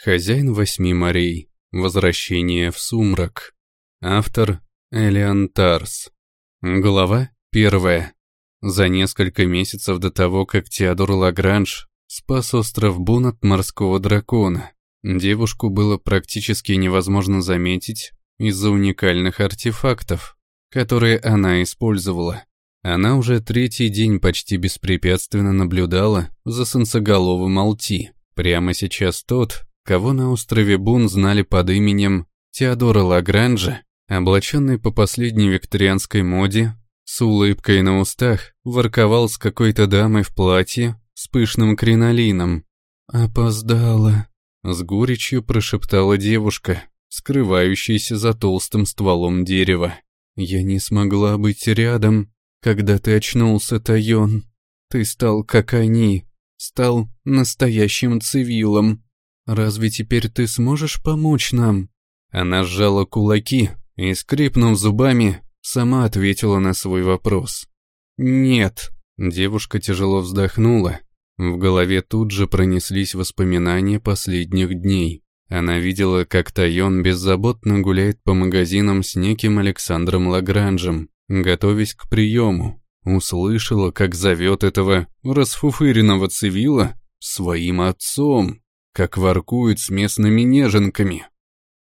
Хозяин восьми морей. Возвращение в сумрак. Автор Элиан Тарс. Глава первая. За несколько месяцев до того, как Теодор Лагранж спас остров Бун от морского дракона, девушку было практически невозможно заметить из-за уникальных артефактов, которые она использовала. Она уже третий день почти беспрепятственно наблюдала за солнцеголовым Алти. Прямо сейчас тот, кого на острове Бун знали под именем Теодора Лагранжа, облаченный по последней викторианской моде, с улыбкой на устах, ворковал с какой-то дамой в платье с пышным кринолином. «Опоздала», — с горечью прошептала девушка, скрывающаяся за толстым стволом дерева. «Я не смогла быть рядом, когда ты очнулся, Тайон. Ты стал как они, стал настоящим цивилом. Разве теперь ты сможешь помочь нам?» Она сжала кулаки и, скрипнув зубами, сама ответила на свой вопрос. «Нет». Девушка тяжело вздохнула. В голове тут же пронеслись воспоминания последних дней. Она видела, как Тайон беззаботно гуляет по магазинам с неким Александром Лагранжем, готовясь к приему. Услышала, как зовет этого расфуфыренного цивила своим отцом, как воркует с местными неженками.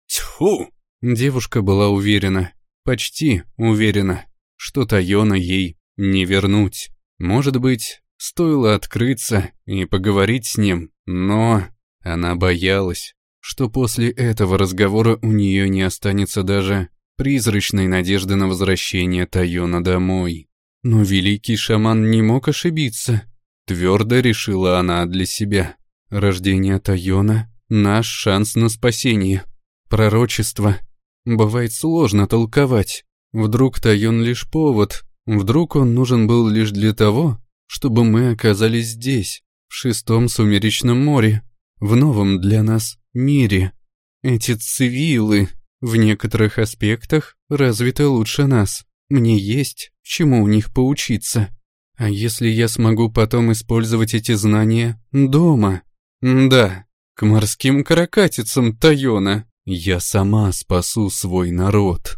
Тьфу! Девушка была уверена, почти уверена, что Тайона ей не вернуть. Может быть, стоило открыться и поговорить с ним, но она боялась, что после этого разговора у нее не останется даже призрачной надежды на возвращение Тайона домой. Но великий шаман не мог ошибиться. Твердо решила она для себя. Рождение Тайона — наш шанс на спасение. Пророчество. Бывает сложно толковать. Вдруг Тайон лишь повод. Вдруг он нужен был лишь для того, чтобы мы оказались здесь, в шестом сумеречном море, в новом для нас мире. Эти цивилы в некоторых аспектах развиты лучше нас. Мне есть чему у них поучиться. А если я смогу потом использовать эти знания дома? Да, к морским каракатицам Тайона. Я сама спасу свой народ.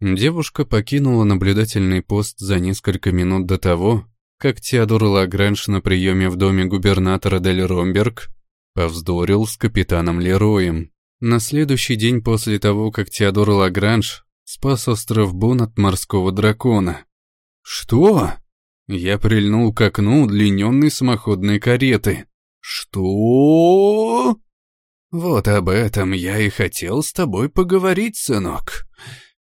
Девушка покинула наблюдательный пост за несколько минут до того, как Теодор Лагранж на приеме в доме губернатора Дель Ромберг повздорил с капитаном Лероем. На следующий день после того, как Теодор Лагранж спас остров Бун от морского дракона. «Что?» Я прильнул к окну удлиненной самоходной кареты. «Что?» «Вот об этом я и хотел с тобой поговорить, сынок».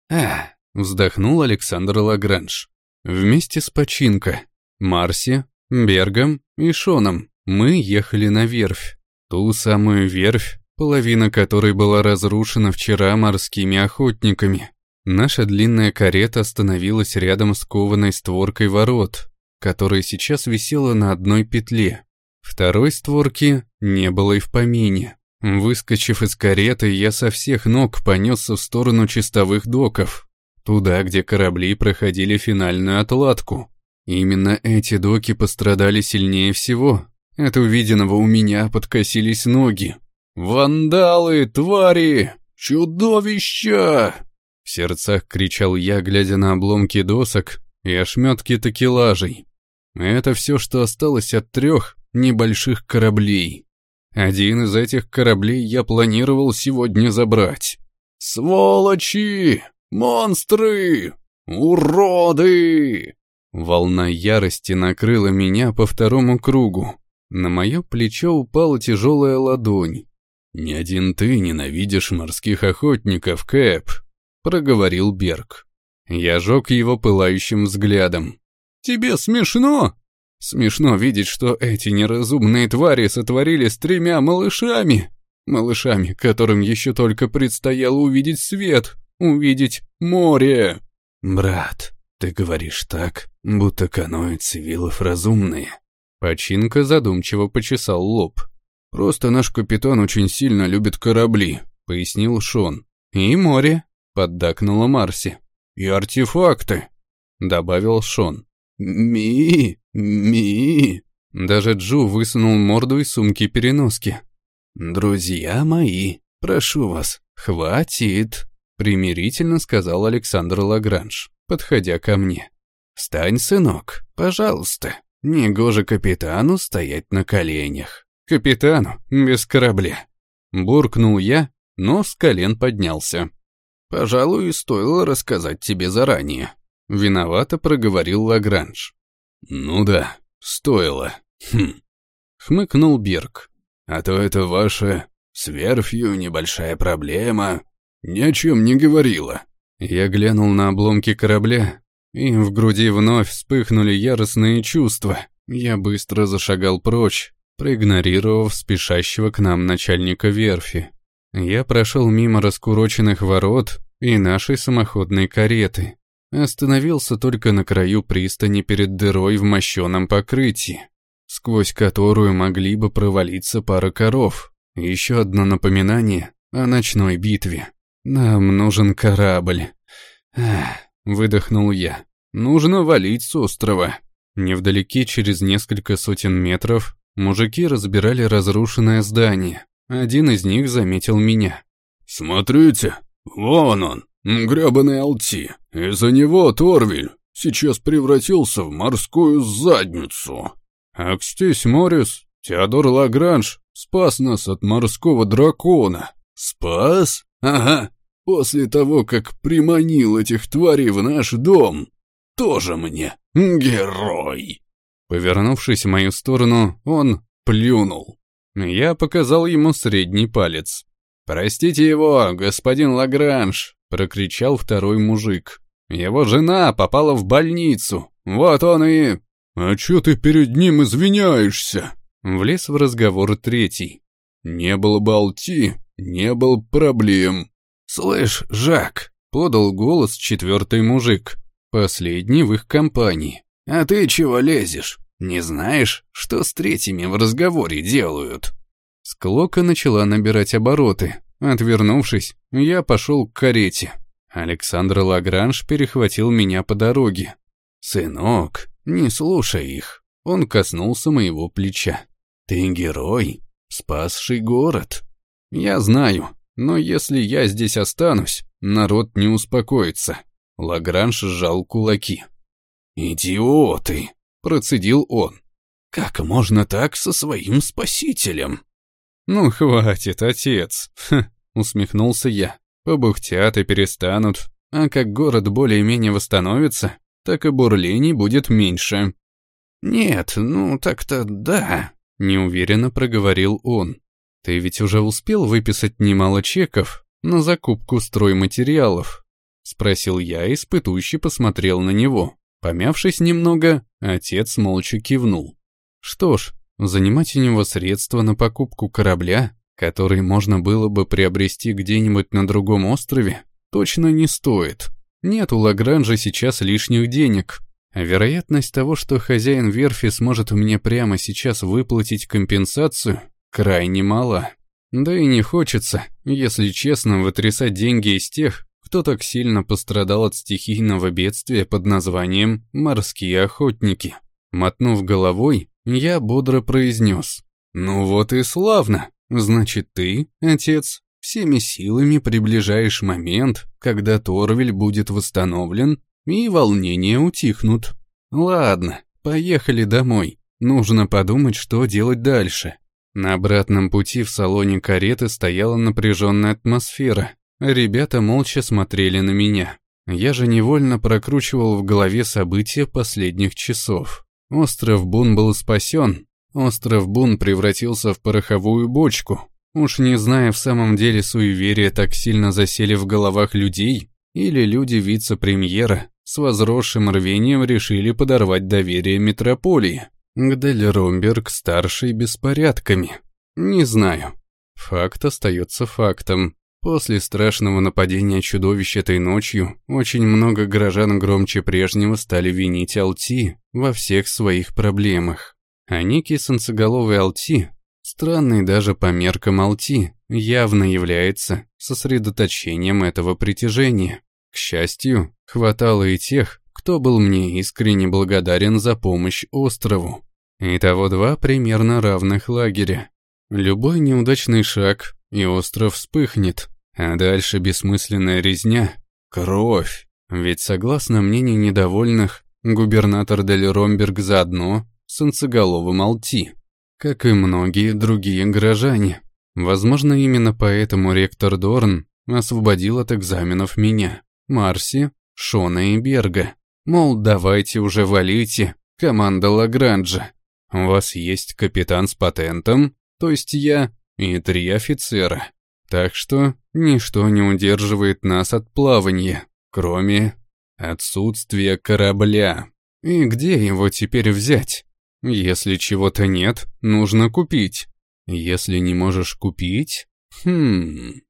«А», — вздохнул Александр Лагранж. Вместе с Починко, Марси, Бергом и Шоном мы ехали на верфь. Ту самую верфь, половина которой была разрушена вчера морскими охотниками. Наша длинная карета остановилась рядом с кованой створкой ворот, которая сейчас висела на одной петле. Второй створки не было и в помине. Выскочив из кареты, я со всех ног понесся в сторону чистовых доков, туда, где корабли проходили финальную отладку. Именно эти доки пострадали сильнее всего. От увиденного у меня подкосились ноги. «Вандалы, твари! Чудовища!» В сердцах кричал я, глядя на обломки досок и ошметки такелажей. Это все, что осталось от трех небольших кораблей. Один из этих кораблей я планировал сегодня забрать. «Сволочи! Монстры! Уроды!» Волна ярости накрыла меня по второму кругу. На мое плечо упала тяжелая ладонь. «Не один ты ненавидишь морских охотников, Кэп», — проговорил Берг. Я жег его пылающим взглядом. «Тебе смешно?» «Смешно видеть, что эти неразумные твари сотворили с тремя малышами. Малышами, которым еще только предстояло увидеть свет, увидеть море». «Брат, ты говоришь так, будто каноэ цивилов разумные». Починка задумчиво почесал лоб. «Просто наш капитан очень сильно любит корабли», — пояснил Шон. «И море», поддакнула Марси. «И артефакты», — добавил Шон. «Ми, ми...» Даже Джу высунул морду из сумки-переноски. «Друзья мои, прошу вас, хватит», — примирительно сказал Александр Лагранж, подходя ко мне. «Встань, сынок, пожалуйста. Негоже капитану стоять на коленях. Капитану без корабля». Буркнул я, но с колен поднялся. «Пожалуй, стоило рассказать тебе заранее», — виновато проговорил Лагранж. «Ну да, стоило. Хм». Хмыкнул Берг. «А то это ваша с верфью небольшая проблема. Ни о чем не говорила». Я глянул на обломки корабля, и в груди вновь вспыхнули яростные чувства. Я быстро зашагал прочь, проигнорировав спешащего к нам начальника верфи. Я прошел мимо раскуроченных ворот и нашей самоходной кареты. Остановился только на краю пристани перед дырой в мощеном покрытии, сквозь которую могли бы провалиться пара коров. Еще одно напоминание о ночной битве. Нам нужен корабль. Выдохнул я. Нужно валить с острова. Невдалеке, через несколько сотен метров, мужики разбирали разрушенное здание. Один из них заметил меня. «Смотрите, вон он, грёбаный Алти. Из-за него Торвиль сейчас превратился в морскую задницу. Акстись Моррис, Теодор Лагранж спас нас от морского дракона». «Спас? Ага, после того, как приманил этих тварей в наш дом. Тоже мне герой». Повернувшись в мою сторону, он плюнул. Я показал ему средний палец. «Простите его, господин Лагранж», — прокричал второй мужик. «Его жена попала в больницу. Вот он и...» «А чё ты перед ним извиняешься?» Влез в разговор третий. «Не было болти, не было проблем». «Слышь, Жак», — подал голос четвертый мужик, последний в их компании. «А ты чего лезешь? Не знаешь, что с третьими в разговоре делают?» Склока начала набирать обороты. Отвернувшись, я пошел к карете. Александр Лагранж перехватил меня по дороге. «Сынок, не слушай их». Он коснулся моего плеча. «Ты герой, спасший город». «Я знаю, но если я здесь останусь, народ не успокоится». Лагранж сжал кулаки. «Идиоты!» Процедил он. «Как можно так со своим спасителем?» «Ну, хватит, отец!» усмехнулся я. «Побухтят и перестанут, а как город более-менее восстановится, так и бурлений будет меньше». «Нет, ну так-то да», — неуверенно проговорил он. «Ты ведь уже успел выписать немало чеков на закупку стройматериалов?» — спросил я, испытующе посмотрел на него. Помявшись немного, отец молча кивнул. Что ж, занимать у него средства на покупку корабля, который можно было бы приобрести где-нибудь на другом острове, точно не стоит. Нет у Лагранжа сейчас лишних денег, а вероятность того, что хозяин верфи сможет мне прямо сейчас выплатить компенсацию, крайне мала. Да и не хочется, если честно, вытрясать деньги из тех, кто так сильно пострадал от стихийного бедствия под названием «Морские охотники». Мотнув головой, я бодро произнес. «Ну вот и славно. Значит, ты, отец, всеми силами приближаешь момент, когда Торвель будет восстановлен и волнения утихнут. Ладно, поехали домой. Нужно подумать, что делать дальше». На обратном пути в салоне кареты стояла напряженная атмосфера. Ребята молча смотрели на меня. Я же невольно прокручивал в голове события последних часов. Остров Бун был спасен. Остров Бун превратился в пороховую бочку. Уж не зная в самом деле суеверия так сильно засели в головах людей, или люди вице-премьера с возросшим рвением решили подорвать доверие метрополии к Дель-Ромберг-старшей беспорядками. Не знаю. Факт остается фактом. После страшного нападения чудовищ этой ночью, очень много горожан громче прежнего стали винить Алти во всех своих проблемах. А некий солнцеголовый Алти, странный даже по меркам Алти, явно является сосредоточением этого притяжения. К счастью, хватало и тех, кто был мне искренне благодарен за помощь острову. Итого два примерно равных лагеря. Любой неудачный шаг, и остров вспыхнет, а дальше бессмысленная резня, кровь. Ведь, согласно мнению недовольных, губернатор Дель Ромберг заодно с Анцеголовым Алти, как и многие другие горожане. Возможно, именно поэтому ректор Дорн освободил от экзаменов меня, Марси, Шона и Берга. Мол, давайте уже валите, команда Лагранжа. У вас есть капитан с патентом, то есть я, и три офицера. Так что ничто не удерживает нас от плавания, кроме отсутствия корабля. И где его теперь взять? Если чего-то нет, нужно купить. Если не можешь купить... Хм...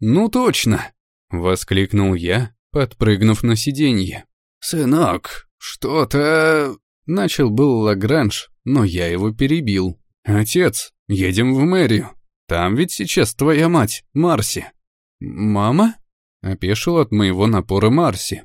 Ну точно! Воскликнул я, подпрыгнув на сиденье. «Сынок, что-то...» Начал был Лагранж, но я его перебил. «Отец, едем в мэрию. Там ведь сейчас твоя мать, Марси». «Мама?» — опешил от моего напора Марси.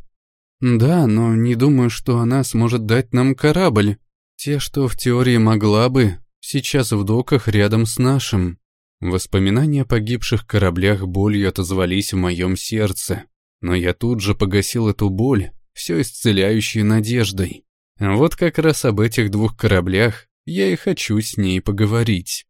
«Да, но не думаю, что она сможет дать нам корабль. Те, что в теории могла бы, сейчас в доках рядом с нашим». Воспоминания о погибших кораблях болью отозвались в моем сердце. Но я тут же погасил эту боль, все исцеляющей надеждой. Вот как раз об этих двух кораблях я и хочу с ней поговорить.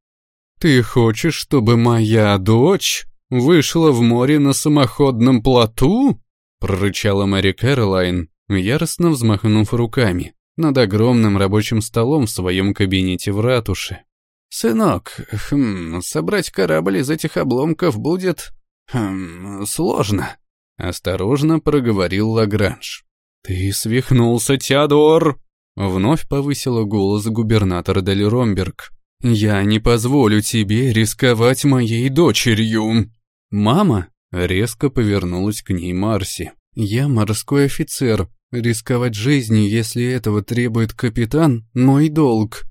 «Ты хочешь, чтобы моя дочь вышла в море на самоходном плоту?» прорычала Мэри Кэролайн, яростно взмахнув руками над огромным рабочим столом в своем кабинете в ратуше. «Сынок, хм, собрать корабль из этих обломков будет... хм, сложно», — осторожно проговорил Лагранж. «Ты свихнулся, Теодор!» Вновь повысила голос губернатор Дель Ромберг. «Я не позволю тебе рисковать моей дочерью!» «Мама!» — резко повернулась к ней Марси. «Я морской офицер. Рисковать жизнью, если этого требует капитан, мой долг».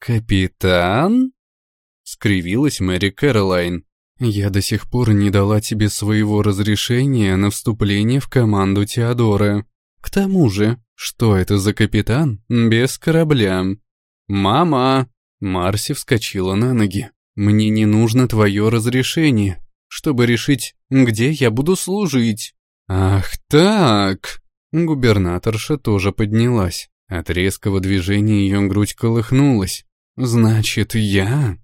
«Капитан?» — скривилась Мэри Кэролайн. «Я до сих пор не дала тебе своего разрешения на вступление в команду Теодора. К тому же, что это за капитан без корабля? Мама! Марси вскочила на ноги. Мне не нужно твое разрешение, чтобы решить, где я буду служить. Ах так! Губернаторша тоже поднялась. От резкого движения ее грудь колыхнулась. Значит, я...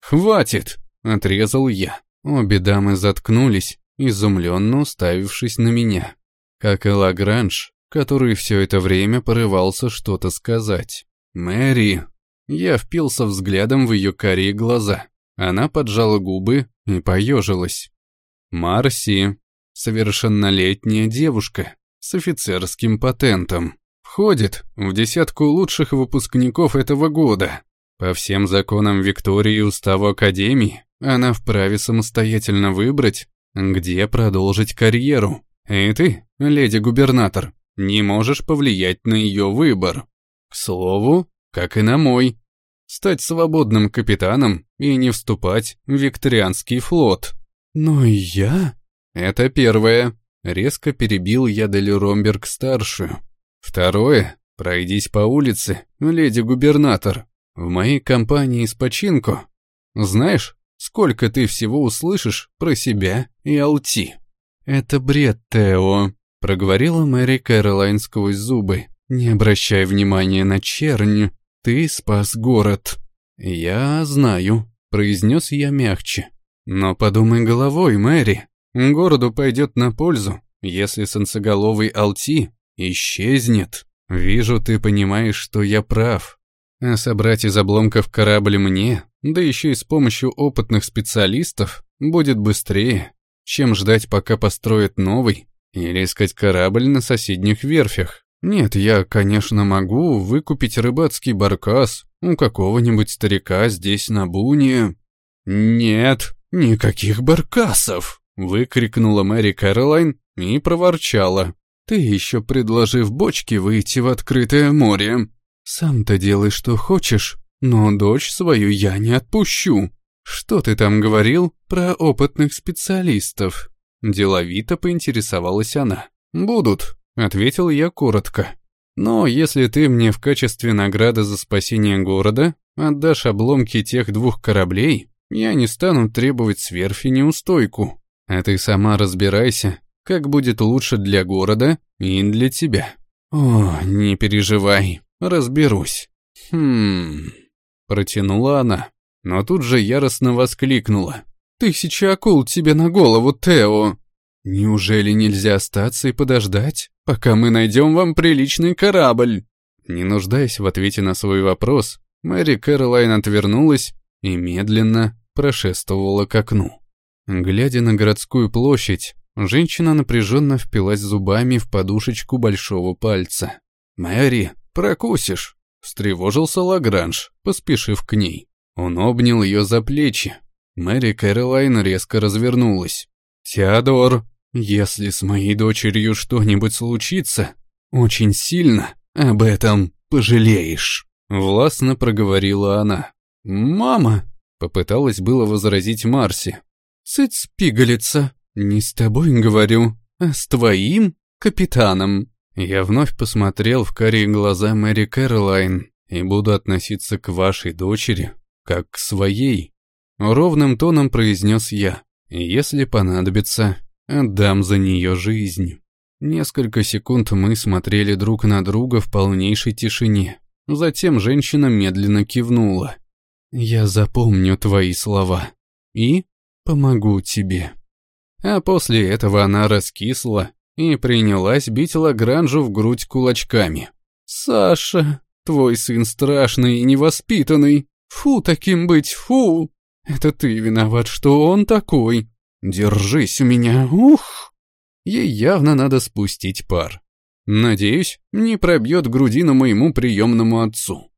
Хватит! Отрезал я. Обе дамы заткнулись, изумленно уставившись на меня. Как и Лагранж, который все это время порывался что-то сказать. «Мэри!» Я впился взглядом в ее карие глаза. Она поджала губы и поежилась. «Марси!» Совершеннолетняя девушка с офицерским патентом. Входит в десятку лучших выпускников этого года. По всем законам Виктории и уставу Академии она вправе самостоятельно выбрать, где продолжить карьеру. И ты, леди-губернатор, не можешь повлиять на ее выбор. К слову, как и на мой. Стать свободным капитаном и не вступать в викторианский флот. Но и я? Это первое. Резко перебил я Дели Ромберг-старшую. Второе. Пройдись по улице, леди-губернатор. В моей компании с починку. Знаешь, сколько ты всего услышишь про себя и Алти? Это бред, Тео проговорила Мэри Кэролайн сквозь зубы. «Не обращай внимания на чернь, ты спас город». «Я знаю», — произнес я мягче. «Но подумай головой, Мэри, городу пойдет на пользу, если солнцеголовый Алти исчезнет. Вижу, ты понимаешь, что я прав. А собрать из обломков корабль мне, да еще и с помощью опытных специалистов, будет быстрее, чем ждать, пока построят новый, или искать корабль на соседних верфях. Нет, я, конечно, могу выкупить рыбацкий баркас у какого-нибудь старика здесь на Буне. Нет, никаких баркасов, выкрикнула Мэри Кэролайн и проворчала. Ты еще предложи в бочке выйти в открытое море. Сам-то делай, что хочешь, но дочь свою я не отпущу. Что ты там говорил про опытных специалистов? Деловито поинтересовалась она. «Будут», — ответил я коротко. «Но если ты мне в качестве награды за спасение города отдашь обломки тех двух кораблей, Я не стану требовать сверфи неустойку. А ты сама разбирайся, как будет лучше для города и для тебя. О, не переживай, разберусь. Хм... Протянула она, но тут же яростно воскликнула. «Тысяча акул тебе на голову, Тео! Неужели нельзя остаться и подождать, пока мы найдем вам приличный корабль?» Не нуждаясь в ответе на свой вопрос, Мэри Кэролайн отвернулась и медленно прошествовала к окну. Глядя на городскую площадь, женщина напряженно впилась зубами в подушечку большого пальца. «Мэри, прокусишь!» — встревожился Лагранж, поспешив к ней. Он обнял ее за плечи. Мэри Кэролайн резко развернулась. «Теодор, если с моей дочерью что-нибудь случится, очень сильно об этом пожалеешь», — властно проговорила она. «Мама!» — попыталась было возразить Марси. «Цыц, пигалица, не с тобой говорю, а с твоим капитаном». Я вновь посмотрел в карие глаза Мэри Кэролайн и буду относиться к вашей дочери как к своей. Ровным тоном произнес я. Если понадобится, отдам за нее жизнь. Несколько секунд мы смотрели друг на друга в полнейшей тишине. Затем женщина медленно кивнула. «Я запомню твои слова и помогу тебе». А после этого она раскисла и принялась бить Лагранжу в грудь кулачками. «Саша, твой сын страшный и невоспитанный. Фу, таким быть, фу! Это ты виноват, что он такой. Держись у меня, ух!» Ей явно надо спустить пар. Надеюсь, не пробьет грудину моему приемному отцу.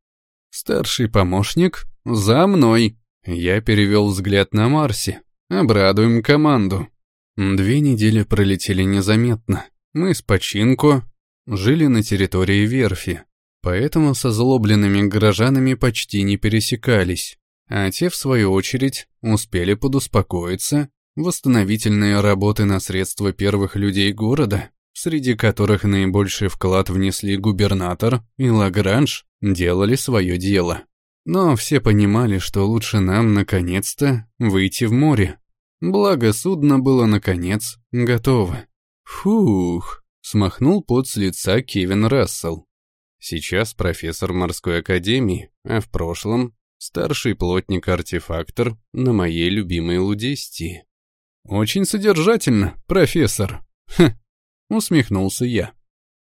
Старший помощник, за мной. Я перевел взгляд на Марси. Обрадуем команду. Две недели пролетели незаметно. Мы с починку жили на территории верфи, поэтому со злобленными горожанами почти не пересекались, а те, в свою очередь, успели подуспокоиться восстановительные работы на средства первых людей города, среди которых наибольший вклад внесли губернатор и Лагранж, делали свое дело. Но все понимали, что лучше нам, наконец-то, выйти в море. Благо, судно было, наконец, готово. Фух, смахнул пот с лица Кевин Рассел. Сейчас профессор морской академии, а в прошлом старший плотник-артефактор на моей любимой Лудестии. «Очень содержательно, профессор!» «Хм!» — усмехнулся я.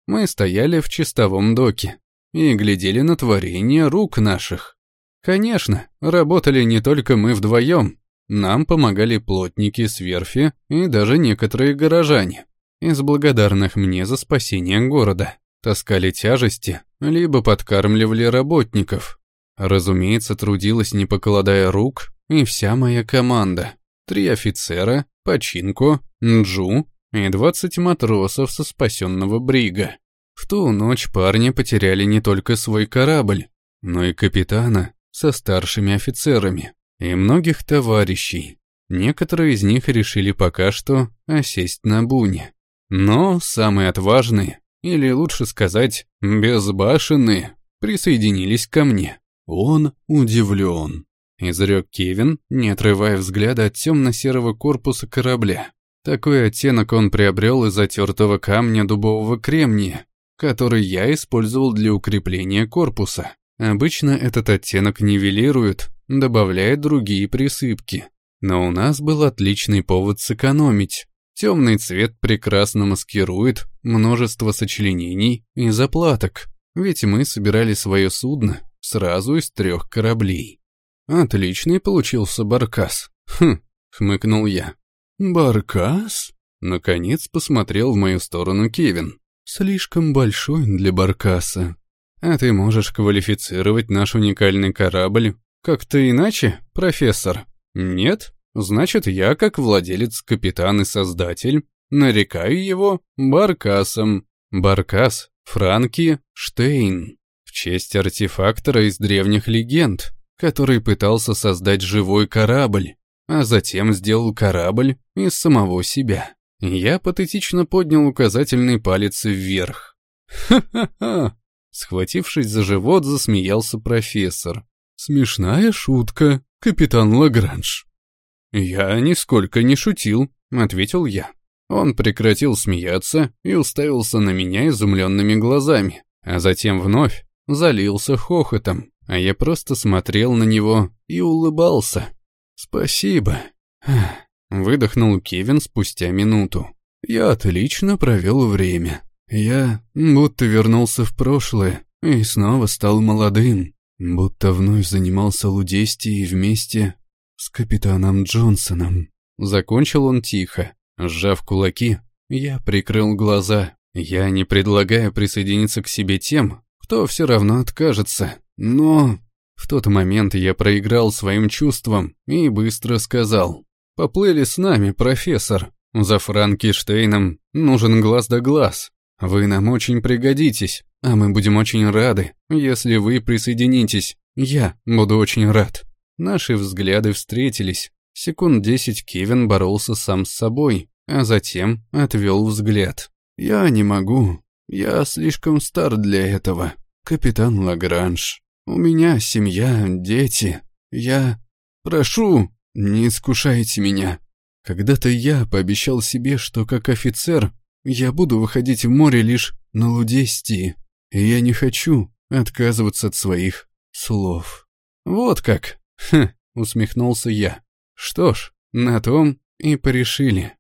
Мы стояли в чистовом доке и глядели на творение рук наших. Конечно, работали не только мы вдвоем. Нам помогали плотники с верфи и даже некоторые горожане. Из благодарных мне за спасение города. Таскали тяжести, либо подкармливали работников. Разумеется, трудилась не покладая рук и вся моя команда три офицера, починку, Нджу и двадцать матросов со спасенного брига. В ту ночь парни потеряли не только свой корабль, но и капитана со старшими офицерами и многих товарищей. Некоторые из них решили пока что осесть на буне. Но самые отважные, или лучше сказать, безбашенные, присоединились ко мне. Он удивлен изрек Кевин, не отрывая взгляда от темно-серого корпуса корабля. Такой оттенок он приобрел из затертого камня дубового кремния, который я использовал для укрепления корпуса. Обычно этот оттенок нивелирует, добавляя другие присыпки. Но у нас был отличный повод сэкономить. Темный цвет прекрасно маскирует множество сочленений и заплаток, ведь мы собирали свое судно сразу из трех кораблей. Отличный получился баркас. Хм, хмыкнул я. Баркас? Наконец посмотрел в мою сторону Кевин. Слишком большой для баркаса. А ты можешь квалифицировать наш уникальный корабль как-то иначе, профессор? Нет? Значит, я, как владелец, капитан и создатель, нарекаю его Баркасом. Баркас Франки Штейн. В честь артефактора из древних легенд, который пытался создать живой корабль, а затем сделал корабль из самого себя. Я патетично поднял указательный палец вверх. «Ха-ха-ха!» Схватившись за живот, засмеялся профессор. «Смешная шутка, капитан Лагранж». «Я нисколько не шутил», — ответил я. Он прекратил смеяться и уставился на меня изумленными глазами, а затем вновь залился хохотом, а я просто смотрел на него и улыбался. «Спасибо», — выдохнул Кевин спустя минуту. «Я отлично провел время. Я будто вернулся в прошлое и снова стал молодым, будто вновь занимался лудестией вместе с капитаном Джонсоном». Закончил он тихо, Сжав кулаки, я прикрыл глаза. Я не предлагаю присоединиться к себе тем, кто все равно откажется. Но в тот момент я проиграл своим чувствам и быстро сказал. «Поплыли с нами, профессор. За Франкенштейном нужен глаз да глаз. Вы нам очень пригодитесь, а мы будем очень рады, если вы присоединитесь. Я буду очень рад». Наши взгляды встретились. Секунд десять Кевин боролся сам с собой, а затем отвел взгляд. «Я не могу. Я слишком стар для этого. Капитан Лагранж. У меня семья, дети. Я... Прошу, не искушайте меня. Когда-то я пообещал себе, что как офицер я буду выходить в море лишь на Лудестии, и я не хочу отказываться от своих слов». «Вот как!» «Хм!» — усмехнулся я. «Что ж, на том и порешили».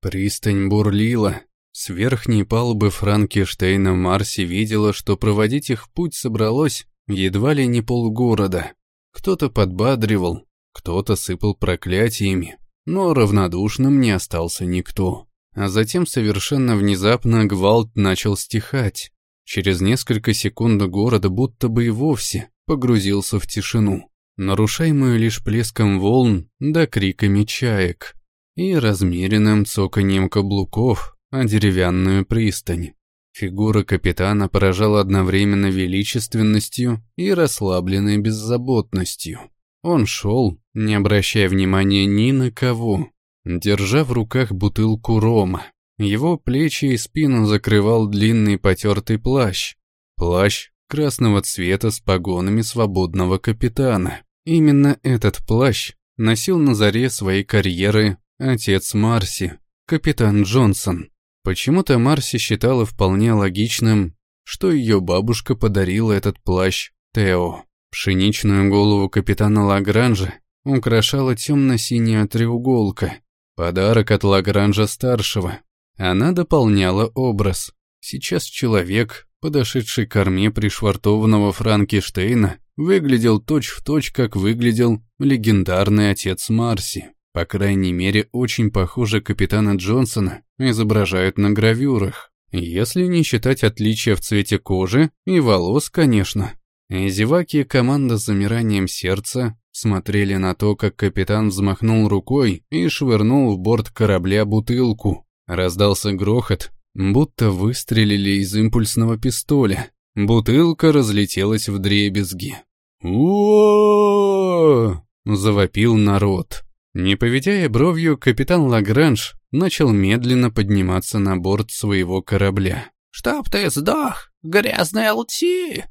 Пристань бурлила. С верхней палубы Франкенштейна Марси видела, что проводить их путь собралось едва ли не полгорода. Кто-то подбадривал, кто-то сыпал проклятиями, но равнодушным не остался никто. А затем совершенно внезапно гвалт начал стихать. Через несколько секунд город будто бы и вовсе погрузился в тишину, нарушаемую лишь плеском волн да криками чаек и размеренным цоканьем каблуков о деревянную пристань. Фигура капитана поражала одновременно величественностью и расслабленной беззаботностью. Он шел, не обращая внимания ни на кого, держа в руках бутылку рома. Его плечи и спину закрывал длинный потертый плащ. Плащ красного цвета с погонами свободного капитана. Именно этот плащ носил на заре своей карьеры Отец Марси, капитан Джонсон. Почему-то Марси считала вполне логичным, что ее бабушка подарила этот плащ Тео. Пшеничную голову капитана Лагранжа украшала темно-синяя треуголка, подарок от Лагранжа-старшего. Она дополняла образ. Сейчас человек, подошедший к корме пришвартованного Франкенштейна, выглядел точь-в-точь, точь, как выглядел легендарный отец Марси. По крайней мере, очень похоже капитана Джонсона изображают на гравюрах. Если не считать отличия в цвете кожи и волос, конечно. И зеваки команда с замиранием сердца смотрели на то, как капитан взмахнул рукой и швырнул в борт корабля бутылку. Раздался грохот, будто выстрелили из импульсного пистоля. Бутылка разлетелась в дребезги. о завопил народ. Не поведя бровью, капитан Лагранж начал медленно подниматься на борт своего корабля. «Чтоб ты сдох, грязный лти!»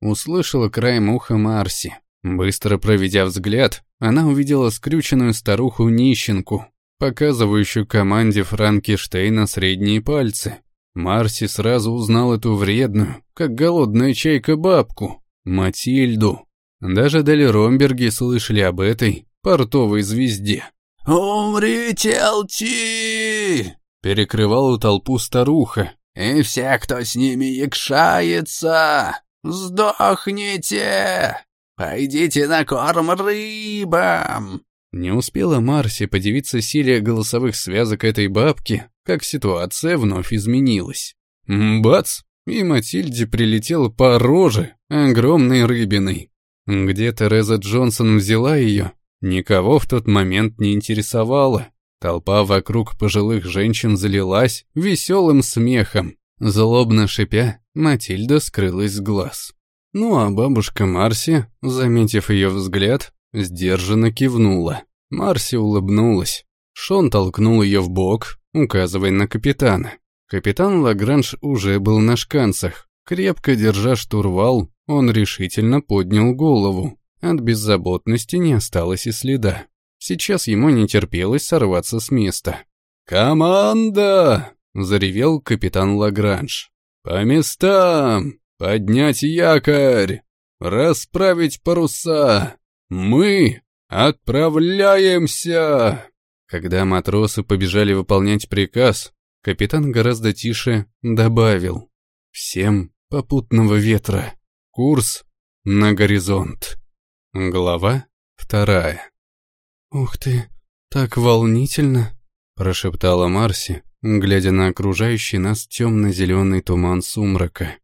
Услышала краем уха Марси. Быстро проведя взгляд, она увидела скрюченную старуху-нищенку, показывающую команде Франкенштейна средние пальцы. Марси сразу узнал эту вредную, как голодная чайка бабку, Матильду. Даже Дели Ромберги слышали об этой портовой звезде. «Умрите, Алти!» — перекрывала толпу старуха. «И все, кто с ними якшается, сдохните! Пойдите на корм рыбам!» Не успела Марси подивиться силе голосовых связок этой бабки, как ситуация вновь изменилась. Бац! И Матильде прилетела по роже огромной рыбиной. Где Тереза Джонсон взяла ее, Никого в тот момент не интересовало. Толпа вокруг пожилых женщин залилась веселым смехом. Злобно шипя, Матильда скрылась с глаз. Ну а бабушка Марси, заметив ее взгляд, сдержанно кивнула. Марси улыбнулась. Шон толкнул ее в бок, указывая на капитана. Капитан Лагранж уже был на шканцах. Крепко держа штурвал, он решительно поднял голову. От беззаботности не осталось и следа. Сейчас ему не терпелось сорваться с места. «Команда!» — заревел капитан Лагранж. «По местам! Поднять якорь! Расправить паруса! Мы отправляемся!» Когда матросы побежали выполнять приказ, капитан гораздо тише добавил. «Всем попутного ветра. Курс на горизонт». Глава вторая. «Ух ты, так волнительно!» – прошептала Марси, глядя на окружающий нас темно-зеленый туман сумрака.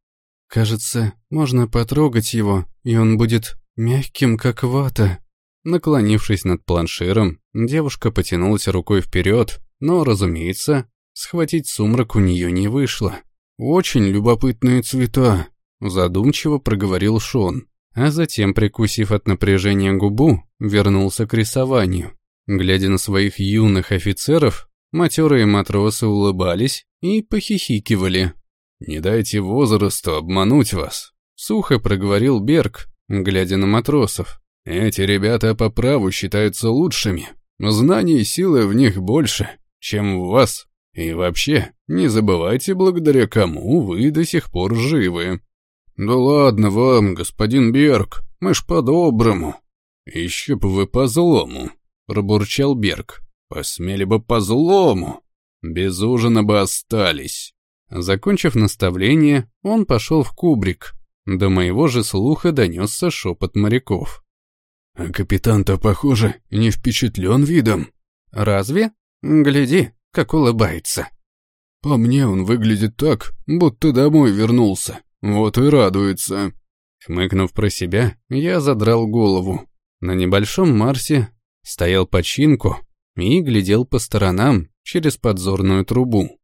«Кажется, можно потрогать его, и он будет мягким, как вата». Наклонившись над планширом, девушка потянулась рукой вперед, но, разумеется, схватить сумрак у нее не вышло. «Очень любопытные цвета», – задумчиво проговорил Шон а затем, прикусив от напряжения губу, вернулся к рисованию. Глядя на своих юных офицеров, матерые матросы улыбались и похихикивали. «Не дайте возрасту обмануть вас», — сухо проговорил Берг, глядя на матросов. «Эти ребята по праву считаются лучшими. Знаний и силы в них больше, чем в вас. И вообще, не забывайте, благодаря кому вы до сих пор живы». «Да ладно вам, господин Берг, мы ж по-доброму». «Еще бы вы по-злому», — пробурчал Берг. «Посмели бы по-злому. Без ужина бы остались». Закончив наставление, он пошел в кубрик. До моего же слуха донесся шепот моряков. «А капитан-то, похоже, не впечатлен видом». «Разве? Гляди, как улыбается». «По мне он выглядит так, будто домой вернулся. Вот и радуется. Хмыкнув про себя, я задрал голову. На небольшом Марсе стоял починку и глядел по сторонам через подзорную трубу.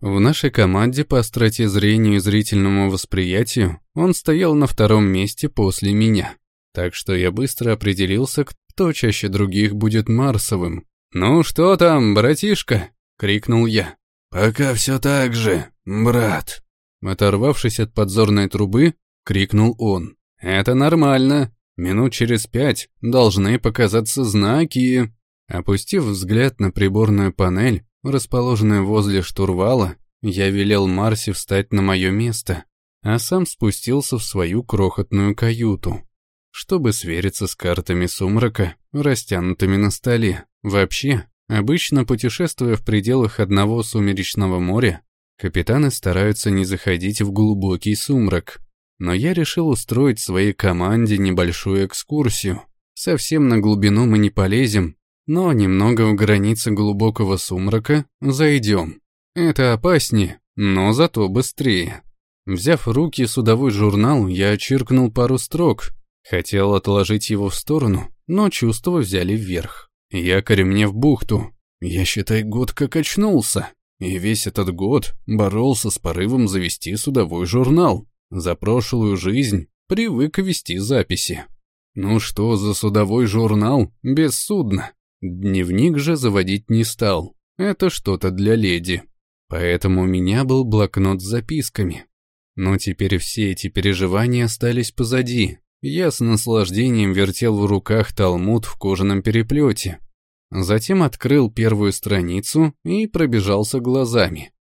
В нашей команде по остроте зрения и зрительному восприятию он стоял на втором месте после меня. Так что я быстро определился, кто чаще других будет Марсовым. «Ну что там, братишка?» — крикнул я. «Пока все так же, брат», Оторвавшись от подзорной трубы, крикнул он. «Это нормально. Минут через пять должны показаться знаки». Опустив взгляд на приборную панель, расположенную возле штурвала, я велел Марсе встать на мое место, а сам спустился в свою крохотную каюту, чтобы свериться с картами сумрака, растянутыми на столе. Вообще, обычно путешествуя в пределах одного сумеречного моря, Капитаны стараются не заходить в глубокий сумрак. Но я решил устроить своей команде небольшую экскурсию. Совсем на глубину мы не полезем, но немного в границы глубокого сумрака зайдем. Это опаснее, но зато быстрее. Взяв в руки судовой журнал, я очеркнул пару строк. Хотел отложить его в сторону, но чувства взяли вверх. Якорь мне в бухту. Я, считай, год как очнулся. И весь этот год боролся с порывом завести судовой журнал. За прошлую жизнь привык вести записи. Ну что за судовой журнал без судна? Дневник же заводить не стал. Это что-то для леди. Поэтому у меня был блокнот с записками. Но теперь все эти переживания остались позади. Я с наслаждением вертел в руках талмуд в кожаном переплете, Затем открыл первую страницу и пробежался глазами.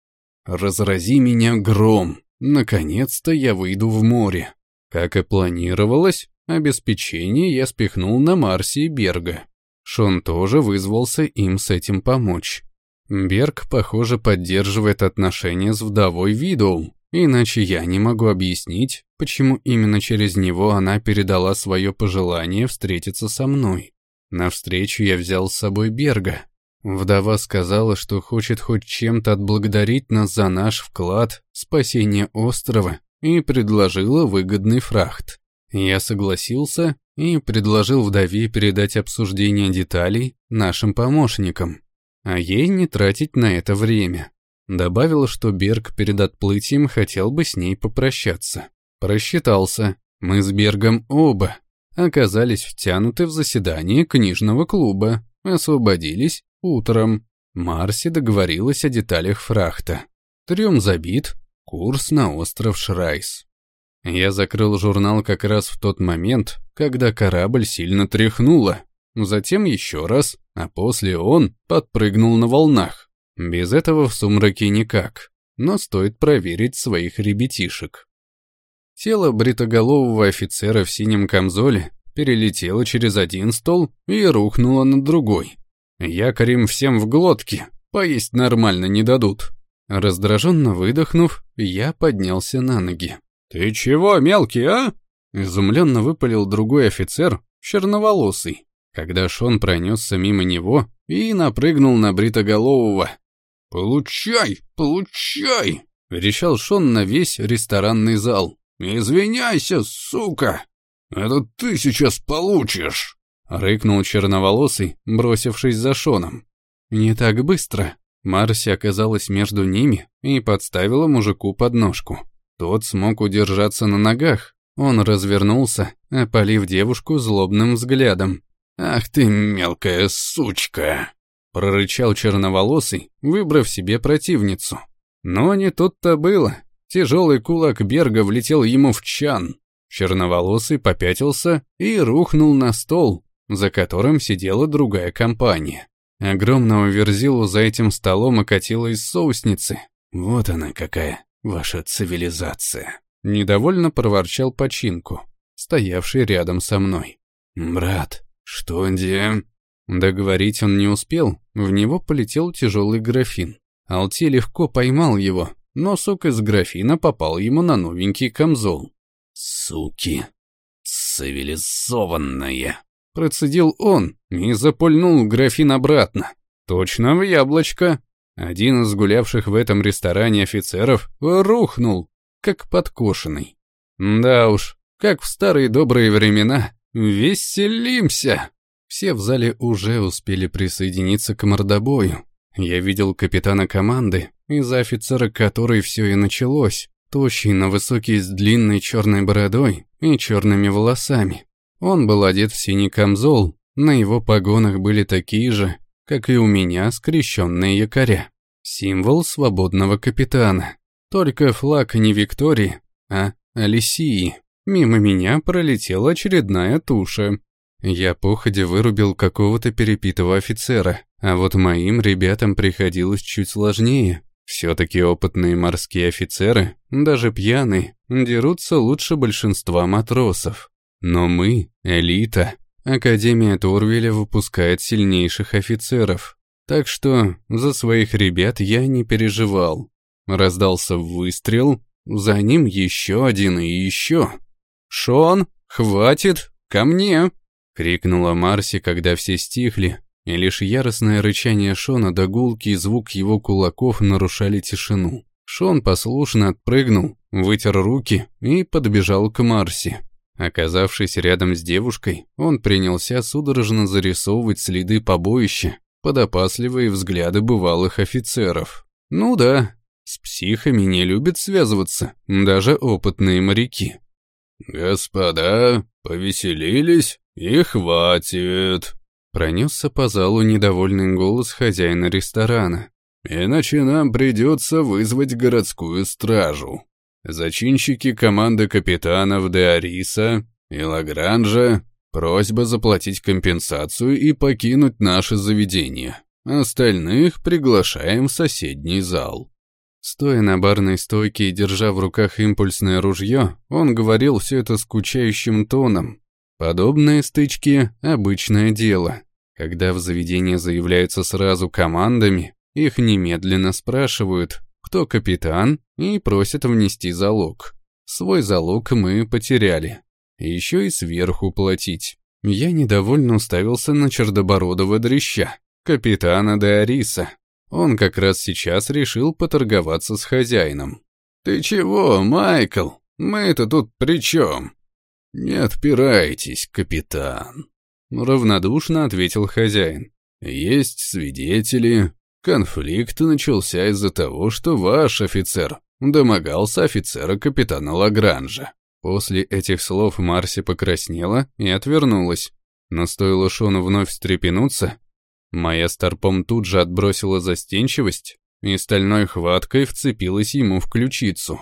«Разрази меня гром! Наконец-то я выйду в море!» Как и планировалось, обеспечение я спихнул на Марси и Берга. Шон тоже вызвался им с этим помочь. Берг, похоже, поддерживает отношения с вдовой Видоу, иначе я не могу объяснить, почему именно через него она передала свое пожелание встретиться со мной. На встречу я взял с собой Берга. Вдова сказала, что хочет хоть чем-то отблагодарить нас за наш вклад в спасение острова и предложила выгодный фрахт. Я согласился и предложил вдове передать обсуждение деталей нашим помощникам, а ей не тратить на это время. Добавил, что Берг перед отплытием хотел бы с ней попрощаться. Просчитался. Мы с Бергом оба оказались втянуты в заседание книжного клуба, освободились утром. Марси договорилась о деталях фрахта. Трем забит, курс на остров Шрайс. Я закрыл журнал как раз в тот момент, когда корабль сильно тряхнуло. Затем еще раз, а после он подпрыгнул на волнах. Без этого в сумраке никак, но стоит проверить своих ребятишек. Тело бритоголового офицера в синем камзоле перелетело через один стол и рухнуло на другой. Якорем всем в глотке, поесть нормально не дадут. Раздраженно выдохнув, я поднялся на ноги. «Ты чего, мелкий, а?» Изумленно выпалил другой офицер, черноволосый, когда Шон пронесся мимо него и напрыгнул на бритоголового. «Получай, получай!» — верещал Шон на весь ресторанный зал. «Извиняйся, сука! Это ты сейчас получишь!» — рыкнул черноволосый, бросившись за Шоном. «Не так быстро!» Марси оказалась между ними и подставила мужику подножку. Тот смог удержаться на ногах. Он развернулся, опалив девушку злобным взглядом. «Ах ты, мелкая сучка!» Прорычал черноволосый, выбрав себе противницу. Но не тут-то было. Тяжелый кулак Берга влетел ему в чан. Черноволосый попятился и рухнул на стол, за которым сидела другая компания. Огромного верзилу за этим столом окатило из соусницы. Вот она какая, ваша цивилизация. Недовольно проворчал починку, стоявший рядом со мной. «Брат, что где?» Договорить он не успел, в него полетел тяжелый графин. Алти легко поймал его, но сок из графина попал ему на новенький камзол. «Суки! Цивилизованная!» Процедил он и запульнул графин обратно. Точно в яблочко. Один из гулявших в этом ресторане офицеров рухнул, как подкошенный. Да уж, как в старые добрые времена. Веселимся! Все в зале уже успели присоединиться к мордобою. Я видел капитана команды, из-за офицера которой все и началось, тощий, но высокий с длинной черной бородой и черными волосами. Он был одет в синий камзол, на его погонах были такие же, как и у меня, скрещенные якоря. Символ свободного капитана. Только флаг не Виктории, а Алисии. Мимо меня пролетела очередная туша. Я походя вырубил какого-то перепитого офицера, а вот моим ребятам приходилось чуть сложнее. Все-таки опытные морские офицеры, даже пьяные, дерутся лучше большинства матросов. Но мы, элита, Академия Турвеля выпускает сильнейших офицеров. Так что за своих ребят я не переживал. Раздался выстрел, за ним еще один и еще. «Шон, хватит, ко мне!» — крикнула Марси, когда все стихли, и лишь яростное рычание Шона до гулки звук его кулаков нарушали тишину. Шон послушно отпрыгнул, вытер руки и подбежал к Марси. Оказавшись рядом с девушкой, он принялся судорожно зарисовывать следы побоища под опасливые взгляды бывалых офицеров. Ну да, с психами не любят связываться, даже опытные моряки. «Господа, повеселились?» «И хватит!» Пронесся по залу недовольный голос хозяина ресторана. «Иначе нам придется вызвать городскую стражу. Зачинщики команды капитанов де Ариса и Лагранжа просьба заплатить компенсацию и покинуть наше заведение. Остальных приглашаем в соседний зал». Стоя на барной стойке и держа в руках импульсное ружье, он говорил все это скучающим тоном, Подобные стычки – обычное дело. Когда в заведение заявляются сразу командами, их немедленно спрашивают, кто капитан, и просят внести залог. Свой залог мы потеряли. Еще и сверху платить. Я недовольно уставился на чердобородого дрища, капитана де Ариса. Он как раз сейчас решил поторговаться с хозяином. «Ты чего, Майкл? Мы-то тут при чем?» «Не отпирайтесь, капитан», — равнодушно ответил хозяин. «Есть свидетели. Конфликт начался из-за того, что ваш офицер домогался офицера капитана Лагранжа». После этих слов Марси покраснела и отвернулась. Но стоило Шону вновь встрепенуться, моя старпом тут же отбросила застенчивость и стальной хваткой вцепилась ему в ключицу.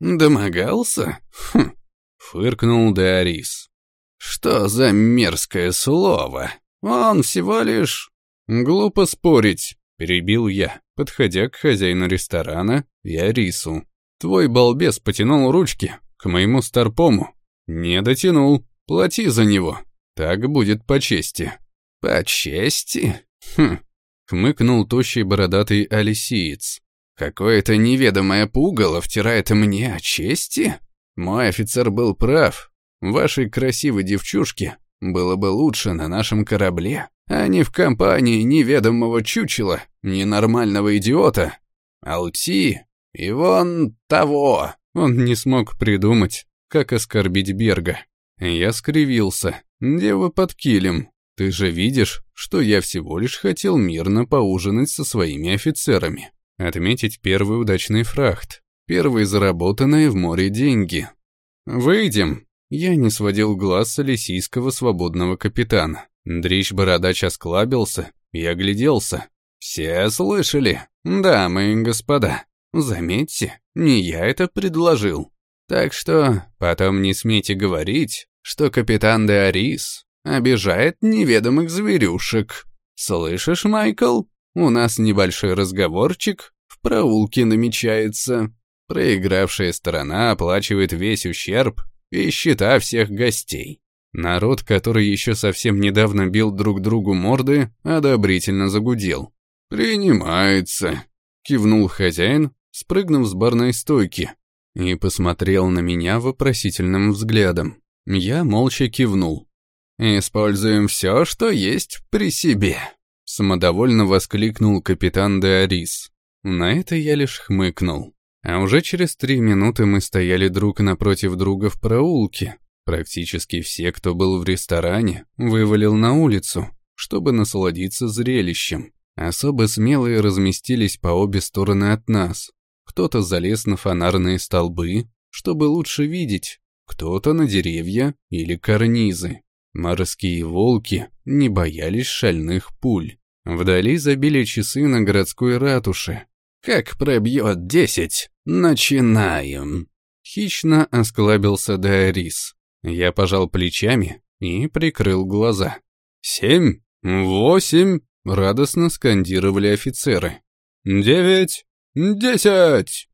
Домогался? Хм, фыркнул Деорис. Что за мерзкое слово? Он всего лишь... Глупо спорить, перебил я, подходя к хозяину ресторана и Арису. Твой балбес потянул ручки к моему старпому. Не дотянул, плати за него. Так будет по чести. По чести? Хм, хмыкнул тощий бородатый алисиец. Какое-то неведомое пугало втирает мне о чести? Мой офицер был прав. Вашей красивой девчушке было бы лучше на нашем корабле, а не в компании неведомого чучела, ненормального идиота. Алти и вон того. Он не смог придумать, как оскорбить Берга. Я скривился. Дева под килем. Ты же видишь, что я всего лишь хотел мирно поужинать со своими офицерами. Отметить первый удачный фрахт. Первые заработанные в море деньги. Выйдем. Я не сводил глаз с алисийского свободного капитана. Дрищ-бородач осклабился и огляделся. «Все слышали? Дамы и господа, заметьте, не я это предложил. Так что потом не смейте говорить, что капитан де Арис обижает неведомых зверюшек. Слышишь, Майкл? У нас небольшой разговорчик в проулке намечается. Проигравшая сторона оплачивает весь ущерб и счета всех гостей. Народ, который еще совсем недавно бил друг другу морды, одобрительно загудел. «Принимается», — кивнул хозяин, спрыгнув с барной стойки, и посмотрел на меня вопросительным взглядом. Я молча кивнул. «Используем все, что есть при себе», — самодовольно воскликнул капитан де Арис. На это я лишь хмыкнул. А уже через три минуты мы стояли друг напротив друга в проулке. Практически все, кто был в ресторане, вывалил на улицу, чтобы насладиться зрелищем. Особо смелые разместились по обе стороны от нас. Кто-то залез на фонарные столбы, чтобы лучше видеть, кто-то на деревья или карнизы. Морские волки не боялись шальных пуль. Вдали забили часы на городской ратуше, как пробьет десять, начинаем. Хищно осклабился Дайрис. Я пожал плечами и прикрыл глаза. Семь, восемь, радостно скандировали офицеры. Девять, десять.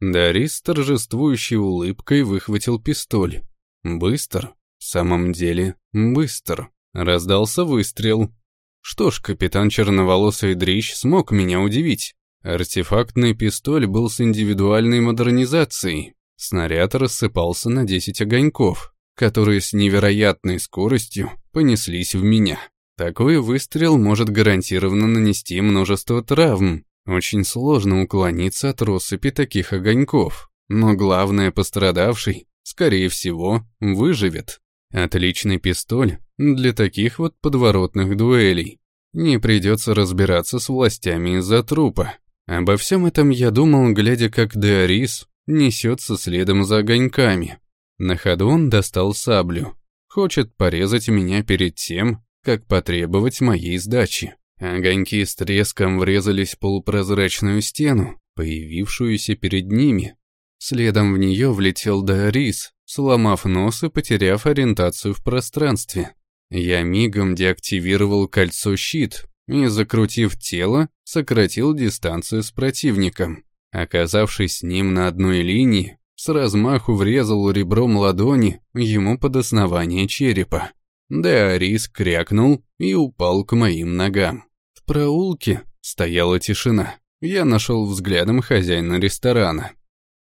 Дарис торжествующей улыбкой выхватил пистоль. Быстро, в самом деле, быстро. Раздался выстрел. Что ж, капитан Черноволосый Дрищ смог меня удивить. Артефактный пистоль был с индивидуальной модернизацией. Снаряд рассыпался на 10 огоньков, которые с невероятной скоростью понеслись в меня. Такой выстрел может гарантированно нанести множество травм. Очень сложно уклониться от россыпи таких огоньков. Но главное, пострадавший, скорее всего, выживет. Отличный пистоль для таких вот подворотных дуэлей. Не придется разбираться с властями из-за трупа. Обо всем этом я думал, глядя, как Деорис несется следом за огоньками. На ходу он достал саблю. Хочет порезать меня перед тем, как потребовать моей сдачи. Огоньки с треском врезались в полупрозрачную стену, появившуюся перед ними. Следом в нее влетел Деорис, сломав нос и потеряв ориентацию в пространстве. Я мигом деактивировал кольцо-щит, и, закрутив тело, сократил дистанцию с противником. Оказавшись с ним на одной линии, с размаху врезал ребром ладони ему под основание черепа. Деорис крякнул и упал к моим ногам. В проулке стояла тишина. Я нашел взглядом хозяина ресторана.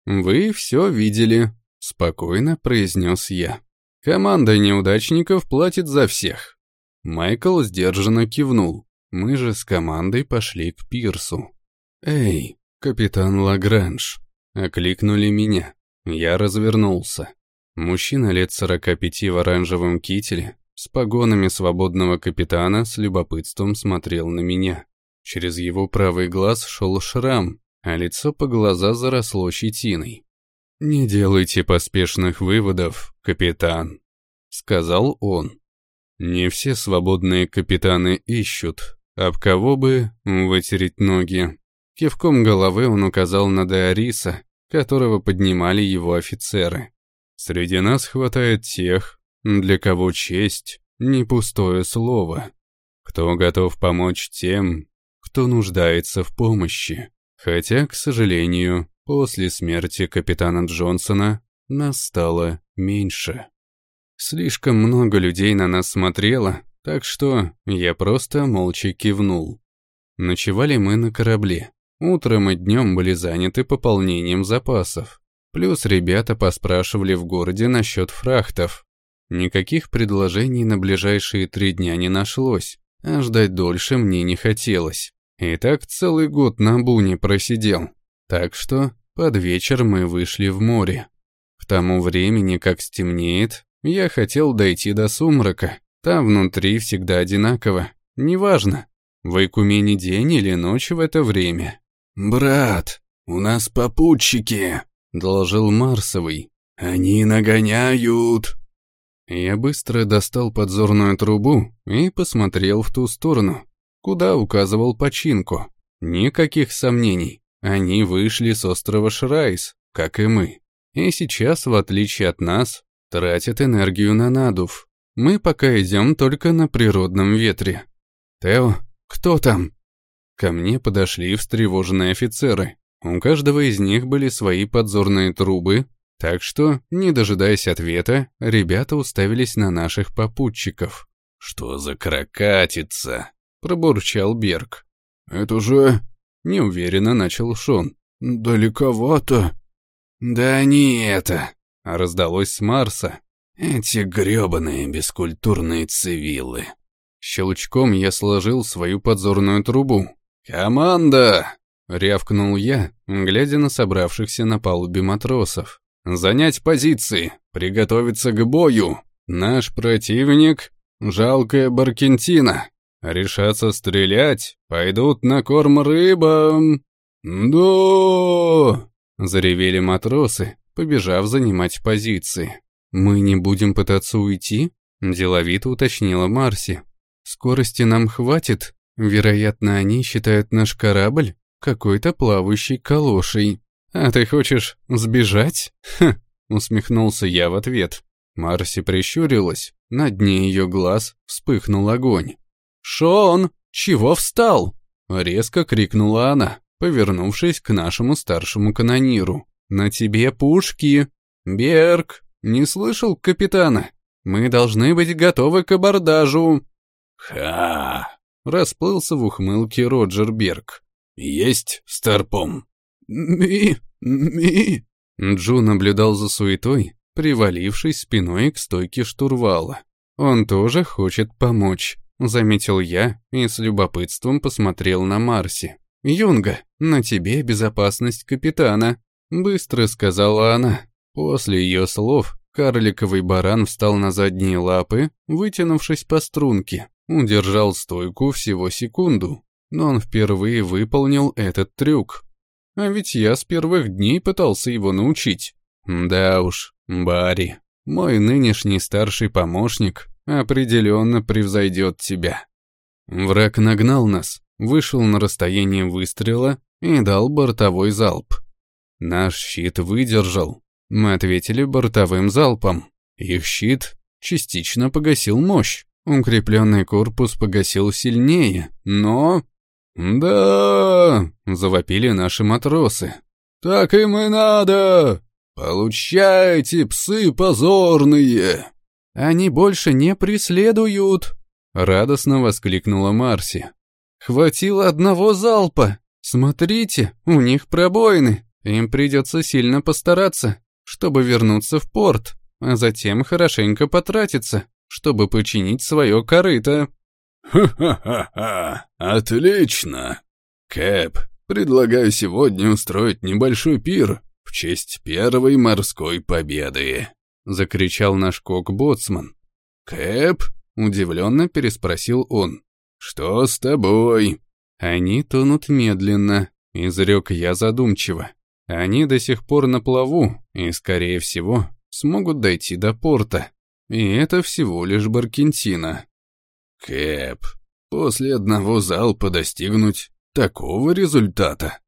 «Вы все видели», — спокойно произнес я. «Команда неудачников платит за всех». Майкл сдержанно кивнул. Мы же с командой пошли к пирсу. «Эй, капитан Лагранж!» Окликнули меня. Я развернулся. Мужчина лет сорока пяти в оранжевом кителе, с погонами свободного капитана, с любопытством смотрел на меня. Через его правый глаз шел шрам, а лицо по глаза заросло щетиной. «Не делайте поспешных выводов, капитан», — сказал он. «Не все свободные капитаны ищут, об кого бы вытереть ноги? Кивком головы он указал на Деориса, которого поднимали его офицеры. Среди нас хватает тех, для кого честь — не пустое слово, кто готов помочь тем, кто нуждается в помощи. Хотя, к сожалению, после смерти капитана Джонсона нас стало меньше. Слишком много людей на нас смотрело, так что я просто молча кивнул. Ночевали мы на корабле. Утром и днем были заняты пополнением запасов. Плюс ребята поспрашивали в городе насчет фрахтов. Никаких предложений на ближайшие три дня не нашлось, а ждать дольше мне не хотелось. И так целый год на буне просидел. Так что под вечер мы вышли в море. К тому времени, как стемнеет, я хотел дойти до сумрака. Там внутри всегда одинаково. Неважно, в Айкумене день или ночь в это время. «Брат, у нас попутчики», — доложил Марсовый. «Они нагоняют». Я быстро достал подзорную трубу и посмотрел в ту сторону, куда указывал починку. Никаких сомнений, они вышли с острова Шрайс, как и мы. И сейчас, в отличие от нас, тратят энергию на надув. Мы пока идем только на природном ветре. «Тео, кто там?» Ко мне подошли встревоженные офицеры. У каждого из них были свои подзорные трубы, так что, не дожидаясь ответа, ребята уставились на наших попутчиков. «Что за крокатица?» — пробурчал Берг. «Это же...» — неуверенно начал Шон. «Далековато». «Да не это», — раздалось с Марса. «Эти грёбаные бескультурные цивилы». Щелчком я сложил свою подзорную трубу. «Команда!» — рявкнул я, глядя на собравшихся на палубе матросов. Занять позиции, приготовиться к бою. Наш противник — жалкая Баркентина. Решаться стрелять, пойдут на корм рыбам. «Да!» — заревели матросы, побежав занимать позиции. «Мы не будем пытаться уйти?» — деловито уточнила Марси. «Скорости нам хватит. Вероятно, они считают наш корабль какой-то плавающей калошей». «А ты хочешь сбежать?» «Ха!» — усмехнулся я в ответ. Марси прищурилась, на дне ее глаз вспыхнул огонь. «Шон, чего встал?» — резко крикнула она, повернувшись к нашему старшему канониру. «На тебе пушки!» «Берг, не слышал капитана? Мы должны быть готовы к абордажу!» «Ха!» — расплылся в ухмылке Роджер Берг. «Есть старпом!» «Ми... ми...» Джу наблюдал за суетой, привалившись спиной к стойке штурвала. «Он тоже хочет помочь», — заметил я и с любопытством посмотрел на Марси. «Юнга, на тебе безопасность капитана», — быстро сказала она. После ее слов карликовый баран встал на задние лапы, вытянувшись по струнке, удержал стойку всего секунду, но он впервые выполнил этот трюк. А ведь я с первых дней пытался его научить. Да уж, Барри, мой нынешний старший помощник определенно превзойдет тебя. Враг нагнал нас, вышел на расстояние выстрела и дал бортовой залп. Наш щит выдержал. Мы ответили бортовым залпом. Их щит частично погасил мощь. Укрепленный корпус погасил сильнее, но «Да!» — завопили наши матросы. «Так им и надо! Получайте, псы позорные!» «Они больше не преследуют!» — радостно воскликнула Марси. «Хватило одного залпа! Смотрите, у них пробоины! Им придется сильно постараться, чтобы вернуться в порт, а затем хорошенько потратиться, чтобы починить свое корыто!» «Ха-ха-ха-ха! Отлично! Кэп, предлагаю сегодня устроить небольшой пир в честь первой морской победы!» — закричал наш кок-боцман. «Кэп?» — удивленно переспросил он. «Что с тобой?» «Они тонут медленно», — изрек я задумчиво. «Они до сих пор на плаву и, скорее всего, смогут дойти до порта. И это всего лишь Баркентина». Кэп, после одного залпа достигнуть такого результата?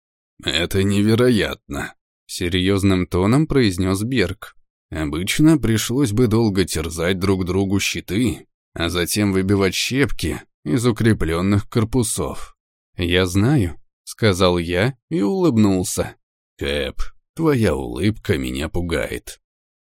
Это невероятно. Серьезным тоном произнес Берг. Обычно пришлось бы долго терзать друг другу щиты, а затем выбивать щепки из укрепленных корпусов. «Я знаю», — сказал я и улыбнулся. «Кэп, твоя улыбка меня пугает.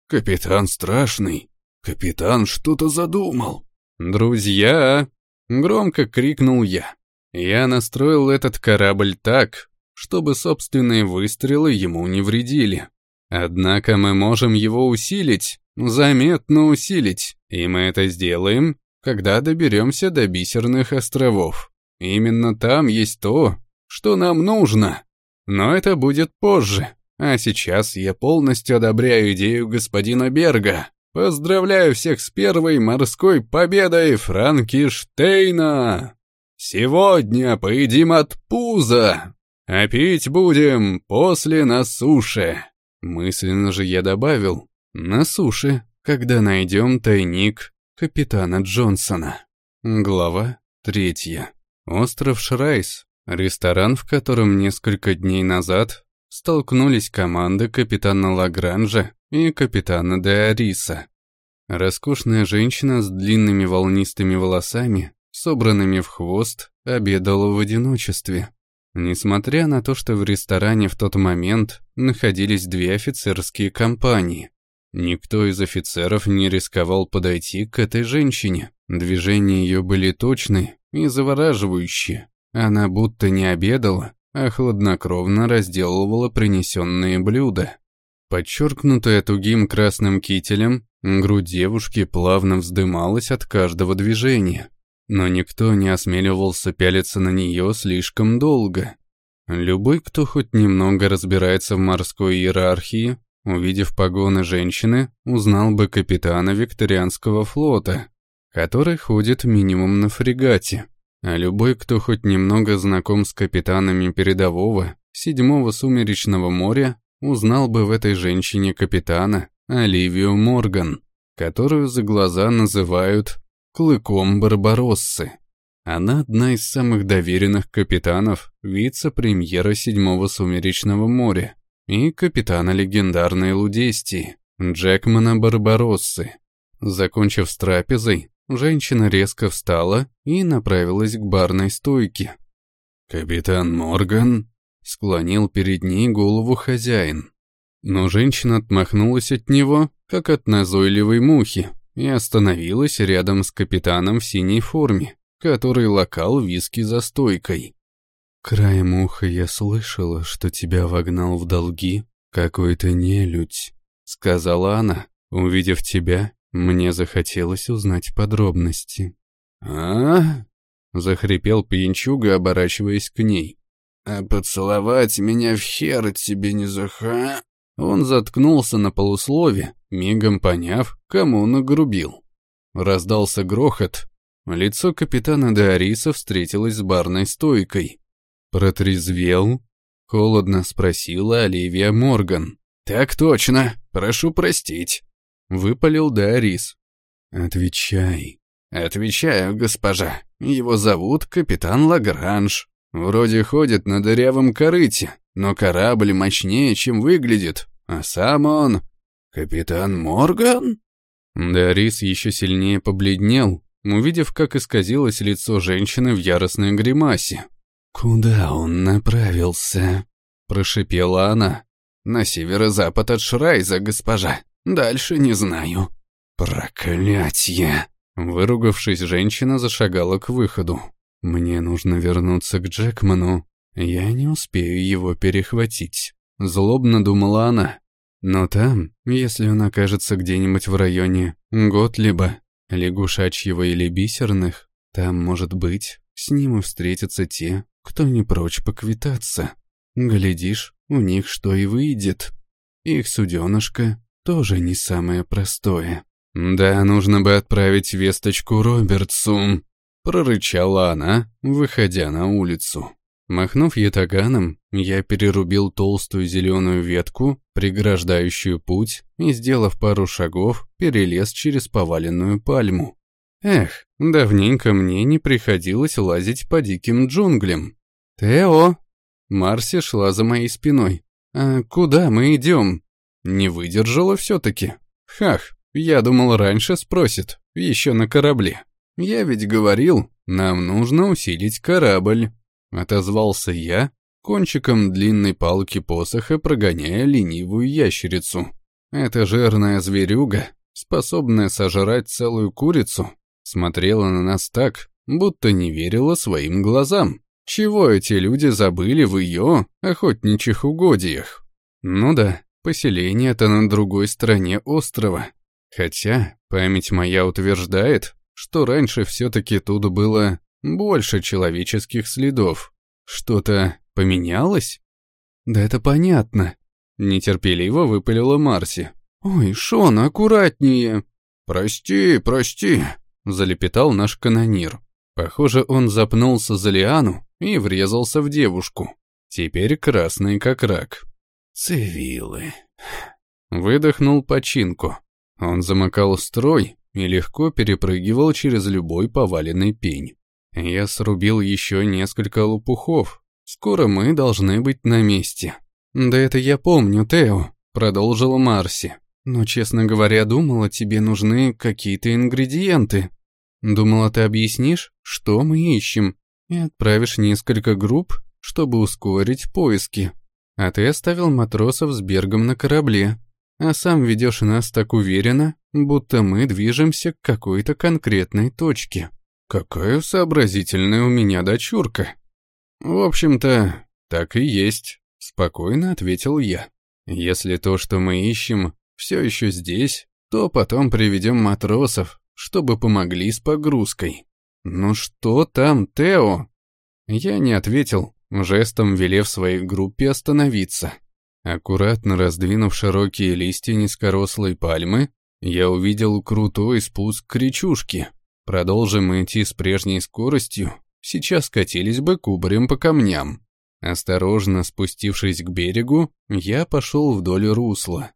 Капитан страшный. Капитан что-то задумал». «Друзья!» — громко крикнул я. Я настроил этот корабль так, чтобы собственные выстрелы ему не вредили. Однако мы можем его усилить, заметно усилить, и мы это сделаем, когда доберемся до Бисерных островов. Именно там есть то, что нам нужно. Но это будет позже. А сейчас я полностью одобряю идею господина Берга. Поздравляю всех с первой морской победой Франкиштейна! Сегодня поедим от пуза, а пить будем после на суше. Мысленно же я добавил «на суше, когда найдем тайник капитана Джонсона». Глава третья. Остров Шрайс, ресторан, в котором несколько дней назад столкнулись команды капитана Лагранжа и капитана де Ариса. Роскошная женщина с длинными волнистыми волосами, собранными в хвост, обедала в одиночестве. Несмотря на то, что в ресторане в тот момент находились две офицерские компании, никто из офицеров не рисковал подойти к этой женщине. Движения ее были точны и завораживающие. Она будто не обедала, а хладнокровно разделывала принесенные блюда. Подчеркнутая тугим красным кителем, грудь девушки плавно вздымалась от каждого движения но никто не осмеливался пялиться на нее слишком долго. Любой, кто хоть немного разбирается в морской иерархии, увидев погоны женщины, узнал бы капитана Викторианского флота, который ходит минимум на фрегате. А любой, кто хоть немного знаком с капитанами передового, седьмого сумеречного моря, узнал бы в этой женщине капитана Оливию Морган, которую за глаза называют клыком Барбароссы. Она одна из самых доверенных капитанов вице-премьера Седьмого Сумеречного моря и капитана легендарной Лудестии Джекмана Барбароссы. Закончив с трапезой, женщина резко встала и направилась к барной стойке. «Капитан Морган?» — склонил перед ней голову хозяин. Но женщина отмахнулась от него, как от назойливой мухи, и остановилась рядом с капитаном в синей форме, который локал виски за стойкой. «Краем уха я слышала, что тебя вогнал в долги какой-то нелюдь», — сказала она. «Увидев тебя, мне захотелось узнать подробности». «А?» — захрипел пьянчуга, оборачиваясь к ней. «А поцеловать меня в хер тебе не заха...» Он заткнулся на полуслове, мигом поняв, кому нагрубил. Раздался грохот. Лицо капитана Деориса встретилось с барной стойкой. «Протрезвел?» — холодно спросила Оливия Морган. «Так точно, прошу простить», — выпалил Деорис. «Отвечай». «Отвечаю, госпожа. Его зовут капитан Лагранж. Вроде ходит на дырявом корыте, но корабль мощнее, чем выглядит, а сам он... Капитан Морган? Дарис еще сильнее побледнел, увидев, как исказилось лицо женщины в яростной гримасе. «Куда он направился?» – прошипела она. «На северо-запад от Шрайза, госпожа. Дальше не знаю». «Проклятье!» Выругавшись, женщина зашагала к выходу. «Мне нужно вернуться к Джекману я не успею его перехватить. Злобно думала она. Но там, если он окажется где-нибудь в районе Готлиба, лягушачьего или бисерных, там, может быть, с ним и встретятся те, кто не прочь поквитаться. Глядишь, у них что и выйдет. Их суденышко тоже не самое простое. «Да, нужно бы отправить весточку Робертсу», — прорычала она, выходя на улицу. Махнув ятаганом, я перерубил толстую зеленую ветку, преграждающую путь, и, сделав пару шагов, перелез через поваленную пальму. Эх, давненько мне не приходилось лазить по диким джунглям. «Тео!» Марси шла за моей спиной. «А куда мы идем?» Не выдержала все-таки. Хах, я думал, раньше спросит, еще на корабле. Я ведь говорил, нам нужно усилить корабль. Отозвался я, кончиком длинной палки посоха прогоняя ленивую ящерицу. Эта жирная зверюга, способная сожрать целую курицу, смотрела на нас так, будто не верила своим глазам. Чего эти люди забыли в ее охотничьих угодьях? Ну да, поселение-то на другой стороне острова. Хотя память моя утверждает, что раньше все-таки тут было больше человеческих следов. Что-то поменялось? Да это понятно. Нетерпеливо выпалила Марси. «Ой, Шон, аккуратнее!» «Прости, прости!» — залепетал наш канонир. Похоже, он запнулся за лиану и врезался в девушку. Теперь красный как рак. «Цивилы!» Выдохнул починку. Он замыкал строй и легко перепрыгивал через любой поваленный пень. Я срубил еще несколько лопухов. Скоро мы должны быть на месте. «Да это я помню, Тео», — продолжила Марси. «Но, честно говоря, думала, тебе нужны какие-то ингредиенты. Думала, ты объяснишь, что мы ищем, и отправишь несколько групп, чтобы ускорить поиски. А ты оставил матросов с Бергом на корабле, а сам ведешь нас так уверенно, будто мы движемся к какой-то конкретной точке. Какая сообразительная у меня дочурка. В общем-то, так и есть, спокойно ответил я. Если то, что мы ищем, все еще здесь, то потом приведем матросов, чтобы помогли с погрузкой. «Ну что там, Тео?» Я не ответил, жестом велев своей группе остановиться. Аккуратно раздвинув широкие листья низкорослой пальмы, я увидел крутой спуск к речушке. Продолжим идти с прежней скоростью, сейчас катились бы кубарем по камням. Осторожно спустившись к берегу, я пошел вдоль русла.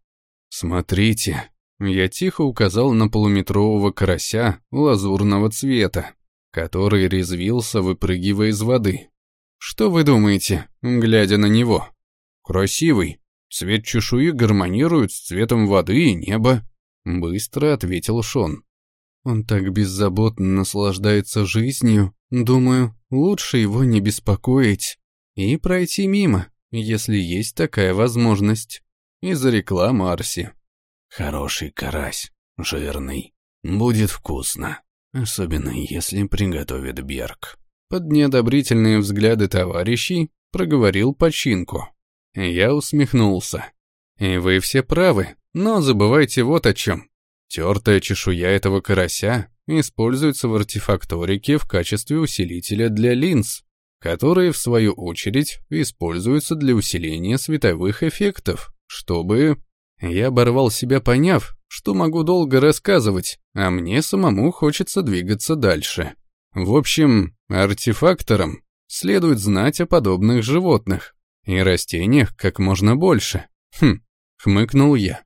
«Смотрите!» Я тихо указал на полуметрового карася лазурного цвета, который резвился, выпрыгивая из воды. «Что вы думаете, глядя на него?» «Красивый. Цвет чешуи гармонирует с цветом воды и неба», — быстро ответил Шон. «Он так беззаботно наслаждается жизнью, думаю, лучше его не беспокоить и пройти мимо, если есть такая возможность», — изрекла Марси. «Хороший карась, жирный, будет вкусно, особенно если приготовит Берг». Под неодобрительные взгляды товарищей проговорил починку. Я усмехнулся. И вы все правы, но забывайте вот о чем. Тертая чешуя этого карася используется в артефакторике в качестве усилителя для линз, которые, в свою очередь, используются для усиления световых эффектов, чтобы... Я оборвал себя, поняв, что могу долго рассказывать, а мне самому хочется двигаться дальше. В общем, артефакторам следует знать о подобных животных и растениях как можно больше. Хм, хмыкнул я.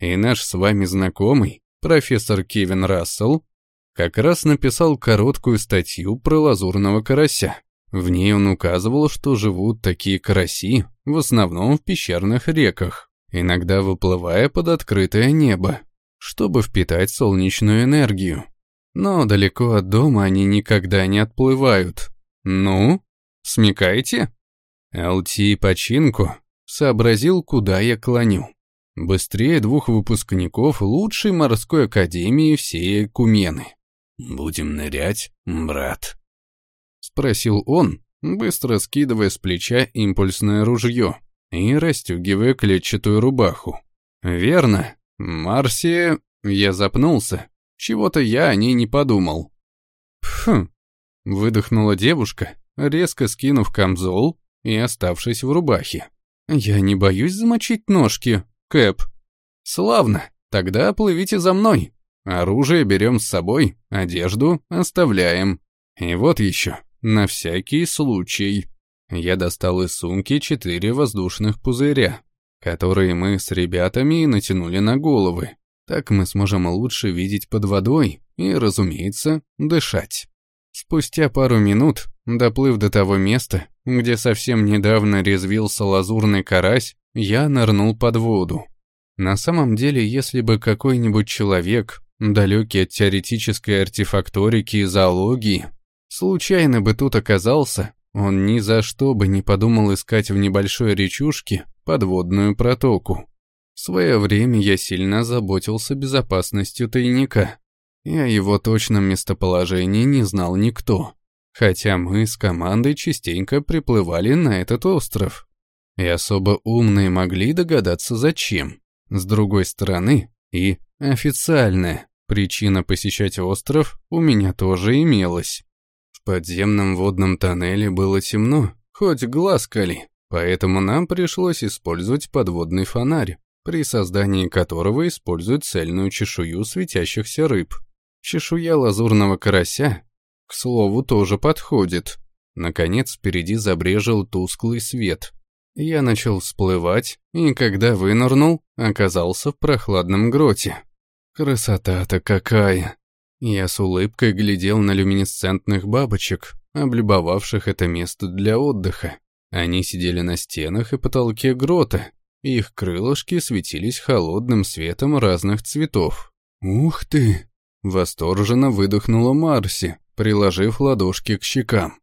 И наш с вами знакомый, профессор Кевин Рассел, как раз написал короткую статью про лазурного карася. В ней он указывал, что живут такие караси в основном в пещерных реках, иногда выплывая под открытое небо, чтобы впитать солнечную энергию. Но далеко от дома они никогда не отплывают. Ну, смекайте? ЛТ починку сообразил, куда я клоню. Быстрее двух выпускников лучшей морской академии всей Кумены. «Будем нырять, брат?» Спросил он, быстро скидывая с плеча импульсное ружье и расстегивая клетчатую рубаху. «Верно. Марси...» Я запнулся, чего-то я о ней не подумал. Хм, выдохнула девушка, резко скинув камзол и оставшись в рубахе. Я не боюсь замочить ножки, Кэп. Славно, тогда плывите за мной. Оружие берем с собой, одежду оставляем. И вот еще, на всякий случай. Я достал из сумки четыре воздушных пузыря, которые мы с ребятами натянули на головы. Так мы сможем лучше видеть под водой и, разумеется, дышать. Спустя пару минут, доплыв до того места, где совсем недавно резвился лазурный карась, я нырнул под воду. На самом деле, если бы какой-нибудь человек, далекий от теоретической артефакторики и зоологии, случайно бы тут оказался, он ни за что бы не подумал искать в небольшой речушке подводную протоку. В свое время я сильно заботился безопасностью тайника, и о его точном местоположении не знал никто, хотя мы с командой частенько приплывали на этот остров. И особо умные могли догадаться зачем. С другой стороны, и официальная причина посещать остров у меня тоже имелась. В подземном водном тоннеле было темно, хоть глаз кали, поэтому нам пришлось использовать подводный фонарь, при создании которого используют цельную чешую светящихся рыб. Чешуя лазурного карася, к слову, тоже подходит. Наконец, впереди забрежил тусклый свет. Я начал всплывать, и когда вынырнул, оказался в прохладном гроте. Красота-то какая! Я с улыбкой глядел на люминесцентных бабочек, облюбовавших это место для отдыха. Они сидели на стенах и потолке грота, их крылышки светились холодным светом разных цветов. «Ух ты!» — восторженно выдохнула Марси, приложив ладошки к щекам.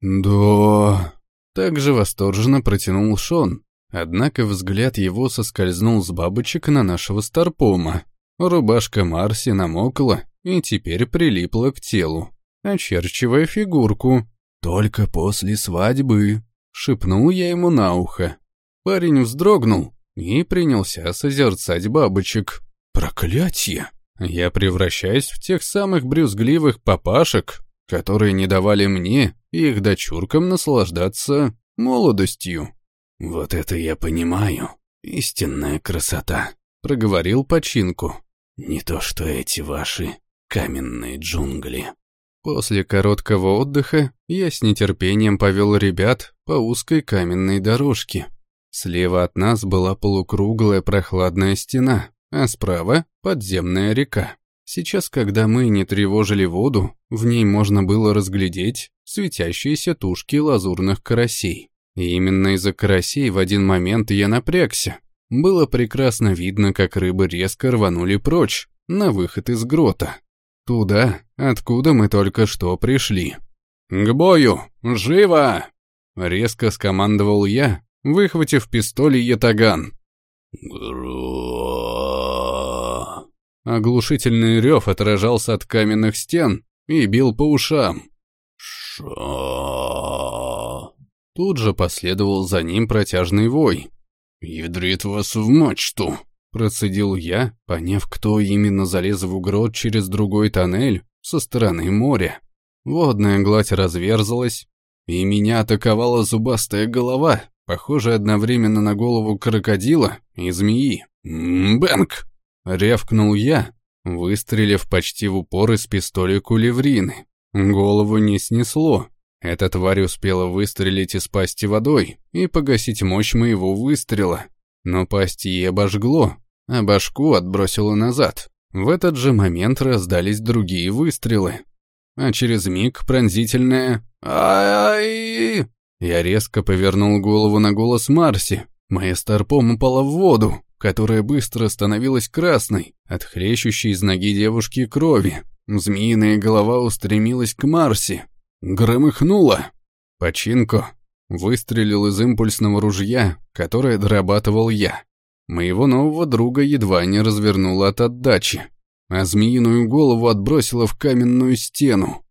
«Да...» — также восторженно протянул Шон, однако взгляд его соскользнул с бабочек на нашего старпома. Рубашка Марси намокла и теперь прилипла к телу, очерчивая фигурку. «Только после свадьбы», — шепнул я ему на ухо. Парень вздрогнул и принялся созерцать бабочек. «Проклятье!» Я превращаюсь в тех самых брюзгливых папашек, которые не давали мне и их дочуркам наслаждаться молодостью. «Вот это я понимаю. Истинная красота», — проговорил починку. «Не то что эти ваши каменные джунгли». После короткого отдыха я с нетерпением повел ребят по узкой каменной дорожке. Слева от нас была полукруглая прохладная стена, а справа — подземная река. Сейчас, когда мы не тревожили воду, в ней можно было разглядеть светящиеся тушки лазурных карасей. И именно из-за карасей в один момент я напрягся. Было прекрасно видно, как рыбы резко рванули прочь, на выход из грота. Туда, откуда мы только что пришли. «К бою! Живо!» Резко скомандовал я, выхватив пистоль и ятаган. Оглушительный рев отражался от каменных стен и бил по ушам. «Ша...» Тут же последовал за ним протяжный вой. «Ядрит вас в мачту!» Процедил я, поняв, кто именно залез в угрот через другой тоннель со стороны моря. Водная гладь разверзалась, и меня атаковала зубастая голова, похожая одновременно на голову крокодила и змеи. «Бэнк!» — рявкнул я, выстрелив почти в упор из пистоля кулеврины. Голову не снесло. Эта тварь успела выстрелить из пасти водой и погасить мощь моего выстрела. Но пасть ей обожгло, а башку отбросило назад. В этот же момент раздались другие выстрелы. А через миг пронзительное «Ай!» Я резко повернул голову на голос Марси. Моя старпом упала в воду, которая быстро становилась красной, от хлещущей из ноги девушки крови. Змеиная голова устремилась к Марси. Громыхнула. Починко выстрелил из импульсного ружья, которое дорабатывал я. Моего нового друга едва не развернуло от отдачи, а змеиную голову отбросило в каменную стену.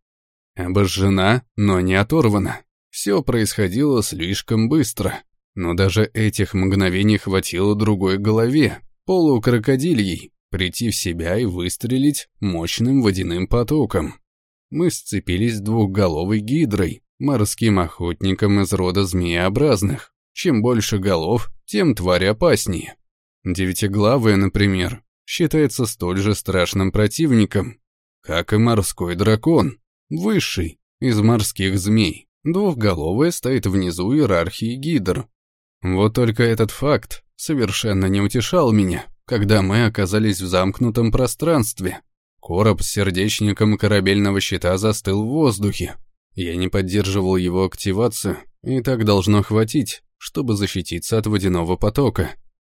Обожжена, но не оторвана. Все происходило слишком быстро. Но даже этих мгновений хватило другой голове, полукрокодильей, прийти в себя и выстрелить мощным водяным потоком. Мы сцепились с двухголовой гидрой, морским охотником из рода змееобразных. Чем больше голов, тем тварь опаснее. Девятиглавая, например, считается столь же страшным противником, как и морской дракон, высший из морских змей. Двухголовая стоит внизу иерархии гидр. Вот только этот факт совершенно не утешал меня, когда мы оказались в замкнутом пространстве. Короб с сердечником корабельного щита застыл в воздухе. Я не поддерживал его активацию, и так должно хватить, чтобы защититься от водяного потока.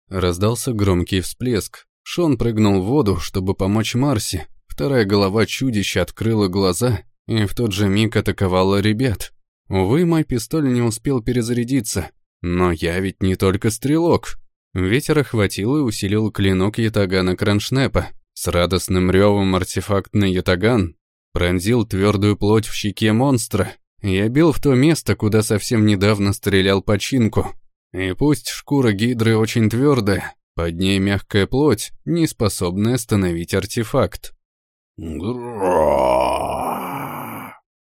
Раздался громкий всплеск. Шон прыгнул в воду, чтобы помочь Марси. Вторая голова чудища открыла глаза и в тот же миг атаковала ребят. Увы, мой пистоль не успел перезарядиться. Но я ведь не только стрелок. Ветер охватил и усилил клинок ятагана Кроншнепа. С радостным ревом артефактный ятаган пронзил твердую плоть в щеке монстра. Я бил в то место, куда совсем недавно стрелял починку. И пусть шкура гидры очень твердая, под ней мягкая плоть, не способная остановить артефакт.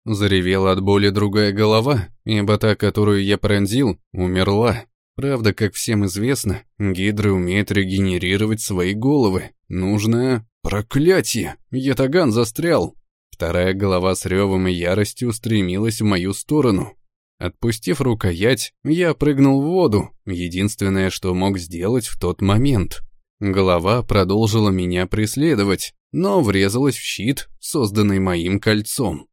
Заревела от боли другая голова, ибо та, которую я пронзил, умерла. Правда, как всем известно, гидры умеют регенерировать свои головы. Нужно... Проклятие! Ятаган застрял. Вторая голова с ревом и яростью устремилась в мою сторону. Отпустив рукоять, я прыгнул в воду, единственное, что мог сделать в тот момент. Голова продолжила меня преследовать, но врезалась в щит, созданный моим кольцом.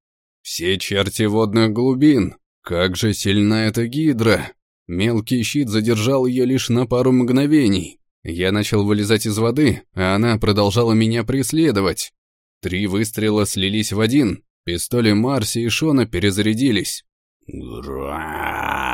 Все черти водных глубин, как же сильна эта гидра! Мелкий щит задержал ее лишь на пару мгновений. Я начал вылезать из воды, а она продолжала меня преследовать. Три выстрела слились в один. Пистоли Марси и Шона перезарядились. Гра!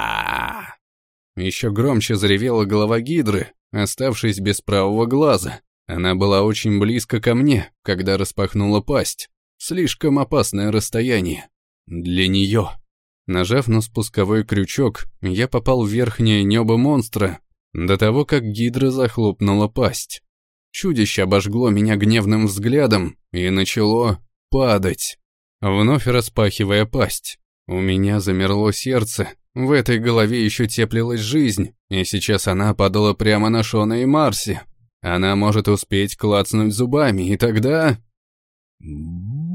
Еще громче заревела голова Гидры, оставшись без правого глаза. Она была очень близко ко мне, когда распахнула пасть. Слишком опасное расстояние. Для нее. Нажав на спусковой крючок, я попал в верхнее небо монстра, до того, как Гидра захлопнула пасть. Чудище обожгло меня гневным взглядом и начало падать, вновь распахивая пасть. У меня замерло сердце, в этой голове еще теплилась жизнь, и сейчас она падала прямо на Шона и Марси. Она может успеть клацнуть зубами, и тогда...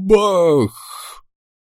Бах!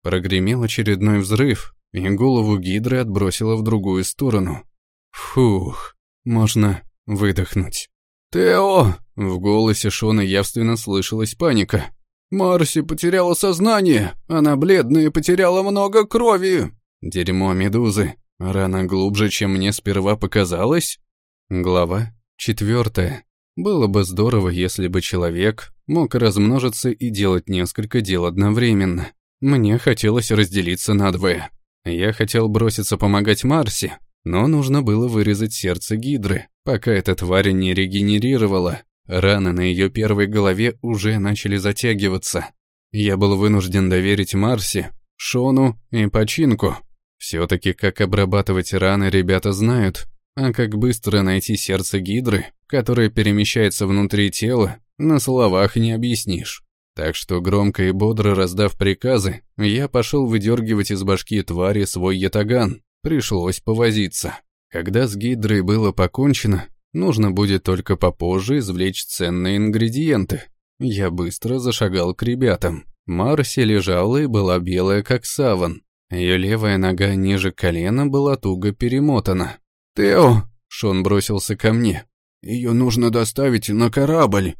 Прогремел очередной взрыв, и голову Гидры отбросило в другую сторону. Фух, можно выдохнуть. «Тео!» В голосе Шона явственно слышалась паника. «Марси потеряла сознание! Она бледная и потеряла много крови!» Дерьмо медузы. Рана глубже, чем мне сперва показалось. Глава четвертая. Было бы здорово, если бы человек мог размножиться и делать несколько дел одновременно. Мне хотелось разделиться надвое. Я хотел броситься помогать Марси, но нужно было вырезать сердце Гидры, пока эта тварь не регенерировала. Раны на ее первой голове уже начали затягиваться. Я был вынужден доверить Марси, Шону и Починку. Все-таки как обрабатывать раны ребята знают, а как быстро найти сердце Гидры, которое перемещается внутри тела, на словах не объяснишь. Так что громко и бодро раздав приказы, я пошел выдергивать из башки твари свой ятаган. Пришлось повозиться. Когда с гидрой было покончено, Нужно будет только попозже извлечь ценные ингредиенты. Я быстро зашагал к ребятам. Марси лежала и была белая, как саван. Ее левая нога ниже колена была туго перемотана. «Тео!» — Шон бросился ко мне. «Ее нужно доставить на корабль».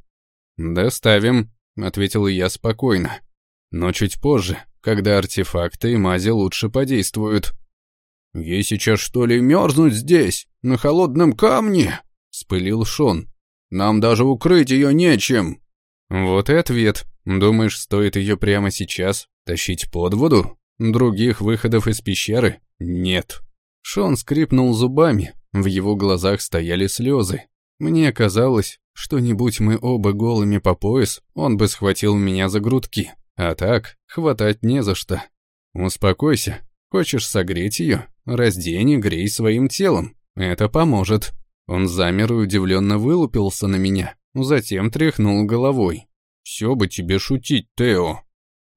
«Доставим», — ответил я спокойно. «Но чуть позже, когда артефакты и мази лучше подействуют». «Ей сейчас что ли мерзнуть здесь, на холодном камне?» Спылил Шон. «Нам даже укрыть ее нечем!» Вот и ответ. Думаешь, стоит ее прямо сейчас тащить под воду? Других выходов из пещеры нет. Шон скрипнул зубами, в его глазах стояли слезы. Мне казалось, что не будь мы оба голыми по пояс, он бы схватил меня за грудки. А так, хватать не за что. Успокойся. Хочешь согреть ее? Раздень и грей своим телом. Это поможет. Он замер и удивленно вылупился на меня, затем тряхнул головой. «Все бы тебе шутить, Тео».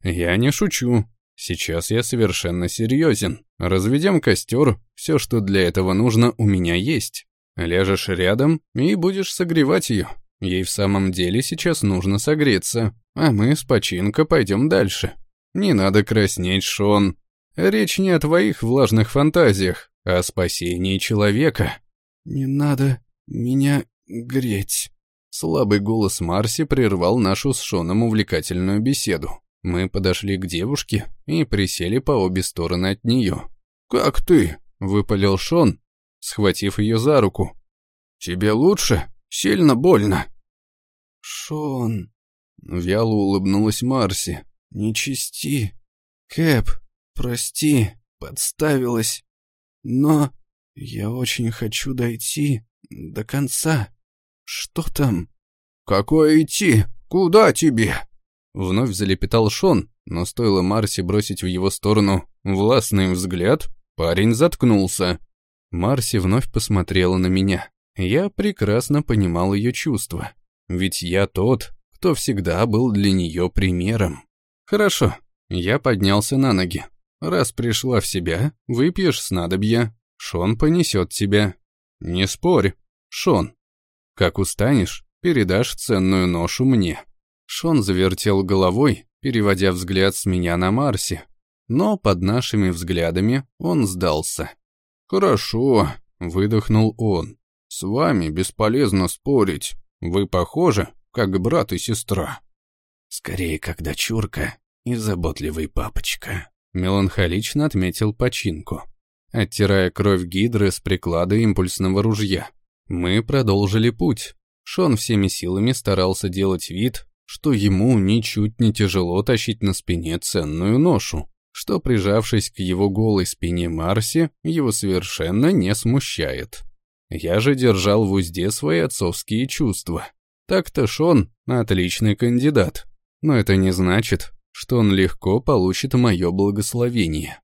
«Я не шучу. Сейчас я совершенно серьезен. Разведем костер, все, что для этого нужно, у меня есть. Ляжешь рядом и будешь согревать ее. Ей в самом деле сейчас нужно согреться, а мы с починка пойдем дальше. Не надо краснеть, Шон. Речь не о твоих влажных фантазиях, а о спасении человека». «Не надо меня греть». Слабый голос Марси прервал нашу с Шоном увлекательную беседу. Мы подошли к девушке и присели по обе стороны от нее. «Как ты?» — выпалил Шон. схватив ее за руку. «Тебе лучше? Сильно больно?» «Шон...» — вяло улыбнулась Марси. «Не чисти. Кэп, прости, подставилась. Но я очень хочу дойти до конца. Что там?» «Какое идти? Куда тебе?» Вновь залепетал Шон, но стоило Марси бросить в его сторону властный взгляд, парень заткнулся. Марси вновь посмотрела на меня. Я прекрасно понимал ее чувства. Ведь я тот, кто всегда был для нее примером. Хорошо, я поднялся на ноги. Раз пришла в себя, выпьешь снадобья, Шон понесет тебя. Не спорь, Шон. Как устанешь, передашь ценную ношу мне. Шон завертел головой, переводя взгляд с меня на Марси. Но под нашими взглядами он сдался. «Хорошо», — выдохнул он. «С вами бесполезно спорить. Вы похожи, как брат и сестра». «Скорее, как дочурка и заботливый папочка», — меланхолично отметил починку, оттирая кровь гидры с приклада импульсного ружья. Мы продолжили путь. Шон всеми силами старался делать вид, что ему ничуть не тяжело тащить на спине ценную ношу, что, прижавшись к его голой спине Марси, его совершенно не смущает. Я же держал в узде свои отцовские чувства. Так-то Шон — отличный кандидат, но это не значит, что он легко получит мое благословение.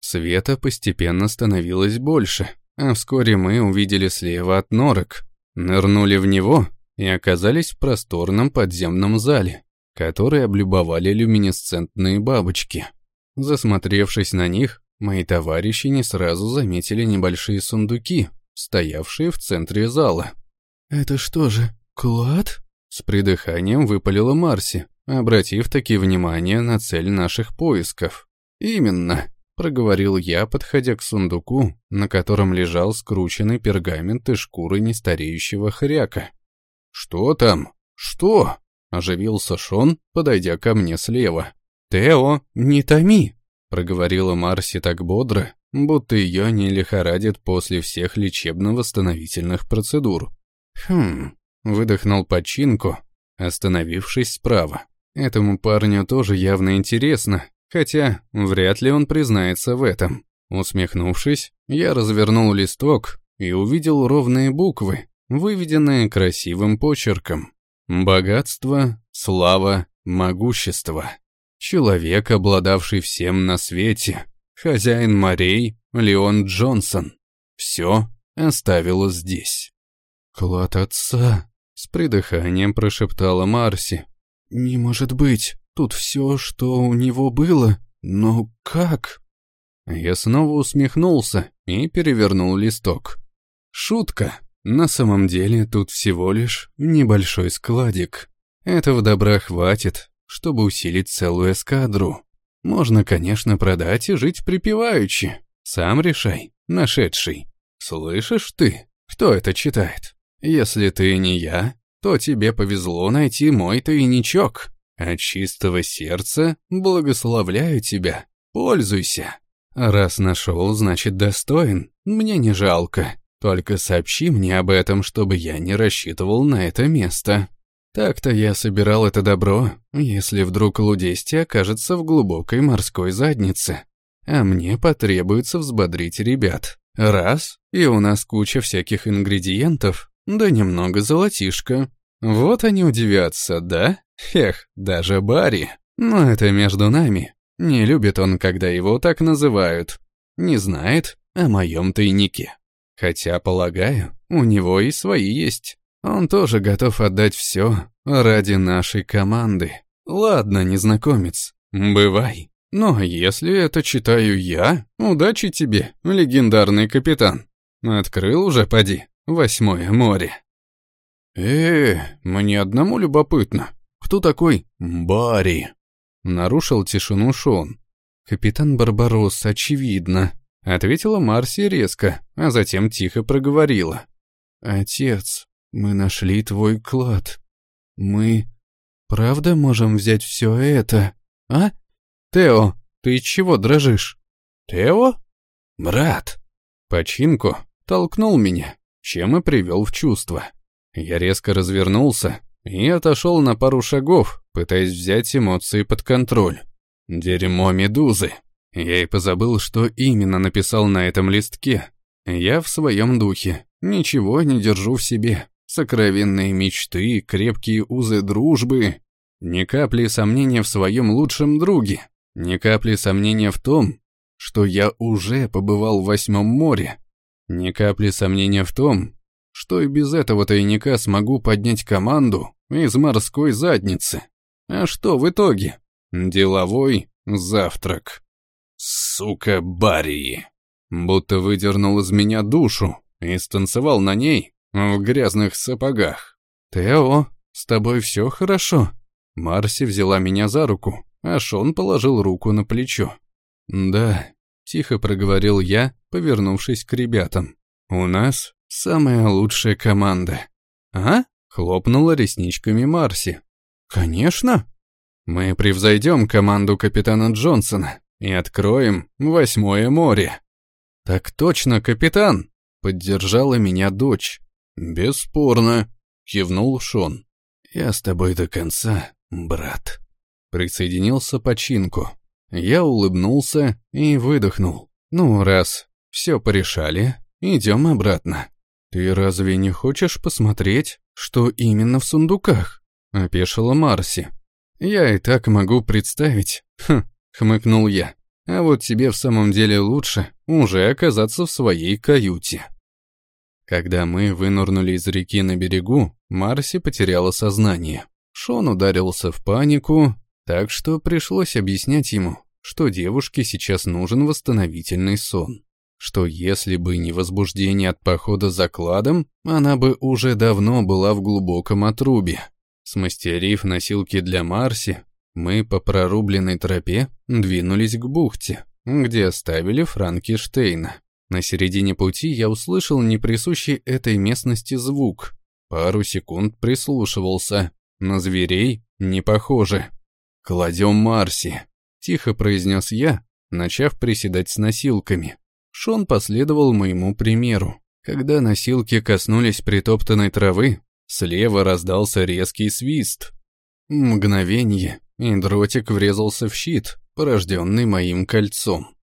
Света постепенно становилось больше, а вскоре мы увидели слева от норок, нырнули в него и оказались в просторном подземном зале, который облюбовали люминесцентные бабочки. Засмотревшись на них, мои товарищи не сразу заметили небольшие сундуки, стоявшие в центре зала. «Это что же, клад?» С придыханием выпалила Марси, обратив таки внимание на цель наших поисков. «Именно», — проговорил я, подходя к сундуку, на котором лежал скрученный пергамент и шкуры нестареющего хряка. «Что там? Что?» — оживился Шон, подойдя ко мне слева. «Тео, не томи!» — проговорила Марси так бодро, будто ее не лихорадит после всех лечебно-восстановительных процедур. «Хм...» — выдохнул починку, остановившись справа. Этому парню тоже явно интересно, хотя вряд ли он признается в этом. Усмехнувшись, я развернул листок и увидел ровные буквы, выведенные красивым почерком. Богатство, слава, могущество. Человек, обладавший всем на свете. Хозяин морей, Леон Джонсон. Все оставила здесь. «Клад отца», — с придыханием прошептала Марси. «Не может быть, тут все, что у него было, но как?» Я снова усмехнулся и перевернул листок. Шутка. На самом деле тут всего лишь небольшой складик. Этого добра хватит, чтобы усилить целую эскадру. Можно, конечно, продать и жить припеваючи. Сам решай, нашедший. Слышишь ты, кто это читает? Если ты не я, то тебе повезло найти мой тайничок. От чистого сердца благословляю тебя. Пользуйся. Раз нашел, значит достоин. Мне не жалко. Только сообщи мне об этом, чтобы я не рассчитывал на это место. Так-то я собирал это добро, если вдруг Лудести окажется в глубокой морской заднице. А мне потребуется взбодрить ребят. Раз, и у нас куча всяких ингредиентов, да немного золотишка. Вот они удивятся, да? Эх, даже Барри. Но это между нами. Не любит он, когда его так называют. Не знает о моем тайнике. Хотя, полагаю, у него и свои есть. Он тоже готов отдать все ради нашей команды. Ладно, незнакомец, бывай. Но если это читаю я, удачи тебе, легендарный капитан. Открыл уже, поди, восьмое море. Э, мне одному любопытно. Кто такой Барри? Нарушил тишину Шон. Капитан Барбарос, очевидно. Ответила Марси резко, а затем тихо проговорила. «Отец, мы нашли твой клад. Мы правда можем взять все это, а? Тео, ты чего дрожишь? Тео? Брат. Починку, толкнул меня, чем и привел в чувство. Я резко развернулся и отошел на пару шагов, пытаясь взять эмоции под контроль. Дерьмо медузы. Я и позабыл, что именно написал на этом листке. Я в своем духе, ничего не держу в себе. Сокровенные мечты, крепкие узы дружбы. Ни капли сомнения в своем лучшем друге. Ни капли сомнения в том, что я уже побывал в Восьмом море. Ни капли сомнения в том, что и без этого тайника смогу поднять команду из морской задницы. А что в итоге? Деловой завтрак. Сука Барри. Будто выдернул из меня душу и станцевал на ней в грязных сапогах. «Тео, с тобой все хорошо?» Марси взяла меня за руку, а Шон положил руку на плечо. «Да», — тихо проговорил я, повернувшись к ребятам. «У нас самая лучшая команда». «А?» — хлопнула ресничками Марси. «Конечно!» «Мы превзойдем команду капитана Джонсона и откроем Восьмое море». «Так точно, капитан!» — поддержала меня дочь. «Бесспорно», — кивнул Шон. «Я с тобой до конца, брат». Присоединился починку. Я улыбнулся и выдохнул. «Ну, раз все порешали, идем обратно». «Ты разве не хочешь посмотреть, что именно в сундуках?» — опешила Марси. «Я и так могу представить». «Хм», — хмыкнул я. «А вот тебе в самом деле лучше уже оказаться в своей каюте». Когда мы вынурнули из реки на берегу, Марси потеряла сознание. Шон ударился в панику, так что пришлось объяснять ему, что девушке сейчас нужен восстановительный сон. Что если бы не возбуждение от похода за кладом, она бы уже давно была в глубоком отрубе. Смастерив носилки для Марси, мы по прорубленной тропе двинулись к бухте, где оставили Франкиштейна. На середине пути я услышал неприсущий этой местности звук. Пару секунд прислушивался. На зверей не похоже. «Кладем Марси», — тихо произнес я, начав приседать с носилками. Шон последовал моему примеру. Когда носилки коснулись притоптанной травы, слева раздался резкий свист. Мгновение, и дротик врезался в щит, порожденный моим кольцом.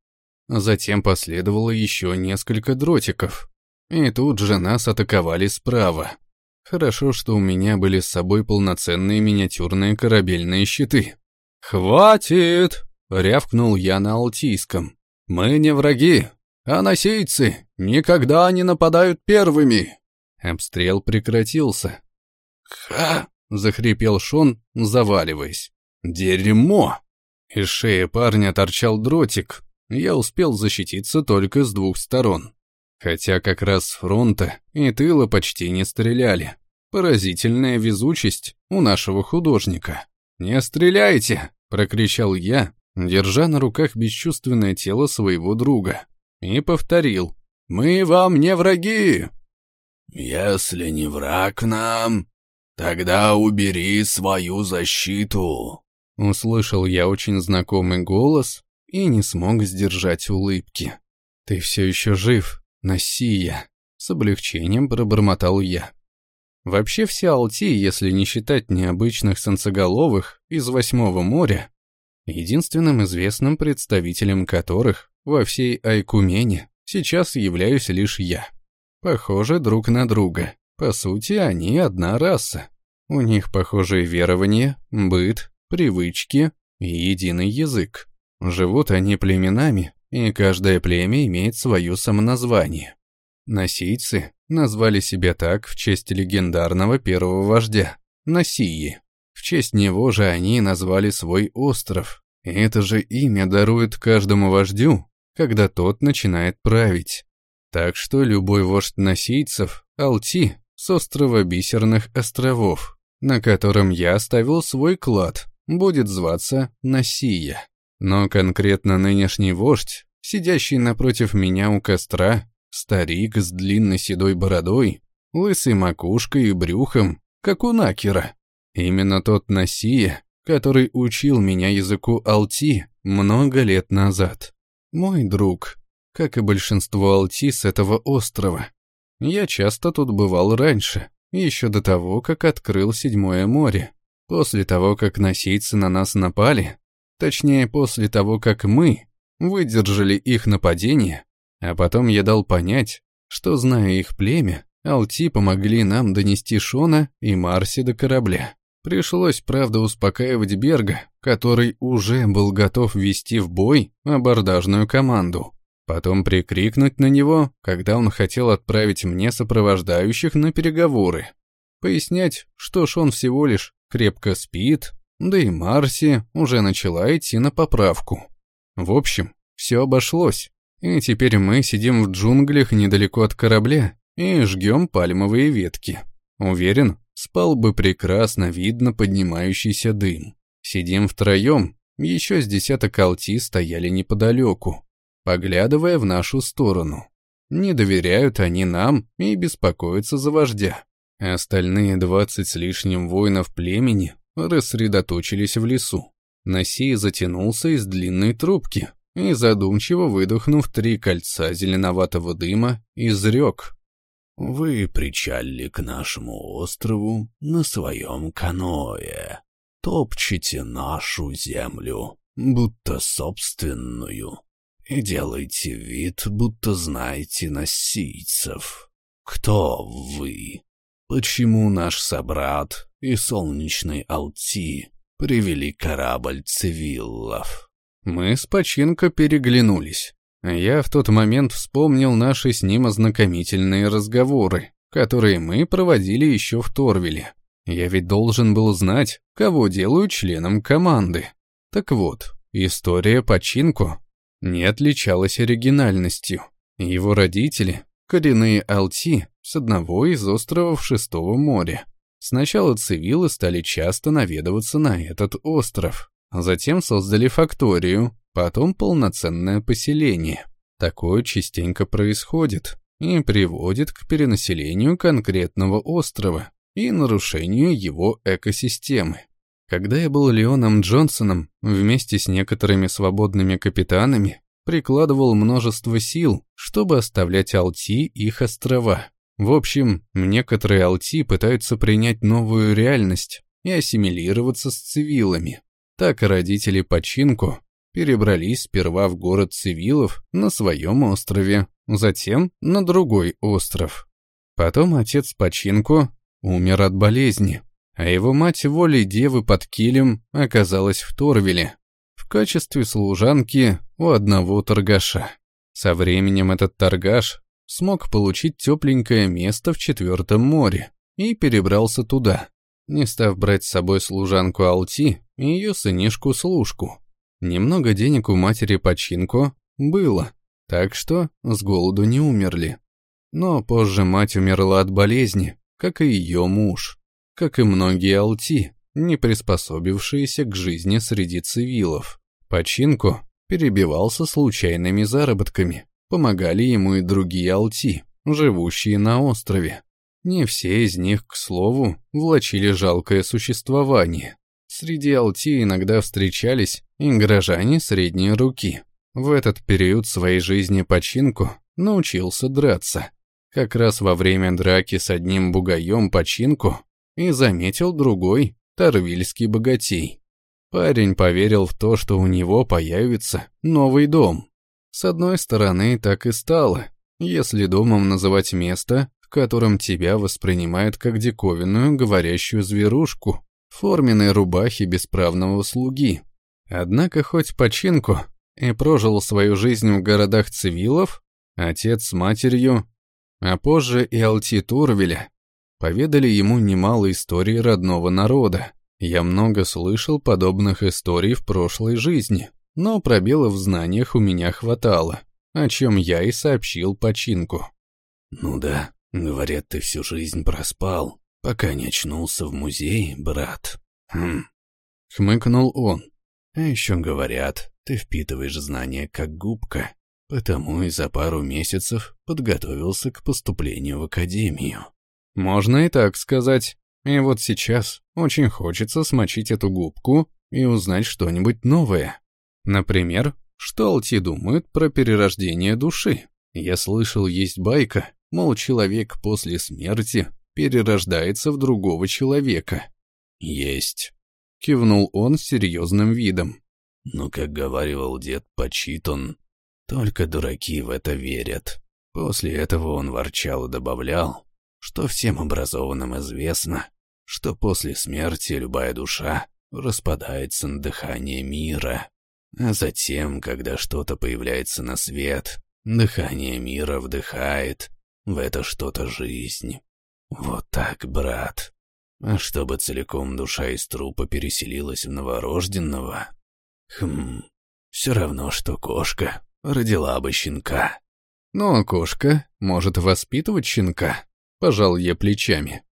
Затем последовало еще несколько дротиков. И тут же нас атаковали справа. Хорошо, что у меня были с собой полноценные миниатюрные корабельные щиты. «Хватит!» — рявкнул я на алтийском. «Мы не враги, а носийцы никогда не нападают первыми!» Обстрел прекратился. «Ха!» — захрипел Шон, заваливаясь. «Дерьмо!» Из шеи парня торчал дротик, я успел защититься только с двух сторон. Хотя как раз фронта и тыла почти не стреляли. Поразительная везучесть у нашего художника. «Не стреляйте!» — прокричал я, держа на руках бесчувственное тело своего друга. И повторил. «Мы вам не враги!» «Если не враг нам, тогда убери свою защиту!» Услышал я очень знакомый голос, и не смог сдержать улыбки. «Ты все еще жив, Насия!» С облегчением пробормотал я. Вообще все Алти, если не считать необычных солнцеголовых из Восьмого моря, единственным известным представителем которых во всей Айкумене сейчас являюсь лишь я. Похожи друг на друга. По сути, они одна раса. У них похожие верования, быт, привычки и единый язык. Живут они племенами, и каждое племя имеет свое самоназвание. Носийцы назвали себя так в честь легендарного первого вождя – Носии. В честь него же они назвали свой остров. И это же имя дарует каждому вождю, когда тот начинает править. Так что любой вождь носийцев – Алти с острова Бисерных островов, на котором я оставил свой клад, будет зваться Носия. Но конкретно нынешний вождь, сидящий напротив меня у костра, старик с длинной седой бородой, лысой макушкой и брюхом, как у Накера. Именно тот Насия, который учил меня языку Алти много лет назад. Мой друг, как и большинство Алти с этого острова, Я часто тут бывал раньше, еще до того, как открыл Седьмое море. После того, как носийцы на нас напали, точнее, после того, как мы выдержали их нападение, а потом я дал понять, что, зная их племя, Алти помогли нам донести Шона и Марси до корабля. Пришлось, правда, успокаивать Берга, который уже был готов вести в бой абордажную команду. Потом прикрикнуть на него, когда он хотел отправить мне сопровождающих на переговоры. Пояснять, что ж он всего лишь крепко спит, да и Марси уже начала идти на поправку. В общем, все обошлось, и теперь мы сидим в джунглях недалеко от корабля и жгем пальмовые ветки. Уверен, спал бы прекрасно видно поднимающийся дым. Сидим втроем, еще с десяток алти стояли неподалеку, поглядывая в нашу сторону. Не доверяют они нам и беспокоятся за вождя. Остальные двадцать с лишним воинов племени рассредоточились в лесу. Насей затянулся из длинной трубки и, задумчиво выдохнув три кольца зеленоватого дыма, изрек. Вы причалили к нашему острову на своем каное, топчете нашу землю, будто собственную, и делаете вид, будто знаете носийцев. Кто вы? Почему наш собрат и солнечный Алти привели корабль цивиллов? Мы с Починко переглянулись. Я в тот момент вспомнил наши с ним ознакомительные разговоры, которые мы проводили еще в Торвиле. Я ведь должен был знать, кого делаю членом команды. Так вот, история Починку не отличалась оригинальностью. Его родители, коренные Алти, с одного из островов Шестого моря. Сначала цивилы стали часто наведываться на этот остров, затем создали факторию, потом полноценное поселение. Такое частенько происходит и приводит к перенаселению конкретного острова и нарушению его экосистемы. Когда я был Леоном Джонсоном, вместе с некоторыми свободными капитанами, прикладывал множество сил, чтобы оставлять Алти их острова. В общем, некоторые Алти пытаются принять новую реальность и ассимилироваться с цивилами. Так родители Починку перебрались сперва в город Цивилов на своем острове, затем на другой остров. Потом отец Починку умер от болезни, а его мать волей девы под килем оказалась в Торвеле в качестве служанки у одного торгаша. Со временем этот торгаш смог получить тепленькое место в Четвертом море и перебрался туда, не став брать с собой служанку Алти и ее сынишку-служку. Немного денег у матери починку было, так что с голоду не умерли. Но позже мать умерла от болезни, как и ее муж, как и многие алти, не приспособившиеся к жизни среди цивилов. Починку перебивался случайными заработками, помогали ему и другие алти, живущие на острове. Не все из них, к слову, влачили жалкое существование. Среди алти иногда встречались и горожане средней руки. В этот период своей жизни починку научился драться. Как раз во время драки с одним бугаем починку и заметил другой, Тарвильский богатей. Парень поверил в то, что у него появится новый дом. С одной стороны, так и стало, если домом называть место, в котором тебя воспринимают как диковинную говорящую зверушку, форменной рубахи бесправного слуги. Однако хоть починку и прожил свою жизнь в городах цивилов, отец с матерью, а позже и Алти Турвеля, поведали ему немало историй родного народа. Я много слышал подобных историй в прошлой жизни, но пробелов в знаниях у меня хватало, о чем я и сообщил починку. «Ну да, говорят, ты всю жизнь проспал, пока не очнулся в музее, брат. Хм. Хмыкнул он. А еще говорят, ты впитываешь знания как губка, потому и за пару месяцев подготовился к поступлению в академию. Можно и так сказать. И вот сейчас очень хочется смочить эту губку и узнать что-нибудь новое. Например, что Алти думают про перерождение души. Я слышал, есть байка, мол, человек после смерти перерождается в другого человека. «Есть», — кивнул он с серьезным видом. «Ну, как говаривал дед Почитон, только дураки в это верят». После этого он ворчал и добавлял, что всем образованным известно, что после смерти любая душа распадается на дыхание мира, а затем, когда что-то появляется на свет, дыхание мира вдыхает в это что-то жизнь. Вот так, брат. А чтобы целиком душа из трупа переселилась в новорожденного? Хм, все равно, что кошка родила бы щенка. Но кошка может воспитывать щенка, пожал я плечами.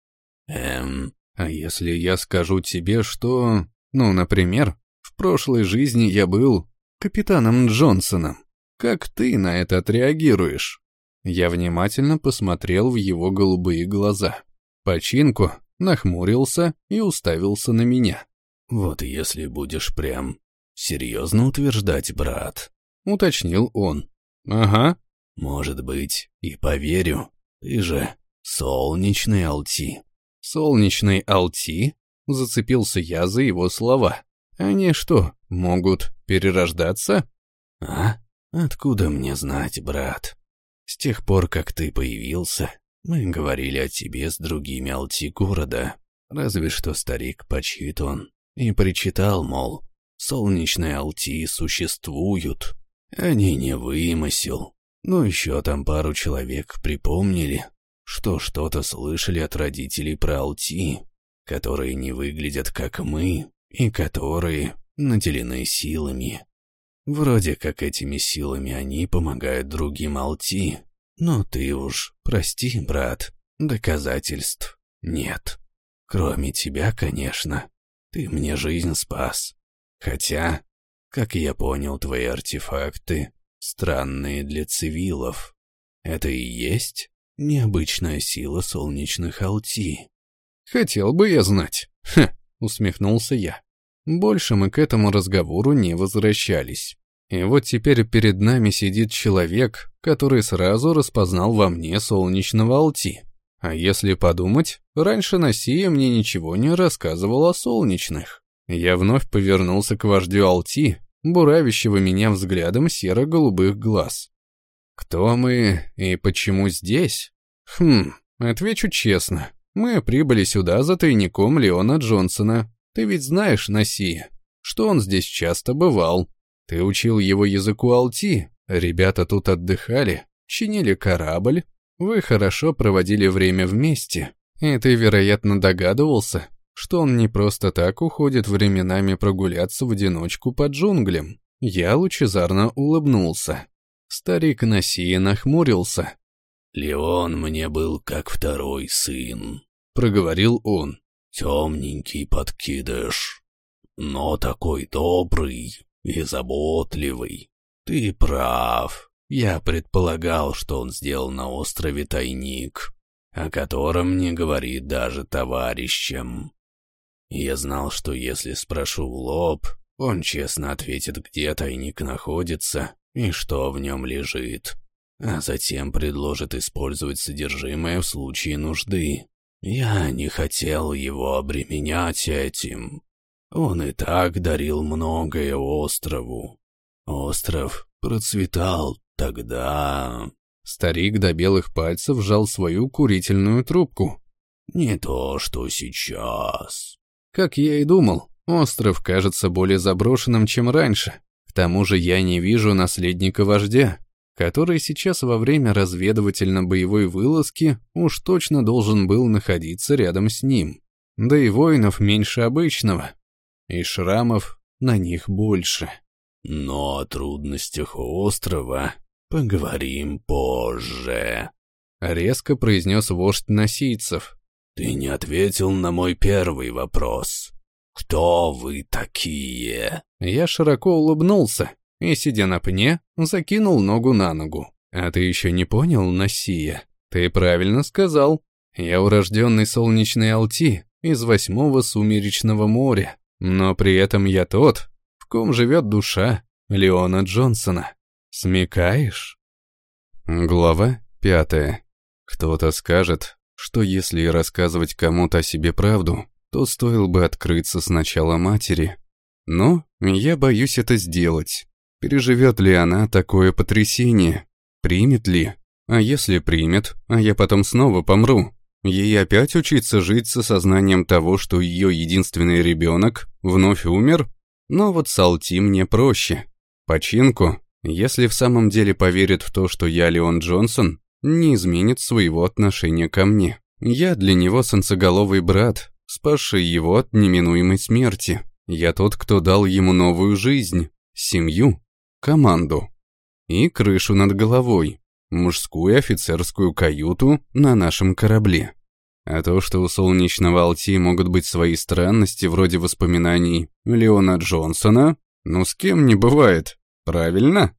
Эм, а если я скажу тебе, что... Ну, например, в прошлой жизни я был капитаном Джонсоном. Как ты на это отреагируешь? Я внимательно посмотрел в его голубые глаза. Починку нахмурился и уставился на меня. «Вот если будешь прям серьезно утверждать, брат», — уточнил он. «Ага». «Может быть, и поверю. Ты же солнечный Алти». «Солнечный Алти?» — зацепился я за его слова. «Они что, могут перерождаться?» «А? Откуда мне знать, брат? С тех пор, как ты появился, мы говорили о тебе с другими Алти города. Разве что старик Почитон и причитал, мол, солнечные Алти существуют. Они не вымысел. Но еще там пару человек припомнили, что что-то слышали от родителей про Алти, которые не выглядят как мы и которые наделены силами. Вроде как этими силами они помогают другим Алти. Но ты уж, прости, брат, доказательств нет. Кроме тебя, конечно. Ты мне жизнь спас. Хотя, как я понял, твои артефакты странные для цивилов. Это и есть необычная сила солнечных Алти. Хотел бы я знать. Хм, усмехнулся я. Больше мы к этому разговору не возвращались. И вот теперь перед нами сидит человек, который сразу распознал во мне солнечного Алти. А если подумать, раньше Насия мне ничего не рассказывал о солнечных. Я вновь повернулся к вождю Алти, буравящего меня взглядом серо-голубых глаз. Кто мы и почему здесь? Хм, отвечу честно. Мы прибыли сюда за тайником Леона Джонсона. Ты ведь знаешь Насия, что он здесь часто бывал. Ты учил его языку Алти, ребята тут отдыхали, чинили корабль. Вы хорошо проводили время вместе, и ты, вероятно, догадывался, что он не просто так уходит временами прогуляться в одиночку по джунглям. Я лучезарно улыбнулся. Старик Насия нахмурился. «Леон мне был как второй сын», — проговорил он. «Темненький подкидыш, но такой добрый и заботливый. Ты прав. Я предполагал, что он сделал на острове тайник, о котором не говорит даже товарищам. Я знал, что если спрошу в лоб, он честно ответит, где тайник находится и что в нем лежит, а затем предложит использовать содержимое в случае нужды. Я не хотел его обременять этим. Он и так дарил многое острову. Остров процветал тогда... Старик до белых пальцев сжал свою курительную трубку. Не то, что сейчас. Как я и думал, остров кажется более заброшенным, чем раньше. К тому же я не вижу наследника вождя, который сейчас во время разведывательно-боевой вылазки уж точно должен был находиться рядом с ним. Да и воинов меньше обычного и шрамов на них больше. Но о трудностях острова поговорим позже. Резко произнес вождь носийцев. Ты не ответил на мой первый вопрос. Кто вы такие? Я широко улыбнулся и, сидя на пне, закинул ногу на ногу. А ты еще не понял, Насия? Ты правильно сказал. Я урожденный солнечный Алти из восьмого сумеречного моря. Но при этом я тот, в ком живет душа Леона Джонсона. Смекаешь? Глава пятая. Кто-то скажет, что если рассказывать кому-то о себе правду, то стоило бы открыться сначала матери. Но я боюсь это сделать. Переживет ли она такое потрясение? Примет ли? А если примет, а я потом снова помру? Ей опять учиться жить с осознанием того, что ее единственный ребенок вновь умер? Но вот с Алти мне проще. Починку, если в самом деле поверит в то, что я Леон Джонсон, не изменит своего отношения ко мне. Я для него солнцеголовый брат, спасший его от неминуемой смерти. Я тот, кто дал ему новую жизнь, семью, команду и крышу над головой, мужскую офицерскую каюту на нашем корабле. А то, что у солнечного Алти могут быть свои странности вроде воспоминаний Леона Джонсона, ну с кем не бывает, правильно?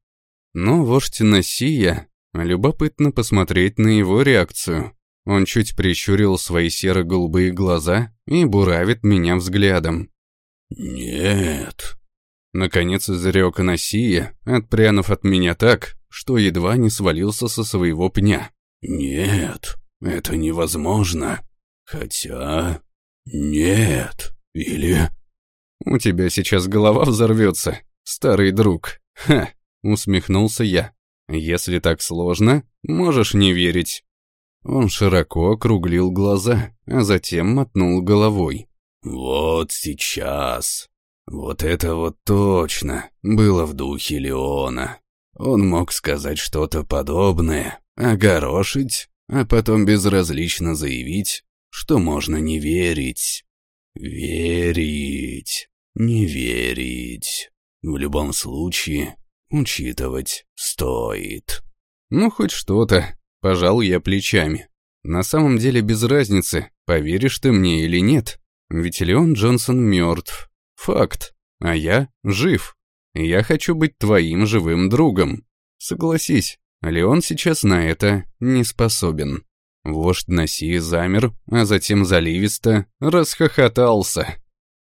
Но вождь Насия, любопытно посмотреть на его реакцию. Он чуть прищурил свои серо-голубые глаза и буравит меня взглядом. «Нет». Наконец изрек Насия, отпрянув от меня так, что едва не свалился со своего пня. «Нет, это невозможно. Хотя... Нет. Или...» «У тебя сейчас голова взорвется, старый друг. Ха!» — усмехнулся я. «Если так сложно, можешь не верить». Он широко округлил глаза, а затем мотнул головой. «Вот сейчас. Вот это вот точно было в духе Леона. Он мог сказать что-то подобное, огорошить, а потом безразлично заявить, что можно не верить. Верить, не верить. В любом случае, учитывать стоит. Ну, хоть что-то. Пожал я плечами. На самом деле без разницы, поверишь ты мне или нет. Ведь Леон Джонсон мертв. Факт. А я жив. Я хочу быть твоим живым другом. Согласись, Леон сейчас на это не способен. Вождь Наси замер, а затем заливисто расхохотался.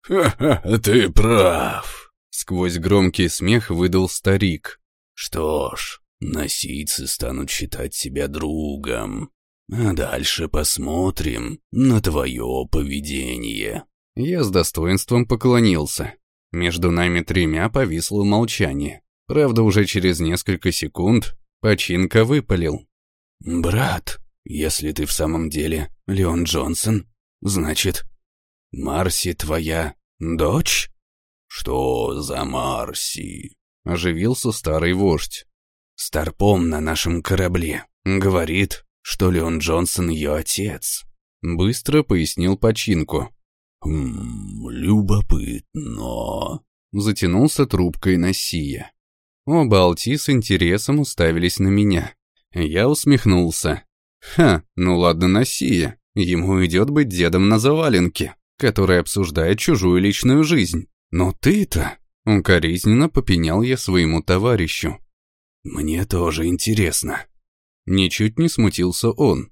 «Ха-ха, ты прав!» Сквозь громкий смех выдал старик. «Что ж, носийцы станут считать себя другом. А дальше посмотрим на твое поведение». Я с достоинством поклонился. Между нами тремя повисло молчание. Правда, уже через несколько секунд починка выпалил. «Брат, если ты в самом деле Леон Джонсон, значит, Марси твоя дочь?» «Что за Марси?» — оживился старый вождь. «Старпом на нашем корабле. Говорит, что Леон Джонсон ее отец», — быстро пояснил починку. «Хм, любопытно», — затянулся трубкой Насия. Оба Алти с интересом уставились на меня. Я усмехнулся. Ха, ну ладно, Насия. Ему идет быть дедом на заваленке, который обсуждает чужую личную жизнь. Но ты-то... Укоризненно попенял я своему товарищу. «Мне тоже интересно». Ничуть не смутился он.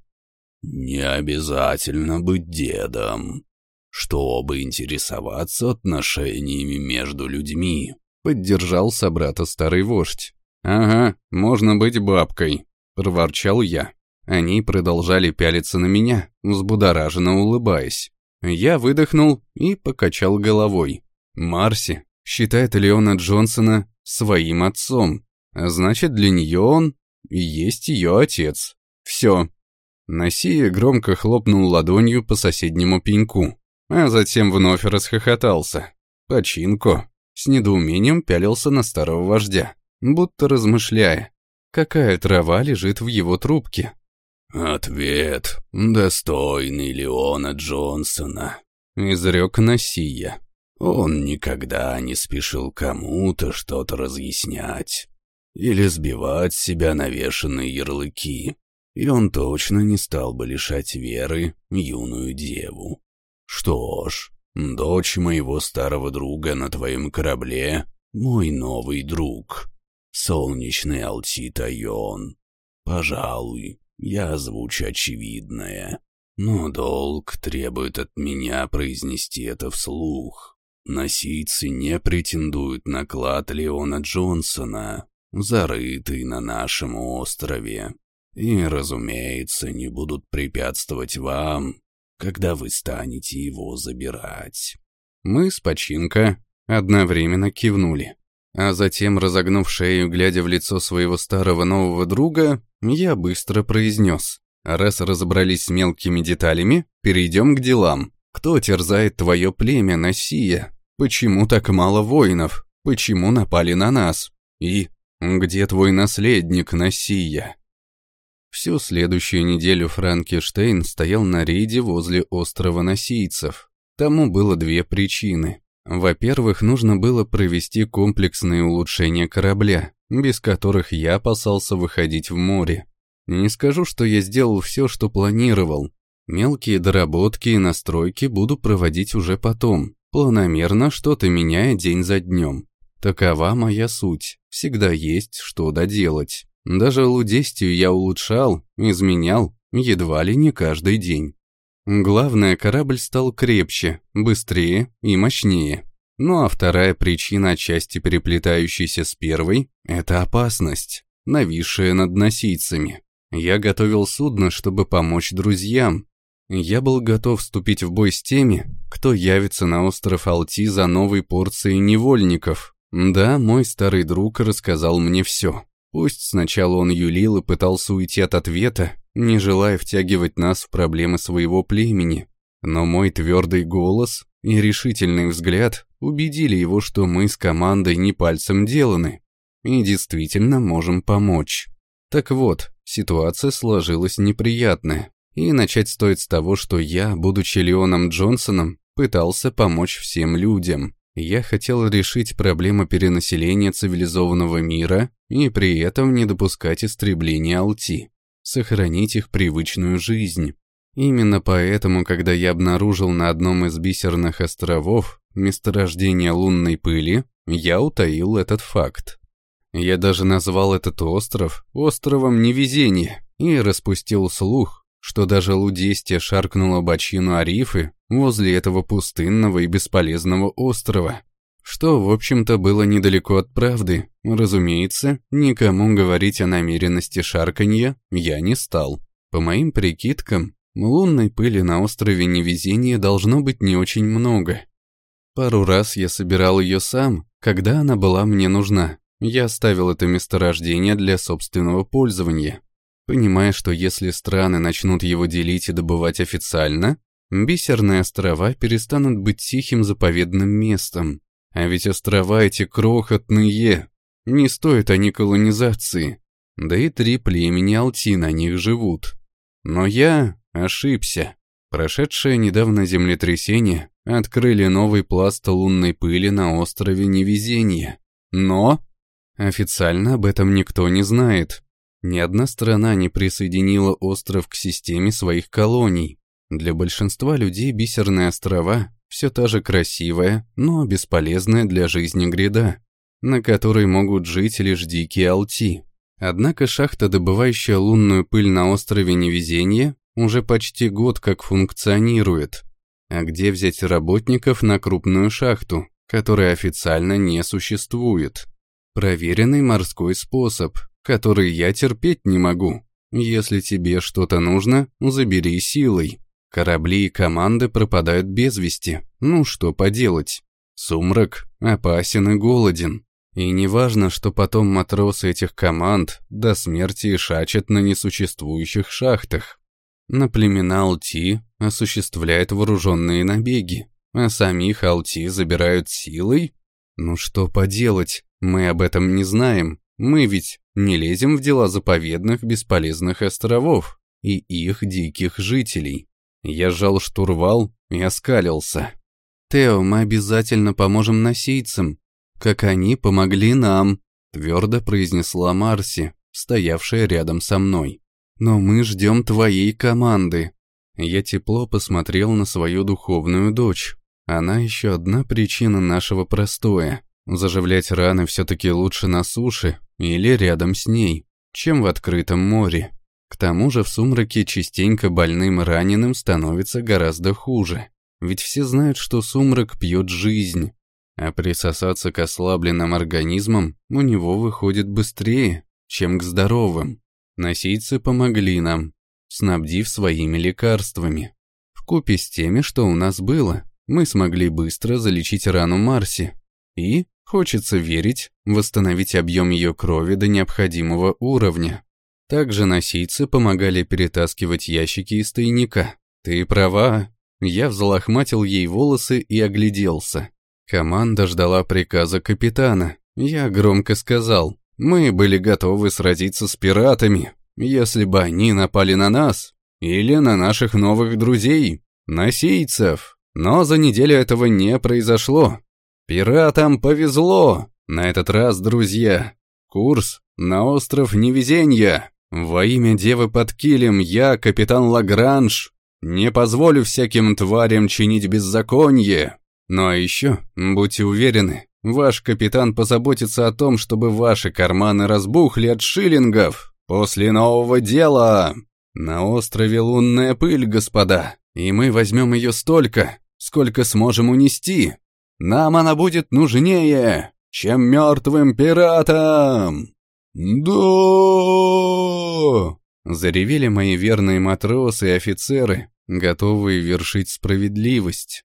«Не обязательно быть дедом, чтобы интересоваться отношениями между людьми», поддержал собрата старый вождь. «Ага, можно быть бабкой», — проворчал я. Они продолжали пялиться на меня, взбудораженно улыбаясь. Я выдохнул и покачал головой. Марси считает Леона Джонсона своим отцом, а значит, для нее он и есть ее отец. Все. Насия громко хлопнул ладонью по соседнему пеньку, а затем вновь расхохотался. Починку. С недоумением пялился на старого вождя, будто размышляя, какая трава лежит в его трубке. «Ответ достойный Леона Джонсона», — изрек Насия. «Он никогда не спешил кому-то что-то разъяснять или сбивать себя навешанные ярлыки, и он точно не стал бы лишать веры юную деву. Что ж, Дочь моего старого друга на твоем корабле — мой новый друг, солнечный Алтитайон. Пожалуй, я озвучу очевидное, но долг требует от меня произнести это вслух. Носийцы не претендуют на клад Леона Джонсона, зарытый на нашем острове. и, разумеется, не будут препятствовать вам, когда вы станете его забирать». Мы с починка одновременно кивнули. А затем, разогнув шею, глядя в лицо своего старого нового друга, я быстро произнес. «Раз разобрались с мелкими деталями, перейдем к делам. Кто терзает твое племя, Насия? Почему так мало воинов? Почему напали на нас? И где твой наследник, Насия?» Всю следующую неделю Франкенштейн стоял на рейде возле острова Носийцев. Тому было две причины. Во-первых, нужно было провести комплексные улучшения корабля, без которых я опасался выходить в море. Не скажу, что я сделал все, что планировал. Мелкие доработки и настройки буду проводить уже потом, планомерно что-то меняя день за днем. Такова моя суть, всегда есть что доделать. Даже лудестию я улучшал, изменял, едва ли не каждый день. Главное, корабль стал крепче, быстрее и мощнее. Ну а вторая причина, отчасти переплетающаяся с первой, это опасность, нависшая над носийцами. Я готовил судно, чтобы помочь друзьям. Я был готов вступить в бой с теми, кто явится на остров Алти за новой порцией невольников. Да, мой старый друг рассказал мне все. Пусть сначала он юлил и пытался уйти от ответа, не желая втягивать нас в проблемы своего племени. Но мой твердый голос и решительный взгляд убедили его, что мы с командой не пальцем деланы и действительно можем помочь. Так вот, ситуация сложилась неприятная. И начать стоит с того, что я, будучи Леоном Джонсоном, пытался помочь всем людям. Я хотел решить проблему перенаселения цивилизованного мира и при этом не допускать истребления Алти сохранить их привычную жизнь. Именно поэтому, когда я обнаружил на одном из бисерных островов месторождение лунной пыли, я утаил этот факт. Я даже назвал этот остров островом невезения и распустил слух, что даже Лудестия шаркнула бочину Арифы возле этого пустынного и бесполезного острова. Что, в общем-то, было недалеко от правды. Разумеется, никому говорить о намеренности шарканья я не стал. По моим прикидкам, лунной пыли на острове невезения должно быть не очень много. Пару раз я собирал ее сам, когда она была мне нужна. Я оставил это месторождение для собственного пользования, понимая, что если страны начнут его делить и добывать официально, бисерные острова перестанут быть тихим заповедным местом, а ведь острова эти крохотные, не стоят они колонизации. Да и три племени Алти на них живут. Но я ошибся. Прошедшее недавно землетрясение открыли новый пласт лунной пыли на острове Невезения. Но официально об этом никто не знает. Ни одна страна не присоединила остров к системе своих колоний. Для большинства людей бисерные острова все та же красивая, но бесполезная для жизни гряда, на которой могут жить лишь дикие алти. Однако шахта, добывающая лунную пыль на острове Невезения, уже почти год как функционирует. А где взять работников на крупную шахту, которая официально не существует? Проверенный морской способ, который я терпеть не могу. Если тебе что-то нужно, забери силой. Корабли и команды пропадают без вести. Ну что поделать? Сумрак опасен и голоден. И неважно, что потом матросы этих команд до смерти шачат на несуществующих шахтах. На племена Алти осуществляют вооруженные набеги, а самих Алти забирают силой? Ну что поделать, мы об этом не знаем. Мы ведь не лезем в дела заповедных бесполезных островов и их диких жителей. Я сжал штурвал и оскалился. «Тео, мы обязательно поможем носийцам, как они помогли нам», твердо произнесла Марси, стоявшая рядом со мной. «Но мы ждем твоей команды». Я тепло посмотрел на свою духовную дочь. Она еще одна причина нашего простоя. Заживлять раны все-таки лучше на суше или рядом с ней, чем в открытом море. К тому же в сумраке частенько больным раненым становится гораздо хуже. Ведь все знают, что сумрак пьет жизнь, а присосаться к ослабленным организмам у него выходит быстрее, чем к здоровым. Носийцы помогли нам, снабдив своими лекарствами. Вкупе с теми, что у нас было, мы смогли быстро залечить рану Марси и, хочется верить, восстановить объем ее крови до необходимого уровня. Также носийцы помогали перетаскивать ящики из тайника. Ты права. Я взлохматил ей волосы и огляделся. Команда ждала приказа капитана. Я громко сказал, мы были готовы сразиться с пиратами, если бы они напали на нас или на наших новых друзей, носийцев. Но за неделю этого не произошло. Пиратам повезло. На этот раз, друзья. Курс на остров невезения. Во имя Девы под килем я, капитан Лагранж, не позволю всяким тварям чинить беззаконие. Ну а еще, будьте уверены, ваш капитан позаботится о том, чтобы ваши карманы разбухли от шиллингов после нового дела. На острове лунная пыль, господа, и мы возьмем ее столько, сколько сможем унести. Нам она будет нужнее, чем мертвым пиратам. Да! Заревели мои верные матросы и офицеры, готовые вершить справедливость.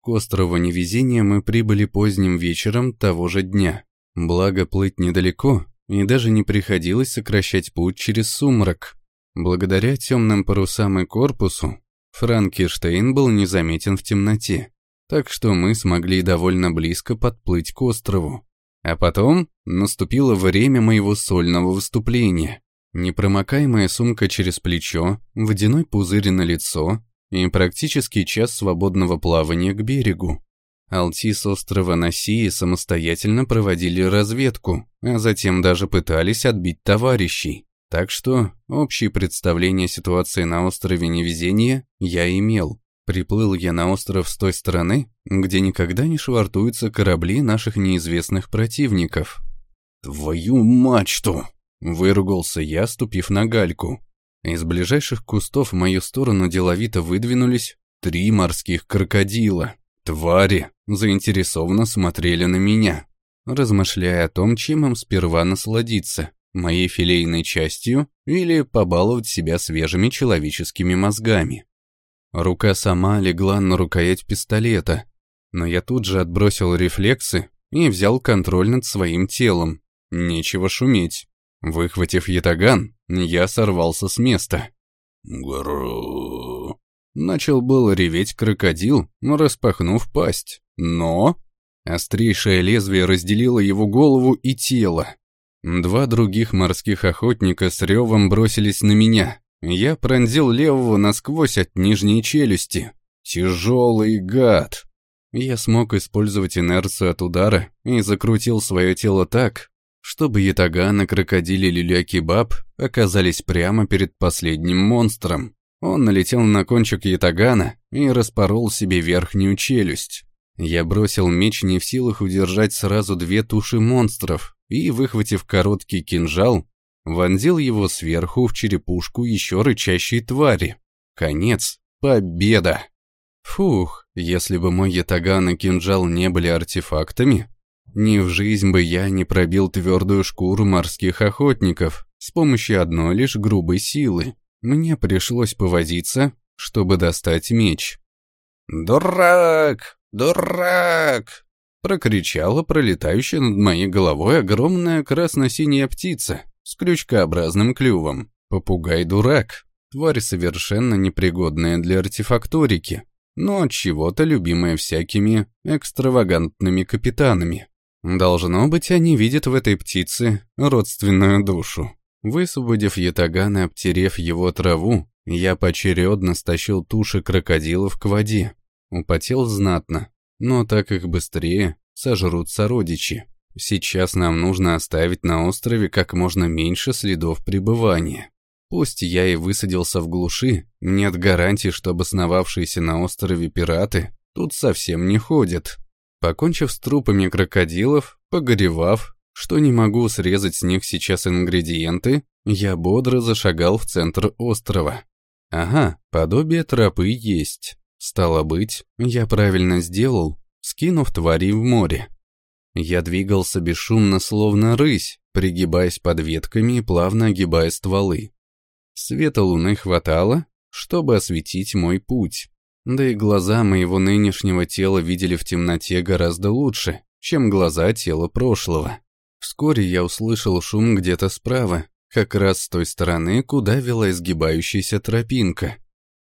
К острову Невезения мы прибыли поздним вечером того же дня. Благо плыть недалеко, и даже не приходилось сокращать путь через сумрак. Благодаря темным парусам и корпусу, Франкенштейн был незаметен в темноте, так что мы смогли довольно близко подплыть к острову. А потом наступило время моего сольного выступления. Непромокаемая сумка через плечо, водяной пузырь на лицо и практически час свободного плавания к берегу. Алти с острова Носии самостоятельно проводили разведку, а затем даже пытались отбить товарищей. Так что общее представление о ситуации на острове Невезения я имел. Приплыл я на остров с той стороны, где никогда не швартуются корабли наших неизвестных противников. «Твою мачту!» — выругался я, ступив на гальку. Из ближайших кустов в мою сторону деловито выдвинулись три морских крокодила. Твари заинтересованно смотрели на меня, размышляя о том, чем им сперва насладиться, моей филейной частью или побаловать себя свежими человеческими мозгами. Рука сама легла на рукоять пистолета, но я тут же отбросил рефлексы и взял контроль над своим телом. Нечего шуметь. Выхватив ятаган, я сорвался с места. Гру. Начал было реветь крокодил, распахнув пасть. Но... Острейшее лезвие разделило его голову и тело. Два других морских охотника с ревом бросились на меня. Я пронзил левого насквозь от нижней челюсти. Тяжелый гад. Я смог использовать инерцию от удара и закрутил свое тело так, чтобы ятаган и крокодили люля-кебаб оказались прямо перед последним монстром. Он налетел на кончик ятагана и распорол себе верхнюю челюсть. Я бросил меч не в силах удержать сразу две туши монстров и, выхватив короткий кинжал, вонзил его сверху в черепушку еще рычащей твари. Конец. Победа. Фух, если бы мой ятаган и кинжал не были артефактами, ни в жизнь бы я не пробил твердую шкуру морских охотников с помощью одной лишь грубой силы. Мне пришлось повозиться, чтобы достать меч. «Дурак! Дурак!» прокричала пролетающая над моей головой огромная красно-синяя птица с крючкообразным клювом. Попугай-дурак. Тварь совершенно непригодная для артефакторики, но от чего-то любимая всякими экстравагантными капитанами. Должно быть, они видят в этой птице родственную душу. Высвободив ятаган и обтерев его траву, я поочередно стащил туши крокодилов к воде. Употел знатно, но так их быстрее сожрут сородичи. Сейчас нам нужно оставить на острове как можно меньше следов пребывания. Пусть я и высадился в глуши, нет гарантии, что обосновавшиеся на острове пираты тут совсем не ходят. Покончив с трупами крокодилов, погоревав, что не могу срезать с них сейчас ингредиенты, я бодро зашагал в центр острова. Ага, подобие тропы есть. Стало быть, я правильно сделал, скинув твари в море. Я двигался бесшумно, словно рысь, пригибаясь под ветками и плавно огибая стволы. Света луны хватало, чтобы осветить мой путь. Да и глаза моего нынешнего тела видели в темноте гораздо лучше, чем глаза тела прошлого. Вскоре я услышал шум где-то справа, как раз с той стороны, куда вела изгибающаяся тропинка.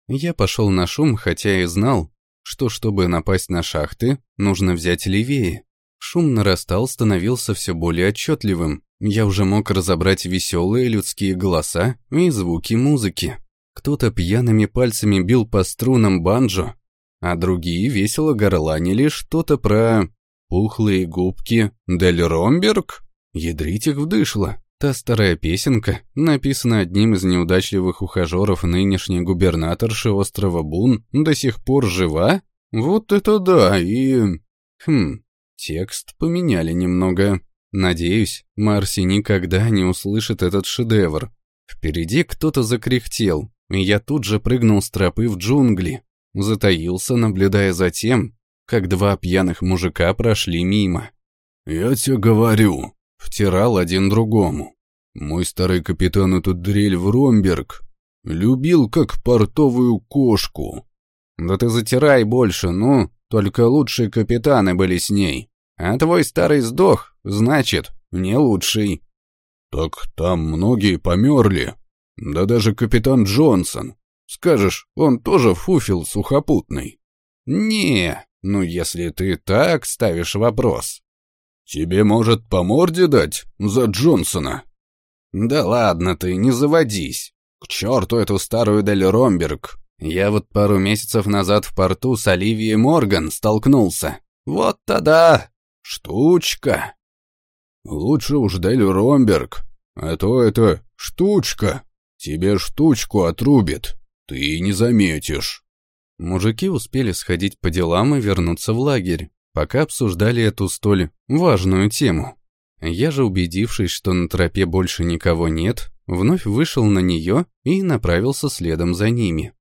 Я пошел на шум, хотя и знал, что чтобы напасть на шахты, нужно взять левее. Шум нарастал, становился все более отчетливым. Я уже мог разобрать веселые людские голоса и звуки музыки. Кто-то пьяными пальцами бил по струнам банджо, а другие весело горланили что-то про «пухлые губки Дель Ромберг». Ядрить их вдышло. Та старая песенка, написанная одним из неудачливых ухажеров нынешней губернаторши острова Бун, до сих пор жива? Вот это да, и... Хм, текст поменяли немного. Надеюсь, Марси никогда не услышит этот шедевр. Впереди кто-то закряхтел, и я тут же прыгнул с тропы в джунгли. Затаился, наблюдая за тем, как два пьяных мужика прошли мимо. «Я тебе говорю», Втирал один другому. Мой старый капитан этот дрель в Ромберг любил как портовую кошку. Да ты затирай больше, ну, только лучшие капитаны были с ней. А твой старый сдох, значит, не лучший. Так там многие померли. Да даже капитан Джонсон. Скажешь, он тоже фуфел сухопутный. Не, ну если ты так ставишь вопрос. «Тебе, может, по морде дать за Джонсона?» «Да ладно ты, не заводись. К черту эту старую Дель Ромберг. Я вот пару месяцев назад в порту с Оливией Морган столкнулся. Вот тогда штучка». «Лучше уж Дель Ромберг, а то это штучка. Тебе штучку отрубит, ты не заметишь». Мужики успели сходить по делам и вернуться в лагерь пока обсуждали эту столь важную тему. Я же, убедившись, что на тропе больше никого нет, вновь вышел на нее и направился следом за ними.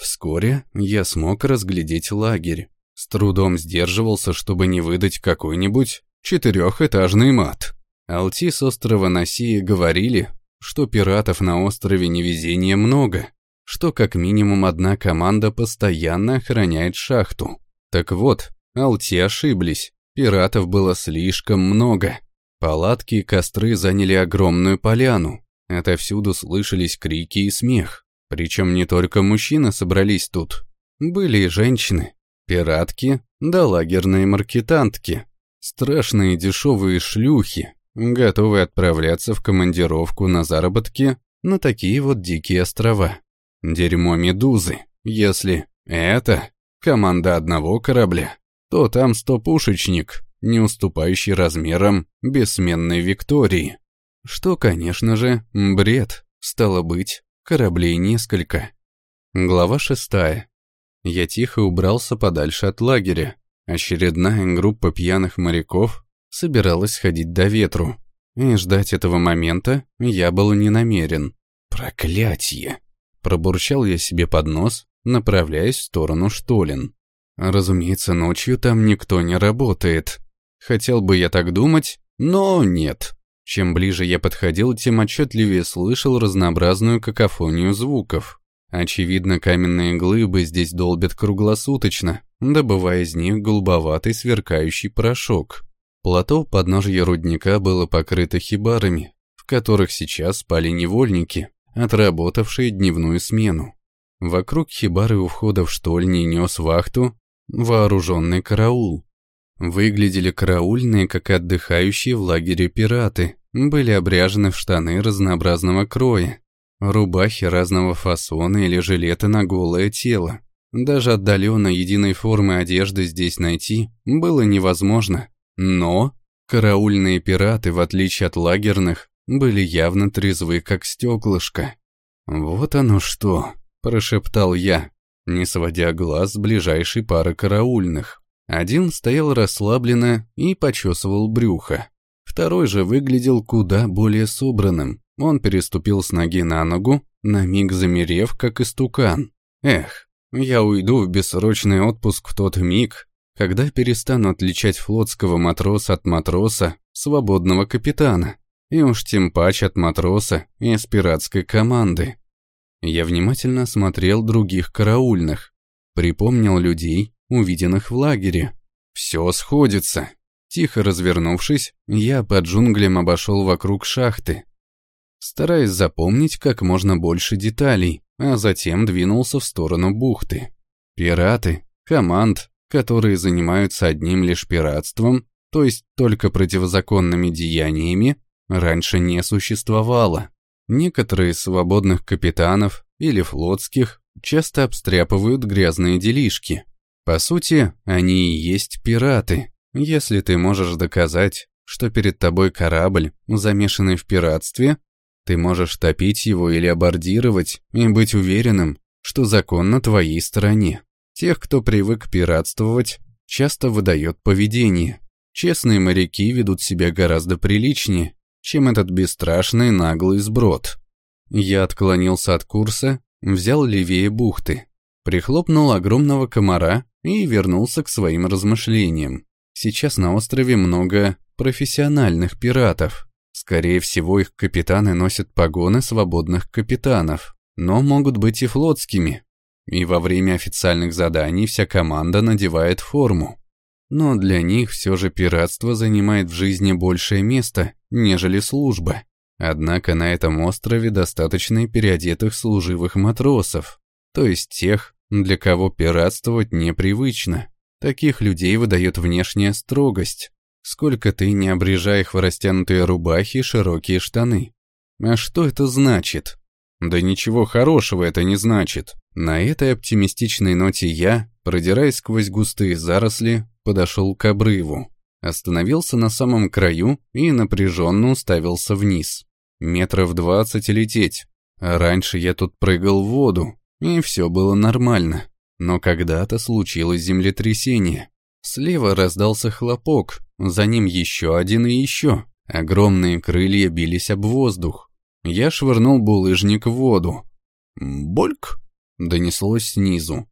Вскоре я смог разглядеть лагерь. С трудом сдерживался, чтобы не выдать какой-нибудь четырехэтажный мат. Алти с острова Насии говорили, что пиратов на острове невезения много, что как минимум одна команда постоянно охраняет шахту. Так вот, Алти ошиблись. Пиратов было слишком много. Палатки и костры заняли огромную поляну. Отовсюду слышались крики и смех. Причем не только мужчины собрались тут. Были и женщины, пиратки да лагерные маркетантки. Страшные дешевые шлюхи, готовые отправляться в командировку на заработки на такие вот дикие острова. Дерьмо медузы, если это команда одного корабля то там стопушечник, не уступающий размерам бессменной Виктории. Что, конечно же, бред. Стало быть, кораблей несколько. Глава шестая. Я тихо убрался подальше от лагеря. Очередная группа пьяных моряков собиралась ходить до ветру. И ждать этого момента я был не намерен. Проклятье! Пробурчал я себе под нос, направляясь в сторону Штолин. Разумеется, ночью там никто не работает. Хотел бы я так думать, но нет. Чем ближе я подходил, тем отчетливее слышал разнообразную какофонию звуков. Очевидно, каменные глыбы здесь долбят круглосуточно, добывая из них голубоватый сверкающий порошок. Плато подножья рудника было покрыто хибарами, в которых сейчас спали невольники, отработавшие дневную смену. Вокруг хибары у входа в штольни нес вахту вооруженный караул. Выглядели караульные, как отдыхающие в лагере пираты, были обряжены в штаны разнообразного кроя, рубахи разного фасона или жилеты на голое тело. Даже отдаленно единой формы одежды здесь найти было невозможно. Но караульные пираты, в отличие от лагерных, были явно трезвы, как стеклышко. «Вот оно что!» – прошептал я не сводя глаз с ближайшей пары караульных. Один стоял расслабленно и почесывал брюхо. Второй же выглядел куда более собранным. Он переступил с ноги на ногу, на миг замерев, как истукан. Эх, я уйду в бессрочный отпуск в тот миг, когда перестану отличать флотского матроса от матроса, свободного капитана. и уж тем паче от матроса из пиратской команды. Я внимательно осмотрел других караульных, припомнил людей, увиденных в лагере. Все сходится. Тихо развернувшись, я под джунглям обошел вокруг шахты, стараясь запомнить как можно больше деталей, а затем двинулся в сторону бухты. Пираты, команд, которые занимаются одним лишь пиратством, то есть только противозаконными деяниями, раньше не существовало. Некоторые свободных капитанов или флотских часто обстряпывают грязные делишки. По сути, они и есть пираты, если ты можешь доказать, что перед тобой корабль, замешанный в пиратстве, ты можешь топить его или абордировать и быть уверенным, что закон на твоей стороне. Тех, кто привык пиратствовать, часто выдает поведение. Честные моряки ведут себя гораздо приличнее, чем этот бесстрашный наглый сброд. Я отклонился от курса, взял левее бухты, прихлопнул огромного комара и вернулся к своим размышлениям. Сейчас на острове много профессиональных пиратов. Скорее всего, их капитаны носят погоны свободных капитанов, но могут быть и флотскими. И во время официальных заданий вся команда надевает форму. Но для них все же пиратство занимает в жизни большее место, нежели служба. Однако на этом острове достаточно переодетых служивых матросов, то есть тех, для кого пиратствовать непривычно. Таких людей выдает внешняя строгость. Сколько ты не обрежай их в растянутые рубахи и широкие штаны. А что это значит? Да ничего хорошего это не значит. На этой оптимистичной ноте я, продираясь сквозь густые заросли, подошел к обрыву. Остановился на самом краю и напряженно уставился вниз. Метров двадцать лететь. раньше я тут прыгал в воду, и все было нормально. Но когда-то случилось землетрясение. Слева раздался хлопок, за ним еще один и еще. Огромные крылья бились об воздух. Я швырнул булыжник в воду. «Больк!» — донеслось снизу.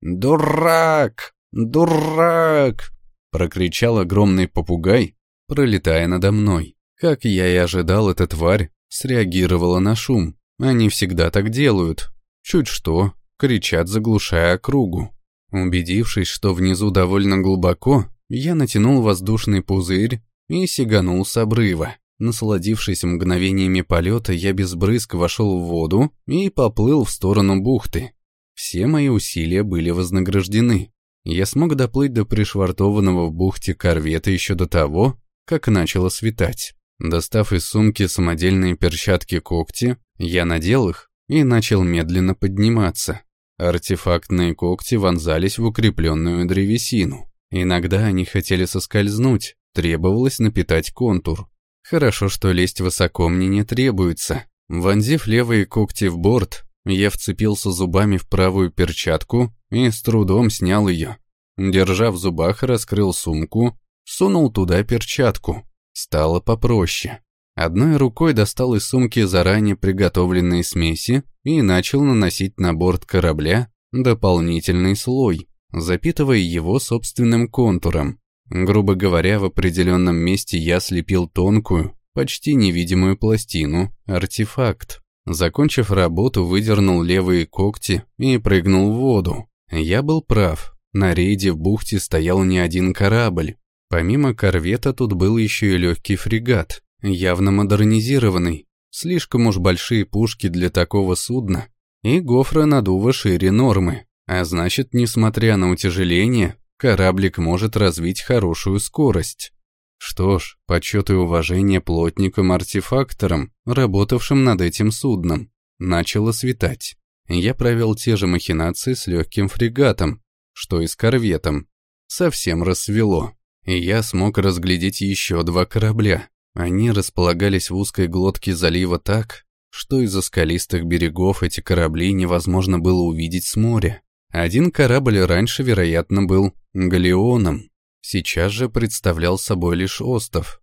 «Дурак! Дурак!» — прокричал огромный попугай, пролетая надо мной. Как я и ожидал, эта тварь среагировала на шум. Они всегда так делают. Чуть что, кричат, заглушая округу. Убедившись, что внизу довольно глубоко, я натянул воздушный пузырь и сиганул с обрыва. Насладившись мгновениями полета, я без брызг вошел в воду и поплыл в сторону бухты. Все мои усилия были вознаграждены. Я смог доплыть до пришвартованного в бухте корвета еще до того, как начало светать. Достав из сумки самодельные перчатки-когти, я надел их и начал медленно подниматься. Артефактные когти вонзались в укрепленную древесину. Иногда они хотели соскользнуть, требовалось напитать контур. Хорошо, что лезть высоко мне не требуется. Вонзив левые когти в борт, я вцепился зубами в правую перчатку и с трудом снял ее. Держа в зубах, раскрыл сумку, сунул туда перчатку. Стало попроще. Одной рукой достал из сумки заранее приготовленные смеси и начал наносить на борт корабля дополнительный слой, запитывая его собственным контуром. Грубо говоря, в определенном месте я слепил тонкую, почти невидимую пластину, артефакт. Закончив работу, выдернул левые когти и прыгнул в воду. Я был прав. На рейде в бухте стоял не один корабль. Помимо корвета тут был еще и легкий фрегат, явно модернизированный, слишком уж большие пушки для такого судна, и гофра надува шире нормы, а значит, несмотря на утяжеление, кораблик может развить хорошую скорость. Что ж, почет и уважение плотникам-артефакторам, работавшим над этим судном. Начало светать. Я провел те же махинации с легким фрегатом, что и с корветом. Совсем рассвело, и я смог разглядеть еще два корабля. Они располагались в узкой глотке залива так, что из-за скалистых берегов эти корабли невозможно было увидеть с моря. Один корабль раньше, вероятно, был галеоном, сейчас же представлял собой лишь остов.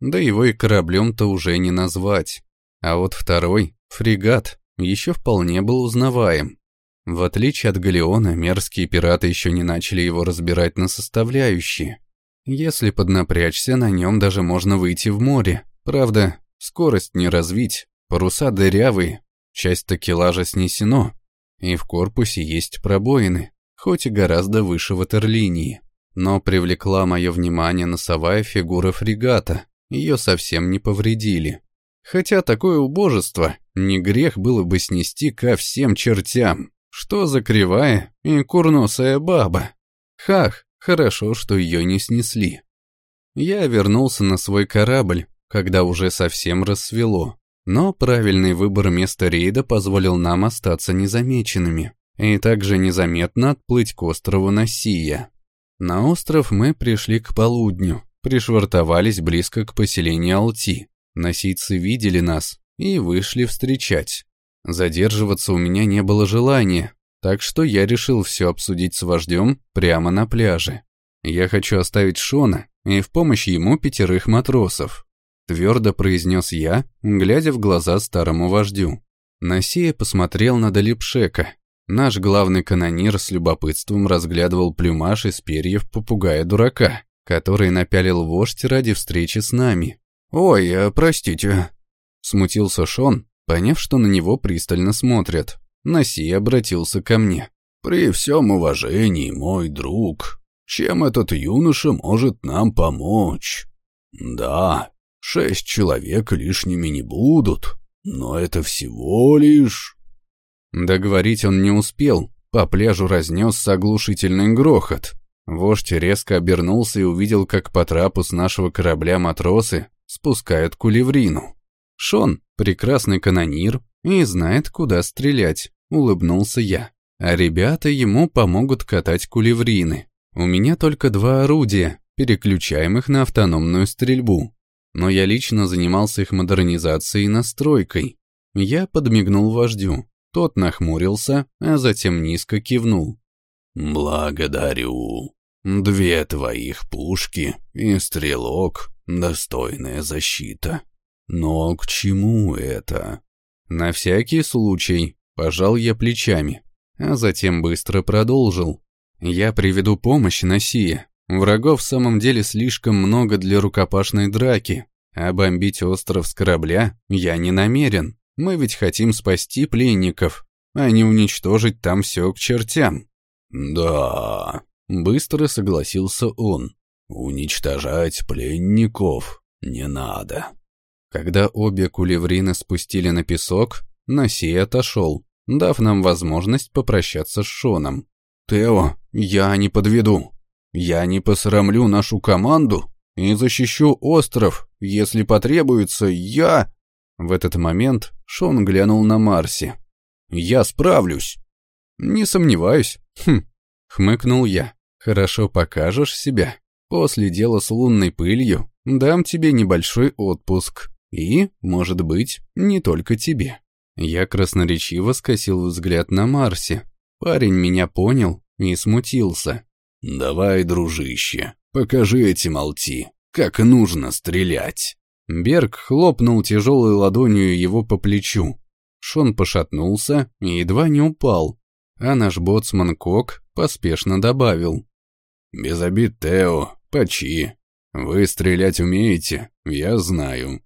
Да его и кораблем-то уже не назвать. А вот второй, фрегат, еще вполне был узнаваем. В отличие от галеона, мерзкие пираты еще не начали его разбирать на составляющие. Если поднапрячься, на нем даже можно выйти в море. Правда, Скорость не развить, паруса дырявые, часть такелажа снесено, и в корпусе есть пробоины, хоть и гораздо выше ватерлинии. Но привлекла мое внимание носовая фигура фрегата, ее совсем не повредили. Хотя такое убожество не грех было бы снести ко всем чертям. Что за кривая и курносая баба? Хах, хорошо, что ее не снесли. Я вернулся на свой корабль, когда уже совсем рассвело. Но правильный выбор места рейда позволил нам остаться незамеченными и также незаметно отплыть к острову Насия. На остров мы пришли к полудню, пришвартовались близко к поселению Алти. Носийцы видели нас и вышли встречать. Задерживаться у меня не было желания, так что я решил все обсудить с вождем прямо на пляже. Я хочу оставить Шона и в помощь ему пятерых матросов. Твердо произнес я, глядя в глаза старому вождю. Насия посмотрел на Далипшека. Наш главный канонир с любопытством разглядывал плюмаж из перьев попугая-дурака, который напялил вождь ради встречи с нами. «Ой, а, простите», — смутился Шон, поняв, что на него пристально смотрят. Насия обратился ко мне. «При всем уважении, мой друг, чем этот юноша может нам помочь? Да, Шесть человек лишними не будут, но это всего лишь...» Договорить он не успел, по пляжу разнесся оглушительный грохот. Вождь резко обернулся и увидел, как по трапу с нашего корабля матросы спускают кулеврину. Шон — прекрасный канонир и знает, куда стрелять, улыбнулся я. А ребята ему помогут катать кулеврины. У меня только два орудия, переключаемых на автономную стрельбу но я лично занимался их модернизацией и настройкой. Я подмигнул вождю. Тот нахмурился, а затем низко кивнул. «Благодарю. Две твоих пушки и стрелок — достойная защита. Но к чему это?» «На всякий случай», — пожал я плечами, а затем быстро продолжил. «Я приведу помощь на Сия. Врагов в самом деле слишком много для рукопашной драки, а бомбить остров с корабля я не намерен. Мы ведь хотим спасти пленников, а не уничтожить там все к чертям. Да, быстро согласился он. Уничтожать пленников не надо. Когда обе кулеврины спустили на песок, Насей отошел, дав нам возможность попрощаться с Шоном. «Тео, я не подведу», я не посрамлю нашу команду и защищу остров, если потребуется, я...» В этот момент Шон глянул на Марси. «Я справлюсь». «Не сомневаюсь». «Хм», — хмыкнул я. «Хорошо покажешь себя. После дела с лунной пылью дам тебе небольшой отпуск. И, может быть, не только тебе». Я красноречиво скосил взгляд на Марси. Парень меня понял и смутился. «Давай, дружище, покажи этим алти, как нужно стрелять». Берг хлопнул тяжелой ладонью его по плечу. Шон пошатнулся и едва не упал, а наш боцман Кок поспешно добавил. «Без обид, Тео, почи. Вы стрелять умеете, я знаю».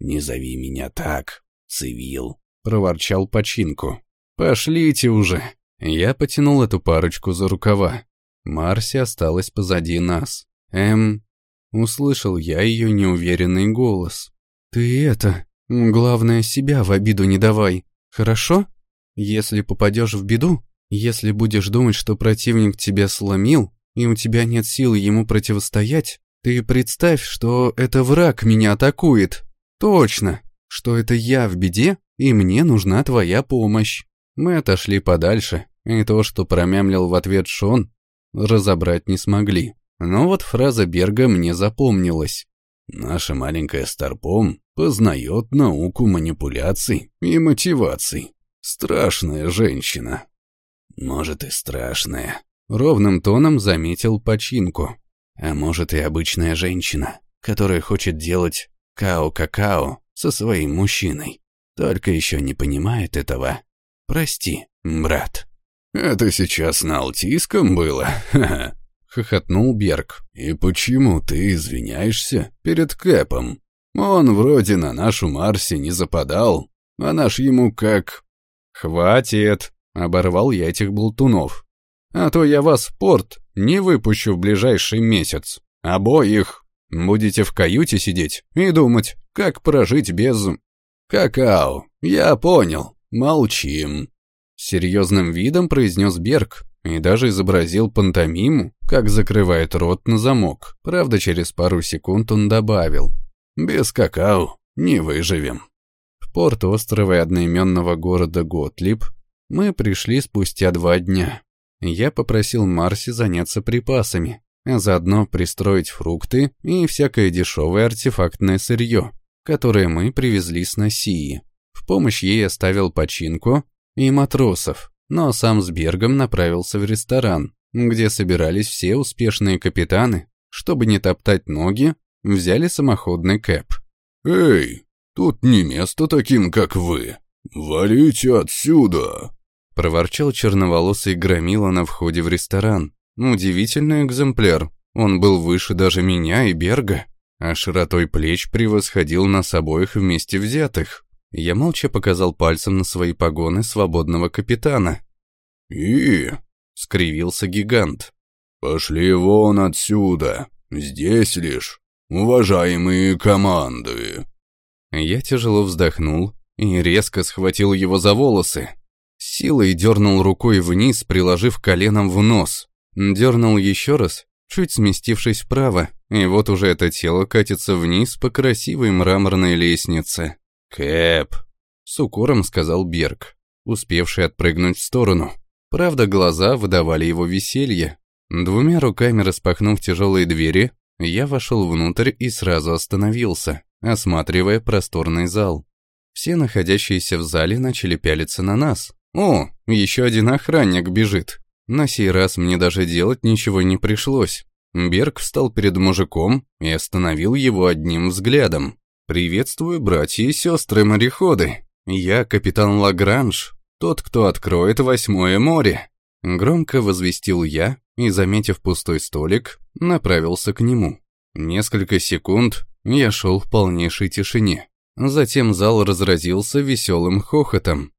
«Не зови меня так, цивил», — проворчал починку. «Пошлите уже». Я потянул эту парочку за рукава. Марси осталась позади нас. Эм... Услышал я ее неуверенный голос. «Ты это... Главное, себя в обиду не давай, хорошо? Если попадешь в беду, если будешь думать, что противник тебя сломил, и у тебя нет сил ему противостоять, ты представь, что это враг меня атакует. Точно, что это я в беде, и мне нужна твоя помощь». Мы отошли подальше, и то, что промямлил в ответ Шон, разобрать не смогли. Но вот фраза Берга мне запомнилась. «Наша маленькая Старпом познает науку манипуляций и мотиваций. Страшная женщина». «Может, и страшная», — ровным тоном заметил починку. «А может, и обычная женщина, которая хочет делать као-какао со своим мужчиной. Только еще не понимает этого. Прости, брат». «Это сейчас на Алтийском было? Ха-ха!» — хохотнул Берг. «И почему ты извиняешься перед Кэпом? Он вроде на нашу Марсе не западал, а наш ему как...» «Хватит!» — оборвал я этих болтунов. «А то я вас в порт не выпущу в ближайший месяц. Обоих. Будете в каюте сидеть и думать, как прожить без...» «Какао, я понял. Молчим», — серьезным видом произнес Берг и даже изобразил пантомиму, как закрывает рот на замок. Правда, через пару секунд он добавил. «Без какао не выживем». В порт острова и одноименного города Готлиб мы пришли спустя два дня. Я попросил Марси заняться припасами, а заодно пристроить фрукты и всякое дешевое артефактное сырье, которое мы привезли с Носии. В помощь ей оставил починку и матросов, но сам с Бергом направился в ресторан, где собирались все успешные капитаны, чтобы не топтать ноги, взяли самоходный кэп. «Эй, тут не место таким, как вы! Валите отсюда!» проворчал черноволосый громила на входе в ресторан. Удивительный экземпляр. Он был выше даже меня и Берга, а широтой плеч превосходил нас обоих вместе взятых. Я молча показал пальцем на свои погоны свободного капитана. «И?» — скривился гигант. «Пошли вон отсюда. Здесь лишь уважаемые команды». Я тяжело вздохнул и резко схватил его за волосы. Силой дернул рукой вниз, приложив коленом в нос. Дернул еще раз, чуть сместившись вправо, и вот уже это тело катится вниз по красивой мраморной лестнице. «Кэп!» — с укором сказал Берг, успевший отпрыгнуть в сторону. Правда, глаза выдавали его веселье. Двумя руками распахнув тяжелые двери, я вошел внутрь и сразу остановился, осматривая просторный зал. Все находящиеся в зале начали пялиться на нас, «О, еще один охранник бежит». На сей раз мне даже делать ничего не пришлось. Берг встал перед мужиком и остановил его одним взглядом. «Приветствую, братья и сестры-мореходы. Я капитан Лагранж, тот, кто откроет восьмое море». Громко возвестил я и, заметив пустой столик, направился к нему. Несколько секунд я шел в полнейшей тишине. Затем зал разразился веселым хохотом.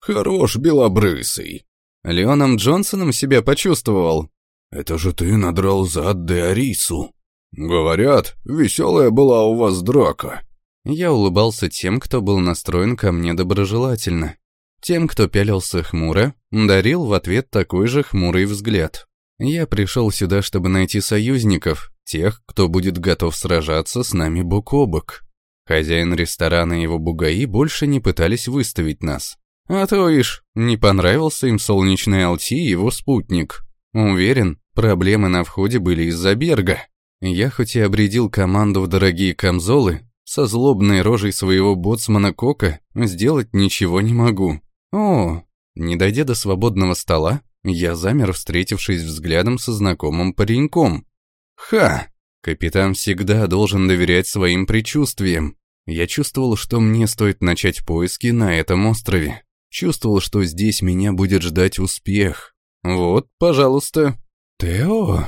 Хорош белобрысый. Леоном Джонсоном себя почувствовал. Это же ты надрал зад Деорису. Говорят, веселая была у вас драка. Я улыбался тем, кто был настроен ко мне доброжелательно. Тем, кто пялился хмуро, дарил в ответ такой же хмурый взгляд. Я пришел сюда, чтобы найти союзников, тех, кто будет готов сражаться с нами бок о бок. Хозяин ресторана и его бугаи больше не пытались выставить нас. А то ишь, не понравился им солнечный Алти и его спутник. Уверен, проблемы на входе были из-за Берга. Я хоть и обредил команду в дорогие камзолы, со злобной рожей своего боцмана Кока сделать ничего не могу. О, не дойдя до свободного стола, я замер, встретившись взглядом со знакомым пареньком. Ха! Капитан всегда должен доверять своим предчувствиям. Я чувствовал, что мне стоит начать поиски на этом острове. Чувствовал, что здесь меня будет ждать успех. Вот, пожалуйста. Тео?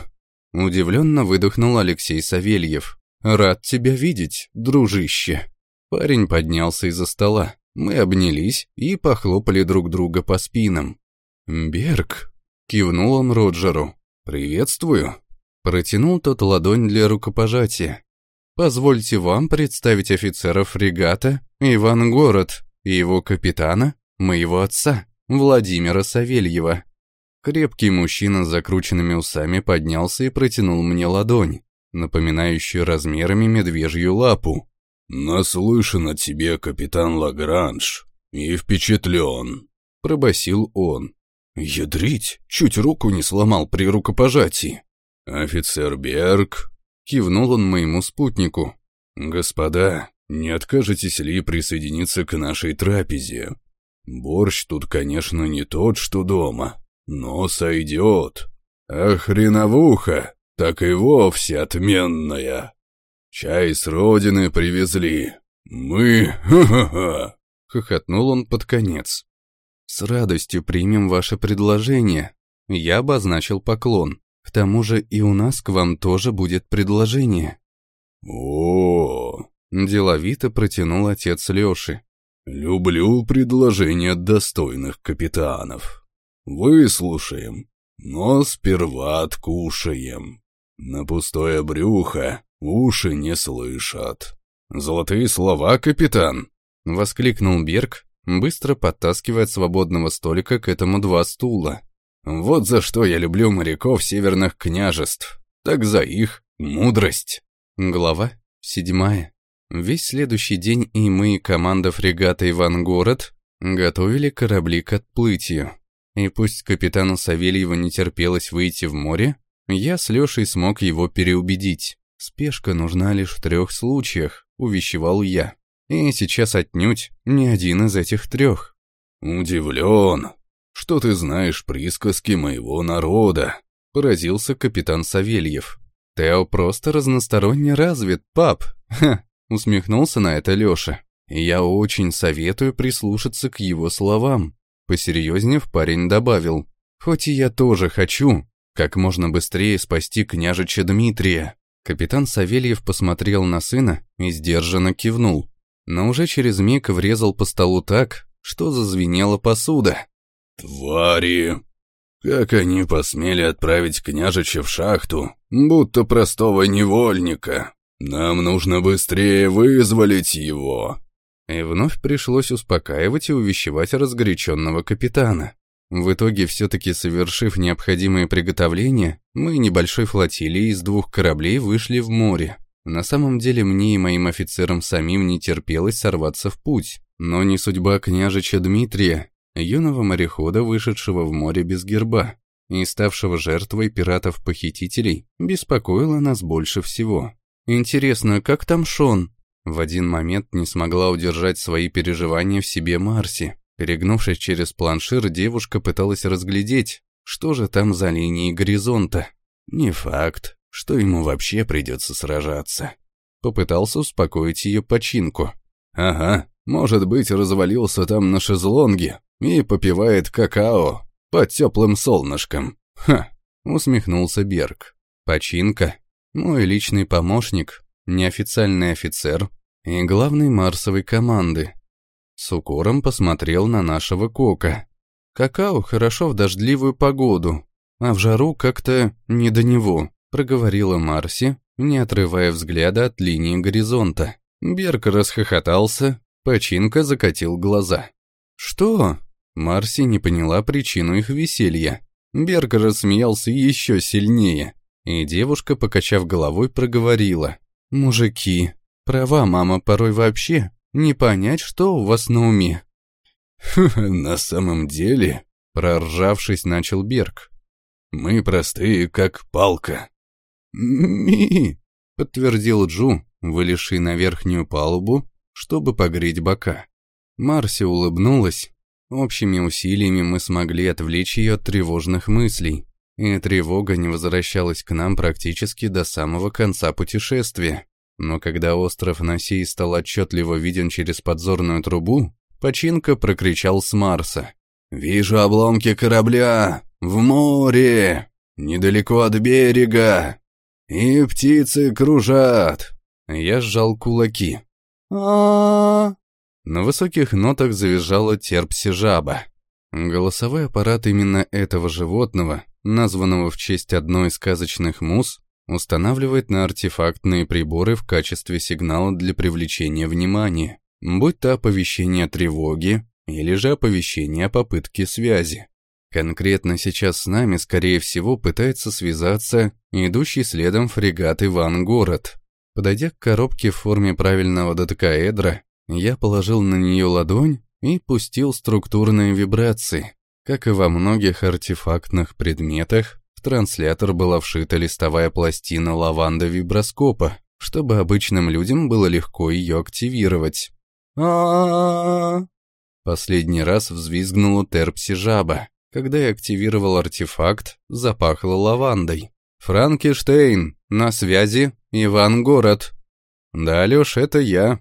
Удивленно выдохнул Алексей Савельев. Рад тебя видеть, дружище. Парень поднялся из-за стола. Мы обнялись и похлопали друг друга по спинам. «Берг», — кивнул он Роджеру. «Приветствую». Протянул тот ладонь для рукопожатия. «Позвольте вам представить офицера фрегата Иван Город и его капитана моего отца, Владимира Савельева. Крепкий мужчина с закрученными усами поднялся и протянул мне ладонь, напоминающую размерами медвежью лапу. «Наслышан о тебе, капитан Лагранж, и впечатлен», — пробасил он. «Ядрить, чуть руку не сломал при рукопожатии». «Офицер Берг», — кивнул он моему спутнику. «Господа, не откажетесь ли присоединиться к нашей трапезе? Борщ тут, конечно, не тот, что дома, но сойдет. А хреновуха, так и вовсе отменная. Чай с родины привезли. Мы, ха-ха-ха!» Хохотнул он под конец. «С радостью примем ваше предложение». Я обозначил поклон. К тому же и у нас к вам тоже будет предложение. О, Деловито протянул отец Лёши. «Люблю предложения достойных капитанов. Выслушаем, но сперва откушаем. На пустое брюхо уши не слышат». «Золотые слова, капитан!» — воскликнул Берг, быстро подтаскивая от свободного столика к этому два стула. «Вот за что я люблю моряков северных княжеств. Так за их мудрость». Глава седьмая. Весь следующий день и мы, команда фрегата «Ивангород», готовили корабли к отплытию. И пусть капитану Савельеву не терпелось выйти в море, я с Лешей смог его переубедить. Спешка нужна лишь в трех случаях, увещевал я. И сейчас отнюдь не один из этих трех. «Удивлен, что ты знаешь присказки моего народа», — поразился капитан Савельев. «Тео просто разносторонне развит, пап!» Усмехнулся на это Лёша. «Я очень советую прислушаться к его словам». Посерьезнев парень добавил. «Хоть и я тоже хочу, как можно быстрее спасти княжича Дмитрия». Капитан Савельев посмотрел на сына и сдержанно кивнул но уже через миг врезал по столу так, что зазвенела посуда. «Твари! Как они посмели отправить княжича в шахту, будто простого невольника? Нам нужно быстрее вызволить его!» И вновь пришлось успокаивать и увещевать разгоряченного капитана. В итоге, все-таки совершив необходимые приготовления, мы небольшой флотилией из двух кораблей вышли в море. На самом деле мне и моим офицерам самим не терпелось сорваться в путь, но не судьба княжича Дмитрия, юного морехода, вышедшего в море без герба и ставшего жертвой пиратов-похитителей, беспокоила нас больше всего. Интересно, как там Шон? В один момент не смогла удержать свои переживания в себе Марси. Перегнувшись через планшир, девушка пыталась разглядеть, что же там за линией горизонта. Не факт, что ему вообще придется сражаться. Попытался успокоить ее починку. «Ага, может быть, развалился там на шезлонге и попивает какао под теплым солнышком». «Ха!» — усмехнулся Берг. «Починка. Мой личный помощник, неофициальный офицер и главный Марсовой команды». С укором посмотрел на нашего Кока. «Какао хорошо в дождливую погоду, а в жару как-то не до него проговорила Марси, не отрывая взгляда от линии горизонта. Берг расхохотался, Починка закатил глаза. «Что?» Марси не поняла причину их веселья. Берг рассмеялся еще сильнее, и девушка, покачав головой, проговорила. «Мужики, права мама порой вообще, не понять, что у вас на уме». «На самом деле», проржавшись, начал Берг, «мы простые, как палка. «Ми!» — подтвердил Джу, вылезший на верхнюю палубу, чтобы погреть бока. Марси улыбнулась. Общими усилиями мы смогли отвлечь ее от тревожных мыслей, и тревога не возвращалась к нам практически до самого конца путешествия. Но когда остров Носей стал отчетливо виден через подзорную трубу, Починка прокричал с Марса. «Вижу обломки корабля! В море! Недалеко от берега! «И птицы кружат!» Я сжал кулаки. а На высоких нотах завизжала терпси жаба. Голосовой аппарат именно этого животного, названного в честь одной из сказочных мус, устанавливает на артефактные приборы в качестве сигнала для привлечения внимания, будь то оповещение о тревоге или же оповещение о попытке связи. Конкретно сейчас с нами, скорее всего, пытается связаться идущий следом фрегат Иван-Город. Подойдя к коробке в форме правильного додекаэдра, я положил на нее ладонь и пустил структурные вибрации. Как и во многих артефактных предметах, в транслятор была вшита листовая пластина лаванда виброскопа, чтобы обычным людям было легко ее активировать. а Последний раз взвизгнула терпси жаба. Когда я активировал артефакт, запахло лавандой. «Франкенштейн, на связи, Иван Город». «Да, Лёш, это я».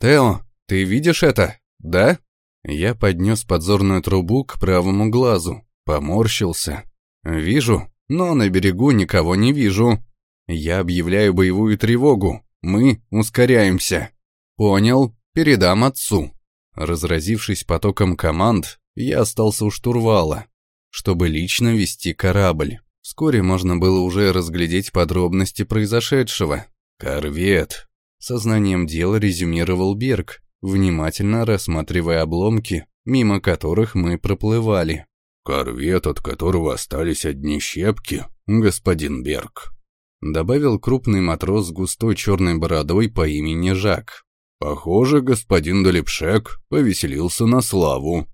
«Тео, ты видишь это, да?» Я поднес подзорную трубу к правому глазу, поморщился. «Вижу, но на берегу никого не вижу. Я объявляю боевую тревогу. Мы ускоряемся». Понял, передам отцу. Разразившись потоком команд, я остался у штурвала, чтобы лично вести корабль. Вскоре можно было уже разглядеть подробности произошедшего. «Корвет», — сознанием дела резюмировал Берг, внимательно рассматривая обломки, мимо которых мы проплывали. «Корвет, от которого остались одни щепки, господин Берг», — добавил крупный матрос с густой черной бородой по имени Жак. «Похоже, господин Долепшек повеселился на славу».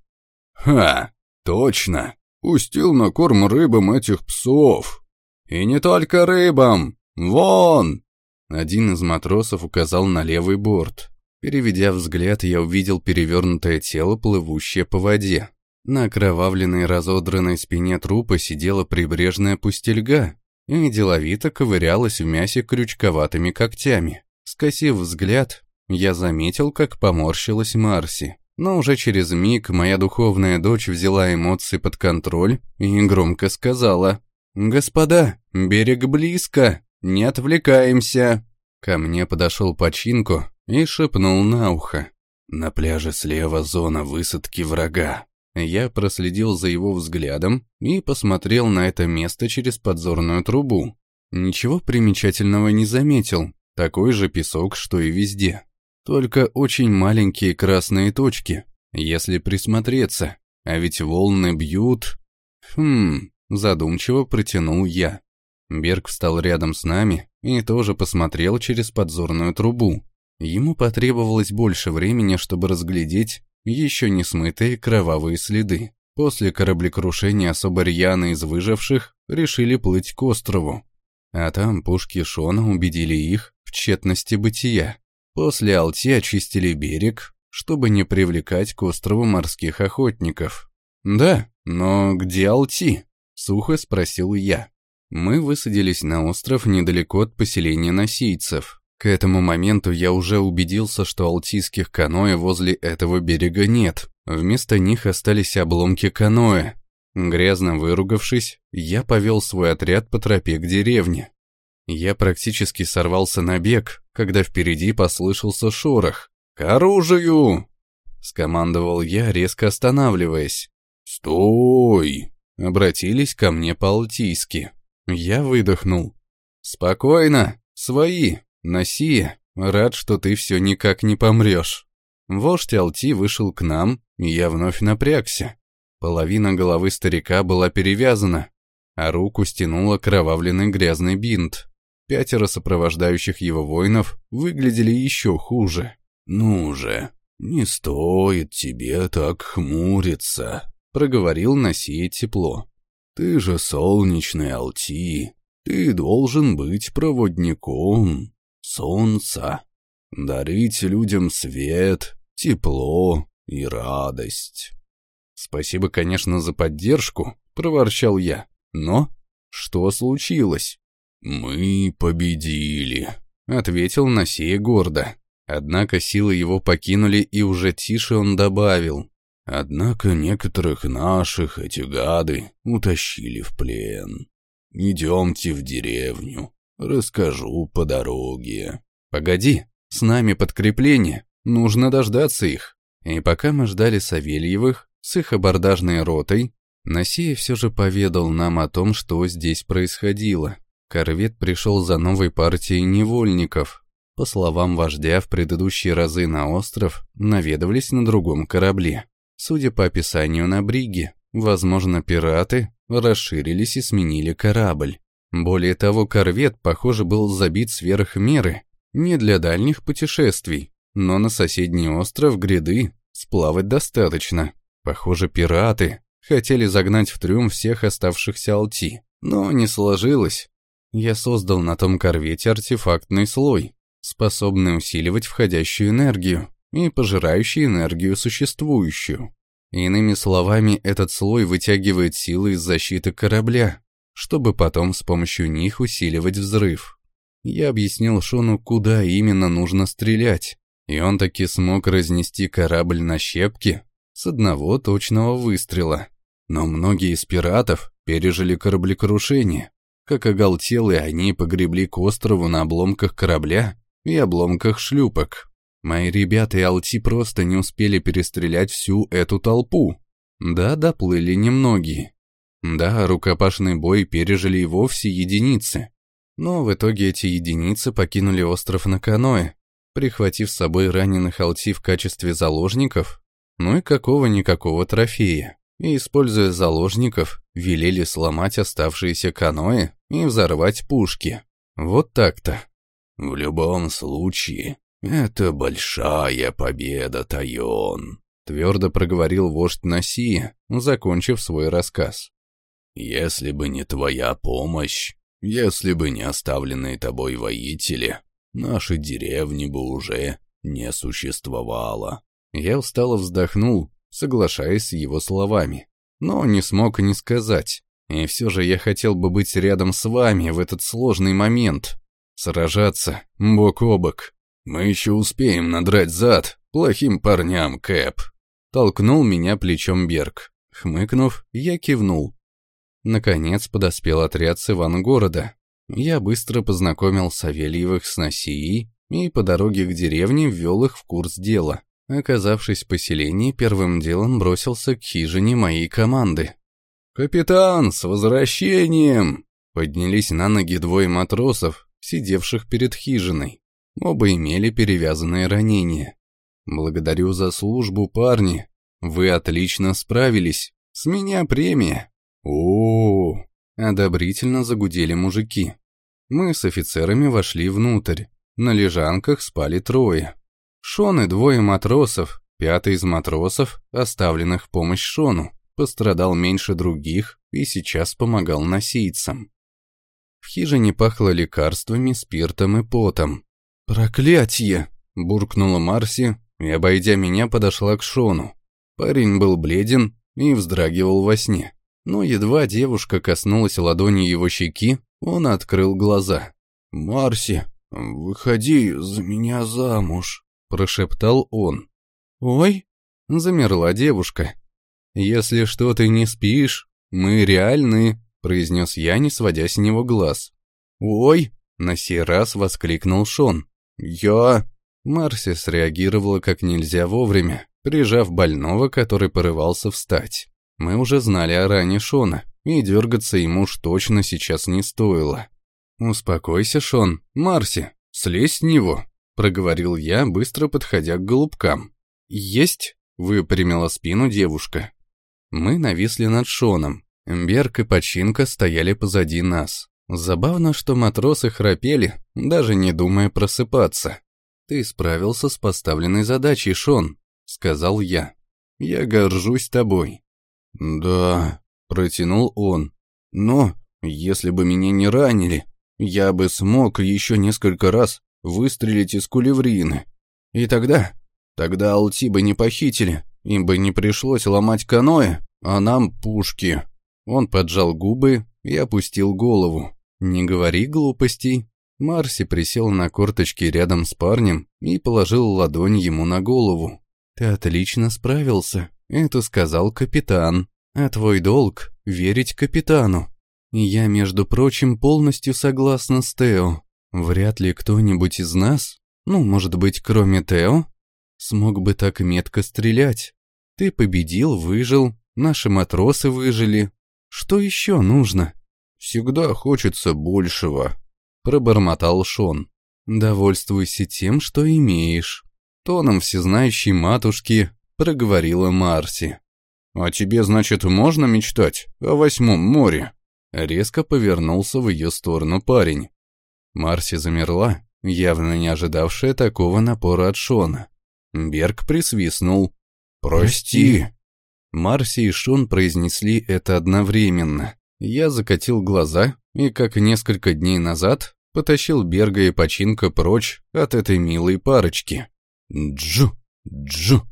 «Ха, точно, пустил на корм рыбам этих псов». «И не только рыбам! Вон!» Один из матросов указал на левый борт. Переведя взгляд, я увидел перевернутое тело, плывущее по воде. На окровавленной разодранной спине трупа сидела прибрежная пустельга и деловито ковырялась в мясе крючковатыми когтями. Скосив взгляд, я заметил, как поморщилась Марси. Но уже через миг моя духовная дочь взяла эмоции под контроль и громко сказала «Господа, берег близко, не отвлекаемся». Ко мне подошел починку и шепнул на ухо. «На пляже слева зона высадки врага». Я проследил за его взглядом и посмотрел на это место через подзорную трубу. Ничего примечательного не заметил, такой же песок, что и везде. Только очень маленькие красные точки, если присмотреться. А ведь волны бьют... Хм, задумчиво протянул я. Берг встал рядом с нами и тоже посмотрел через подзорную трубу. Ему потребовалось больше времени, чтобы разглядеть еще не смытые кровавые следы. После кораблекрушения особо рьяно из выживших решили плыть к острову. А там пушки Шона убедили их в тщетности бытия. После Алти очистили берег, чтобы не привлекать к острову морских охотников. «Да, но где Алти?» — сухо спросил я. Мы высадились на остров недалеко от поселения носийцев. К этому моменту я уже убедился, что алтийских каноэ возле этого берега нет. Вместо них остались обломки каноэ. Грязно выругавшись, я повел свой отряд по тропе к деревне. Я практически сорвался на бег, когда впереди послышался шорох. «К оружию!» — скомандовал я, резко останавливаясь. «Стой!» — обратились ко мне по-алтийски. Я выдохнул. «Спокойно, свои!» «Носи, рад, что ты все никак не помрешь». Вождь Алти вышел к нам, и я вновь напрягся. Половина головы старика была перевязана, а руку стянула кровавленный грязный бинт. Пятеро сопровождающих его воинов выглядели еще хуже. «Ну же, не стоит тебе так хмуриться», — проговорил Носия тепло. «Ты же солнечный Алти, ты должен быть проводником солнца, дарить людям свет, тепло и радость. «Спасибо, конечно, за поддержку», — проворчал я. «Но что случилось?» «Мы победили», — ответил Насея гордо. Однако силы его покинули, и уже тише он добавил. «Однако некоторых наших эти гады утащили в плен. Идемте в деревню, Расскажу по дороге. Погоди, с нами подкрепление, нужно дождаться их. И пока мы ждали Савельевых с их абордажной ротой, Насея все же поведал нам о том, что здесь происходило. Корвет пришел за новой партией невольников. По словам вождя, в предыдущие разы на остров наведывались на другом корабле. Судя по описанию на бриге, возможно, пираты расширились и сменили корабль. Более того, корвет, похоже, был забит сверх меры, не для дальних путешествий, но на соседний остров гряды сплавать достаточно. Похоже, пираты хотели загнать в трюм всех оставшихся алти, но не сложилось. Я создал на том корвете артефактный слой, способный усиливать входящую энергию и пожирающий энергию существующую. Иными словами, этот слой вытягивает силы из защиты корабля, чтобы потом с помощью них усиливать взрыв. Я объяснил Шону, куда именно нужно стрелять, и он таки смог разнести корабль на щепки с одного точного выстрела. Но многие из пиратов пережили кораблекрушение. Как оголтелые, они погребли к острову на обломках корабля и обломках шлюпок. Мои ребята и Алти просто не успели перестрелять всю эту толпу. Да, доплыли немногие. Да, рукопашный бой пережили и вовсе единицы. Но в итоге эти единицы покинули остров на каноэ, прихватив с собой раненых Алти в качестве заложников, ну и какого-никакого трофея. И, используя заложников, велели сломать оставшиеся каноэ и взорвать пушки. Вот так-то. В любом случае, это большая победа, Тайон, твердо проговорил вождь Насия, закончив свой рассказ. Если бы не твоя помощь, если бы не оставленные тобой воители, нашей деревни бы уже не существовало. Я устало вздохнул, соглашаясь с его словами, но не смог не сказать. И все же я хотел бы быть рядом с вами в этот сложный момент. Сражаться бок о бок. Мы еще успеем надрать зад плохим парням, Кэп. Толкнул меня плечом Берг. Хмыкнув, я кивнул. Наконец подоспел отряд с Ивангорода. Я быстро познакомил Савельевых с Носией и по дороге к деревне ввел их в курс дела. Оказавшись в поселении, первым делом бросился к хижине моей команды. «Капитан, с возвращением!» Поднялись на ноги двое матросов, сидевших перед хижиной. Оба имели перевязанные ранения. «Благодарю за службу, парни. Вы отлично справились. С меня премия!» О, одобрительно загудели мужики. Мы с офицерами вошли внутрь. На лежанках спали трое. Шон и двое матросов. Пятый из матросов, оставленных в помощь Шону, пострадал меньше других и сейчас помогал носийцам. В хижине пахло лекарствами, спиртом и потом. «Проклятье!» – буркнула Марси и, обойдя меня, подошла к Шону. Парень был бледен и вздрагивал во сне. Но едва девушка коснулась ладони его щеки, он открыл глаза. «Марси, выходи за меня замуж», — прошептал он. «Ой!» — замерла девушка. «Если что ты не спишь, мы реальны», — произнес я, не сводя с него глаз. «Ой!» — на сей раз воскликнул Шон. «Я...» Марси среагировала как нельзя вовремя, прижав больного, который порывался встать. Мы уже знали о ране Шона, и дергаться ему уж точно сейчас не стоило. «Успокойся, Шон, Марси, слезь с него», — проговорил я, быстро подходя к голубкам. «Есть?» — выпрямила спину девушка. Мы нависли над Шоном. Берг и Починка стояли позади нас. Забавно, что матросы храпели, даже не думая просыпаться. «Ты справился с поставленной задачей, Шон», — сказал я. «Я горжусь тобой». «Да», — протянул он. «Но, если бы меня не ранили, я бы смог еще несколько раз выстрелить из кулеврины. И тогда, тогда Алти бы не похитили, им бы не пришлось ломать каноэ, а нам пушки». Он поджал губы и опустил голову. «Не говори глупостей». Марси присел на корточки рядом с парнем и положил ладонь ему на голову. «Ты отлично справился», — это сказал капитан. «А твой долг — верить капитану. Я, между прочим, полностью согласна с Тео. Вряд ли кто-нибудь из нас, ну, может быть, кроме Тео, смог бы так метко стрелять. Ты победил, выжил, наши матросы выжили. Что еще нужно?» «Всегда хочется большего», — пробормотал Шон. «Довольствуйся тем, что имеешь». Тоном всезнающей матушки проговорила Марси. «А тебе, значит, можно мечтать о восьмом море?» Резко повернулся в ее сторону парень. Марси замерла, явно не ожидавшая такого напора от Шона. Берг присвистнул. «Прости!» Марси и Шон произнесли это одновременно. Я закатил глаза и, как несколько дней назад, потащил Берга и Починка прочь от этой милой парочки. «Джу! Джу!»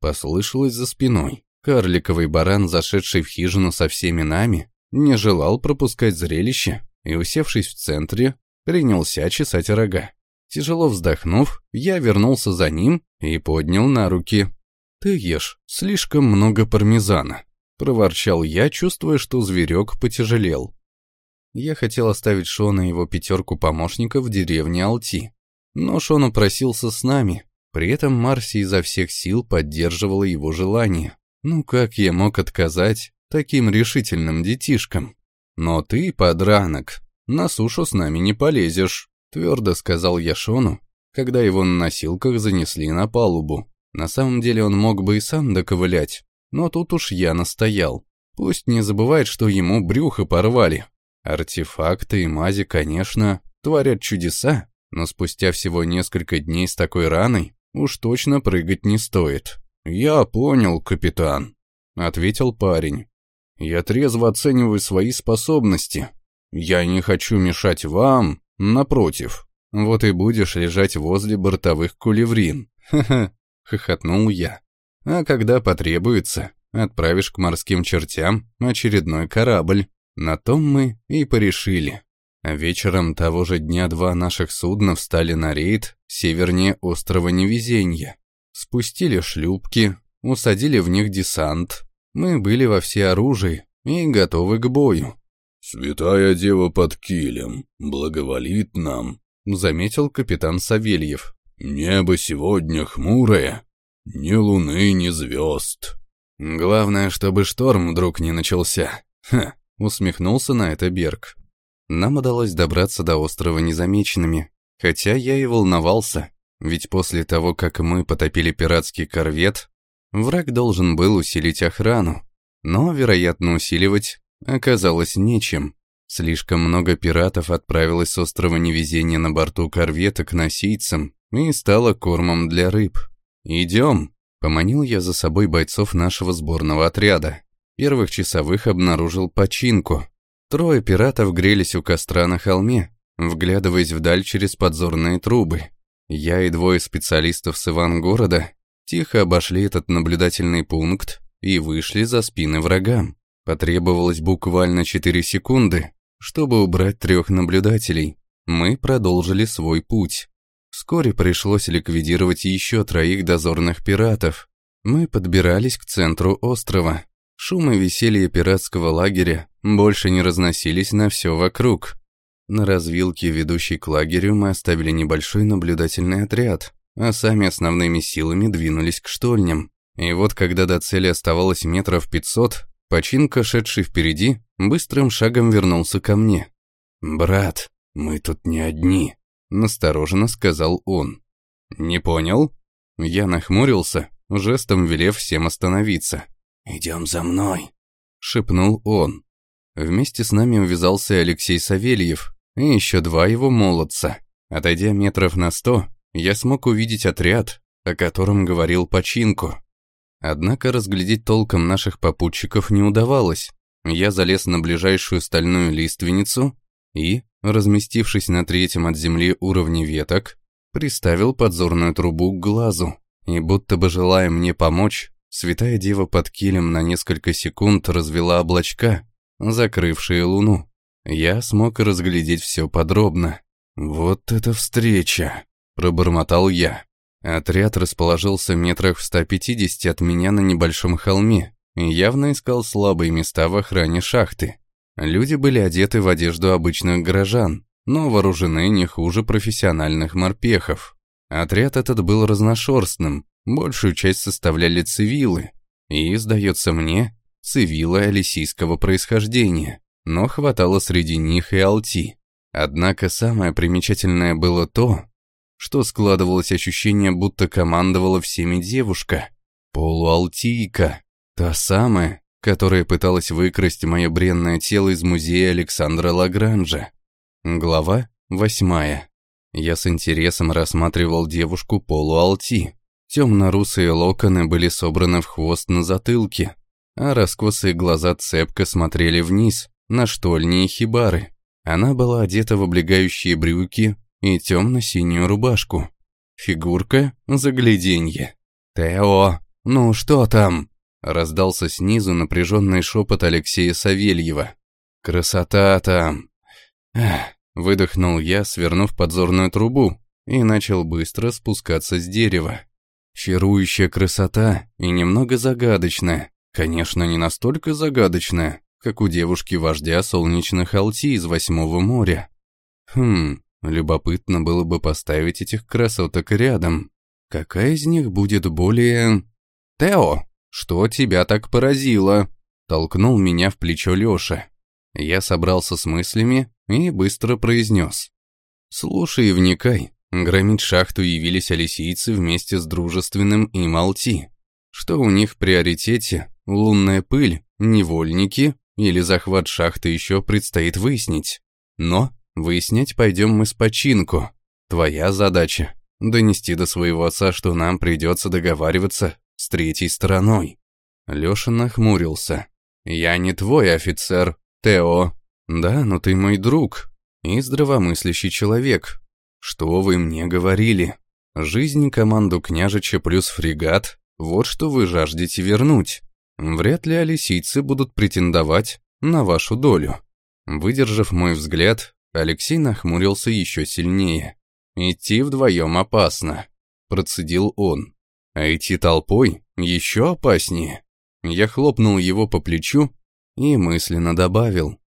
Послышалось за спиной. Карликовый баран, зашедший в хижину со всеми нами, не желал пропускать зрелище и, усевшись в центре, принялся чесать рога. Тяжело вздохнув, я вернулся за ним и поднял на руки. «Ты ешь слишком много пармезана», — проворчал я, чувствуя, что зверек потяжелел. Я хотел оставить Шона и его пятерку помощников в деревне Алти, но Шон упросился с нами, При этом Марси изо всех сил поддерживала его желание. Ну как я мог отказать таким решительным детишкам? Но ты, подранок, на сушу с нами не полезешь, твердо сказал я Шону, когда его на носилках занесли на палубу. На самом деле он мог бы и сам доковылять, но тут уж я настоял. Пусть не забывает, что ему брюхо порвали. Артефакты и мази, конечно, творят чудеса, но спустя всего несколько дней с такой раной уж точно прыгать не стоит. «Я понял, капитан», — ответил парень. «Я трезво оцениваю свои способности. Я не хочу мешать вам, напротив. Вот и будешь лежать возле бортовых кулеврин. Ха-ха, хохотнул я. А когда потребуется, отправишь к морским чертям очередной корабль. На том мы и порешили. А вечером того же дня два наших судна встали на рейд севернее острова Невезенья. Спустили шлюпки, усадили в них десант. Мы были во всеоружии и готовы к бою. «Святая Дева под килем, благоволит нам», — заметил капитан Савельев. «Небо сегодня хмурое, ни луны, ни звезд». «Главное, чтобы шторм вдруг не начался». «Ха», — усмехнулся на это Берг. Нам удалось добраться до острова незамеченными, хотя я и волновался, ведь после того, как мы потопили пиратский корвет, враг должен был усилить охрану, но, вероятно, усиливать оказалось нечем. Слишком много пиратов отправилось с острова Невезения на борту корвета к носийцам и стало кормом для рыб. «Идем!» — поманил я за собой бойцов нашего сборного отряда. Первых часовых обнаружил починку. Трое пиратов грелись у костра на холме, вглядываясь вдаль через подзорные трубы. Я и двое специалистов с Ивангорода тихо обошли этот наблюдательный пункт и вышли за спины врагам. Потребовалось буквально 4 секунды, чтобы убрать трех наблюдателей. Мы продолжили свой путь. Вскоре пришлось ликвидировать еще троих дозорных пиратов. Мы подбирались к центру острова. Шум и веселье пиратского лагеря больше не разносились на все вокруг. На развилке, ведущей к лагерю, мы оставили небольшой наблюдательный отряд, а сами основными силами двинулись к штольням. И вот когда до цели оставалось метров пятьсот, Починка, шедший впереди, быстрым шагом вернулся ко мне. «Брат, мы тут не одни», — настороженно сказал он. «Не понял?» Я нахмурился, жестом велев всем остановиться. «Идем за мной», — шепнул он. Вместе с нами увязался Алексей Савельев и еще два его молодца. Отойдя метров на сто, я смог увидеть отряд, о котором говорил Починку. Однако разглядеть толком наших попутчиков не удавалось. Я залез на ближайшую стальную лиственницу и, разместившись на третьем от земли уровне веток, приставил подзорную трубу к глазу. И будто бы желая мне помочь, святая дева под килем на несколько секунд развела облачка, закрывшие луну. Я смог разглядеть все подробно. «Вот это встреча!» – пробормотал я. Отряд расположился метрах в 150 от меня на небольшом холме и явно искал слабые места в охране шахты. Люди были одеты в одежду обычных горожан, но вооружены не хуже профессиональных морпехов. Отряд этот был разношерстным, большую часть составляли цивилы, и, сдается мне, цивилы алисийского происхождения, но хватало среди них и алти. Однако самое примечательное было то, что складывалось ощущение, будто командовала всеми девушка. Полуалтийка. Та самая, которая пыталась выкрасть мое бренное тело из музея Александра Лагранжа. Глава восьмая. Я с интересом рассматривал девушку полуалти. Темно-русые локоны были собраны в хвост на затылке, а раскосые глаза цепко смотрели вниз, на штольни и хибары. Она была одета в облегающие брюки, и темно-синюю рубашку. Фигурка — загляденье. «Тео, ну что там?» — раздался снизу напряженный шепот Алексея Савельева. «Красота там!» Эх, выдохнул я, свернув подзорную трубу, и начал быстро спускаться с дерева. Чарующая красота и немного загадочная. Конечно, не настолько загадочная, как у девушки-вождя солнечных Алти из Восьмого моря. Хм, Любопытно было бы поставить этих красоток рядом. Какая из них будет более... «Тео, что тебя так поразило?» Толкнул меня в плечо Лёша. Я собрался с мыслями и быстро произнес. «Слушай и вникай. Громить шахту явились алисийцы вместе с дружественным и Малти. Что у них в приоритете? Лунная пыль, невольники или захват шахты еще предстоит выяснить. Но выяснять пойдем мы с починку. Твоя задача – донести до своего отца, что нам придется договариваться с третьей стороной. Леша нахмурился. «Я не твой офицер, Тео. Да, но ты мой друг и здравомыслящий человек. Что вы мне говорили? Жизнь команду княжича плюс фрегат – вот что вы жаждете вернуть. Вряд ли алисийцы будут претендовать на вашу долю». Выдержав мой взгляд, Алексей нахмурился еще сильнее. «Идти вдвоем опасно», – процедил он. «А идти толпой еще опаснее». Я хлопнул его по плечу и мысленно добавил.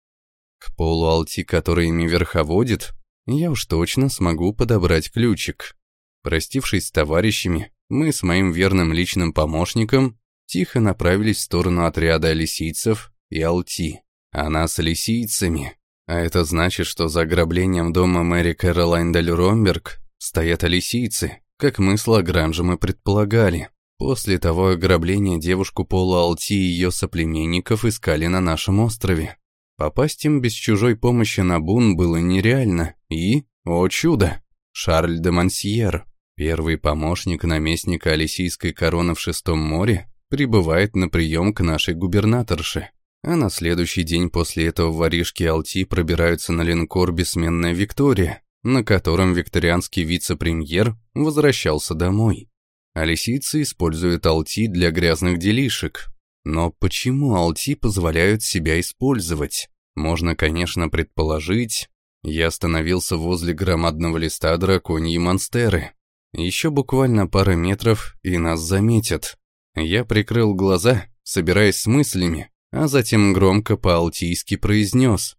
К полу Алти, который ими верховодит, я уж точно смогу подобрать ключик. Простившись с товарищами, мы с моим верным личным помощником тихо направились в сторону отряда лисийцев и Алти. Она с лисийцами. А это значит, что за ограблением дома Мэри Кэролайн Дель Ромберг стоят лисийцы, как мы с Лагранжем и предполагали. После того ограбления девушку Пола Алти и ее соплеменников искали на нашем острове. Попасть им без чужой помощи на Бун было нереально, и, о чудо, Шарль де Мансьер, первый помощник наместника Алисийской короны в Шестом море, прибывает на прием к нашей губернаторше. А на следующий день после этого воришки Алти пробираются на линкор «Бессменная Виктория», на котором викторианский вице-премьер возвращался домой. Алисийцы используют Алти для грязных делишек. Но почему Алти позволяют себя использовать? Можно, конечно, предположить. Я остановился возле громадного листа драконьей монстеры. Еще буквально пара метров, и нас заметят. Я прикрыл глаза, собираясь с мыслями, а затем громко по-алтийски произнес.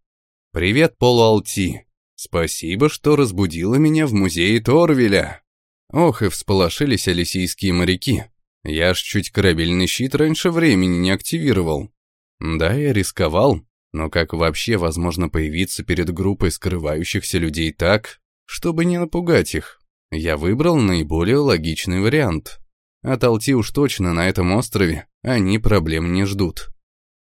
«Привет, полуалти! Спасибо, что разбудила меня в музее Торвеля!» Ох, и всполошились алисийские моряки. Я ж чуть корабельный щит раньше времени не активировал. Да, я рисковал, но как вообще возможно появиться перед группой скрывающихся людей так, чтобы не напугать их? Я выбрал наиболее логичный вариант. От Алти уж точно на этом острове они проблем не ждут.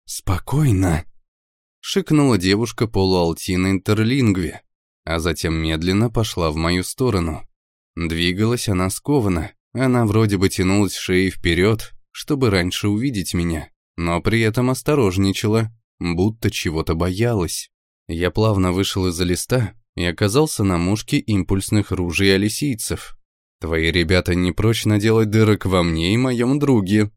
«Спокойно», — шикнула девушка полуалти на интерлингве, а затем медленно пошла в мою сторону. Двигалась она скованно, она вроде бы тянулась шеей вперед, чтобы раньше увидеть меня, но при этом осторожничала, будто чего-то боялась. Я плавно вышел из-за листа и оказался на мушке импульсных ружей алисийцев. «Твои ребята не прочь наделать дырок во мне и моем друге»,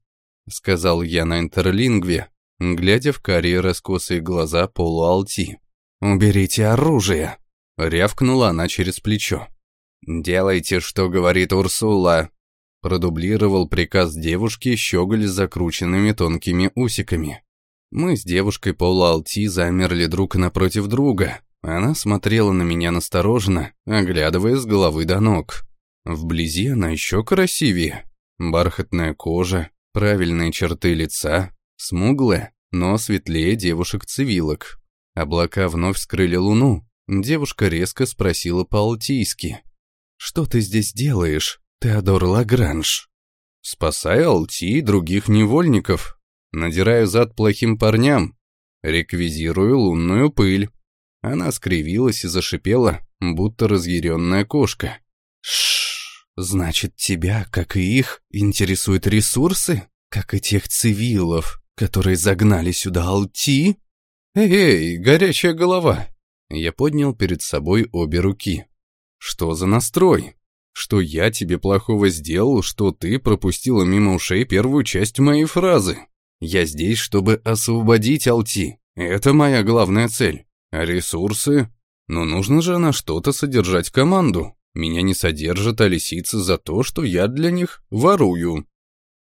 сказал я на интерлингве, глядя в карие раскосые глаза полуалти. «Уберите оружие!» — рявкнула она через плечо. «Делайте, что говорит Урсула», — продублировал приказ девушки щеголь с закрученными тонкими усиками. Мы с девушкой полуалти замерли друг напротив друга. Она смотрела на меня настороженно, оглядывая с головы до ног. Вблизи она еще красивее. Бархатная кожа, правильные черты лица, смуглая, но светлее девушек-цивилок. Облака вновь скрыли луну. Девушка резко спросила по-алтийски. «Что ты здесь делаешь, Теодор Лагранж?» «Спасаю Алти и других невольников. Надираю зад плохим парням. Реквизирую лунную пыль». Она скривилась и зашипела, будто разъяренная кошка. Шш, значит, тебя, как и их, интересуют ресурсы? Как и тех цивилов, которые загнали сюда Алти? Эй, горячая голова. Я поднял перед собой обе руки. Что за настрой? Что я тебе плохого сделал, что ты пропустила мимо ушей первую часть моей фразы? Я здесь, чтобы освободить Алти. Это моя главная цель. А ресурсы? Ну нужно же на что-то содержать команду. Меня не содержат а лисицы за то, что я для них ворую».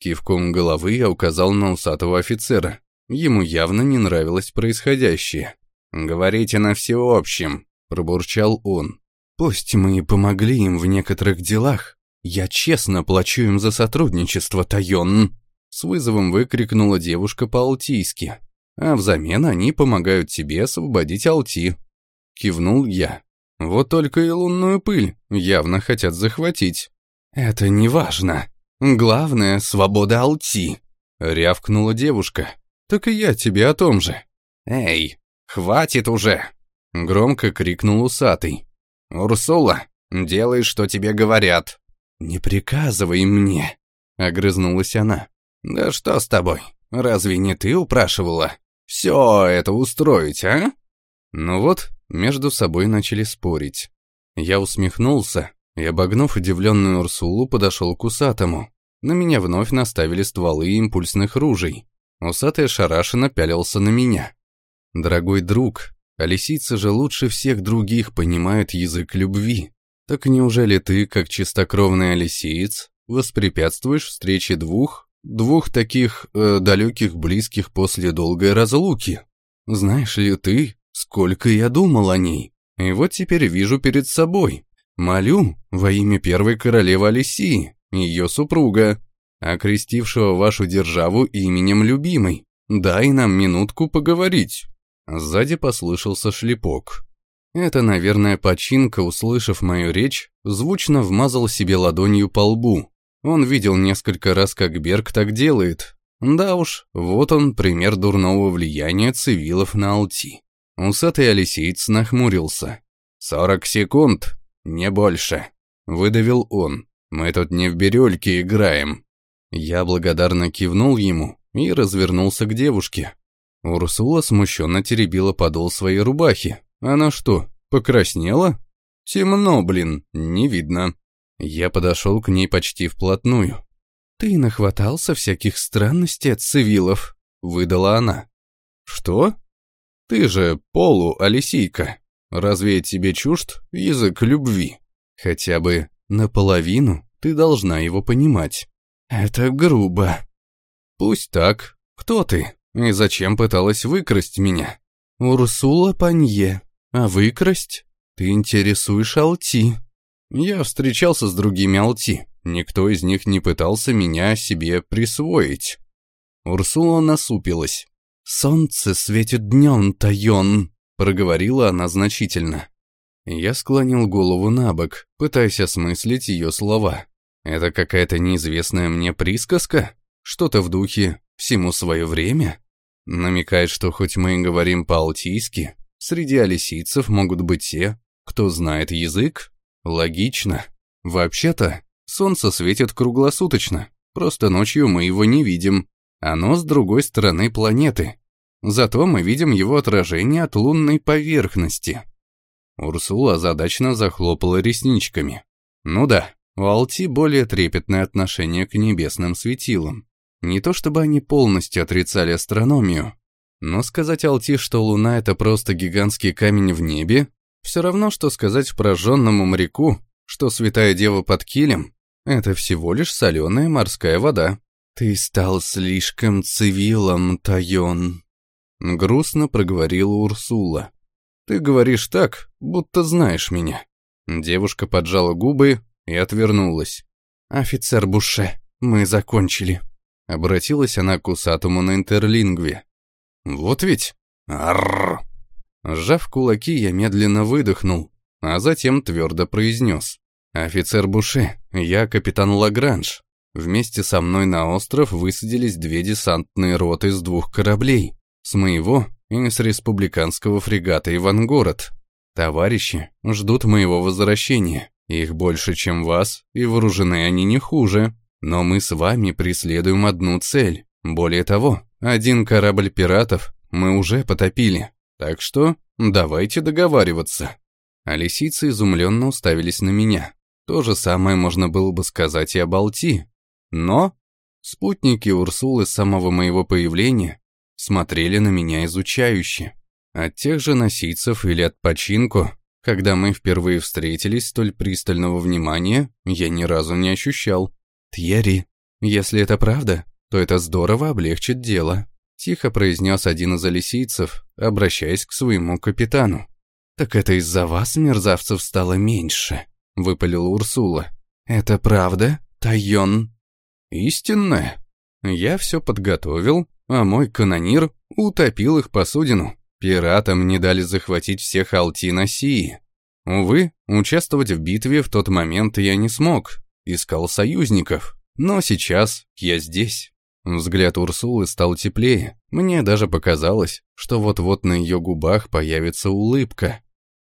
Кивком головы я указал на усатого офицера. Ему явно не нравилось происходящее. «Говорите на всеобщем», — пробурчал он. «Пусть мы и помогли им в некоторых делах, Я честно плачу им за сотрудничество, Тайон!» С вызовом выкрикнула девушка по-алтийски. «А взамен они помогают тебе освободить Алти». Кивнул я. «Вот только и лунную пыль явно хотят захватить». «Это не важно. Главное — свобода Алти», — рявкнула девушка. «Так и я тебе о том же». «Эй, хватит уже!» — громко крикнул усатый. «Урсула, делай, что тебе говорят». «Не приказывай мне», — огрызнулась она. «Да что с тобой? Разве не ты упрашивала? Все это устроить, а?» Ну вот, между собой начали спорить. Я усмехнулся и, обогнув удивленную Урсулу, подошел к усатому. На меня вновь наставили стволы импульсных ружей. Усатый ошарашенно пялился на меня. «Дорогой друг, а лисицы же лучше всех других понимают язык любви. Так неужели ты, как чистокровный лисиец, воспрепятствуешь встрече двух, двух таких э, далеких близких после долгой разлуки? Знаешь ли ты, сколько я думал о ней? И вот теперь вижу перед собой. Молю во имя первой королевы Алисии, ее супруга, окрестившего вашу державу именем любимой. Дай нам минутку поговорить». Сзади послышался шлепок. Это, наверное, починка, услышав мою речь, звучно вмазал себе ладонью по лбу. Он видел несколько раз, как Берг так делает. Да уж, вот он, пример дурного влияния цивилов на Алти. Усатый алисиец нахмурился. «Сорок секунд, не больше», — выдавил он. Мы тут не в бирюльке играем». Я благодарно кивнул ему и развернулся к девушке. Урсула смущенно теребила подол своей рубахи. Она что, покраснела? Темно, блин, не видно. Я подошел к ней почти вплотную. «Ты нахватался всяких странностей от цивилов», — выдала она. «Что? Ты же полу-алисийка. Разве тебе чужд язык любви? Хотя бы Наполовину ты должна его понимать. Это грубо. Пусть так. Кто ты? И зачем пыталась выкрасть меня? Урсула Панье. А выкрасть? Ты интересуешь Алти. Я встречался с другими Алти. Никто из них не пытался меня себе присвоить. Урсула насупилась. «Солнце светит днем, Тайон», — проговорила она значительно. Я склонил голову на бок, пытаясь осмыслить ее слова. Это какая-то неизвестная мне присказка? Что-то в духе «всему свое время»? Намекает, что хоть мы и говорим по-алтийски, среди алисийцев могут быть те, кто знает язык? Логично. Вообще-то, солнце светит круглосуточно, просто ночью мы его не видим. Оно с другой стороны планеты. Зато мы видим его отражение от лунной поверхности. Урсула озадаченно захлопала ресничками. Ну да, у Алти более трепетное отношение к небесным светилам. Не то чтобы они полностью отрицали астрономию, но сказать Алти, что Луна — это просто гигантский камень в небе, все равно, что сказать прожженному моряку, что Святая Дева под килем — это всего лишь соленая морская вода. «Ты стал слишком цивилом, Тайон», — грустно проговорила Урсула. «Ты говоришь так, будто знаешь меня». Девушка поджала губы и отвернулась. «Офицер Буше, мы закончили». Обратилась она к усатому на интерлингве. «Вот ведь! Арррр!» Сжав кулаки, я медленно выдохнул, а затем твердо произнес. «Офицер Буше, я капитан Лагранж. Вместе со мной на остров высадились две десантные роты с двух кораблей. С моего и с республиканского фрегата Ивангород. Товарищи ждут моего возвращения. Их больше, чем вас, и вооружены они не хуже. Но мы с вами преследуем одну цель. Более того, один корабль пиратов мы уже потопили. Так что давайте договариваться». А лисицы изумленно уставились на меня. То же самое можно было бы сказать и об Алти. Но спутники Урсулы с самого моего появления смотрели на меня изучающе. От тех же носийцев или от починку, когда мы впервые встретились, столь пристального внимания я ни разу не ощущал. «Тьерри, если это правда, то это здорово облегчит дело», тихо произнес один из алисийцев, обращаясь к своему капитану. «Так это из-за вас, мерзавцев, стало меньше», — выпалила Урсула. «Это правда, Тайон?» «Истинное. Я все подготовил, а мой канонир утопил их посудину. Пиратам не дали захватить всех Алтина Сии. Увы, участвовать в битве в тот момент я не смог, искал союзников, но сейчас я здесь». Взгляд Урсулы стал теплее. Мне даже показалось, что вот-вот на ее губах появится улыбка.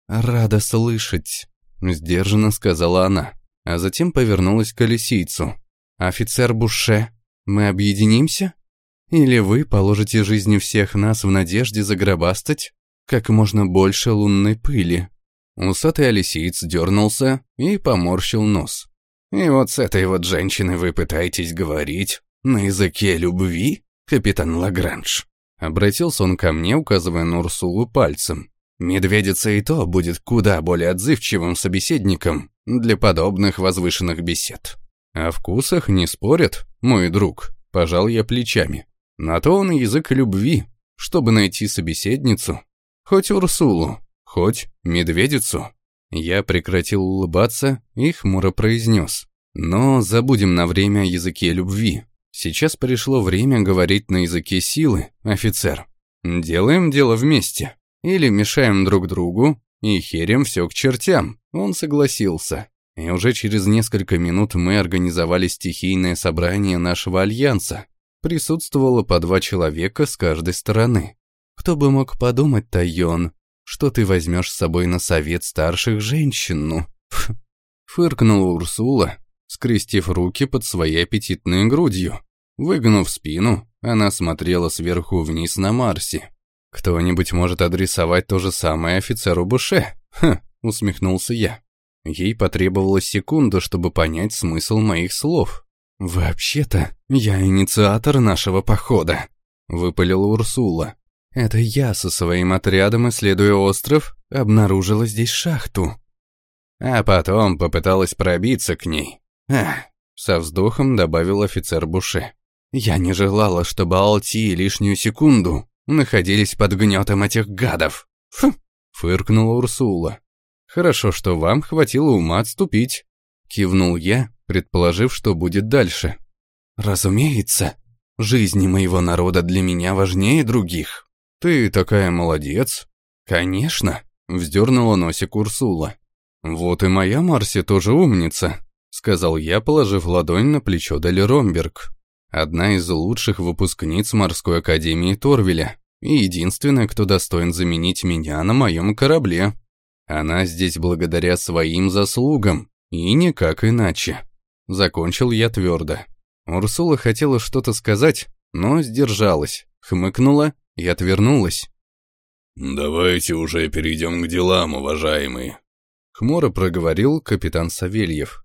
«Рада слышать», — сдержанно сказала она, а затем повернулась к лисийцу. «Офицер Буше, мы объединимся? Или вы положите жизни всех нас в надежде загробастать как можно больше лунной пыли?» Усатый алисиец дернулся и поморщил нос. «И вот с этой вот женщиной вы пытаетесь говорить на языке любви, капитан Лагранж?» Обратился он ко мне, указывая на Урсулу пальцем. «Медведица и то будет куда более отзывчивым собеседником для подобных возвышенных бесед. О вкусах не спорят, мой друг», — пожал я плечами. «На то он язык любви, чтобы найти собеседницу, хоть Урсулу, хоть медведицу». Я прекратил улыбаться и хмуро произнес. «Но забудем на время о языке любви. Сейчас пришло время говорить на языке силы, офицер. Делаем дело вместе. Или мешаем друг другу и херем все к чертям. Он согласился. И уже через несколько минут мы организовали стихийное собрание нашего альянса. Присутствовало по два человека с каждой стороны. Кто бы мог подумать, Тайон, что ты возьмешь с собой на совет старших женщин, ну? Фыркнула Урсула, скрестив руки под своей аппетитной грудью. Выгнув спину, она смотрела сверху вниз на Марси. «Кто-нибудь может адресовать то же самое офицеру Буше?» «Хм», — усмехнулся я. Ей потребовалась секунда, чтобы понять смысл моих слов. «Вообще-то, я инициатор нашего похода», — выпалила Урсула. «Это я со своим отрядом, исследуя остров, обнаружила здесь шахту». А потом попыталась пробиться к ней. «Ах», — со вздохом добавил офицер Буше. «Я не желала, чтобы Алти лишнюю секунду находились под гнетом этих гадов». «Фу», — фыркнула Урсула. «Хорошо, что вам хватило ума отступить», — кивнул я, предположив, что будет дальше. «Разумеется, жизни моего народа для меня важнее других. Ты такая молодец». «Конечно», — вздернула носик Урсула. «Вот и моя Марси тоже умница», — сказал я, положив ладонь на плечо Дели Ромберг. Одна из лучших выпускниц морской академии Торвеля и единственная, кто достоин заменить меня на моем корабле. Она здесь благодаря своим заслугам, и никак иначе. Закончил я твердо. Урсула хотела что-то сказать, но сдержалась, хмыкнула и отвернулась. «Давайте уже перейдем к делам, уважаемые», — хмуро проговорил капитан Савельев.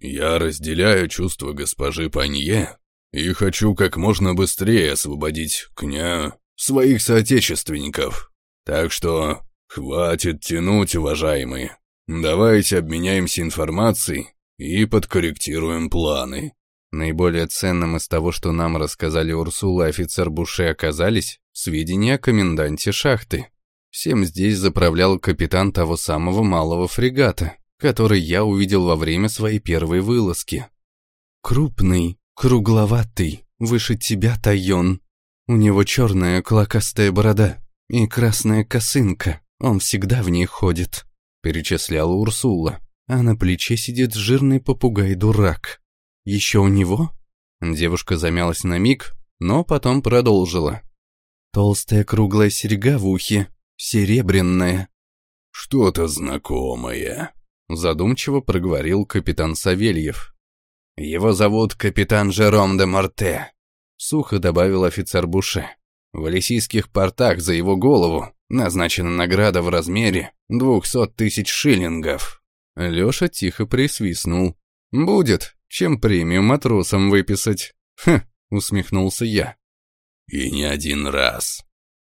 «Я разделяю чувства госпожи Панье и хочу как можно быстрее освободить кня своих соотечественников. Так что хватит тянуть, уважаемые. Давайте обменяемся информацией и подкорректируем планы. Наиболее ценным из того, что нам рассказали Урсула и офицер Буше, оказались сведения о коменданте шахты. Всем здесь заправлял капитан того самого малого фрегата, который я увидел во время своей первой вылазки. Крупный, Кругловатый, выше тебя, Тайон. У него черная клокастая борода и красная косынка. Он всегда в ней ходит», — перечисляла Урсула. «А на плече сидит жирный попугай-дурак. Еще у него?» Девушка замялась на миг, но потом продолжила. «Толстая круглая серьга в ухе, серебряная». «Что-то знакомое», — задумчиво проговорил капитан Савельев. «Его зовут капитан Жером де Марте», — сухо добавил офицер Буше. «В Алисийских портах за его голову назначена награда в размере двухсот тысяч шиллингов». Лёша тихо присвистнул. «Будет, чем премию матросам выписать». «Хм», — усмехнулся я. «И не один раз».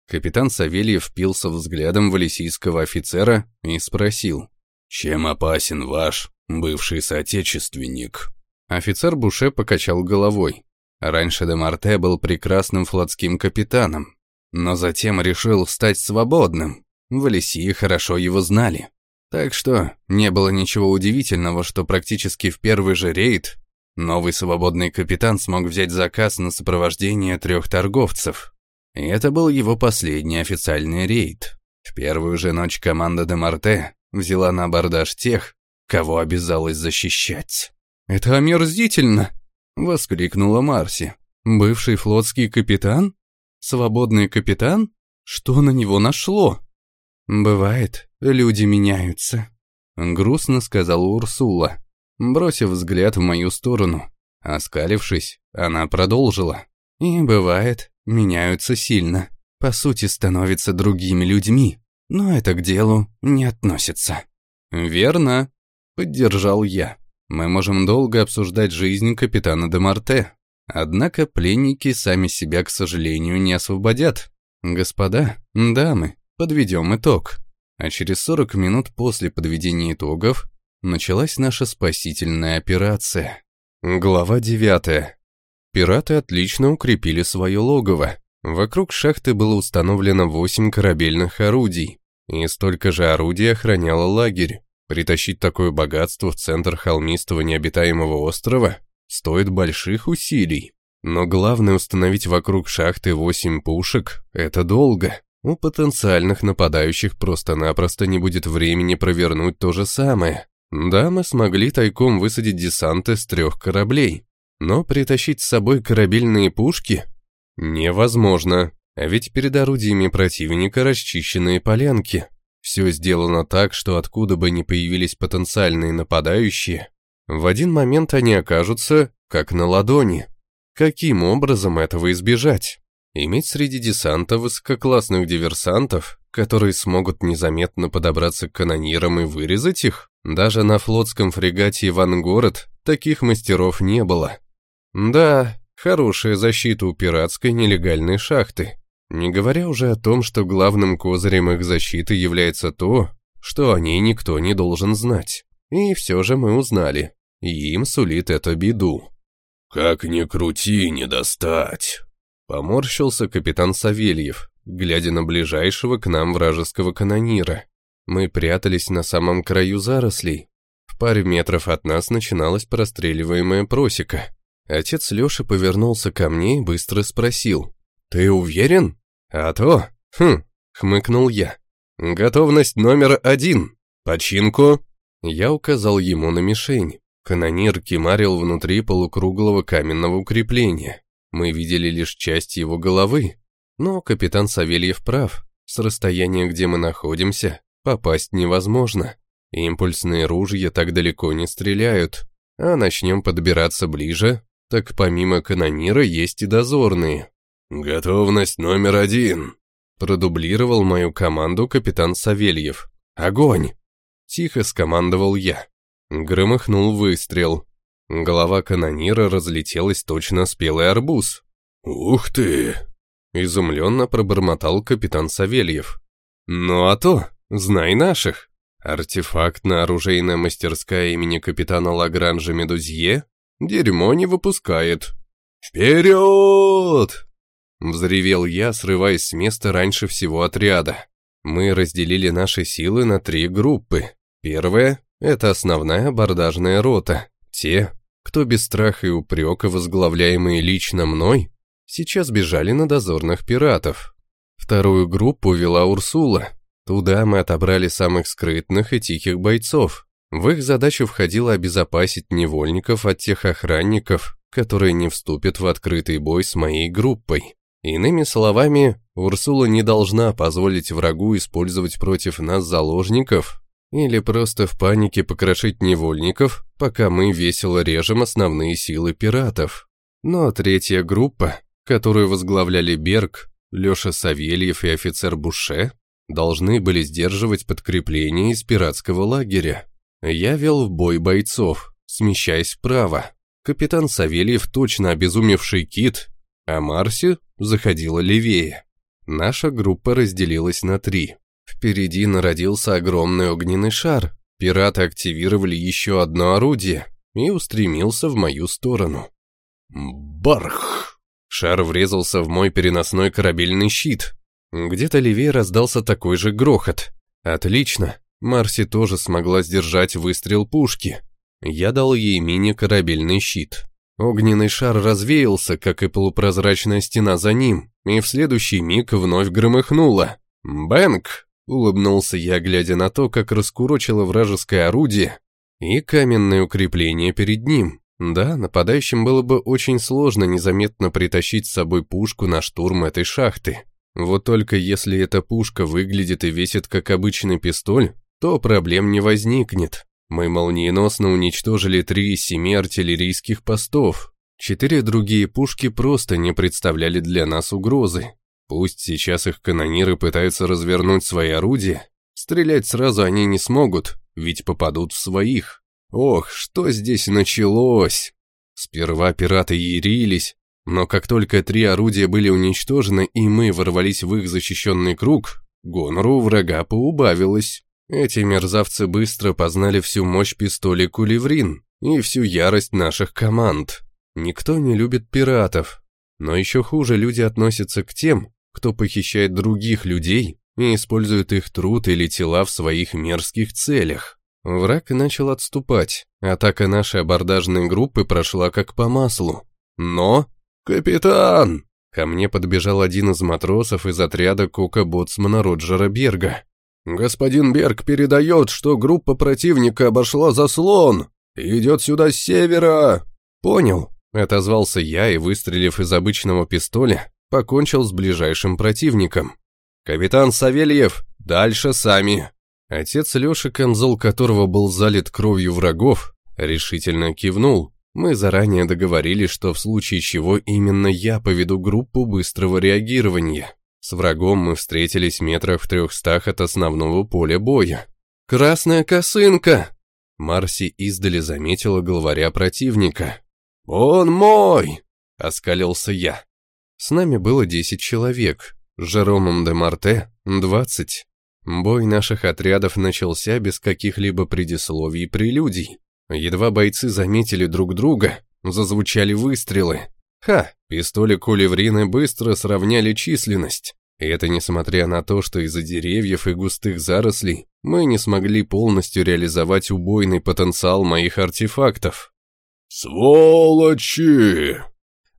Капитан Савельев впился взглядом в алисийского офицера и спросил. «Чем опасен ваш бывший соотечественник?» Офицер Буше покачал головой. Раньше де Марте был прекрасным флотским капитаном, но затем решил стать свободным. В Алисии хорошо его знали. Так что не было ничего удивительного, что практически в первый же рейд новый свободный капитан смог взять заказ на сопровождение трех торговцев. И это был его последний официальный рейд. В первую же ночь команда де Марте взяла на абордаж тех, кого обязалась защищать. «Это омерзительно!» — воскликнула Марси. «Бывший флотский капитан? Свободный капитан? Что на него нашло?» «Бывает, люди меняются», — грустно сказала Урсула, бросив взгляд в мою сторону. Оскалившись, она продолжила. «И бывает, меняются сильно. По сути, становятся другими людьми. Но это к делу не относится». «Верно», — поддержал я. «Мы можем долго обсуждать жизнь капитана де Марте. Однако пленники сами себя, к сожалению, не освободят. Господа, дамы, подведем итог». А через 40 минут после подведения итогов началась наша спасительная операция. Глава 9. Пираты отлично укрепили свое логово. Вокруг шахты было установлено 8 корабельных орудий, и столько же орудий охраняло лагерь. Притащить такое богатство в центр холмистого необитаемого острова стоит больших усилий. Но главное установить вокруг шахты 8 пушек – это долго. У потенциальных нападающих просто-напросто не будет времени провернуть то же самое. Да, мы смогли тайком высадить десанты с трех кораблей, но притащить с собой корабельные пушки невозможно, а ведь перед орудиями противника расчищенные полянки. Все сделано так, что откуда бы ни появились потенциальные нападающие, в один момент они окажутся как на ладони. Каким образом этого избежать? Иметь среди десанта высококлассных диверсантов, которые смогут незаметно подобраться к канонирам и вырезать их? Даже на флотском фрегате «Ивангород» таких мастеров не было. Да, хорошая защита у пиратской нелегальной шахты. Не говоря уже о том, что главным козырем их защиты является то, что о ней никто не должен знать. И все же мы узнали, им сулит это беду. «Как ни крути, не достать!» Поморщился капитан Савельев, глядя на ближайшего к нам вражеского канонира. Мы прятались на самом краю зарослей. В паре метров от нас начиналась простреливаемая просека. Отец Лёши повернулся ко мне и быстро спросил. «Ты уверен?» «А то...» «Хм...» — хмыкнул я. «Готовность номер один. Починку?» Я указал ему на мишень. Канонир кемарил внутри полукруглого каменного укрепления. Мы видели лишь часть его головы. Но капитан Савельев прав. С расстояния, где мы находимся, Попасть невозможно. Импульсные ружья так далеко не стреляют. А начнем подбираться ближе, так помимо канонира есть и дозорные. «Готовность номер один», — продублировал мою команду капитан Савельев. «Огонь!» — тихо скомандовал я. Громыхнул выстрел. Голова канонира разлетелась точно спелый арбуз. «Ух ты!» — изумленно пробормотал капитан Савельев. «Ну а то!» Знай наших. Артефактно-оружейная мастерская имени капитана Лагранжа Медузье дерьмо не выпускает. «Вперед!» Взревел я, срываясь с места раньше всего отряда. Мы разделили наши силы на три группы. Первая — это основная абордажная рота. Те, кто без страха и упрека, возглавляемые лично мной, сейчас бежали на дозорных пиратов. Вторую группу вела Урсула, Туда мы отобрали самых скрытных и тихих бойцов. В их задачу входило обезопасить невольников от тех охранников, которые не вступят в открытый бой с моей группой. Иными словами, Урсула не должна позволить врагу использовать против нас заложников или просто в панике покрошить невольников, пока мы весело режем основные силы пиратов. Но третья группа, которую возглавляли Берг, Леша Савельев и офицер Буше, должны были сдерживать подкрепление из пиратского лагеря. Я вел в бой бойцов, смещаясь вправо. Капитан Савельев точно обезумевший кит, а Марси заходила левее. Наша группа разделилась на три. Впереди народился огромный огненный шар. Пираты активировали еще одно орудие и устремился в мою сторону. Барх! Шар врезался в мой переносной корабельный щит, где-то левее раздался такой же грохот. Отлично. Марси тоже смогла сдержать выстрел пушки. Я дал ей мини-корабельный щит. Огненный шар развеялся, как и полупрозрачная стена за ним, и в следующий миг вновь громыхнуло. «Бэнк!» — улыбнулся я, глядя на то, как раскурочило вражеское орудие и каменное укрепление перед ним. Да, нападающим было бы очень сложно незаметно притащить с собой пушку на штурм этой шахты. Вот только если эта пушка выглядит и весит как обычный пистоль, то проблем не возникнет. Мы молниеносно уничтожили три из семи артиллерийских постов. Четыре другие пушки просто не представляли для нас угрозы. Пусть сейчас их канониры пытаются развернуть свои орудия, стрелять сразу они не смогут, ведь попадут в своих. Ох, что здесь началось! Сперва пираты ярились, но как только три орудия были уничтожены и мы ворвались в их защищенный круг, гонору врага поубавилось. Эти мерзавцы быстро познали всю мощь пистоли Кулеврин и всю ярость наших команд. Никто не любит пиратов, но еще хуже люди относятся к тем, кто похищает других людей и использует их труд или тела в своих мерзких целях. Враг начал отступать. Атака нашей абордажной группы прошла как по маслу. Но... «Капитан!» Ко мне подбежал один из матросов из отряда кока-боцмана Роджера Берга. «Господин Берг передает, что группа противника обошла заслон идет сюда с севера!» «Понял», — отозвался я и, выстрелив из обычного пистоля, покончил с ближайшим противником. «Капитан Савельев, дальше сами!» Отец Лёши, камзол которого был залит кровью врагов, решительно кивнул. Мы заранее договорились, что в случае чего именно я поведу группу быстрого реагирования. С врагом мы встретились метрах в трехстах от основного поля боя. «Красная косынка!» Марси издали заметила главаря противника. «Он мой!» — оскалился я. С нами было десять человек, с Жеромом де Марте — двадцать. Бой наших отрядов начался без каких-либо предисловий и прелюдий. Едва бойцы заметили друг друга, зазвучали выстрелы. Ха, пистоли кулеврины быстро сравняли численность. И это несмотря на то, что из-за деревьев и густых зарослей мы не смогли полностью реализовать убойный потенциал моих артефактов. «Сволочи!»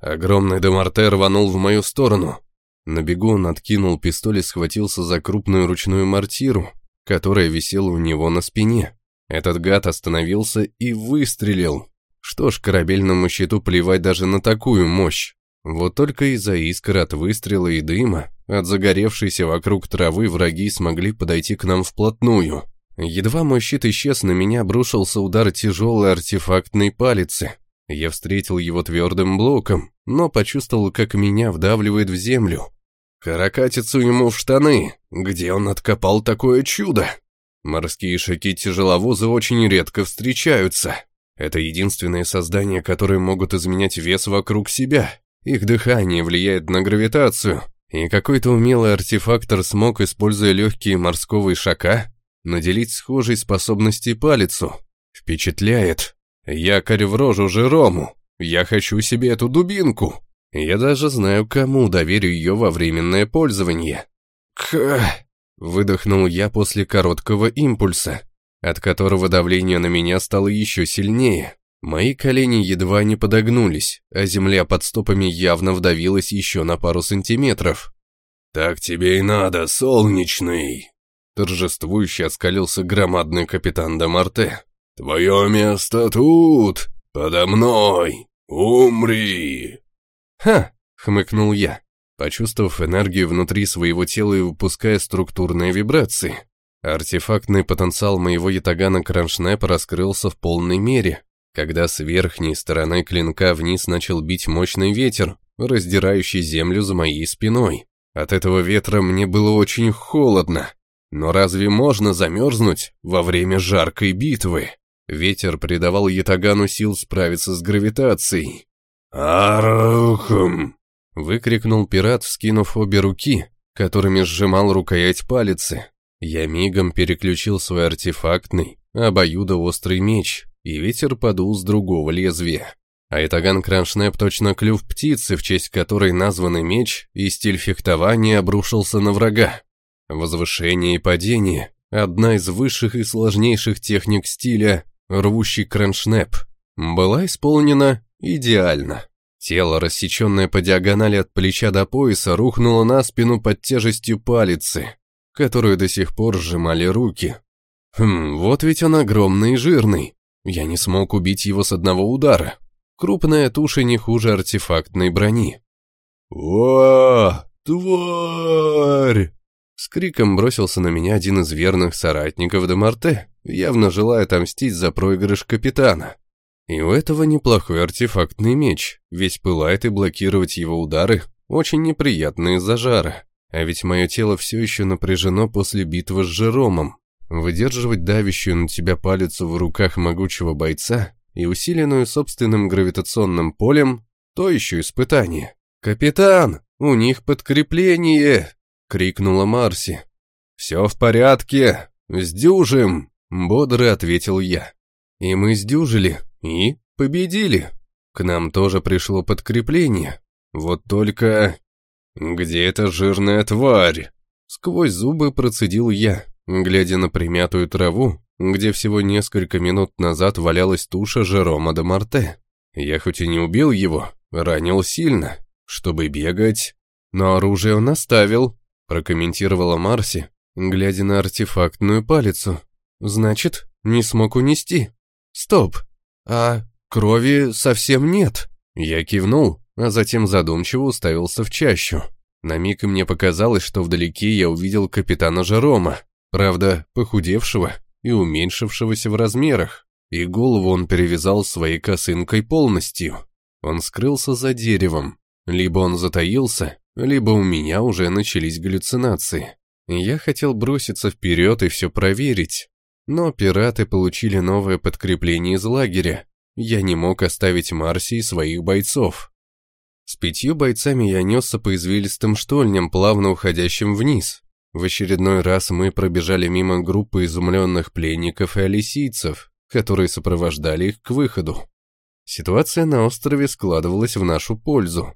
Огромный Демарте рванул в мою сторону, на бегу он откинул пистоль и схватился за крупную ручную мортиру, которая висела у него на спине. Этот гад остановился и выстрелил. Что ж, корабельному щиту плевать даже на такую мощь. Вот только из-за искр от выстрела и дыма, от загоревшейся вокруг травы враги смогли подойти к нам вплотную. Едва мой щит исчез, на меня обрушился удар тяжелой артефактной палицы. Я встретил его твердым блоком, но почувствовал, как меня вдавливает в землю. Каракатицу ему в штаны, где он откопал такое чудо? Морские шаки-тяжеловозы очень редко встречаются. Это единственные создания, которые могут изменять вес вокруг себя. Их дыхание влияет на гравитацию, и какой-то умелый артефактор смог, используя легкие морского шака, наделить схожей способности палицу. Впечатляет. Якорь в рожу Жерому. Я хочу себе эту дубинку. Я даже знаю, кому доверю ее во временное пользование. К... Выдохнул я после короткого импульса, от которого давление на меня стало еще сильнее. Мои колени едва не подогнулись, а земля под стопами явно вдавилась еще на пару сантиметров. «Так тебе и надо, солнечный!» Торжествующе оскалился громадный капитан Демарте. «Твое место тут, подо мной! Умри!» «Ха!» — хмыкнул я, почувствовав энергию внутри своего тела и выпуская структурные вибрации. Артефактный потенциал моего ятагана Кроншнепа раскрылся в полной мере, когда с верхней стороны клинка вниз начал бить мощный ветер, раздирающий землю за моей спиной. От этого ветра мне было очень холодно. Но разве можно замерзнуть во время жаркой битвы? Ветер придавал Ятагану сил справиться с гравитацией. «Арухум!» — выкрикнул пират, вскинув обе руки, которыми сжимал рукоять палицы. Я мигом переключил свой артефактный, обоюдоострый меч, и ветер подул с другого лезвия. Айтаган Кроншнеп точно клюв птицы, в честь которой названный меч и стиль фехтования обрушился на врага. Возвышение и падение, одна из высших и сложнейших техник стиля, рвущий кроншнеп, была исполнена идеально. Тело, рассеченное по диагонали от плеча до пояса, рухнуло на спину под тяжестью палицы, которую до сих пор сжимали руки. Хм, вот ведь он огромный и жирный. Я не смог убить его с одного удара. Крупная туша не хуже артефактной брони. «О, тварь!» С криком бросился на меня один из верных соратников Демарте, явно желая отомстить за проигрыш капитана. И у этого неплохой артефактный меч, весь пылает и блокировать его удары очень неприятно из-за жара. А ведь мое тело все еще напряжено после битвы с Жеромом. Выдерживать давящую на тебя палицу в руках могучего бойца и усиленную собственным гравитационным полем – то еще испытание. «Капитан, у них подкрепление!» – крикнула Марси. «Все в порядке, сдюжим!» – бодро ответил я. И мы сдюжили, и победили. К нам тоже пришло подкрепление. Вот только... Где эта жирная тварь? Сквозь зубы процедил я, глядя на примятую траву, где всего несколько минут назад валялась туша Жерома де Марте. Я хоть и не убил его, ранил сильно, чтобы бегать, но оружие он оставил, прокомментировала Марси, глядя на артефактную палицу. Значит, не смог унести. Стоп, а крови совсем нет. Я кивнул, а затем задумчиво уставился в чащу. На миг мне показалось, что вдалеке я увидел капитана Жерома, правда, похудевшего и уменьшившегося в размерах, и голову он перевязал своей косынкой полностью. Он скрылся за деревом. Либо он затаился, либо у меня уже начались галлюцинации. Я хотел броситься вперед и все проверить, но пираты получили новое подкрепление из лагеря. Я не мог оставить Марси и своих бойцов. С пятью бойцами я несся по извилистым штольням, плавно уходящим вниз. В очередной раз мы пробежали мимо группы изумленных пленников и алисийцев, которые сопровождали их к выходу. Ситуация на острове складывалась в нашу пользу.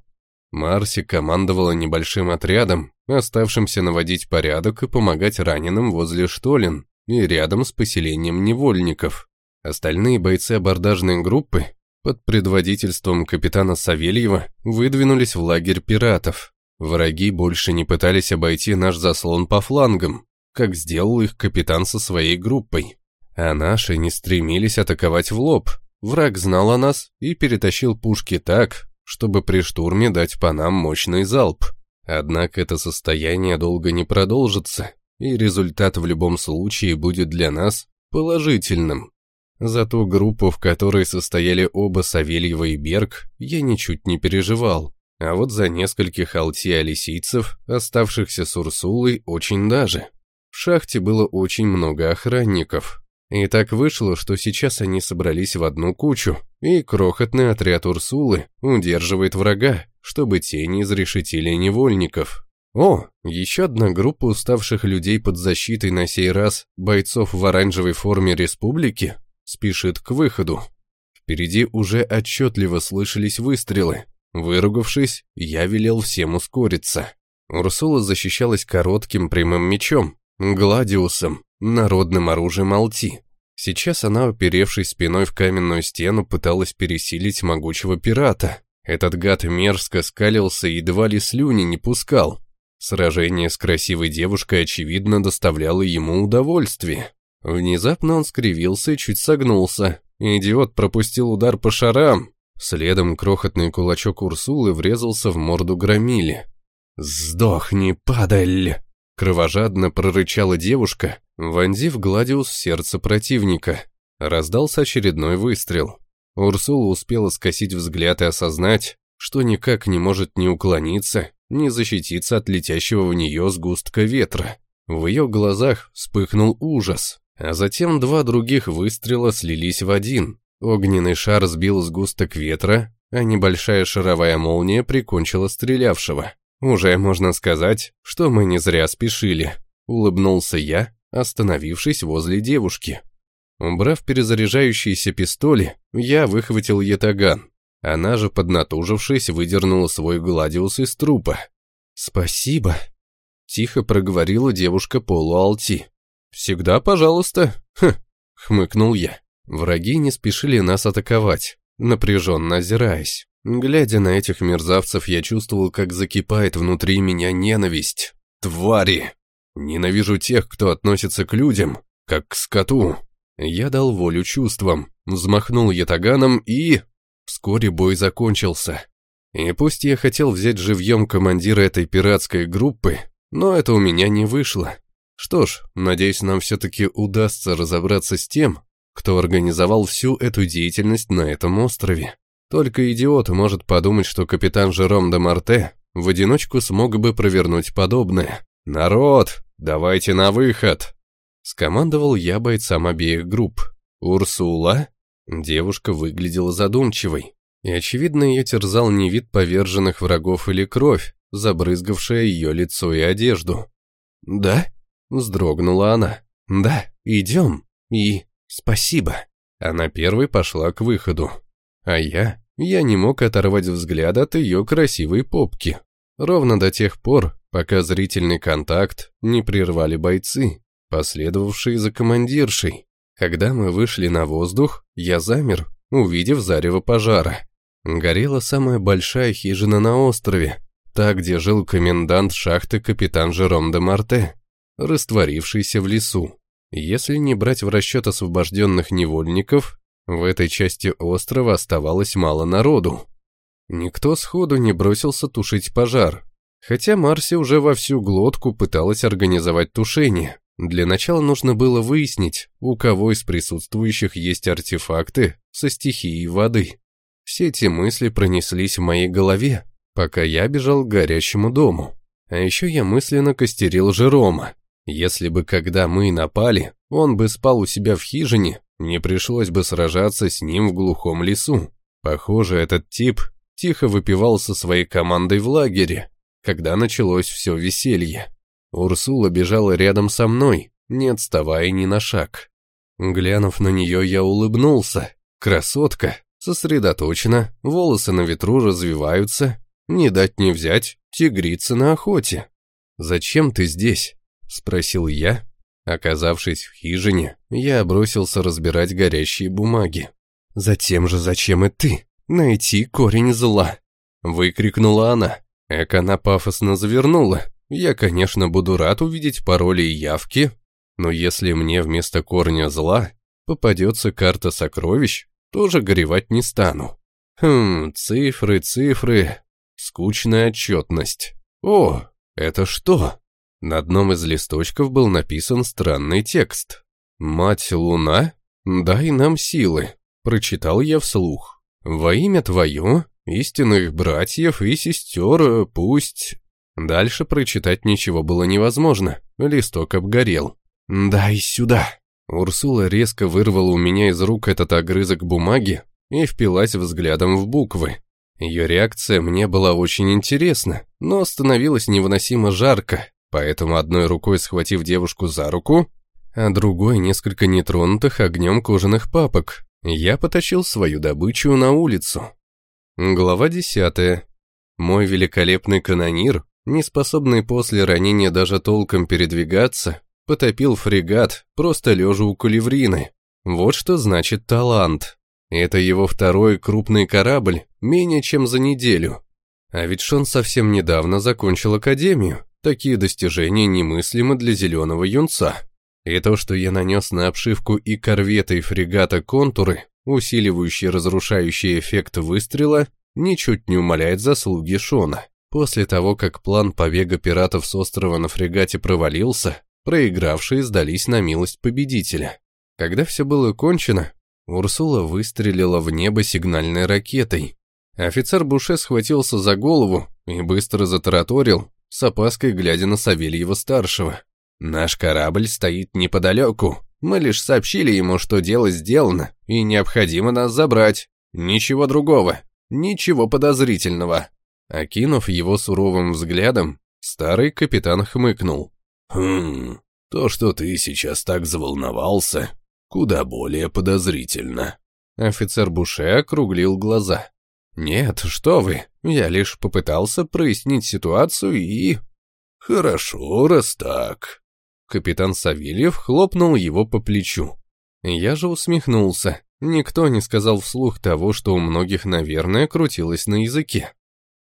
Марси командовала небольшим отрядом, оставшимся наводить порядок и помогать раненым возле штолен, и рядом с поселением невольников. Остальные бойцы абордажной группы под предводительством капитана Савельева выдвинулись в лагерь пиратов. Враги больше не пытались обойти наш заслон по флангам, как сделал их капитан со своей группой. А наши не стремились атаковать в лоб. Враг знал о нас и перетащил пушки так, чтобы при штурме дать по нам мощный залп. Однако это состояние долго не продолжится, и результат в любом случае будет для нас положительным. За ту группу, в которой состояли оба Савельева и Берг, я ничуть не переживал. А вот за нескольких алти-алисийцев, оставшихся с Урсулой, очень даже. В шахте было очень много охранников. И так вышло, что сейчас они собрались в одну кучу, и крохотный отряд Урсулы удерживает врага, чтобы те не изрешетили невольников. О, еще одна группа уставших людей под защитой на сей раз бойцов в оранжевой форме республики спешит к выходу. Впереди уже отчетливо слышались выстрелы. Выругавшись, я велел всем ускориться. Урсула защищалась коротким прямым мечом, гладиусом, народным оружием Алти. Сейчас она, оперевшись спиной в каменную стену, пыталась пересилить могучего пирата. Этот гад мерзко скалился и едва ли слюни не пускал. Сражение с красивой девушкой, очевидно, доставляло ему удовольствие. Внезапно он скривился и чуть согнулся. Идиот пропустил удар по шарам. Следом крохотный кулачок Урсулы врезался в морду громили. «Сдохни, падаль!» Кровожадно прорычала девушка, вонзив Гладиус в сердце противника. Раздался очередной выстрел. Урсула успела скосить взгляд и осознать, что никак не может ни уклониться, ни защититься от летящего в нее сгустка ветра. В ее глазах вспыхнул ужас, а затем два других выстрела слились в один. Огненный шар сбил сгусток ветра, а небольшая шаровая молния прикончила стрелявшего. Уже можно сказать, что мы не зря спешили. Улыбнулся я, остановившись возле девушки. Убрав перезаряжающиеся пистоли, я выхватил ятаган. Она же, поднатужившись, выдернула свой гладиус из трупа. «Спасибо», — тихо проговорила девушка полуалти. «Всегда пожалуйста», хм, хмыкнул я. Враги не спешили нас атаковать, напряженно озираясь. Глядя на этих мерзавцев, я чувствовал, как закипает внутри меня ненависть. Твари! Ненавижу тех, кто относится к людям, как к скоту. Я дал волю чувствам, взмахнул ятаганом и... Вскоре бой закончился. И пусть я хотел взять живьем командира этой пиратской группы, но это у меня не вышло. Что ж, надеюсь, нам все-таки удастся разобраться с тем, кто организовал всю эту деятельность на этом острове. Только идиот может подумать, что капитан Жером де Марте в одиночку смог бы провернуть подобное. «Народ, давайте на выход!» Скомандовал я бойцам обеих групп. «Урсула?» Девушка выглядела задумчивой, и, очевидно, ее терзал не вид поверженных врагов или кровь, забрызгавшая ее лицо и одежду. «Да?» — вздрогнула она. «Да, идем. И спасибо». Она первой пошла к выходу. А я, я не мог оторвать взгляд от ее красивой попки. Ровно до тех пор, пока зрительный контакт не прервали бойцы, последовавшие за командиршей. Когда мы вышли на воздух, я замер, увидев зарево пожара. Горела самая большая хижина на острове, та, где жил комендант шахты капитан Жером де Марте, растворившийся в лесу. Если не брать в расчет освобожденных невольников, в этой части острова оставалось мало народу. Никто сходу не бросился тушить пожар, хотя Марси уже во всю глотку пыталась организовать тушение. Для начала нужно было выяснить, у кого из присутствующих есть артефакты со стихией воды. Все эти мысли пронеслись в моей голове, пока я бежал к горящему дому. А еще я мысленно костерил Жерома. Если бы, когда мы напали, он бы спал у себя в хижине, не пришлось бы сражаться с ним в глухом лесу. Похоже, этот тип тихо выпивал со своей командой в лагере, когда началось все веселье. Урсула бежала рядом со мной, не отставая ни на шаг. Глянув на нее, я улыбнулся. Красотка, сосредоточена, волосы на ветру развиваются. Не дать не взять, тигрица на охоте. «Зачем ты здесь?» — спросил я, Оказавшись в хижине, я бросился разбирать горящие бумаги. «Затем же зачем и ты? Найти корень зла!» Выкрикнула она. Эк она пафосно завернула. Я, конечно, буду рад увидеть пароли и явки, но если мне вместо корня зла попадется карта сокровищ, тоже горевать не стану. Хм, цифры, цифры, скучная отчетность. О, это что? На одном из листочков был написан странный текст. «Мать Луна, дай нам силы», — прочитал я вслух. «Во имя твое, истинных братьев и сестер, пусть...» Дальше прочитать ничего было невозможно, листок обгорел. «Дай сюда!» Урсула резко вырвала у меня из рук этот огрызок бумаги и впилась взглядом в буквы. Ее реакция мне была очень интересна, но становилось невыносимо жарко, Поэтому одной рукой схватив девушку за руку, а другой несколько нетронутых огнем кожаных папок, я потащил свою добычу на улицу. Глава десятая. Мой великолепный канонир, не способный после ранения даже толком передвигаться, потопил фрегат, просто лежа у кулеврины. Вот что значит талант. Это его второй крупный корабль, менее чем за неделю. А ведь Шон совсем недавно закончил академию, Такие достижения немыслимы для зеленого юнца. И то, что я нанес на обшивку и корвета, и фрегата контуры, усиливающие разрушающий эффект выстрела, ничуть не умаляет заслуги Шона. После того, как план побега пиратов с острова на фрегате провалился, проигравшие сдались на милость победителя. Когда все было кончено, Урсула выстрелила в небо сигнальной ракетой. Офицер Буше схватился за голову и быстро затараторил, с опаской глядя на Савельева-старшего. «Наш корабль стоит неподалеку. Мы лишь сообщили ему, что дело сделано, и необходимо нас забрать. Ничего другого, ничего подозрительного». Окинув его суровым взглядом, старый капитан хмыкнул. «Хм, то, что ты сейчас так заволновался, куда более подозрительно». Офицер Буше округлил глаза. «Нет, что вы, я лишь попытался прояснить ситуацию и...» «Хорошо, раз так. Капитан Савельев хлопнул его по плечу. Я же усмехнулся. Никто не сказал вслух того, что у многих, наверное, крутилось на языке.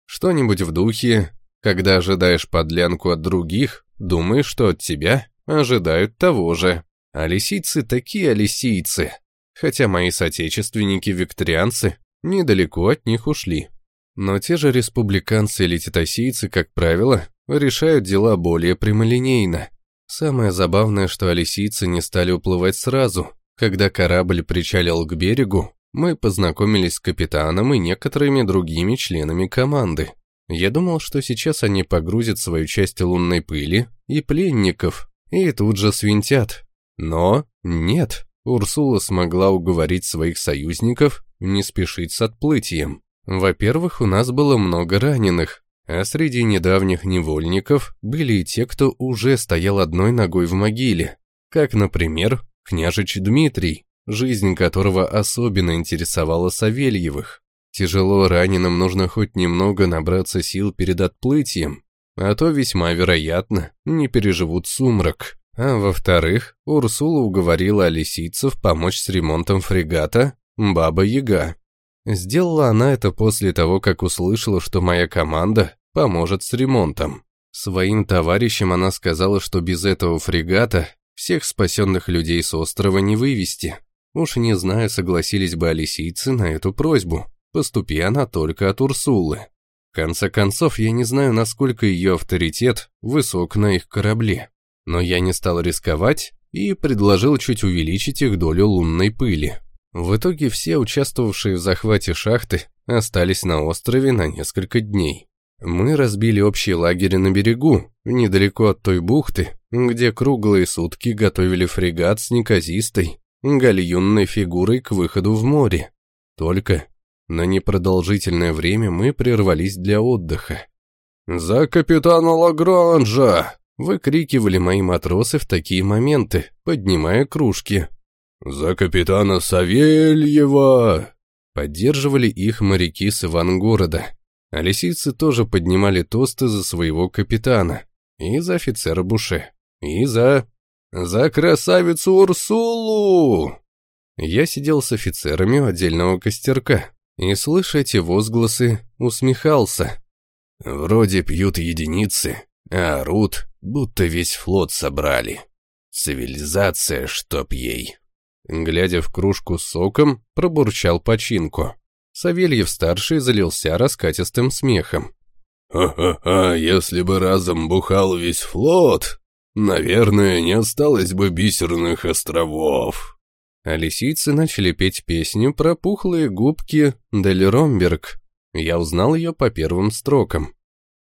Что-нибудь в духе, когда ожидаешь подлянку от других, думаешь, что от тебя ожидают того же. А лисицы такие лисийцы. Хотя мои соотечественники-викторианцы недалеко от них ушли. Но те же республиканцы или титосийцы, как правило, решают дела более прямолинейно. Самое забавное, что алисийцы не стали уплывать сразу. Когда корабль причалил к берегу, мы познакомились с капитаном и некоторыми другими членами команды. Я думал, что сейчас они погрузят свою часть лунной пыли и пленников, и тут же свинтят. Но нет, Урсула смогла уговорить своих союзников не спешить с отплытием. Во-первых, у нас было много раненых, а среди недавних невольников были и те, кто уже стоял одной ногой в могиле, как, например, княжич Дмитрий, жизнь которого особенно интересовала Савельевых. Тяжело раненым нужно хоть немного набраться сил перед отплытием, а то весьма вероятно не переживут сумрак. А во-вторых, Урсула уговорила лисицев помочь с ремонтом фрегата «Баба-Яга». Сделала она это после того, как услышала, что моя команда поможет с ремонтом. Своим товарищам она сказала, что без этого фрегата всех спасенных людей с острова не вывести. Уж не знаю, согласились бы алисийцы на эту просьбу, поступи она только от Урсулы. В конце концов, я не знаю, насколько ее авторитет высок на их корабле. Но я не стал рисковать и предложил чуть увеличить их долю лунной пыли. В итоге все участвовавшие в захвате шахты остались на острове на несколько дней. Мы разбили общий лагерь на берегу, недалеко от той бухты, где круглые сутки готовили фрегат с неказистой, гальюнной фигурой к выходу в море. Только на непродолжительное время мы прервались для отдыха. «За капитана Лагранжа!» — выкрикивали мои матросы в такие моменты, поднимая кружки. «За капитана Савельева!» Поддерживали их моряки с Ивангорода. А лисицы тоже поднимали тосты за своего капитана. И за офицера Буше. И за... За красавицу Урсулу! Я сидел с офицерами у отдельного костерка. И, слыша эти возгласы, усмехался. Вроде пьют единицы, а орут, будто весь флот собрали. Цивилизация, чтоб ей. Глядя в кружку с соком, пробурчал починку. Савельев-старший залился раскатистым смехом. «Ха-ха-ха, если бы разом бухал весь флот, наверное, не осталось бы бисерных островов». А лисицы начали петь песню про пухлые губки Дель Ромберг. Я узнал ее по первым строкам.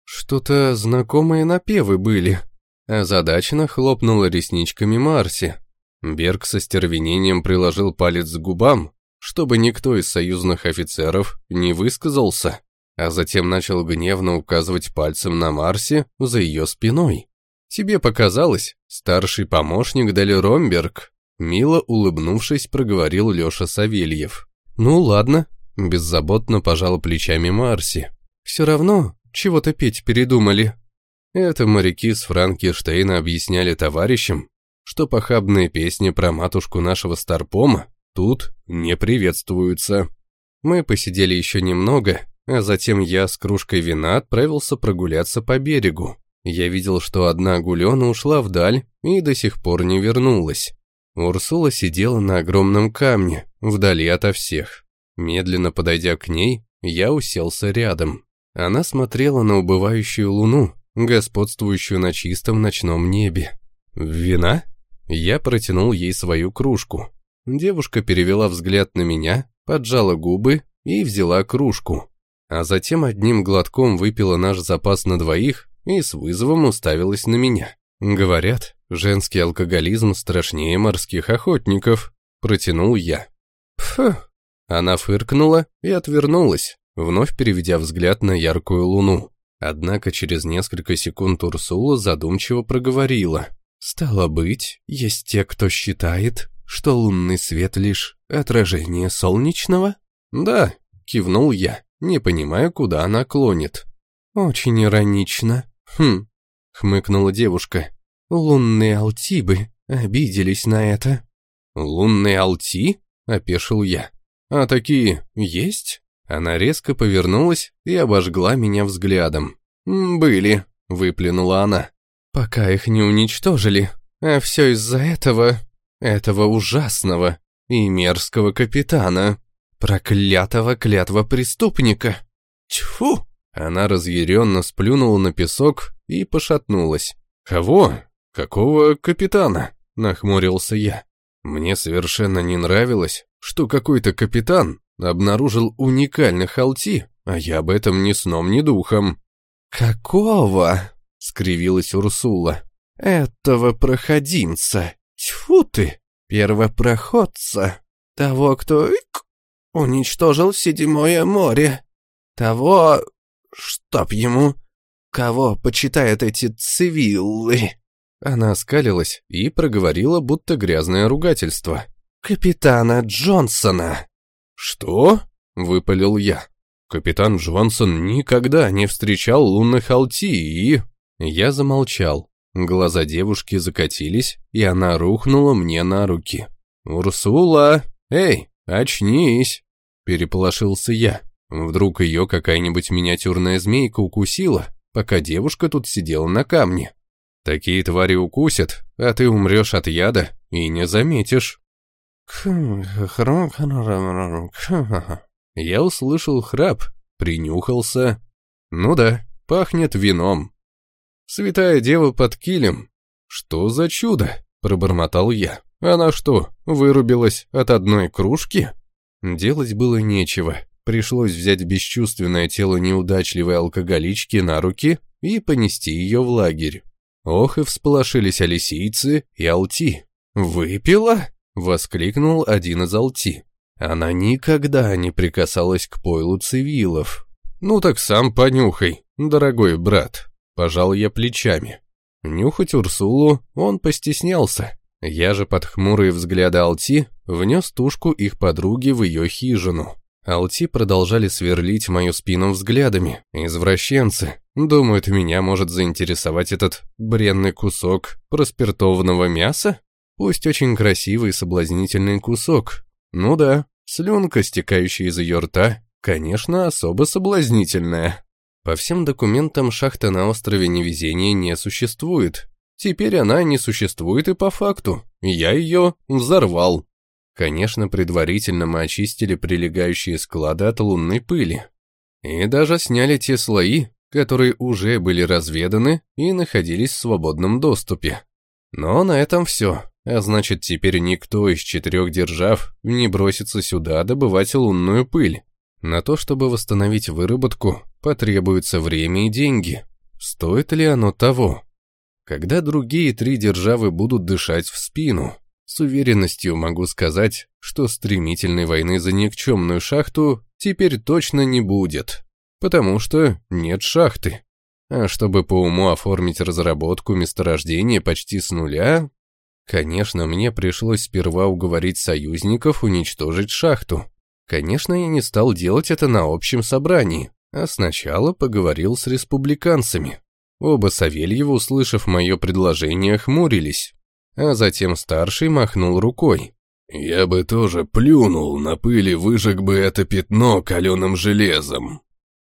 Что-то знакомые напевы были. Озадаченно хлопнула ресничками Марси. Берг со стервенением приложил палец к губам, чтобы никто из союзных офицеров не высказался, а затем начал гневно указывать пальцем на Марси за ее спиной. «Тебе показалось, старший помощник Дели Ромберг», мило улыбнувшись, проговорил Леша Савельев. «Ну ладно», беззаботно пожала плечами Марси. «Все равно, чего-то петь передумали». Это моряки с Франкенштейна объясняли товарищам, что похабные песни про матушку нашего Старпома тут не приветствуются. Мы посидели еще немного, а затем я с кружкой вина отправился прогуляться по берегу. Я видел, что одна гулена ушла вдаль и до сих пор не вернулась. Урсула сидела на огромном камне, вдали ото всех. Медленно подойдя к ней, я уселся рядом. Она смотрела на убывающую луну, господствующую на чистом ночном небе. «Вина?» Я протянул ей свою кружку. Девушка перевела взгляд на меня, поджала губы и взяла кружку. А затем одним глотком выпила наш запас на двоих и с вызовом уставилась на меня. Говорят, женский алкоголизм страшнее морских охотников. Протянул я. Пф. Она фыркнула и отвернулась, вновь переведя взгляд на яркую луну. Однако через несколько секунд Урсула задумчиво проговорила. «Стало быть, есть те, кто считает, что лунный свет лишь отражение солнечного?» «Да», — кивнул я, не понимая, куда она клонит. «Очень иронично». «Хм», — хмыкнула девушка. Лунные алтибы обиделись на это». «Лунные алти?» — опешил я. «А такие есть?» Она резко повернулась и обожгла меня взглядом. «Были», — выплюнула она. «Пока их не уничтожили. А все из-за этого... этого ужасного и мерзкого капитана. Проклятого клятва преступника. Тьфу!» Она разъяренно сплюнула на песок и пошатнулась. «Кого? Какого капитана?» — нахмурился я. Мне совершенно не нравилось, что какой-то капитан обнаружил уникальный халти, а я об этом ни сном, ни духом. «Какого?» — скривилась Урсула. «Этого проходимца. Тьфу ты, первопроходца. Того, кто уничтожил Седьмое море. Того, чтоб ему, кого почитают эти цивиллы». Она оскалилась и проговорила, будто грязное ругательство. «Капитана Джонсона!» «Что?» — выпалил я. Капитан Джонсон никогда не встречал лунных алти и... Я замолчал. Глаза девушки закатились, и она рухнула мне на руки. «Урсула! Эй, очнись!» Переполошился я. Вдруг ее какая-нибудь миниатюрная змейка укусила, пока девушка тут сидела на камне. Такие твари укусят, а ты умрешь от яда и не заметишь. Я услышал храп, принюхался. Ну да, пахнет вином. Святая дева под килем. Что за чудо? Пробормотал я. Она что, вырубилась от одной кружки? Делать было нечего. Пришлось взять бесчувственное тело неудачливой алкоголички на руки и понести ее в лагерь. Ох и всполошились алисийцы и алти. «Выпила?» — воскликнул один из алти. Она никогда не прикасалась к пойлу цивилов. «Ну так сам понюхай, дорогой брат», — пожал я плечами. Нюхать Урсулу он постеснялся. Я же под хмурые взгляды Алти внес тушку их подруги в ее хижину. Алти продолжали сверлить мою спину взглядами. Извращенцы. Думают, меня может заинтересовать этот бренный кусок проспиртованного мяса? Пусть очень красивый и соблазнительный кусок. Ну да, слюнка, стекающая из ее рта, конечно, особо соблазнительная. По всем документам шахта на острове Невезения не существует. Теперь она не существует и по факту. Я ее взорвал. Конечно, предварительно мы очистили прилегающие склады от лунной пыли. И даже сняли те слои, которые уже были разведаны и находились в свободном доступе. Но на этом все, а значит теперь никто из четырех держав не бросится сюда добывать лунную пыль. На то, чтобы восстановить выработку, потребуется время и деньги. Стоит ли оно того? Когда другие три державы будут дышать в спину? С уверенностью могу сказать, что стремительной войны за никчемную шахту теперь точно не будет, потому что нет шахты. А чтобы по уму оформить разработку месторождения почти с нуля, конечно, мне пришлось сперва уговорить союзников уничтожить шахту. Конечно, я не стал делать это на общем собрании, а сначала поговорил с республиканцами. Оба Савельева, услышав мое предложение, хмурились а затем старший махнул рукой. «Я бы тоже плюнул на пыли, выжег бы это пятно каленым железом,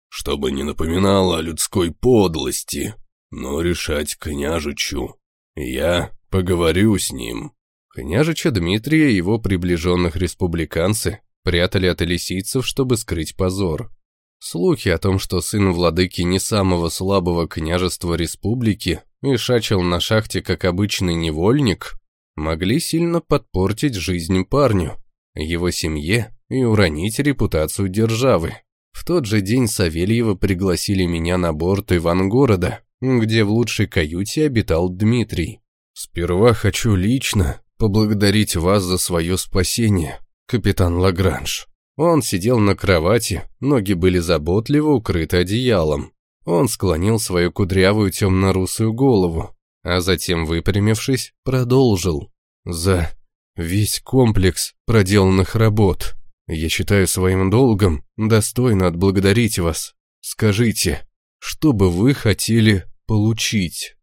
чтобы не напоминало о людской подлости, но решать княжичу. Я поговорю с ним». Княжича Дмитрия и его приближенных республиканцы прятали от элисийцев, чтобы скрыть позор. Слухи о том, что сын владыки не самого слабого княжества республики и шачил на шахте как обычный невольник, могли сильно подпортить жизнь парню, его семье и уронить репутацию державы. В тот же день Савельева пригласили меня на борт Ивангорода, где в лучшей каюте обитал Дмитрий. «Сперва хочу лично поблагодарить вас за свое спасение, капитан Лагранж». Он сидел на кровати, ноги были заботливо укрыты одеялом. Он склонил свою кудрявую темно-русую голову, а затем, выпрямившись, продолжил. «За весь комплекс проделанных работ я считаю своим долгом достойно отблагодарить вас. Скажите, что бы вы хотели получить?»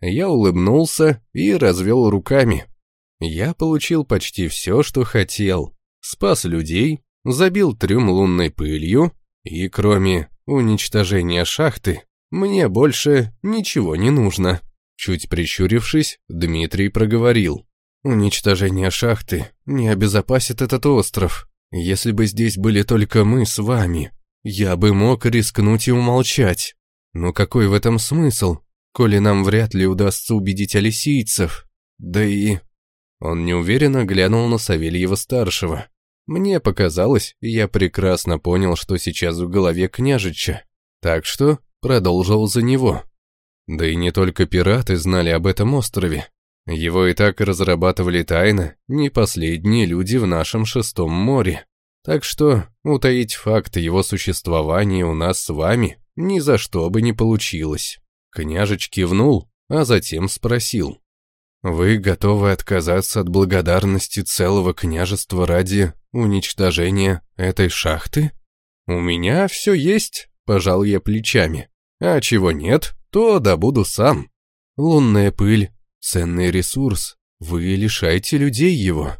Я улыбнулся и развел руками. Я получил почти все, что хотел. Спас людей, забил трюм лунной пылью, и кроме уничтожения шахты, мне больше ничего не нужно. Чуть прищурившись, Дмитрий проговорил. Уничтожение шахты не обезопасит этот остров. Если бы здесь были только мы с вами, я бы мог рискнуть и умолчать. Но какой в этом смысл, коли нам вряд ли удастся убедить алисийцев? Да и... Он неуверенно глянул на Савельева-старшего. Мне показалось, я прекрасно понял, что сейчас в голове княжича. Так что продолжил за него. Да и не только пираты знали об этом острове. Его и так разрабатывали тайно не последние люди в нашем шестом море. Так что утаить факт его существования у нас с вами ни за что бы не получилось. Княжич кивнул, а затем спросил. «Вы готовы отказаться от благодарности целого княжества ради уничтожения этой шахты?» «У меня все есть», — пожал я плечами. «А чего нет, то добуду сам. Лунная пыль Ценный ресурс. Вы лишаете людей его.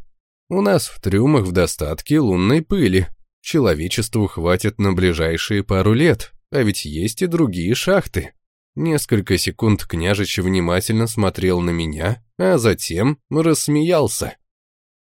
У нас в трюмах в достатке лунной пыли. Человечеству хватит на ближайшие пару лет, а ведь есть и другие шахты. Несколько секунд княжич внимательно смотрел на меня, а затем рассмеялся.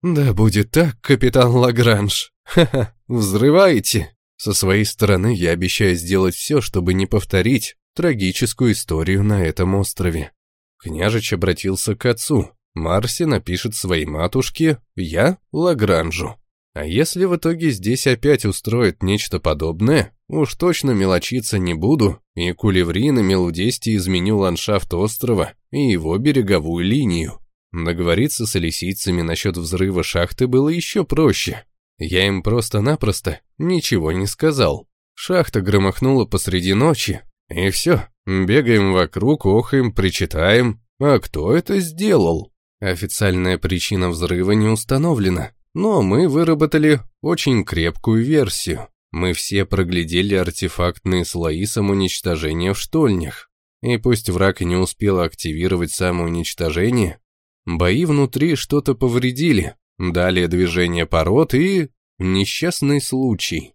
«Да будет так, капитан Лагранж. Ха-ха, взрывайте!» Со своей стороны я обещаю сделать все, чтобы не повторить трагическую историю на этом острове. Княжич обратился к отцу. Марси напишет своей матушке, я — Лагранжу. А если в итоге здесь опять устроит нечто подобное, уж точно мелочиться не буду, и кулеври на мелудесте изменю ландшафт острова и его береговую линию. Договориться с алисийцами насчет взрыва шахты было еще проще. Я им просто-напросто ничего не сказал. Шахта громыхнула посреди ночи, и все, бегаем вокруг, охаем, причитаем. А кто это сделал? Официальная причина взрыва не установлена, но мы выработали очень крепкую версию. Мы все проглядели артефактные слои самоуничтожения в штольнях. И пусть враг не успел активировать самоуничтожение, бои внутри что-то повредили, далее движение пород и... несчастный случай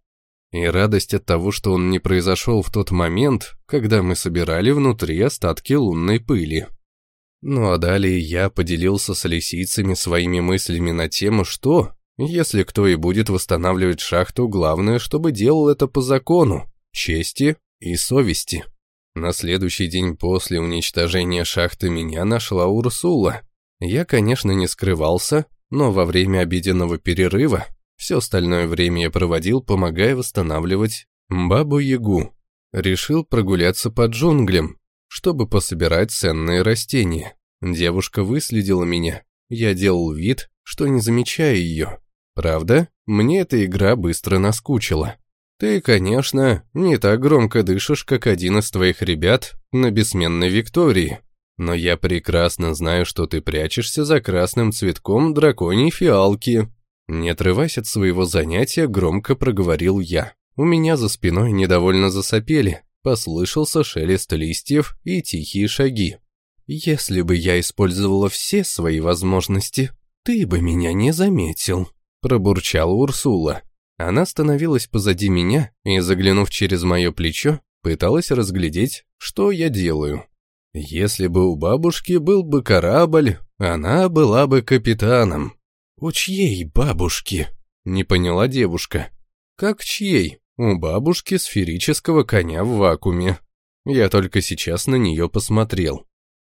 и радость от того, что он не произошел в тот момент, когда мы собирали внутри остатки лунной пыли. Ну а далее я поделился с лисицами своими мыслями на тему, что, если кто и будет восстанавливать шахту, главное, чтобы делал это по закону, чести и совести. На следующий день после уничтожения шахты меня нашла Урсула. Я, конечно, не скрывался, но во время обеденного перерыва все остальное время я проводил, помогая восстанавливать Бабу-Ягу. Решил прогуляться по джунглям, чтобы пособирать ценные растения. Девушка выследила меня. Я делал вид, что не замечаю ее. Правда, мне эта игра быстро наскучила. Ты, конечно, не так громко дышишь, как один из твоих ребят на бессменной Виктории. Но я прекрасно знаю, что ты прячешься за красным цветком драконьей фиалки, не отрываясь от своего занятия, громко проговорил я. У меня за спиной недовольно засопели, послышался шелест листьев и тихие шаги. «Если бы я использовала все свои возможности, ты бы меня не заметил», — пробурчала Урсула. Она становилась позади меня и, заглянув через мое плечо, пыталась разглядеть, что я делаю. Если бы у бабушки был бы корабль, она была бы капитаном, «У чьей бабушки?» — не поняла девушка. «Как чьей? У бабушки сферического коня в вакууме. Я только сейчас на нее посмотрел».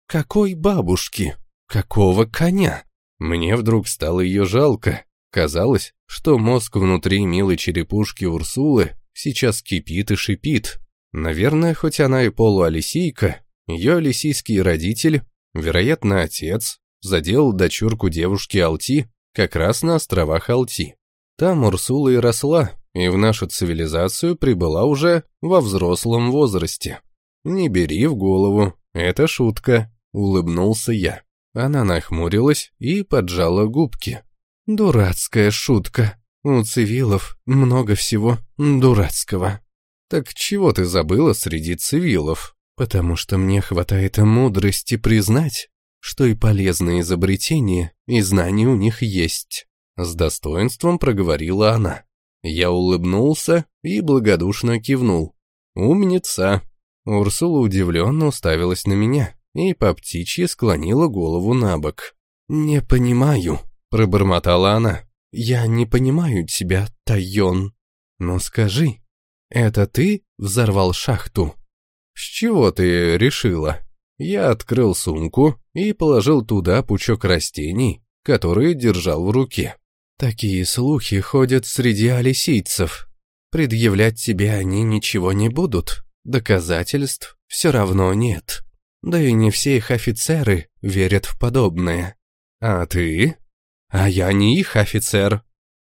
«Какой бабушки? Какого коня?» Мне вдруг стало ее жалко. Казалось, что мозг внутри милой черепушки Урсулы сейчас кипит и шипит. Наверное, хоть она и полуалисийка, ее алисийский родитель, вероятно, отец, задел дочурку девушки Алти как раз на островах Алти. Там Урсула и росла, и в нашу цивилизацию прибыла уже во взрослом возрасте. «Не бери в голову, это шутка», — улыбнулся я. Она нахмурилась и поджала губки. «Дурацкая шутка. У цивилов много всего дурацкого». «Так чего ты забыла среди цивилов?» потому что мне хватает мудрости признать, что и полезные изобретения, и знания у них есть. С достоинством проговорила она. Я улыбнулся и благодушно кивнул. «Умница!» Урсула удивленно уставилась на меня и по птичьи склонила голову на бок. «Не понимаю», — пробормотала она. «Я не понимаю тебя, Тайон. Но скажи, это ты взорвал шахту?» «С чего ты решила?» Я открыл сумку и положил туда пучок растений, которые держал в руке. Такие слухи ходят среди алисийцев. Предъявлять тебе они ничего не будут. Доказательств все равно нет. Да и не все их офицеры верят в подобное. А ты? А я не их офицер.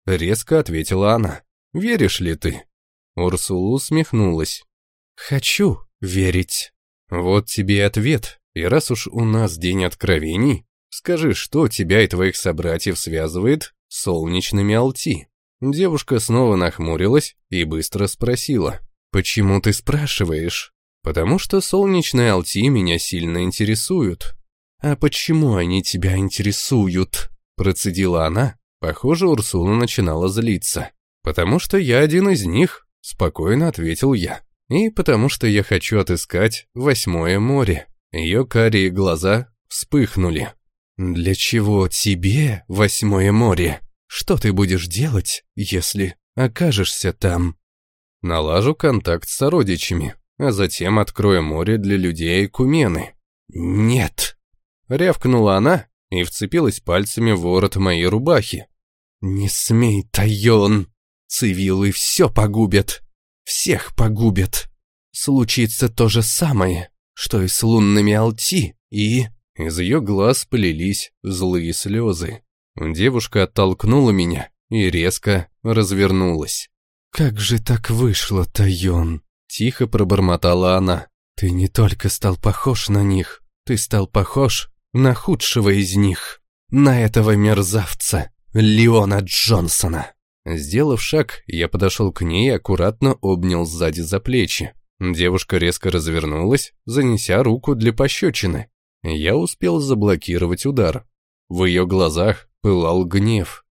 Резко ответила она. Веришь ли ты? Урсула усмехнулась. Хочу верить. Вот тебе и ответ. И раз уж у нас день откровений, скажи, что тебя и твоих собратьев связывает солнечными Алти. Девушка снова нахмурилась и быстро спросила. «Почему ты спрашиваешь?» «Потому что солнечные Алти меня сильно интересуют». «А почему они тебя интересуют?» Процедила она. Похоже, Урсула начинала злиться. «Потому что я один из них», — спокойно ответил я. «И потому что я хочу отыскать восьмое море». Ее карие глаза вспыхнули. «Для чего тебе восьмое море? Что ты будешь делать, если окажешься там?» «Налажу контакт с сородичами, а затем открою море для людей Кумены». «Нет!» — рявкнула она и вцепилась пальцами в ворот моей рубахи. «Не смей, Тайон! Цивилы все погубят! Всех погубят! Случится то же самое, что и с лунными Алти и...» Из ее глаз полились злые слезы. Девушка оттолкнула меня и резко развернулась. «Как же так вышло, Тайон?» Тихо пробормотала она. «Ты не только стал похож на них, ты стал похож на худшего из них, на этого мерзавца, Леона Джонсона». Сделав шаг, я подошел к ней и аккуратно обнял сзади за плечи. Девушка резко развернулась, занеся руку для пощечины. Я успел заблокировать удар. В ее глазах пылал гнев.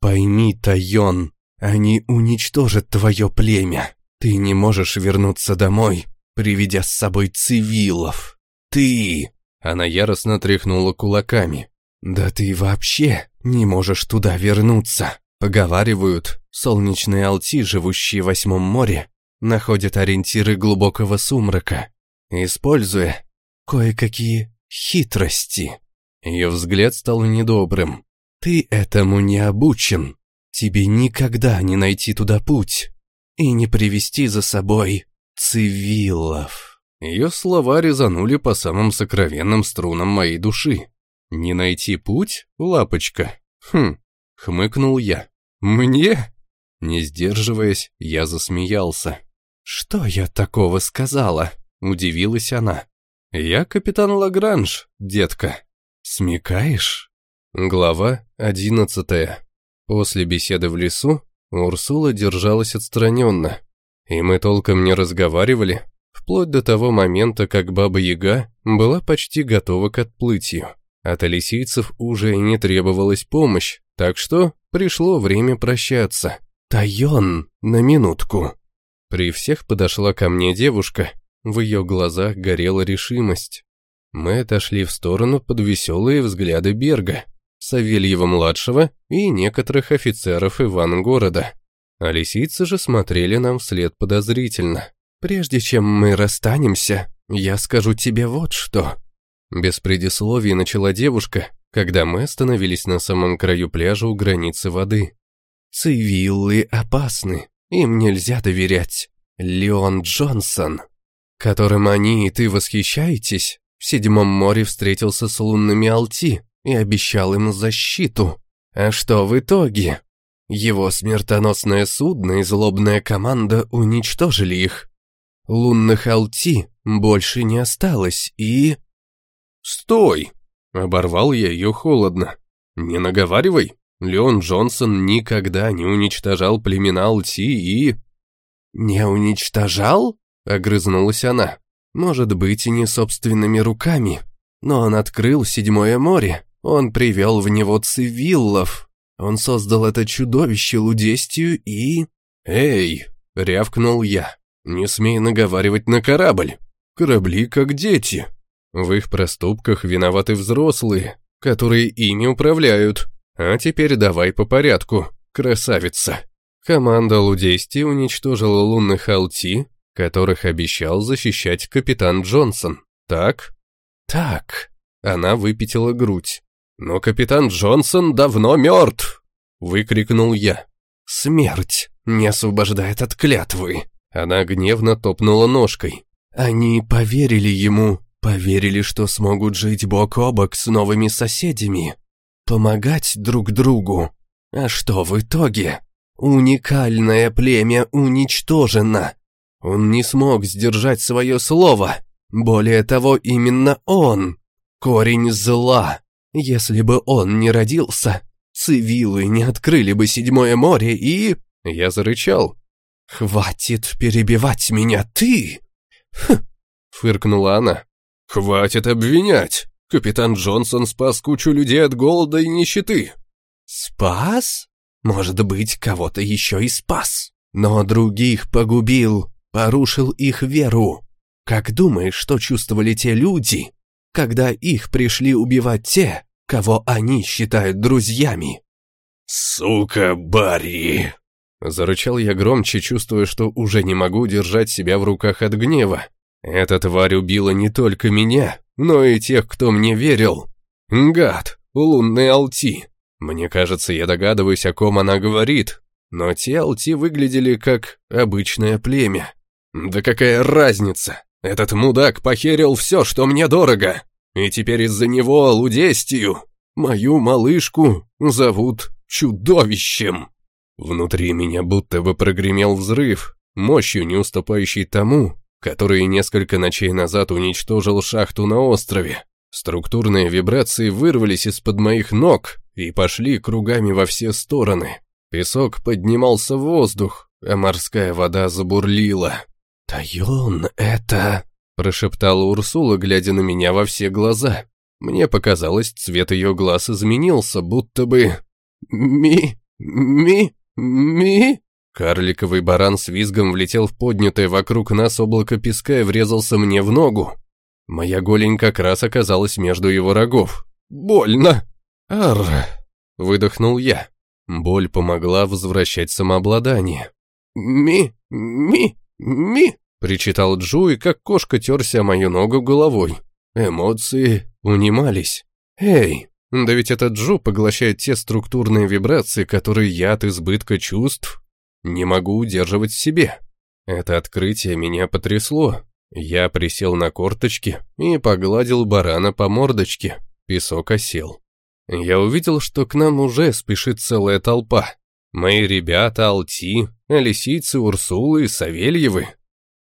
«Пойми, Тайон, они уничтожат твое племя. Ты не можешь вернуться домой, приведя с собой цивилов. Ты...» Она яростно тряхнула кулаками. «Да ты вообще не можешь туда вернуться. Поговаривают, солнечные алти, живущие в Восьмом море, находят ориентиры глубокого сумрака, используя кое-какие хитрости. Ее взгляд стал недобрым. Ты этому не обучен. Тебе никогда не найти туда путь и не привести за собой цивилов. Ее слова резанули по самым сокровенным струнам моей души. Не найти путь, лапочка? Хм, хмыкнул я. Мне? Не сдерживаясь, я засмеялся. Что я такого сказала? Удивилась она. «Я капитан Лагранж, детка. Смекаешь?» Глава одиннадцатая. После беседы в лесу Урсула держалась отстраненно, и мы толком не разговаривали, вплоть до того момента, как Баба-Яга была почти готова к отплытию. От алисийцев уже не требовалась помощь, так что пришло время прощаться. «Тайон, на минутку!» При всех подошла ко мне девушка, в ее глазах горела решимость. Мы отошли в сторону под веселые взгляды Берга, Савельева-младшего и некоторых офицеров Иван-города. А лисицы же смотрели нам вслед подозрительно. «Прежде чем мы расстанемся, я скажу тебе вот что». Без предисловий начала девушка, когда мы остановились на самом краю пляжа у границы воды. «Цивиллы опасны, им нельзя доверять. Леон Джонсон» которым они и ты восхищаетесь, в Седьмом море встретился с лунными Алти и обещал им защиту. А что в итоге? Его смертоносное судно и злобная команда уничтожили их. Лунных Алти больше не осталось и... «Стой!» — оборвал я ее холодно. «Не наговаривай, Леон Джонсон никогда не уничтожал племена Алти и...» «Не уничтожал?» Огрызнулась она. Может быть, и не собственными руками. Но он открыл Седьмое море. Он привел в него цивиллов. Он создал это чудовище Лудестию и... «Эй!» — рявкнул я. «Не смей наговаривать на корабль. Корабли как дети. В их проступках виноваты взрослые, которые ими управляют. А теперь давай по порядку, красавица». Команда Лудести уничтожила лунных Алти, которых обещал защищать капитан Джонсон. Так? Так. Она выпятила грудь. «Но капитан Джонсон давно мертв!» — выкрикнул я. «Смерть не освобождает от клятвы!» Она гневно топнула ножкой. «Они поверили ему, поверили, что смогут жить бок о бок с новыми соседями, помогать друг другу. А что в итоге? Уникальное племя уничтожено. Он не смог сдержать свое слово. Более того, именно он — корень зла. Если бы он не родился, цивилы не открыли бы Седьмое море и... Я зарычал. «Хватит перебивать меня, ты!» «Хм!» — фыркнула она. «Хватит обвинять! Капитан Джонсон спас кучу людей от голода и нищеты!» «Спас? Может быть, кого-то еще и спас. Но других погубил, порушил их веру. Как думаешь, что чувствовали те люди, когда их пришли убивать те, кого они считают друзьями. «Сука, Барри!» Зарычал я громче, чувствуя, что уже не могу держать себя в руках от гнева. Эта тварь убила не только меня, но и тех, кто мне верил. Гад, лунный Алти. Мне кажется, я догадываюсь, о ком она говорит, но те Алти выглядели как обычное племя. Да какая разница? Этот мудак похерил все, что мне дорого. И теперь из-за него Лудестию, мою малышку, зовут чудовищем. Внутри меня будто бы прогремел взрыв, мощью не уступающий тому, который несколько ночей назад уничтожил шахту на острове. Структурные вибрации вырвались из-под моих ног и пошли кругами во все стороны. Песок поднимался в воздух, а морская вода забурлила. «Тайон, это...» – прошептала Урсула, глядя на меня во все глаза. Мне показалось, цвет ее глаз изменился, будто бы... «Ми... ми... ми...» Карликовый баран с визгом влетел в поднятое вокруг нас облако песка и врезался мне в ногу. Моя голень как раз оказалась между его рогов. «Больно!» «Арр!» — выдохнул я. Боль помогла возвращать самообладание. «Ми... ми... ми...» Причитал Джу и как кошка терся мою ногу головой. Эмоции унимались. «Эй, да ведь этот Джу поглощает те структурные вибрации, которые я от избытка чувств не могу удерживать в себе». Это открытие меня потрясло. Я присел на корточки и погладил барана по мордочке. Песок осел. Я увидел, что к нам уже спешит целая толпа. Мои ребята Алти, Лисицы, Урсулы, Савельевы.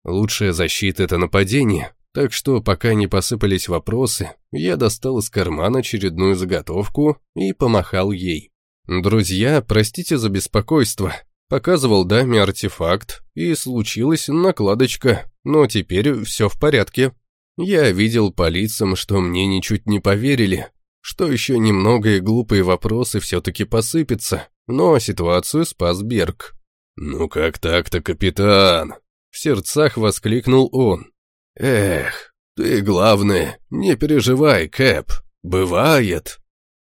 Лучшая защита — это нападение, так что пока не посыпались вопросы, я достал из кармана очередную заготовку и помахал ей. «Друзья, простите за беспокойство», показывал даме артефакт, и случилась накладочка, но теперь все в порядке. Я видел по лицам, что мне ничуть не поверили, что еще немного и глупые вопросы все-таки посыпятся, но ситуацию спас Берг. «Ну как так-то, капитан?» В сердцах воскликнул он. «Эх, ты, главное, не переживай, Кэп, бывает.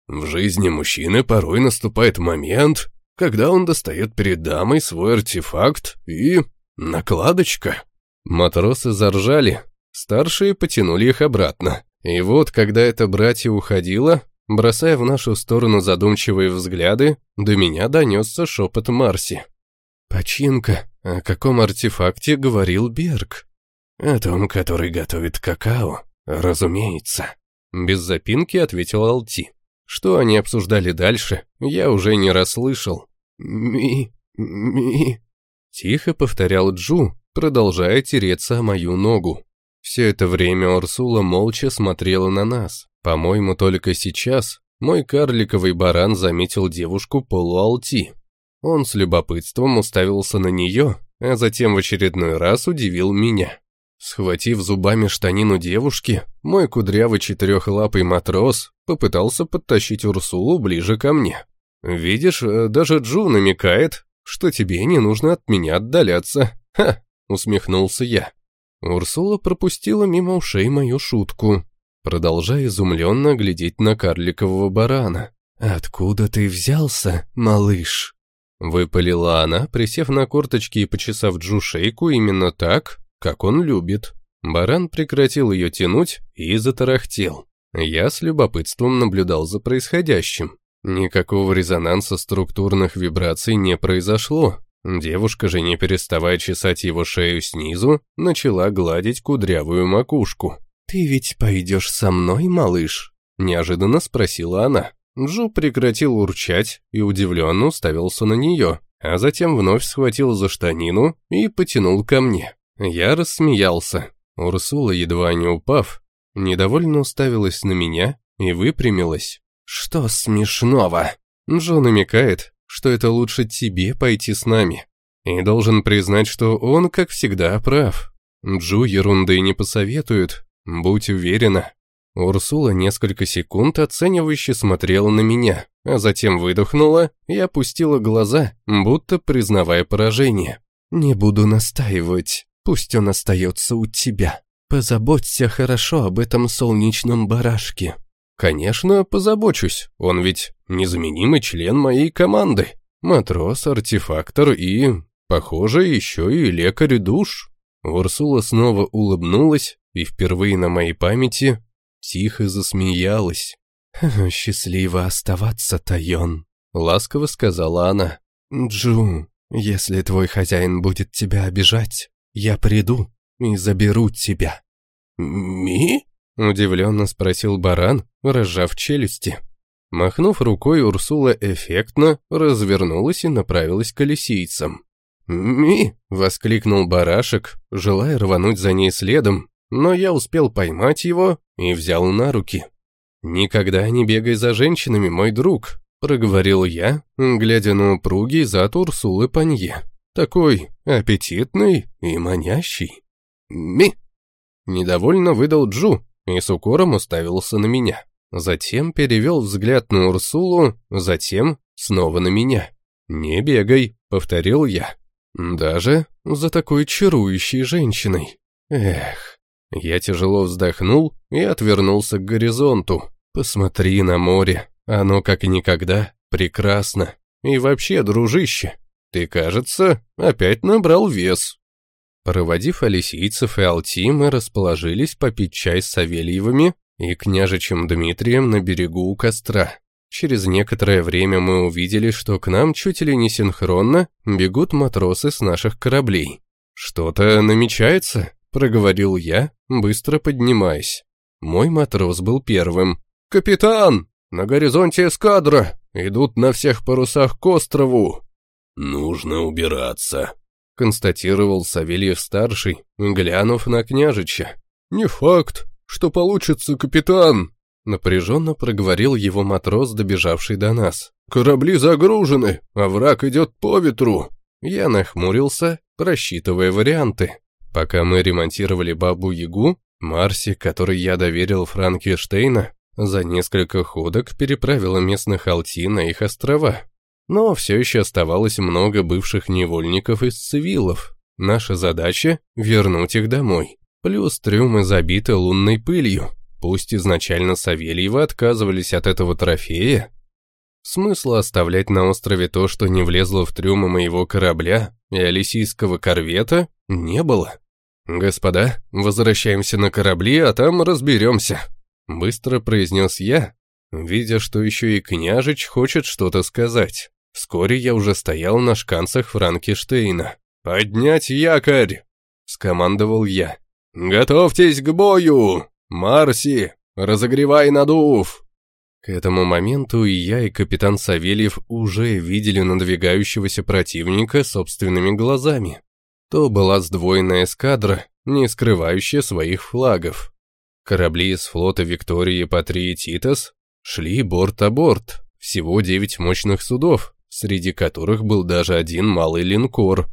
В жизни мужчины порой наступает момент, когда он достает перед дамой свой артефакт и... накладочка». Матросы заржали, старшие потянули их обратно. И вот, когда это братья уходило, бросая в нашу сторону задумчивые взгляды, до меня донесся шепот Марси. «Починка», о каком артефакте говорил Берг? О том, который готовит какао, разумеется. Без запинки ответил Алти. Что они обсуждали дальше, я уже не расслышал. Ми... ми... Тихо повторял Джу, продолжая тереться о мою ногу. Все это время Урсула молча смотрела на нас. По-моему, только сейчас мой карликовый баран заметил девушку полуалти. Он с любопытством уставился на нее, а затем в очередной раз удивил меня. Схватив зубами штанину девушки, мой кудрявый четырехлапый матрос попытался подтащить Урсулу ближе ко мне. «Видишь, э, даже Джу намекает, что тебе не нужно от меня отдаляться. Ха!» — усмехнулся я. Урсула пропустила мимо ушей мою шутку, продолжая изумленно глядеть на карликового барана. «Откуда ты взялся, малыш?» Выпалила она, присев на корточки и почесав Джу шейку именно так, как он любит. Баран прекратил ее тянуть и затарахтел. Я с любопытством наблюдал за происходящим. Никакого резонанса структурных вибраций не произошло. Девушка же, не переставая чесать его шею снизу, начала гладить кудрявую макушку. «Ты ведь пойдешь со мной, малыш?» – неожиданно спросила она. Джу прекратил урчать и удивленно уставился на нее, а затем вновь схватил за штанину и потянул ко мне. Я рассмеялся. Урсула, едва не упав, недовольно уставилась на меня и выпрямилась. «Что смешного?» Джо намекает, что это лучше тебе пойти с нами. И должен признать, что он, как всегда, прав. Джу ерунды не посоветует, будь уверена. Урсула несколько секунд оценивающе смотрела на меня, а затем выдохнула и опустила глаза, будто признавая поражение. «Не буду настаивать, пусть он остается у тебя. Позаботься хорошо об этом солнечном барашке». «Конечно, позабочусь, он ведь незаменимый член моей команды. Матрос, артефактор и, похоже, еще и лекарь душ». Урсула снова улыбнулась и впервые на моей памяти тихо засмеялась. «Счастливо оставаться, Тайон», — ласково сказала она. «Джу, если твой хозяин будет тебя обижать, я приду и заберу тебя». «Ми?» Удивленно спросил баран, разжав челюсти. Махнув рукой, Урсула эффектно развернулась и направилась к колесийцам. «Ми!» — воскликнул барашек, желая рвануть за ней следом, но я успел поймать его и взял на руки. «Никогда не бегай за женщинами, мой друг», — проговорил я, глядя на упругий зад Урсулы Панье. «Такой аппетитный и манящий». «Ми!» Недовольно выдал Джу, и с укором уставился на меня. Затем перевел взгляд на Урсулу, затем снова на меня. «Не бегай», — повторил я. «Даже за такой чарующей женщиной. Эх». Я тяжело вздохнул и отвернулся к горизонту. «Посмотри на море, оно как никогда прекрасно. И вообще, дружище, ты, кажется, опять набрал вес». Проводив алисийцев и Алти, мы расположились попить чай с Савельевыми и княжичем Дмитрием на берегу у костра. Через некоторое время мы увидели, что к нам чуть ли не синхронно бегут матросы с наших кораблей. «Что-то намечается?» – проговорил я, быстро поднимаясь. Мой матрос был первым. «Капитан! На горизонте эскадра! Идут на всех парусах к острову!» «Нужно убираться», констатировал Савельев-старший, глянув на княжича. «Не факт, что получится, капитан!» Напряженно проговорил его матрос, добежавший до нас. «Корабли загружены, а враг идет по ветру!» Я нахмурился, просчитывая варианты. Пока мы ремонтировали Бабу-Ягу, Марси, которой я доверил Франкенштейна, за несколько ходок переправила местных Алти на их острова. Но все еще оставалось много бывших невольников из цивилов. Наша задача — вернуть их домой. Плюс трюмы забиты лунной пылью. Пусть изначально Савельевы отказывались от этого трофея. Смысла оставлять на острове то, что не влезло в трюмы моего корабля и алисийского корвета, не было. «Господа, возвращаемся на корабли, а там разберемся», — быстро произнес я, видя, что еще и княжич хочет что-то сказать. Вскоре я уже стоял на шканцах Франкенштейна. «Поднять якорь!» — скомандовал я. «Готовьтесь к бою! Марси, разогревай надув!» К этому моменту и я, и капитан Савельев уже видели надвигающегося противника собственными глазами. То была сдвоенная эскадра, не скрывающая своих флагов. Корабли из флота Виктории Патрии Титас шли борт-а-борт, всего девять мощных судов, среди которых был даже один малый линкор.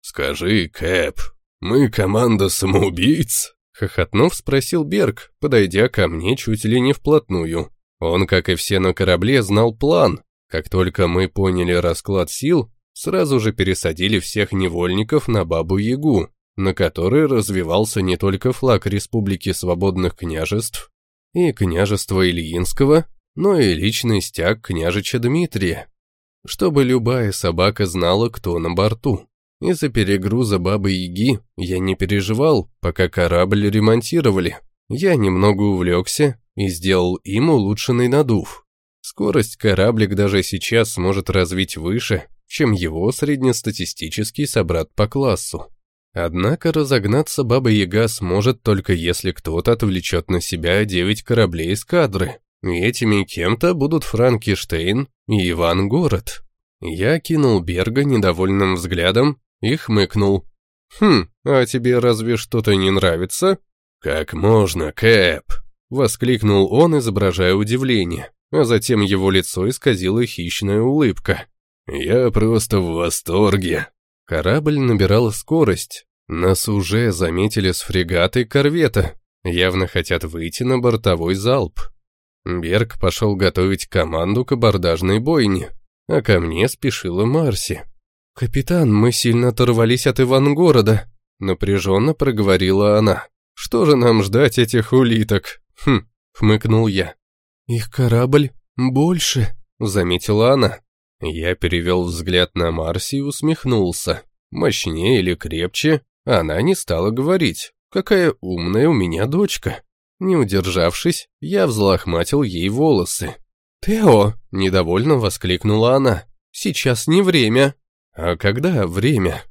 «Скажи, Кэп, Мы команда самоубийц?» Хохотнув, спросил Берг, подойдя ко мне чуть ли не вплотную. Он, как и все на корабле, знал план. Как только мы поняли расклад сил, сразу же пересадили всех невольников на Бабу-Ягу, на которой развивался не только флаг Республики Свободных Княжеств и княжества Ильинского, но и личный стяг княжича Дмитрия, чтобы любая собака знала, кто на борту. Из-за перегруза Бабы-Яги я не переживал, пока корабль ремонтировали. Я немного увлекся и сделал им улучшенный надув. Скорость кораблик даже сейчас сможет развить выше, чем его среднестатистический собрат по классу. Однако разогнаться Баба-Яга сможет только если кто-то отвлечет на себя девять кораблей эскадры. И этими кем-то будут Франкенштейн и Иван Город. Я кинул Берга недовольным взглядом и хмыкнул. «Хм, а тебе разве что-то не нравится?» «Как можно, Кэп?» — воскликнул он, изображая удивление, а затем его лицо исказила хищная улыбка. «Я просто в восторге. Корабль набирал скорость. Нас уже заметили с фрегата и корвета. Явно хотят выйти на бортовой залп. Берг пошел готовить команду к абордажной бойне, а ко мне спешила Марси. «Капитан, мы сильно оторвались от Ивангорода», — напряженно проговорила она. «Что же нам ждать этих улиток?» «Хм», — хмыкнул я. «Их корабль больше», — заметила она. Я перевел взгляд на Марси и усмехнулся. Мощнее или крепче, она не стала говорить. Какая умная у меня дочка. Не удержавшись, я взлохматил ей волосы. «Тео!» – недовольно воскликнула она. «Сейчас не время». «А когда время?»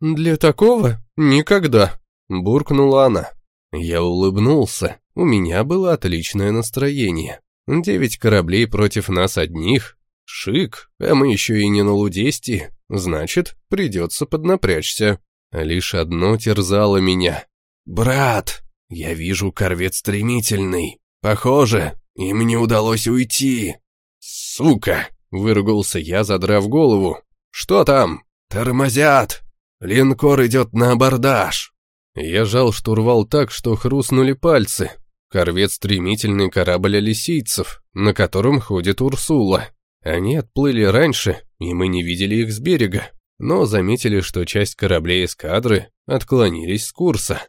«Для такого? Никогда!» – буркнула она. Я улыбнулся. У меня было отличное настроение. Девять кораблей против нас одних, Шик, а мы еще и не на Лудесте, значит, придется поднапрячься. Лишь одно терзало меня. «Брат, я вижу корвет стремительный. Похоже, им не удалось уйти». «Сука!» — выругался я, задрав голову. «Что там?» «Тормозят! Линкор идет на абордаж!» Я жал штурвал так, что хрустнули пальцы. Корвет — стремительный корабль лисийцев, на котором ходит Урсула. Они отплыли раньше, и мы не видели их с берега, но заметили, что часть кораблей эскадры отклонились с курса.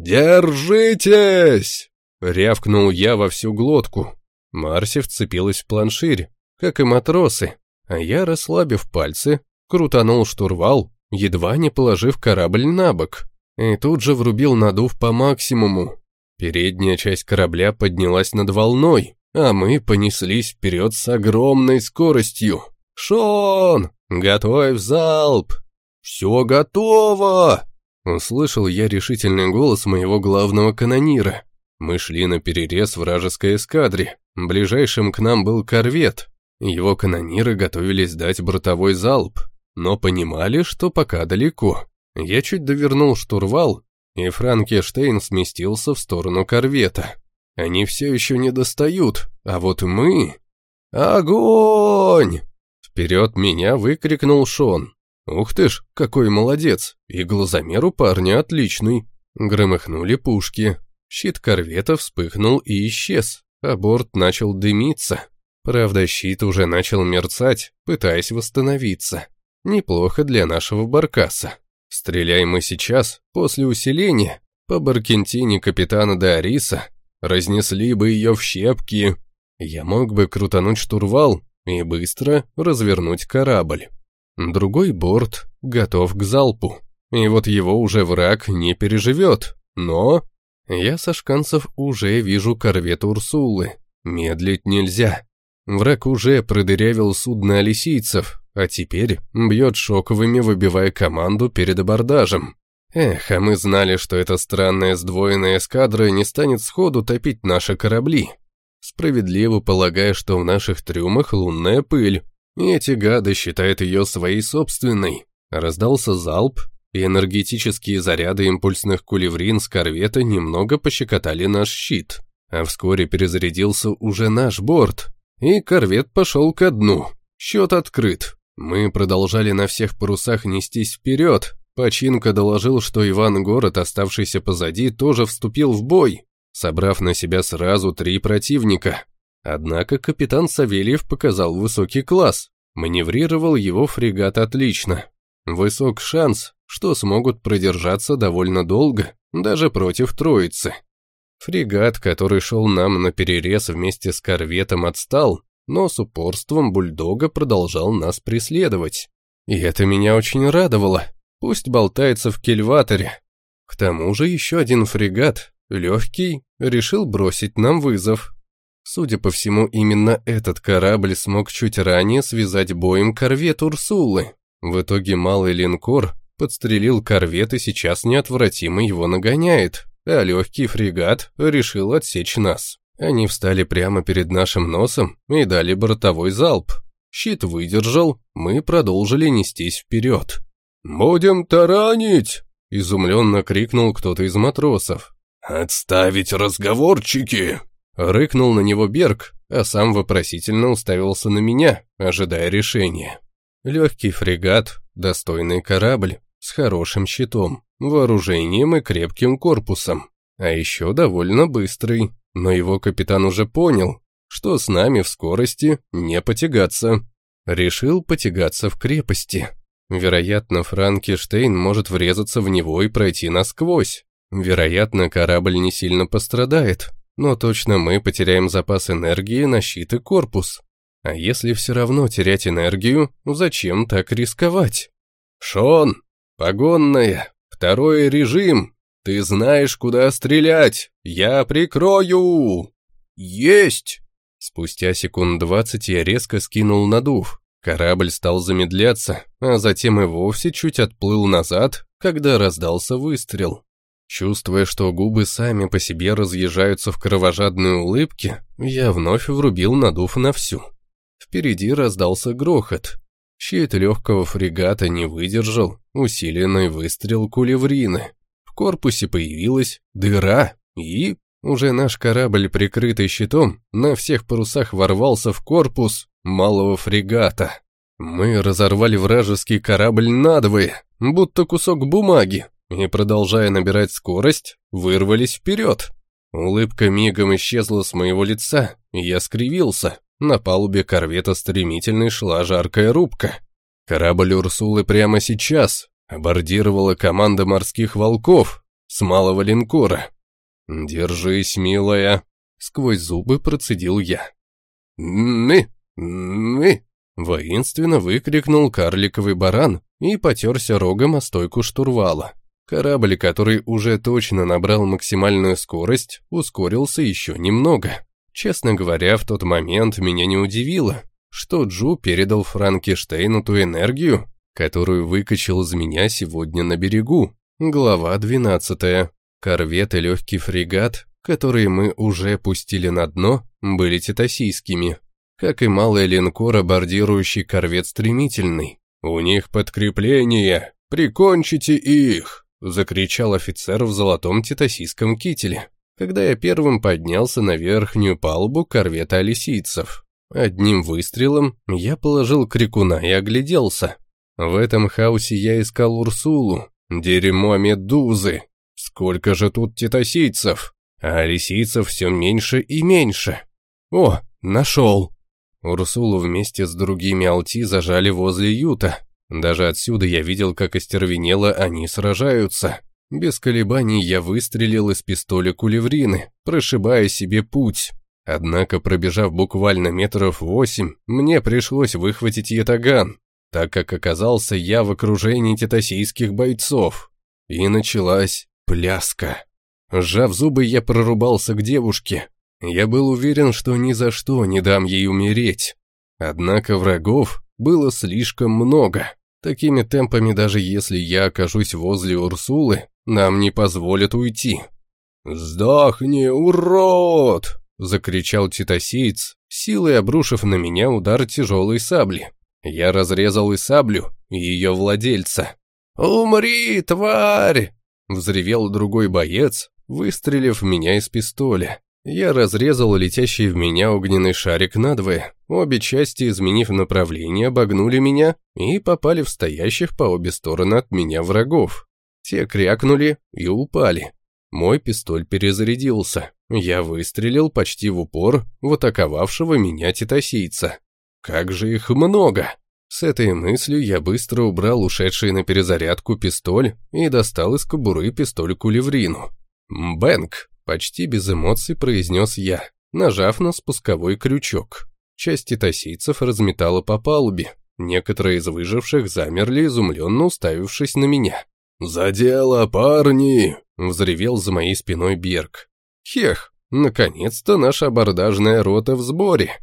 «Держитесь!» — рявкнул я во всю глотку. Марси вцепилась в планширь, как и матросы, а я, расслабив пальцы, крутанул штурвал, едва не положив корабль на бок, и тут же врубил надув по максимуму. Передняя часть корабля поднялась над волной, а мы понеслись вперед с огромной скоростью. «Шон, готовь залп!» «Все готово!» Услышал я решительный голос моего главного канонира. Мы шли на перерез вражеской эскадре. Ближайшим к нам был корвет. Его канониры готовились дать бортовой залп, но понимали, что пока далеко. Я чуть довернул штурвал, и Франкенштейн сместился в сторону корвета. Они все еще не достают, а вот мы... Огонь! Вперед меня выкрикнул Шон. Ух ты ж, какой молодец, и глазомер у парня отличный. Громыхнули пушки. Щит корвета вспыхнул и исчез, а борт начал дымиться. Правда, щит уже начал мерцать, пытаясь восстановиться. Неплохо для нашего баркаса. Стреляем мы сейчас, после усиления, по баркентине капитана Дариса, разнесли бы ее в щепки. Я мог бы крутануть штурвал и быстро развернуть корабль. Другой борт готов к залпу, и вот его уже враг не переживет, но... Я со шканцев уже вижу корвет Урсулы. Медлить нельзя. Враг уже продырявил судно алисийцев, а теперь бьет шоковыми, выбивая команду перед абордажем. Эх, а мы знали, что эта странная сдвоенная эскадра не станет сходу топить наши корабли. Справедливо полагая, что в наших трюмах лунная пыль, эти гады считают ее своей собственной. Раздался залп, и энергетические заряды импульсных кулеврин с корвета немного пощекотали наш щит. А вскоре перезарядился уже наш борт, и корвет пошел ко дну. Счет открыт. Мы продолжали на всех парусах нестись вперед, Починка доложил, что Иван-город, оставшийся позади, тоже вступил в бой, собрав на себя сразу три противника. Однако капитан Савельев показал высокий класс, маневрировал его фрегат отлично. Высок шанс, что смогут продержаться довольно долго, даже против троицы. Фрегат, который шел нам на перерез вместе с корветом, отстал, но с упорством бульдога продолжал нас преследовать. И это меня очень радовало. Пусть болтается в кильваторе. К тому же еще один фрегат, легкий, решил бросить нам вызов. Судя по всему, именно этот корабль смог чуть ранее связать боем корвет Урсулы. В итоге малый линкор подстрелил корвет и сейчас неотвратимо его нагоняет, а легкий фрегат решил отсечь нас. Они встали прямо перед нашим носом и дали бортовой залп. Щит выдержал, мы продолжили нестись вперед. «Будем таранить!» — изумленно крикнул кто-то из матросов. «Отставить разговорчики!» — рыкнул на него Берг, а сам вопросительно уставился на меня, ожидая решения. Легкий фрегат, достойный корабль, с хорошим щитом, вооружением и крепким корпусом. А еще довольно быстрый, но его капитан уже понял, что с нами в скорости не потягаться. Решил потягаться в крепости. Вероятно, Франкенштейн может врезаться в него и пройти насквозь. Вероятно, корабль не сильно пострадает, но точно мы потеряем запас энергии на щит и корпус. А если все равно терять энергию, зачем так рисковать? Шон, погонная, второй режим, ты знаешь, куда стрелять, я прикрою. Есть! Спустя секунд двадцать я резко скинул надув. Корабль стал замедляться, а затем и вовсе чуть отплыл назад, когда раздался выстрел. Чувствуя, что губы сами по себе разъезжаются в кровожадные улыбки, я вновь врубил надув на всю. Впереди раздался грохот. Щит легкого фрегата не выдержал, усиленный выстрел кулеврины. В корпусе появилась дыра, и уже наш корабль, прикрытый щитом, на всех парусах ворвался в корпус малого фрегата. Мы разорвали вражеский корабль надвое, будто кусок бумаги, и, продолжая набирать скорость, вырвались вперед. Улыбка мигом исчезла с моего лица, и я скривился. На палубе корвета стремительно шла жаркая рубка. Корабль Урсулы прямо сейчас абордировала команда морских волков с малого линкора. «Держись, милая!» — сквозь зубы процедил я. «Мы! Мы!» — воинственно выкрикнул карликовый баран и потерся рогом о стойку штурвала. Корабль, который уже точно набрал максимальную скорость, ускорился еще немного. Честно говоря, в тот момент меня не удивило, что Джу передал Франкенштейну ту энергию, которую выкачал из меня сегодня на берегу. Глава 12. Корвет и легкий фрегат, которые мы уже пустили на дно, были титасийскими, как и малый линкор, бордирующий корвет стремительный. «У них подкрепление! Прикончите их!» — закричал офицер в золотом титасийском кителе, когда я первым поднялся на верхнюю палубу корвета лисийцев. Одним выстрелом я положил крикуна и огляделся. В этом хаосе я искал Урсулу, дерьмо медузы. Сколько же тут титасийцев, а лисийцев все меньше и меньше. О, нашел. Урсулу вместе с другими алти зажали возле юта, даже отсюда я видел, как остервенело они сражаются. Без колебаний я выстрелил из пистоля кулеврины, прошибая себе путь. Однако, пробежав буквально метров восемь, мне пришлось выхватить ятаган, так как оказался я в окружении титасийских бойцов. И началась пляска. Сжав зубы, я прорубался к девушке. Я был уверен, что ни за что не дам ей умереть. Однако врагов было слишком много. Такими темпами, даже если я окажусь возле Урсулы, нам не позволят уйти. «Сдохни, урод!» — закричал титосиец, силой обрушив на меня удар тяжелой сабли. Я разрезал и саблю, и ее владельца. «Умри, тварь!» — взревел другой боец, выстрелив меня из пистоля. Я разрезал летящий в меня огненный шарик надвое. Обе части, изменив направление, обогнули меня и попали в стоящих по обе стороны от меня врагов. Те крякнули и упали. Мой пистоль перезарядился. Я выстрелил почти в упор в атаковавшего меня титосийца. Как же их много! С этой мыслью я быстро убрал ушедший на перезарядку пистоль и достал из кобуры пистоль-кулеврину. «Бэнк!» – почти без эмоций произнес я, нажав на спусковой крючок. Часть титосийцев разметала по палубе. Некоторые из выживших замерли, изумленно уставившись на меня. «За дело, парни!» – взревел за моей спиной Берг. «Хех, наконец-то наша абордажная рота в сборе!»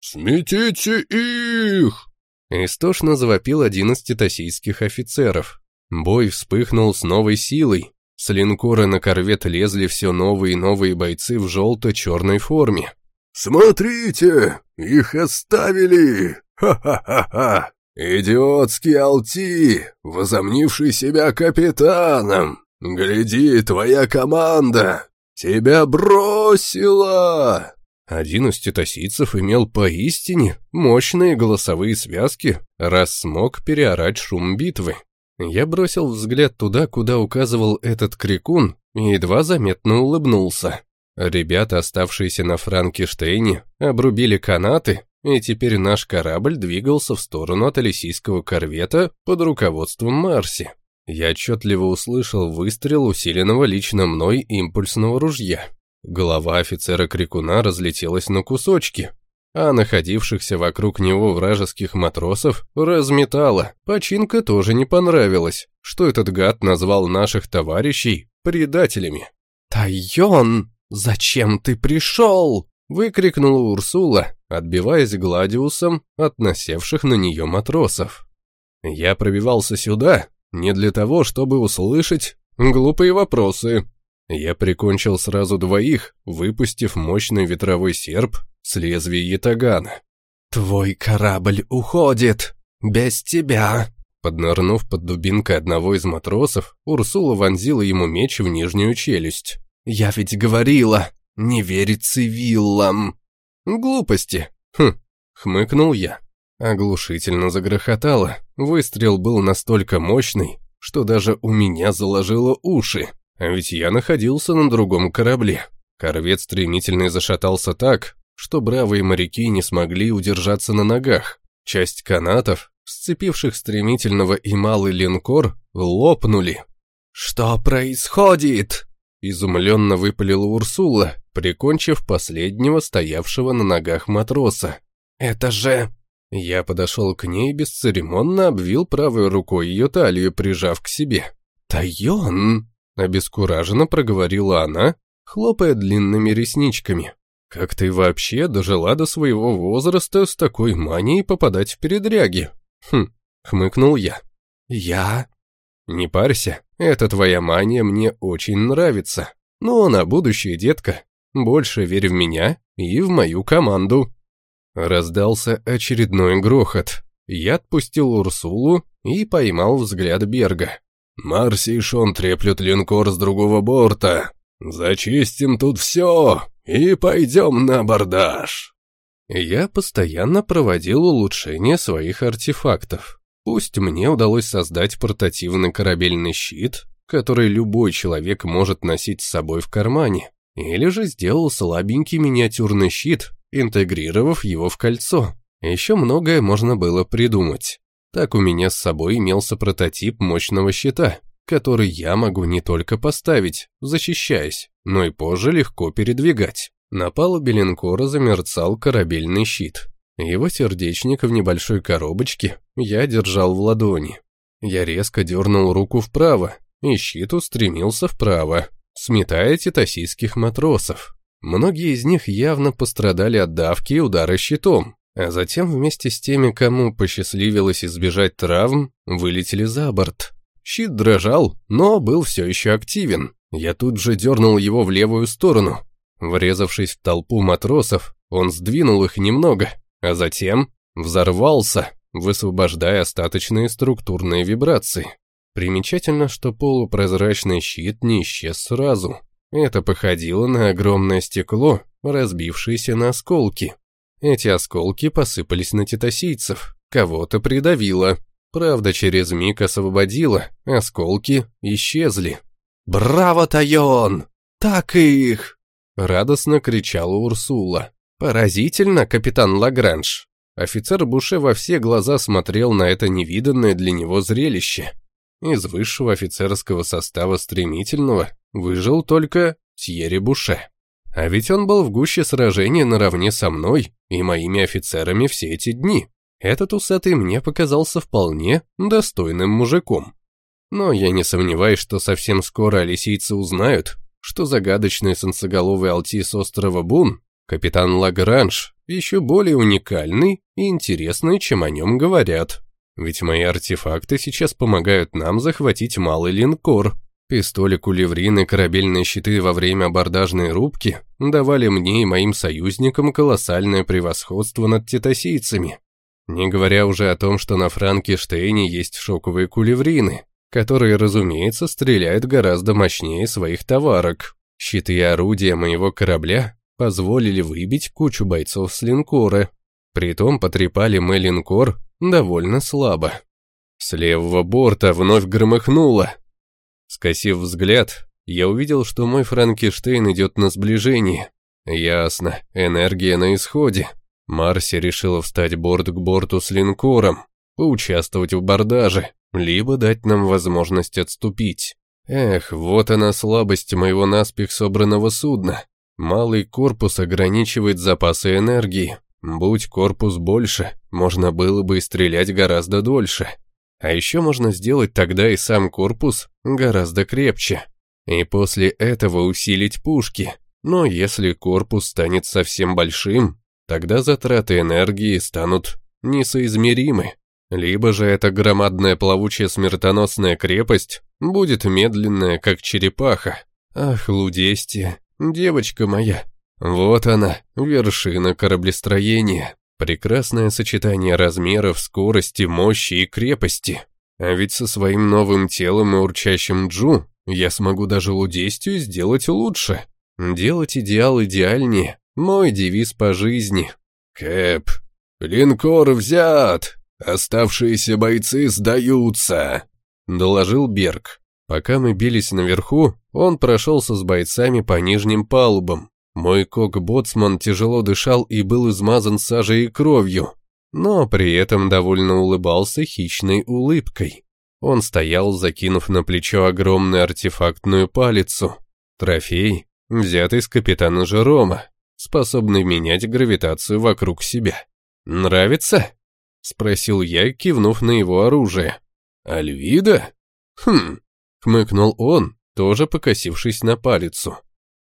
«Сметите их!» Истошно завопил один из титосийских офицеров. Бой вспыхнул с новой силой. С линкора на корвет лезли все новые и новые бойцы в желто-черной форме. «Смотрите! Их оставили! Ха-ха-ха-ха! Идиотский Алти, возомнивший себя капитаном! Гляди, твоя команда! Тебя бросила!» Один из титосийцев имел поистине мощные голосовые связки, раз смог переорать шум битвы. Я бросил взгляд туда, куда указывал этот крикун, и едва заметно улыбнулся. Ребята, оставшиеся на Франкештейне, обрубили канаты, и теперь наш корабль двигался в сторону от Алисийского корвета под руководством Марси. Я отчетливо услышал выстрел усиленного лично мной импульсного ружья. Голова офицера-крикуна разлетелась на кусочки, а находившихся вокруг него вражеских матросов разметало. Починка тоже не понравилась, что этот гад назвал наших товарищей предателями. «Тайон, зачем ты пришел?» — выкрикнула Урсула, отбиваясь гладиусом от насевших на нее матросов. «Я пробивался сюда не для того, чтобы услышать глупые вопросы», я прикончил сразу двоих, выпустив мощный ветровой серп с лезвия ятагана. «Твой корабль уходит! Без тебя!» Поднырнув под дубинкой одного из матросов, Урсула вонзила ему меч в нижнюю челюсть. «Я ведь говорила, не верить цивиллам!» «Глупости!» «Хм!» — хмыкнул я. Оглушительно загрохотало. Выстрел был настолько мощный, что даже у меня заложило уши. А ведь я находился на другом корабле. Корвет стремительно зашатался так, что бравые моряки не смогли удержаться на ногах. Часть канатов, сцепивших стремительного и малый линкор, лопнули. «Что происходит?» Изумленно выпалила Урсула, прикончив последнего стоявшего на ногах матроса. «Это же...» Я подошел к ней бесцеремонно обвил правой рукой ее талию, прижав к себе. «Тайон!» Обескураженно проговорила она, хлопая длинными ресничками. «Как ты вообще дожила до своего возраста с такой манией попадать в передряги?» «Хм», — хмыкнул я. «Я?» «Не парься, эта твоя мания мне очень нравится. Но на будущее, детка, больше верь в меня и в мою команду». Раздался очередной грохот. Я отпустил Урсулу и поймал взгляд Берга. Марси и Шон треплют линкор с другого борта. Зачистим тут все и пойдем на абордаж. Я постоянно проводил улучшение своих артефактов. Пусть мне удалось создать портативный корабельный щит, который любой человек может носить с собой в кармане, или же сделал слабенький миниатюрный щит, интегрировав его в кольцо. Еще многое можно было придумать. Так у меня с собой имелся прототип мощного щита, который я могу не только поставить, защищаясь, но и позже легко передвигать. На палубе линкора замерцал корабельный щит. Его сердечник в небольшой коробочке я держал в ладони. Я резко дернул руку вправо, и щит устремился вправо, сметая титосийских матросов. Многие из них явно пострадали от давки и удара щитом, а затем вместе с теми, кому посчастливилось избежать травм, вылетели за борт. Щит дрожал, но был все еще активен. Я тут же дернул его в левую сторону. Врезавшись в толпу матросов, он сдвинул их немного, а затем взорвался, высвобождая остаточные структурные вибрации. Примечательно, что полупрозрачный щит не исчез сразу. Это походило на огромное стекло, разбившееся на осколки. Эти осколки посыпались на титосийцев, кого-то придавило. Правда, через миг освободило, осколки исчезли. «Браво, Тайон! Так их!» Радостно кричала Урсула. «Поразительно, капитан Лагранж!» Офицер Буше во все глаза смотрел на это невиданное для него зрелище. Из высшего офицерского состава стремительного выжил только Тьерри Буше. А ведь он был в гуще сражения наравне со мной и моими офицерами все эти дни. Этот усатый мне показался вполне достойным мужиком. Но я не сомневаюсь, что совсем скоро лисийцы узнают, что загадочный солнцеголовый с острова Бун, капитан Лагранж, еще более уникальный и интересный, чем о нем говорят. Ведь мои артефакты сейчас помогают нам захватить малый линкор. Пистоли, кулеврины, корабельные щиты во время абордажной рубки давали мне и моим союзникам колоссальное превосходство над титосийцами. Не говоря уже о том, что на Франкенштейне есть шоковые кулеврины, которые, разумеется, стреляют гораздо мощнее своих товарок. Щиты и орудия моего корабля позволили выбить кучу бойцов с линкора. Притом потрепали мы линкор довольно слабо. С левого борта вновь громыхнуло. Скосив взгляд, я увидел, что мой Франкенштейн идет на сближение. Ясно, энергия на исходе. Марси решила встать борт к борту с линкором, поучаствовать в бордаже, либо дать нам возможность отступить. Эх, вот она слабость моего наспех собранного судна. Малый корпус ограничивает запасы энергии. Будь корпус больше, можно было бы и стрелять гораздо дольше. А еще можно сделать тогда и сам корпус гораздо крепче. И после этого усилить пушки. Но если корпус станет совсем большим, тогда затраты энергии станут несоизмеримы. Либо же эта громадная плавучая смертоносная крепость будет медленная, как черепаха. Ах, Лудестия, девочка моя, вот она, вершина кораблестроения. Прекрасное сочетание размеров, скорости, мощи и крепости. А ведь со своим новым телом и урчащим Джу я смогу даже Лудестию сделать лучше. Делать идеал идеальнее. Мой девиз по жизни. Кэп, линкор взят, оставшиеся бойцы сдаются, доложил Берг. Пока мы бились наверху, он прошелся с бойцами по нижним палубам. Мой кок-боцман тяжело дышал и был измазан сажей и кровью, но при этом довольно улыбался хищной улыбкой. Он стоял, закинув на плечо огромную артефактную палицу. Трофей, взятый с капитана Жерома, способный менять гравитацию вокруг себя. «Нравится?» — спросил я, кивнув на его оружие. «Альвида?» «Хм», — хмыкнул он, тоже покосившись на палицу.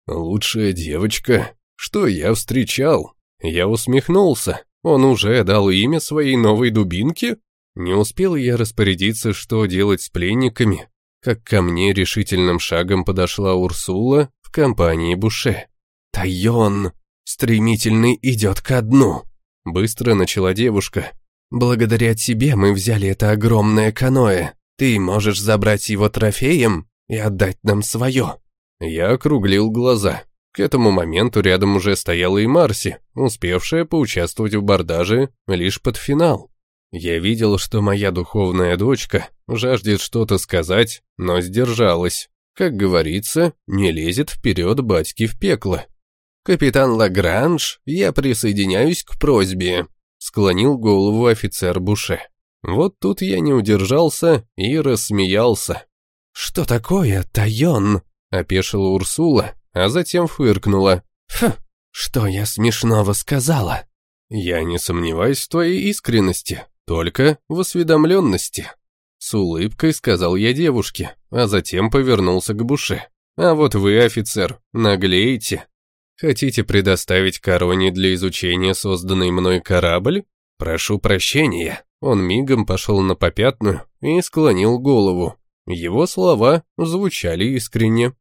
«Лучшая девочка, что я встречал?» Я усмехнулся. Он уже дал имя своей новой дубинке? Не успел я распорядиться, что делать с пленниками, как ко мне решительным шагом подошла Урсула в компании Буше. «Тайон, стремительный идет ко дну!» Быстро начала девушка. «Благодаря тебе мы взяли это огромное каноэ. Ты можешь забрать его трофеем и отдать нам свое». Я округлил глаза. К этому моменту рядом уже стояла и Марси, успевшая поучаствовать в бордаже лишь под финал. Я видел, что моя духовная дочка жаждет что-то сказать, но сдержалась. Как говорится, не лезет вперед батьки в пекло. «Капитан Лагранж, я присоединяюсь к просьбе», — склонил голову офицер Буше. Вот тут я не удержался и рассмеялся. «Что такое, Тайон?» Опешила Урсула, а затем фыркнула. «Фу, что я смешного сказала?» «Я не сомневаюсь в твоей искренности, только в осведомленности». С улыбкой сказал я девушке, а затем повернулся к Буше. «А вот вы, офицер, наглеете. Хотите предоставить короне для изучения созданный мной корабль? Прошу прощения». Он мигом пошел на попятную и склонил голову. Его слова звучали искренне.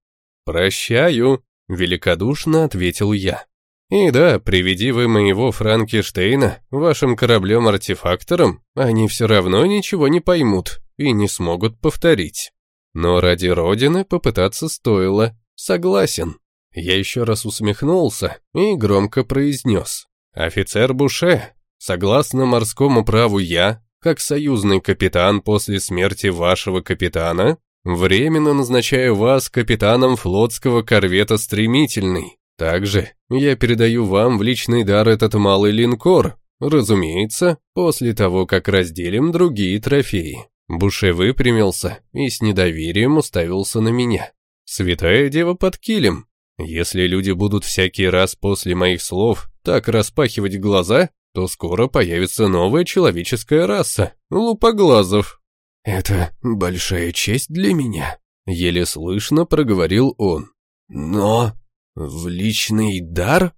«Прощаю», — великодушно ответил я. «И да, приведи вы моего Франкенштейна вашим кораблем-артефактором, они все равно ничего не поймут и не смогут повторить. Но ради Родины попытаться стоило, Согласен. Я еще раз усмехнулся и громко произнес. Офицер Буше, согласно морскому праву я, как союзный капитан после смерти вашего капитана, временно назначаю вас капитаном флотского корвета «Стремительный». Также я передаю вам в личный дар этот малый линкор, разумеется, после того, как разделим другие трофеи. Буше выпрямился и с недоверием уставился на меня. «Святая дева под килем. Если люди будут всякий раз после моих слов так распахивать глаза, то скоро появится новая человеческая раса — лупоглазов». «Это большая честь для меня», — еле слышно проговорил он. «Но в личный дар?»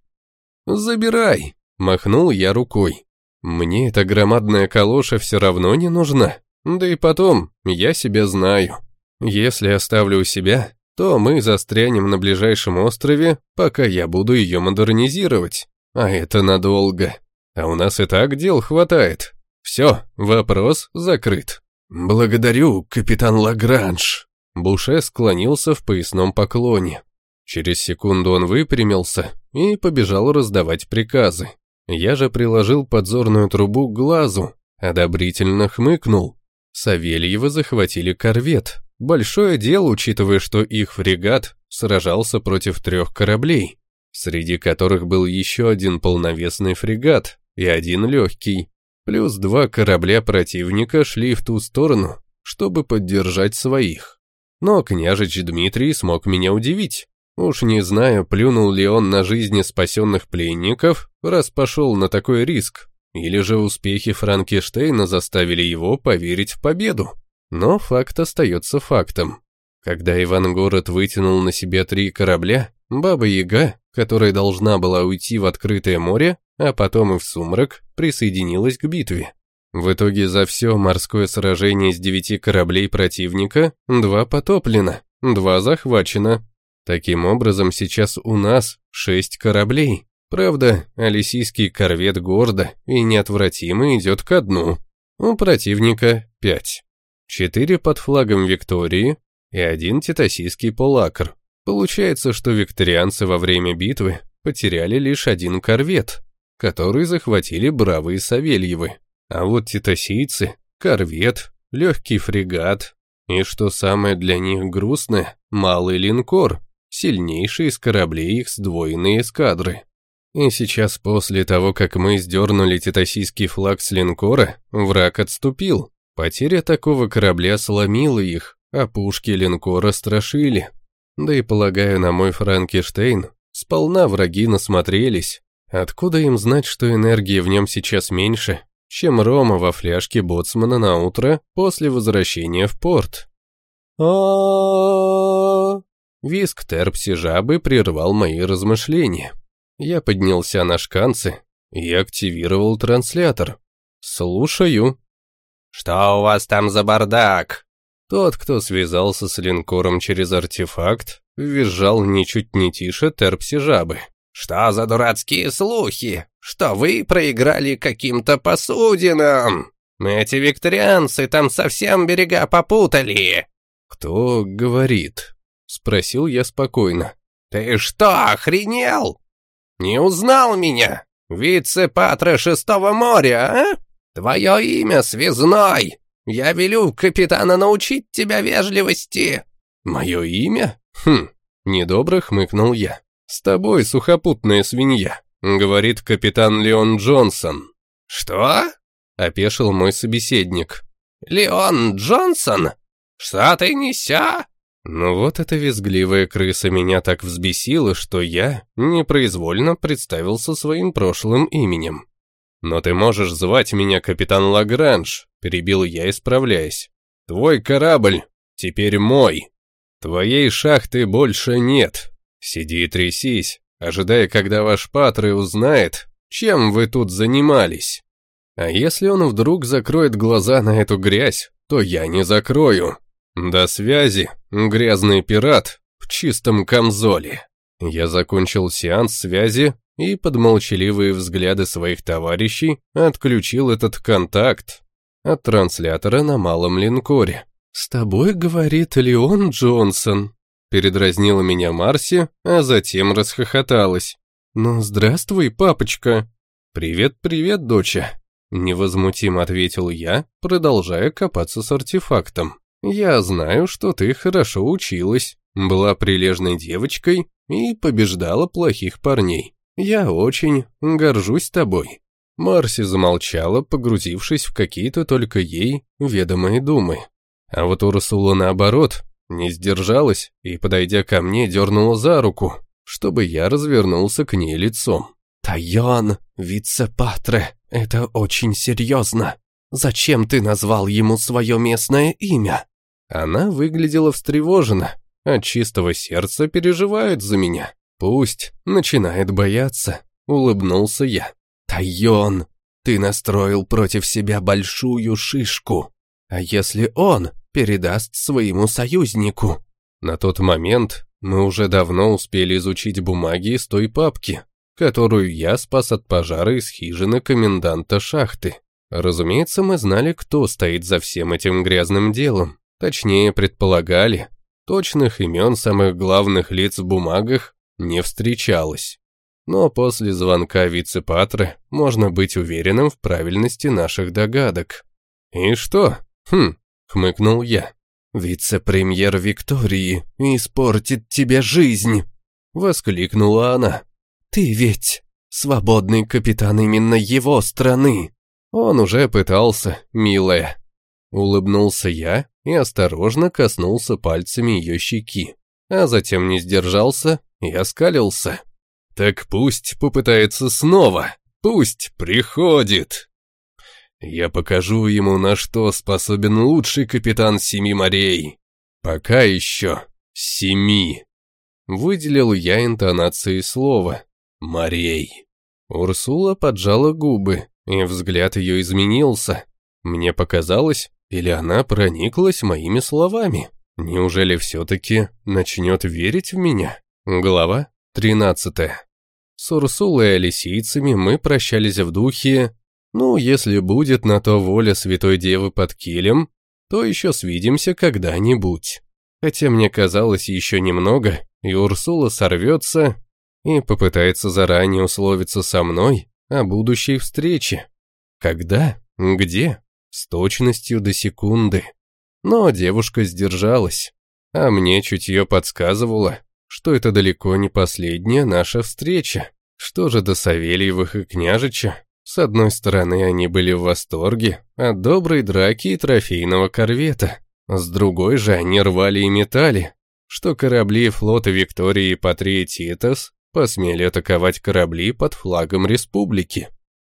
«Забирай», — махнул я рукой. «Мне эта громадная калоша все равно не нужна. Да и потом, я себя знаю. Если оставлю у себя, то мы застрянем на ближайшем острове, пока я буду ее модернизировать. А это надолго. А у нас и так дел хватает. Все, вопрос закрыт. Благодарю, капитан Лагранж. Буше склонился в поясном поклоне. Через секунду он выпрямился и побежал раздавать приказы. Я же приложил подзорную трубу к глазу, одобрительно хмыкнул Савельевы захватили корвет. Большое дело, учитывая, что их фрегат сражался против трех кораблей, среди которых был еще один полновесный фрегат и один легкий. Плюс два корабля противника шли в ту сторону, чтобы поддержать своих. Но княжич Дмитрий смог меня удивить. Уж не знаю, плюнул ли он на жизни спасенных пленников, раз пошел на такой риск, или же успехи Франкенштейна заставили его поверить в победу. Но факт остается фактом. Когда Ивангород вытянул на себе три корабля, Баба-Яга, которая должна была уйти в открытое море, а потом и в сумрак, присоединилась к битве. В итоге за все морское сражение с девяти кораблей противника два потоплено, два захвачено. Таким образом, сейчас у нас шесть кораблей, Правда, алисийский корвет гордо и неотвратимо идет ко дну. У противника пять. Четыре под флагом Виктории и один титасийский полакр. Получается, что викторианцы во время битвы потеряли лишь один корвет, который захватили бравые Савельевы. А вот титасийцы, корвет, легкий фрегат и, что самое для них грустное, малый линкор, сильнейший из кораблей их сдвоенной эскадры. И сейчас, после того, как мы сдернули титасийский флаг с линкора, враг отступил. Потеря такого корабля сломила их, а пушки линкора страшили. Да и, полагаю, на мой Франкенштейн, сполна враги насмотрелись. Откуда им знать, что энергии в нем сейчас меньше, чем рома во фляжке боцмана на утро после возвращения в порт? а Виск терпси жабы прервал мои размышления. Я поднялся на шканцы и активировал транслятор. «Слушаю». «Что у вас там за бардак?» Тот, кто связался с линкором через артефакт, визжал ничуть не тише терпси жабы. «Что за дурацкие слухи? Что вы проиграли каким-то посудинам? Эти викторианцы там совсем берега попутали!» «Кто говорит?» — спросил я спокойно. «Ты что, охренел? Не узнал меня? Вице-патра шестого моря, а? Твое имя Связной. Я велю капитана научить тебя вежливости. Мое имя? Хм, недобро хмыкнул я. С тобой сухопутная свинья, говорит капитан Леон Джонсон. Что? Опешил мой собеседник. Леон Джонсон? Что ты неся? Но вот эта визгливая крыса меня так взбесила, что я непроизвольно представился своим прошлым именем. «Но ты можешь звать меня капитан Лагранж», — перебил я, исправляясь. «Твой корабль теперь мой. Твоей шахты больше нет. Сиди и трясись, ожидая, когда ваш патры узнает, чем вы тут занимались. А если он вдруг закроет глаза на эту грязь, то я не закрою». «До связи, грязный пират в чистом камзоле». Я закончил сеанс связи и под молчаливые взгляды своих товарищей отключил этот контакт от транслятора на малом линкоре. «С тобой, — говорит Леон Джонсон», — Передразнила меня Марси, а затем расхохоталась. «Ну, здравствуй, папочка!» «Привет-привет, доча!» Невозмутимо ответил я, продолжая копаться с артефактом. «Я знаю, что ты хорошо училась, была прилежной девочкой и побеждала плохих парней. Я очень горжусь тобой». Марси замолчала, погрузившись в какие-то только ей ведомые думы. А вот Урсула наоборот, не сдержалась и, подойдя ко мне, дернула за руку, чтобы я развернулся к ней лицом. «Тайон, вице-патре, это очень серьезно. Зачем ты назвал ему свое местное имя?» Она выглядела встревожена, от чистого сердца переживает за меня. Пусть начинает бояться, улыбнулся я. «Тайон, ты настроил против себя большую шишку. А если он передаст своему союзнику?» На тот момент мы уже давно успели изучить бумаги из той папки, которую я спас от пожара из хижины коменданта шахты. Разумеется, мы знали, кто стоит за всем этим грязным делом. Точнее, предполагали. Точных имен самых главных лиц в бумагах не встречалось. Но после звонка вице-патры можно быть уверенным в правильности наших догадок. «И что?» «Хм», — хмыкнул я. «Вице-премьер Виктории испортит тебе жизнь!» — воскликнула она. Ты ведь свободный капитан именно его страны. Он уже пытался, милая. Улыбнулся я и осторожно коснулся пальцами ее щеки, а затем не сдержался и оскалился. Так пусть попытается снова, пусть приходит. Я покажу ему, на что способен лучший капитан Семи морей. Пока еще семи. Выделил я интонацией слова, морей. Урсула поджала губы, и взгляд ее изменился. Мне показалось, или она прониклась моими словами. Неужели все-таки начнет верить в меня? Глава 13. С Урсулой и Алисийцами мы прощались в духе «Ну, если будет на то воля Святой Девы под килем, то еще свидимся когда-нибудь». Хотя мне казалось еще немного, и Урсула сорвется и попытается заранее условиться со мной о будущей встрече. Когда? Где? С точностью до секунды. Но девушка сдержалась, а мне чутье подсказывало, что это далеко не последняя наша встреча. Что же до Савельевых и княжича? С одной стороны, они были в восторге от доброй драки и трофейного корвета. С другой же они рвали и метали, что корабли флота Виктории и Патрии посмели атаковать корабли под флагом республики,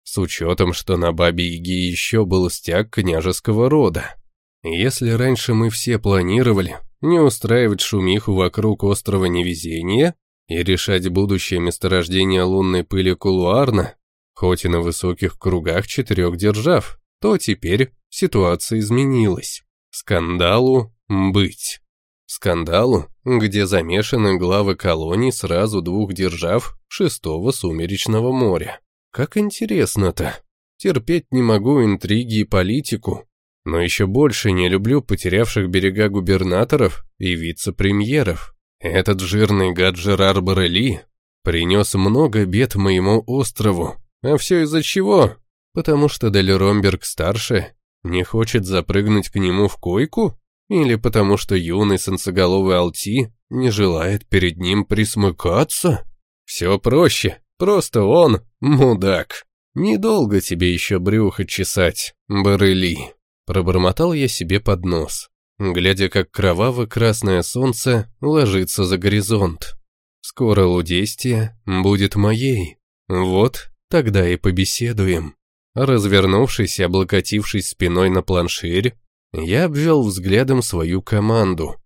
с учетом, что на Бабе-Яге еще был стяг княжеского рода. Если раньше мы все планировали не устраивать шумиху вокруг острова Невезения и решать будущее месторождение лунной пыли кулуарно, хоть и на высоких кругах четырех держав, то теперь ситуация изменилась. Скандалу быть скандалу, где замешаны главы колоний сразу двух держав шестого сумеречного моря. Как интересно-то. Терпеть не могу интриги и политику, но еще больше не люблю потерявших берега губернаторов и вице-премьеров. Этот жирный гад Жерар Барели принес много бед моему острову. А все из-за чего? Потому что Дель Ромберг-старший не хочет запрыгнуть к нему в койку? Или потому что юный солнцеголовый Алти не желает перед ним присмыкаться? Все проще, просто он мудак. Недолго тебе еще брюхо чесать, барыли. Пробормотал я себе под нос, глядя, как кроваво-красное солнце ложится за горизонт. Скоро Лудестия будет моей. Вот тогда и побеседуем. Развернувшись и облокотившись спиной на планширь, я обвел взглядом свою команду.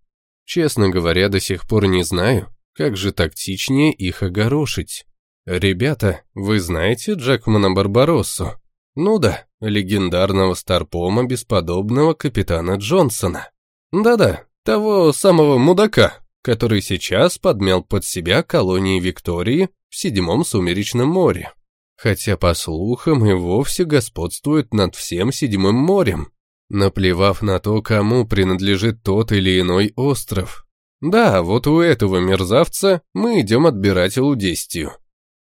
Честно говоря, до сих пор не знаю, как же тактичнее их огорошить. Ребята, вы знаете Джекмана Барбароссу? Ну да, легендарного старпома бесподобного капитана Джонсона. Да-да, того самого мудака, который сейчас подмял под себя колонии Виктории в Седьмом Сумеречном море. Хотя, по слухам, и вовсе господствует над всем Седьмым морем наплевав на то, кому принадлежит тот или иной остров. Да, вот у этого мерзавца мы идем отбирать Лудестию.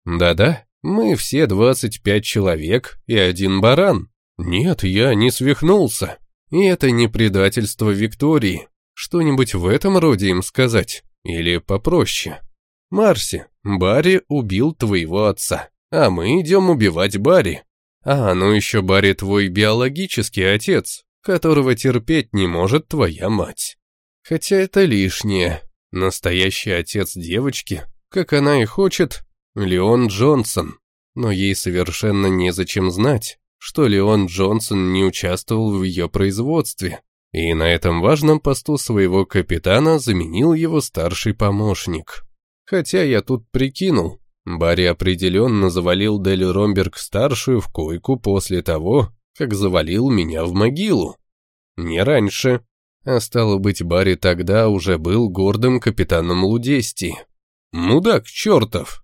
Да-да, мы все 25 человек и один баран. Нет, я не свихнулся. И это не предательство Виктории. Что-нибудь в этом роде им сказать? Или попроще? Марси, Барри убил твоего отца, а мы идем убивать Барри. А, ну еще Барри твой биологический отец, которого терпеть не может твоя мать. Хотя это лишнее. Настоящий отец девочки, как она и хочет, Леон Джонсон. Но ей совершенно незачем знать, что Леон Джонсон не участвовал в ее производстве, и на этом важном посту своего капитана заменил его старший помощник. Хотя я тут прикинул, Барри определенно завалил Дели Ромберг-старшую в койку после того, как завалил меня в могилу. Не раньше. А стало быть, Барри тогда уже был гордым капитаном Лудести. Мудак чертов!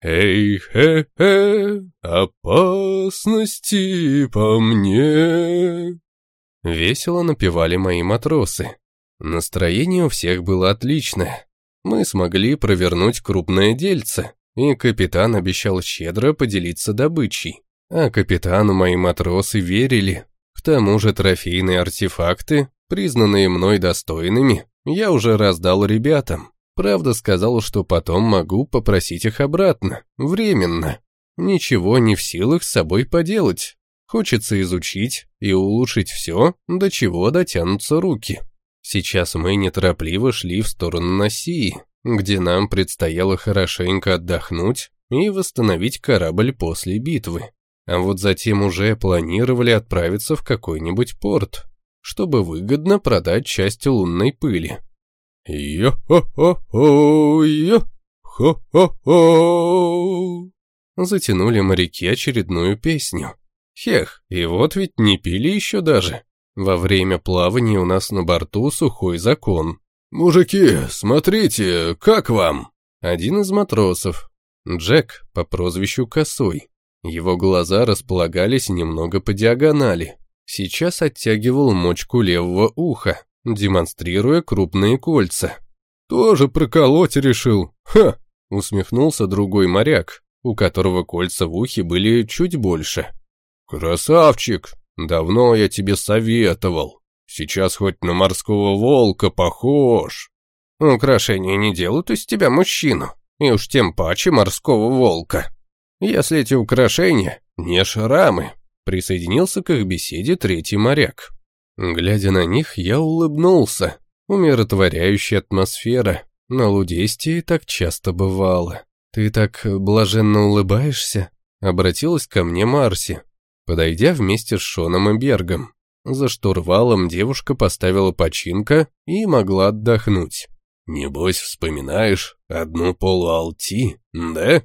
«Эй, хе-хе, опасности по мне!» Весело напевали мои матросы. Настроение у всех было отличное. Мы смогли провернуть крупное дельце, и капитан обещал щедро поделиться добычей. А капитану мои матросы верили. К тому же трофейные артефакты, признанные мной достойными, я уже раздал ребятам. Правда, сказал, что потом могу попросить их обратно, временно. Ничего не в силах с собой поделать. Хочется изучить и улучшить все, до чего дотянутся руки. Сейчас мы неторопливо шли в сторону Носии, где нам предстояло хорошенько отдохнуть и восстановить корабль после битвы. А вот затем уже планировали отправиться в какой-нибудь порт, чтобы выгодно продать часть лунной пыли. «Йо-хо-хо-хо! Йо-хо-хо-хо!» Затянули моряки очередную песню. Хех, и вот ведь не пили еще даже. Во время плавания у нас на борту сухой закон. «Мужики, смотрите, как вам?» Один из матросов, Джек по прозвищу Косой. Его глаза располагались немного по диагонали. Сейчас оттягивал мочку левого уха демонстрируя крупные кольца. «Тоже проколоть решил, ха!» — усмехнулся другой моряк, у которого кольца в ухе были чуть больше. «Красавчик! Давно я тебе советовал. Сейчас хоть на морского волка похож». «Украшения не делают из тебя мужчину, и уж тем паче морского волка. Если эти украшения не шрамы», — присоединился к их беседе третий моряк. Глядя на них, я улыбнулся. Умиротворяющая атмосфера. На Лудестии так часто бывало. «Ты так блаженно улыбаешься?» Обратилась ко мне Марси, подойдя вместе с Шоном и Бергом. За штурвалом девушка поставила починка и могла отдохнуть. «Небось, вспоминаешь одну полуалти, да?»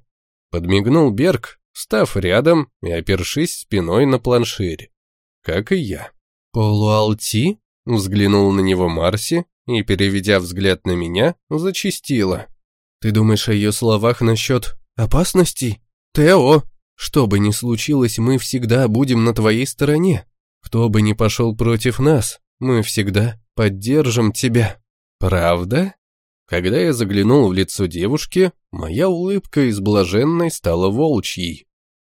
Подмигнул Берг, став рядом и опершись спиной на планшире. Как и я. «Полуалти?» — взглянул на него Марси и, переведя взгляд на меня, зачистила. «Ты думаешь о ее словах насчет опасностей? Тео, что бы ни случилось, мы всегда будем на твоей стороне. Кто бы ни пошел против нас, мы всегда поддержим тебя. Правда?» Когда я заглянул в лицо девушки, моя улыбка из блаженной стала волчьей.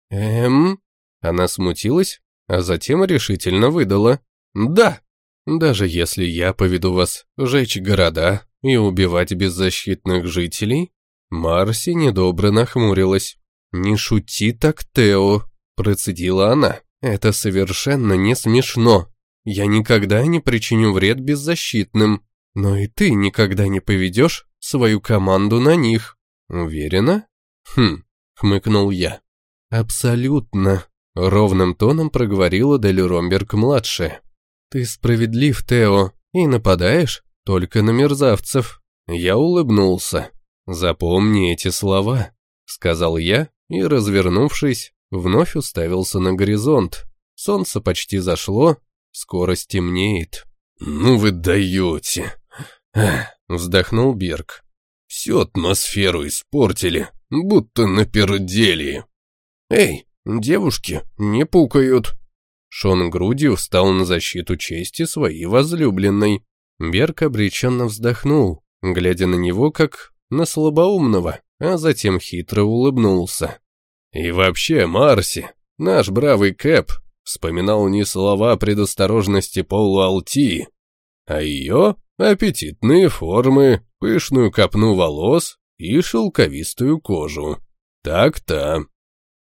«Эм?» Она смутилась, а затем решительно выдала. «Да, даже если я поведу вас жечь города и убивать беззащитных жителей?» Марси недобро нахмурилась. «Не шути так, Тео», — процедила она. «Это совершенно не смешно. Я никогда не причиню вред беззащитным, но и ты никогда не поведешь свою команду на них. Уверена?» «Хм», — хмыкнул я. «Абсолютно», Ровным тоном проговорила Дель Ромберг-младшая. «Ты справедлив, Тео, и нападаешь только на мерзавцев». Я улыбнулся. «Запомни эти слова», — сказал я, и, развернувшись, вновь уставился на горизонт. Солнце почти зашло, скоро стемнеет. «Ну вы даете!» — вздохнул Берг. «Всю атмосферу испортили, будто на перделии». «Эй, Девушки не пукают. Шон грудью встал на защиту чести своей возлюбленной. Берг обреченно вздохнул, глядя на него как на слабоумного, а затем хитро улыбнулся. «И вообще, Марси, наш бравый Кэп, вспоминал не слова предосторожности полуалти, а ее аппетитные формы, пышную копну волос и шелковистую кожу. Так-то.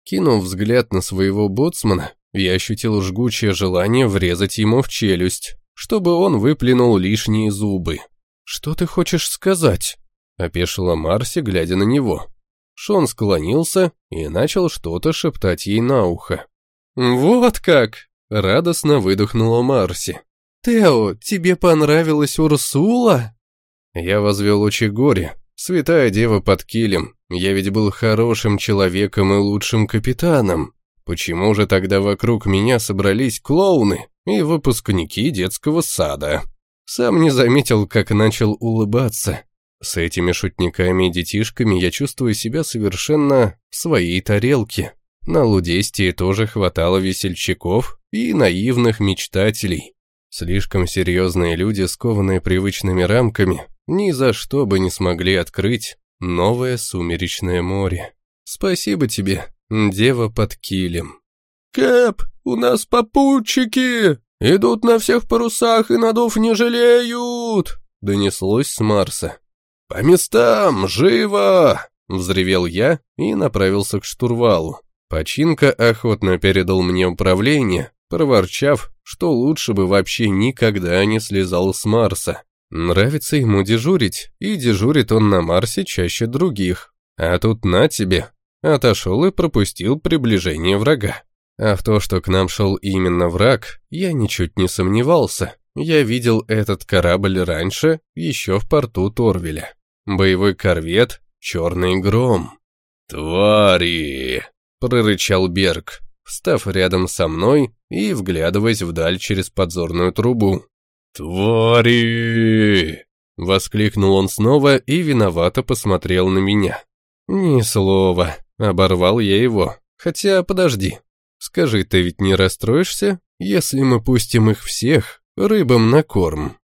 Кинув взгляд на своего боцмана, я ощутил жгучее желание врезать ему в челюсть, чтобы он выплюнул лишние зубы. «Что ты хочешь сказать?» — опешила Марси, глядя на него. Шон склонился и начал что-то шептать ей на ухо. «Вот как!» — радостно выдохнула Марси. «Тео, тебе понравилась Урсула?» Я возвел очи горе. Святая дева под килем. Я ведь был хорошим человеком и лучшим капитаном. Почему же тогда вокруг меня собрались клоуны и выпускники детского сада? Сам не заметил, как начал улыбаться. С этими шутниками и детишками я чувствую себя совершенно в своей тарелке. На Лудестии тоже хватало весельчаков и наивных мечтателей. Слишком серьезные люди, скованные привычными рамками, ни за что бы не смогли открыть новое сумеречное море. Спасибо тебе, дева под килем. «Кэп, у нас попутчики! Идут на всех парусах и надув не жалеют!» Донеслось с Марса. «По местам, живо!» Взревел я и направился к штурвалу. Починка охотно передал мне управление, проворчав, что лучше бы вообще никогда не слезал с Марса. Нравится ему дежурить, и дежурит он на Марсе чаще других. А тут на тебе. Отошел и пропустил приближение врага. А в то, что к нам шел именно враг, я ничуть не сомневался. Я видел этот корабль раньше, еще в порту Торвеля. Боевой корвет «Черный гром». «Твари!» — прорычал Берг встав рядом со мной и вглядываясь вдаль через подзорную трубу. «Твари!» — воскликнул он снова и виновато посмотрел на меня. «Ни слова», — оборвал я его. «Хотя, подожди, скажи, ты ведь не расстроишься, если мы пустим их всех рыбам на корм?»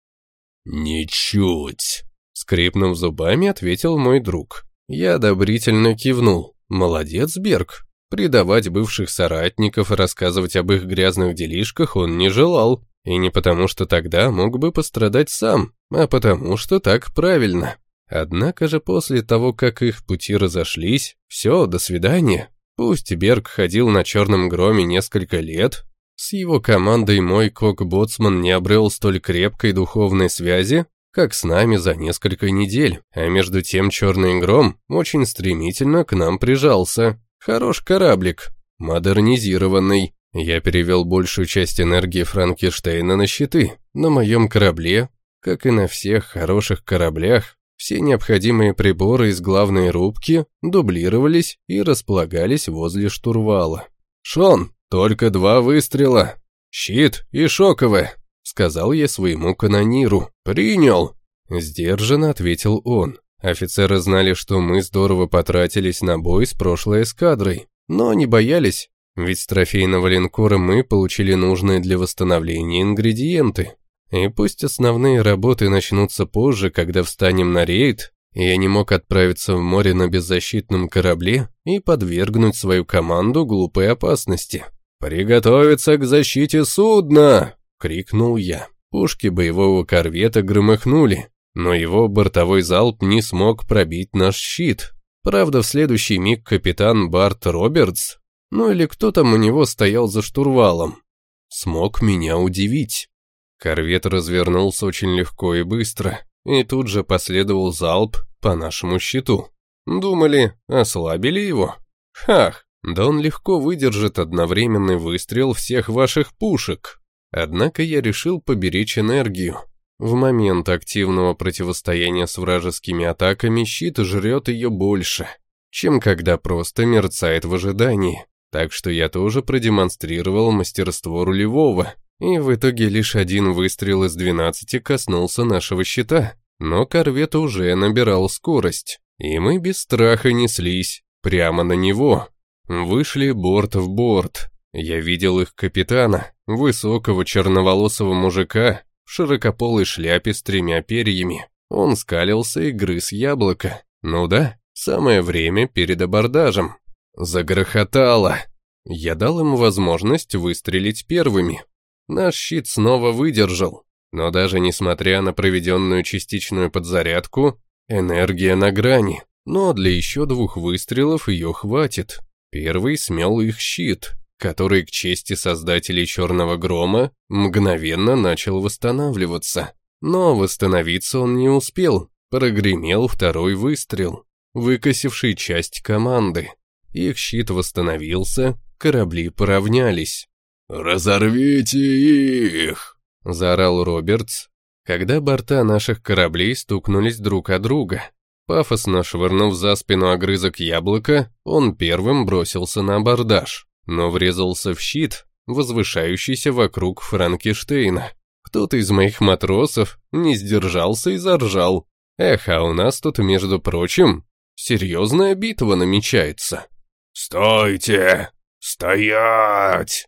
«Ничуть», — скрипнув зубами, ответил мой друг. Я одобрительно кивнул. «Молодец, Берг, Предавать бывших соратников и рассказывать об их грязных делишках он не желал. И не потому, что тогда мог бы пострадать сам, а потому, что так правильно. Однако же после того, как их пути разошлись, все, до свидания. Пусть Берг ходил на черном громе несколько лет, с его командой мой кок-боцман не обрел столь крепкой духовной связи, как с нами за несколько недель, а между тем черный гром очень стремительно к нам прижался. Хорош кораблик, модернизированный. Я перевел большую часть энергии Франкенштейна на щиты. На моем корабле, как и на всех хороших кораблях, все необходимые приборы из главной рубки дублировались и располагались возле штурвала. «Шон, только два выстрела. Щит и шоковое», — сказал я своему канониру. «Принял», — сдержанно ответил он. Офицеры знали, что мы здорово потратились на бой с прошлой эскадрой, но не боялись, ведь с трофейного линкора мы получили нужные для восстановления ингредиенты. И пусть основные работы начнутся позже, когда встанем на рейд, я не мог отправиться в море на беззащитном корабле и подвергнуть свою команду глупой опасности. «Приготовиться к защите судна!» — крикнул я. Пушки боевого корвета громыхнули, но его бортовой залп не смог пробить наш щит. Правда, в следующий миг капитан Барт Робертс, ну или кто там у него стоял за штурвалом, смог меня удивить. Корвет развернулся очень легко и быстро, и тут же последовал залп по нашему щиту. Думали, ослабили его? Хах, да он легко выдержит одновременный выстрел всех ваших пушек. Однако я решил поберечь энергию, в момент активного противостояния с вражескими атаками щит жрет ее больше, чем когда просто мерцает в ожидании. Так что я тоже продемонстрировал мастерство рулевого, и в итоге лишь один выстрел из 12 коснулся нашего щита. Но корвет уже набирал скорость, и мы без страха неслись прямо на него. Вышли борт в борт. Я видел их капитана, высокого черноволосого мужика, в широкополой шляпе с тремя перьями. Он скалился и грыз яблоко. Ну да, самое время перед абордажем. Загрохотало. Я дал им возможность выстрелить первыми. Наш щит снова выдержал. Но даже несмотря на проведенную частичную подзарядку, энергия на грани. Но для еще двух выстрелов ее хватит. Первый смел их щит, который, к чести создателей Черного Грома, мгновенно начал восстанавливаться. Но восстановиться он не успел, прогремел второй выстрел, выкосивший часть команды. Их щит восстановился, корабли поравнялись. «Разорвите их!» — заорал Робертс, когда борта наших кораблей стукнулись друг о друга. Пафосно швырнув за спину огрызок яблока, он первым бросился на абордаж, но врезался в щит, возвышающийся вокруг Франкенштейна. Кто-то из моих матросов не сдержался и заржал. Эх, а у нас тут, между прочим, серьезная битва намечается. «Стойте! Стоять!»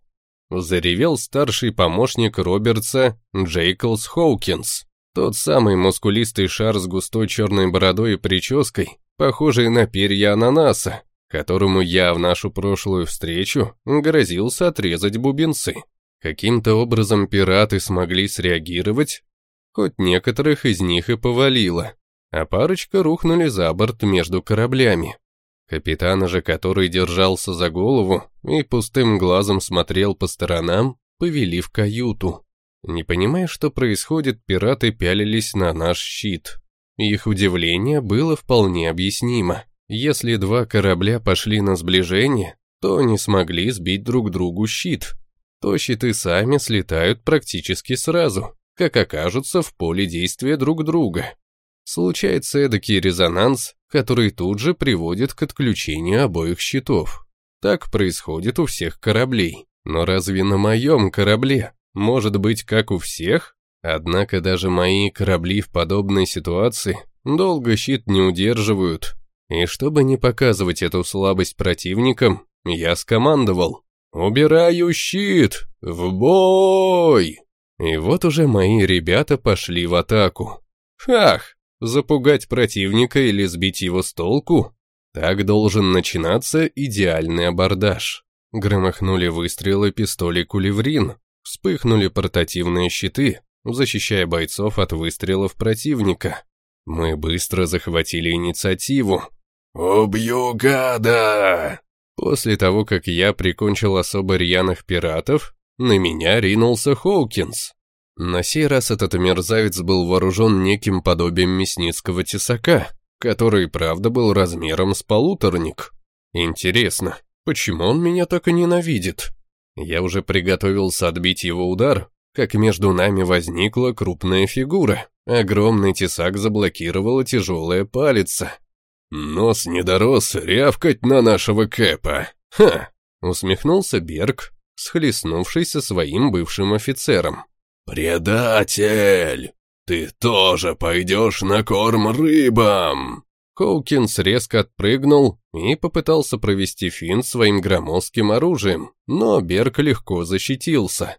Заревел старший помощник Робертса Джейклс Хоукинс. Тот самый мускулистый шар с густой черной бородой и прической, похожий на перья ананаса, которому я в нашу прошлую встречу грозился отрезать бубенцы. Каким-то образом пираты смогли среагировать, хоть некоторых из них и повалило, а парочка рухнули за борт между кораблями. Капитана же, который держался за голову и пустым глазом смотрел по сторонам, повели в каюту. Не понимая, что происходит, пираты пялились на наш щит. Их удивление было вполне объяснимо. Если два корабля пошли на сближение, то не смогли сбить друг другу щит, то щиты сами слетают практически сразу, как окажутся в поле действия друг друга. Случается эдакий резонанс, который тут же приводит к отключению обоих щитов. Так происходит у всех кораблей. Но разве на моем корабле может быть как у всех? Однако даже мои корабли в подобной ситуации долго щит не удерживают. И чтобы не показывать эту слабость противникам, я скомандовал. «Убираю щит! В бой!» И вот уже мои ребята пошли в атаку. Ах, запугать противника или сбить его с толку? Так должен начинаться идеальный абордаж. Громыхнули выстрелы пистолей кулеврин, вспыхнули портативные щиты, защищая бойцов от выстрелов противника. Мы быстро захватили инициативу. «Убью гада!» После того, как я прикончил особо рьяных пиратов, на меня ринулся Хоукинс. На сей раз этот мерзавец был вооружен неким подобием мясницкого тесака, который, правда, был размером с полуторник. Интересно, почему он меня так и ненавидит? Я уже приготовился отбить его удар, как между нами возникла крупная фигура. Огромный тесак заблокировала тяжелая палица. «Нос не дорос рявкать на нашего Кэпа!» «Ха!» — усмехнулся Берг, схлестнувшись со своим бывшим офицером. «Предатель! Ты тоже пойдешь на корм рыбам!» Хоукинс резко отпрыгнул и попытался провести фин своим громоздким оружием, но Берг легко защитился.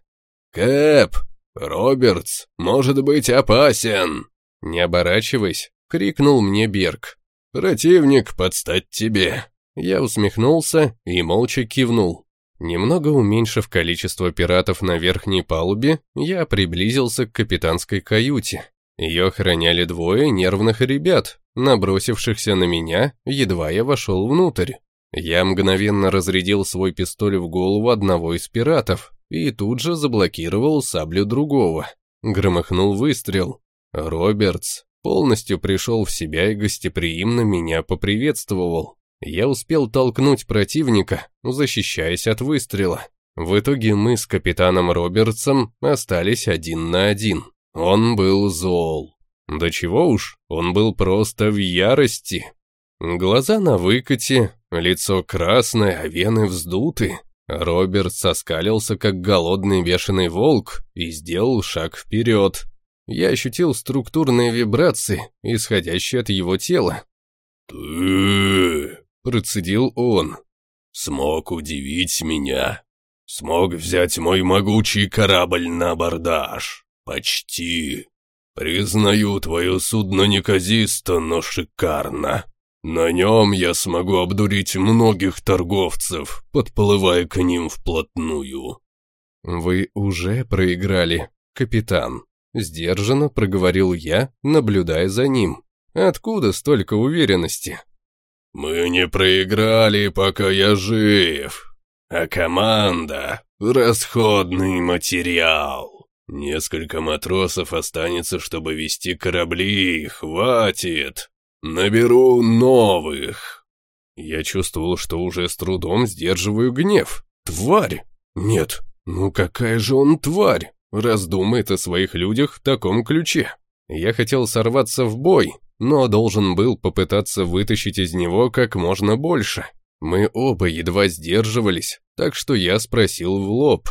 «Кэп! Робертс может быть опасен!» «Не оборачивайся!» — крикнул мне Берг. «Противник подстать тебе!» Я усмехнулся и молча кивнул. Немного уменьшив количество пиратов на верхней палубе, я приблизился к капитанской каюте. Ее охраняли двое нервных ребят, набросившихся на меня, едва я вошел внутрь. Я мгновенно разрядил свой пистоль в голову одного из пиратов и тут же заблокировал саблю другого. Громыхнул выстрел. Робертс, полностью пришел в себя и гостеприимно меня поприветствовал. Я успел толкнуть противника, защищаясь от выстрела. В итоге мы с капитаном Робертсом остались один на один. Он был зол. Да чего уж, он был просто в ярости. Глаза на выкате, лицо красное, а вены вздуты. Роберт соскалился, как голодный бешеный волк, и сделал шаг вперед. Я ощутил структурные вибрации, исходящие от его тела. «Ты...» — процедил он. «Смог удивить меня. Смог взять мой могучий корабль на абордаж. Почти. «Признаю, твое судно неказисто, но шикарно. На нем я смогу обдурить многих торговцев, подплывая к ним вплотную». «Вы уже проиграли, капитан», — сдержанно проговорил я, наблюдая за ним. «Откуда столько уверенности?» «Мы не проиграли, пока я жив, а команда — расходный материал. Несколько матросов останется, чтобы вести корабли, хватит. Наберу новых». Я чувствовал, что уже с трудом сдерживаю гнев. «Тварь! Нет, ну какая же он тварь, раз думает о своих людях в таком ключе. Я хотел сорваться в бой, но должен был попытаться вытащить из него как можно больше. Мы оба едва сдерживались, так что я спросил в лоб.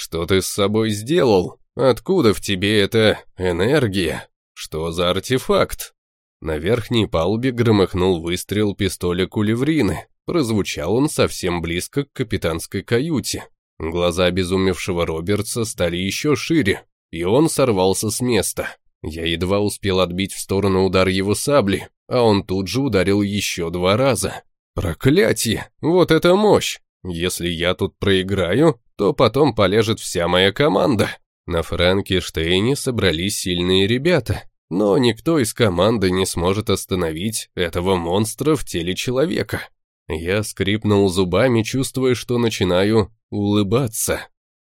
«Что ты с собой сделал? Откуда в тебе эта энергия? Что за артефакт?» На верхней палубе громыхнул выстрел пистоля кулеврины. Прозвучал он совсем близко к капитанской каюте. Глаза обезумевшего Робертса стали еще шире, и он сорвался с места. Я едва успел отбить в сторону удар его сабли, а он тут же ударил еще два раза. Проклятие! Вот это мощь! Если я тут проиграю, то потом полежит вся моя команда. На Франкенштейне собрались сильные ребята, но никто из команды не сможет остановить этого монстра в теле человека. Я скрипнул зубами, чувствуя, что начинаю улыбаться.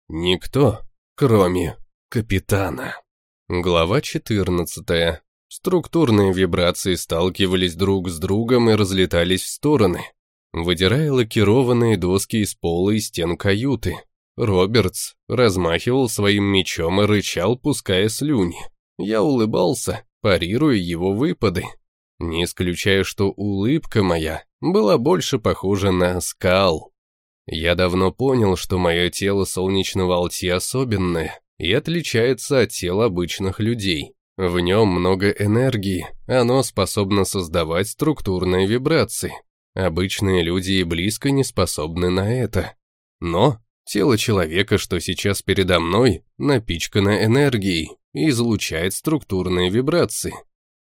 Никто, кроме капитана. Глава 14. Структурные вибрации сталкивались друг с другом и разлетались в стороны, выдирая лакированные доски из пола и стен каюты. Робертс размахивал своим мечом и рычал, пуская слюни. Я улыбался, парируя его выпады. Не исключая, что улыбка моя была больше похожа на скал. Я давно понял, что мое тело солнечного алти особенное и отличается от тел обычных людей. В нем много энергии, оно способно создавать структурные вибрации. Обычные люди и близко не способны на это. Но тело человека, что сейчас передо мной, напичкано энергией и излучает структурные вибрации.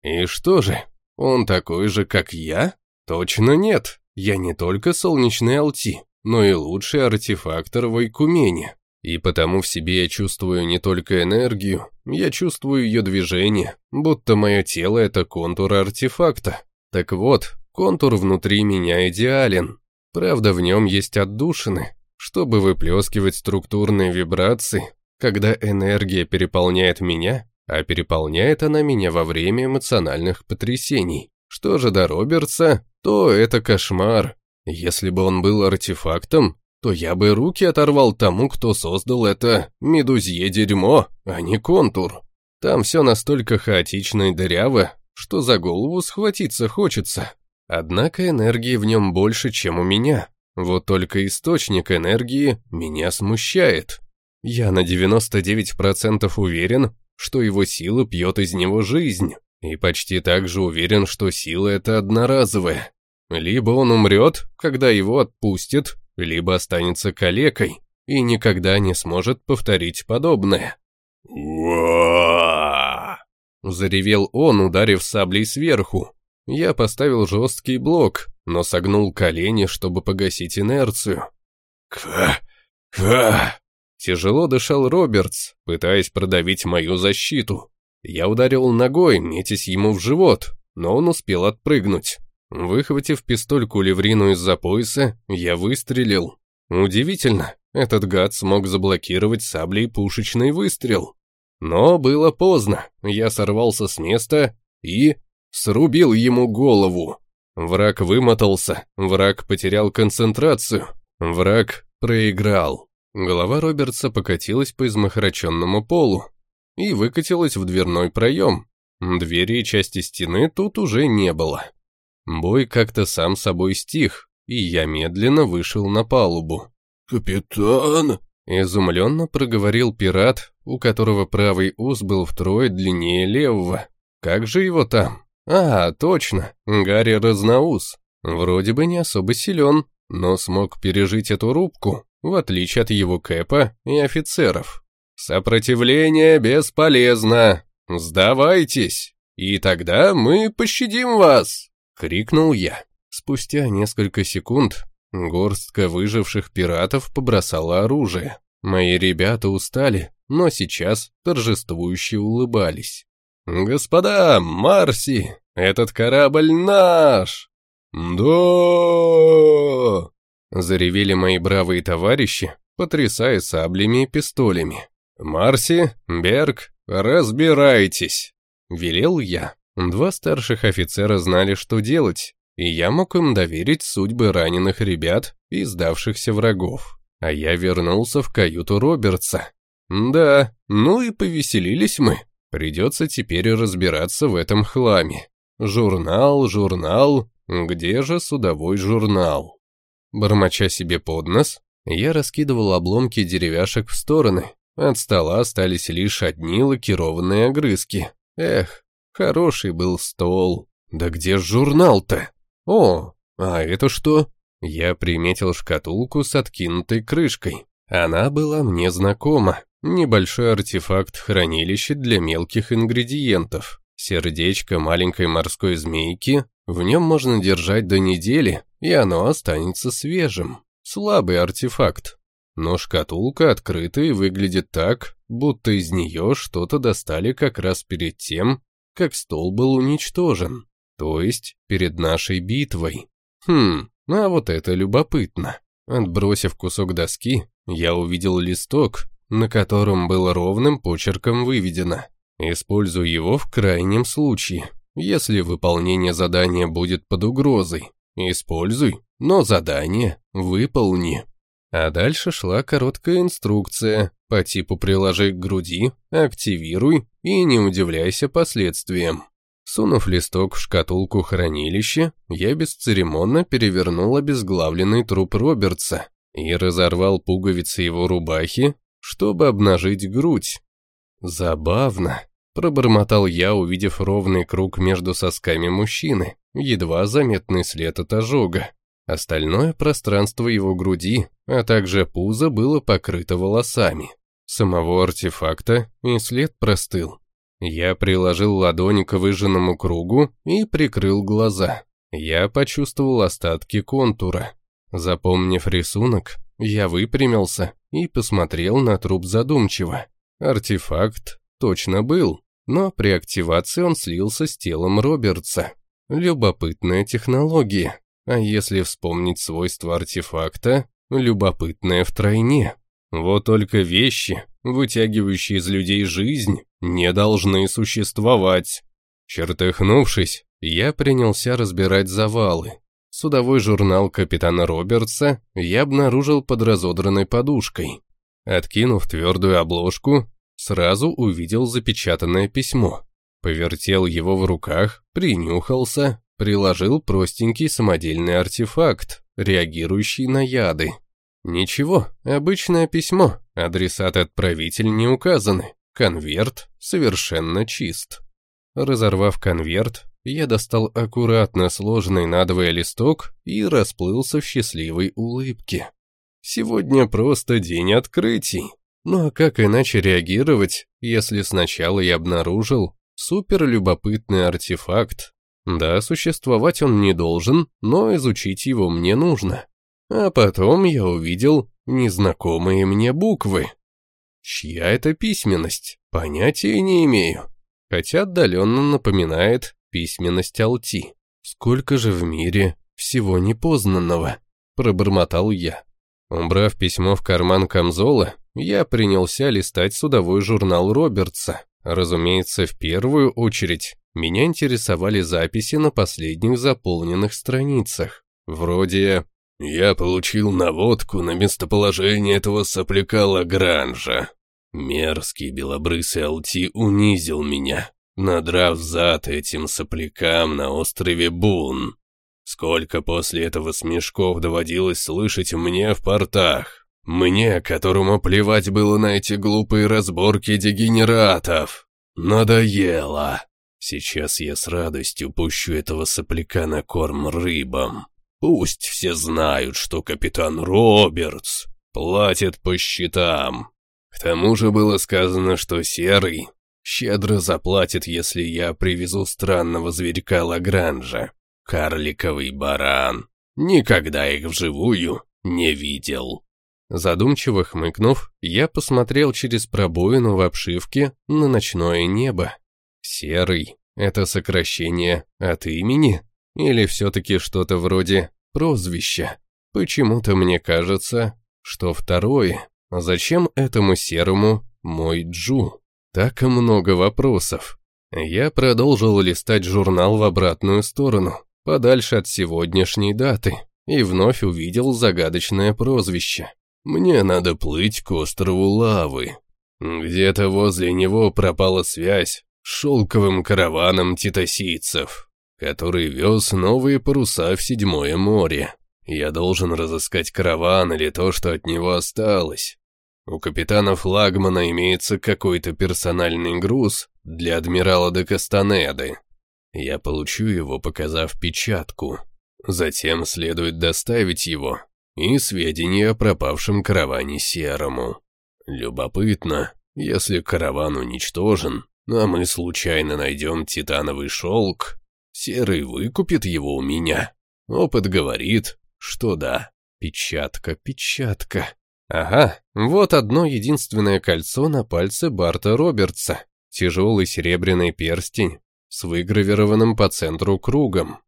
И что же, он такой же, как я? Точно нет. Я не только солнечный алти, но и лучший артефактор в Айкумене. И потому в себе я чувствую не только энергию, я чувствую ее движение, будто мое тело — это контур артефакта. Так вот, контур внутри меня идеален. Правда, в нем есть отдушины, чтобы выплескивать структурные вибрации, когда энергия переполняет меня, а переполняет она меня во время эмоциональных потрясений. Что же до Робертса, то это кошмар. Если бы он был артефактом, то я бы руки оторвал тому, кто создал это медузье дерьмо, а не контур. Там все настолько хаотично и дыряво, что за голову схватиться хочется. Однако энергии в нем больше, чем у меня. Вот только источник энергии меня смущает. Я на 99% уверен, что его сила пьет из него жизнь. И почти так же уверен, что сила это одноразовая. Либо он умрет, когда его отпустят, либо останется калекой и никогда не сможет повторить подобное. Заревел он, ударив саблей сверху. Я поставил жесткий блок, но согнул колени, чтобы погасить инерцию. «Ква! Ква!» Тяжело дышал Робертс, пытаясь продавить мою защиту. Я ударил ногой, метясь ему в живот, но он успел отпрыгнуть. Выхватив пистоль кулеврину из-за пояса, я выстрелил. Удивительно, этот гад смог заблокировать саблей пушечный выстрел. Но было поздно, я сорвался с места и... срубил ему голову. Враг вымотался, враг потерял концентрацию, враг проиграл. Голова Робертса покатилась по измахраченному полу и выкатилась в дверной проем. Двери и части стены тут уже не было. Бой как-то сам собой стих, и я медленно вышел на палубу. «Капитан!» — изумленно проговорил пират, у которого правый ус был втрое длиннее левого. «Как же его там?» «А, точно, Гарри Разноус. Вроде бы не особо силен, но смог пережить эту рубку, в отличие от его Кэпа и офицеров. «Сопротивление бесполезно!» Сдавайтесь, и тогда мы пощадим вас!» — крикнул я. Спустя несколько секунд горстка выживших пиратов побросала оружие. Мои ребята устали, но сейчас торжествующе улыбались. «Господа, Марси, этот корабль наш!» «Да!» Заревели мои бравые товарищи, потрясая саблями и пистолями. «Марси, Берг, разбирайтесь!» Велел я. Два старших офицера знали, что делать, и я мог им доверить судьбы раненых ребят и сдавшихся врагов. А я вернулся в каюту Робертса. Да, ну и повеселились мы. Придется теперь разбираться в этом хламе. Журнал, журнал, где же судовой журнал? Бормоча себе под нос, я раскидывал обломки деревяшек в стороны. От стола остались лишь одни лакированные огрызки. Эх, хороший был стол. Да где ж журнал-то? О, а это что? Я приметил шкатулку с откинутой крышкой. Она была мне знакома. Небольшой артефакт хранилища для мелких ингредиентов. Сердечко маленькой морской змейки. В нем можно держать до недели, и оно останется свежим. Слабый артефакт. Но шкатулка открыта и выглядит так, будто из нее что-то достали как раз перед тем, как стол был уничтожен. То есть перед нашей битвой. Хм, а вот это любопытно. Отбросив кусок доски, я увидел листок, на котором было ровным почерком выведено. Используй его в крайнем случае, если выполнение задания будет под угрозой. Используй, но задание выполни. А дальше шла короткая инструкция по типу «приложи к груди», «активируй» и не удивляйся последствиям. Сунув листок в шкатулку хранилища, я бесцеремонно перевернул обезглавленный труп Робертса и разорвал пуговицы его рубахи, чтобы обнажить грудь. Забавно, пробормотал я, увидев ровный круг между сосками мужчины, едва заметный след от ожога. Остальное пространство его груди, а также пузо было покрыто волосами. Самого артефакта и след простыл. Я приложил ладонь к выжженному кругу и прикрыл глаза. Я почувствовал остатки контура. Запомнив рисунок, я выпрямился и посмотрел на труп задумчиво. Артефакт точно был, но при активации он слился с телом Робертса. Любопытная технология. А если вспомнить свойства артефакта, любопытная втройне. Вот только вещи, вытягивающие из людей жизнь, не должны существовать. Чертыхнувшись, я принялся разбирать завалы. Судовой журнал капитана Робертса я обнаружил под разодранной подушкой. Откинув твердую обложку, сразу увидел запечатанное письмо. Повертел его в руках, принюхался, приложил простенький самодельный артефакт, реагирующий на яды. Ничего, обычное письмо, адресат-отправитель не указаны. Конверт совершенно чист. Разорвав конверт, я достал аккуратно сложенный надвое листок и расплылся в счастливой улыбке. Сегодня просто день открытий. Ну а как иначе реагировать, если сначала я обнаружил суперлюбопытный артефакт? Да, существовать он не должен, но изучить его мне нужно. А потом я увидел незнакомые мне буквы. Чья это письменность? Понятия не имею. Хотя отдаленно напоминает письменность Алти. Сколько же в мире всего непознанного? Пробормотал я. Убрав письмо в карман камзола, я принялся листать судовой журнал Робертса. Разумеется, в первую очередь меня интересовали записи на последних заполненных страницах. Вроде «Я получил наводку на местоположение этого сопляка Лагранжа. Мерзкий белобрысый Алти унизил меня, надрав зад этим соплякам на острове Бун. Сколько после этого смешков доводилось слышать мне в портах. Мне, которому плевать было на эти глупые разборки дегенератов. Надоело. Сейчас я с радостью пущу этого сопляка на корм рыбам. Пусть все знают, что капитан Робертс платит по счетам. К тому же было сказано, что Серый щедро заплатит, если я привезу странного зверька Лагранжа. Карликовый баран. Никогда их вживую не видел. Задумчиво хмыкнув, я посмотрел через пробоину в обшивке на ночное небо. Серый — это сокращение от имени? Или все-таки что-то вроде прозвища? Почему-то мне кажется, что второе. Зачем этому серому мой Джу? Так много вопросов. Я продолжил листать журнал в обратную сторону, подальше от сегодняшней даты, и вновь увидел загадочное прозвище. Мне надо плыть к острову Лавы. Где-то возле него пропала связь с шелковым караваном титосийцев, который вез новые паруса в Седьмое море. Я должен разыскать караван или то, что от него осталось. У капитана флагмана имеется какой-то персональный груз для адмирала де Кастанеды. Я получу его, показав печатку. Затем следует доставить его и сведения о пропавшем караване Серому. Любопытно, если караван уничтожен, а мы случайно найдем титановый шелк, Серый выкупит его у меня. Опыт говорит, что да. Печатка, печатка. Ага, вот одно единственное кольцо на пальце Барта Робертса. Тяжелый серебряный перстень с выгравированным по центру кругом.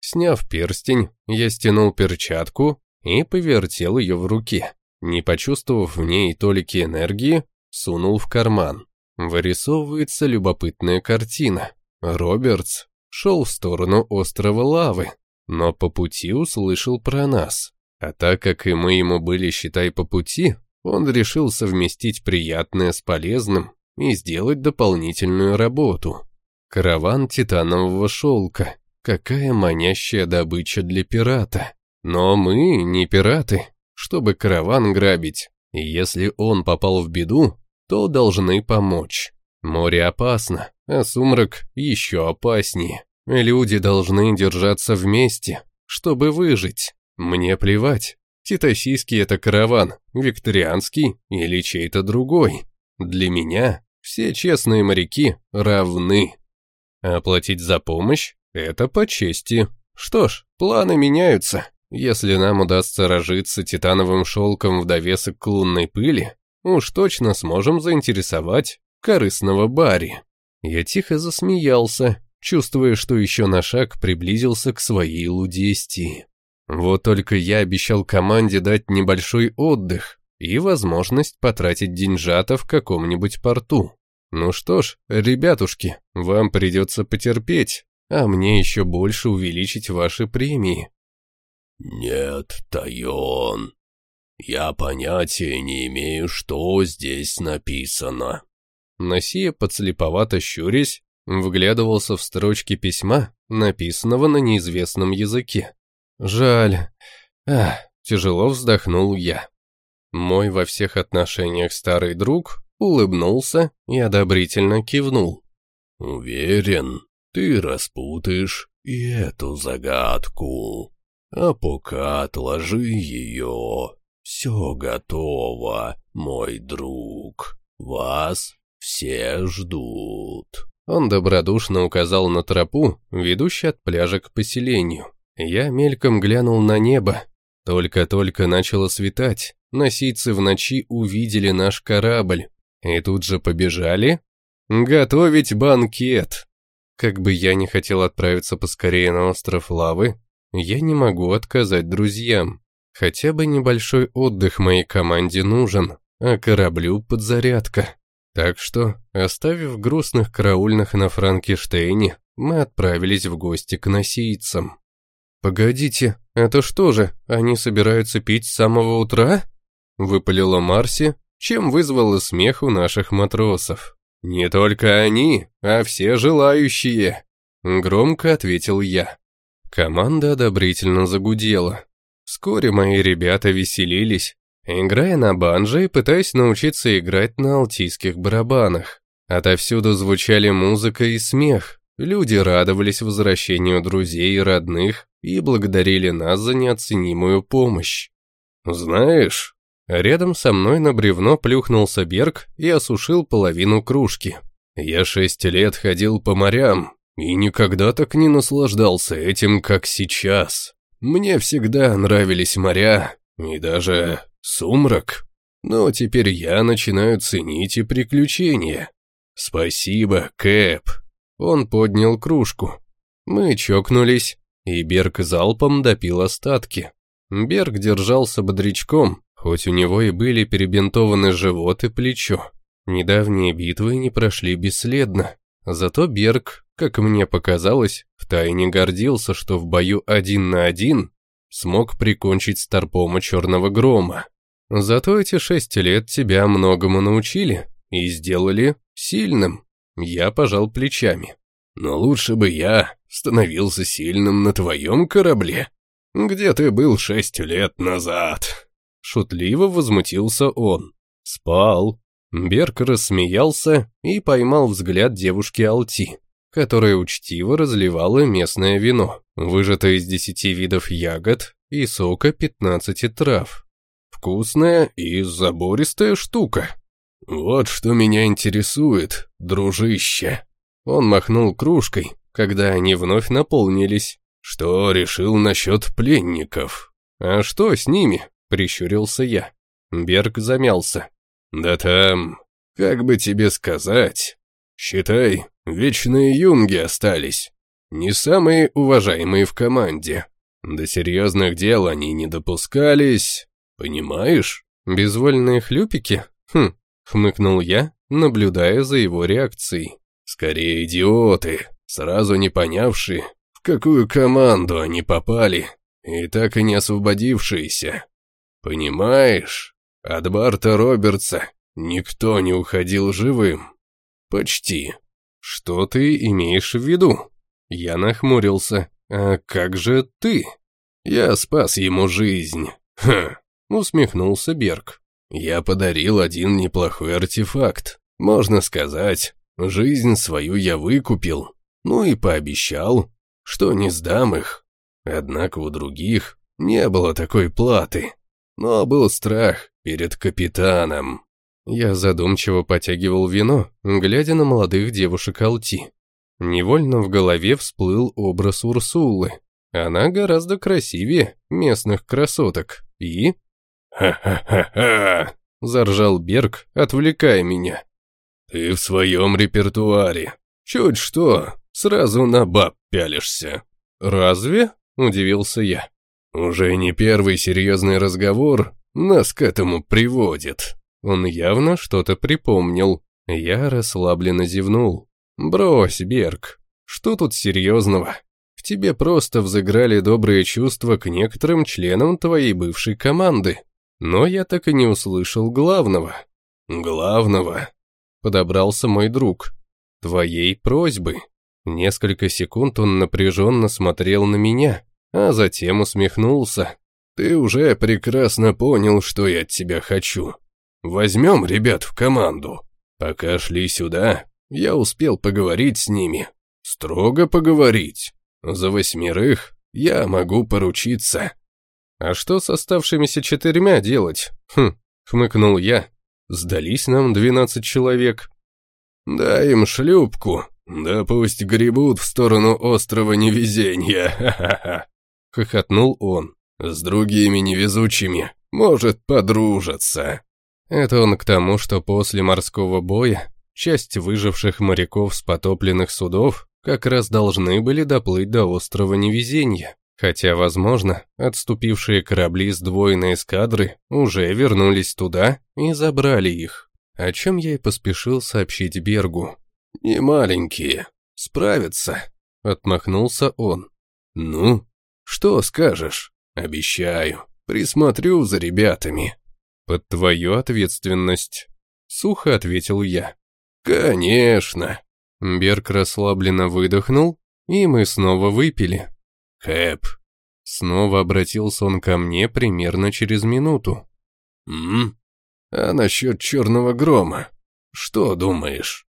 Сняв перстень, я стянул перчатку и повертел ее в руке. Не почувствовав в ней толики энергии, сунул в карман. Вырисовывается любопытная картина. Робертс шел в сторону острова Лавы, но по пути услышал про нас. А так как и мы ему были, считай, по пути, он решил совместить приятное с полезным и сделать дополнительную работу. Караван титанового шелка. Какая манящая добыча для пирата. Но мы не пираты, чтобы караван грабить. И если он попал в беду, то должны помочь. Море опасно, а сумрак еще опаснее. Люди должны держаться вместе, чтобы выжить. Мне плевать, титосийский это караван, викторианский или чей-то другой. Для меня все честные моряки равны. Оплатить за помощь – это по чести. Что ж, планы меняются. Если нам удастся разжиться титановым шелком в довесок к лунной пыли, уж точно сможем заинтересовать корыстного Барри. Я тихо засмеялся, чувствуя, что еще на шаг приблизился к своей лудестии. Вот только я обещал команде дать небольшой отдых и возможность потратить деньжата в каком-нибудь порту. Ну что ж, ребятушки, вам придется потерпеть, а мне еще больше увеличить ваши премии. «Нет, Тайон, я понятия не имею, что здесь написано». Носия, подслеповато щурясь, вглядывался в строчки письма, написанного на неизвестном языке. «Жаль. Ах, тяжело вздохнул я. Мой во всех отношениях старый друг улыбнулся и одобрительно кивнул. «Уверен, ты распутаешь и эту загадку». А пока отложи ее. Все готово, мой друг. Вас все ждут». Он добродушно указал на тропу, ведущую от пляжа к поселению. Я мельком глянул на небо. Только-только начало светать. Носийцы в ночи увидели наш корабль. И тут же побежали готовить банкет. Как бы я не хотел отправиться поскорее на остров Лавы, я не могу отказать друзьям. Хотя бы небольшой отдых моей команде нужен, а кораблю подзарядка. Так что, оставив грустных караульных на Франкенштейне, мы отправились в гости к носийцам. «Погодите, это что же, они собираются пить с самого утра?» Выпалила Марси, чем вызвало смех у наших матросов. «Не только они, а все желающие», — громко ответил я. Команда одобрительно загудела. Вскоре мои ребята веселились, играя на банджо и пытаясь научиться играть на алтийских барабанах. Отовсюду звучали музыка и смех. Люди радовались возвращению друзей и родных и благодарили нас за неоценимую помощь. «Знаешь...» Рядом со мной на бревно плюхнулся Берг и осушил половину кружки. Я шесть лет ходил по морям и никогда так не наслаждался этим, как сейчас. Мне всегда нравились моря и даже сумрак. Но теперь я начинаю ценить и приключения. Спасибо, Кэп. Он поднял кружку. Мы чокнулись, и Берг залпом допил остатки. Берг держался бодрячком, хоть у него и были перебинтованы живот и плечо. Недавние битвы не прошли бесследно. Зато Берг, как мне показалось, втайне гордился, что в бою один на один смог прикончить Старпома Черного Грома. Зато эти шесть лет тебя многому научили и сделали сильным. Я пожал плечами. Но лучше бы я становился сильным на твоем корабле. Где ты был шесть лет назад?» Шутливо возмутился он. «Спал». Берг рассмеялся и поймал взгляд девушки Алти, которая учтиво разливала местное вино, выжатое из десяти видов ягод и сока пятнадцати трав. Вкусная и забористая штука. Вот что меня интересует, дружище. Он махнул кружкой, когда они вновь наполнились. Что решил насчет пленников? А что с ними? Прищурился я. Берг замялся. Да там, как бы тебе сказать, считай, вечные юнги остались. Не самые уважаемые в команде. До серьезных дел они не допускались, понимаешь? Безвольные хлюпики? Хм, хмыкнул я, наблюдая за его реакцией. Скорее идиоты, сразу не понявшие, в какую команду они попали, и так и не освободившиеся. Понимаешь, от Барта Робертса никто не уходил живым. Почти. Что ты имеешь в виду? Я нахмурился. А как же ты? Я спас ему жизнь. Ха, усмехнулся Берг. Я подарил один неплохой артефакт. Можно сказать, Жизнь свою я выкупил, ну и пообещал, что не сдам их. Однако у других не было такой платы, но был страх перед капитаном. Я задумчиво потягивал вино, глядя на молодых девушек Алти. Невольно в голове всплыл образ Урсулы. Она гораздо красивее местных красоток. И... «Ха-ха-ха-ха!» — заржал Берг, отвлекая меня. «Ты в своем репертуаре. Чуть что, сразу на баб пялишься». «Разве?» – удивился я. «Уже не первый серьезный разговор нас к этому приводит». Он явно что-то припомнил. Я расслабленно зевнул. «Брось, Берг, что тут серьезного? В тебе просто взыграли добрые чувства к некоторым членам твоей бывшей команды. Но я так и не услышал главного». «Главного?» подобрался мой друг. Твоей просьбы. Несколько секунд он напряженно смотрел на меня, а затем усмехнулся. Ты уже прекрасно понял, что я от тебя хочу. Возьмем ребят в команду. Пока шли сюда, я успел поговорить с ними. Строго поговорить. За восьмерых я могу поручиться. А что с оставшимися четырьмя делать? Хм, хмыкнул я, Сдались нам двенадцать человек. Дай им шлюпку, да пусть гребут в сторону острова невезения, ха-ха-ха. Хохотнул он. С другими невезучими, может, подружатся. Это он к тому, что после морского боя часть выживших моряков с потопленных судов как раз должны были доплыть до острова невезения. Хотя, возможно, отступившие корабли сдвоенной эскадры уже вернулись туда и забрали их, о чем я и поспешил сообщить Бергу. «Не маленькие, справятся», — отмахнулся он. «Ну, что скажешь? Обещаю, присмотрю за ребятами». «Под твою ответственность», — сухо ответил я. «Конечно». Берг расслабленно выдохнул, и мы снова выпили. «Хэп!» Снова обратился он ко мне примерно через минуту. «М? А насчет черного грома? Что думаешь?»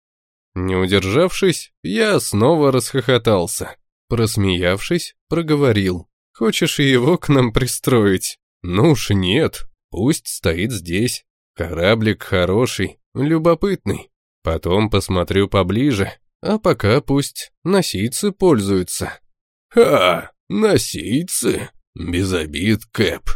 Не удержавшись, я снова расхохотался. Просмеявшись, проговорил. «Хочешь его к нам пристроить?» «Ну уж нет, пусть стоит здесь. Кораблик хороший, любопытный. Потом посмотрю поближе, а пока пусть носийцы пользуются». «Ха, носийцы? Без обид, Кэп.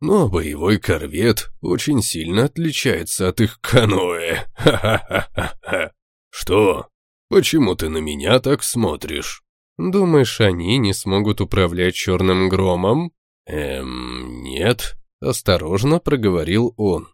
Но боевой корвет очень сильно отличается от их каноэ. Ха-ха-ха-ха. Что? Почему ты на меня так смотришь?» «Думаешь, они не смогут управлять черным громом?» «Эм, нет», — осторожно проговорил он.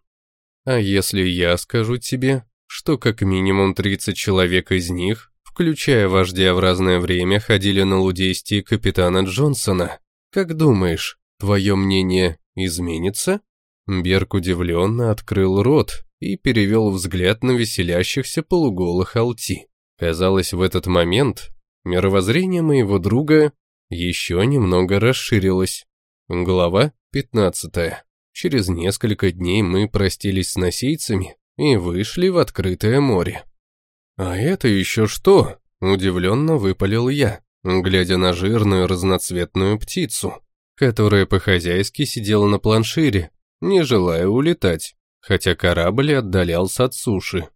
«А если я скажу тебе, что как минимум 30 человек из них, включая вождя в разное время, ходили на лудействе капитана Джонсона? Как думаешь, твое мнение изменится?» Берг удивленно открыл рот и перевел взгляд на веселящихся полуголых алти. Казалось, в этот момент Мировоззрение моего друга еще немного расширилось. Глава 15. Через несколько дней мы простились с носейцами и вышли в открытое море. «А это еще что?» – удивленно выпалил я, глядя на жирную разноцветную птицу, которая по-хозяйски сидела на планшире, не желая улетать, хотя корабль отдалялся от суши.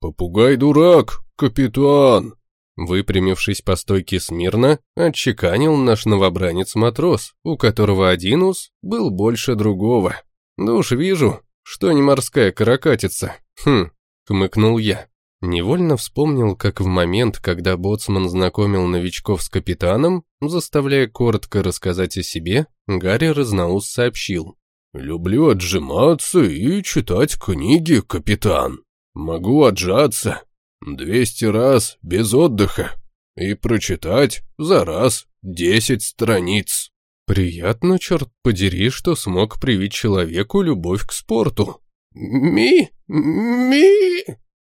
«Попугай-дурак, капитан!» Выпрямившись по стойке смирно, отчеканил наш новобранец-матрос, у которого один ус был больше другого. «Да уж вижу, что не морская каракатица». «Хм», — хмыкнул я. Невольно вспомнил, как в момент, когда боцман знакомил новичков с капитаном, заставляя коротко рассказать о себе, Гарри Разноус сообщил. «Люблю отжиматься и читать книги, капитан. Могу отжаться, Двести раз без отдыха. И прочитать за раз десять страниц. Приятно, черт подери, что смог привить человеку любовь к спорту. «Ми! Ми!»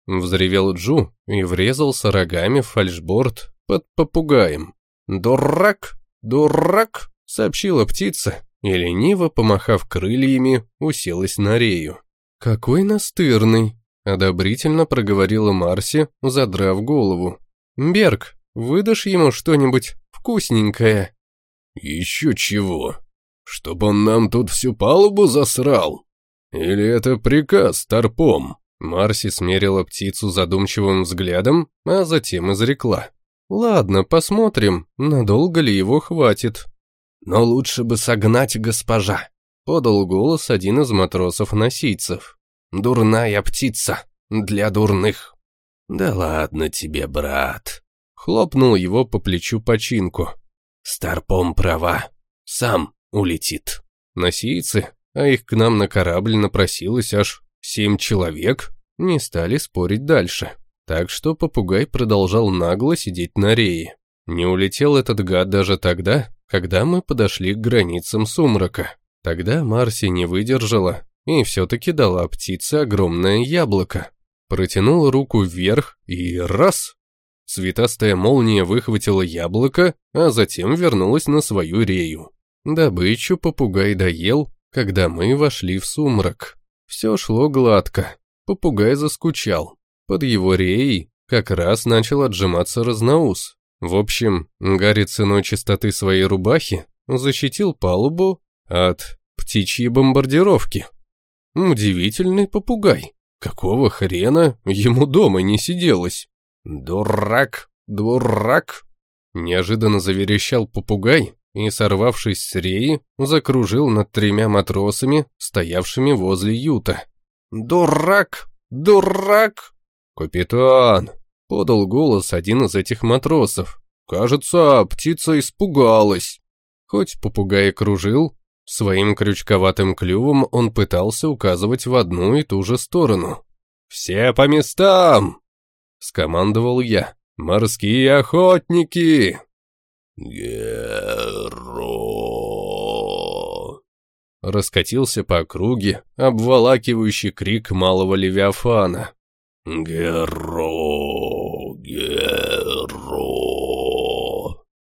Взревел Джу и врезался рогами в фальшборд под попугаем. «Дурак! Дурак!» — сообщила птица и, лениво помахав крыльями, уселась на рею. «Какой настырный!» Одобрительно проговорила Марси, задрав голову. «Берг, выдашь ему что-нибудь вкусненькое?» «Еще чего? Чтоб он нам тут всю палубу засрал? Или это приказ торпом?» Марси смерила птицу задумчивым взглядом, а затем изрекла. «Ладно, посмотрим, надолго ли его хватит». «Но лучше бы согнать госпожа», — подал голос один из матросов-носийцев. Дурная птица. Для дурных. Да ладно тебе, брат. Хлопнул его по плечу починку. Старпом права. Сам улетит. Носийцы, а их к нам на корабль напросилось аж семь человек, не стали спорить дальше. Так что попугай продолжал нагло сидеть на рее. Не улетел этот гад даже тогда, когда мы подошли к границам сумрака. Тогда Марси не выдержала и все-таки дала птице огромное яблоко. Протянула руку вверх и раз! Цветастая молния выхватила яблоко, а затем вернулась на свою рею. Добычу попугай доел, когда мы вошли в сумрак. Все шло гладко. Попугай заскучал. Под его реей как раз начал отжиматься разноус. В общем, Гарри ценой чистоты своей рубахи защитил палубу от птичьей бомбардировки. Удивительный попугай. Какого хрена ему дома не сиделось? Дурак, дурак. Неожиданно заверещал попугай и, сорвавшись с реи, закружил над тремя матросами, стоявшими возле юта. «Дурак! Дурак!» «Капитан!» — подал голос один из этих матросов. «Кажется, птица испугалась». Хоть попугай кружил, Своим крючковатым клювом он пытался указывать в одну и ту же сторону. «Все по местам!» — скомандовал я. «Морские охотники!» «Геро!» Раскатился по округе обволакивающий крик малого левиафана. «Геро! Геро!»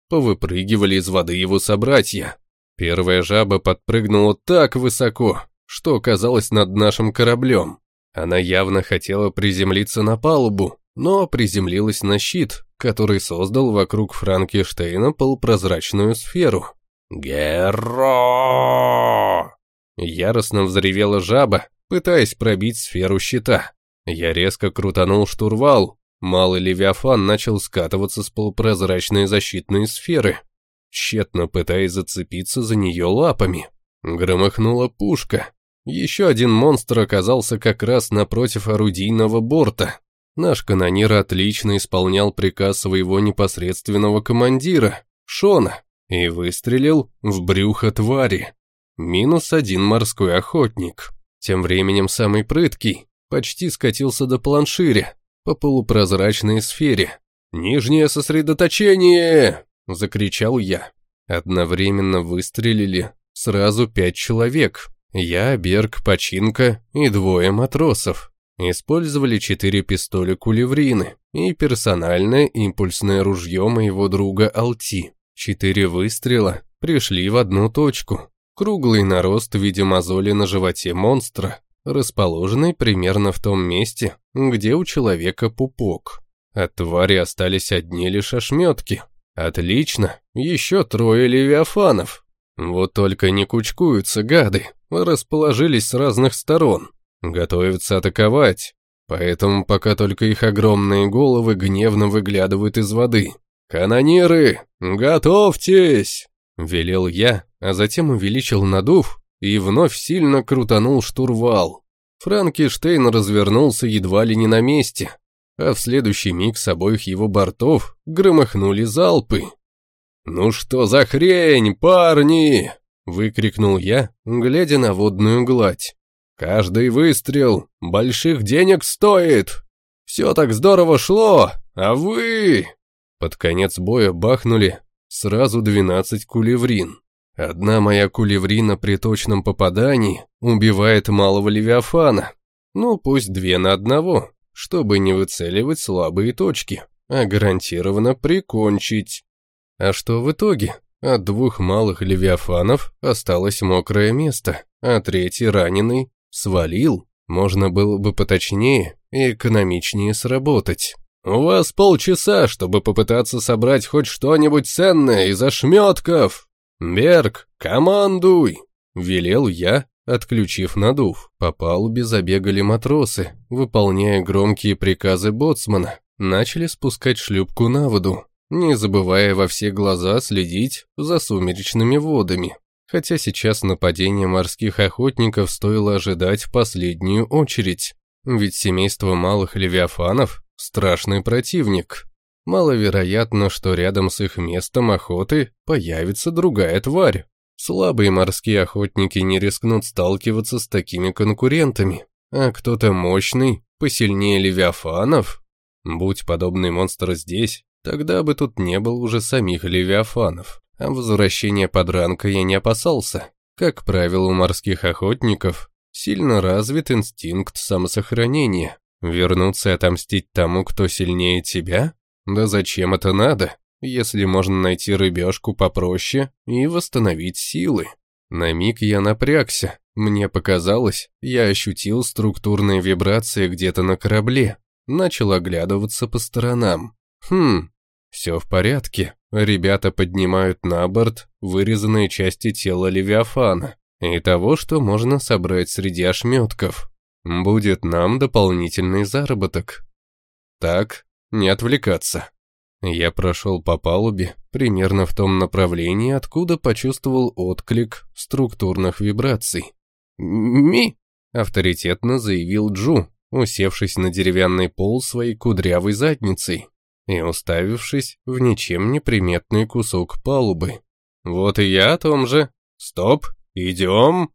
Повыпрыгивали из воды его собратья. Первая жаба подпрыгнула так высоко, что оказалась над нашим кораблем. Она явно хотела приземлиться на палубу, но приземлилась на щит, который создал вокруг Франкенштейна полупрозрачную сферу. «Геро!» Яростно взревела жаба, пытаясь пробить сферу щита. Я резко крутанул штурвал. Малый Левиафан начал скатываться с полупрозрачной защитной сферы, тщетно пытаясь зацепиться за нее лапами. Громыхнула пушка. Еще один монстр оказался как раз напротив орудийного борта. Наш канонир отлично исполнял приказ своего непосредственного командира, Шона, и выстрелил в брюхо твари. Минус один морской охотник. Тем временем самый прыткий почти скатился до планширя по полупрозрачной сфере. «Нижнее сосредоточение!» – закричал я. Одновременно выстрелили сразу пять человек. Я, Берг, Починка и двое матросов. Использовали четыре пистоля кулеврины и персональное импульсное ружье моего друга Алти. Четыре выстрела пришли в одну точку. Круглый нарост в виде мозоли на животе монстра, расположенный примерно в том месте, где у человека пупок. От твари остались одни лишь ошметки. Отлично, еще трое левиафанов. Вот только не кучкуются гады, расположились с разных сторон, готовятся атаковать. Поэтому пока только их огромные головы гневно выглядывают из воды. «Канониры, готовьтесь!» — велел я, а затем увеличил надув и вновь сильно крутанул штурвал. Франкенштейн развернулся едва ли не на месте, а в следующий миг с обоих его бортов громыхнули залпы. «Ну что за хрень, парни!» — выкрикнул я, глядя на водную гладь. «Каждый выстрел больших денег стоит! Все так здорово шло, а вы...» Под конец боя бахнули сразу двенадцать кулеврин. Одна моя кулеврина при точном попадании убивает малого левиафана. Ну, пусть две на одного, чтобы не выцеливать слабые точки, а гарантированно прикончить. А что в итоге? От двух малых левиафанов осталось мокрое место, а третий раненый свалил. Можно было бы поточнее и экономичнее сработать. «У вас полчаса, чтобы попытаться собрать хоть что-нибудь ценное из ошметков!» «Берг, командуй!» — велел я, отключив надув. По палубе забегали матросы, выполняя громкие приказы боцмана. Начали спускать шлюпку на воду, не забывая во все глаза следить за сумеречными водами. Хотя сейчас нападение морских охотников стоило ожидать в последнюю очередь. Ведь семейство малых левиафанов – страшный противник. Маловероятно, что рядом с их местом охоты появится другая тварь. Слабые морские охотники не рискнут сталкиваться с такими конкурентами, а кто-то мощный, посильнее левиафанов. Будь подобный монстр здесь, тогда бы тут не было уже самих левиафанов. А возвращения подранка я не опасался. Как правило, у морских охотников сильно развит инстинкт самосохранения. Вернуться и отомстить тому, кто сильнее тебя? Да зачем это надо, если можно найти рыбешку попроще и восстановить силы? На миг я напрягся. Мне показалось, я ощутил структурные вибрации где-то на корабле. Начал оглядываться по сторонам. Хм, все в порядке. Ребята поднимают на борт вырезанные части тела Левиафана и того, что можно собрать среди ошметков. Будет нам дополнительный заработок. Так, не отвлекаться. Я прошел по палубе примерно в том направлении, откуда почувствовал отклик структурных вибраций. «Ми!» — авторитетно заявил Джу, усевшись на деревянный пол своей кудрявой задницей и уставившись в ничем не приметный кусок палубы. «Вот и я о том же. Стоп, идем!»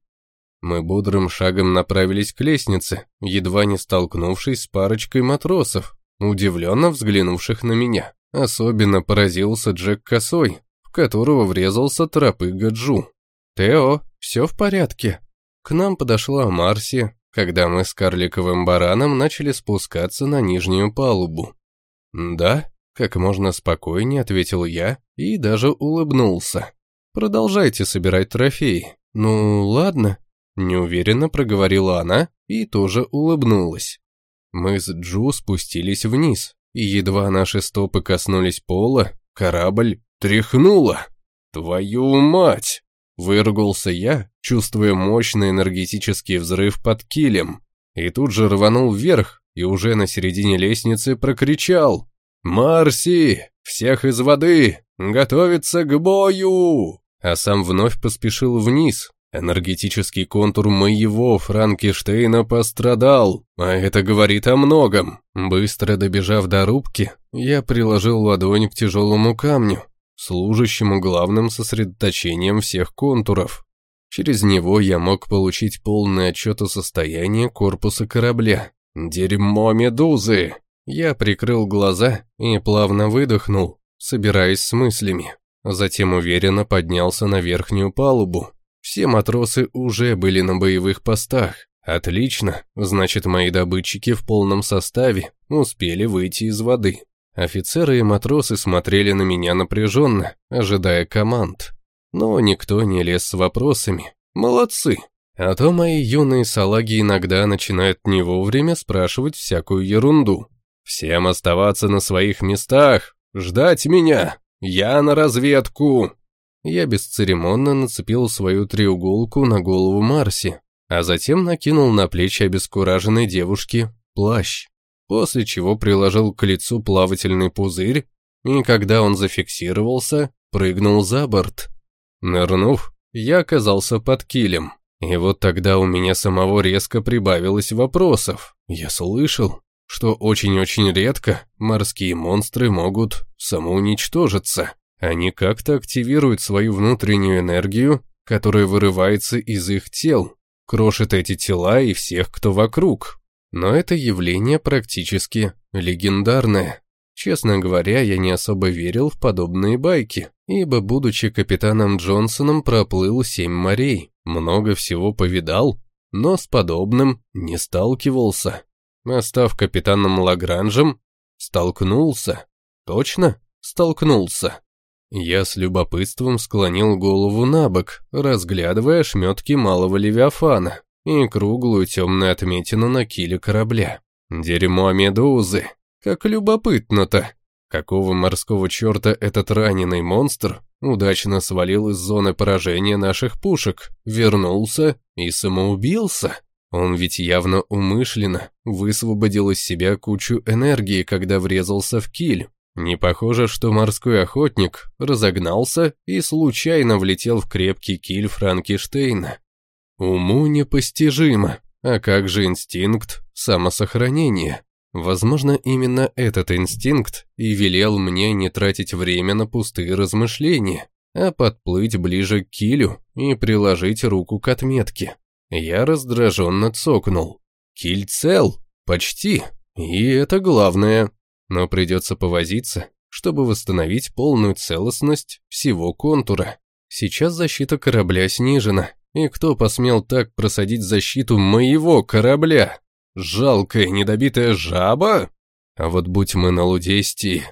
Мы бодрым шагом направились к лестнице, едва не столкнувшись с парочкой матросов, удивленно взглянувших на меня. Особенно поразился Джек Косой, в которого врезался торопыга Джу. «Тео, все в порядке?» К нам подошла Марси, когда мы с карликовым бараном начали спускаться на нижнюю палубу. «Да?» — как можно спокойнее ответил я и даже улыбнулся. «Продолжайте собирать трофеи». «Ну, ладно», — неуверенно проговорила она и тоже улыбнулась. Мы с Джу спустились вниз, и едва наши стопы коснулись пола, корабль тряхнуло. «Твою мать!» — выругался я, чувствуя мощный энергетический взрыв под килем, и тут же рванул вверх, и уже на середине лестницы прокричал «Марси! Всех из воды! Готовиться к бою!» А сам вновь поспешил вниз. Энергетический контур моего Франкенштейна пострадал, а это говорит о многом. Быстро добежав до рубки, я приложил ладонь к тяжелому камню, служащему главным сосредоточением всех контуров. Через него я мог получить полный отчет о состоянии корпуса корабля. Дерьмо медузы! Я прикрыл глаза и плавно выдохнул, собираясь с мыслями. Затем уверенно поднялся на верхнюю палубу. Все матросы уже были на боевых постах. Отлично, значит мои добытчики в полном составе успели выйти из воды. Офицеры и матросы смотрели на меня напряженно, ожидая команд. Но никто не лез с вопросами. Молодцы. А то мои юные салаги иногда начинают не вовремя спрашивать всякую ерунду. Всем оставаться на своих местах, ждать меня. Я на разведку. Я бесцеремонно нацепил свою треуголку на голову Марси, а затем накинул на плечи обескураженной девушки плащ, после чего приложил к лицу плавательный пузырь, и когда он зафиксировался, прыгнул за борт. Нырнув, я оказался под килем. И вот тогда у меня самого резко прибавилось вопросов. Я слышал, что очень-очень редко морские монстры могут самоуничтожиться. Они как-то активируют свою внутреннюю энергию, которая вырывается из их тел, крошит эти тела и всех, кто вокруг. Но это явление практически легендарное. Честно говоря, я не особо верил в подобные байки, ибо, будучи капитаном Джонсоном, проплыл семь морей, много всего повидал, но с подобным не сталкивался. А капитаном Лагранжем, столкнулся. Точно столкнулся. Я с любопытством склонил голову на бок, разглядывая шметки малого левиафана и круглую темную отметину на киле корабля. Дерьмо медузы. Как любопытно-то. Какого морского черта этот раненый монстр удачно свалил из зоны поражения наших пушек, вернулся и самоубился? Он ведь явно умышленно высвободил из себя кучу энергии, когда врезался в киль. Не похоже, что морской охотник разогнался и случайно влетел в крепкий киль Франкенштейна. Уму непостижимо, а как же инстинкт самосохранения? Возможно, именно этот инстинкт и велел мне не тратить время на пустые размышления, а подплыть ближе к килю и приложить руку к отметке. Я раздраженно цокнул. Киль цел, почти, и это главное но придется повозиться, чтобы восстановить полную целостность всего контура. Сейчас защита корабля снижена, и кто посмел так просадить защиту моего корабля? Жалкая недобитая жаба? А вот будь мы на Лудестии...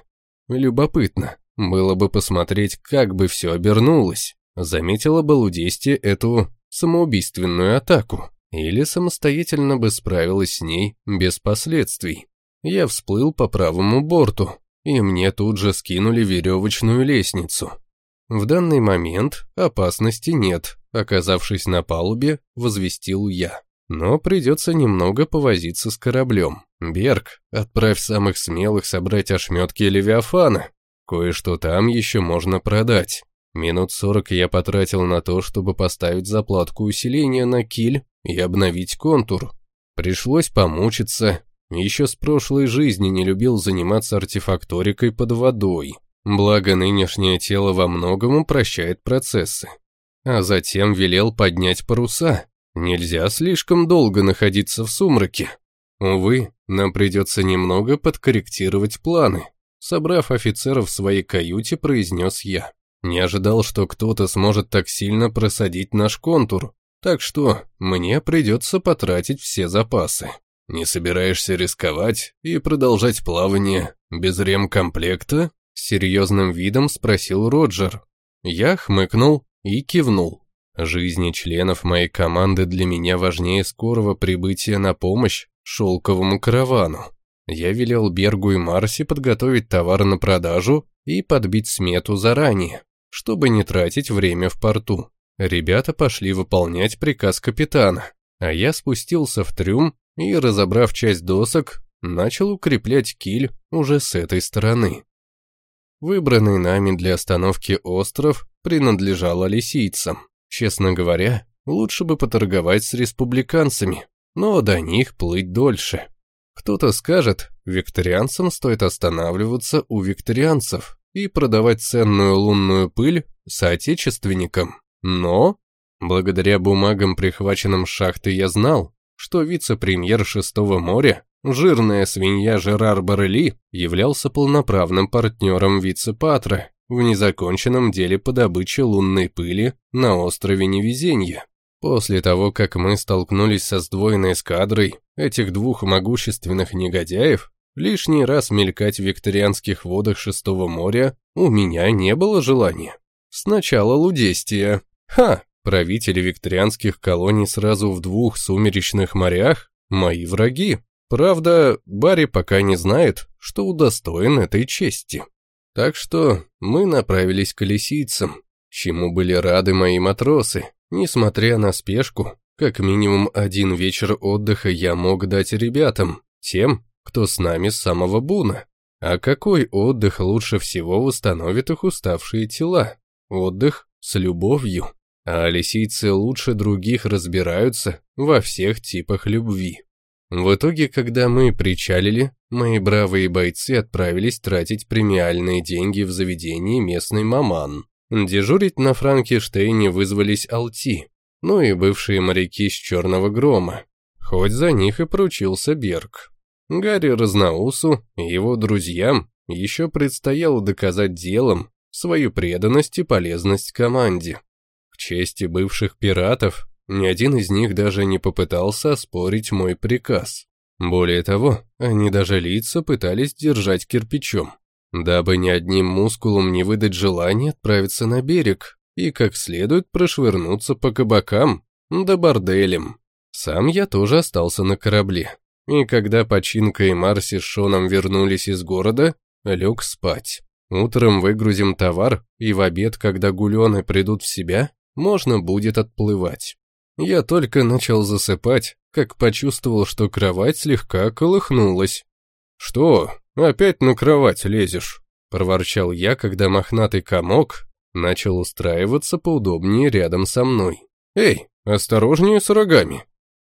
Любопытно, было бы посмотреть, как бы все обернулось. Заметила бы Лудестия эту самоубийственную атаку, или самостоятельно бы справилась с ней без последствий. Я всплыл по правому борту, и мне тут же скинули веревочную лестницу. В данный момент опасности нет, оказавшись на палубе, возвестил я. Но придется немного повозиться с кораблем. Берг, отправь самых смелых собрать ошметки Левиафана. Кое-что там еще можно продать. Минут сорок я потратил на то, чтобы поставить заплатку усиления на киль и обновить контур. Пришлось помучиться, еще с прошлой жизни не любил заниматься артефакторикой под водой. Благо нынешнее тело во многом упрощает процессы. А затем велел поднять паруса. Нельзя слишком долго находиться в сумраке. Увы, нам придется немного подкорректировать планы. Собрав офицеров в своей каюте, произнес я. Не ожидал, что кто-то сможет так сильно просадить наш контур, так что мне придется потратить все запасы. «Не собираешься рисковать и продолжать плавание без ремкомплекта?» С серьезным видом спросил Роджер. Я хмыкнул и кивнул. Жизни членов моей команды для меня важнее скорого прибытия на помощь шелковому каравану. Я велел Бергу и Марси подготовить товар на продажу и подбить смету заранее, чтобы не тратить время в порту. Ребята пошли выполнять приказ капитана, а я спустился в трюм и, разобрав часть досок, начал укреплять киль уже с этой стороны. Выбранный нами для остановки остров принадлежал алисийцам. Честно говоря, лучше бы поторговать с республиканцами, но до них плыть дольше. Кто-то скажет, викторианцам стоит останавливаться у викторианцев и продавать ценную лунную пыль соотечественникам. Но, благодаря бумагам, прихваченным шахты, я знал, что вице-премьер Шестого моря, жирная свинья Жерар Барели, являлся полноправным партнером вице-патра в незаконченном деле по добыче лунной пыли на острове Невезенья. После того, как мы столкнулись со сдвоенной эскадрой этих двух могущественных негодяев, лишний раз мелькать в викторианских водах Шестого моря у меня не было желания. Сначала Лудестия. Ха! Правители викторианских колоний сразу в двух сумеречных морях – мои враги. Правда, Барри пока не знает, что удостоен этой чести. Так что мы направились к колесицам, чему были рады мои матросы. Несмотря на спешку, как минимум один вечер отдыха я мог дать ребятам, тем, кто с нами с самого буна. А какой отдых лучше всего восстановит их уставшие тела? Отдых с любовью. А лисийцы лучше других разбираются во всех типах любви. В итоге, когда мы причалили, мои бравые бойцы отправились тратить премиальные деньги в заведении местный маман. Дежурить на Франкенштейне вызвались Алти, ну и бывшие моряки с Черного Грома. Хоть за них и поручился Берг. Гарри Разноусу и его друзьям еще предстояло доказать делом свою преданность и полезность команде. К чести бывших пиратов, ни один из них даже не попытался оспорить мой приказ. Более того, они даже лица пытались держать кирпичом дабы ни одним мускулом не выдать желание отправиться на берег и как следует прошвырнуться по кабакам, да борделям. Сам я тоже остался на корабле, и когда Починка и Марси с Шоном вернулись из города, лег спать. Утром выгрузим товар, и в обед, когда гулены придут в себя, можно будет отплывать. Я только начал засыпать, как почувствовал, что кровать слегка колыхнулась. «Что?» «Опять на кровать лезешь», — проворчал я, когда мохнатый комок начал устраиваться поудобнее рядом со мной. «Эй, осторожнее с рогами!»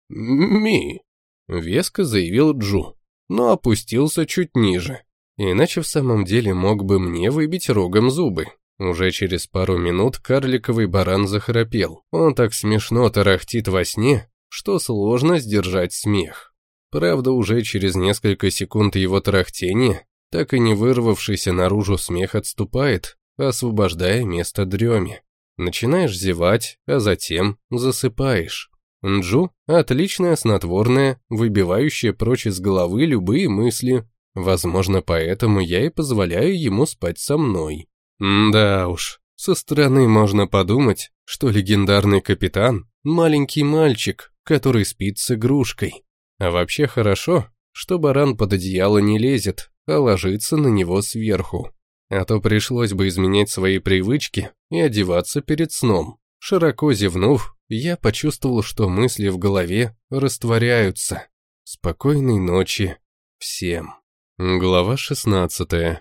«Ми!» — веско заявил Джу, но опустился чуть ниже. Иначе в самом деле мог бы мне выбить рогом зубы. Уже через пару минут карликовый баран захрапел. Он так смешно тарахтит во сне, что сложно сдержать смех. Правда, уже через несколько секунд его тарахтения, так и не вырвавшийся наружу смех отступает, освобождая место дреме. Начинаешь зевать, а затем засыпаешь. Нджу – отличное снотворное, выбивающее прочь из головы любые мысли. Возможно, поэтому я и позволяю ему спать со мной. Да уж, со стороны можно подумать, что легендарный капитан – маленький мальчик, который спит с игрушкой. А вообще хорошо, что баран под одеяло не лезет, а ложится на него сверху. А то пришлось бы изменять свои привычки и одеваться перед сном. Широко зевнув, я почувствовал, что мысли в голове растворяются. Спокойной ночи всем. Глава 16.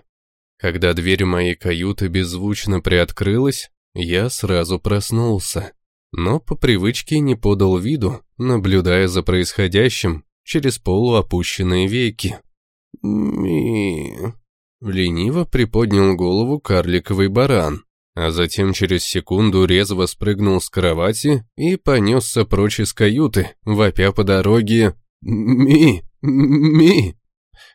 Когда дверь моей каюты беззвучно приоткрылась, я сразу проснулся, но по привычке не подал виду, наблюдая за происходящим через полуопущенные веки. ми Лениво приподнял голову карликовый баран, а затем через секунду резво спрыгнул с кровати и понесся прочь из каюты, вопя по дороге «Ми! Ми!»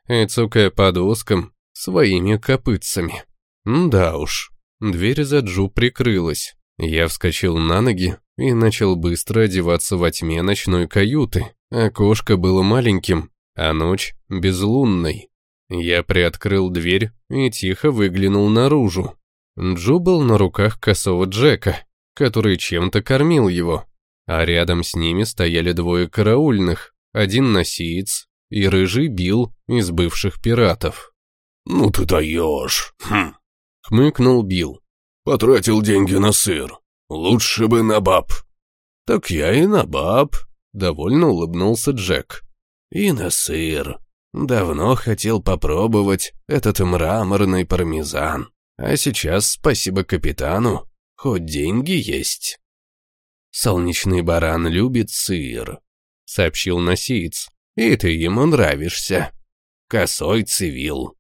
и цукая под уском своими копытцами. Да уж, дверь за Джу прикрылась. Я вскочил на ноги и начал быстро одеваться во тьме ночной каюты, Окошко было маленьким, а ночь безлунной. Я приоткрыл дверь и тихо выглянул наружу. Джо был на руках косого Джека, который чем-то кормил его, а рядом с ними стояли двое караульных, один носиец и рыжий Билл из бывших пиратов. «Ну ты даешь!» хм. — хмыкнул Билл. «Потратил деньги на сыр. Лучше бы на баб». «Так я и на баб», Довольно улыбнулся Джек. «И на сыр», Давно хотел попробовать этот мраморный пармезан. А сейчас, спасибо капитану, хоть деньги есть. Солнечный баран любит сыр, сообщил носиец. И ты ему нравишься. Косой цивил.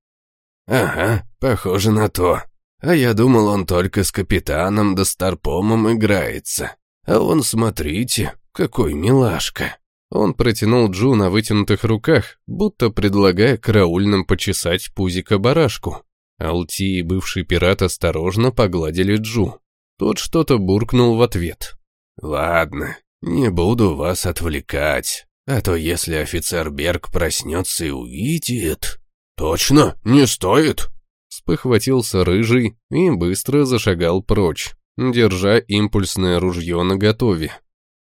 Ага, похоже на то. А я думал, он только с капитаном да старпомом играется. А он, смотрите, какой милашка. Он протянул Джу на вытянутых руках, будто предлагая караульным почесать пузика барашку. Алти и бывший пират осторожно погладили Джу. Тот что-то буркнул в ответ. «Ладно, не буду вас отвлекать, а то если офицер Берг проснется и увидит...» «Точно, не стоит!» Спохватился рыжий и быстро зашагал прочь, держа импульсное ружье наготове.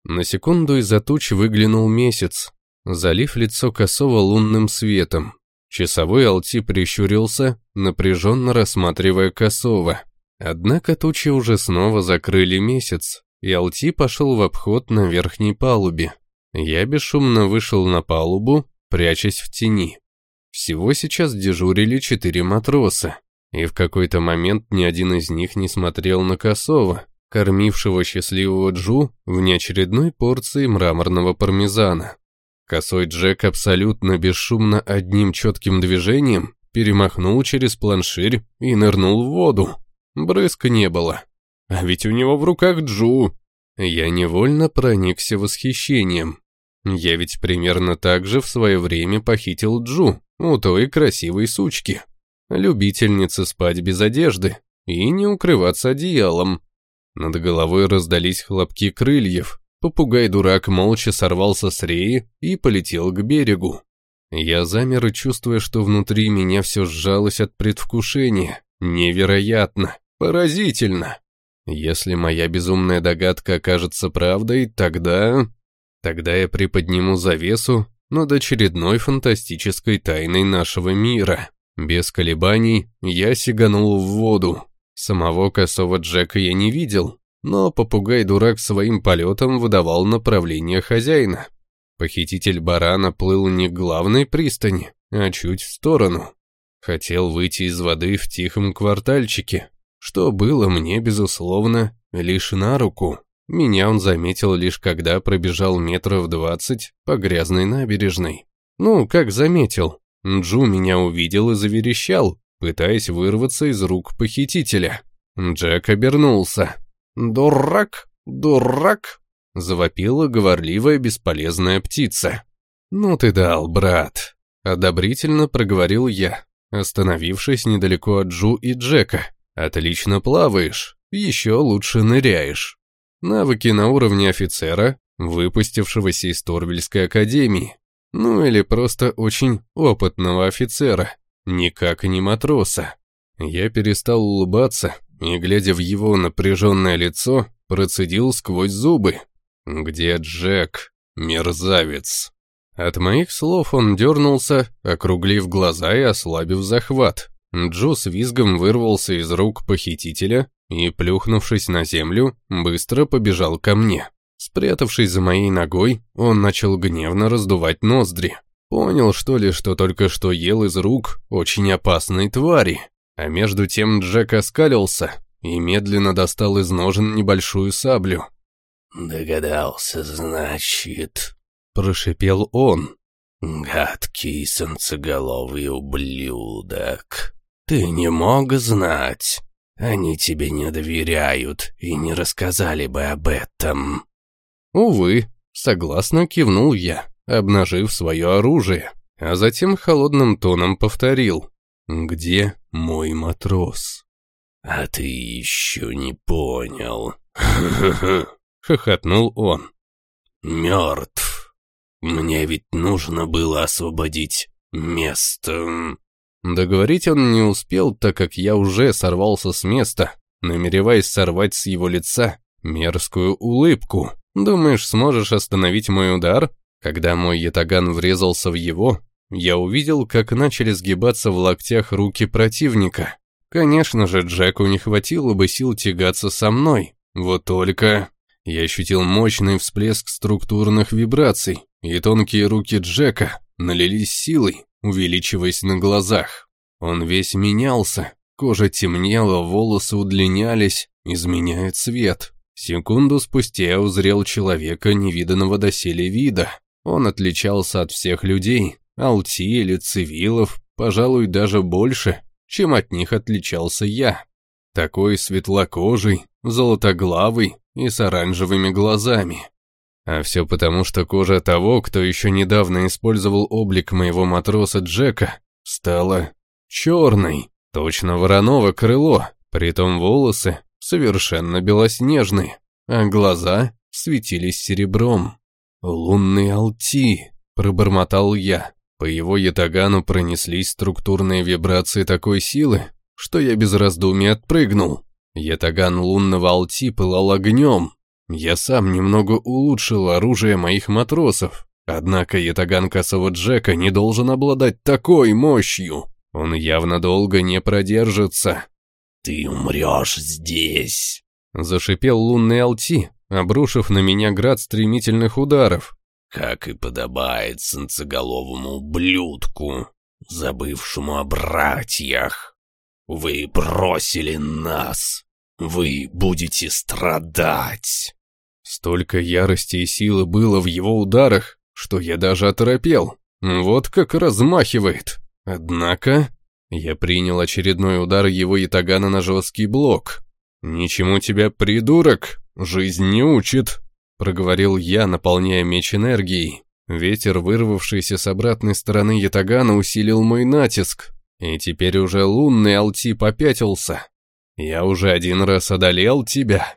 На секунду из-за туч выглянул месяц, залив лицо косого лунным светом. Часовой Алти прищурился, напряженно рассматривая косого. Однако тучи уже снова закрыли месяц, и Алти пошел в обход на верхней палубе. Я бесшумно вышел на палубу, прячась в тени. Всего сейчас дежурили четыре матроса, и в какой-то момент ни один из них не смотрел на косого, кормившего счастливого Джу внеочередной порции мраморного пармезана. Косой Джек абсолютно бесшумно одним четким движением перемахнул через планширь и нырнул в воду. Брызг не было. А ведь у него в руках Джу. Я невольно проникся восхищением. Я ведь примерно так же в свое время похитил Джу у той красивой сучки. Любительницы спать без одежды и не укрываться одеялом. Над головой раздались хлопки крыльев. Попугай-дурак молча сорвался с реи и полетел к берегу. Я замер, чувствуя, что внутри меня все сжалось от предвкушения. Невероятно, поразительно. Если моя безумная догадка окажется правдой, тогда... Тогда я приподниму завесу над очередной фантастической тайной нашего мира. Без колебаний я сиганул в воду. Самого косого Джека я не видел, но попугай-дурак своим полетом выдавал направление хозяина. Похититель барана плыл не к главной пристани, а чуть в сторону. Хотел выйти из воды в тихом квартальчике, что было мне, безусловно, лишь на руку. Меня он заметил лишь когда пробежал метров двадцать по грязной набережной. Ну, как заметил. Джу меня увидел и заверещал, пытаясь вырваться из рук похитителя. Джек обернулся. «Дурак! Дурак!» — завопила говорливая бесполезная птица. «Ну ты дал, брат!» — одобрительно проговорил я, остановившись недалеко от Джу и Джека. «Отлично плаваешь, еще лучше ныряешь. Навыки на уровне офицера, выпустившегося из Торвельской академии. Ну или просто очень опытного офицера. Никак не матроса. Я перестал улыбаться и, глядя в его напряженное лицо, процедил сквозь зубы. «Где Джек? Мерзавец!» От моих слов он дернулся, округлив глаза и ослабив захват. Джо с визгом вырвался из рук похитителя и, плюхнувшись на землю, быстро побежал ко мне. Спрятавшись за моей ногой, он начал гневно раздувать ноздри. Понял, что ли, что только что ел из рук очень опасной твари. А между тем Джек оскалился и медленно достал из ножен небольшую саблю. «Догадался, значит», — прошипел он. «Гадкий солнцеголовый ублюдок. Ты не мог знать. Они тебе не доверяют и не рассказали бы об этом». «Увы», — согласно кивнул я обнажив свое оружие, а затем холодным тоном повторил «Где мой матрос?» «А ты еще не понял», — хохотнул он. «Мертв. Мне ведь нужно было освободить место». Договорить он не успел, так как я уже сорвался с места, намереваясь сорвать с его лица мерзкую улыбку. «Думаешь, сможешь остановить мой удар?» Когда мой ятаган врезался в его, я увидел, как начали сгибаться в локтях руки противника. Конечно же, Джеку не хватило бы сил тягаться со мной. Вот только... Я ощутил мощный всплеск структурных вибраций, и тонкие руки Джека налились силой, увеличиваясь на глазах. Он весь менялся, кожа темнела, волосы удлинялись, изменяя цвет. Секунду спустя я узрел человека невиданного доселе вида. Он отличался от всех людей, алти или цивилов, пожалуй, даже больше, чем от них отличался я. Такой светлокожий, золотоглавый и с оранжевыми глазами. А все потому, что кожа того, кто еще недавно использовал облик моего матроса Джека, стала черной, точно вороново крыло, притом волосы совершенно белоснежные, а глаза светились серебром. «Лунный Алти», — пробормотал я. По его ятагану пронеслись структурные вибрации такой силы, что я без раздумий отпрыгнул. Ятаган лунного Алти пылал огнем. Я сам немного улучшил оружие моих матросов, однако ятаган косого Джека не должен обладать такой мощью. Он явно долго не продержится. «Ты умрешь здесь!» Зашипел лунный Алти, обрушив на меня град стремительных ударов. «Как и подобает солнцеголовому ублюдку, забывшему о братьях. Вы бросили нас. Вы будете страдать!» Столько ярости и силы было в его ударах, что я даже оторопел. Вот как размахивает. Однако я принял очередной удар его ятагана на жесткий блок. «Ничему тебя, придурок, жизнь не учит», — проговорил я, наполняя меч энергией. Ветер, вырвавшийся с обратной стороны ятагана, усилил мой натиск, и теперь уже лунный Алти попятился. «Я уже один раз одолел тебя».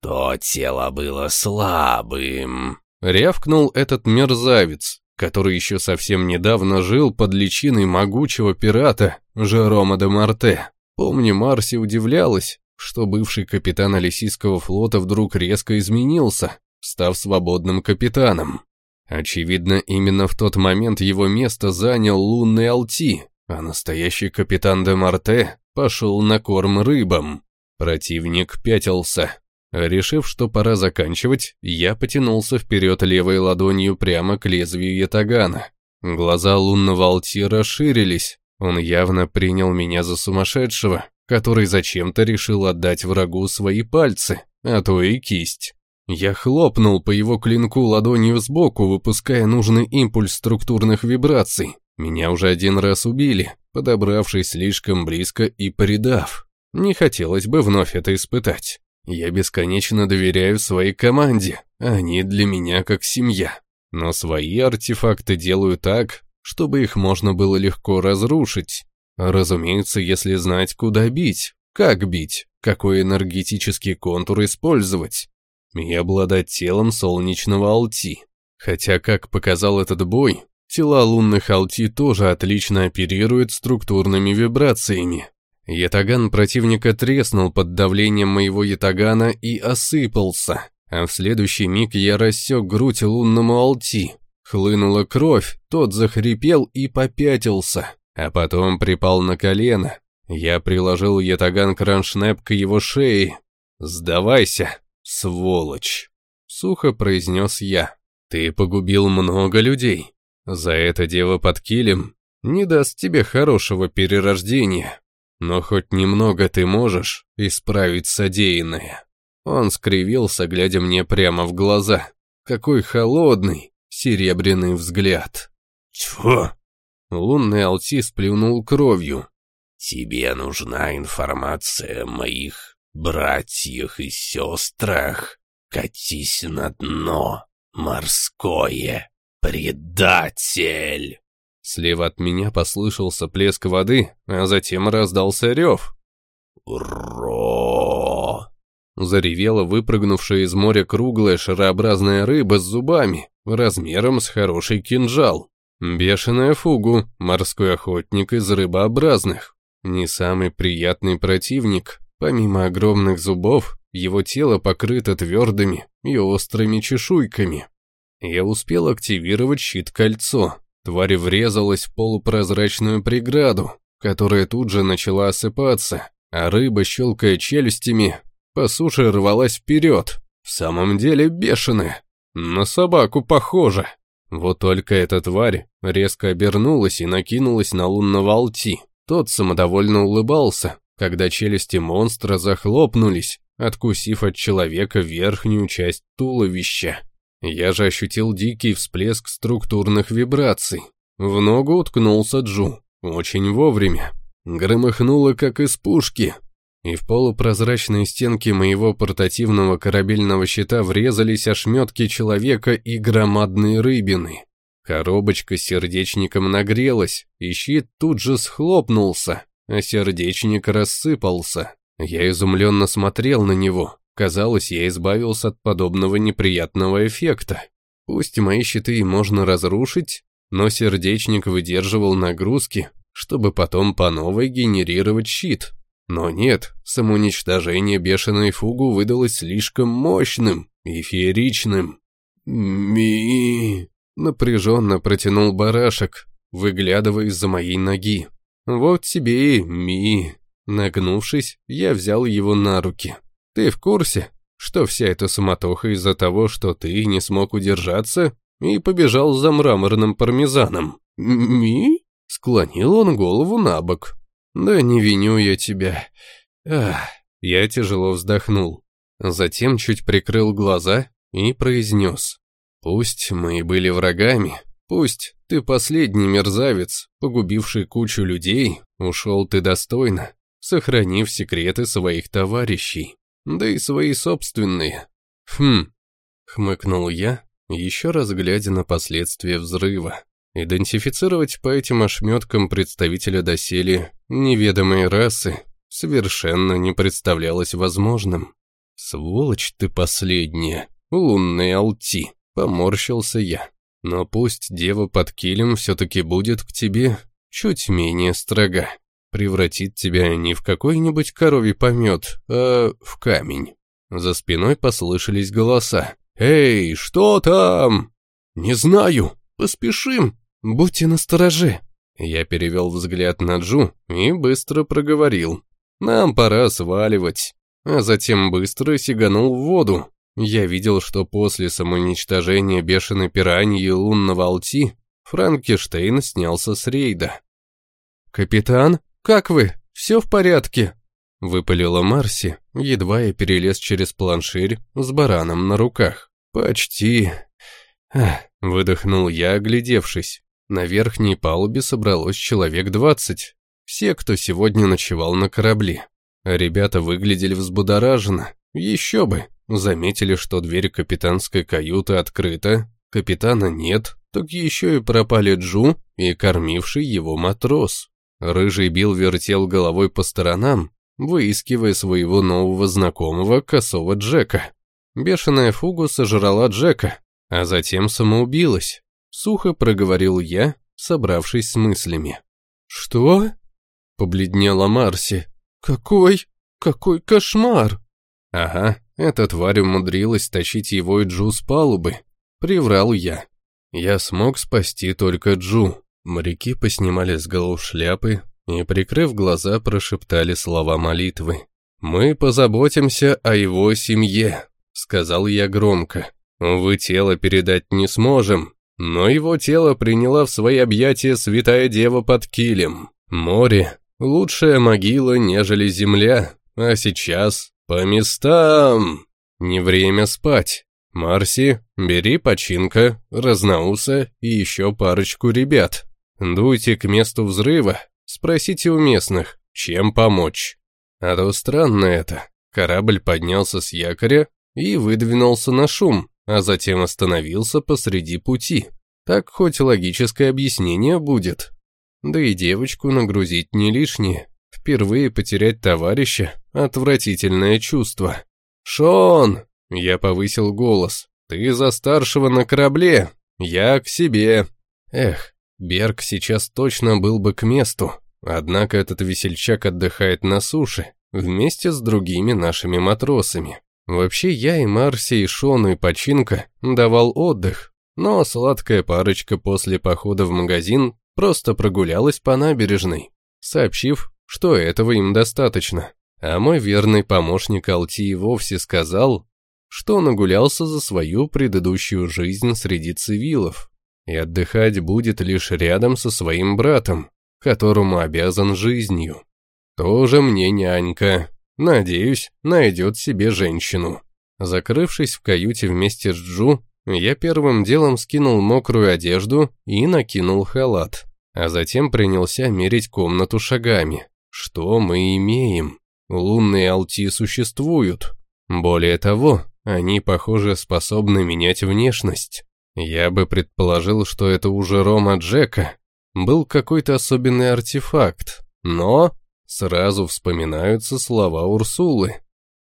«То тело было слабым», — рявкнул этот мерзавец, который еще совсем недавно жил под личиной могучего пирата Жерома де Марте. Помню, Марси удивлялась, что бывший капитан Алисийского флота вдруг резко изменился, став свободным капитаном. Очевидно, именно в тот момент его место занял лунный Алти, а настоящий капитан де Марте пошел на корм рыбам. Противник пятился. Решив, что пора заканчивать, я потянулся вперед левой ладонью прямо к лезвию ятагана. Глаза лунного Алти расширились. Он явно принял меня за сумасшедшего, который зачем-то решил отдать врагу свои пальцы, а то и кисть. Я хлопнул по его клинку ладонью сбоку, выпуская нужный импульс структурных вибраций. Меня уже один раз убили, подобравшись слишком близко и предав. Не хотелось бы вновь это испытать. Я бесконечно доверяю своей команде, они для меня как семья. Но свои артефакты делаю так, чтобы их можно было легко разрушить. Разумеется, если знать, куда бить, как бить, какой энергетический контур использовать. И обладать телом солнечного Алти. Хотя, как показал этот бой, тела лунных Алти тоже отлично оперируют структурными вибрациями. Ятаган противника треснул под давлением моего ятагана и осыпался, а в следующий миг я рассек грудь лунному Алти. Хлынула кровь, тот захрипел и попятился а потом припал на колено. Я приложил ятаган кроншнеп к его шее. «Сдавайся, сволочь!» Сухо произнес я. «Ты погубил много людей. За это дело под килем не даст тебе хорошего перерождения. Но хоть немного ты можешь исправить содеянное». Он скривился, глядя мне прямо в глаза. Какой холодный, серебряный взгляд. «Чего?» Лунный Алти сплюнул кровью. «Тебе нужна информация о моих братьях и сестрах. Катись на дно, морское, предатель!» Слева от меня послышался плеск воды, а затем раздался рев. «Ро!» Заревела выпрыгнувшая из моря круглая шарообразная рыба с зубами, размером с хороший кинжал. Бешеная фугу, морской охотник из рыбообразных. Не самый приятный противник. Помимо огромных зубов, его тело покрыто твердыми и острыми чешуйками. Я успел активировать щит-кольцо. Тварь врезалась в полупрозрачную преграду, которая тут же начала осыпаться, а рыба, щелкая челюстями, по суше рвалась вперед. В самом деле бешеная. На собаку похоже. Вот только эта тварь резко обернулась и накинулась на лунного Алти. Тот самодовольно улыбался, когда челюсти монстра захлопнулись, откусив от человека верхнюю часть туловища. Я же ощутил дикий всплеск структурных вибраций. В ногу уткнулся Джу. Очень вовремя. Громыхнуло, как из пушки. И в полупрозрачные стенки моего портативного корабельного щита врезались ошметки человека и громадные рыбины. Коробочка с сердечником нагрелась, и щит тут же схлопнулся, а сердечник рассыпался. Я изумленно смотрел на него. Казалось, я избавился от подобного неприятного эффекта. Пусть мои щиты можно разрушить, но сердечник выдерживал нагрузки, чтобы потом по новой генерировать щит. Но нет, самоуничтожение бешеной фугу выдалось слишком мощным и фееричным. «Ми...» — напряженно протянул барашек, выглядывая из-за моей ноги. «Вот тебе и ми...» Нагнувшись, я взял его на руки. «Ты в курсе, что вся эта суматоха из-за того, что ты не смог удержаться и побежал за мраморным пармезаном?» «Ми?» — склонил он голову на бок. «Да не виню я тебя». Ах, я тяжело вздохнул. Затем чуть прикрыл глаза и произнес. «Пусть мы и были врагами, пусть ты последний мерзавец, погубивший кучу людей, ушел ты достойно, сохранив секреты своих товарищей, да и свои собственные. Хм, хмыкнул я, еще раз глядя на последствия взрыва. Идентифицировать по этим ошметкам представителя доселе неведомой расы совершенно не представлялось возможным. «Сволочь ты последняя, лунный алти!» — поморщился я. «Но пусть дева под килем все-таки будет к тебе чуть менее строга» превратит тебя не в какой-нибудь коровий помет, а в камень. За спиной послышались голоса. «Эй, что там?» «Не знаю. Поспешим. Будьте настороже». Я перевел взгляд на Джу и быстро проговорил. «Нам пора сваливать». А затем быстро сиганул в воду. Я видел, что после самоуничтожения бешеной пираньи лунного Алти Франкенштейн снялся с рейда. «Капитан?» «Как вы? Все в порядке?» Выпалила Марси, едва я перелез через планширь с бараном на руках. «Почти...» Выдохнул я, оглядевшись. На верхней палубе собралось человек двадцать. Все, кто сегодня ночевал на корабле. Ребята выглядели взбудораженно. Еще бы. Заметили, что дверь капитанской каюты открыта, капитана нет, так еще и пропали Джу и кормивший его матрос. Рыжий Билл вертел головой по сторонам, выискивая своего нового знакомого, косого Джека. Бешеная фугу сожрала Джека, а затем самоубилась. Сухо проговорил я, собравшись с мыслями. «Что?» — побледнела Марси. «Какой? Какой кошмар!» «Ага, эта тварь умудрилась тащить его и Джу с палубы. Приврал я. Я смог спасти только Джу. Моряки поснимали с голов шляпы и, прикрыв глаза, прошептали слова молитвы. «Мы позаботимся о его семье», — сказал я громко. «Вы тело передать не сможем, но его тело приняла в свои объятия святая дева под килем. Море — лучшая могила, нежели земля, а сейчас по местам. Не время спать. Марси, бери починка, разноуса и еще парочку ребят. Дуйте к месту взрыва, спросите у местных, чем помочь. А то странно это. Корабль поднялся с якоря и выдвинулся на шум, а затем остановился посреди пути. Так хоть логическое объяснение будет. Да и девочку нагрузить не лишнее. Впервые потерять товарища – отвратительное чувство. «Шон!» – я повысил голос. «Ты за старшего на корабле, я к себе». Эх, Берг сейчас точно был бы к месту, однако этот весельчак отдыхает на суше, вместе с другими нашими матросами. Вообще я и Марси, и Шон, и Починка давал отдых, но сладкая парочка после похода в магазин просто прогулялась по набережной, сообщив, что этого им достаточно. А мой верный помощник Алти вовсе сказал, что нагулялся за свою предыдущую жизнь среди цивилов, и отдыхать будет лишь рядом со своим братом, которому обязан жизнью. Тоже мне нянька. Надеюсь, найдет себе женщину. Закрывшись в каюте вместе с Джу, я первым делом скинул мокрую одежду и накинул халат, а затем принялся мерить комнату шагами. Что мы имеем? Лунные алти существуют. Более того, они, похоже, способны менять внешность. Я бы предположил, что это уже Рома Джека. Был какой-то особенный артефакт. Но сразу вспоминаются слова Урсулы.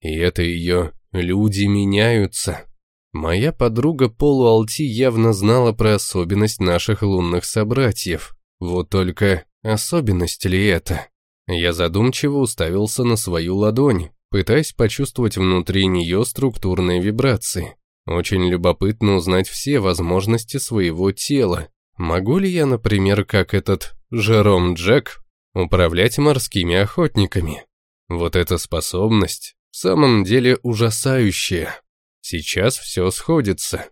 И это ее «люди меняются». Моя подруга Полуалти явно знала про особенность наших лунных собратьев. Вот только особенность ли это? Я задумчиво уставился на свою ладонь, пытаясь почувствовать внутри нее структурные вибрации. Очень любопытно узнать все возможности своего тела. Могу ли я, например, как этот Жером Джек, управлять морскими охотниками? Вот эта способность в самом деле ужасающая. Сейчас все сходится.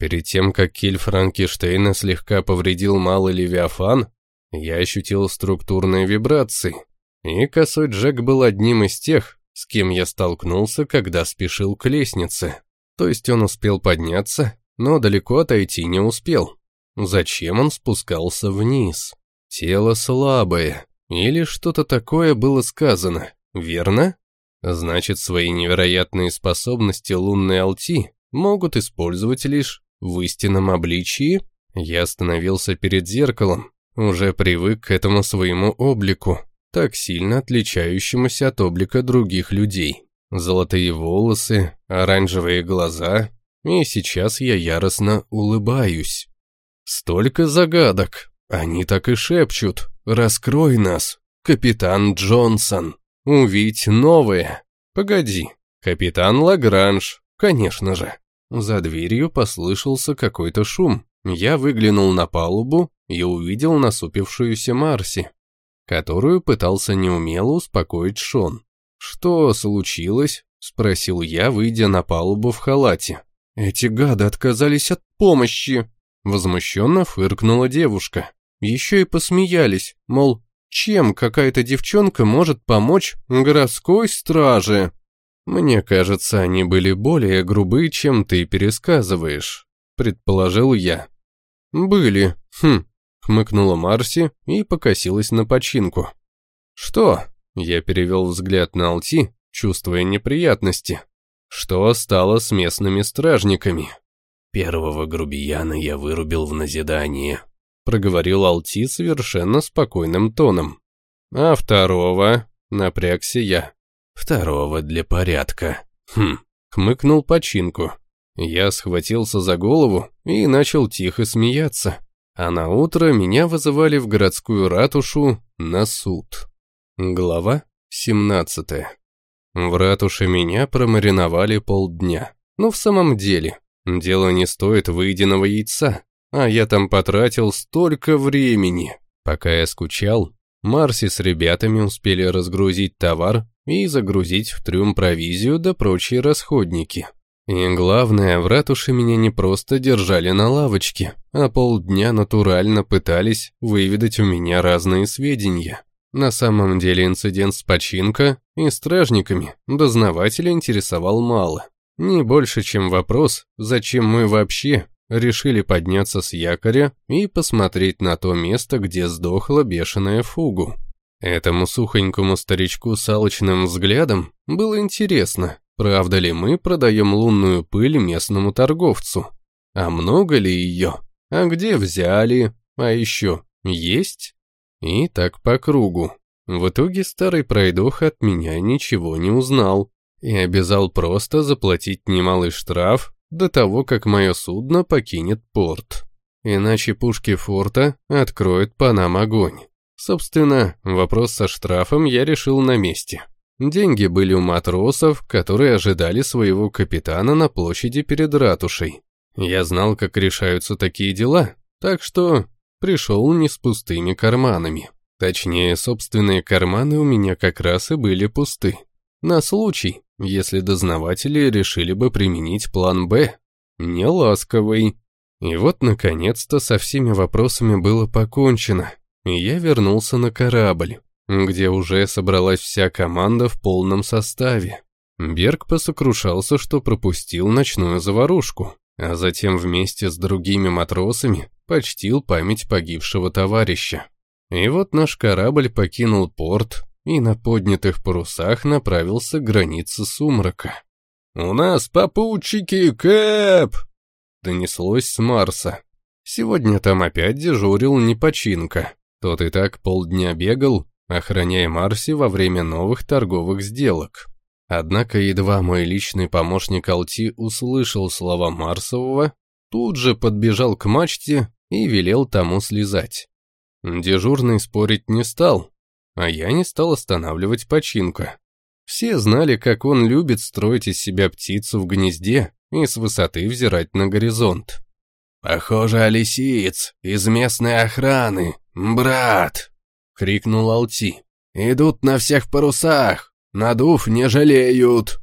Перед тем, как киль Франкенштейна слегка повредил малый Левиафан, я ощутил структурные вибрации. И косой Джек был одним из тех, с кем я столкнулся, когда спешил к лестнице. То есть он успел подняться, но далеко отойти не успел. Зачем он спускался вниз? Тело слабое. Или что-то такое было сказано, верно? Значит, свои невероятные способности лунной Алти могут использовать лишь в истинном обличии? Я остановился перед зеркалом, уже привык к этому своему облику, так сильно отличающемуся от облика других людей. Золотые волосы, оранжевые глаза, и сейчас я яростно улыбаюсь. Столько загадок, они так и шепчут «Раскрой нас, капитан Джонсон, увидь новое». Погоди, капитан Лагранж, конечно же. За дверью послышался какой-то шум. Я выглянул на палубу и увидел насупившуюся Марси которую пытался неумело успокоить Шон. «Что случилось?» — спросил я, выйдя на палубу в халате. «Эти гады отказались от помощи!» Возмущенно фыркнула девушка. Еще и посмеялись, мол, чем какая-то девчонка может помочь городской страже? Мне кажется, они были более грубы, чем ты пересказываешь, предположил я. Были, хм, хмыкнула Марси и покосилась на починку. «Что?» — я перевел взгляд на Алти, чувствуя неприятности. «Что стало с местными стражниками?» «Первого грубияна я вырубил в назидание», — проговорил Алти совершенно спокойным тоном. «А второго?» — напрягся я. «Второго для порядка». «Хм», — хмыкнул починку. Я схватился за голову и начал тихо смеяться а на утро меня вызывали в городскую ратушу на суд. Глава 17. В ратуше меня промариновали полдня. Но в самом деле, дело не стоит выеденного яйца, а я там потратил столько времени. Пока я скучал, Марси с ребятами успели разгрузить товар и загрузить в трюм провизию да прочие расходники. И главное, в ратуше меня не просто держали на лавочке, а полдня натурально пытались выведать у меня разные сведения. На самом деле инцидент с починка и стражниками дознавателя интересовал мало. Не больше, чем вопрос, зачем мы вообще решили подняться с якоря и посмотреть на то место, где сдохла бешеная фугу. Этому сухонькому старичку с алчным взглядом было интересно, Правда ли мы продаем лунную пыль местному торговцу? А много ли ее? А где взяли? А еще есть? И так по кругу. В итоге старый пройдох от меня ничего не узнал и обязал просто заплатить немалый штраф до того, как мое судно покинет порт. Иначе пушки форта откроют по нам огонь. Собственно, вопрос со штрафом я решил на месте. Деньги были у матросов, которые ожидали своего капитана на площади перед ратушей. Я знал, как решаются такие дела, так что пришел не с пустыми карманами. Точнее, собственные карманы у меня как раз и были пусты. На случай, если дознаватели решили бы применить план «Б». Не ласковый. И вот, наконец-то, со всеми вопросами было покончено, и я вернулся на корабль, где уже собралась вся команда в полном составе. Берг посокрушался, что пропустил ночную заварушку, а затем вместе с другими матросами почтил память погибшего товарища. И вот наш корабль покинул порт и на поднятых парусах направился к границе сумрака. «У нас попутчики, Кэп!» Донеслось с Марса. Сегодня там опять дежурил Непочинка. Тот и так полдня бегал, охраняя Марси во время новых торговых сделок. Однако едва мой личный помощник Алти услышал слова Марсового, тут же подбежал к мачте и велел тому слезать. Дежурный спорить не стал, а я не стал останавливать починка. Все знали, как он любит строить из себя птицу в гнезде и с высоты взирать на горизонт. «Похоже, Алисиец из местной охраны, брат!» — крикнул Алти. «Идут на всех парусах, надув не жалеют!»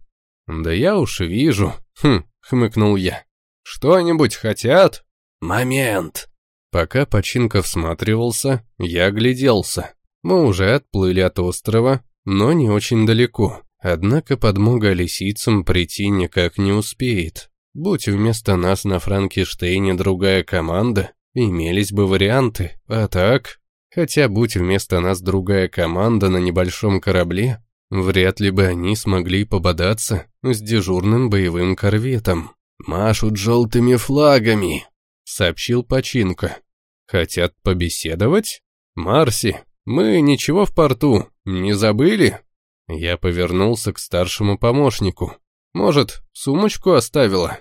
«Да я уж вижу», — хм, хмыкнул я. «Что-нибудь хотят?» «Момент!» Пока Починков всматривался, я огляделся. Мы уже отплыли от острова, но не очень далеко. Однако подмога лисицам прийти никак не успеет. Будь вместо нас на Франкенштейне другая команда, имелись бы варианты, а так... Хотя будь вместо нас другая команда на небольшом корабле, вряд ли бы они смогли пободаться с дежурным боевым корветом. «Машут желтыми флагами», сообщил Починка. «Хотят побеседовать? Марси, мы ничего в порту, не забыли?» Я повернулся к старшему помощнику. «Может, сумочку оставила?»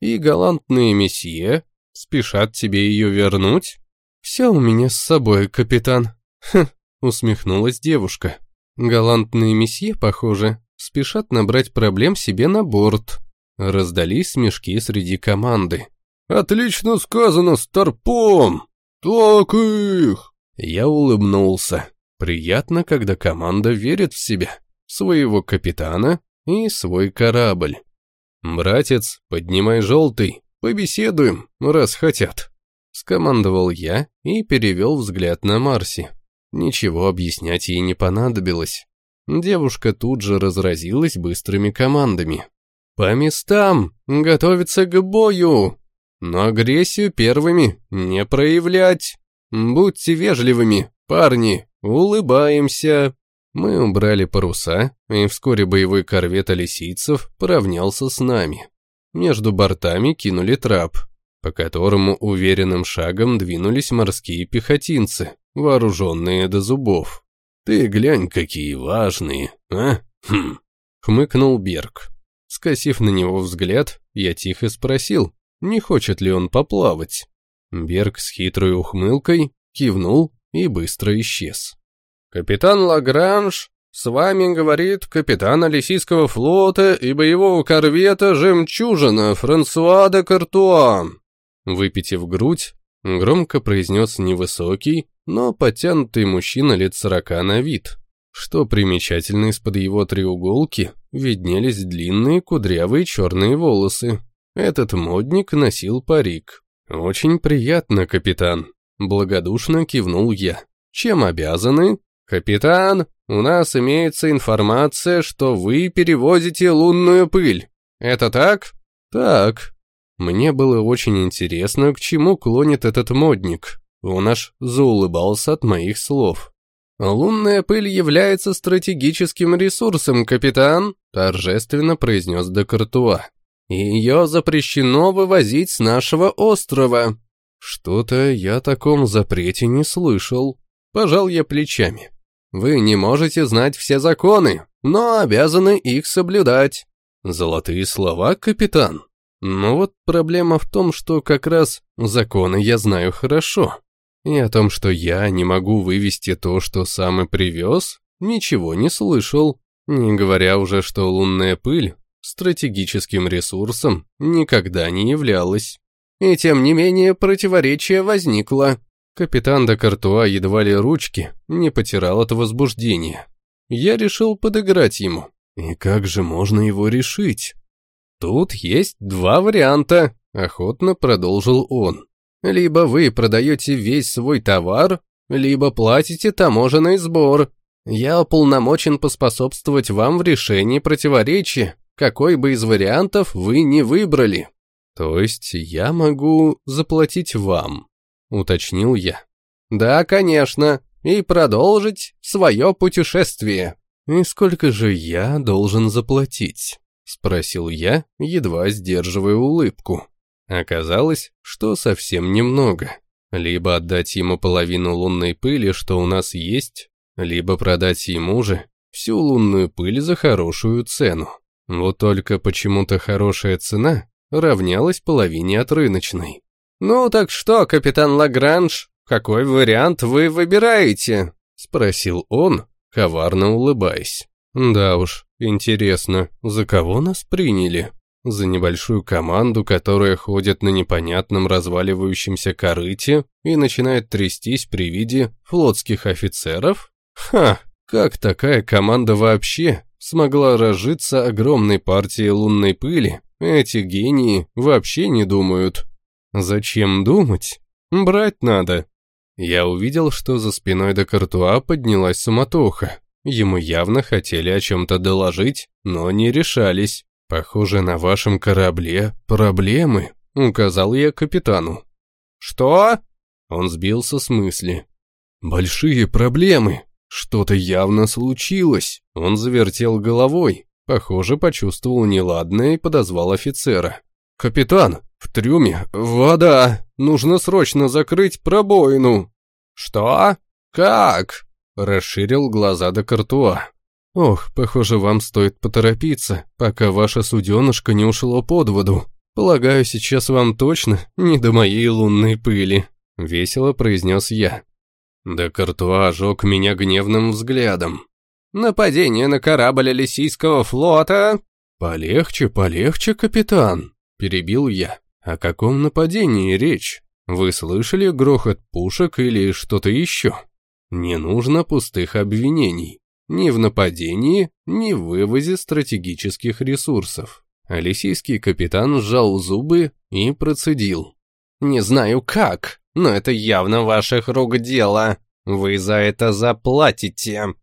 «И галантные месье спешат тебе ее вернуть?» «Все у меня с собой, капитан», «Хм», — усмехнулась девушка. «Галантные месье, похоже, спешат набрать проблем себе на борт». Раздались смешки среди команды. «Отлично сказано, Старпом! Так их!» Я улыбнулся. Приятно, когда команда верит в себя, своего капитана и свой корабль. «Братец, поднимай желтый, побеседуем, раз хотят», — скомандовал я и перевел взгляд на Марси. Ничего объяснять ей не понадобилось. Девушка тут же разразилась быстрыми командами. «По местам! Готовиться к бою!» Но агрессию первыми не проявлять. Будьте вежливыми, парни, улыбаемся. Мы убрали паруса, и вскоре боевой корвет Олесийцев поравнялся с нами. Между бортами кинули трап, по которому уверенным шагом двинулись морские пехотинцы, вооруженные до зубов. «Ты глянь, какие важные, а? Хм!» — хмыкнул Берг. Скосив на него взгляд, я тихо спросил, не хочет ли он поплавать. Берг с хитрой ухмылкой кивнул и быстро исчез. «Капитан Лагранж, с вами говорит капитан Алисийского флота и боевого корвета «Жемчужина» Франсуа де Картуа». Выпитив грудь, громко произнес невысокий, но потянутый мужчина лет сорока на вид. Что примечательно, из-под его треуголки виднелись длинные кудрявые черные волосы. Этот модник носил парик. «Очень приятно, капитан», — благодушно кивнул я. «Чем обязаны?» «Капитан, у нас имеется информация, что вы перевозите лунную пыль. Это так?» «Так». Мне было очень интересно, к чему клонит этот модник. Он аж заулыбался от моих слов. «Лунная пыль является стратегическим ресурсом, капитан», торжественно произнес Декартуа ее запрещено вывозить с нашего острова». «Что-то я о таком запрете не слышал». Пожал я плечами. «Вы не можете знать все законы, но обязаны их соблюдать». Золотые слова, капитан. Но вот проблема в том, что как раз законы я знаю хорошо. И о том, что я не могу вывести то, что сам и привез, ничего не слышал. Не говоря уже, что лунная пыль стратегическим ресурсом никогда не являлась. И тем не менее противоречие возникло. Капитан де Картуа едва ли ручки не потирал от возбуждения. Я решил подыграть ему. И как же можно его решить? Тут есть два варианта, охотно продолжил он. Либо вы продаете весь свой товар, либо платите таможенный сбор. Я уполномочен поспособствовать вам в решении противоречия, какой бы из вариантов вы не выбрали. То есть я могу заплатить вам, уточнил я. Да, конечно, и продолжить свое путешествие. И сколько же я должен заплатить? Спросил я, едва сдерживая улыбку. Оказалось, что совсем немного. Либо отдать ему половину лунной пыли, что у нас есть, либо продать ему же всю лунную пыль за хорошую цену. Вот только почему-то хорошая цена равнялась половине от рыночной. «Ну так что, капитан Лагранж, какой вариант вы выбираете?» — спросил он, коварно улыбаясь. «Да уж, интересно, за кого нас приняли?» За небольшую команду, которая ходит на непонятном разваливающемся корыте и начинает трястись при виде флотских офицеров? Ха, как такая команда вообще смогла разжиться огромной партией лунной пыли? Эти гении вообще не думают. Зачем думать? Брать надо. Я увидел, что за спиной до Картуа поднялась суматоха. Ему явно хотели о чем-то доложить, но не решались. «Похоже, на вашем корабле проблемы», — указал я капитану. «Что?» Он сбился с мысли. «Большие проблемы. Что-то явно случилось». Он завертел головой. Похоже, почувствовал неладное и подозвал офицера. «Капитан, в трюме вода. Нужно срочно закрыть пробоину». «Что? Как?» Расширил глаза до Картуа. «Ох, похоже, вам стоит поторопиться, пока ваше суденышко не ушло под воду. Полагаю, сейчас вам точно не до моей лунной пыли», — весело произнес я. Да Картуа ожег меня гневным взглядом. «Нападение на корабль Алисийского флота?» «Полегче, полегче, капитан», — перебил я. «О каком нападении речь? Вы слышали грохот пушек или что-то еще? Не нужно пустых обвинений ни в нападении, ни в вывозе стратегических ресурсов. Алисийский капитан сжал зубы и процедил. «Не знаю как, но это явно ваших рук дело. Вы за это заплатите».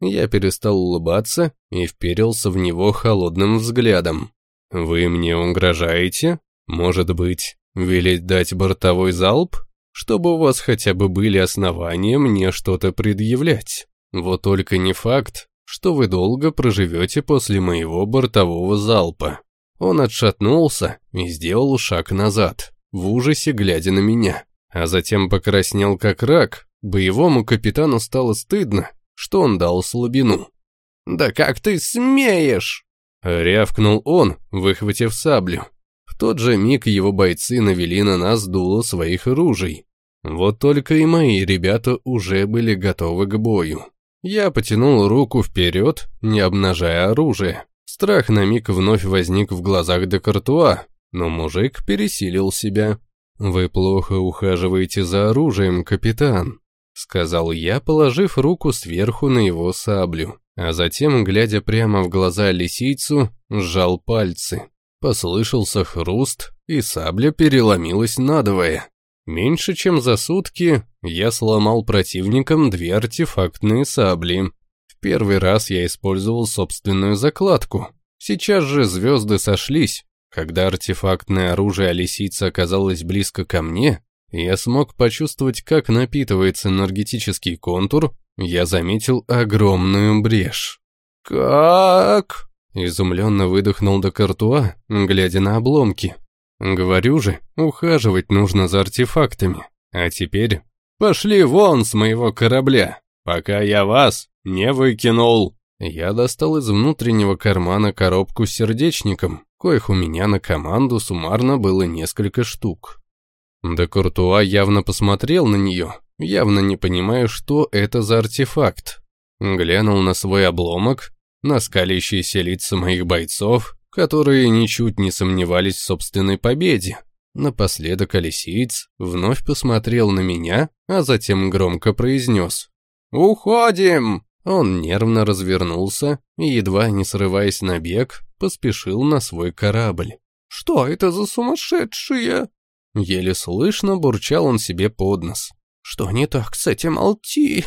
Я перестал улыбаться и вперился в него холодным взглядом. «Вы мне угрожаете? Может быть, велеть дать бортовой залп, чтобы у вас хотя бы были основания мне что-то предъявлять?» Вот только не факт, что вы долго проживете после моего бортового залпа. Он отшатнулся и сделал шаг назад, в ужасе глядя на меня, а затем покраснел как рак. Боевому капитану стало стыдно, что он дал слабину. «Да как ты смеешь?» Рявкнул он, выхватив саблю. В тот же миг его бойцы навели на нас дуло своих ружей. Вот только и мои ребята уже были готовы к бою. Я потянул руку вперед, не обнажая оружие. Страх на миг вновь возник в глазах Декартуа, но мужик пересилил себя. «Вы плохо ухаживаете за оружием, капитан», — сказал я, положив руку сверху на его саблю, а затем, глядя прямо в глаза лисийцу, сжал пальцы. Послышался хруст, и сабля переломилась надвое. Меньше чем за сутки я сломал противникам две артефактные сабли. В первый раз я использовал собственную закладку. Сейчас же звезды сошлись. Когда артефактное оружие лисицы оказалось близко ко мне, я смог почувствовать, как напитывается энергетический контур, я заметил огромную брешь. «Как?» — изумленно выдохнул до Картуа, глядя на обломки. Говорю же, ухаживать нужно за артефактами. А теперь пошли вон с моего корабля, пока я вас не выкинул. Я достал из внутреннего кармана коробку с сердечником, коих у меня на команду суммарно было несколько штук. Да Куртуа явно посмотрел на нее, явно не понимая, что это за артефакт. Глянул на свой обломок, на скалящиеся лица моих бойцов, которые ничуть не сомневались в собственной победе. Напоследок Алисиец вновь посмотрел на меня, а затем громко произнес «Уходим!». Он нервно развернулся и, едва не срываясь на бег, поспешил на свой корабль. Что это за сумасшедшие?» Еле слышно бурчал он себе под нос. «Что не так с этим Алти?»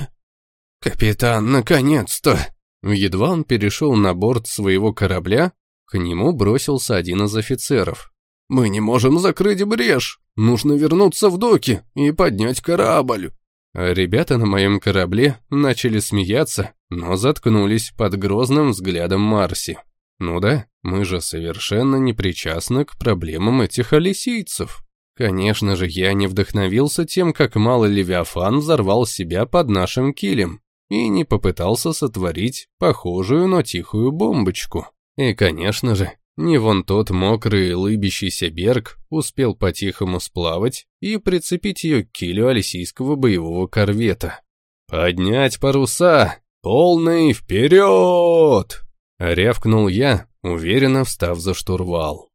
«Капитан, наконец-то!» Едва он перешел на борт своего корабля, к нему бросился один из офицеров. «Мы не можем закрыть брешь! Нужно вернуться в доки и поднять корабль!» Ребята на моем корабле начали смеяться, но заткнулись под грозным взглядом Марси. Ну да, мы же совершенно не причастны к проблемам этих алисийцев. Конечно же, я не вдохновился тем, как малый Левиафан взорвал себя под нашим килем и не попытался сотворить похожую, но тихую бомбочку. И, конечно же, не вон тот мокрый лыбящийся берг успел по-тихому сплавать и прицепить ее к килю алисийского боевого корвета. «Поднять паруса! Полный вперед!» — рявкнул я, уверенно встав за штурвал.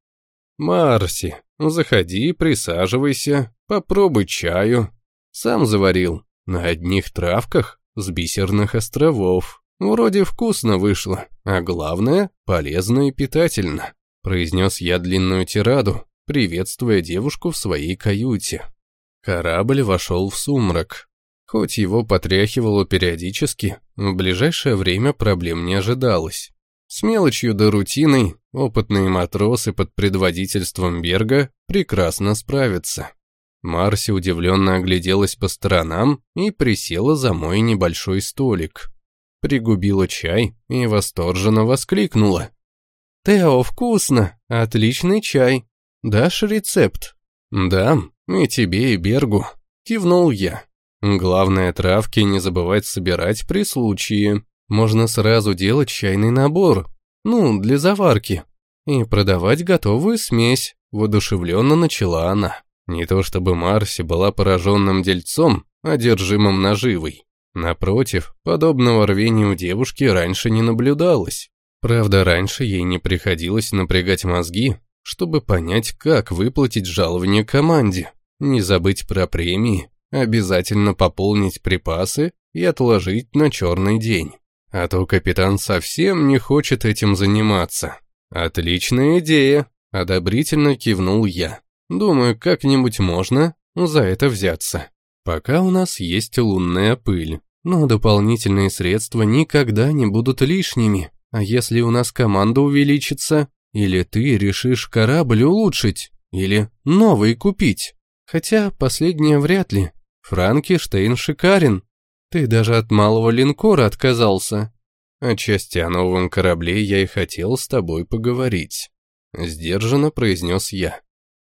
«Марси, заходи, присаживайся, попробуй чаю. Сам заварил, на одних травках, с бисерных островов. Вроде вкусно вышло, а главное, полезно и питательно», произнес я длинную тираду, приветствуя девушку в своей каюте. Корабль вошел в сумрак. Хоть его потряхивало периодически, в ближайшее время проблем не ожидалось. С мелочью до рутиной опытные матросы под предводительством Берга прекрасно справятся. Марси удивленно огляделась по сторонам и присела за мой небольшой столик. Пригубила чай и восторженно воскликнула. «Тео, вкусно! Отличный чай! Дашь рецепт?» «Да, и тебе, и Бергу», — кивнул я. «Главное, травки не забывать собирать при случае. Можно сразу делать чайный набор, ну, для заварки, и продавать готовую смесь», — воодушевленно начала она. Не то чтобы Марси была пораженным дельцом, одержимым наживой. Напротив, подобного рвения у девушки раньше не наблюдалось. Правда, раньше ей не приходилось напрягать мозги, чтобы понять, как выплатить жалование команде, не забыть про премии, обязательно пополнить припасы и отложить на черный день. А то капитан совсем не хочет этим заниматься. Отличная идея, одобрительно кивнул я. Думаю, как-нибудь можно за это взяться. Пока у нас есть лунная пыль, но дополнительные средства никогда не будут лишними. А если у нас команда увеличится, или ты решишь корабль улучшить, или новый купить? Хотя последнее вряд ли. Франкенштейн шикарен. Ты даже от малого линкора отказался. Отчасти о новом корабле я и хотел с тобой поговорить. Сдержанно произнес я.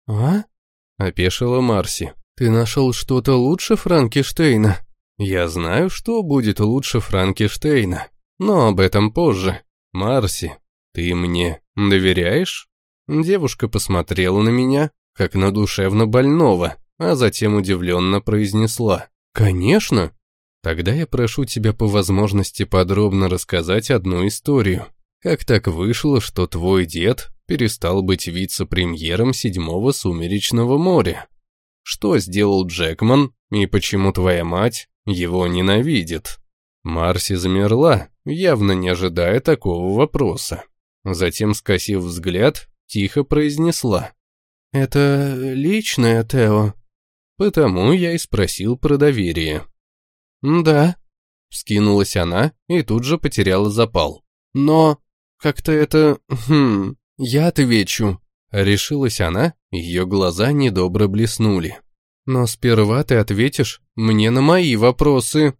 «А?» — опешила Марси. «Ты нашел что-то лучше Франкенштейна?» «Я знаю, что будет лучше Франкенштейна, но об этом позже. Марси, ты мне доверяешь?» Девушка посмотрела на меня, как на душевно больного, а затем удивленно произнесла. «Конечно!» «Тогда я прошу тебя по возможности подробно рассказать одну историю. Как так вышло, что твой дед перестал быть вице-премьером седьмого сумеречного моря? Что сделал Джекман и почему твоя мать его ненавидит?» Марси замерла, явно не ожидая такого вопроса. Затем, скосив взгляд, тихо произнесла. «Это личное, Тео?» Потому я и спросил про доверие. «Да», — вскинулась она и тут же потеряла запал. «Но как-то это... Хм... Я отвечу». Решилась она, ее глаза недобро блеснули. «Но сперва ты ответишь мне на мои вопросы».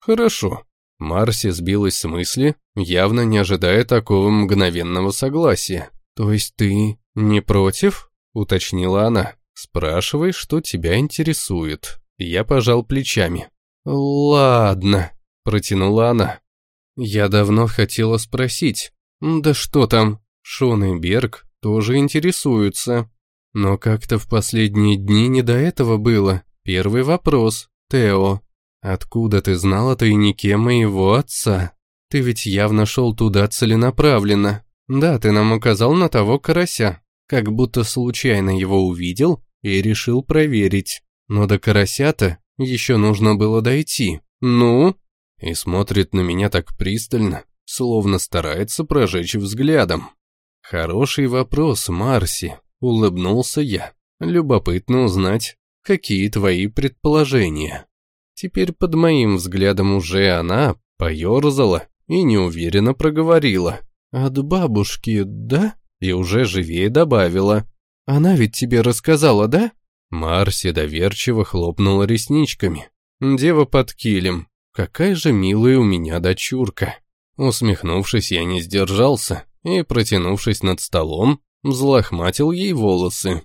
«Хорошо». Марси сбилась с мысли, явно не ожидая такого мгновенного согласия. «То есть ты не против?» — уточнила она. «Спрашивай, что тебя интересует». Я пожал плечами. «Ладно», — протянула она. «Я давно хотела спросить. Да что там, Шон и Берг тоже интересуются. Но как-то в последние дни не до этого было. Первый вопрос, Тео. Откуда ты знал о тайнике моего отца? Ты ведь явно шел туда целенаправленно. Да, ты нам указал на того карася, как будто случайно его увидел и решил проверить. Но до карася-то еще нужно было дойти. Ну? И смотрит на меня так пристально, словно старается прожечь взглядом. Хороший вопрос, Марси. улыбнулся я. Любопытно узнать, какие твои предположения. Теперь под моим взглядом уже она поерзала и неуверенно проговорила. «От бабушки, да?» И уже живее добавила. «Она ведь тебе рассказала, да?» Марси доверчиво хлопнула ресничками. Дева под килем. Какая же милая у меня дочурка. Усмехнувшись, я не сдержался и, протянувшись над столом, взлохматил ей волосы.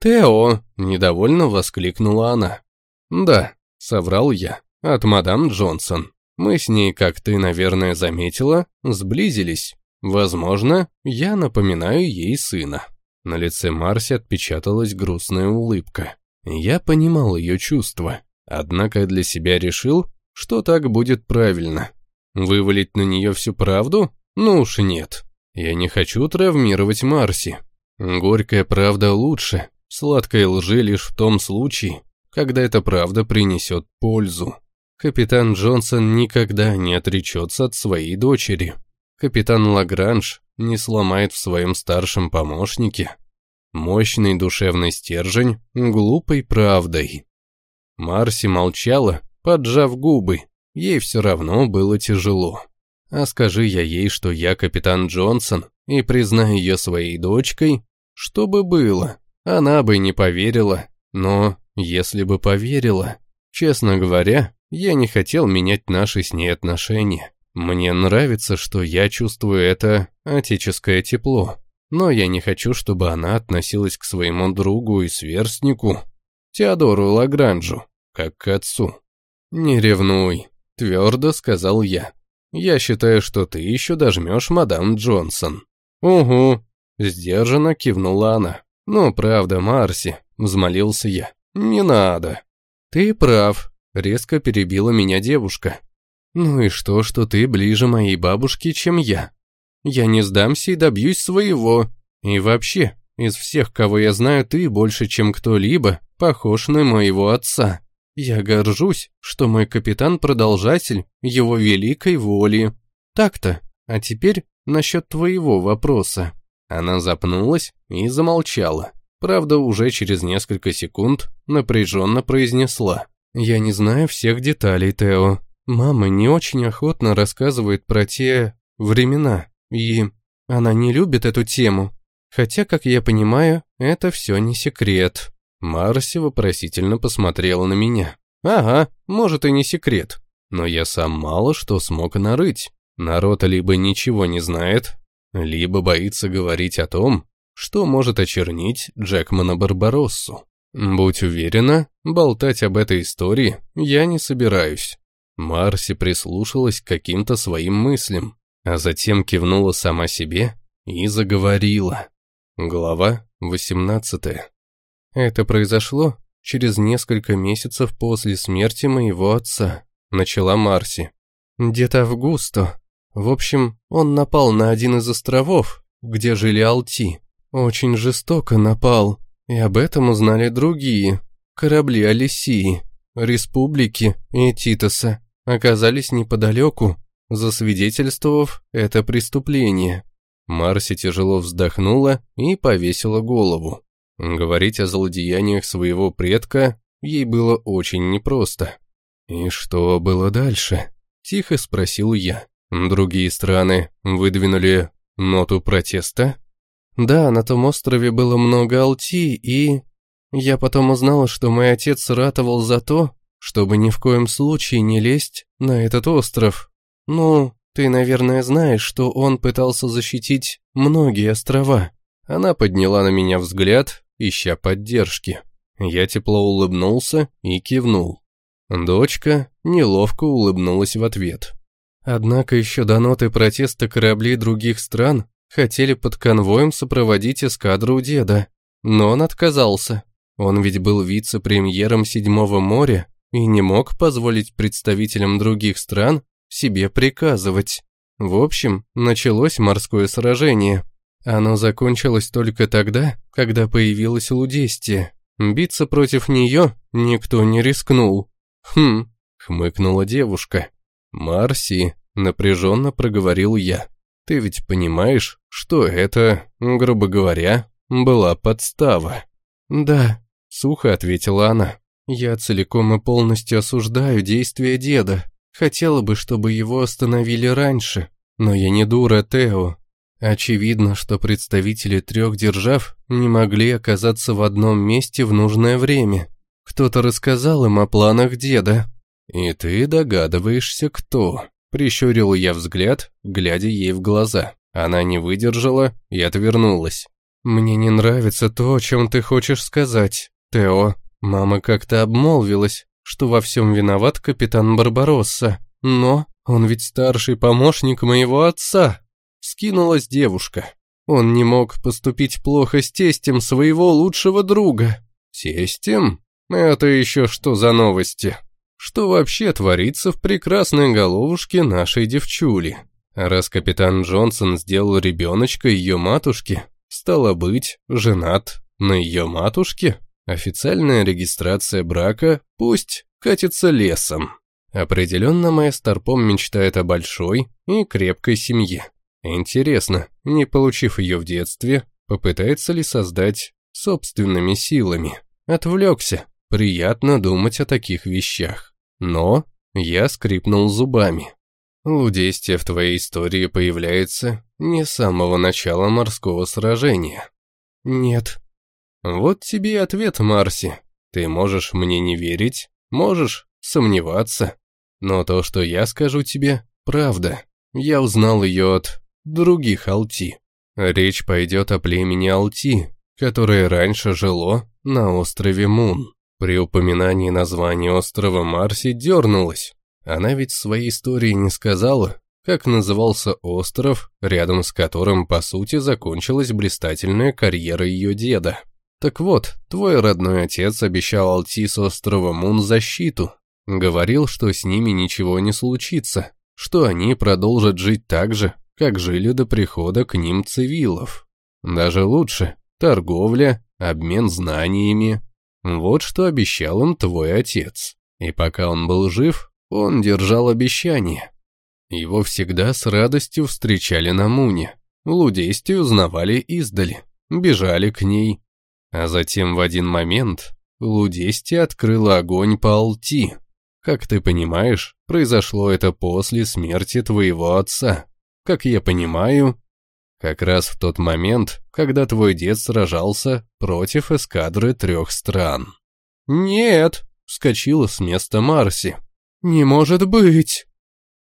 «Тео!» — недовольно воскликнула она. «Да», — соврал я, — «от мадам Джонсон. Мы с ней, как ты, наверное, заметила, сблизились. Возможно, я напоминаю ей сына». На лице Марси отпечаталась грустная улыбка. Я понимал ее чувства, однако для себя решил, что так будет правильно. Вывалить на нее всю правду? Ну уж нет. Я не хочу травмировать Марси. Горькая правда лучше, сладкой лжи лишь в том случае, когда эта правда принесет пользу. Капитан Джонсон никогда не отречется от своей дочери. Капитан Лагранж не сломает в своем старшем помощнике мощный душевный стержень глупой правдой. Марси молчала, поджав губы, ей все равно было тяжело. А скажи я ей, что я капитан Джонсон, и признаю ее своей дочкой, что бы было? Она бы не поверила, но если бы поверила, честно говоря, я не хотел менять наши с ней отношения. Мне нравится, что я чувствую это отеческое тепло, но я не хочу, чтобы она относилась к своему другу и сверстнику, Теодору Лагранжу, как к отцу. «Не ревнуй», — твердо сказал я. «Я считаю, что ты еще дожмешь мадам Джонсон». «Угу», — сдержанно кивнула она. «Ну, правда, Марси», — взмолился я. «Не надо». «Ты прав», — резко перебила меня девушка. «Ну и что, что ты ближе моей бабушки, чем я? Я не сдамся и добьюсь своего. И вообще, из всех, кого я знаю, ты больше, чем кто-либо, похож на моего отца. Я горжусь, что мой капитан-продолжатель его великой воли. Так-то. А теперь насчет твоего вопроса». Она запнулась и замолчала. Правда, уже через несколько секунд напряженно произнесла. «Я не знаю всех деталей, Тео. Мама не очень охотно рассказывает про те времена, и она не любит эту тему. Хотя, как я понимаю, это все не секрет». Марси вопросительно посмотрела на меня. «Ага, может и не секрет. Но я сам мало что смог нарыть. Народ либо ничего не знает, либо боится говорить о том, что может очернить Джекмана Барбароссу. Будь уверена, болтать об этой истории я не собираюсь. Марси прислушалась к каким-то своим мыслям, а затем кивнула сама себе и заговорила. Глава 18. Это произошло через несколько месяцев после смерти моего отца, начала Марси. Дед Августо. В общем, он напал на один из островов, где жили Алти. Очень жестоко напал, и об этом узнали другие. Корабли Алисии, Республики и Титоса оказались неподалеку, засвидетельствовав это преступление. Марси тяжело вздохнула и повесила голову. Говорить о злодеяниях своего предка ей было очень непросто. «И что было дальше?» – тихо спросил я. «Другие страны выдвинули ноту протеста?» «Да, на том острове было много алти, и...» Я потом узнала, что мой отец ратовал за то, чтобы ни в коем случае не лезть на этот остров. Ну, ты, наверное, знаешь, что он пытался защитить многие острова. Она подняла на меня взгляд, ища поддержки. Я тепло улыбнулся и кивнул. Дочка неловко улыбнулась в ответ. Однако еще до ноты протеста корабли других стран хотели под конвоем сопроводить эскадру деда, но он отказался. Он ведь был вице-премьером Седьмого моря и не мог позволить представителям других стран себе приказывать. В общем, началось морское сражение. Оно закончилось только тогда, когда появилась Лудестия. Биться против нее никто не рискнул. «Хм», — хмыкнула девушка. «Марси», — напряженно проговорил я. «Ты ведь понимаешь, что это, грубо говоря, была подстава. «Да», — сухо ответила она. «Я целиком и полностью осуждаю действия деда. Хотела бы, чтобы его остановили раньше. Но я не дура, Тео. Очевидно, что представители трех держав не могли оказаться в одном месте в нужное время. Кто-то рассказал им о планах деда. И ты догадываешься, кто. Прищурил я взгляд, глядя ей в глаза. Она не выдержала и отвернулась. «Мне не нравится то, о чем ты хочешь сказать, Тео. Мама как-то обмолвилась, что во всем виноват капитан Барбаросса. Но он ведь старший помощник моего отца». Скинулась девушка. Он не мог поступить плохо с тестем своего лучшего друга. Тестем? Это еще что за новости? Что вообще творится в прекрасной головушке нашей девчули? Раз капитан Джонсон сделал ребеночка ее матушке, стало быть, женат на ее матушке, официальная регистрация брака пусть катится лесом. Определенно моя Старпом мечтает о большой и крепкой семье. Интересно, не получив ее в детстве, попытается ли создать собственными силами? Отвлекся. Приятно думать о таких вещах. Но я скрипнул зубами. Лудестия в твоей истории появляется не с самого начала морского сражения. Нет. Вот тебе и ответ, Марси. Ты можешь мне не верить, можешь сомневаться. Но то, что я скажу тебе, правда. Я узнал ее от других Алти. Речь пойдет о племени Алти, которое раньше жило на острове Мун. При упоминании названия острова Марси дернулась. Она ведь в своей истории не сказала, как назывался остров, рядом с которым, по сути, закончилась блистательная карьера ее деда. Так вот, твой родной отец обещал Алти с острова Мун защиту. Говорил, что с ними ничего не случится, что они продолжат жить так же, как жили до прихода к ним цивилов. Даже лучше, торговля, обмен знаниями. Вот что обещал им твой отец. И пока он был жив, он держал обещание. Его всегда с радостью встречали на Муне. Лудести узнавали издали, бежали к ней. А затем в один момент Лудести открыла огонь по Алти. Как ты понимаешь, произошло это после смерти твоего отца как я понимаю, как раз в тот момент, когда твой дед сражался против эскадры трех стран. «Нет!» — вскочила с места Марси. «Не может быть!»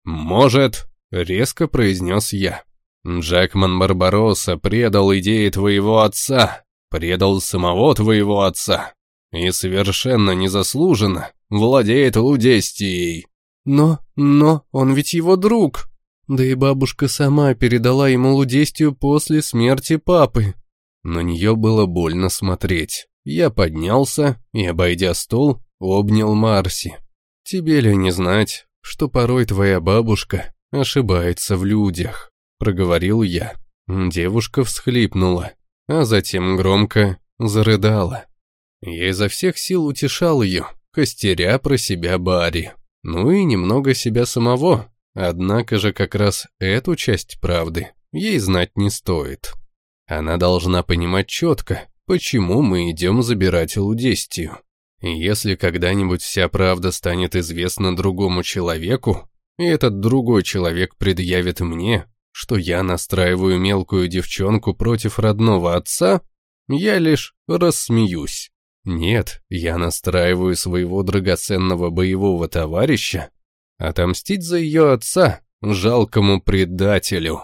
«Может!» — резко произнес я. «Джекман Барбаросса предал идеи твоего отца, предал самого твоего отца и совершенно незаслуженно владеет Лудестией». «Но, но, он ведь его друг!» Да и бабушка сама передала ему лудестию после смерти папы. На нее было больно смотреть. Я поднялся и, обойдя стол, обнял Марси. «Тебе ли не знать, что порой твоя бабушка ошибается в людях?» Проговорил я. Девушка всхлипнула, а затем громко зарыдала. Я изо всех сил утешал ее, костеря про себя Барри. Ну и немного себя самого, Однако же как раз эту часть правды ей знать не стоит. Она должна понимать четко, почему мы идем забирать Лудестию. И если когда-нибудь вся правда станет известна другому человеку, и этот другой человек предъявит мне, что я настраиваю мелкую девчонку против родного отца, я лишь рассмеюсь. Нет, я настраиваю своего драгоценного боевого товарища Отомстить за ее отца, жалкому предателю.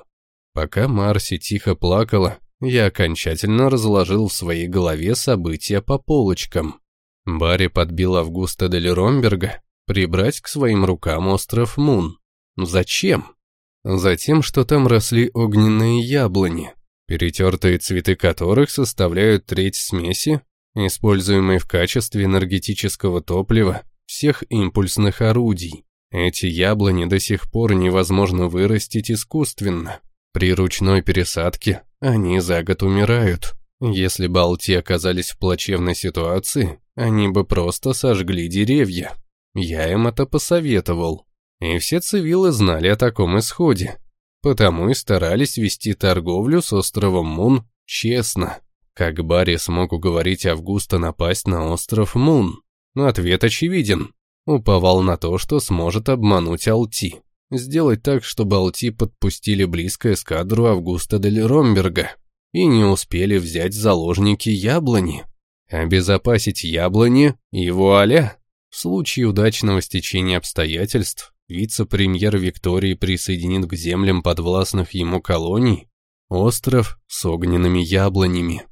Пока Марси тихо плакала, я окончательно разложил в своей голове события по полочкам. Барри подбил Августа Дель Ромберга прибрать к своим рукам остров Мун. Зачем? Затем, что там росли огненные яблони, перетертые цветы которых составляют треть смеси, используемой в качестве энергетического топлива всех импульсных орудий. Эти яблони до сих пор невозможно вырастить искусственно. При ручной пересадке они за год умирают. Если бы Алти оказались в плачевной ситуации, они бы просто сожгли деревья. Я им это посоветовал. И все цивилы знали о таком исходе. Потому и старались вести торговлю с островом Мун честно. Как Барри смог уговорить Августа напасть на остров Мун? Ответ очевиден. Уповал на то, что сможет обмануть Алти. Сделать так, чтобы Алти подпустили близко эскадру Августа дель Ромберга и не успели взять заложники яблони. Обезопасить яблони и вуаля! В случае удачного стечения обстоятельств вице-премьер Виктории присоединит к землям подвластных ему колоний остров с огненными яблонями.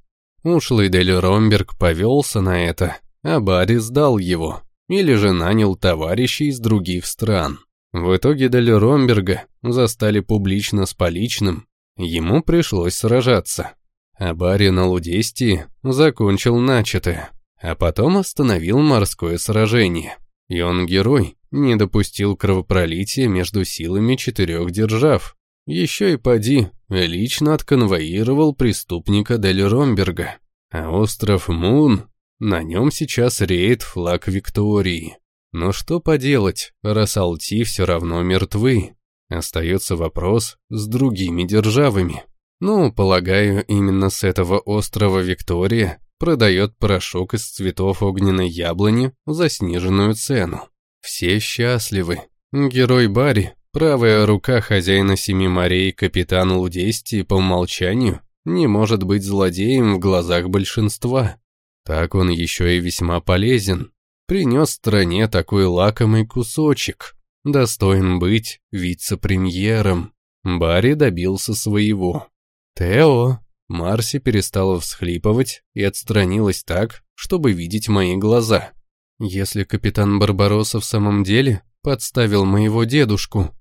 Ушлый Дель Ромберг повелся на это, а Барри сдал его, или же нанял товарищей из других стран. В итоге Дель Ромберга застали публично с поличным, ему пришлось сражаться. А Барри на Лудестии закончил начатое, а потом остановил морское сражение. И он герой, не допустил кровопролития между силами четырех держав. Еще и поди, лично отконвоировал преступника Дель Ромберга. А остров Мун, на нем сейчас реет флаг Виктории. Но что поделать, раз Алти все равно мертвы. Остается вопрос с другими державами. Ну, полагаю, именно с этого острова Виктория продает порошок из цветов огненной яблони за сниженную цену. Все счастливы. Герой Барри, правая рука хозяина Семи морей, капитан Лудести по умолчанию, не может быть злодеем в глазах большинства. Так он еще и весьма полезен. Принес стране такой лакомый кусочек. Достоин быть вице-премьером. Барри добился своего. «Тео!» Марси перестала всхлипывать и отстранилась так, чтобы видеть мои глаза. Если капитан Барбаросса в самом деле подставил моего дедушку,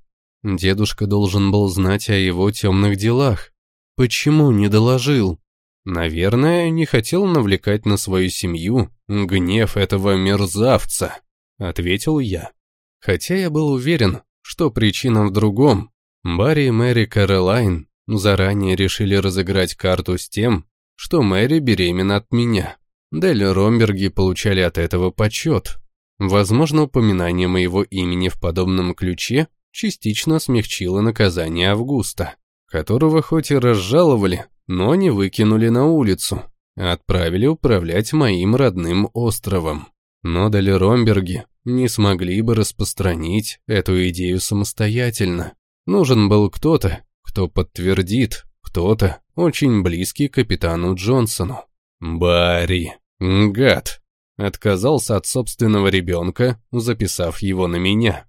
дедушка должен был знать о его темных делах. Почему не доложил? Наверное, не хотел навлекать на свою семью гнев этого мерзавца, ответил я. Хотя я был уверен, что причина в другом. Барри и Мэри Каролайн заранее решили разыграть карту с тем, что Мэри беременна от меня. Дель Ромберги получали от этого почет. Возможно, упоминание моего имени в подобном ключе частично смягчило наказание Августа, которого хоть и разжаловали, но не выкинули на улицу, отправили управлять моим родным островом. Но Дель Ромберги не смогли бы распространить эту идею самостоятельно. Нужен был кто-то, кто подтвердит, кто-то очень близкий капитану Джонсону. Барри. Гад. Отказался от собственного ребенка, записав его на меня.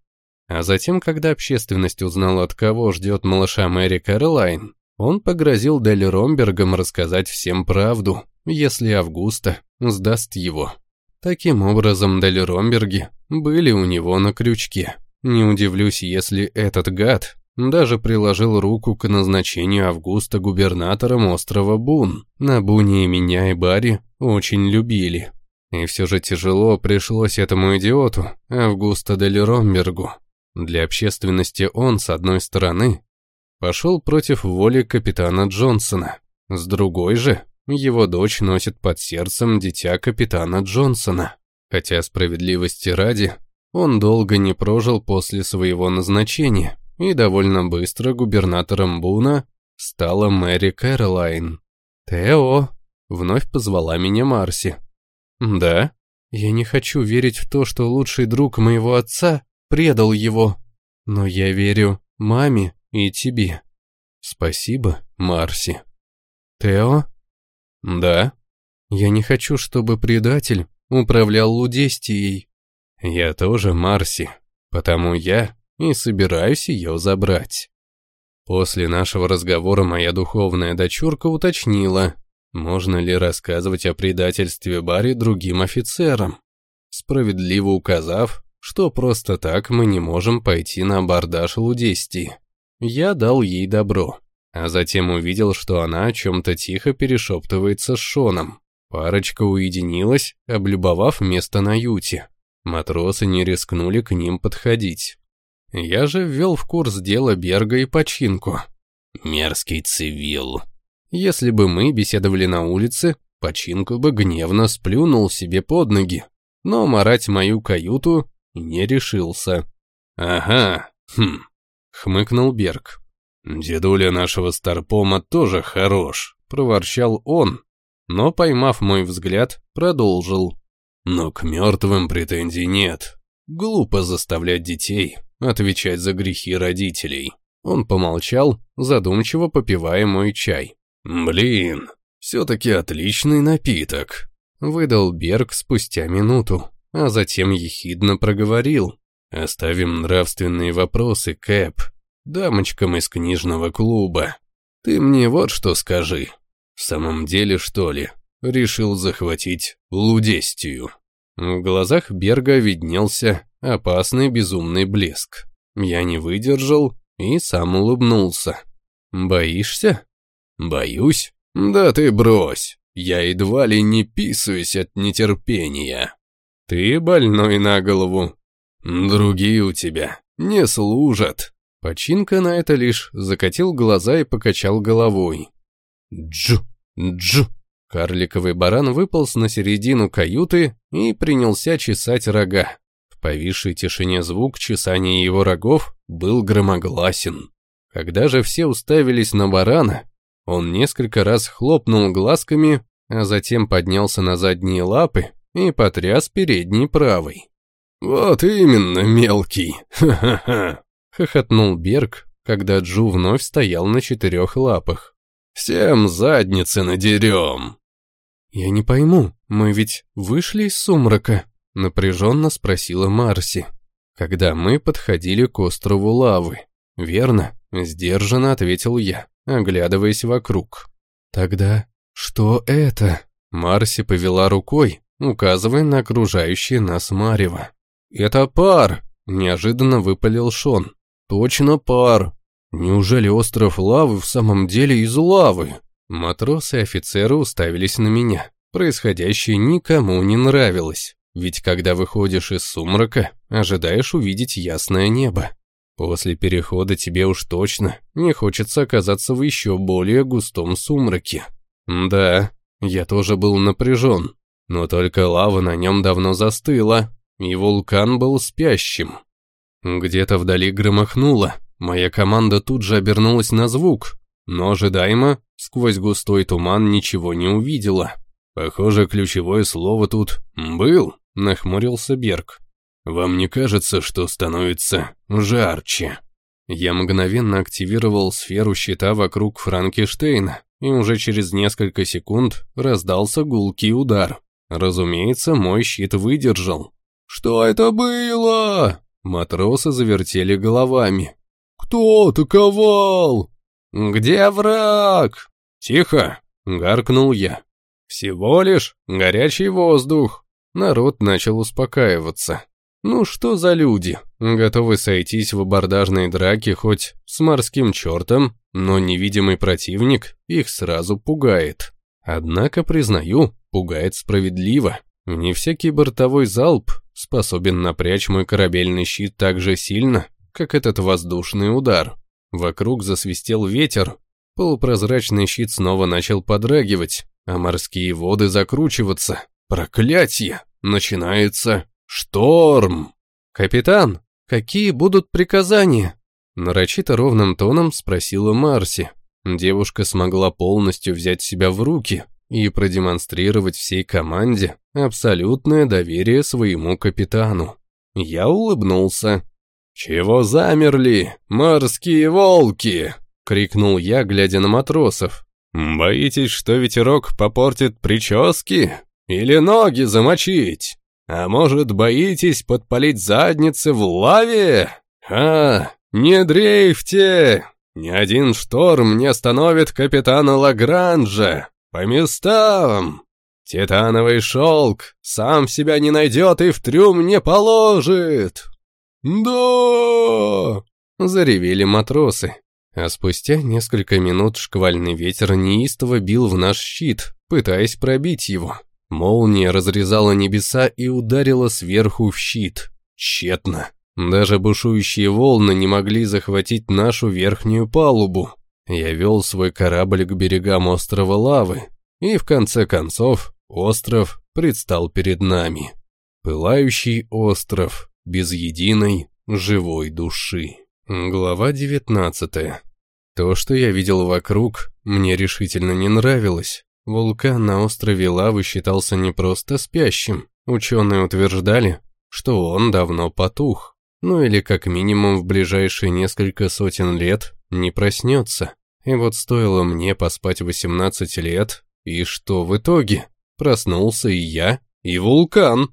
А затем, когда общественность узнала, от кого ждет малыша Мэри Кэролайн, он погрозил Дель Ромбергам рассказать всем правду, если Августа сдаст его. Таким образом, Дель Ромберги были у него на крючке. Не удивлюсь, если этот гад даже приложил руку к назначению Августа губернатором острова Бун. На Буне меня и Барри очень любили. И все же тяжело пришлось этому идиоту, Августа Дель Ромбергу. Для общественности он, с одной стороны, пошел против воли капитана Джонсона. С другой же, его дочь носит под сердцем дитя капитана Джонсона. Хотя справедливости ради, он долго не прожил после своего назначения, и довольно быстро губернатором Буна стала Мэри Кэролайн. «Тео!» — вновь позвала меня Марси. «Да?» «Я не хочу верить в то, что лучший друг моего отца предал его, но я верю маме и тебе. Спасибо, Марси». «Тео?» «Да?» «Я не хочу, чтобы предатель управлял Лудестией». «Я тоже Марси, потому я и собираюсь ее забрать. После нашего разговора моя духовная дочурка уточнила, можно ли рассказывать о предательстве Барри другим офицерам, справедливо указав, что просто так мы не можем пойти на абордаж Лудести. Я дал ей добро, а затем увидел, что она о чем-то тихо перешептывается с Шоном. Парочка уединилась, облюбовав место на юте. Матросы не рискнули к ним подходить. Я же ввел в курс дела Берга и починку. Мерзкий цивил. Если бы мы беседовали на улице, починку бы гневно сплюнул себе под ноги, но марать мою каюту не решился. «Ага, хм», — хмыкнул Берг. «Дедуля нашего старпома тоже хорош», — проворчал он. но, поймав мой взгляд, продолжил. Но к мертвым претензий нет. Глупо заставлять детей отвечать за грехи родителей. Он помолчал, задумчиво попивая мой чай. «Блин, все-таки отличный напиток», — выдал Берг спустя минуту, а затем ехидно проговорил. «Оставим нравственные вопросы, Кэп, дамочкам из книжного клуба. Ты мне вот что скажи. В самом деле, что ли, решил захватить Лудестию?» В глазах Берга виднелся опасный безумный блеск. Я не выдержал и сам улыбнулся. «Боишься?» «Боюсь? Да ты брось, я едва ли не писаюсь от нетерпения. Ты больной на голову. Другие у тебя не служат». Починка на это лишь закатил глаза и покачал головой. «Джу, джу!» Карликовый баран выполз на середину каюты и принялся чесать рога. В повисшей тишине звук чесания его рогов был громогласен. Когда же все уставились на барана, он несколько раз хлопнул глазками, а затем поднялся на задние лапы и потряс передней правой. «Вот именно, мелкий! Ха-ха-ха!» — хохотнул Берг, когда Джу вновь стоял на четырех лапах. «Всем задницы надерем!» «Я не пойму, мы ведь вышли из сумрака?» — напряженно спросила Марси, когда мы подходили к острову лавы. «Верно», — сдержанно ответил я оглядываясь вокруг. «Тогда что это?» Марси повела рукой, указывая на окружающее нас марево. «Это пар!» – неожиданно выпалил Шон. «Точно пар! Неужели остров лавы в самом деле из лавы?» Матросы и офицеры уставились на меня. Происходящее никому не нравилось, ведь когда выходишь из сумрака, ожидаешь увидеть ясное небо. После перехода тебе уж точно не хочется оказаться в еще более густом сумраке. Да, я тоже был напряжен, но только лава на нем давно застыла, и вулкан был спящим. Где-то вдали громыхнуло, моя команда тут же обернулась на звук, но ожидаемо сквозь густой туман ничего не увидела. Похоже, ключевое слово тут «был», нахмурился Берг. Вам не кажется, что становится жарче? Я мгновенно активировал сферу щита вокруг Франкенштейна, и уже через несколько секунд раздался гулкий удар. Разумеется, мой щит выдержал. «Что это было?» Матросы завертели головами. «Кто атаковал?» «Где враг?» «Тихо!» — гаркнул я. «Всего лишь горячий воздух». Народ начал успокаиваться. Ну что за люди, готовы сойтись в абордажной драке хоть с морским чертом, но невидимый противник их сразу пугает. Однако, признаю, пугает справедливо. Не всякий бортовой залп способен напрячь мой корабельный щит так же сильно, как этот воздушный удар. Вокруг засвистел ветер, полупрозрачный щит снова начал подрагивать, а морские воды закручиваться. Проклятье! Начинается «Шторм!» «Капитан, какие будут приказания?» Нарочито ровным тоном спросила Марси. Девушка смогла полностью взять себя в руки и продемонстрировать всей команде абсолютное доверие своему капитану. Я улыбнулся. «Чего замерли, морские волки?» — крикнул я, глядя на матросов. «Боитесь, что ветерок попортит прически? Или ноги замочить?» А может, боитесь подпалить задницы в лаве? А, не дрейфьте! Ни один шторм не остановит капитана Лагранжа. По местам! Титановый шелк сам себя не найдет и в трюм не положит. Да! Заревели матросы. А спустя несколько минут шквальный ветер неистово бил в наш щит, пытаясь пробить его. Молния разрезала небеса и ударила сверху в щит. Тщетно. Даже бушующие волны не могли захватить нашу верхнюю палубу. Я вел свой корабль к берегам острова Лавы, и в конце концов остров предстал перед нами. Пылающий остров, без единой живой души. Глава 19. То, что я видел вокруг, мне решительно не нравилось. Вулкан на острове Лавы считался не просто спящим. Ученые утверждали, что он давно потух. Ну или как минимум в ближайшие несколько сотен лет не проснется. И вот стоило мне поспать 18 лет, и что в итоге? Проснулся и я, и вулкан.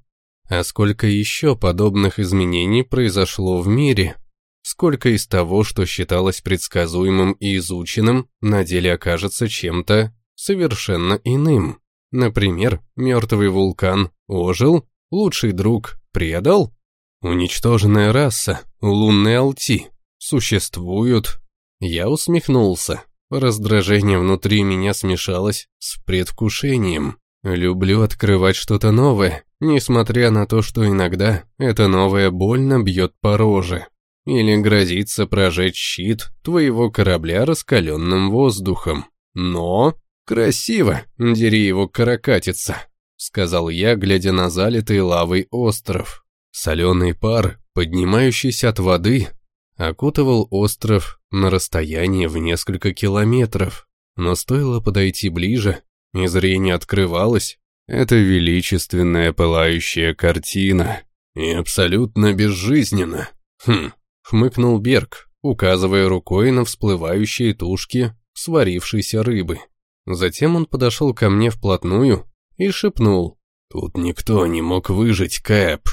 А сколько еще подобных изменений произошло в мире? Сколько из того, что считалось предсказуемым и изученным, на деле окажется чем-то совершенно иным. Например, мертвый вулкан ожил, лучший друг предал, уничтоженная раса, лунные алти, существуют. Я усмехнулся. Раздражение внутри меня смешалось с предвкушением. Люблю открывать что-то новое, несмотря на то, что иногда это новое больно бьет по роже. Или грозится прожечь щит твоего корабля раскаленным воздухом. Но «Красиво, дери его каракатица», — сказал я, глядя на залитый лавой остров. Соленый пар, поднимающийся от воды, окутывал остров на расстоянии в несколько километров, но стоило подойти ближе, и зрение открывалось. Это величественная пылающая картина, и абсолютно безжизненно. Хм, хмыкнул Берг, указывая рукой на всплывающие тушки сварившейся рыбы. Затем он подошел ко мне вплотную и шепнул. «Тут никто не мог выжить, Кэп.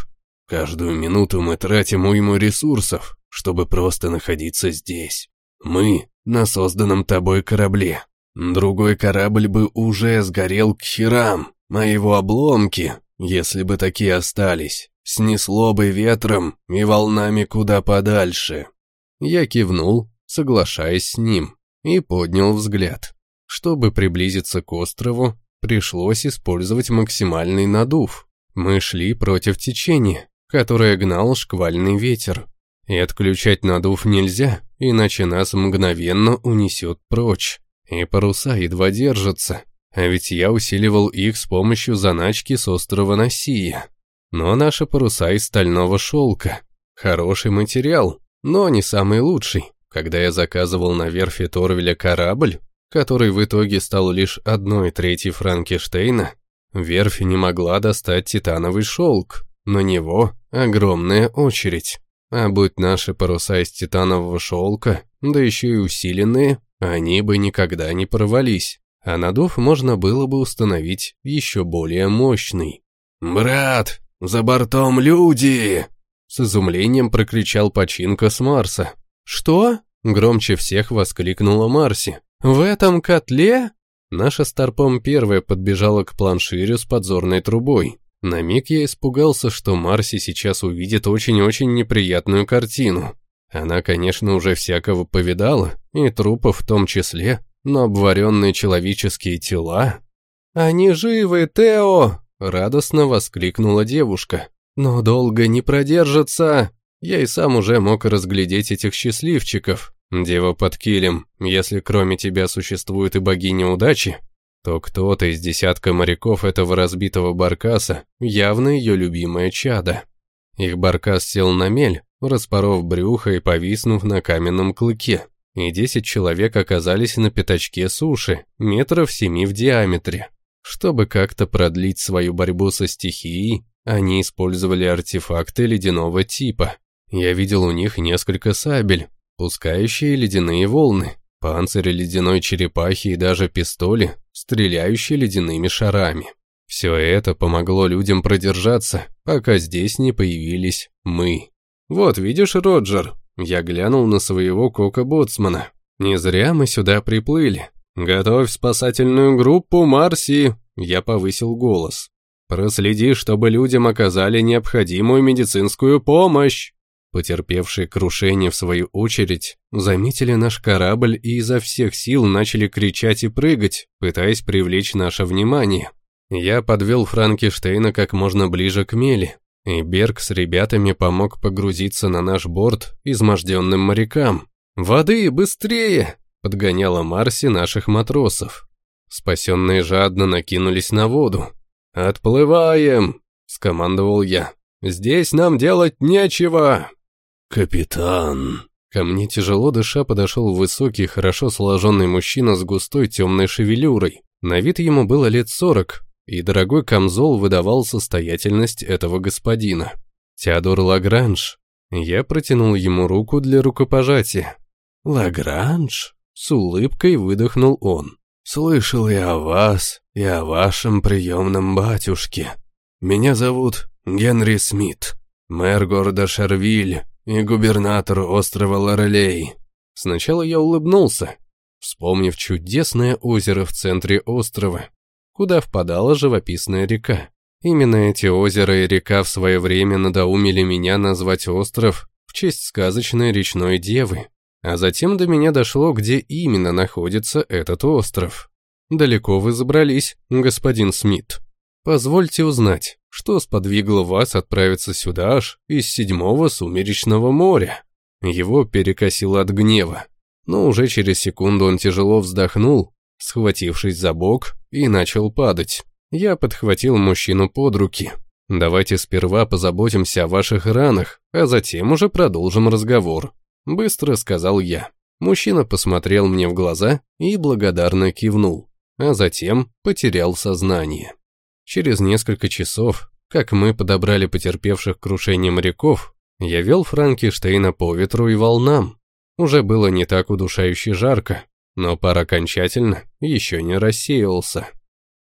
Каждую минуту мы тратим уйму ресурсов, чтобы просто находиться здесь. Мы на созданном тобой корабле. Другой корабль бы уже сгорел к херам, а его обломки, если бы такие остались, снесло бы ветром и волнами куда подальше». Я кивнул, соглашаясь с ним, и поднял взгляд. Чтобы приблизиться к острову, пришлось использовать максимальный надув. Мы шли против течения, которое гнал шквальный ветер. И отключать надув нельзя, иначе нас мгновенно унесет прочь. И паруса едва держатся, а ведь я усиливал их с помощью заначки с острова Носия. Но наши паруса из стального шелка. Хороший материал, но не самый лучший. Когда я заказывал на верфи Торвеля корабль, который в итоге стал лишь одной третьей Франкенштейна, верфь не могла достать титановый шелк. На него огромная очередь. А будь наши паруса из титанового шелка, да еще и усиленные, они бы никогда не порвались. А надув можно было бы установить еще более мощный. «Брат, за бортом люди!» С изумлением прокричал починка с Марса. «Что?» Громче всех воскликнула Марси. «В этом котле?» Наша Старпом первая подбежала к планширю с подзорной трубой. На миг я испугался, что Марси сейчас увидит очень-очень неприятную картину. Она, конечно, уже всякого повидала, и трупов в том числе, но обваренные человеческие тела... «Они живы, Тео!» — радостно воскликнула девушка. «Но долго не продержатся!» Я и сам уже мог разглядеть этих счастливчиков. Дева под килем, если кроме тебя существует и богиня удачи, то кто-то из десятка моряков этого разбитого баркаса явно ее любимое чадо. Их баркас сел на мель, распоров брюхо и повиснув на каменном клыке, и десять человек оказались на пятачке суши, метров семи в диаметре. Чтобы как-то продлить свою борьбу со стихией, они использовали артефакты ледяного типа. Я видел у них несколько сабель, пускающие ледяные волны, панцири ледяной черепахи и даже пистоли, стреляющие ледяными шарами. Все это помогло людям продержаться, пока здесь не появились мы. «Вот, видишь, Роджер?» Я глянул на своего кока-боцмана. «Не зря мы сюда приплыли. Готовь спасательную группу, Марси!» Я повысил голос. «Проследи, чтобы людям оказали необходимую медицинскую помощь!» Потерпевшие крушение, в свою очередь, заметили наш корабль и изо всех сил начали кричать и прыгать, пытаясь привлечь наше внимание. Я подвел Франкенштейна как можно ближе к мели, и Берг с ребятами помог погрузиться на наш борт изможденным морякам. «Воды, быстрее!» — подгоняла Марси наших матросов. Спасенные жадно накинулись на воду. «Отплываем!» — скомандовал я. «Здесь нам делать нечего!» «Капитан!» Ко мне тяжело дыша подошел высокий, хорошо сложенный мужчина с густой темной шевелюрой. На вид ему было лет сорок, и дорогой камзол выдавал состоятельность этого господина. Теодор Лагранж. Я протянул ему руку для рукопожатия. «Лагранж?» — с улыбкой выдохнул он. «Слышал я о вас и о вашем приемном батюшке. Меня зовут Генри Смит, мэр города Шарвиль и губернатор острова Лорелей». Сначала я улыбнулся, вспомнив чудесное озеро в центре острова, куда впадала живописная река. Именно эти озера и река в свое время надоумили меня назвать остров в честь сказочной речной девы. А затем до меня дошло, где именно находится этот остров. Далеко вы забрались, господин Смит. Позвольте узнать, что сподвигло вас отправиться сюда аж из седьмого сумеречного моря? Его перекосило от гнева, но уже через секунду он тяжело вздохнул, схватившись за бок, и начал падать. Я подхватил мужчину под руки. «Давайте сперва позаботимся о ваших ранах, а затем уже продолжим разговор», — быстро сказал я. Мужчина посмотрел мне в глаза и благодарно кивнул, а затем потерял сознание. Через несколько часов, как мы подобрали потерпевших крушение моряков, я вел Франкенштейна по ветру и волнам. Уже было не так удушающе жарко, но пар окончательно еще не рассеялся.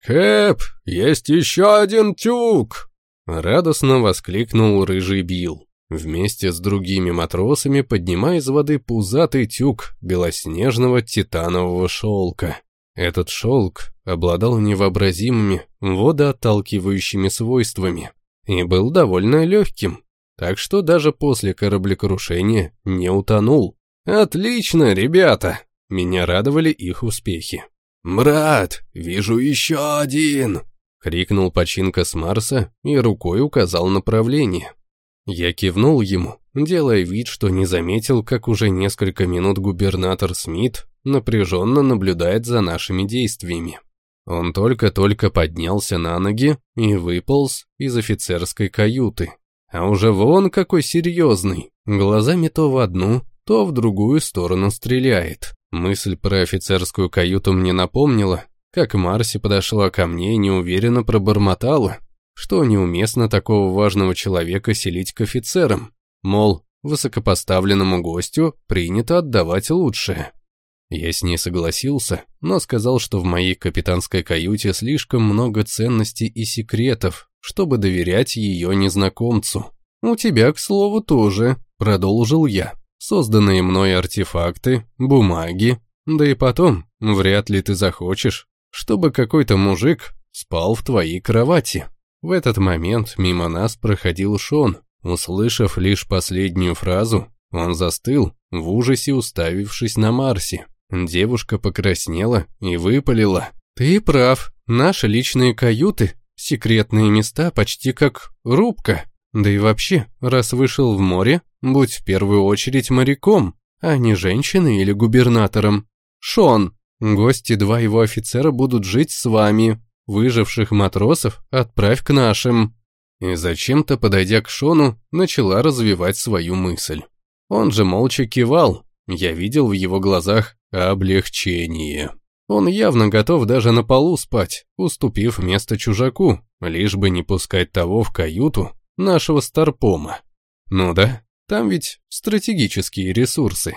«Хэп, есть еще один тюк!» Радостно воскликнул рыжий Билл, вместе с другими матросами поднимая из воды пузатый тюк белоснежного титанового шелка. Этот шелк обладал невообразимыми водоотталкивающими свойствами и был довольно легким, так что даже после кораблекрушения не утонул. «Отлично, ребята!» Меня радовали их успехи. «Брат, вижу еще один!» — крикнул починка с Марса и рукой указал направление. Я кивнул ему, делая вид, что не заметил, как уже несколько минут губернатор Смит напряженно наблюдает за нашими действиями. Он только-только поднялся на ноги и выполз из офицерской каюты. А уже вон какой серьезный, глазами то в одну, то в другую сторону стреляет. Мысль про офицерскую каюту мне напомнила, как Марси подошла ко мне и неуверенно пробормотала, что неуместно такого важного человека селить к офицерам, мол, высокопоставленному гостю принято отдавать лучшее. Я с ней согласился, но сказал, что в моей капитанской каюте слишком много ценностей и секретов, чтобы доверять ее незнакомцу. «У тебя, к слову, тоже», — продолжил я. «Созданные мной артефакты, бумаги, да и потом, вряд ли ты захочешь, чтобы какой-то мужик спал в твоей кровати». В этот момент мимо нас проходил Шон. Услышав лишь последнюю фразу, он застыл, в ужасе уставившись на Марси. Девушка покраснела и выпалила. «Ты прав, наши личные каюты Секретные места почти как рубка. Да и вообще, раз вышел в море, будь в первую очередь моряком, а не женщиной или губернатором. Шон, гости два его офицера будут жить с вами. Выживших матросов отправь к нашим. И зачем-то, подойдя к Шону, начала развивать свою мысль. Он же молча кивал. Я видел в его глазах облегчение. Он явно готов даже на полу спать, уступив место чужаку, лишь бы не пускать того в каюту нашего старпома. Ну да, там ведь стратегические ресурсы,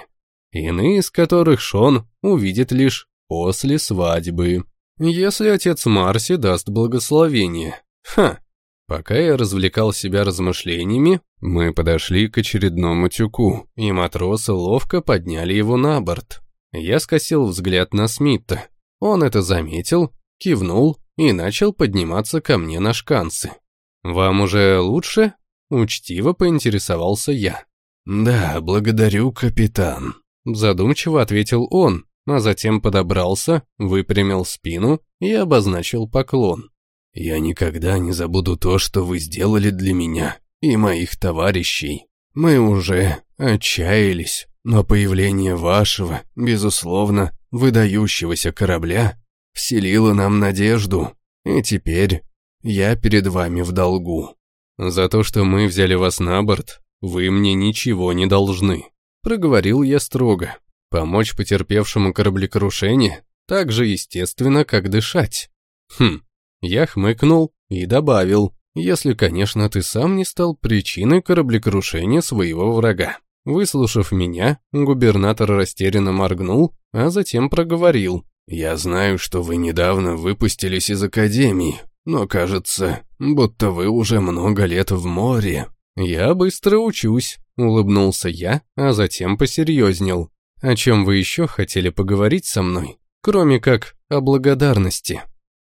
иные из которых Шон увидит лишь после свадьбы. Если отец Марси даст благословение. Ха! Пока я развлекал себя размышлениями, мы подошли к очередному тюку, и матросы ловко подняли его на борт. Я скосил взгляд на Смита. Он это заметил, кивнул и начал подниматься ко мне на шканцы. «Вам уже лучше?» — учтиво поинтересовался я. «Да, благодарю, капитан», — задумчиво ответил он, а затем подобрался, выпрямил спину и обозначил поклон. «Я никогда не забуду то, что вы сделали для меня и моих товарищей. Мы уже отчаялись, но появление вашего, безусловно, выдающегося корабля вселило нам надежду, и теперь я перед вами в долгу. За то, что мы взяли вас на борт, вы мне ничего не должны. Проговорил я строго. Помочь потерпевшему кораблекрушение так же естественно, как дышать. Хм, я хмыкнул и добавил, если, конечно, ты сам не стал причиной кораблекрушения своего врага. Выслушав меня, губернатор растерянно моргнул, а затем проговорил. «Я знаю, что вы недавно выпустились из академии, но кажется, будто вы уже много лет в море». «Я быстро учусь», — улыбнулся я, а затем посерьезнел. «О чем вы еще хотели поговорить со мной, кроме как о благодарности?»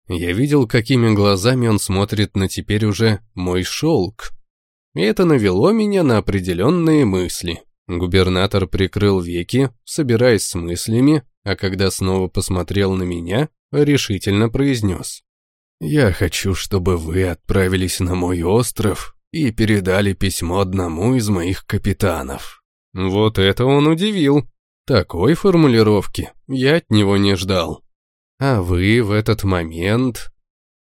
Я видел, какими глазами он смотрит на теперь уже мой шелк. И это навело меня на определенные мысли. Губернатор прикрыл веки, собираясь с мыслями, а когда снова посмотрел на меня, решительно произнес. «Я хочу, чтобы вы отправились на мой остров и передали письмо одному из моих капитанов». Вот это он удивил. Такой формулировки я от него не ждал. А вы в этот момент...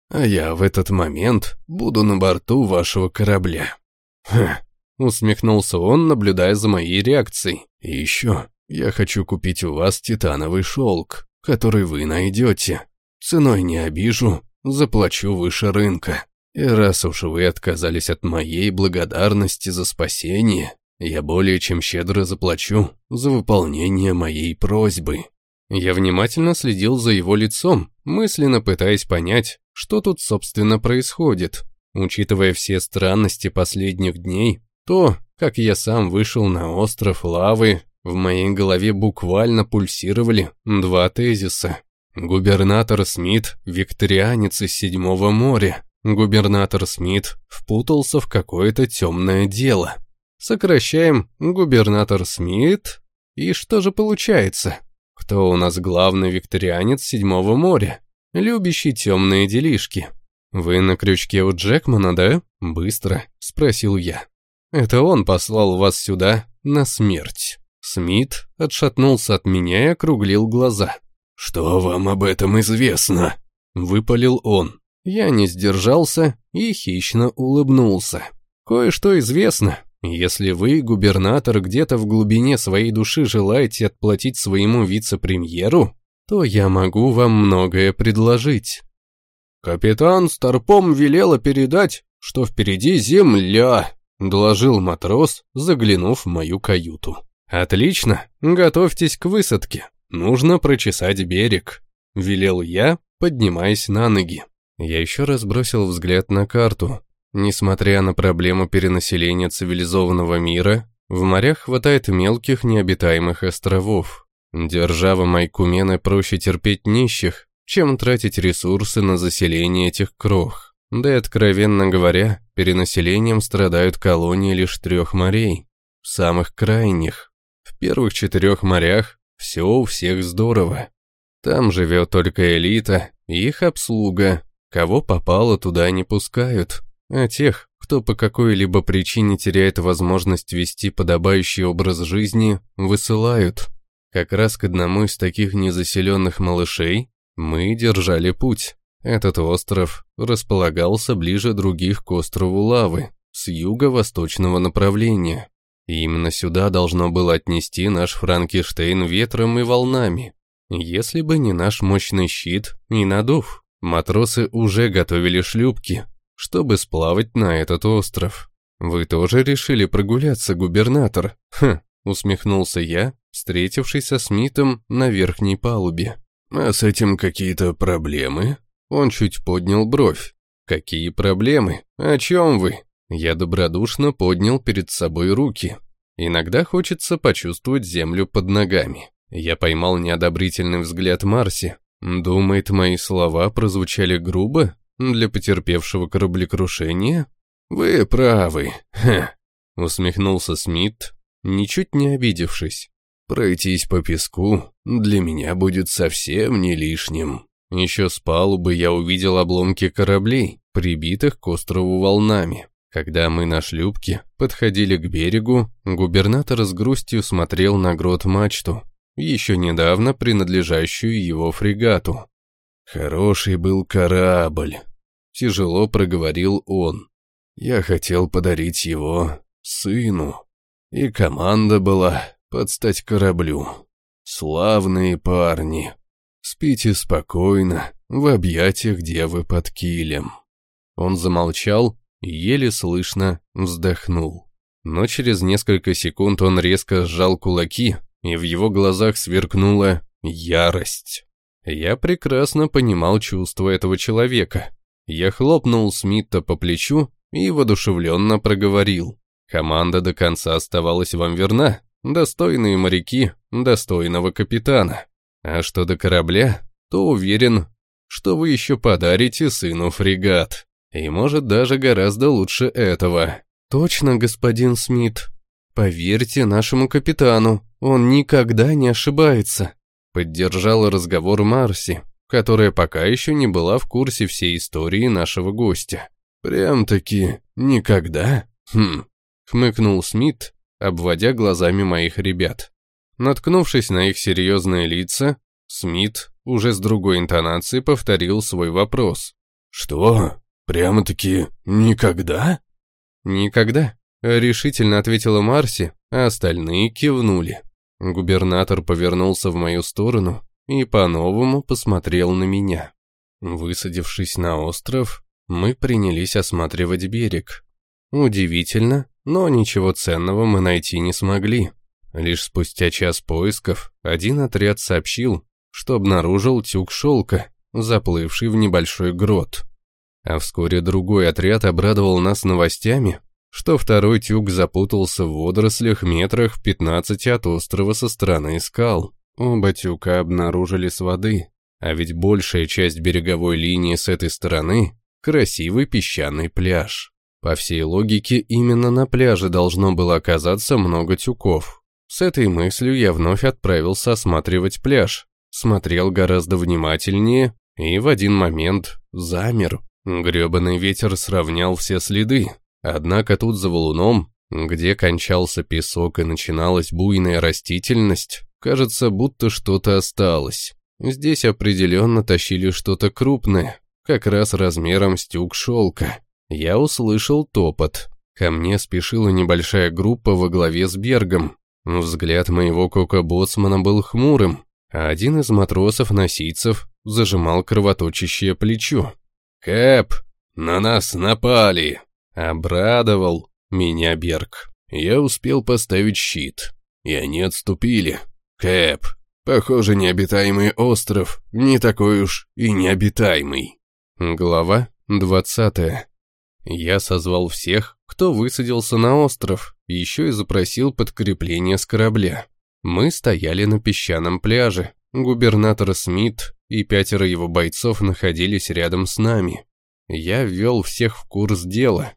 А я в этот момент буду на борту вашего корабля. Ха, усмехнулся он, наблюдая за моей реакцией. И еще, я хочу купить у вас титановый шелк, который вы найдете. Ценой не обижу, заплачу выше рынка. И раз уж вы отказались от моей благодарности за спасение, я более чем щедро заплачу за выполнение моей просьбы. Я внимательно следил за его лицом, мысленно пытаясь понять, что тут собственно происходит. Учитывая все странности последних дней, то, как я сам вышел на остров лавы, в моей голове буквально пульсировали два тезиса. Губернатор Смит – викторианец из Седьмого моря, Губернатор Смит впутался в какое-то темное дело. Сокращаем губернатор Смит. И что же получается? Кто у нас главный викторианец Седьмого моря? Любящий темные делишки. Вы на крючке у Джекмана, да? Быстро, спросил я. Это он послал вас сюда на смерть. Смит отшатнулся от меня и округлил глаза. «Что вам об этом известно?» Выпалил он. Я не сдержался и хищно улыбнулся. Кое-что известно. Если вы, губернатор, где-то в глубине своей души желаете отплатить своему вице-премьеру, то я могу вам многое предложить. Капитан Старпом велела передать, что впереди земля, доложил матрос, заглянув в мою каюту. Отлично, готовьтесь к высадке. Нужно прочесать берег, велел я, поднимаясь на ноги. Я еще раз бросил взгляд на карту. Несмотря на проблему перенаселения цивилизованного мира, в морях хватает мелких необитаемых островов. Держава Майкумены проще терпеть нищих, чем тратить ресурсы на заселение этих крох. Да и, откровенно говоря, перенаселением страдают колонии лишь трех морей, самых крайних. В первых четырех морях все у всех здорово. Там живет только элита, их обслуга, Кого попало, туда не пускают, а тех, кто по какой-либо причине теряет возможность вести подобающий образ жизни, высылают. Как раз к одному из таких незаселенных малышей мы держали путь. Этот остров располагался ближе других к острову Лавы, с юго-восточного направления. И именно сюда должно было отнести наш Франкенштейн ветром и волнами, если бы не наш мощный щит и надув. Матросы уже готовили шлюпки, чтобы сплавать на этот остров. Вы тоже решили прогуляться, губернатор? Хм, усмехнулся я, встретившись со Смитом на верхней палубе. А с этим какие-то проблемы? Он чуть поднял бровь. Какие проблемы? О чем вы? Я добродушно поднял перед собой руки. Иногда хочется почувствовать землю под ногами. Я поймал неодобрительный взгляд Марси, Думает, мои слова прозвучали грубо для потерпевшего кораблекрушения? Вы правы, ха, усмехнулся Смит, ничуть не обидевшись. Пройтись по песку для меня будет совсем не лишним. Еще с палубы я увидел обломки кораблей, прибитых к острову волнами. Когда мы на шлюпке подходили к берегу, губернатор с грустью смотрел на грот мачту, еще недавно принадлежащую его фрегату. «Хороший был корабль», — тяжело проговорил он. «Я хотел подарить его сыну, и команда была под стать кораблю. Славные парни. Спите спокойно, в объятиях девы под килем». Он замолчал еле слышно вздохнул. Но через несколько секунд он резко сжал кулаки, и в его глазах сверкнула ярость. Я прекрасно понимал чувства этого человека. Я хлопнул Смита по плечу и воодушевленно проговорил. Команда до конца оставалась вам верна, достойные моряки достойного капитана. А что до корабля, то уверен, что вы еще подарите сыну фрегат. И может даже гораздо лучше этого. Точно, господин Смит. Поверьте нашему капитану, он никогда не ошибается. Поддержала разговор Марси, которая пока еще не была в курсе всей истории нашего гостя. «Прям-таки никогда?» «Хм», — хмыкнул Смит, обводя глазами моих ребят. Наткнувшись на их серьезные лица, Смит уже с другой интонацией повторил свой вопрос. «Что? Прямо-таки никогда?» «Никогда», — решительно ответила Марси, а остальные кивнули. Губернатор повернулся в мою сторону и по-новому посмотрел на меня. Высадившись на остров, мы принялись осматривать берег. Удивительно, но ничего ценного мы найти не смогли. Лишь спустя час поисков один отряд сообщил, что обнаружил тюк шелка, заплывший в небольшой грот. А вскоре другой отряд обрадовал нас новостями, что второй тюк запутался в водорослях метрах в 15 от острова со стороны скал. Оба тюка обнаружили с воды, а ведь большая часть береговой линии с этой стороны – красивый песчаный пляж. По всей логике, именно на пляже должно было оказаться много тюков. С этой мыслью я вновь отправился осматривать пляж, смотрел гораздо внимательнее и в один момент замер. Грёбаный ветер сравнял все следы, однако тут за валуном, где кончался песок и начиналась буйная растительность, кажется, будто что-то осталось. Здесь определенно тащили что-то крупное, как раз размером с тюк шелка. Я услышал топот. Ко мне спешила небольшая группа во главе с Бергом. Взгляд моего кока-боцмана был хмурым, а один из матросов-носийцев зажимал кровоточащее плечо. «Кэп, на нас напали!» Обрадовал меня Берг. Я успел поставить щит, и они отступили. «Кэп, похоже, необитаемый остров не такой уж и необитаемый». Глава двадцатая. Я созвал всех, кто высадился на остров, еще и запросил подкрепление с корабля. Мы стояли на песчаном пляже. Губернатор Смит и пятеро его бойцов находились рядом с нами. Я ввел всех в курс дела.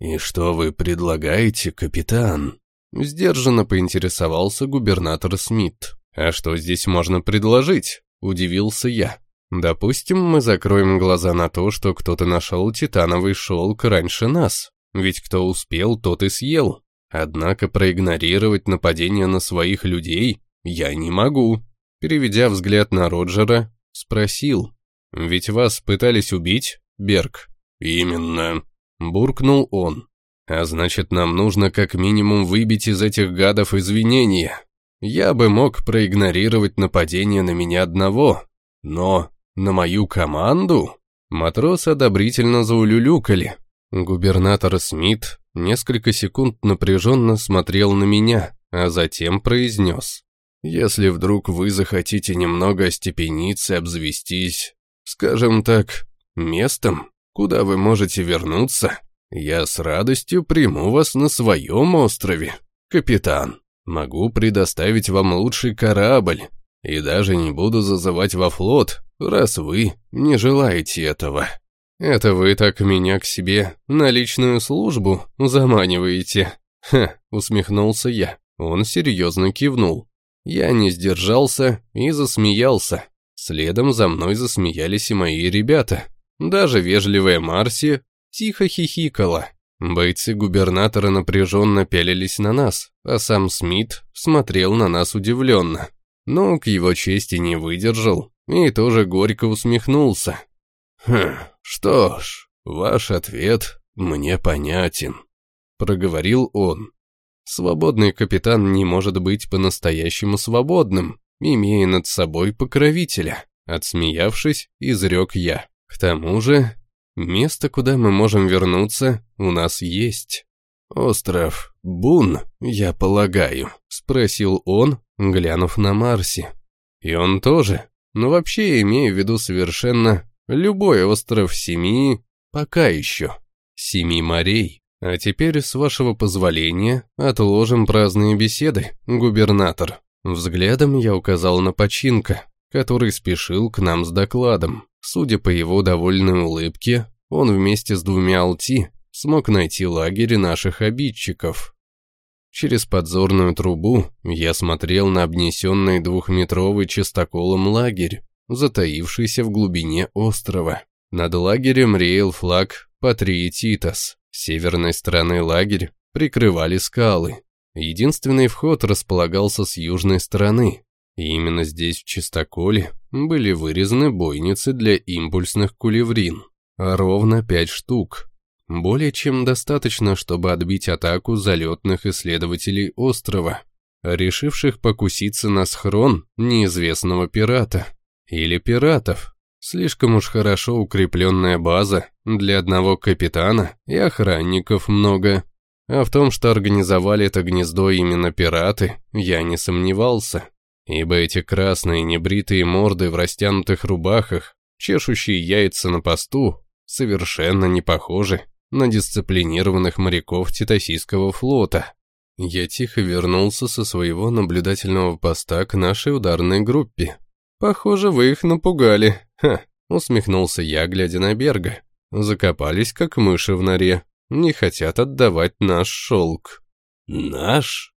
«И что вы предлагаете, капитан?» Сдержанно поинтересовался губернатор Смит. «А что здесь можно предложить?» – удивился я. Допустим, мы закроем глаза на то, что кто-то нашел титановый шелк раньше нас. Ведь кто успел, тот и съел. Однако проигнорировать нападение на своих людей я не могу. Переведя взгляд на Роджера, спросил. «Ведь вас пытались убить, Берг?» «Именно», — буркнул он. «А значит, нам нужно как минимум выбить из этих гадов извинения. Я бы мог проигнорировать нападение на меня одного, но на мою команду? Матросы одобрительно заулюлюкали. Губернатор Смит несколько секунд напряженно смотрел на меня, а затем произнес. «Если вдруг вы захотите немного остепениться обзавестись, скажем так, местом, куда вы можете вернуться, я с радостью приму вас на своем острове, капитан. Могу предоставить вам лучший корабль, и даже не буду зазывать во флот, раз вы не желаете этого. Это вы так меня к себе на личную службу заманиваете. Ха, усмехнулся я. Он серьезно кивнул. Я не сдержался и засмеялся. Следом за мной засмеялись и мои ребята. Даже вежливая Марси тихо хихикала. Бойцы губернатора напряженно пялились на нас, а сам Смит смотрел на нас удивленно но к его чести не выдержал и тоже горько усмехнулся. «Хм, что ж, ваш ответ мне понятен», — проговорил он. «Свободный капитан не может быть по-настоящему свободным, имея над собой покровителя, Отсмеявшись, изрек я. К тому же, место, куда мы можем вернуться, у нас есть. «Остров Бун, я полагаю», — спросил он, глянув на Марси. «И он тоже, но вообще имею в виду совершенно любой остров семи, пока еще, семи морей. А теперь, с вашего позволения, отложим праздные беседы, губернатор». Взглядом я указал на починка, который спешил к нам с докладом. Судя по его довольной улыбке, он вместе с двумя алти смог найти лагерь наших обидчиков. Через подзорную трубу я смотрел на обнесенный двухметровый частоколом лагерь, затаившийся в глубине острова. Над лагерем реял флаг Патрии Титас. Северной стороны лагерь прикрывали скалы. Единственный вход располагался с южной стороны. И именно здесь, в чистоколе, были вырезаны бойницы для импульсных кулеврин. Ровно пять штук, более чем достаточно, чтобы отбить атаку залетных исследователей острова, решивших покуситься на схрон неизвестного пирата. Или пиратов. Слишком уж хорошо укрепленная база для одного капитана и охранников много. А в том, что организовали это гнездо именно пираты, я не сомневался. Ибо эти красные небритые морды в растянутых рубахах, чешущие яйца на посту, совершенно не похожи на дисциплинированных моряков Титасийского флота. Я тихо вернулся со своего наблюдательного поста к нашей ударной группе. «Похоже, вы их напугали. Ха!» — усмехнулся я, глядя на Берга. Закопались, как мыши в норе. Не хотят отдавать наш шелк. «Наш?»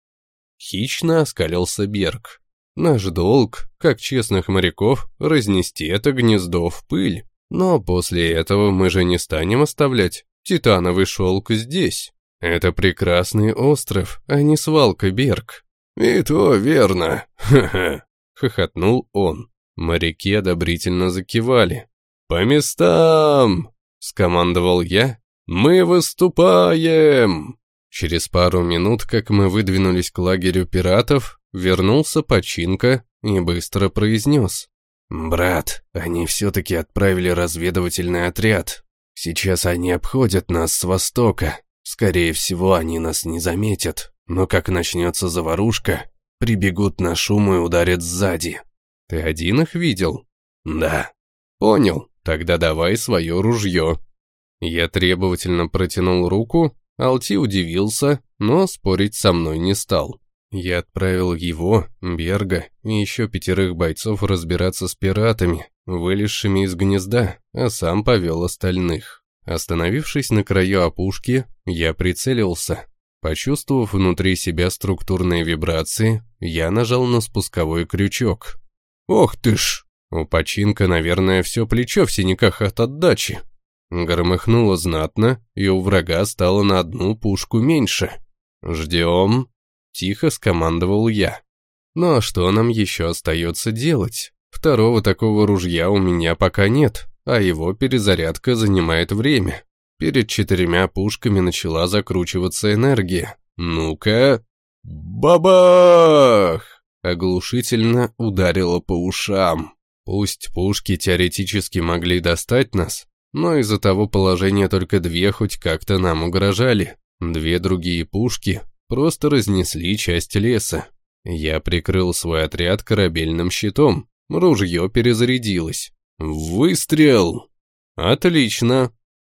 Хищно оскалился Берг. «Наш долг, как честных моряков, разнести это гнездо в пыль. Но после этого мы же не станем оставлять Титановый шелк здесь. Это прекрасный остров, а не свалка Берг. И то верно. Ха-ха. Хохотнул он. Моряки одобрительно закивали. «По местам!» — скомандовал я. «Мы выступаем!» Через пару минут, как мы выдвинулись к лагерю пиратов, вернулся починка и быстро произнес. «Брат, они все-таки отправили разведывательный отряд. Сейчас они обходят нас с востока. Скорее всего, они нас не заметят. Но как начнется заварушка, прибегут на шум и ударят сзади. Ты один их видел? Да. Понял. Тогда давай свое ружье. Я требовательно протянул руку, Алти удивился, но спорить со мной не стал. Я отправил его, Берга и еще пятерых бойцов разбираться с пиратами, вылезшими из гнезда, а сам повел остальных. Остановившись на краю опушки, я прицелился. Почувствовав внутри себя структурные вибрации, я нажал на спусковой крючок. «Ох ты ж!» У починка, наверное, все плечо в синяках от отдачи. Громыхнуло знатно, и у врага стало на одну пушку меньше. «Ждем», — тихо скомандовал я. «Ну а что нам еще остается делать? Второго такого ружья у меня пока нет, а его перезарядка занимает время. Перед четырьмя пушками начала закручиваться энергия. Ну-ка... Бабах! Оглушительно ударило по ушам. Пусть пушки теоретически могли достать нас, но из-за того положения только две хоть как-то нам угрожали. Две другие пушки просто разнесли часть леса. Я прикрыл свой отряд корабельным щитом, Ружье перезарядилось. Выстрел! Отлично!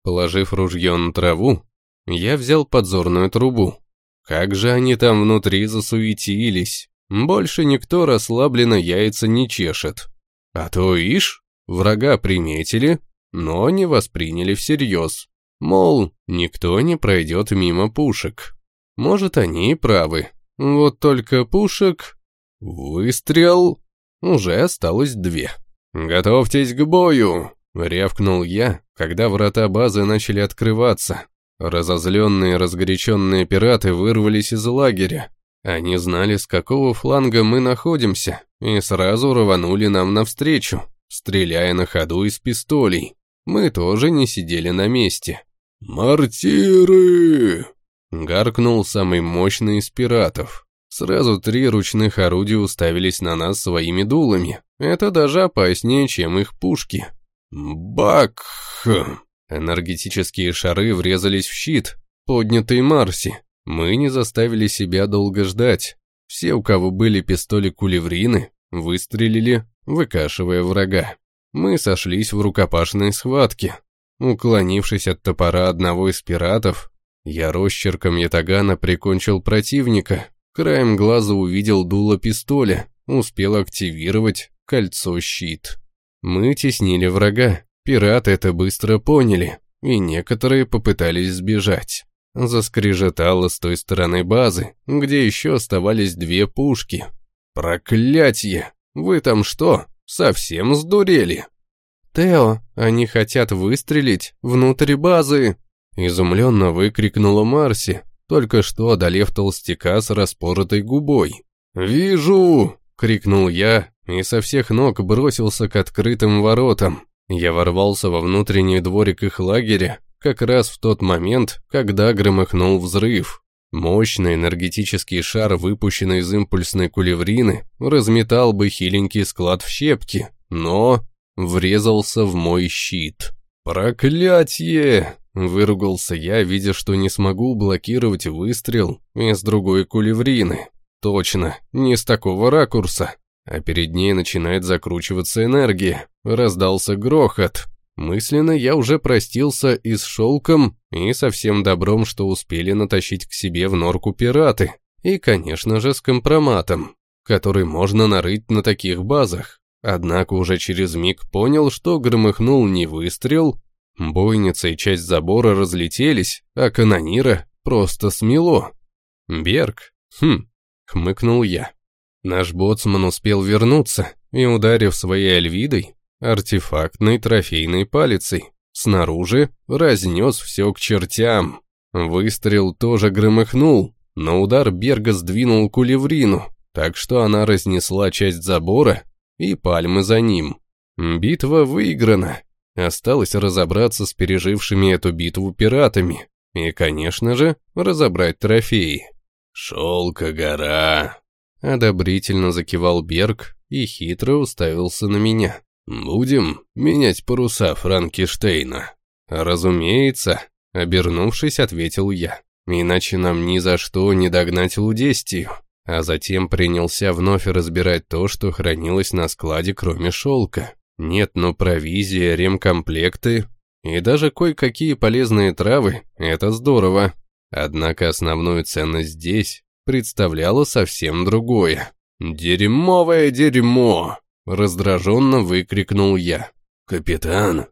Положив ружье на траву, я взял подзорную трубу. Как же они там внутри засуетились. Больше никто расслабленно яйца не чешет. А то, ишь, врага приметили, но не восприняли всерьез. Мол, никто не пройдет мимо пушек. Может, они и правы. Вот только пушек... Выстрел... Уже осталось две. «Готовьтесь к бою!» — рявкнул я, когда врата базы начали открываться. Разозленные, разгоряченные пираты вырвались из лагеря. Они знали, с какого фланга мы находимся, и сразу рванули нам навстречу, стреляя на ходу из пистолей. Мы тоже не сидели на месте. «Мортиры!» — гаркнул самый мощный из пиратов. Сразу три ручных орудия уставились на нас своими дулами, Это даже опаснее, чем их пушки. Бак! Энергетические шары врезались в щит, поднятый Марси. Мы не заставили себя долго ждать. Все, у кого были пистоли-кулеврины, выстрелили, выкашивая врага. Мы сошлись в рукопашной схватке. Уклонившись от топора одного из пиратов, я росчерком ятагана прикончил противника, краем глаза увидел дуло пистоля, успел активировать кольцо-щит. Мы теснили врага, пираты это быстро поняли, и некоторые попытались сбежать. Заскрежетало с той стороны базы, где еще оставались две пушки. «Проклятье! Вы там что, совсем сдурели?» «Тео, они хотят выстрелить внутрь базы!» Изумленно выкрикнула Марси, только что одолев толстяка с распоротой губой. «Вижу!» — крикнул я и со всех ног бросился к открытым воротам. Я ворвался во внутренний дворик их лагеря, как раз в тот момент, когда громыхнул взрыв. Мощный энергетический шар, выпущенный из импульсной кулеврины, разметал бы хиленький склад в щепки, но врезался в мой щит. «Проклятье!» — выругался я, видя, что не смогу блокировать выстрел из другой кулеврины. «Точно, не с такого ракурса!» А перед ней начинает закручиваться энергия. Раздался грохот. Мысленно я уже простился и с шелком, и со всем добром, что успели натащить к себе в норку пираты. И, конечно же, с компроматом, который можно нарыть на таких базах. Однако уже через миг понял, что громыхнул не выстрел, бойница и часть забора разлетелись, а канонира просто смело. «Берг? Хм», — хмыкнул я. Наш боцман успел вернуться и, ударив своей альвидой, артефактной трофейной палицей, снаружи разнес все к чертям. Выстрел тоже громыхнул, но удар Берга сдвинул кулеврину, так что она разнесла часть забора и пальмы за ним. Битва выиграна. Осталось разобраться с пережившими эту битву пиратами и, конечно же, разобрать трофеи. «Шелка гора», — одобрительно закивал Берг и хитро уставился на меня. «Будем менять паруса Франкенштейна?» «Разумеется», — обернувшись, ответил я. «Иначе нам ни за что не догнать Лудестию» а затем принялся вновь разбирать то, что хранилось на складе, кроме шелка. Нет, но провизия, ремкомплекты и даже кое-какие полезные травы – это здорово. Однако основную ценность здесь представляло совсем другое. «Дерьмовое дерьмо!» – раздраженно выкрикнул я. «Капитан,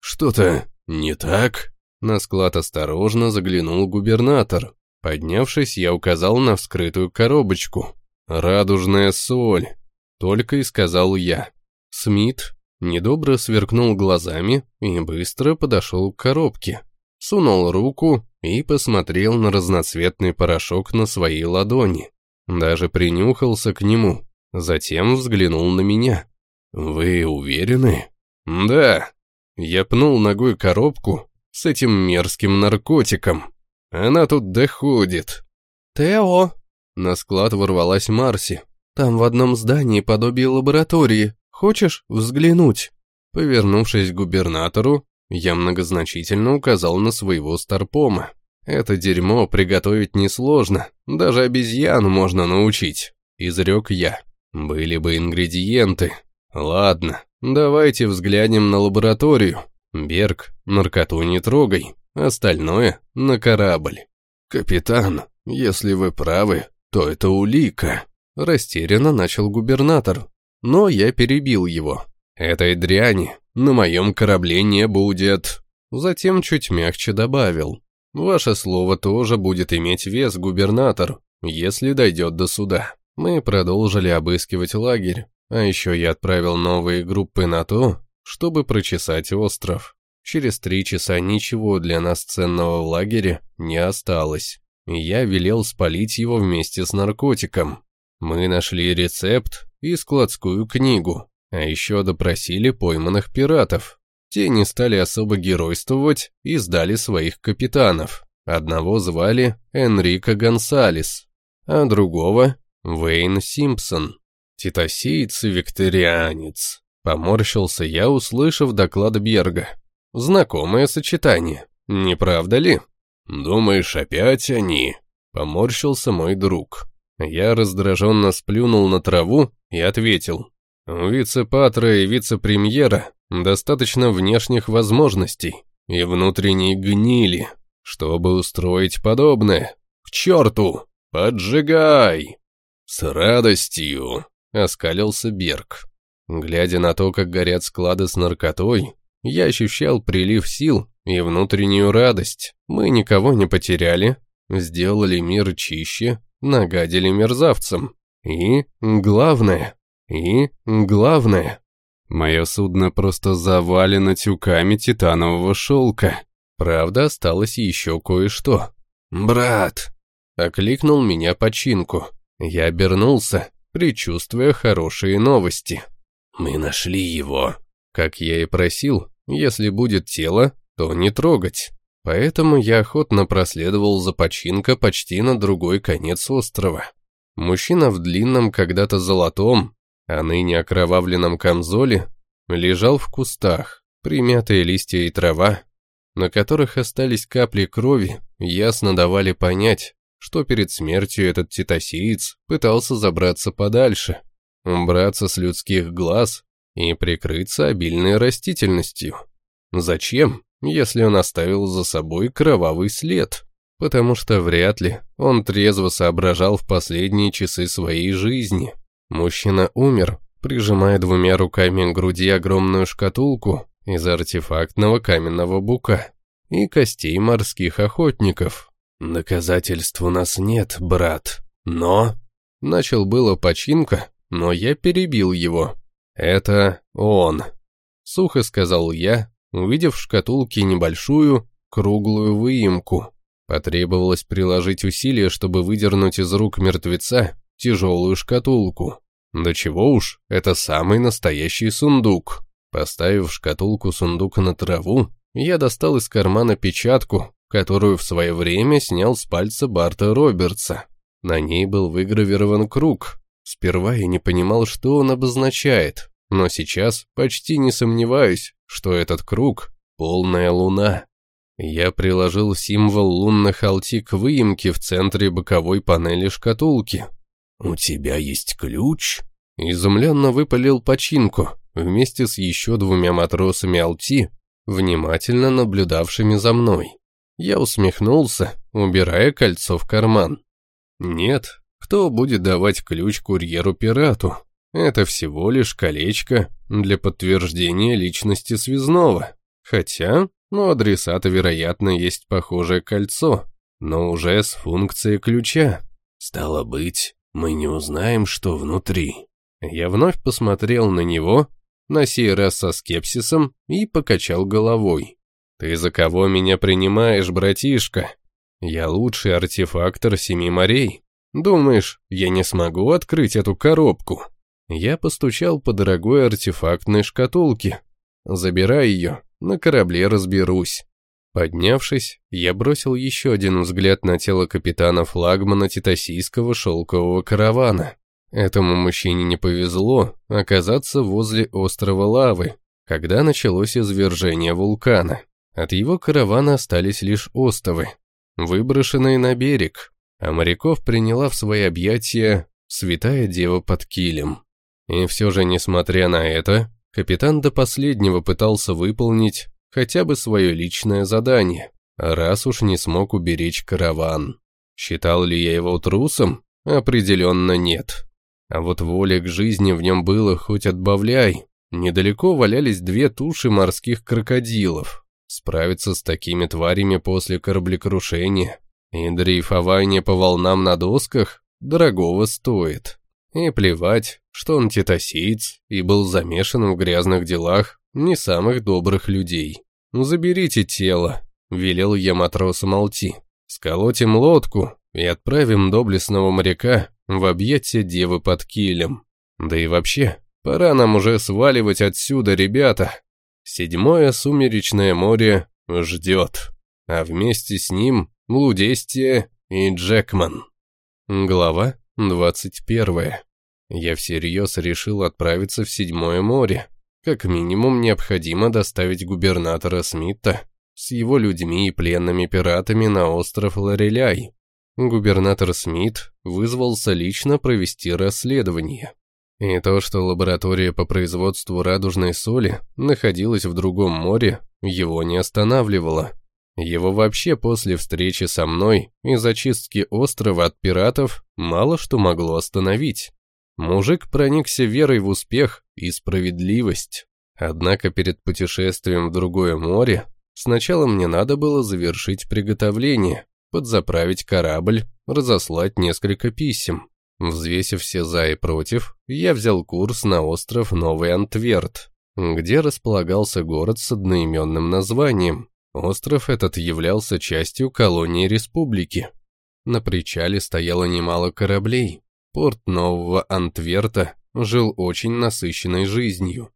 что-то не так?» На склад осторожно заглянул губернатор. Поднявшись, я указал на вскрытую коробочку. «Радужная соль», — только и сказал я. Смит недобро сверкнул глазами и быстро подошел к коробке. Сунул руку и посмотрел на разноцветный порошок на своей ладони. Даже принюхался к нему, затем взглянул на меня. «Вы уверены?» «Да». Я пнул ногой коробку с этим мерзким наркотиком. Она тут доходит. Тео! На склад ворвалась Марси. Там в одном здании подобие лаборатории. Хочешь взглянуть? Повернувшись к губернатору, я многозначительно указал на своего старпома. Это дерьмо приготовить несложно, даже обезьяну можно научить. Изрек я. Были бы ингредиенты. Ладно, давайте взглянем на лабораторию. Берг, наркоту не трогай. Остальное — на корабль. «Капитан, если вы правы, то это улика», — растерянно начал губернатор. Но я перебил его. «Этой дряни на моем корабле не будет». Затем чуть мягче добавил. «Ваше слово тоже будет иметь вес, губернатор, если дойдет до суда». Мы продолжили обыскивать лагерь, а еще я отправил новые группы на то, чтобы прочесать остров. Через три часа ничего для нас ценного в лагере не осталось. Я велел спалить его вместе с наркотиком. Мы нашли рецепт и складскую книгу, а еще допросили пойманных пиратов. Те не стали особо геройствовать и сдали своих капитанов. Одного звали Энрико Гонсалес, а другого – Вейн Симпсон. Титосиец и викторианец. Поморщился я, услышав доклад Берга. Знакомое сочетание, не правда ли? Думаешь, опять они? Поморщился мой друг. Я раздраженно сплюнул на траву и ответил. У вице-патра и вице-премьера достаточно внешних возможностей и внутренней гнили, чтобы устроить подобное. К черту! Поджигай! С радостью! Оскалился Берг. Глядя на то, как горят склады с наркотой, я ощущал прилив сил и внутреннюю радость. Мы никого не потеряли, сделали мир чище, нагадили мерзавцам. И главное, и главное, мое судно просто завалено тюками титанового шелка. Правда, осталось еще кое-что. «Брат!» — окликнул меня починку. Я обернулся, предчувствуя хорошие новости. «Мы нашли его!» Как я и просил, если будет тело, то не трогать. Поэтому я охотно проследовал за починка почти на другой конец острова. Мужчина в длинном когда-то золотом, а ныне окровавленном камзоле, лежал в кустах, примятые листья и трава, на которых остались капли крови, ясно давали понять, что перед смертью этот титосиец пытался забраться подальше, убраться с людских глаз и прикрыться обильной растительностью. Зачем, если он оставил за собой кровавый след? Потому что вряд ли он трезво соображал в последние часы своей жизни. Мужчина умер, прижимая двумя руками к груди огромную шкатулку из артефактного каменного бука и костей морских охотников. «Доказательств у нас нет, брат, но...» Начал было починка, но я перебил его. «Это он», — сухо сказал я, увидев в шкатулке небольшую, круглую выемку. Потребовалось приложить усилия, чтобы выдернуть из рук мертвеца тяжелую шкатулку. Да чего уж, это самый настоящий сундук. Поставив шкатулку сундук на траву, я достал из кармана печатку, которую в свое время снял с пальца Барта Робертса. На ней был выгравирован круг. Сперва я не понимал, что он обозначает, но сейчас почти не сомневаюсь, что этот круг — полная луна. Я приложил символ лунных алти к выемке в центре боковой панели шкатулки. «У тебя есть ключ?» Изумленно выпалил починку вместе с еще двумя матросами алти, внимательно наблюдавшими за мной. Я усмехнулся, убирая кольцо в карман. «Нет, кто будет давать ключ курьеру-пирату? Это всего лишь колечко для подтверждения личности связного. Хотя у адресата, вероятно, есть похожее кольцо, но уже с функцией ключа. Стало быть, мы не узнаем, что внутри. Я вновь посмотрел на него, на сей раз со скепсисом, и покачал головой. «Ты за кого меня принимаешь, братишка? Я лучший артефактор Семи морей. Думаешь, я не смогу открыть эту коробку?» Я постучал по дорогой артефактной шкатулке. Забирай ее, на корабле разберусь. Поднявшись, я бросил еще один взгляд на тело капитана флагмана титасийского шелкового каравана. Этому мужчине не повезло оказаться возле острова Лавы, когда началось извержение вулкана. От его каравана остались лишь остовы, выброшенные на берег, а моряков приняла в свои объятия святая дева под килем. И все же, несмотря на это, капитан до последнего пытался выполнить хотя бы свое личное задание, раз уж не смог уберечь караван. Считал ли я его трусом? Определенно нет. А вот воля к жизни в нем было хоть отбавляй. Недалеко валялись две туши морских крокодилов. Справиться с такими тварями после кораблекрушения и дрейфование по волнам на досках дорогого стоит. И плевать, что он титосиец и был замешан в грязных делах не самых добрых людей. «Заберите тело», — велел я матросам Алти. «Сколотим лодку и отправим доблестного моряка в объятия девы под килем. Да и вообще, пора нам уже сваливать отсюда, ребята. Седьмое сумеречное море ждет, а вместе с ним Лудестия и Джекман». Глава двадцать первая. Я всерьез решил отправиться в Седьмое море. Как минимум необходимо доставить губернатора Смита с его людьми и пленными пиратами на остров Лореляй. Губернатор Смит вызвался лично провести расследование. И то, что лаборатория по производству радужной соли находилась в другом море, его не останавливало. Его вообще после встречи со мной и зачистки острова от пиратов мало что могло остановить. Мужик проникся верой в успех и справедливость. Однако перед путешествием в другое море сначала мне надо было завершить приготовление, подзаправить корабль, разослать несколько писем. Взвесив все за и против, я взял курс на остров Новый Антверт, где располагался город с одноименным названием. Остров этот являлся частью колонии республики. На причале стояло немало кораблей. Порт Нового Антверта жил очень насыщенной жизнью.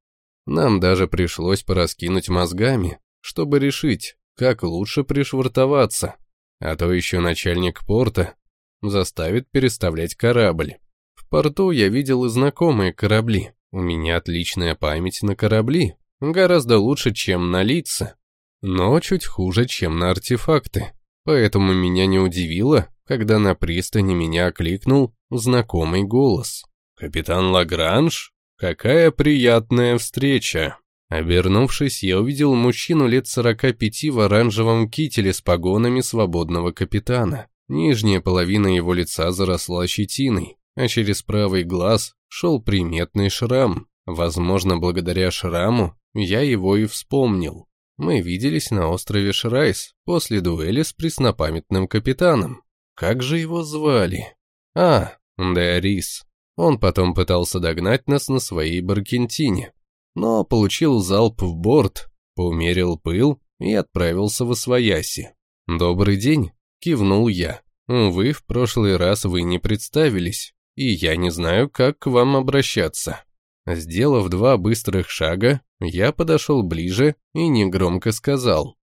Нам даже пришлось пораскинуть мозгами, чтобы решить, как лучше пришвартоваться. А то еще начальник порта заставит переставлять корабль. В порту я видел и знакомые корабли. У меня отличная память на корабли, гораздо лучше, чем на лица, но чуть хуже, чем на артефакты. Поэтому меня не удивило, когда на пристани меня окликнул знакомый голос. «Капитан Лагранж? Какая приятная встреча!» Обернувшись, я увидел мужчину лет 45 в оранжевом кителе с погонами свободного капитана. Нижняя половина его лица заросла щетиной, а через правый глаз шел приметный шрам. Возможно, благодаря шраму я его и вспомнил. Мы виделись на острове Шрайс после дуэли с преснопамятным капитаном. Как же его звали? А, Деорис. Он потом пытался догнать нас на своей Баркентине, но получил залп в борт, поумерил пыл и отправился в Освояси. «Добрый день», Кивнул я. «Увы, в прошлый раз вы не представились, и я не знаю, как к вам обращаться». Сделав два быстрых шага, я подошел ближе и негромко сказал.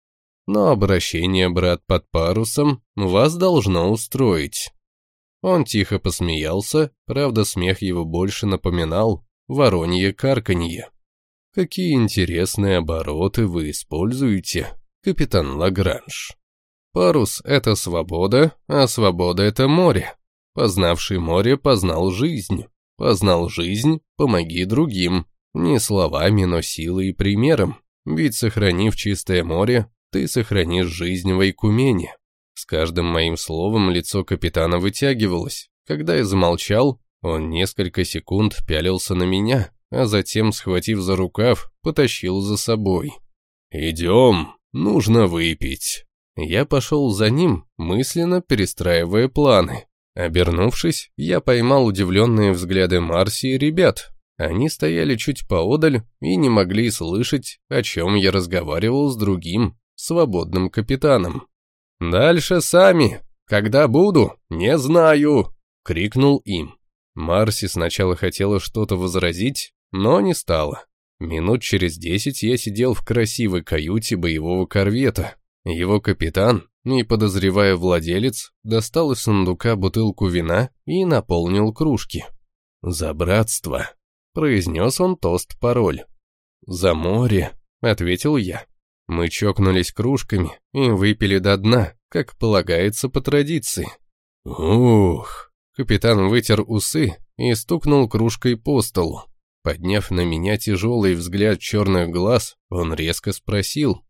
«Но обращение, брат, под парусом вас должно устроить». Он тихо посмеялся, правда, смех его больше напоминал воронье карканье. «Какие интересные обороты вы используете, капитан Лагранж». Парус — это свобода, а свобода — это море. Познавший море познал жизнь. Познал жизнь, помоги другим. Не словами, но силой и примером. Ведь, сохранив чистое море, ты сохранишь жизнь в Айкумене. С каждым моим словом лицо капитана вытягивалось. Когда я замолчал, он несколько секунд пялился на меня, а затем, схватив за рукав, потащил за собой. «Идем, нужно выпить». Я пошел за ним, мысленно перестраивая планы. Обернувшись, я поймал удивленные взгляды Марси и ребят. Они стояли чуть поодаль и не могли слышать, о чем я разговаривал с другим, свободным капитаном. «Дальше сами. Когда буду, не знаю!» — крикнул им. Марси сначала хотела что-то возразить, но не стала. Минут через десять я сидел в красивой каюте боевого корвета, его капитан, не подозревая владелец, достал из сундука бутылку вина и наполнил кружки. «За братство!» — произнес он тост-пароль. «За море!» — ответил я. Мы чокнулись кружками и выпили до дна, как полагается по традиции. «Ух!» — капитан вытер усы и стукнул кружкой по столу. Подняв на меня тяжелый взгляд черных глаз, он резко спросил.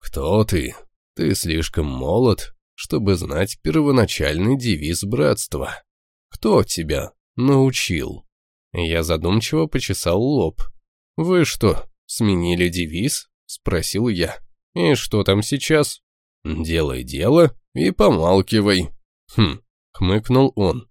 «Кто ты?» Ты слишком молод, чтобы знать первоначальный девиз братства. Кто тебя научил?» Я задумчиво почесал лоб. «Вы что, сменили девиз?» — спросил я. «И что там сейчас?» «Делай дело и помалкивай». «Хм», — хмыкнул он.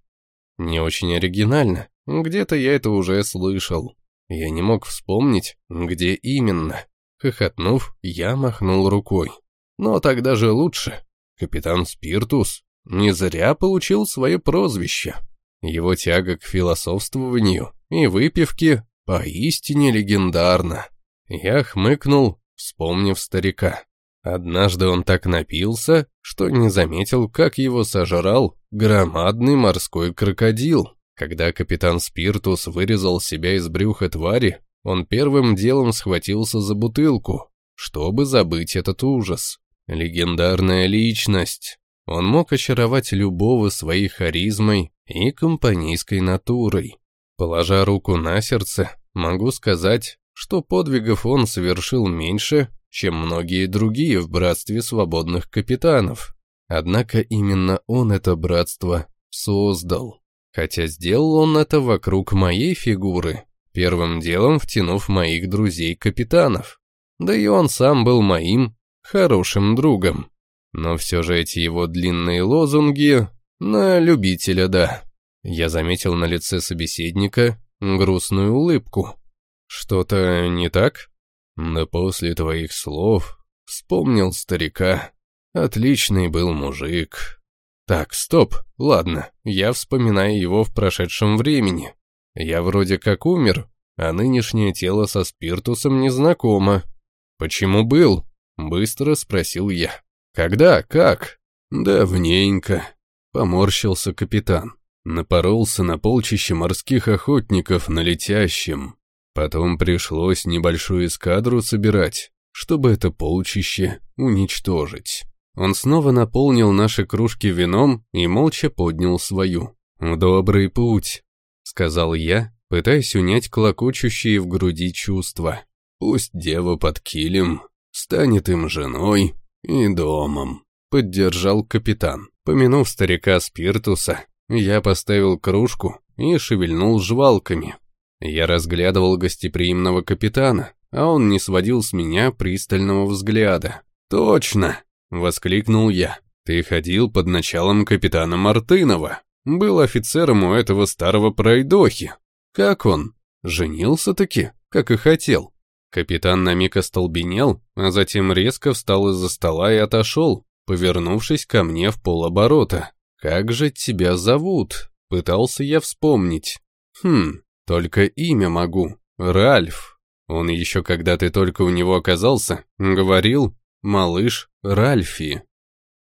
«Не очень оригинально. Где-то я это уже слышал. Я не мог вспомнить, где именно». Хохотнув, я махнул рукой. Но тогда же лучше. Капитан Спиртус не зря получил свое прозвище. Его тяга к философствованию и выпивке поистине легендарна. Я хмыкнул, вспомнив старика. Однажды он так напился, что не заметил, как его сожрал громадный морской крокодил. Когда капитан Спиртус вырезал себя из брюха твари, он первым делом схватился за бутылку, чтобы забыть этот ужас. Легендарная личность. Он мог очаровать любого своей харизмой и компанейской натурой. Положа руку на сердце, могу сказать, что подвигов он совершил меньше, чем многие другие в братстве свободных капитанов. Однако именно он это братство создал. Хотя сделал он это вокруг моей фигуры, первым делом втянув моих друзей-капитанов. Да и он сам был моим хорошим другом. Но все же эти его длинные лозунги на любителя, да. Я заметил на лице собеседника грустную улыбку. Что-то не так? Да после твоих слов вспомнил старика. Отличный был мужик. Так, стоп, ладно, я вспоминаю его в прошедшем времени. Я вроде как умер, а нынешнее тело со спиртусом не знакомо. Почему был? Быстро спросил я. Когда, как? Давненько. Поморщился капитан. Напоролся на полчище морских охотников на летящем. Потом пришлось небольшую эскадру собирать, чтобы это полчище уничтожить. Он снова наполнил наши кружки вином и молча поднял свою. «Добрый путь», — сказал я, пытаясь унять клокочущие в груди чувства. «Пусть дева под килем станет им женой и домом», — поддержал капитан. Помянув старика Спиртуса, я поставил кружку и шевельнул жвалками. Я разглядывал гостеприимного капитана, а он не сводил с меня пристального взгляда. «Точно!» — воскликнул я. «Ты ходил под началом капитана Мартынова. Был офицером у этого старого пройдохи. Как он? Женился-таки, как и хотел». Капитан на миг остолбенел, а затем резко встал из-за стола и отошел, повернувшись ко мне в полоборота. «Как же тебя зовут?» — пытался я вспомнить. «Хм, только имя могу. Ральф. Он еще когда ты только у него оказался, говорил «малыш Ральфи».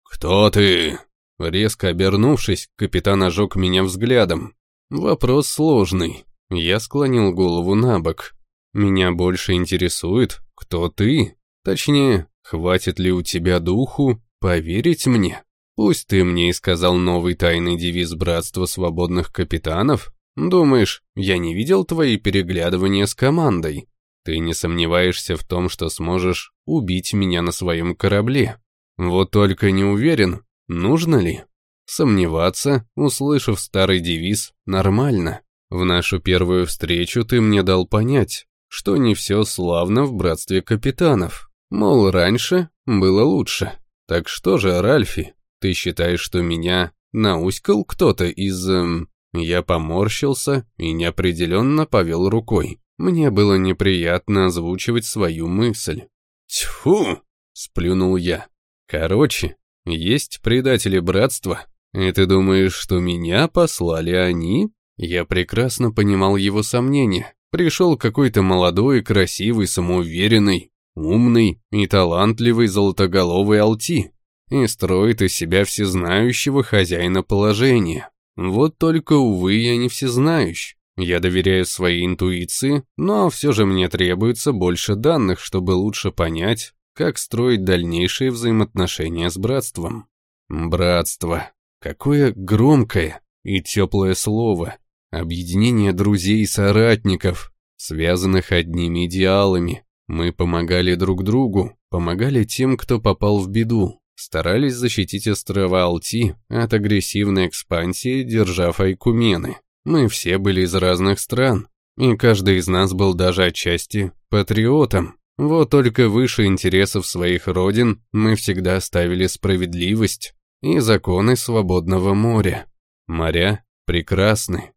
«Кто ты?» Резко обернувшись, капитан ожег меня взглядом. Вопрос сложный. Я склонил голову на бок. Меня больше интересует, кто ты? Точнее, хватит ли у тебя духу поверить мне? Пусть ты мне и сказал новый тайный девиз Братства Свободных Капитанов. Думаешь, я не видел твои переглядывания с командой? Ты не сомневаешься в том, что сможешь убить меня на своем корабле. Вот только не уверен, нужно ли. Сомневаться, услышав старый девиз, нормально. В нашу первую встречу ты мне дал понять, что не все славно в Братстве Капитанов. Мол, раньше было лучше. Так что же, Ральфи, ты считаешь, что меня науськал кто-то из... Эм... Я поморщился и неопределенно повел рукой. Мне было неприятно озвучивать свою мысль. «Тьфу!» — сплюнул я. «Короче, есть предатели братства, и ты думаешь, что меня послали они?» Я прекрасно понимал его сомнения. Пришел какой-то молодой, красивый, самоуверенный, умный и талантливый золотоголовый Алти и строит из себя всезнающего хозяина положения. Вот только, увы, я не всезнающий. Я доверяю своей интуиции, но все же мне требуется больше данных, чтобы лучше понять, как строить дальнейшие взаимоотношения с братством. Братство. Какое громкое и теплое слово. Объединение друзей и соратников, связанных одними идеалами. Мы помогали друг другу, помогали тем, кто попал в беду старались защитить острова Алти от агрессивной экспансии, держав Айкумены. Мы все были из разных стран, и каждый из нас был даже отчасти патриотом. Вот только выше интересов своих родин мы всегда ставили справедливость и законы свободного моря. Моря прекрасны,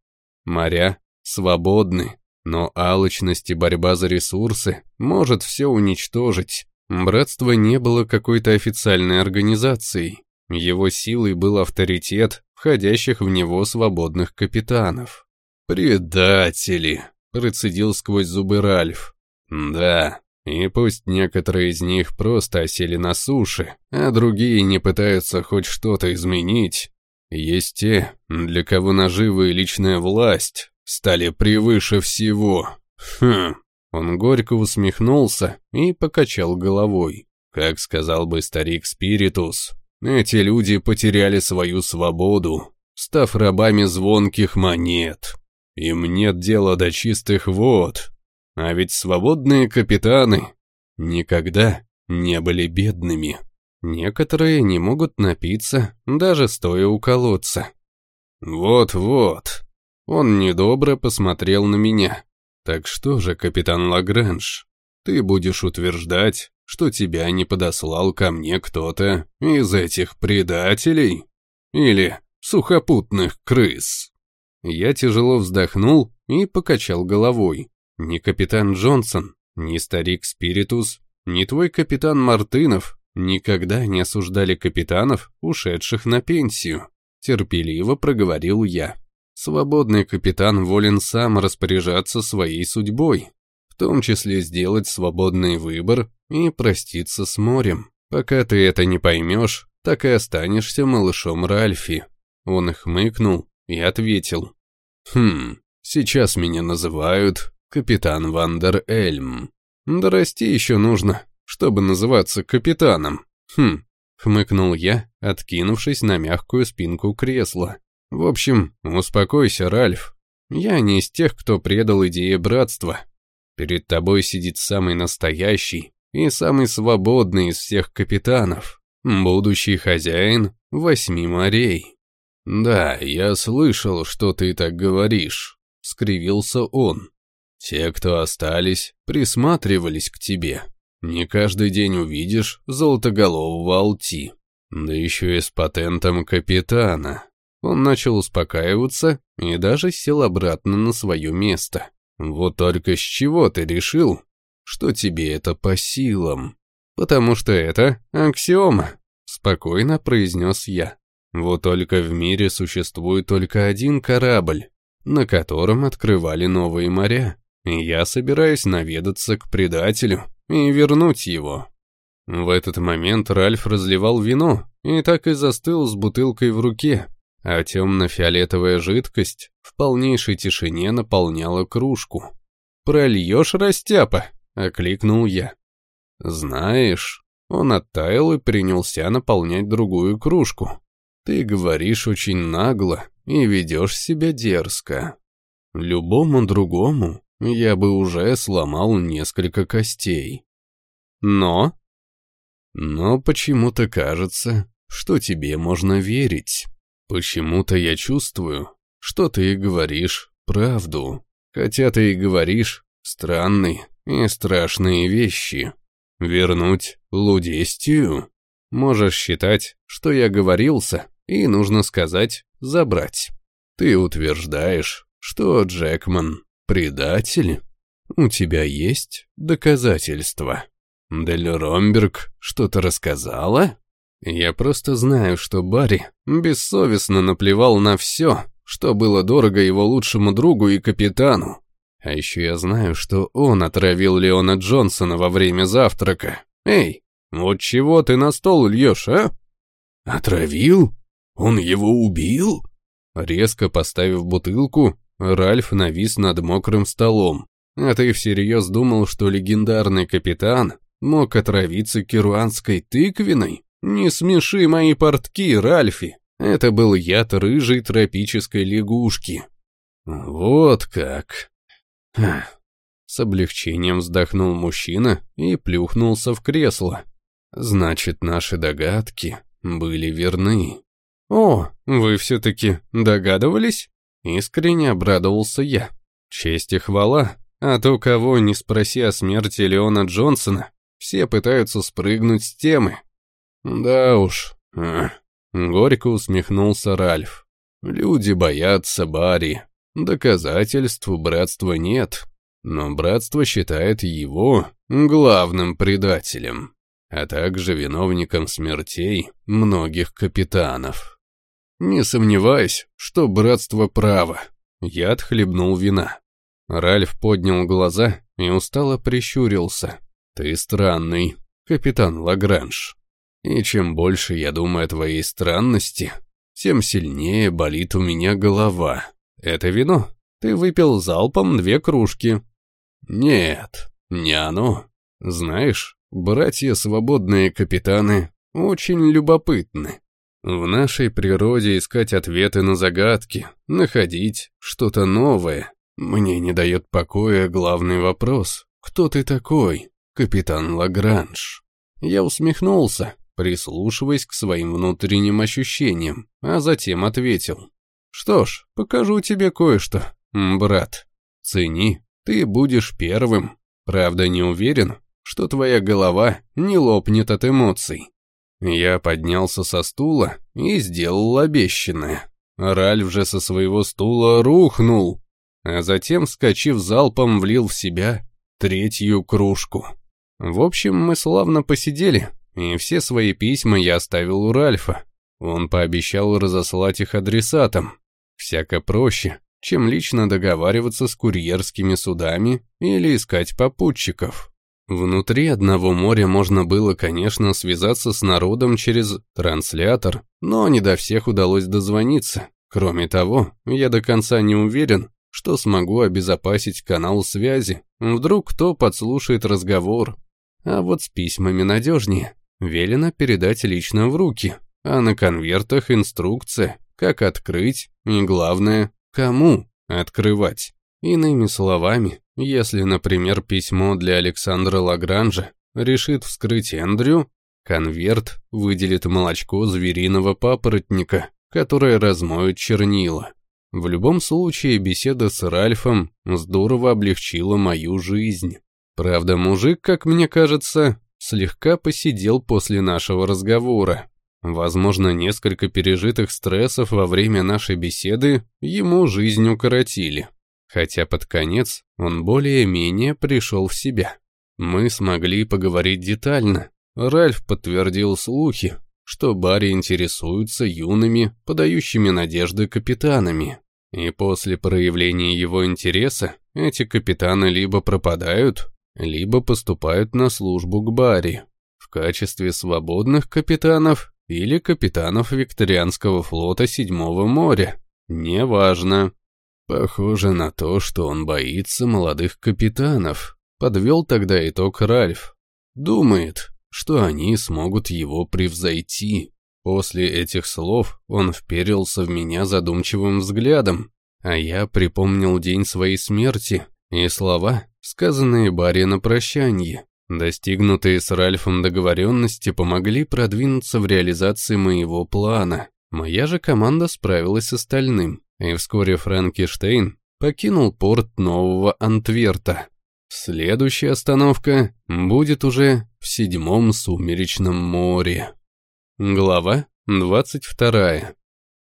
моря свободны, но алчность и борьба за ресурсы может все уничтожить. Братство не было какой-то официальной организацией. Его силой был авторитет входящих в него свободных капитанов. «Предатели!» — процедил сквозь зубы Ральф. «Да, и пусть некоторые из них просто осели на суше, а другие не пытаются хоть что-то изменить, Есть те, для кого наживы и личная власть стали превыше всего. Хм. Он горько усмехнулся и покачал головой. Как сказал бы старик Спиритус, эти люди потеряли свою свободу, став рабами звонких монет. Им нет дела до чистых вод. А ведь свободные капитаны никогда не были бедными. Некоторые не могут напиться, даже стоя у колодца. Вот-вот. Он недобро посмотрел на меня. Так что же, капитан Лагранж, ты будешь утверждать, что тебя не подослал ко мне кто-то из этих предателей? Или сухопутных крыс?» Я тяжело вздохнул и покачал головой. Ни капитан Джонсон, ни старик Спиритус, ни твой капитан Мартынов никогда не осуждали капитанов, ушедших на пенсию. Терпеливо проговорил я. Свободный капитан волен сам распоряжаться своей судьбой, в том числе сделать свободный выбор и проститься с морем. Пока ты это не поймешь, так и останешься малышом Ральфи. Он хмыкнул и ответил. Хм, сейчас меня называют капитан Вандер Эльм. Дорасти еще нужно, чтобы называться капитаном. Хм, хмыкнул я, откинувшись на мягкую спинку кресла. В общем, успокойся, Ральф. Я не из тех, кто предал идее братства. Перед тобой сидит самый настоящий и самый свободный из всех капитанов, будущий хозяин восьми морей. «Да, я слышал, что ты так говоришь», — скривился он. «Те, кто остались, присматривались к тебе. Не каждый день увидишь золотоголового Алти, да еще и с патентом капитана». Он начал успокаиваться и даже сел обратно на свое место. «Вот только с чего ты решил, что тебе это по силам?» «Потому что это аксиома», — спокойно произнес я. Вот только в мире существует только один корабль, на котором открывали новые моря, и я собираюсь наведаться к предателю и вернуть его. В этот момент Ральф разливал вино и так и застыл с бутылкой в руке, а темно-фиолетовая жидкость в полнейшей тишине наполняла кружку. «Прольешь, растяпа?» — окликнул я. «Знаешь...» Он оттаял и принялся наполнять другую кружку. Ты говоришь очень нагло и ведешь себя дерзко. Любому другому я бы уже сломал несколько костей. Но... Но почему-то кажется, что тебе можно верить. Почему-то я чувствую, что ты говоришь правду. Хотя ты и говоришь странные и страшные вещи. Вернуть Лудестию? Можешь считать, что я говорился, и, нужно сказать, забрать. Ты утверждаешь, что Джекман — предатель? У тебя есть доказательства? Дель Ромберг что-то рассказала? Я просто знаю, что Барри бессовестно наплевал на все, что было дорого его лучшему другу и капитану. А еще я знаю, что он отравил Леона Джонсона во время завтрака. Эй, вот чего ты на стол льешь, а? Отравил? Он его убил?» Резко поставив бутылку, Ральф навис над мокрым столом. А ты всерьез думал, что легендарный капитан мог отравиться керуанской тыквиной? Не смеши мои портки, Ральфи. Это был яд рыжей тропической лягушки. Вот как. С облегчением вздохнул мужчина и плюхнулся в кресло. Значит, наши догадки были верны. «О, вы все-таки догадывались?» Искренне обрадовался я. Честь и хвала. А то кого не спроси о смерти Леона Джонсона, все пытаются спрыгнуть с темы. Да уж. Горько усмехнулся Ральф. Люди боятся Барри. Доказательств братства нет. Но братство считает его главным предателем, а также виновником смертей многих капитанов. Не сомневаюсь, что братство право. Я отхлебнул вина. Ральф поднял глаза и устало прищурился. Ты странный, капитан Лагранж. И чем больше я думаю о твоей странности, тем сильнее болит у меня голова. Это вино. Ты выпил залпом две кружки. Нет, не оно. Знаешь, братья свободные капитаны очень любопытны. В нашей природе искать ответы на загадки, находить что-то новое. Мне не дает покоя главный вопрос. Кто ты такой, капитан Лагранж? Я усмехнулся, прислушиваясь к своим внутренним ощущениям, а затем ответил. Что ж, покажу тебе кое-что, брат. Цени, ты будешь первым. Правда, не уверен, что твоя голова не лопнет от эмоций. Я поднялся со стула и сделал обещанное. Ральф же со своего стула рухнул, а затем, вскочив залпом, влил в себя третью кружку. В общем, мы славно посидели, и все свои письма я оставил у Ральфа. Он пообещал разослать их адресатам. Всяко проще, чем лично договариваться с курьерскими судами или искать попутчиков. Внутри одного моря можно было, конечно, связаться с народом через транслятор, но не до всех удалось дозвониться. Кроме того, я до конца не уверен, что смогу обезопасить канал связи. Вдруг кто подслушает разговор. А вот с письмами надежнее. Велено передать лично в руки, а на конвертах инструкция, как открыть и, главное, кому открывать. Иными словами, если, например, письмо для Александра Лагранжа решит вскрыть Эндрю, конверт выделит молочко звериного папоротника, которое размоет чернила. В любом случае, беседа с Ральфом здорово облегчила мою жизнь. Правда, мужик, как мне кажется, слегка посидел после нашего разговора. Возможно, несколько пережитых стрессов во время нашей беседы ему жизнь укоротили хотя под конец он более-менее пришел в себя. Мы смогли поговорить детально. Ральф подтвердил слухи, что Барри интересуется юными, подающими надежды капитанами. И после проявления его интереса эти капитаны либо пропадают, либо поступают на службу к Барри в качестве свободных капитанов или капитанов Викторианского флота Седьмого моря. Неважно. Похоже на то, что он боится молодых капитанов. Подвел тогда итог Ральф. Думает, что они смогут его превзойти. После этих слов он вперился в меня задумчивым взглядом, а я припомнил день своей смерти и слова, сказанные Барри на прощанье. Достигнутые с Ральфом договоренности помогли продвинуться в реализации моего плана. Моя же команда справилась с остальным и вскоре Франкенштейн покинул порт Нового Антверта. Следующая остановка будет уже в Седьмом Сумеречном море. Глава 22. а,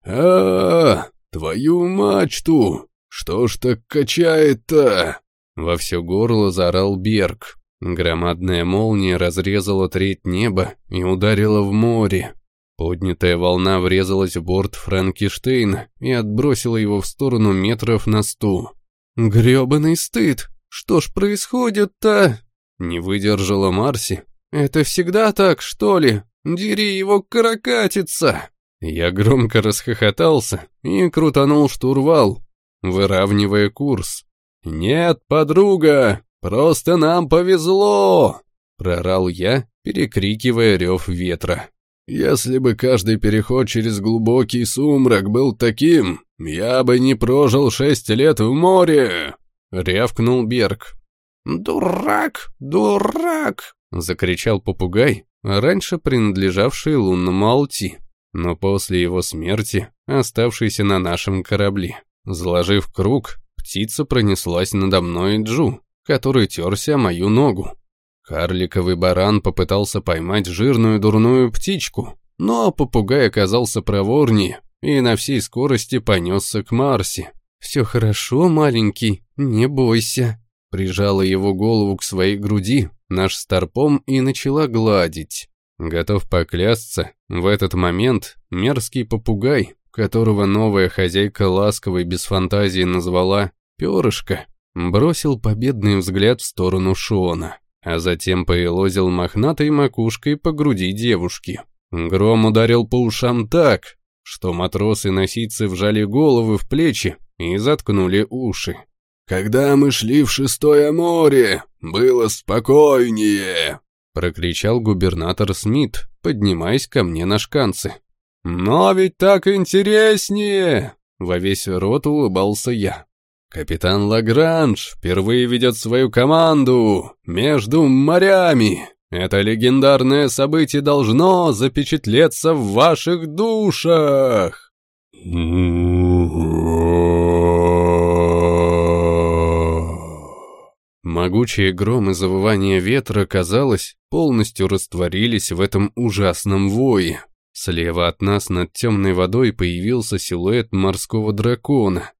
-а, -а твою мачту! Что ж так качает-то?» Во все горло заорал Берг. Громадная молния разрезала треть неба и ударила в море. Поднятая волна врезалась в борт Франкенштейна и отбросила его в сторону метров на сто. «Грёбаный стыд! Что ж происходит-то?» Не выдержала Марси. «Это всегда так, что ли? Дери его каракатица!» Я громко расхохотался и крутанул штурвал, выравнивая курс. «Нет, подруга, просто нам повезло!» Прорал я, перекрикивая рев ветра. Если бы каждый переход через глубокий сумрак был таким, я бы не прожил шесть лет в море!» — рявкнул Берг. «Дурак! Дурак!» — закричал попугай, раньше принадлежавший лунному Алти, но после его смерти оставшийся на нашем корабле. Заложив круг, птица пронеслась надо мной Джу, который терся мою ногу. Карликовый баран попытался поймать жирную дурную птичку, но попугай оказался проворнее и на всей скорости понесся к Марсе. «Все хорошо, маленький, не бойся», прижала его голову к своей груди, наш старпом и начала гладить. Готов поклясться, в этот момент мерзкий попугай, которого новая хозяйка ласковой без фантазии назвала «перышко», бросил победный взгляд в сторону Шона а затем поелозил мохнатой макушкой по груди девушки. Гром ударил по ушам так, что матросы-носицы вжали головы в плечи и заткнули уши. «Когда мы шли в шестое море, было спокойнее!» прокричал губернатор Смит, поднимаясь ко мне на шканцы. «Но ведь так интереснее!» Во весь рот улыбался я. «Капитан Лагранж впервые ведет свою команду между морями. Это легендарное событие должно запечатлеться в ваших душах!» Могучие громы завывания ветра, казалось, полностью растворились в этом ужасном вое. Слева от нас над темной водой появился силуэт морского дракона.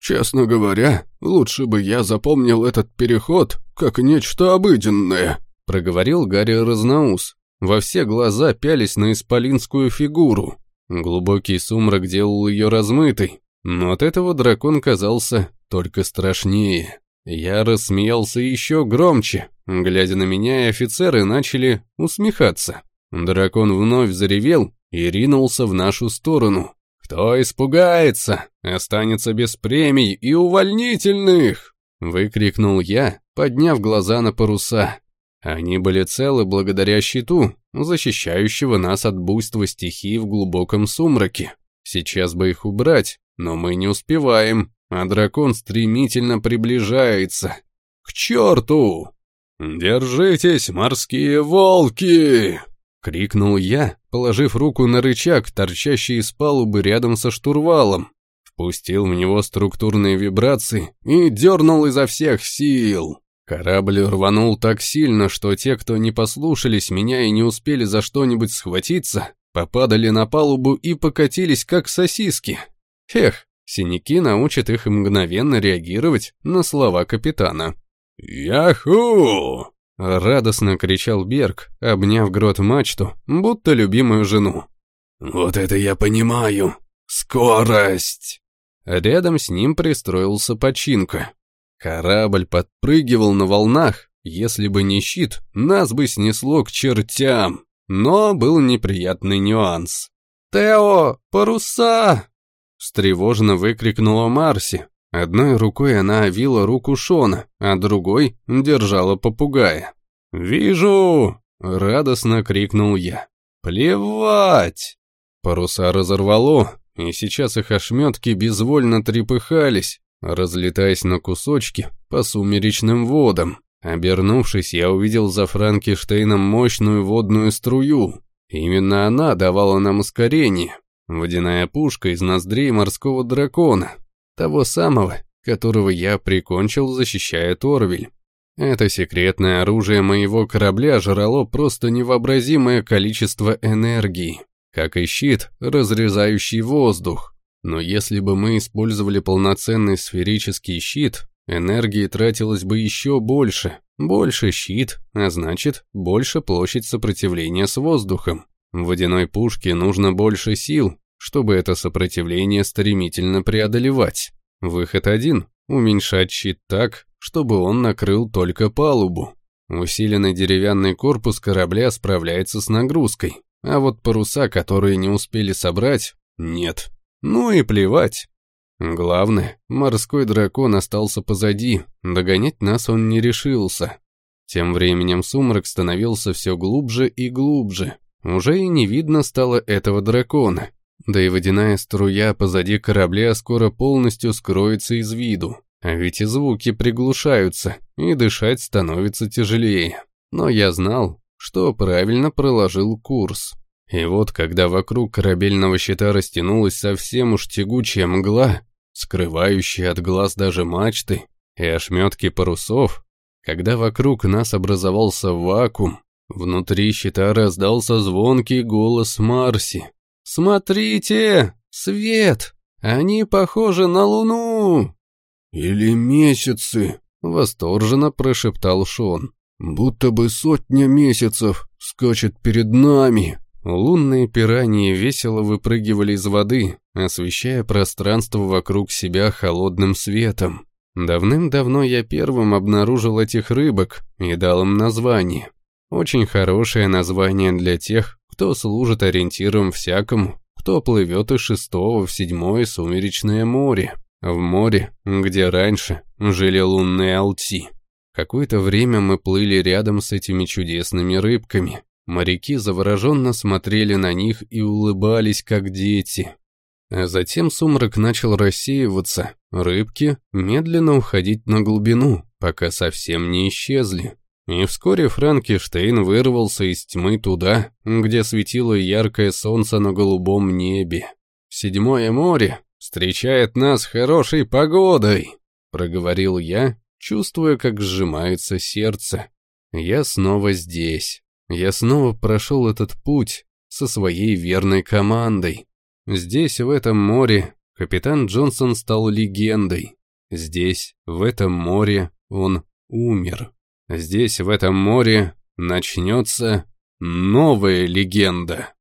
«Честно говоря, лучше бы я запомнил этот переход как нечто обыденное», проговорил Гарри Разноус. Во все глаза пялись на исполинскую фигуру. Глубокий сумрак делал ее размытой, но от этого дракон казался только страшнее. Я рассмеялся еще громче. Глядя на меня, офицеры начали усмехаться. Дракон вновь заревел и ринулся в нашу сторону. «Кто испугается, останется без премий и увольнительных!» Выкрикнул я, подняв глаза на паруса. Они были целы благодаря щиту, защищающего нас от буйства стихий в глубоком сумраке. Сейчас бы их убрать, но мы не успеваем а дракон стремительно приближается. К черту! «Держитесь, морские волки!» — крикнул я, положив руку на рычаг, торчащий из палубы рядом со штурвалом. Впустил в него структурные вибрации и дернул изо всех сил. Корабль рванул так сильно, что те, кто не послушались меня и не успели за что-нибудь схватиться, попадали на палубу и покатились, как сосиски. Эх, Синяки научат их мгновенно реагировать на слова капитана. «Яху!» — радостно кричал Берг, обняв грот мачту, будто любимую жену. «Вот это я понимаю! Скорость!» Рядом с ним пристроился починка. Корабль подпрыгивал на волнах, если бы не щит, нас бы снесло к чертям. Но был неприятный нюанс. «Тео, паруса!» Встревоженно выкрикнула Марси. Одной рукой она овила руку Шона, а другой держала попугая. «Вижу!» — радостно крикнул я. «Плевать!» Паруса разорвало, и сейчас их ошметки безвольно трепыхались, разлетаясь на кусочки по сумеречным водам. Обернувшись, я увидел за Франкенштейном мощную водную струю. Именно она давала нам ускорение, Водяная пушка из ноздрей морского дракона, того самого, которого я прикончил, защищая Торвель. Это секретное оружие моего корабля жрало просто невообразимое количество энергии, как и щит, разрезающий воздух. Но если бы мы использовали полноценный сферический щит, энергии тратилось бы еще больше. Больше щит, а значит, больше площадь сопротивления с воздухом. В водяной пушке нужно больше сил, чтобы это сопротивление стремительно преодолевать. Выход один – уменьшать щит так, чтобы он накрыл только палубу. Усиленный деревянный корпус корабля справляется с нагрузкой, а вот паруса, которые не успели собрать, нет. Ну и плевать. Главное, морской дракон остался позади, догонять нас он не решился. Тем временем сумрак становился все глубже и глубже, уже и не видно стало этого дракона. Да и водяная струя позади корабля скоро полностью скроется из виду. А ведь и звуки приглушаются, и дышать становится тяжелее. Но я знал, что правильно проложил курс. И вот, когда вокруг корабельного щита растянулась совсем уж тягучая мгла, скрывающая от глаз даже мачты и ошметки парусов, когда вокруг нас образовался вакуум, Внутри щита раздался звонкий голос Марси. «Смотрите! Свет! Они похожи на луну!» «Или месяцы!» — восторженно прошептал Шон. «Будто бы сотня месяцев скачет перед нами!» Лунные пираньи весело выпрыгивали из воды, освещая пространство вокруг себя холодным светом. Давным-давно я первым обнаружил этих рыбок и дал им название. Очень хорошее название для тех, кто служит ориентиром всякому, кто плывет из шестого в седьмое сумеречное море, в море, где раньше жили лунные алти. Какое-то время мы плыли рядом с этими чудесными рыбками. Моряки завороженно смотрели на них и улыбались, как дети. А затем сумрак начал рассеиваться, рыбки медленно уходить на глубину, пока совсем не исчезли. И вскоре Франкенштейн вырвался из тьмы туда, где светило яркое солнце на голубом небе. Седьмое море встречает нас хорошей погодой, проговорил я, чувствуя, как сжимается сердце. Я снова здесь. Я снова прошел этот путь со своей верной командой. Здесь, в этом море, капитан Джонсон стал легендой. Здесь, в этом море, он умер. Здесь, в этом море, начнется новая легенда.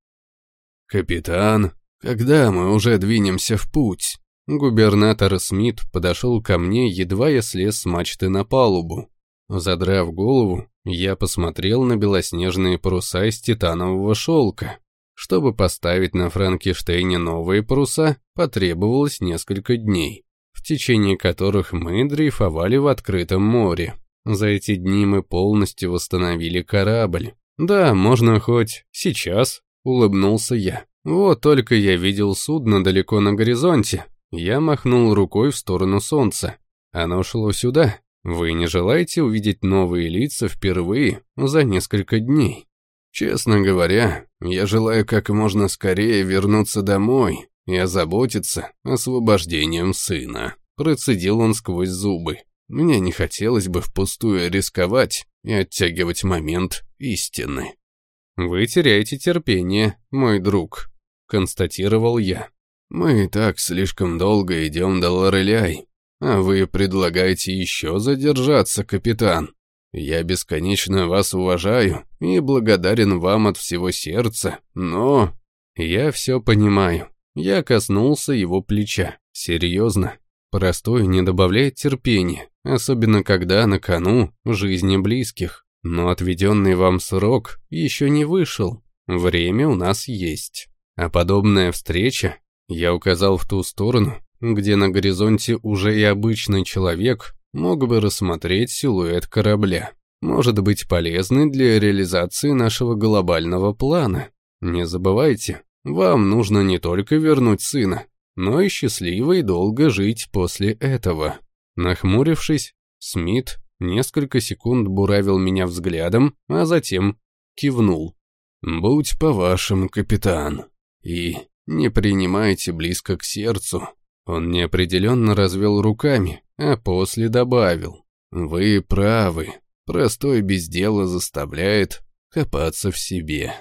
«Капитан, когда мы уже двинемся в путь?» Губернатор Смит подошел ко мне, едва я слез с мачты на палубу. Задрав голову, я посмотрел на белоснежные паруса из титанового шелка. Чтобы поставить на Франкенштейне новые паруса, потребовалось несколько дней, в течение которых мы дрейфовали в открытом море. За эти дни мы полностью восстановили корабль. Да, можно хоть сейчас, улыбнулся я. Вот только я видел судно далеко на горизонте, я махнул рукой в сторону солнца. Оно шло сюда. Вы не желаете увидеть новые лица впервые за несколько дней? Честно говоря, я желаю как можно скорее вернуться домой и озаботиться освобождением сына. Процедил он сквозь зубы. Мне не хотелось бы впустую рисковать и оттягивать момент истины. «Вы теряете терпение, мой друг», — констатировал я. «Мы и так слишком долго идем до Лореляй, а вы предлагаете еще задержаться, капитан. Я бесконечно вас уважаю и благодарен вам от всего сердца, но...» «Я все понимаю». Я коснулся его плеча. «Серьезно, простой не добавляет терпения, особенно когда на кону жизни близких. Но отведенный вам срок еще не вышел. Время у нас есть. А подобная встреча я указал в ту сторону, где на горизонте уже и обычный человек мог бы рассмотреть силуэт корабля. Может быть полезный для реализации нашего глобального плана. Не забывайте, вам нужно не только вернуть сына, но и счастливо и долго жить после этого. Нахмурившись, Смит несколько секунд буравил меня взглядом, а затем кивнул. «Будь по-вашему, капитан, и не принимайте близко к сердцу». Он неопределенно развел руками, а после добавил. «Вы правы. Простой без дела заставляет копаться в себе».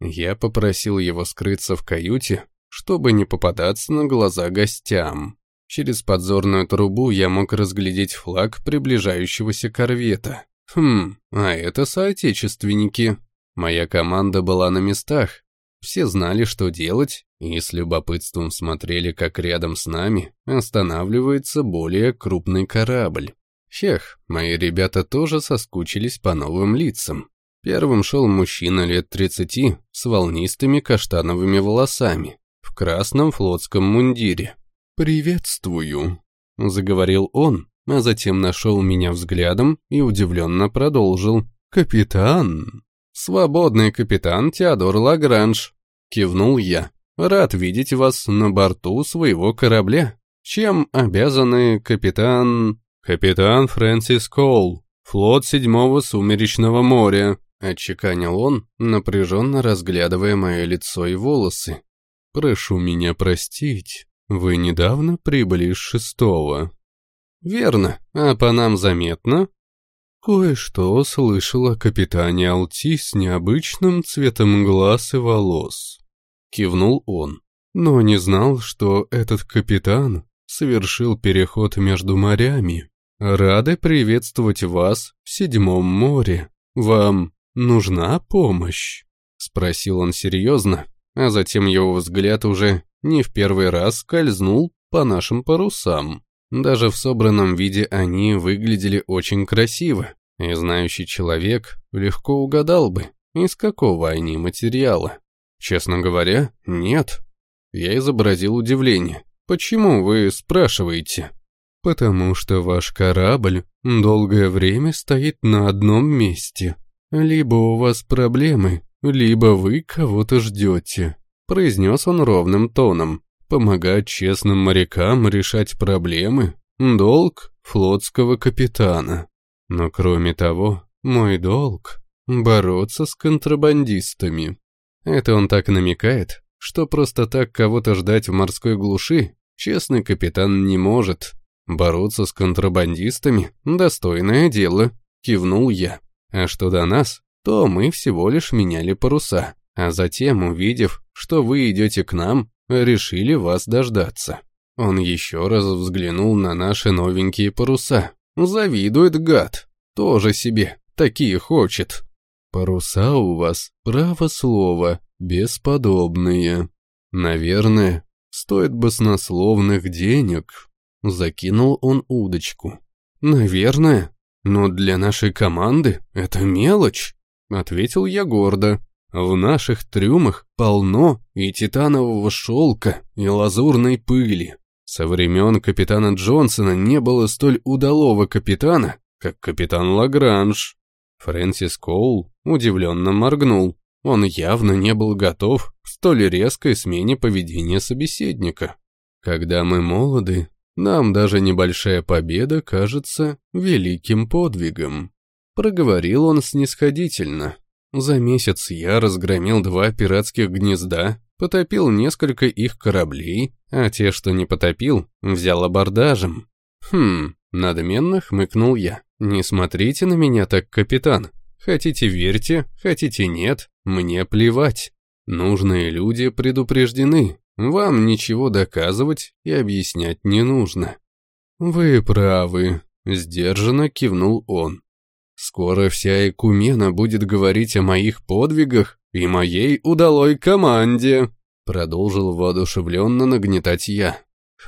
Я попросил его скрыться в каюте, чтобы не попадаться на глаза гостям. Через подзорную трубу я мог разглядеть флаг приближающегося корвета. Хм, а это соотечественники. Моя команда была на местах, все знали, что делать, и с любопытством смотрели, как рядом с нами останавливается более крупный корабль. Хех, мои ребята тоже соскучились по новым лицам. Первым шел мужчина лет 30 с волнистыми каштановыми волосами, в красном флотском мундире. «Приветствую», — заговорил он, а затем нашел меня взглядом и удивленно продолжил. «Капитан!» «Свободный капитан Теодор Лагранж», — кивнул я. «Рад видеть вас на борту своего корабля. Чем обязаны капитан...» «Капитан Фрэнсис Коул, флот седьмого сумеречного моря», — отчеканил он, напряженно разглядывая мое лицо и волосы. «Прошу меня простить, вы недавно прибыли из шестого». «Верно, а по нам заметно, Кое-что слышал о капитане Алти с необычным цветом глаз и волос. Кивнул он, но не знал, что этот капитан совершил переход между морями. Рады приветствовать вас в Седьмом море. Вам нужна помощь? Спросил он серьезно, а затем его взгляд уже не в первый раз скользнул по нашим парусам. Даже в собранном виде они выглядели очень красиво, и знающий человек легко угадал бы, из какого они материала. Честно говоря, нет. Я изобразил удивление. «Почему вы спрашиваете?» «Потому что ваш корабль долгое время стоит на одном месте. Либо у вас проблемы, либо вы кого-то ждете», — произнес он ровным тоном. «Помогать честным морякам решать проблемы — долг флотского капитана. Но кроме того, мой долг — бороться с контрабандистами». Это он так намекает, что просто так кого-то ждать в морской глуши честный капитан не может. Бороться с контрабандистами – достойное дело, кивнул я. А что до нас, то мы всего лишь меняли паруса, а затем, увидев, что вы идете к нам, решили вас дождаться. Он еще раз взглянул на наши новенькие паруса. Завидует гад. Тоже себе. Такие хочет. Паруса у вас, право слово, бесподобные. Наверное, стоит баснословных денег. Закинул он удочку. Наверное, но для нашей команды это мелочь, ответил я гордо. В наших трюмах полно и титанового шелка, и лазурной пыли. Со времен капитана Джонсона не было столь удалого капитана, как капитан Лагранж. Фрэнсис Коул удивленно моргнул. Он явно не был готов к столь резкой смене поведения собеседника. Когда мы молоды, нам даже небольшая победа кажется великим подвигом. Проговорил он снисходительно. За месяц я разгромил два пиратских гнезда, потопил несколько их кораблей, а те, что не потопил, взял абордажем. Хм, надменно хмыкнул я. «Не смотрите на меня так, капитан. Хотите верьте, хотите нет, мне плевать. Нужные люди предупреждены. Вам ничего доказывать и объяснять не нужно». «Вы правы», — сдержанно кивнул он. «Скоро вся Экумена будет говорить о моих подвигах и моей удалой команде», — продолжил воодушевленно нагнетать я.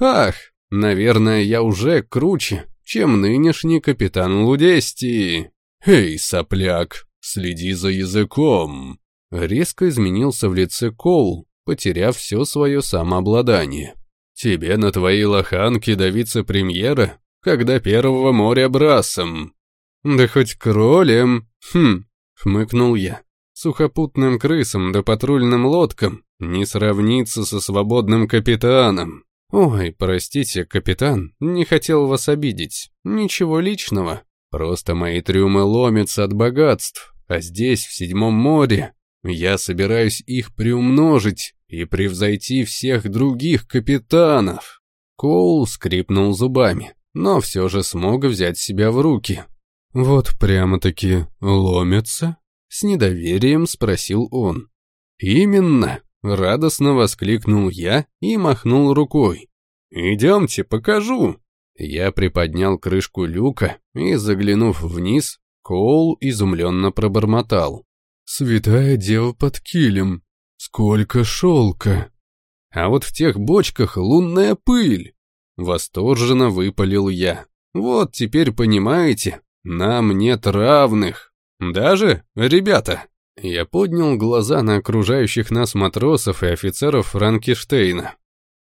«Ах, наверное, я уже круче, чем нынешний капитан Лудестии. «Эй, сопляк, следи за языком!» Резко изменился в лице Коул, потеряв все свое самообладание. «Тебе на твоей лоханке до вице-премьера, когда первого моря брасом!» «Да хоть кролем!» «Хм!» — хмыкнул я. «Сухопутным крысам да патрульным лодкам не сравнится со свободным капитаном!» «Ой, простите, капитан, не хотел вас обидеть. Ничего личного. Просто мои трюмы ломятся от богатств, а здесь, в Седьмом море, я собираюсь их приумножить и превзойти всех других капитанов». Коул скрипнул зубами, но все же смог взять себя в руки. «Вот прямо-таки ломятся?» — с недоверием спросил он. «Именно!» Радостно воскликнул я и махнул рукой. «Идемте, покажу!» Я приподнял крышку люка и, заглянув вниз, Коул изумленно пробормотал. «Святая дева под килем! Сколько шелка!» «А вот в тех бочках лунная пыль!» Восторженно выпалил я. «Вот теперь понимаете, нам нет равных! Даже, ребята!» Я поднял глаза на окружающих нас матросов и офицеров Франкенштейна.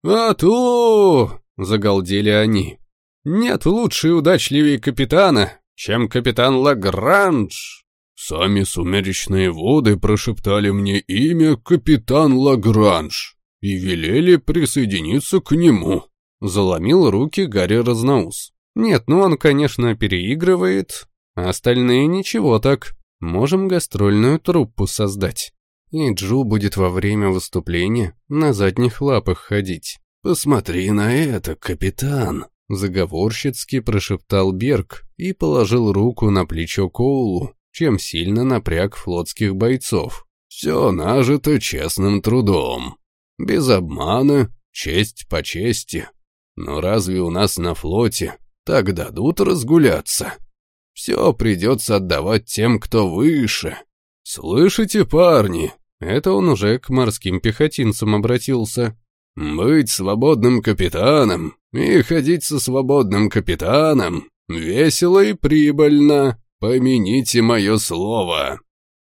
«А то!» — загалдели они. «Нет лучше и удачливее капитана, чем капитан Лагранж!» «Сами сумеречные воды прошептали мне имя капитан Лагранж и велели присоединиться к нему», — заломил руки Гарри Разноус. «Нет, ну он, конечно, переигрывает, а остальные ничего так. Можем гастрольную труппу создать. И Джу будет во время выступления на задних лапах ходить. «Посмотри на это, капитан!» Заговорщицки прошептал Берг и положил руку на плечо Коулу, чем сильно напряг флотских бойцов. «Все нажито честным трудом. Без обмана, честь по чести. Но разве у нас на флоте так дадут разгуляться?» Все придется отдавать тем, кто выше. Слышите, парни? Это он уже к морским пехотинцам обратился. Быть свободным капитаном и ходить со свободным капитаном весело и прибыльно. Помяните мое слово.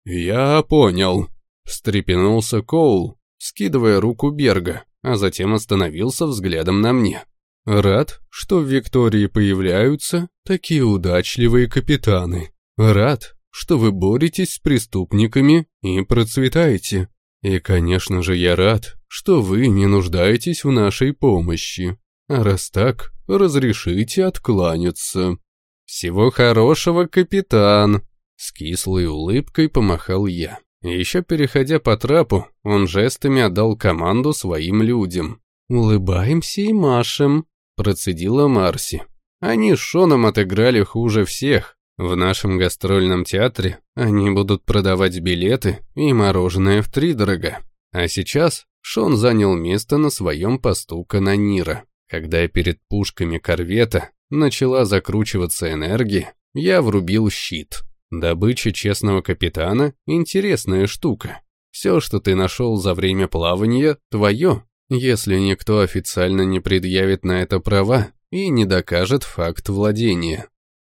Я понял, встрепенулся Коул, скидывая руку Берга. а затем остановился взглядом на мне. Рад, что в Виктории появляются такие удачливые капитаны. Рад, что вы боретесь с преступниками и процветаете. И, конечно же, я рад, что вы не нуждаетесь в нашей помощи. А раз так, разрешите откланяться. Всего хорошего, капитан. С кислой улыбкой помахал я. Еще переходя по трапу, он жестами отдал команду своим людям. «Улыбаемся и машем», — процедила Марси. Они с Шоном отыграли хуже всех. В нашем гастрольном театре они будут продавать билеты и мороженое втридорога. А сейчас Шон занял место на своем посту канонира. Когда перед пушками корвета начала закручиваться энергия, я врубил щит. Добыча честного капитана – интересная штука. Все, что ты нашел за время плавания, твое, если никто официально не предъявит на это права и не докажет факт владения.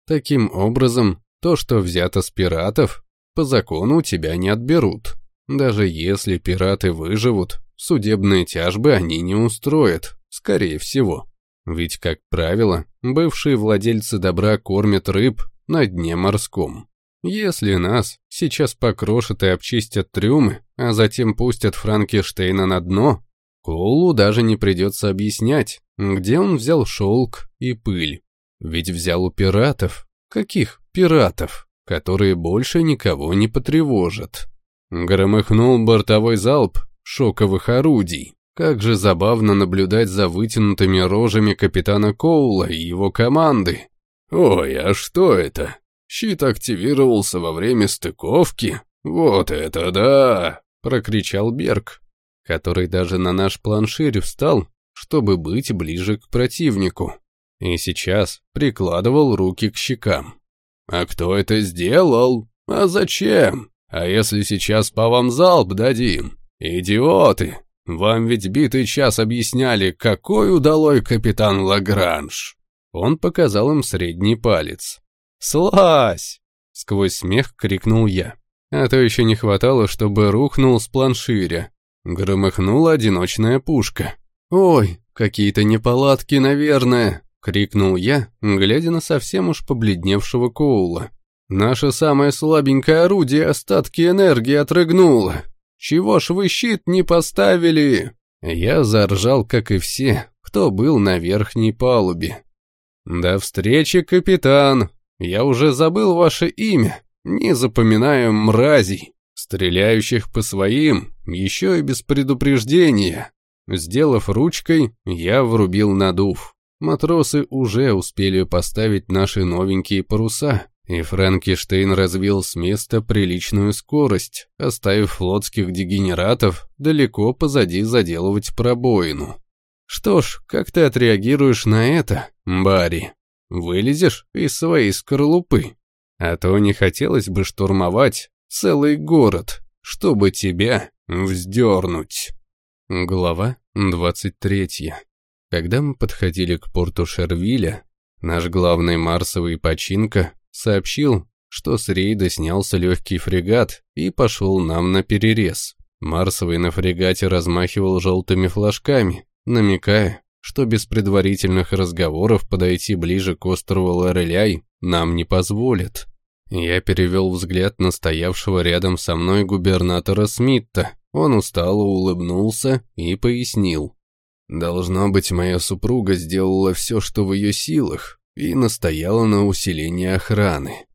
Таким образом, то, что взято с пиратов, по закону у тебя не отберут. Даже если пираты выживут, судебные тяжбы они не устроят, скорее всего. Ведь, как правило, бывшие владельцы добра кормят рыб на дне морском. Если нас сейчас покрошат и обчистят трюмы, а затем пустят Франкенштейна на дно, Коулу даже не придется объяснять, где он взял шелк и пыль. Ведь взял у пиратов. Каких пиратов? Которые больше никого не потревожат. Громыхнул бортовой залп шоковых орудий. Как же забавно наблюдать за вытянутыми рожами капитана Коула и его команды. «Ой, а что это?» Щит активировался во время стыковки. Вот это да! Прокричал Берг, который даже на наш планширь встал, чтобы быть ближе к противнику. И сейчас прикладывал руки к щекам. А кто это сделал? А зачем? А если сейчас по вам залп дадим? Идиоты! Вам ведь битый час объясняли, какой удалой капитан Лагранж. Он показал им средний палец. «Слазь!» — сквозь смех крикнул я. А то еще не хватало, чтобы рухнул с планширя. Громыхнула одиночная пушка. «Ой, какие-то неполадки, наверное!» — крикнул я, глядя на совсем уж побледневшего Коула. «Наше самое слабенькое орудие остатки энергии отрыгнуло! Чего ж вы щит не поставили?» Я заржал, как и все, кто был на верхней палубе. «До встречи, капитан!» Я уже забыл ваше имя. Не запоминаю мразей, стреляющих по своим, еще и без предупреждения. Сделав ручкой, я врубил надув. Матросы уже успели поставить наши новенькие паруса, и Франкенштейн развил с места приличную скорость, оставив флотских дегенератов далеко позади заделывать пробоину. Что ж, как ты отреагируешь на это, Барри? Вылезешь из своей скорлупы. А то не хотелось бы штурмовать целый город, чтобы тебя вздернуть. Глава 23. Когда мы подходили к порту Шервиля, наш главный марсовый починка сообщил, что с рейда снялся легкий фрегат и пошел нам на перерез. Марсовый на фрегате размахивал желтыми флажками, намекая, что без предварительных разговоров подойти ближе к острову Лореляй нам не позволят. Я перевел взгляд на стоявшего рядом со мной губернатора Смитта. Он устало улыбнулся и пояснил. «Должно быть, моя супруга сделала все, что в ее силах, и настояла на усилении охраны».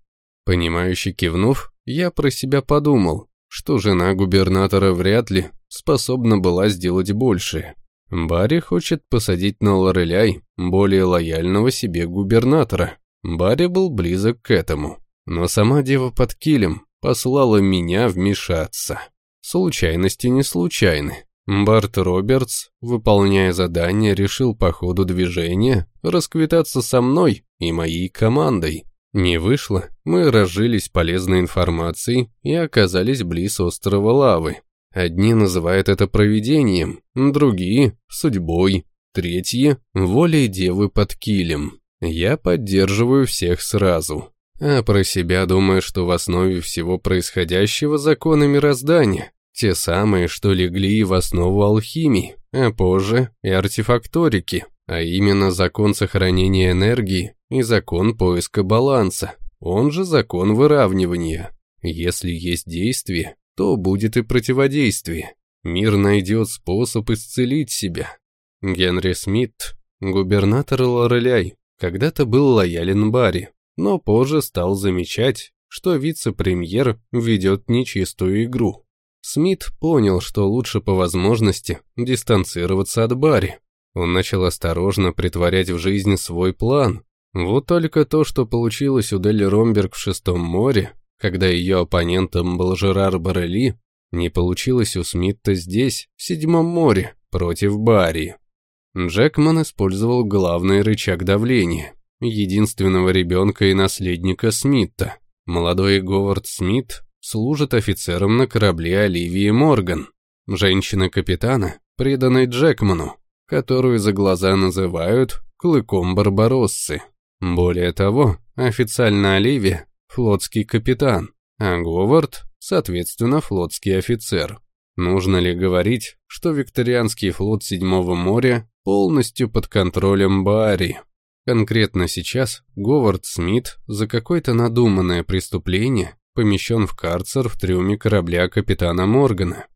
Понимающе кивнув, я про себя подумал, что жена губернатора вряд ли способна была сделать большее. Барри хочет посадить на Лореляй более лояльного себе губернатора. Барри был близок к этому. Но сама дева под килем послала меня вмешаться. Случайности не случайны. Барт Робертс, выполняя задание, решил по ходу движения расквитаться со мной и моей командой. Не вышло, мы разжились полезной информацией и оказались близ острова Лавы. Одни называют это провидением, другие – судьбой, третьи – волей девы под килем. Я поддерживаю всех сразу. А про себя думаю, что в основе всего происходящего законы мироздания. Те самые, что легли в основу алхимии, а позже и артефакторики, а именно закон сохранения энергии и закон поиска баланса, он же закон выравнивания. Если есть действие, то будет и противодействие. Мир найдет способ исцелить себя. Генри Смит, губернатор Лореляй, когда-то был лоялен Барри, но позже стал замечать, что вице-премьер ведет нечистую игру. Смит понял, что лучше по возможности дистанцироваться от Барри. Он начал осторожно притворять в жизнь свой план. Вот только то, что получилось у Дели Ромберг в Шестом море, когда ее оппонентом был Жерар Барели, не получилось у Смита здесь, в Седьмом море, против Барри. Джекман использовал главный рычаг давления, единственного ребенка и наследника Смита. Молодой Говард Смит служит офицером на корабле Оливии Морган, женщина-капитана, преданной Джекману, которую за глаза называют «клыком Барбароссы». Более того, официально Оливия – флотский капитан, а Говард, соответственно, флотский офицер. Нужно ли говорить, что викторианский флот Седьмого моря полностью под контролем Барри? Конкретно сейчас Говард Смит за какое-то надуманное преступление помещен в карцер в трюме корабля капитана Моргана.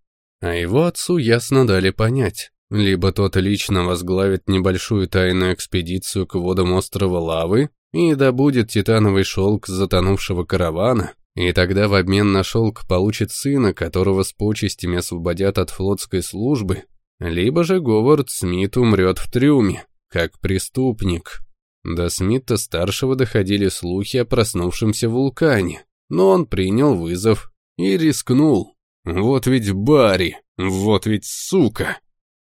А его отцу ясно дали понять, либо тот лично возглавит небольшую тайную экспедицию к водам острова Лавы и добудет титановый шелк затонувшего каравана, и тогда в обмен на шелк получит сына, которого с почестями освободят от флотской службы, либо же Говард Смит умрет в трюме, как преступник. До Смита-старшего доходили слухи о проснувшемся вулкане, но он принял вызов и рискнул. Вот ведь Барри, вот ведь сука.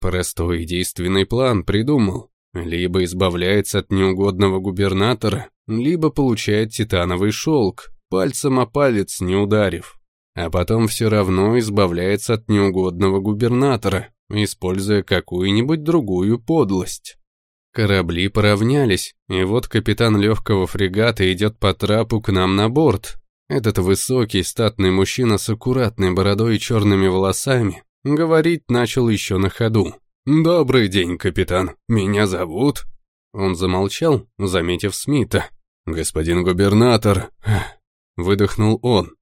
Простой и действенный план придумал. Либо избавляется от неугодного губернатора, либо получает титановый шелк, пальцем о палец не ударив. А потом все равно избавляется от неугодного губернатора, используя какую-нибудь другую подлость. Корабли поравнялись, и вот капитан легкого фрегата идет по трапу к нам на борт. Этот высокий, статный мужчина с аккуратной бородой и черными волосами говорить начал еще на ходу. «Добрый день, капитан. Меня зовут...» Он замолчал, заметив Смита. «Господин губернатор...» Выдохнул он.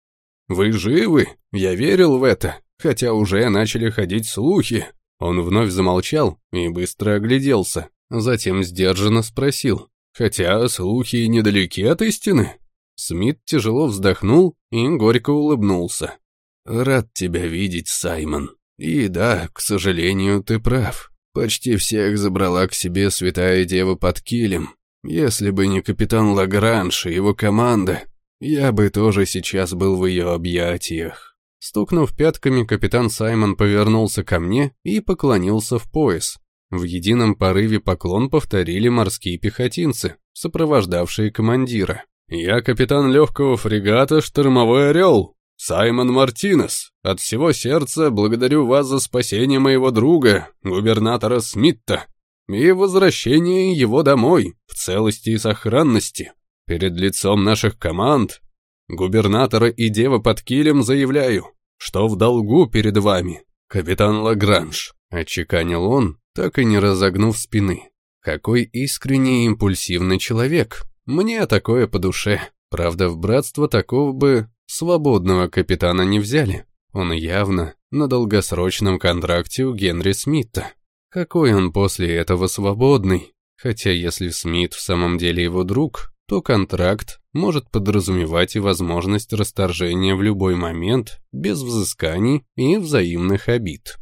«Вы живы? Я верил в это, хотя уже начали ходить слухи». Он вновь замолчал и быстро огляделся, затем сдержанно спросил. «Хотя слухи недалеки от истины?» Смит тяжело вздохнул и горько улыбнулся. «Рад тебя видеть, Саймон. И да, к сожалению, ты прав. Почти всех забрала к себе святая дева под килем. Если бы не капитан Лагранж и его команда, я бы тоже сейчас был в ее объятиях. Стукнув пятками, капитан Саймон повернулся ко мне и поклонился в пояс. В едином порыве поклон повторили морские пехотинцы, сопровождавшие командира. «Я капитан легкого фрегата «Штормовой орел», Саймон Мартинес. От всего сердца благодарю вас за спасение моего друга, губернатора Смитта, и возвращение его домой в целости и сохранности. Перед лицом наших команд, губернатора и дева под килем заявляю, что в долгу перед вами, капитан Лагранж», — отчеканил он, так и не разогнув спины. «Какой искренний и импульсивный человек. Мне такое по душе. Правда, в братство такого бы свободного капитана не взяли. Он явно на долгосрочном контракте у Генри Смита. Какой он после этого свободный? Хотя если Смит в самом деле его друг, то контракт может подразумевать и возможность расторжения в любой момент, без взысканий и взаимных обид.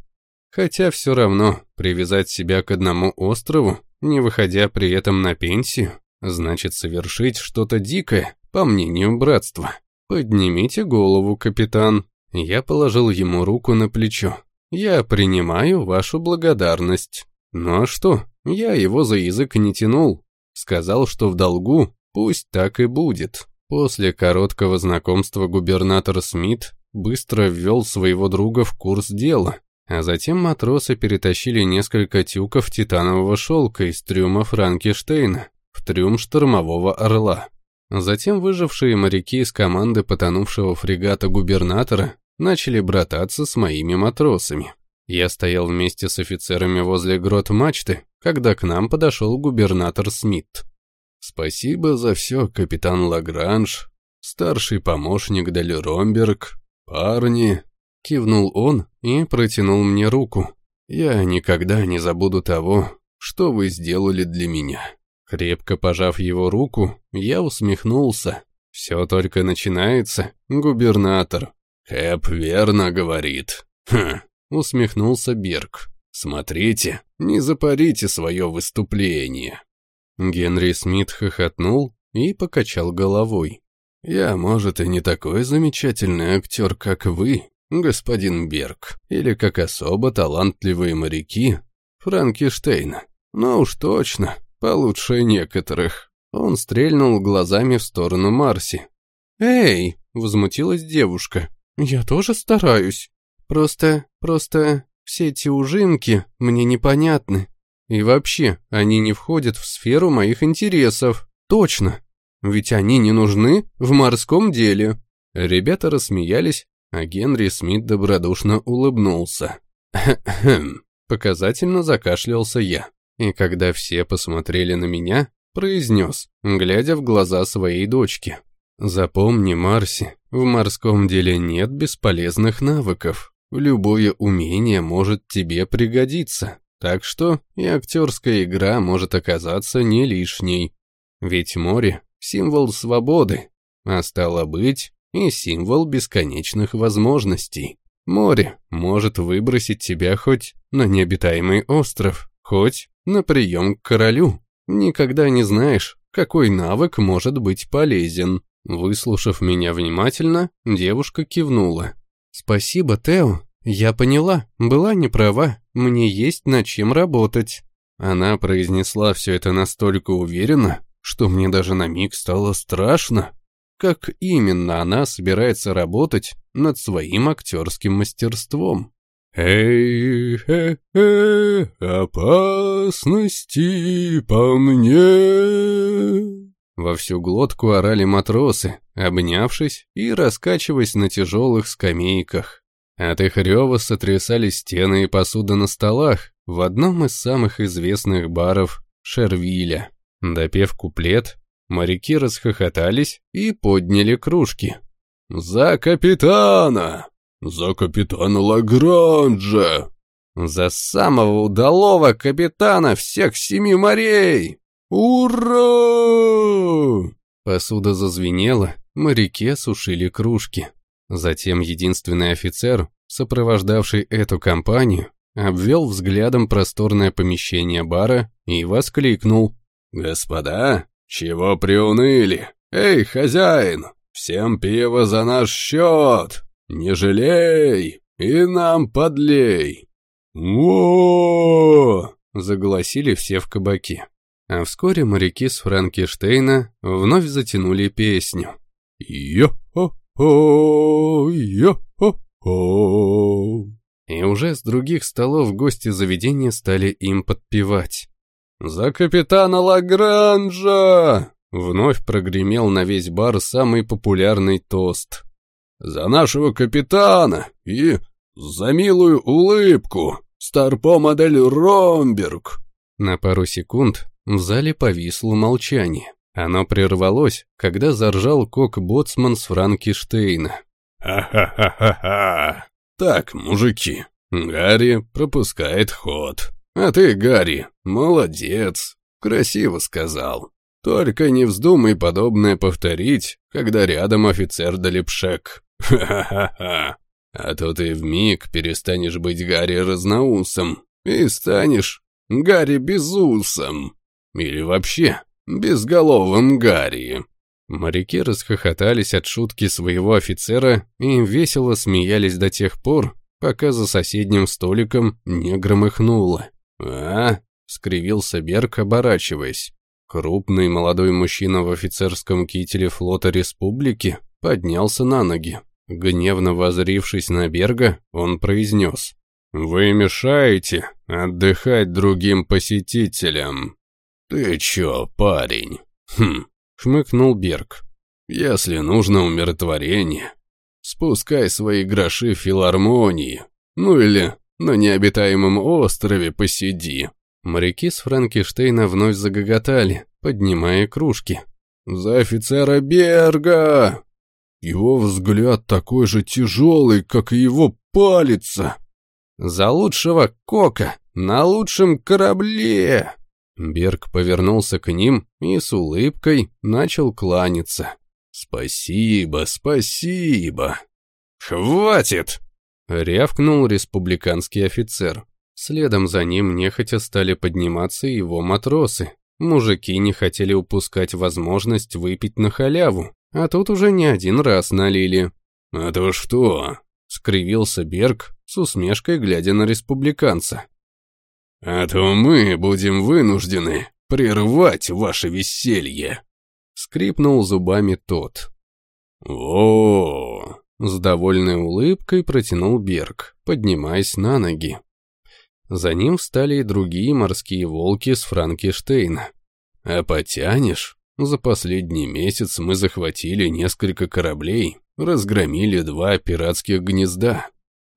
Хотя все равно привязать себя к одному острову, не выходя при этом на пенсию, значит совершить что-то дикое, по мнению братства. «Поднимите голову, капитан». Я положил ему руку на плечо. «Я принимаю вашу благодарность». Ну а что, я его за язык не тянул. Сказал, что в долгу, Пусть так и будет. После короткого знакомства губернатор Смит быстро ввел своего друга в курс дела, а затем матросы перетащили несколько тюков титанового шелка из трюма Франкенштейна в трюм штормового орла. Затем выжившие моряки из команды потонувшего фрегата губернатора начали брататься с моими матросами. Я стоял вместе с офицерами возле грот мачты, когда к нам подошел губернатор Смит. «Спасибо за все, капитан Лагранж, старший помощник Дель Ромберг, парни», — кивнул он и протянул мне руку. «Я никогда не забуду того, что вы сделали для меня». Крепко пожав его руку, я усмехнулся. «Все только начинается, губернатор». «Хэп верно говорит». «Хм», — усмехнулся Берг. «Смотрите, не запарите свое выступление». Генри Смит хохотнул и покачал головой. «Я, может, и не такой замечательный актер, как вы, господин Берг, или как особо талантливые моряки Франкенштейна, но уж точно получше некоторых». Он стрельнул глазами в сторону Марси. «Эй!» — возмутилась девушка. «Я тоже стараюсь. Просто, просто все эти ужинки мне непонятны. И вообще, они не входят в сферу моих интересов. Точно. Ведь они не нужны в морском деле». Ребята рассмеялись, а Генри Смит добродушно улыбнулся. «Хм-хм», показательно закашлялся я. И когда все посмотрели на меня, произнес, глядя в глаза своей дочки. «Запомни, Марси, в морском деле нет бесполезных навыков. Любое умение может тебе пригодиться, так что и актерская игра может оказаться не лишней. Ведь море — символ свободы, а стало быть, и символ бесконечных возможностей. Море может выбросить тебя хоть на необитаемый остров, хоть на прием к королю. Никогда не знаешь, какой навык может быть полезен. Выслушав меня внимательно, девушка кивнула. «Спасибо, Тео. Я поняла, была не права. Мне есть над чем работать». Она произнесла все это настолько уверенно, что мне даже на миг стало страшно. Как именно она собирается работать над своим актерским мастерством? «Эй, э, э, опасности по мне!» Во всю глотку орали матросы, обнявшись и раскачиваясь на тяжелых скамейках. От их рева сотрясали стены и посуда на столах в одном из самых известных баров Шервиля. Допев куплет, моряки расхохотались и подняли кружки. «За капитана!» «За капитана Лагранжа!» «За самого удалого капитана всех семи морей!» «Ура!» Посуда зазвенела, моряки осушили кружки. Затем единственный офицер, сопровождавший эту компанию, обвел взглядом просторное помещение бара и воскликнул. «Господа, чего приуныли? Эй, хозяин, всем пиво за наш счет!» Не жалей и нам подлей. О! загласили все в кабаке. А вскоре моряки с Франкенштейна вновь затянули песню. Йо-хо-хо, йо-хо-хо. И уже с других столов гости заведения стали им подпевать. «За капитана Лагранжа!» Вновь прогремел на весь бар самый популярный тост за нашего капитана и за милую улыбку Старпо-модель Ромберг». На пару секунд в зале повисло молчание. Оно прервалось, когда заржал кок-боцман с Франкенштейна. «Ха-ха-ха-ха-ха! Так, мужики, Гарри пропускает ход. А ты, Гарри, молодец, красиво сказал. Только не вздумай подобное повторить, когда рядом офицер Долепшек. Ха-ха-ха. А то ты вмиг перестанешь быть Гарри Разноусом и станешь Гарри Безусом. Или вообще безголовым Гарри. Моряки расхохотались от шутки своего офицера и весело смеялись до тех пор, пока за соседним столиком не громыхнуло. «А?» — скривился Берг, оборачиваясь. Крупный молодой мужчина в офицерском кителе флота республики поднялся на ноги. Гневно возрившись на Берга, он произнес. «Вы мешаете отдыхать другим посетителям». «Ты чё, парень?» «Хм», — хмыкнул Берг. «Если нужно умиротворение, спускай свои гроши в филармонии, ну или На необитаемом острове посиди». Моряки с Франкенштейна вновь загоготали, поднимая кружки. «За офицера Берга!» Его взгляд такой же тяжелый, как и его палица. «За лучшего кока на лучшем корабле!» Берг повернулся к ним и с улыбкой начал кланяться. «Спасибо, спасибо!» «Хватит!» — рявкнул республиканский офицер. Следом за ним нехотя стали подниматься его матросы. Мужики не хотели упускать возможность выпить на халяву, а тут уже не один раз налили. «А то что?» — скривился Берг с усмешкой, глядя на республиканца. «А то мы будем вынуждены прервать ваше веселье!» — скрипнул зубами тот. о С довольной улыбкой протянул Берг, поднимаясь на ноги. За ним встали и другие морские волки с Франкенштейна. «А потянешь? За последний месяц мы захватили несколько кораблей, разгромили два пиратских гнезда.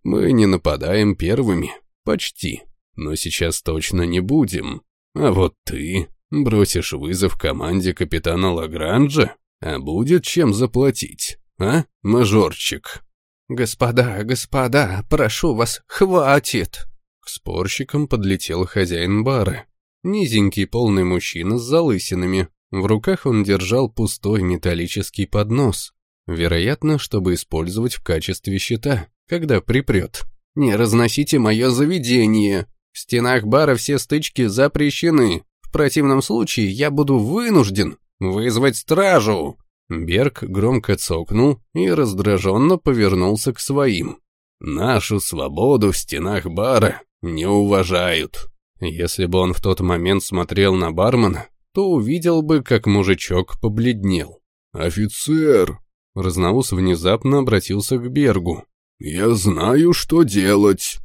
Мы не нападаем первыми, почти, но сейчас точно не будем. А вот ты бросишь вызов команде капитана Лагранжа, а будет чем заплатить, а, мажорчик?» «Господа, господа, прошу вас, хватит!» К спорщикам подлетел хозяин бара. Низенький полный мужчина с залысинами. В руках он держал пустой металлический поднос. Вероятно, чтобы использовать в качестве щита, когда припрет. «Не разносите мое заведение! В стенах бара все стычки запрещены. В противном случае я буду вынужден вызвать стражу!» Берг громко цокнул и раздраженно повернулся к своим. «Нашу свободу в стенах бара не уважают. Если бы он в тот момент смотрел на бармена, то увидел бы, как мужичок побледнел. «Офицер!» Разноус внезапно обратился к Бергу. «Я знаю, что делать».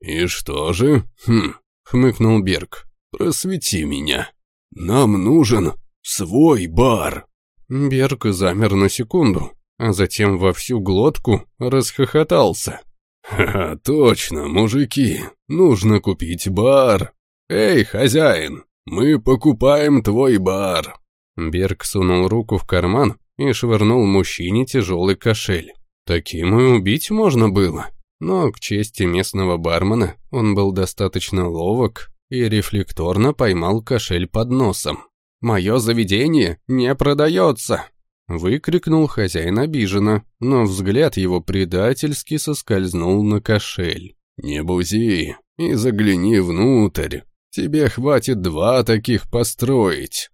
«И что же?» «Хм», — хмыкнул Берг. «Просвети меня. Нам нужен свой бар». Берг замер на секунду, а затем во всю глотку расхохотался. «Ха-ха, точно, мужики, нужно купить бар. Эй, хозяин, мы покупаем твой бар». Берг сунул руку в карман и швырнул мужчине тяжелый кошель. Таким и убить можно было. Но, к чести местного бармена, он был достаточно ловок и рефлекторно поймал кошель под носом. «Мое заведение не продается!» Выкрикнул хозяин обиженно, но взгляд его предательски соскользнул на кошель. «Не бузи и загляни внутрь. Тебе хватит два таких построить».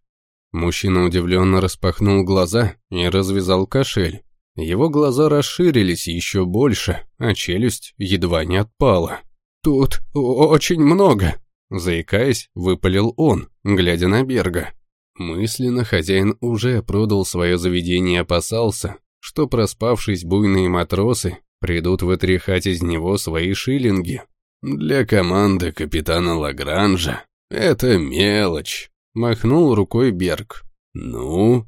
Мужчина удивленно распахнул глаза и развязал кошель. Его глаза расширились еще больше, а челюсть едва не отпала. «Тут очень много», — заикаясь, выпалил он, глядя на Берга. Мысленно хозяин уже продал свое заведение и опасался, что проспавшись буйные матросы придут вытряхать из него свои шиллинги. Для команды капитана Лагранжа это мелочь, махнул рукой Берг. Ну,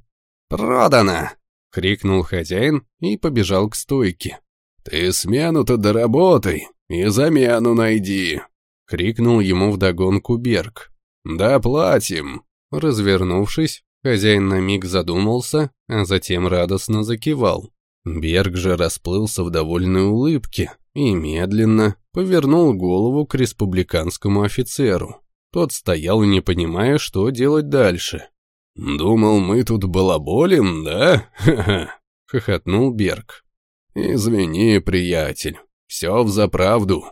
продано, крикнул хозяин и побежал к стойке. Ты смену-то доработай и замену найди, крикнул ему вдогонку Берг. Доплатим. Развернувшись, хозяин на миг задумался, а затем радостно закивал. Берг же расплылся в довольной улыбке и медленно повернул голову к республиканскому офицеру. Тот стоял, не понимая, что делать дальше. «Думал, мы тут балаболим, да? Ха-ха!» — хохотнул Берг. «Извини, приятель, все взаправду.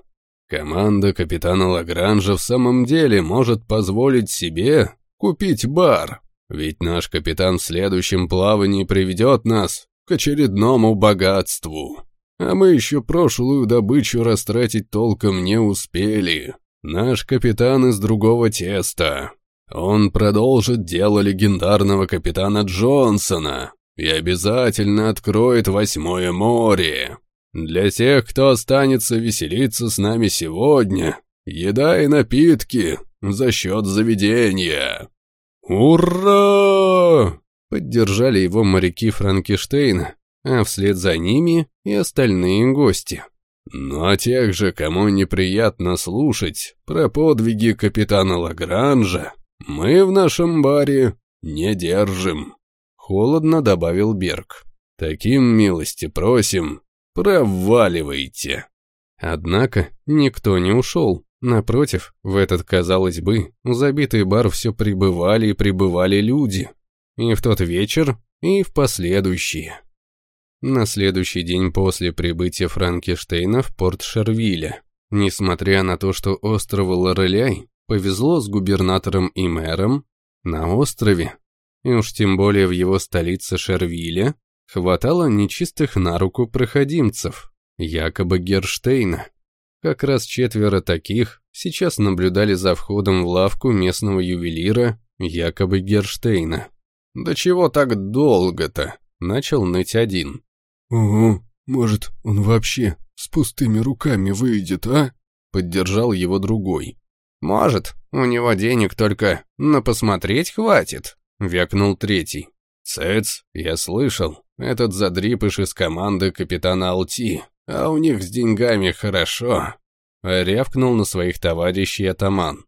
Команда капитана Лагранжа в самом деле может позволить себе купить бар, ведь наш капитан в следующем плавании приведет нас к очередному богатству. А мы еще прошлую добычу растратить толком не успели. Наш капитан из другого теста. Он продолжит дело легендарного капитана Джонсона и обязательно откроет Восьмое море. Для тех, кто останется веселиться с нами сегодня, еда и напитки за счет заведения. «Ура!» — поддержали его моряки Франкенштейна, а вслед за ними и остальные гости. Ну а тех же, кому неприятно слушать про подвиги капитана Лагранжа, мы в нашем баре не держим. Холодно добавил Берг. Таким милости просим, проваливайте. Однако никто не ушел. Напротив, в этот, казалось бы, забитый бар все прибывали и прибывали люди. И в тот вечер, и в последующие. На следующий день после прибытия Франкенштейна в порт Шервиля, несмотря на то, что острову Лореляй повезло с губернатором и мэром, на острове, и уж тем более в его столице Шервиле, хватало нечистых на руку проходимцев, якобы Герштейна. Как раз четверо таких сейчас наблюдали за входом в лавку местного ювелира, якобы Герштейна. «Да чего так долго-то?» — начал ныть один. «Ого, может, он вообще с пустыми руками выйдет, а?» — поддержал его другой. «Может, у него денег только на посмотреть хватит», — вякнул третий. «Цец, я слышал, этот задрипыш из команды капитана Алти, а у них с деньгами хорошо», — рявкнул на своих товарищей атаман.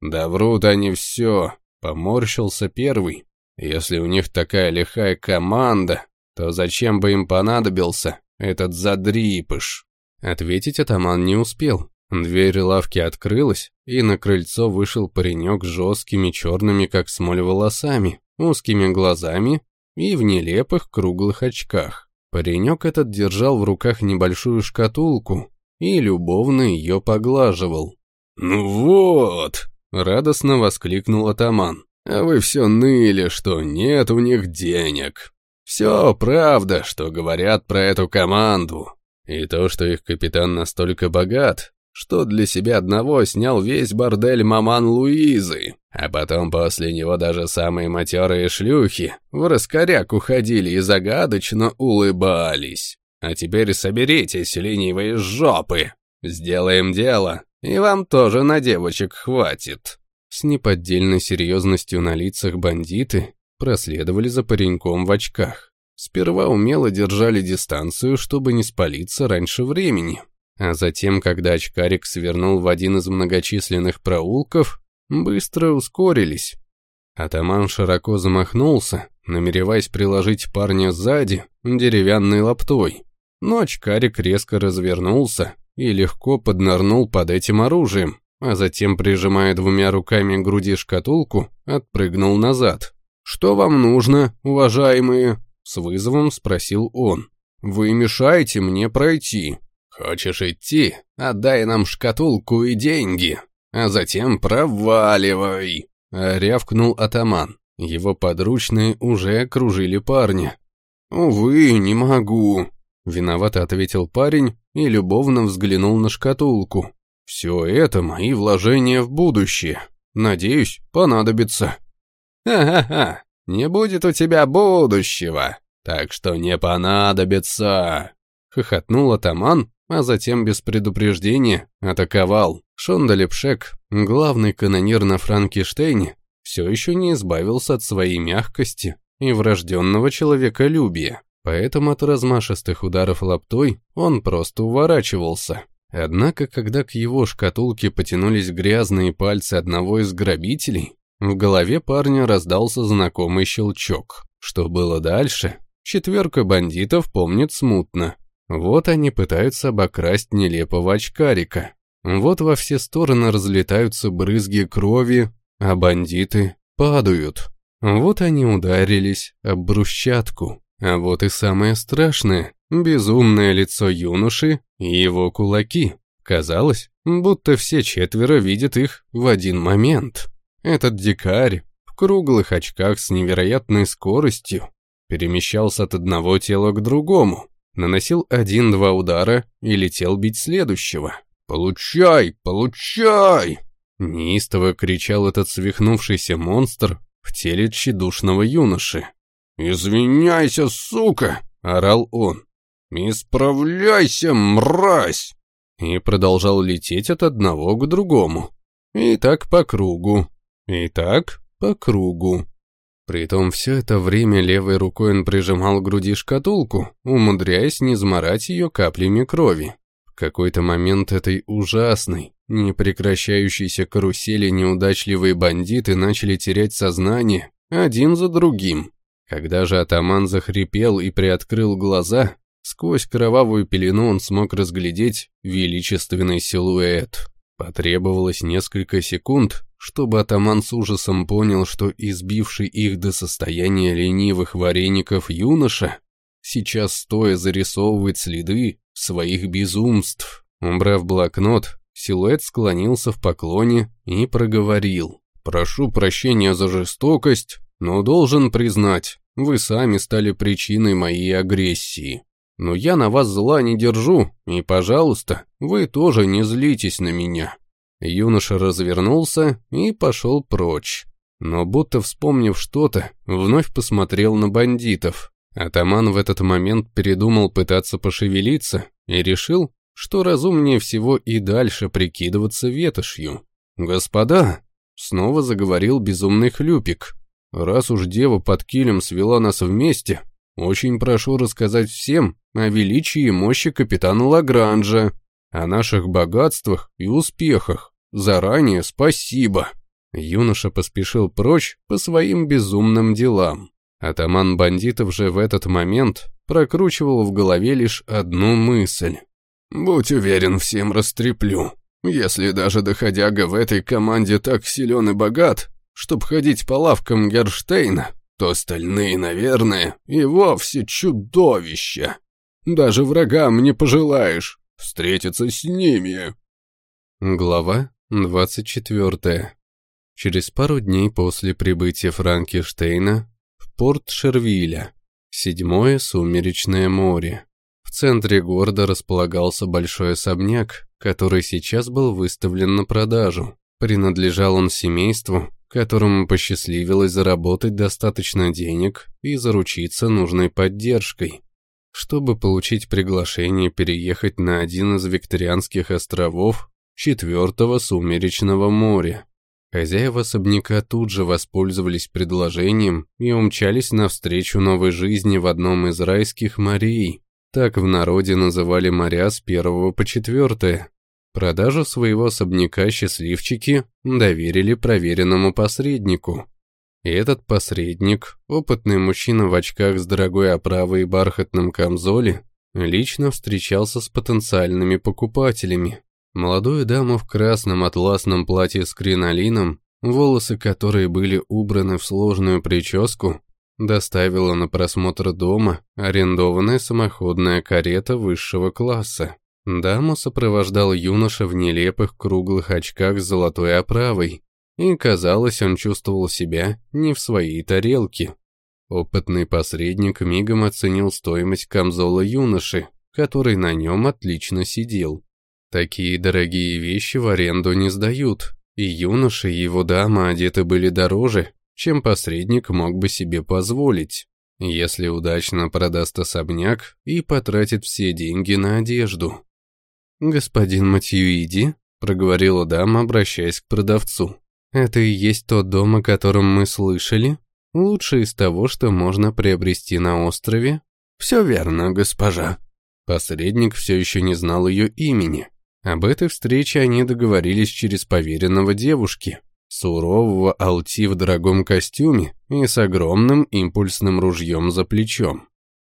«Да врут они все», — поморщился первый. «Если у них такая лихая команда, то зачем бы им понадобился этот задрипыш?» Ответить атаман не успел. Дверь лавки открылась, и на крыльцо вышел паренек с жесткими черными, как смоль, волосами, узкими глазами и в нелепых круглых очках. Паренек этот держал в руках небольшую шкатулку и любовно ее поглаживал. «Ну вот!» — радостно воскликнул атаман. «А вы все ныли, что нет у них денег. Все правда, что говорят про эту команду. И то, что их капитан настолько богат, что для себя одного снял весь бордель маман Луизы, а потом после него даже самые матерые шлюхи в раскоряк уходили и загадочно улыбались. А теперь соберитесь, ленивые жопы, сделаем дело, и вам тоже на девочек хватит». С неподдельной серьезностью на лицах бандиты проследовали за пареньком в очках. Сперва умело держали дистанцию, чтобы не спалиться раньше времени. А затем, когда очкарик свернул в один из многочисленных проулков, быстро ускорились. Атаман широко замахнулся, намереваясь приложить парня сзади деревянной лаптой. Но очкарик резко развернулся и легко поднырнул под этим оружием, а затем, прижимая двумя руками к груди шкатулку, отпрыгнул назад. «Что вам нужно, уважаемые?» — с вызовом спросил он. «Вы мешаете мне пройти». «Хочешь идти? Отдай нам шкатулку и деньги, а затем проваливай!» — рявкнул атаман. Его подручные уже окружили парня. «Увы, не могу», — виновато ответил парень и любовно взглянул на шкатулку. «Все это мои вложения в будущее. Надеюсь, понадобится». «Ха-ха-ха, не будет у тебя будущего, так что не понадобится!» Хохотнул атаман, а затем без предупреждения атаковал. Шондалепшек, главный канонир на Франкенштейне, все еще не избавился от своей мягкости и врожденного человеколюбия, поэтому от размашистых ударов лаптой он просто уворачивался. Однако, когда к его шкатулке потянулись грязные пальцы одного из грабителей, в голове парня раздался знакомый щелчок. Что было дальше? Четверка бандитов помнит смутно. Вот они пытаются обокрасть нелепого очкарика. Вот во все стороны разлетаются брызги крови, а бандиты падают. Вот они ударились об брусчатку. А вот и самое страшное — безумное лицо юноши и его кулаки. Казалось, будто все четверо видят их в один момент. Этот дикарь в круглых очках с невероятной скоростью перемещался от одного тела к другому, наносил один-два удара и летел бить следующего. «Получай! Получай!» Неистово кричал этот свихнувшийся монстр в теле тщедушного юноши. «Извиняйся, сука!» — орал он. «Исправляйся, мразь!» И продолжал лететь от одного к другому. И так по кругу. И так по кругу. Притом все это время левой рукой он прижимал к груди шкатулку, умудряясь не изморать ее каплями крови. В какой-то момент этой ужасной, непрекращающейся карусели неудачливые бандиты начали терять сознание один за другим. Когда же атаман захрипел и приоткрыл глаза, сквозь кровавую пелену он смог разглядеть величественный силуэт. Потребовалось несколько секунд, чтобы атаман с ужасом понял, что избивший их до состояния ленивых вареников юноша сейчас стоя зарисовывает следы своих безумств. Убрав блокнот, силуэт склонился в поклоне и проговорил. «Прошу прощения за жестокость, но должен признать, вы сами стали причиной моей агрессии. Но я на вас зла не держу, и, пожалуйста, вы тоже не злитесь на меня». Юноша развернулся и пошел прочь. Но будто вспомнив что-то, вновь посмотрел на бандитов. Атаман в этот момент передумал пытаться пошевелиться и решил, что разумнее всего и дальше прикидываться ветошью. «Господа!» — снова заговорил безумный хлюпик. Раз уж дева под килем свела нас вместе, очень прошу рассказать всем о величии и мощи капитана Лагранжа, о наших богатствах и успехах. Заранее спасибо. Юноша поспешил прочь по своим безумным делам. Атаман бандитов же в этот момент прокручивал в голове лишь одну мысль. «Будь уверен, всем растреплю. Если даже доходяга в этой команде так силен и богат, Чтоб ходить по лавкам Герштейна, то остальные, наверное, и вовсе чудовища. Даже врагам не пожелаешь встретиться с ними. Глава 24. Через пару дней после прибытия Франкенштейна в порт Шервиля, седьмое сумеречное море. В центре города располагался большой особняк, который сейчас был выставлен на продажу. Принадлежал он семейству, которому посчастливилось заработать достаточно денег и заручиться нужной поддержкой, чтобы получить приглашение переехать на один из викторианских островов четвертого сумеречного моря. Хозяева особняка тут же воспользовались предложением и умчались навстречу новой жизни в одном из райских морей. Так в народе называли моря с первого по четвертое, Продажу своего особняка счастливчики доверили проверенному посреднику. И этот посредник, опытный мужчина в очках с дорогой оправой и бархатном камзоле, лично встречался с потенциальными покупателями. Молодую даму в красном атласном платье с кринолином, волосы которой были убраны в сложную прическу, доставила на просмотр дома арендованная самоходная карета высшего класса. Даму сопровождал юноша в нелепых круглых очках с золотой оправой, и, казалось, он чувствовал себя не в своей тарелке. Опытный посредник мигом оценил стоимость камзола юноши, который на нем отлично сидел. Такие дорогие вещи в аренду не сдают, и юноша и его дама одеты были дороже, чем посредник мог бы себе позволить, если удачно продаст особняк и потратит все деньги на одежду. «Господин Матьюиди», — проговорила дама, обращаясь к продавцу, «это и есть тот дом, о котором мы слышали? Лучший из того, что можно приобрести на острове?» «Все верно, госпожа». Посредник все еще не знал ее имени. Об этой встрече они договорились через поверенного девушки, сурового алти в дорогом костюме и с огромным импульсным ружьем за плечом.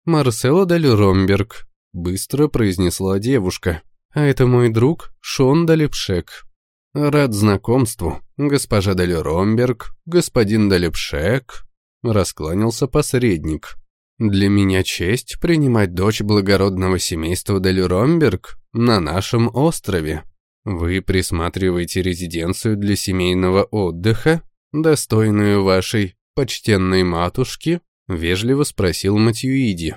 «Марсело Дель Ромберг», — быстро произнесла девушка. А это мой друг Шон Далепшек. Рад знакомству, госпожа Даль Ромберг, господин Далепшек. Раскланялся посредник. Для меня честь принимать дочь благородного семейства Даль Ромберг на нашем острове. Вы присматриваете резиденцию для семейного отдыха, достойную вашей почтенной матушки? Вежливо спросил Матьюиди.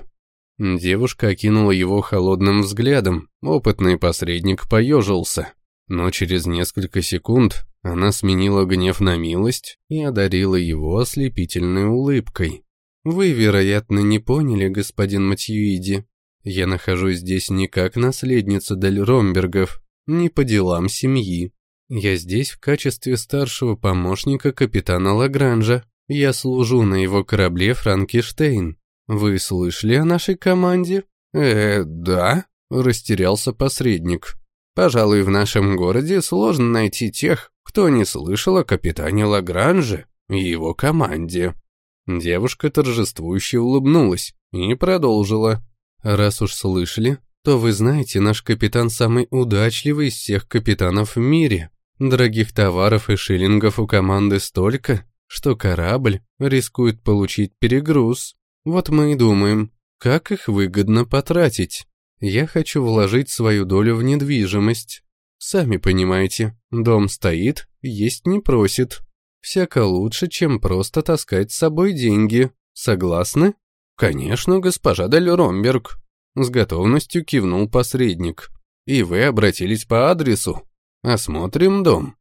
Девушка окинула его холодным взглядом, опытный посредник поежился. Но через несколько секунд она сменила гнев на милость и одарила его ослепительной улыбкой. «Вы, вероятно, не поняли, господин Матьюиди. Я нахожусь здесь не как наследница Дель Ромбергов, не по делам семьи. Я здесь в качестве старшего помощника капитана Лагранжа. Я служу на его корабле Франкенштейн. «Вы слышали о нашей команде?» «Э, да», — растерялся посредник. «Пожалуй, в нашем городе сложно найти тех, кто не слышал о капитане Лагранже и его команде». Девушка торжествующе улыбнулась и продолжила. «Раз уж слышали, то вы знаете, наш капитан самый удачливый из всех капитанов в мире. Дорогих товаров и шиллингов у команды столько, что корабль рискует получить перегруз. Вот мы и думаем, как их выгодно потратить. Я хочу вложить свою долю в недвижимость. Сами понимаете, дом стоит, есть не просит. Всяко лучше, чем просто таскать с собой деньги. Согласны? Конечно, госпожа Дель Ромберг. С готовностью кивнул посредник. И вы обратились по адресу. Осмотрим дом.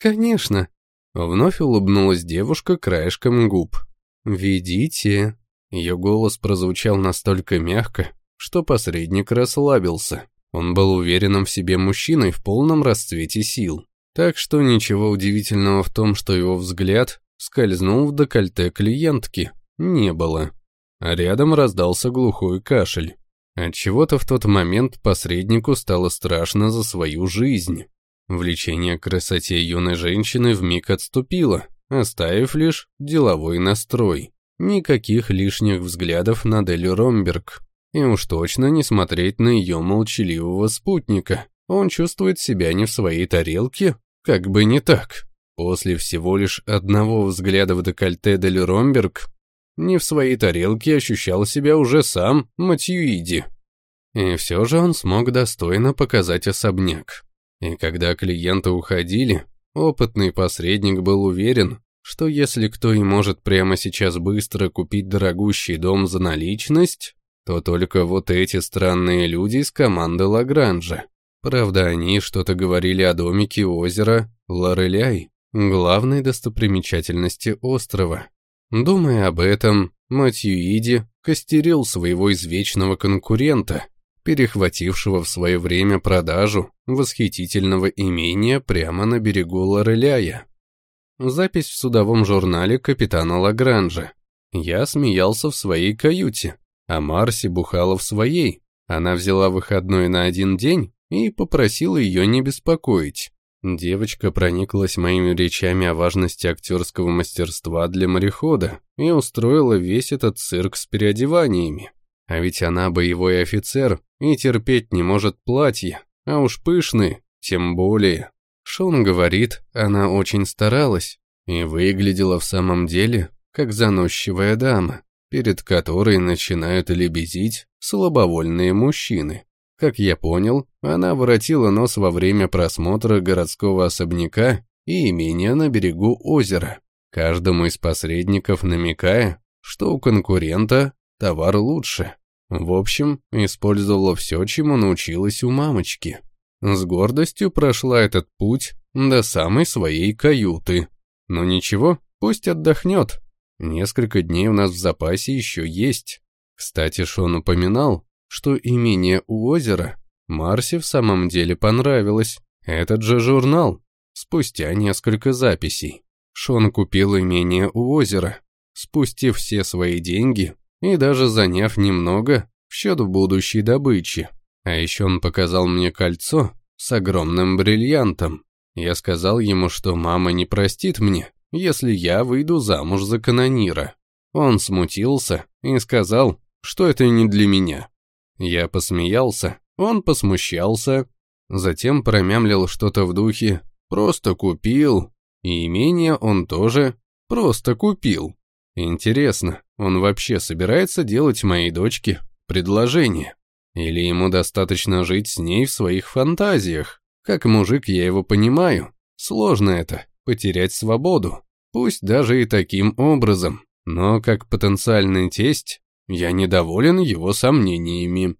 Конечно. Вновь улыбнулась девушка краешком губ. «Ведите». Ее голос прозвучал настолько мягко, что посредник расслабился. Он был уверенным в себе мужчиной в полном расцвете сил. Так что ничего удивительного в том, что его взгляд скользнул в декольте клиентки, не было. А рядом раздался глухой кашель. Отчего-то в тот момент посреднику стало страшно за свою жизнь. Влечение к красоте юной женщины вмиг отступило, оставив лишь деловой настрой. Никаких лишних взглядов на Делю Ромберг. И уж точно не смотреть на ее молчаливого спутника. Он чувствует себя не в своей тарелке, как бы не так. После всего лишь одного взгляда в декольте Дель Ромберг не в своей тарелке ощущал себя уже сам Матьюиди. И все же он смог достойно показать особняк. И когда клиенты уходили, опытный посредник был уверен, что если кто и может прямо сейчас быстро купить дорогущий дом за наличность, то только вот эти странные люди из команды Лагранжа. Правда, они что-то говорили о домике озера Лореляй, главной достопримечательности острова. Думая об этом, Матьюиди костерил своего извечного конкурента, перехватившего в свое время продажу восхитительного имения прямо на берегу Лореляя. Запись в судовом журнале капитана Лагранжа. Я смеялся в своей каюте, а Марси бухала в своей. Она взяла выходной на один день и попросила ее не беспокоить. Девочка прониклась моими речами о важности актерского мастерства для морехода и устроила весь этот цирк с переодеваниями. А ведь она боевой офицер и терпеть не может платья, а уж пышные, тем более. Шон говорит, она очень старалась и выглядела в самом деле как заносчивая дама перед которой начинают лебезить слабовольные мужчины. Как я понял, она воротила нос во время просмотра городского особняка и имения на берегу озера, каждому из посредников намекая, что у конкурента товар лучше. В общем, использовала все, чему научилась у мамочки. С гордостью прошла этот путь до самой своей каюты. Но ничего, пусть отдохнет, Несколько дней у нас в запасе еще есть. Кстати, Шон упоминал, что имение у озера Марсе в самом деле понравилось. Этот же журнал. Спустя несколько записей. Шон купил имение у озера, спустив все свои деньги и даже заняв немного в счет будущей добычи. А еще он показал мне кольцо с огромным бриллиантом. Я сказал ему, что мама не простит мне, если я выйду замуж за канонира. Он смутился и сказал, что это не для меня. Я посмеялся, он посмущался, затем промямлил что-то в духе «просто купил», и имение он тоже просто купил. Интересно, он вообще собирается делать моей дочке предложение? Или ему достаточно жить с ней в своих фантазиях? Как мужик я его понимаю, сложно это потерять свободу. Пусть даже и таким образом, но как потенциальный тесть, я недоволен его сомнениями.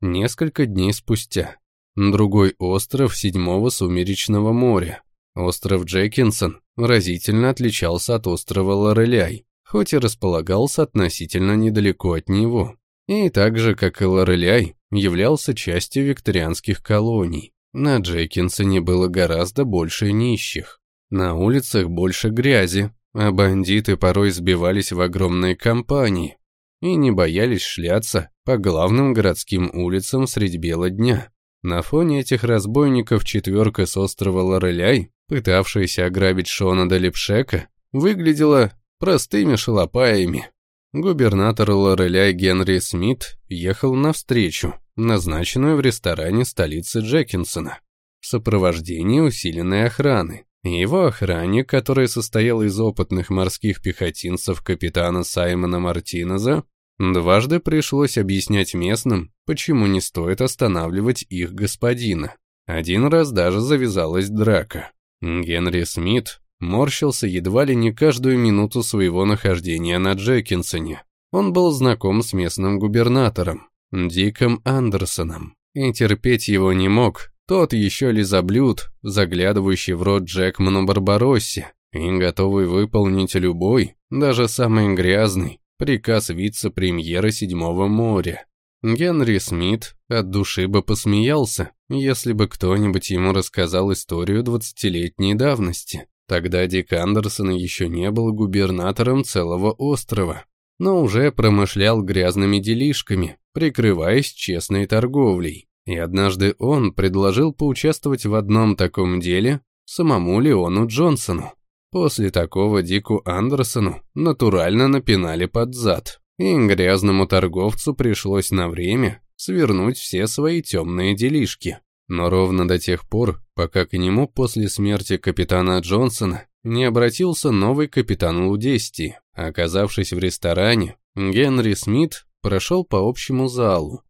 Несколько дней спустя. Другой остров Седьмого Сумеречного моря. Остров Джекинсон разительно отличался от острова Лореляй, хоть и располагался относительно недалеко от него. И так же, как и Лореляй, являлся частью викторианских колоний. На Джекинсоне было гораздо больше нищих. На улицах больше грязи, а бандиты порой сбивались в огромные компании. И не боялись шляться по главным городским улицам средь бела дня. На фоне этих разбойников четверка с острова Лореляй, пытавшаяся ограбить Шона Далипшека, выглядела простыми шалопаями. Губернатор Лореляй Генри Смит ехал навстречу, назначенную в ресторане столицы Джекинсона, в сопровождении усиленной охраны. Его охранник, который состоял из опытных морских пехотинцев капитана Саймона Мартинеза, дважды пришлось объяснять местным, почему не стоит останавливать их господина. Один раз даже завязалась драка. Генри Смит морщился едва ли не каждую минуту своего нахождения на Джекинсоне. Он был знаком с местным губернатором, Диком Андерсоном, и терпеть его не мог, тот еще лизоблюд, заглядывающий в рот Джекману Барбароссе и готовый выполнить любой, даже самый грязный, приказ вице-премьера Седьмого моря. Генри Смит от души бы посмеялся, если бы кто-нибудь ему рассказал историю двадцатилетней давности. Тогда Дик Андерсон еще не был губернатором целого острова, но уже промышлял грязными делишками, прикрываясь честной торговлей. И однажды он предложил поучаствовать в одном таком деле самому Леону Джонсону. После такого Дику Андерсону натурально напинали под зад, и грязному торговцу пришлось на время свернуть все свои темные делишки. Но ровно до тех пор, пока к нему после смерти капитана Джонсона не обратился новый капитан Лудести. Оказавшись в ресторане, Генри Смит прошел по общему залу.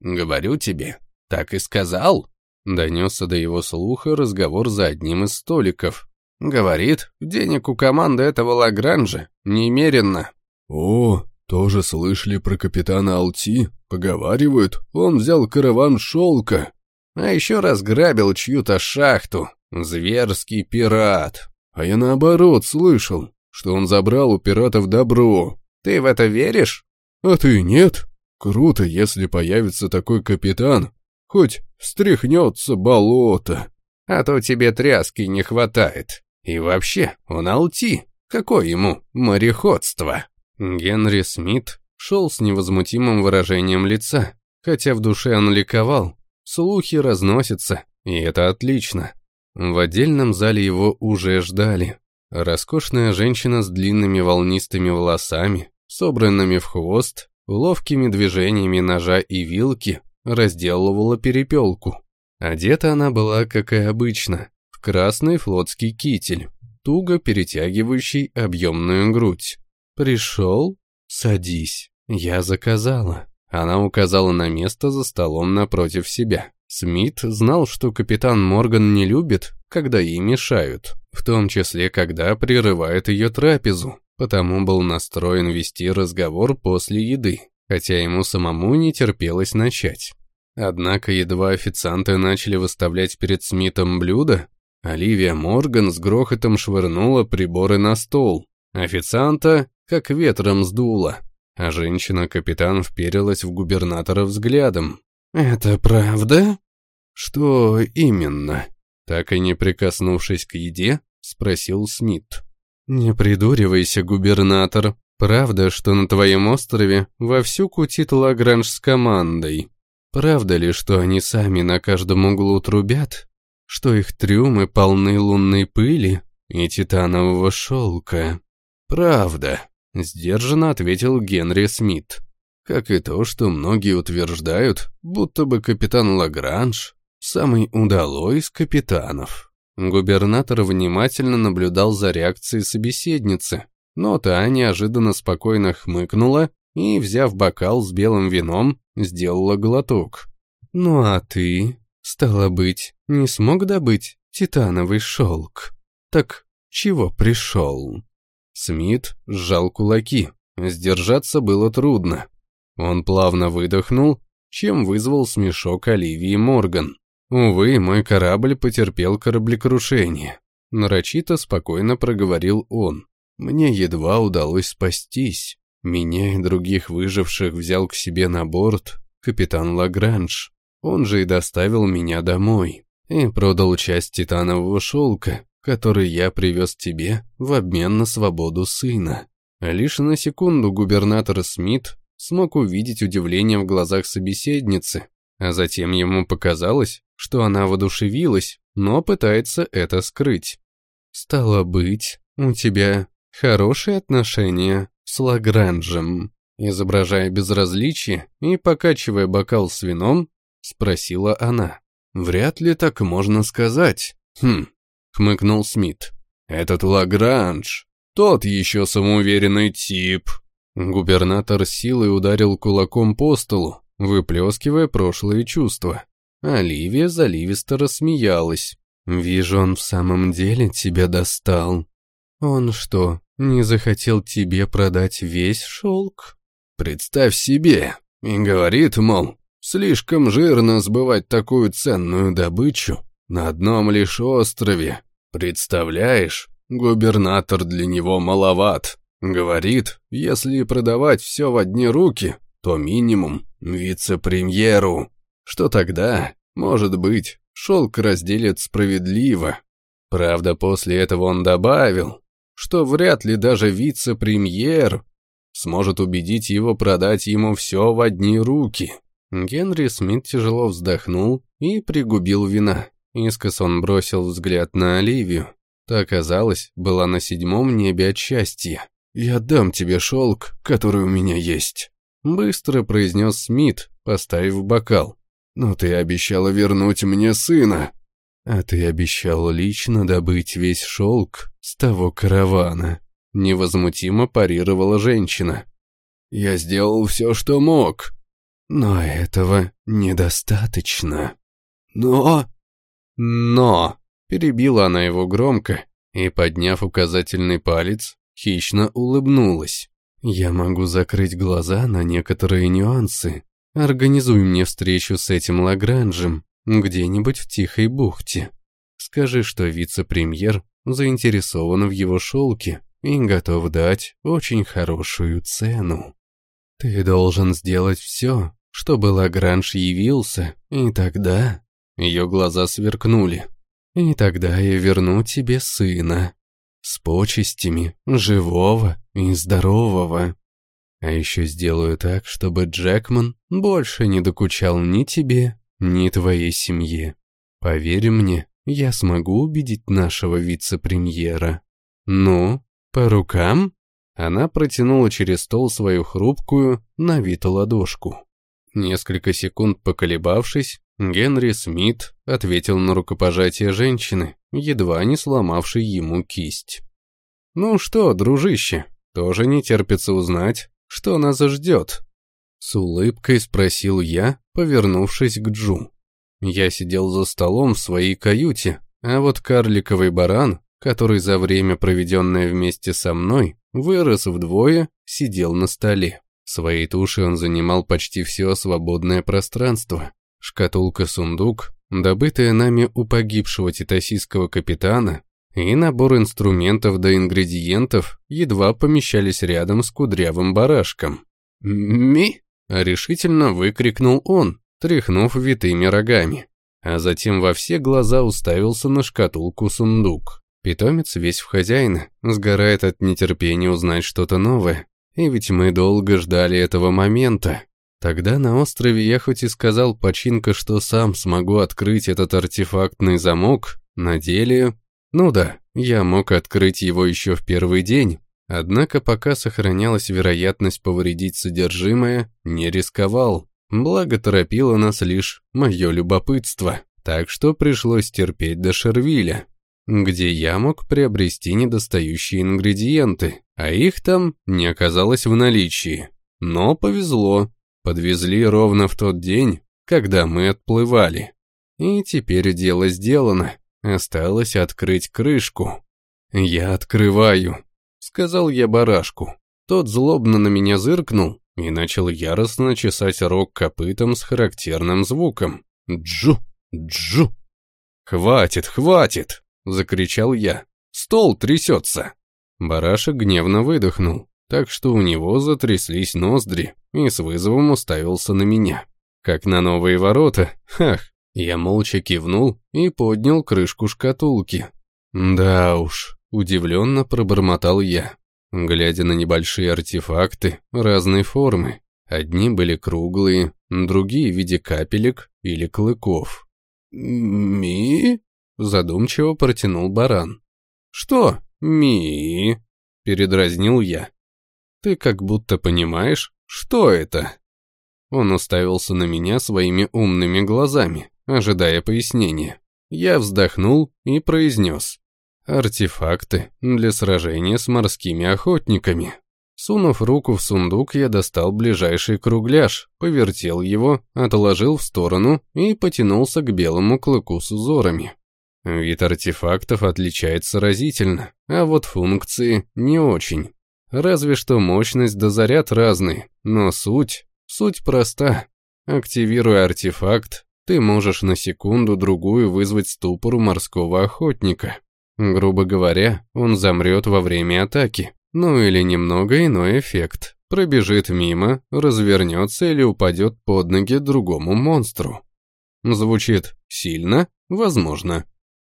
«Говорю тебе, так и сказал?» Донесся до его слуха разговор за одним из столиков. «Говорит, денег у команды этого Лагранжа немерено». «О, тоже слышали про капитана Алти? Поговаривают, он взял караван шелка». «А еще разграбил чью-то шахту. Зверский пират». «А я наоборот слышал, что он забрал у пиратов добро». «Ты в это веришь?» «А ты нет? Круто, если появится такой капитан, Хоть встряхнется болото. А то тебе тряски не хватает. И вообще, он алти. Какое ему мореходство? Генри Смит шел с невозмутимым выражением лица, хотя в душе он ликовал. Слухи разносятся, и это отлично. В отдельном зале его уже ждали. Роскошная женщина с длинными волнистыми волосами, собранными в хвост, ловкими движениями ножа и вилки, разделывала перепелку. Одета она была, как и обычно, красный флотский китель, туго перетягивающий объемную грудь. «Пришел? Садись. Я заказала». Она указала на место за столом напротив себя. Смит знал, что капитан Морган не любит, когда ей мешают, в том числе, когда прерывает ее трапезу, потому был настроен вести разговор после еды хотя ему самому не терпелось начать. Однако едва официанты начали выставлять перед Смитом блюда, Оливия Морган с грохотом швырнула приборы на стол. Официанта как ветром сдуло, а женщина-капитан вперилась в губернатора взглядом. «Это правда?» «Что именно?» Так и не прикоснувшись к еде, спросил Смит. «Не придуривайся, губернатор. Правда, что на твоем острове вовсю кутит Лагранж с командой? Правда ли, что они сами на каждом углу трубят? Что их трюмы полны лунной пыли и титанового шелка? Правда, сдержанно ответил Генри Смит. Как и то, что многие утверждают, будто бы капитан Лагранж самый удалой из капитанов. Губернатор внимательно наблюдал за реакцией собеседницы, но та неожиданно спокойно хмыкнула и, взяв бокал с белым вином, сделала глоток. «Ну а ты, стало быть, не смог добыть титановый шелк? Так чего пришел?» Смит сжал кулаки. Сдержаться было трудно. Он плавно выдохнул, чем вызвал смешок Оливии Морган. «Увы, мой корабль потерпел кораблекрушение», — нарочито спокойно проговорил он. Мне едва удалось спастись. Меня и других выживших взял к себе на борт капитан Лагранж. Он же и доставил меня домой и продал часть титанового шелка, который я привез тебе в обмен на свободу сына. Лишь на секунду губернатор Смит смог увидеть удивление в глазах собеседницы, а затем ему показалось, что она воодушевилась, но пытается это скрыть. «Стало быть, у тебя хорошие отношения с Лагранжем?» Изображая безразличие и покачивая бокал с вином, спросила она. «Вряд ли так можно сказать. Хм», — хмыкнул Смит. «Этот Лагранж, тот еще самоуверенный тип». Губернатор силой ударил кулаком по столу, выплескивая прошлые чувства. Оливия заливисто рассмеялась. «Вижу, он в самом деле тебя достал. Он что, не захотел тебе продать весь шелк?» «Представь себе!» И говорит, мол, слишком жирно сбывать такую ценную добычу на одном лишь острове. Представляешь, губернатор для него маловат. Говорит, если продавать все в одни руки, то минимум вице-премьеру. Что тогда, может быть, шелк разделит справедливо. Правда, после этого он добавил, что вряд ли даже вице-премьер сможет убедить его продать ему все в одни руки. Генри Смит тяжело вздохнул и пригубил вина. Искос он бросил взгляд на Оливию. Та, казалось, была на седьмом небе от счастья. «Я дам тебе шелк, который у меня есть», — быстро произнес Смит, поставив бокал. «Но ты обещала вернуть мне сына». «А ты обещал лично добыть весь шелк с того каравана», — невозмутимо парировала женщина. «Я сделал все, что мог». «Но этого недостаточно». «Но...» «Но...» — перебила она его громко и, подняв указательный палец, хищно улыбнулась. «Я могу закрыть глаза на некоторые нюансы. Организуй мне встречу с этим Лагранжем где-нибудь в тихой бухте. Скажи, что вице-премьер заинтересован в его шелке и готов дать очень хорошую цену. Ты должен сделать все, чтобы Лагранж явился, и тогда...» Ее глаза сверкнули. «И тогда я верну тебе сына» с почестями, живого и здорового. А еще сделаю так, чтобы Джекман больше не докучал ни тебе, ни твоей семье. Поверь мне, я смогу убедить нашего вице-премьера. Ну, по рукам?» Она протянула через стол свою хрупкую, на вид ладошку. Несколько секунд поколебавшись, Генри Смит ответил на рукопожатие женщины, едва не сломавшей ему кисть. «Ну что, дружище, тоже не терпится узнать, что нас ждет?» С улыбкой спросил я, повернувшись к Джу. Я сидел за столом в своей каюте, а вот карликовый баран, который за время, проведенное вместе со мной, вырос вдвое, сидел на столе. Своей тушей он занимал почти все свободное пространство. Шкатулка-сундук, добытая нами у погибшего титасийского капитана, и набор инструментов до ингредиентов едва помещались рядом с кудрявым барашком. «Ми!» — решительно выкрикнул он, тряхнув витыми рогами, а затем во все глаза уставился на шкатулку-сундук. Питомец весь в хозяина, сгорает от нетерпения узнать что-то новое. И ведь мы долго ждали этого момента. Тогда на острове я хоть и сказал починка, что сам смогу открыть этот артефактный замок, на деле... Ну да, я мог открыть его еще в первый день, однако пока сохранялась вероятность повредить содержимое, не рисковал. Благо торопило нас лишь мое любопытство, так что пришлось терпеть до Шервиля, где я мог приобрести недостающие ингредиенты, а их там не оказалось в наличии. Но повезло, Подвезли ровно в тот день, когда мы отплывали. И теперь дело сделано. Осталось открыть крышку. «Я открываю», — сказал я барашку. Тот злобно на меня зыркнул и начал яростно чесать рог копытом с характерным звуком. «Джу! Джу!» «Хватит, хватит!» — закричал я. «Стол трясется!» Барашек гневно выдохнул так что у него затряслись ноздри и с вызовом уставился на меня. Как на новые ворота, хах, я молча кивнул и поднял крышку шкатулки. Да уж, удивленно пробормотал я, глядя на небольшие артефакты разной формы. Одни были круглые, другие в виде капелек или клыков. «Ми?» — задумчиво протянул баран. «Что «ми?» — передразнил я. «Ты как будто понимаешь, что это?» Он уставился на меня своими умными глазами, ожидая пояснения. Я вздохнул и произнес. «Артефакты для сражения с морскими охотниками». Сунув руку в сундук, я достал ближайший кругляш, повертел его, отложил в сторону и потянулся к белому клыку с узорами. Вид артефактов отличается разительно, а вот функции не очень. Разве что мощность да заряд разные, но суть, суть проста. Активируя артефакт, ты можешь на секунду-другую вызвать ступор у морского охотника. Грубо говоря, он замрет во время атаки, ну или немного иной эффект. Пробежит мимо, развернется или упадет под ноги другому монстру. Звучит сильно? Возможно.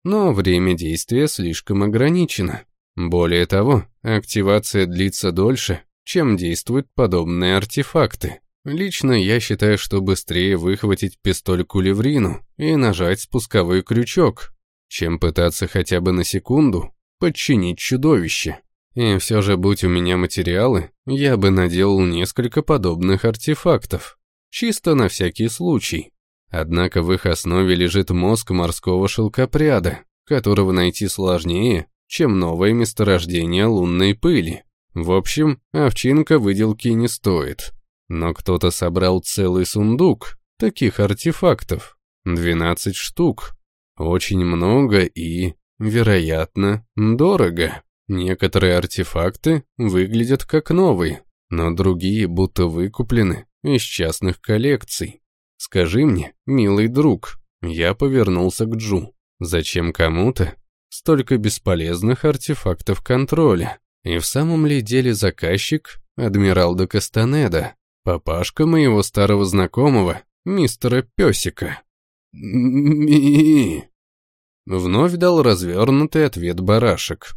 Но время действия слишком ограничено. Более того, активация длится дольше, чем действуют подобные артефакты. Лично я считаю, что быстрее выхватить пистоль-кулеврину и нажать спусковой крючок, чем пытаться хотя бы на секунду подчинить чудовище. И все же, будь у меня материалы, я бы наделал несколько подобных артефактов. Чисто на всякий случай. Однако в их основе лежит мозг морского шелкопряда, которого найти сложнее, чем новое месторождение лунной пыли. В общем, овчинка выделки не стоит. Но кто-то собрал целый сундук таких артефактов. 12 штук. Очень много и, вероятно, дорого. Некоторые артефакты выглядят как новые, но другие будто выкуплены из частных коллекций. Скажи мне, милый друг, я повернулся к Джу. Зачем кому-то столько бесполезных артефактов контроля? И в самом ли деле заказчик – адмирал де Кастанеда, папашка моего старого знакомого, мистера Песика? «Ми...» Вновь дал развернутый ответ барашек.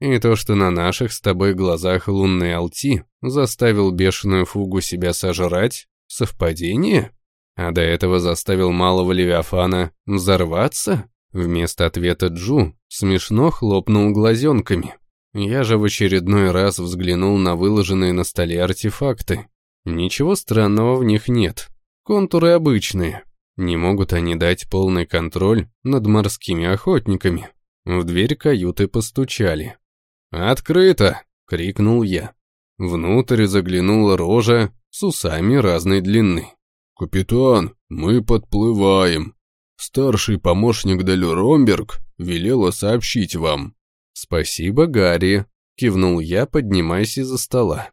И то, что на наших с тобой глазах лунный Алти заставил бешеную фугу себя сожрать, совпадение? А до этого заставил малого Левиафана взорваться? Вместо ответа Джу смешно хлопнул глазенками. Я же в очередной раз взглянул на выложенные на столе артефакты. Ничего странного в них нет. Контуры обычные. Не могут они дать полный контроль над морскими охотниками. В дверь каюты постучали. «Открыто!» — крикнул я. Внутрь заглянула рожа с усами разной длины. «Капитан, мы подплываем. Старший помощник Делю Ромберг велела сообщить вам». «Спасибо, Гарри», — кивнул я, поднимаясь из-за стола.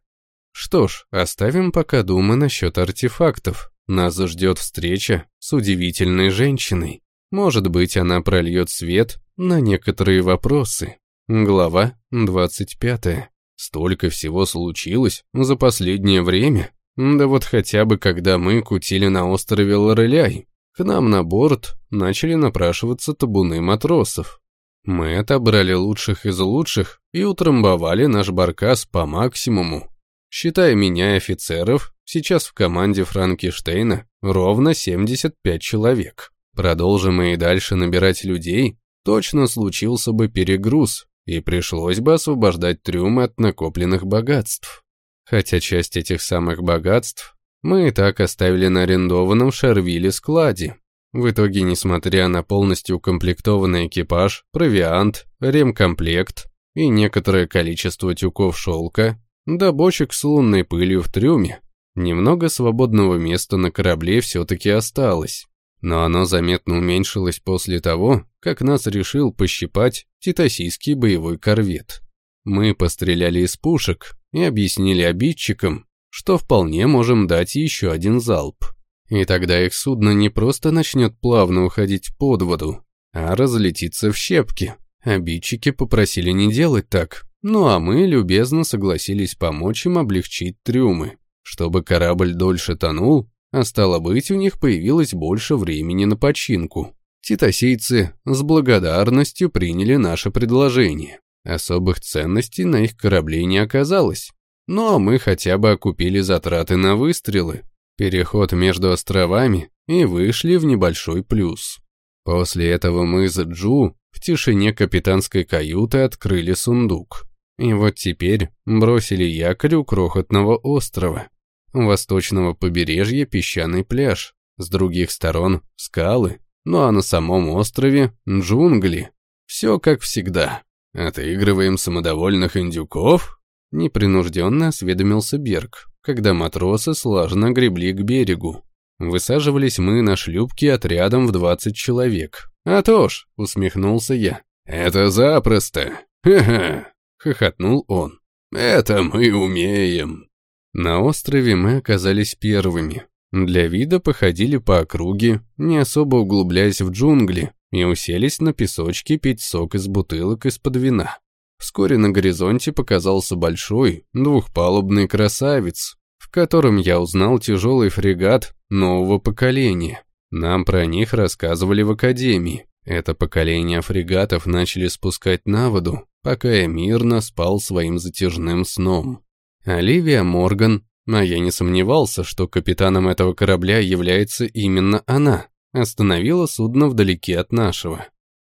«Что ж, оставим пока думы насчет артефактов. Нас ждет встреча с удивительной женщиной. Может быть, она прольет свет на некоторые вопросы». Глава 25. Столько всего случилось за последнее время. Да вот хотя бы когда мы кутили на острове Лореляй, к нам на борт начали напрашиваться табуны матросов. Мы отобрали лучших из лучших и утрамбовали наш баркас по максимуму. Считая меня и офицеров, сейчас в команде Франкенштейна ровно 75 человек. Продолжим мы и дальше набирать людей, точно случился бы перегруз, и пришлось бы освобождать трюмы от накопленных богатств. Хотя часть этих самых богатств мы и так оставили на арендованном Шарвиле складе. В итоге, несмотря на полностью укомплектованный экипаж, провиант, ремкомплект и некоторое количество тюков шелка, да бочек с лунной пылью в трюме, немного свободного места на корабле все-таки осталось. Но оно заметно уменьшилось после того, как нас решил пощипать титасийский боевой корвет. Мы постреляли из пушек и объяснили обидчикам, что вполне можем дать еще один залп. И тогда их судно не просто начнет плавно уходить под воду, а разлетится в щепки. Обидчики попросили не делать так, ну а мы любезно согласились помочь им облегчить трюмы, чтобы корабль дольше тонул, а стало быть, у них появилось больше времени на починку. Титосийцы с благодарностью приняли наше предложение. Особых ценностей на их корабле не оказалось. Но мы хотя бы окупили затраты на выстрелы, переход между островами и вышли в небольшой плюс. После этого мы с Джу в тишине капитанской каюты открыли сундук. И вот теперь бросили якорь у крохотного острова. У восточного побережья песчаный пляж, с других сторон скалы, ну а на самом острове джунгли. Все как всегда. Отыгрываем самодовольных индюков? Непринужденно осведомился Берг, когда матросы слажно гребли к берегу. Высаживались мы на шлюпке отрядом в 20 человек. «А то ж», — усмехнулся я. «Это запросто! Ха-ха!» — хохотнул он. «Это мы умеем!» На острове мы оказались первыми. Для вида походили по округе, не особо углубляясь в джунгли, и уселись на песочке пить сок из бутылок из-под вина. Вскоре на горизонте показался большой, двухпалубный красавец, в котором я узнал тяжелый фрегат нового поколения. Нам про них рассказывали в академии. Это поколение фрегатов начали спускать на воду, пока я мирно спал своим затяжным сном. Оливия Морган, а я не сомневался, что капитаном этого корабля является именно она, остановила судно вдалеке от нашего.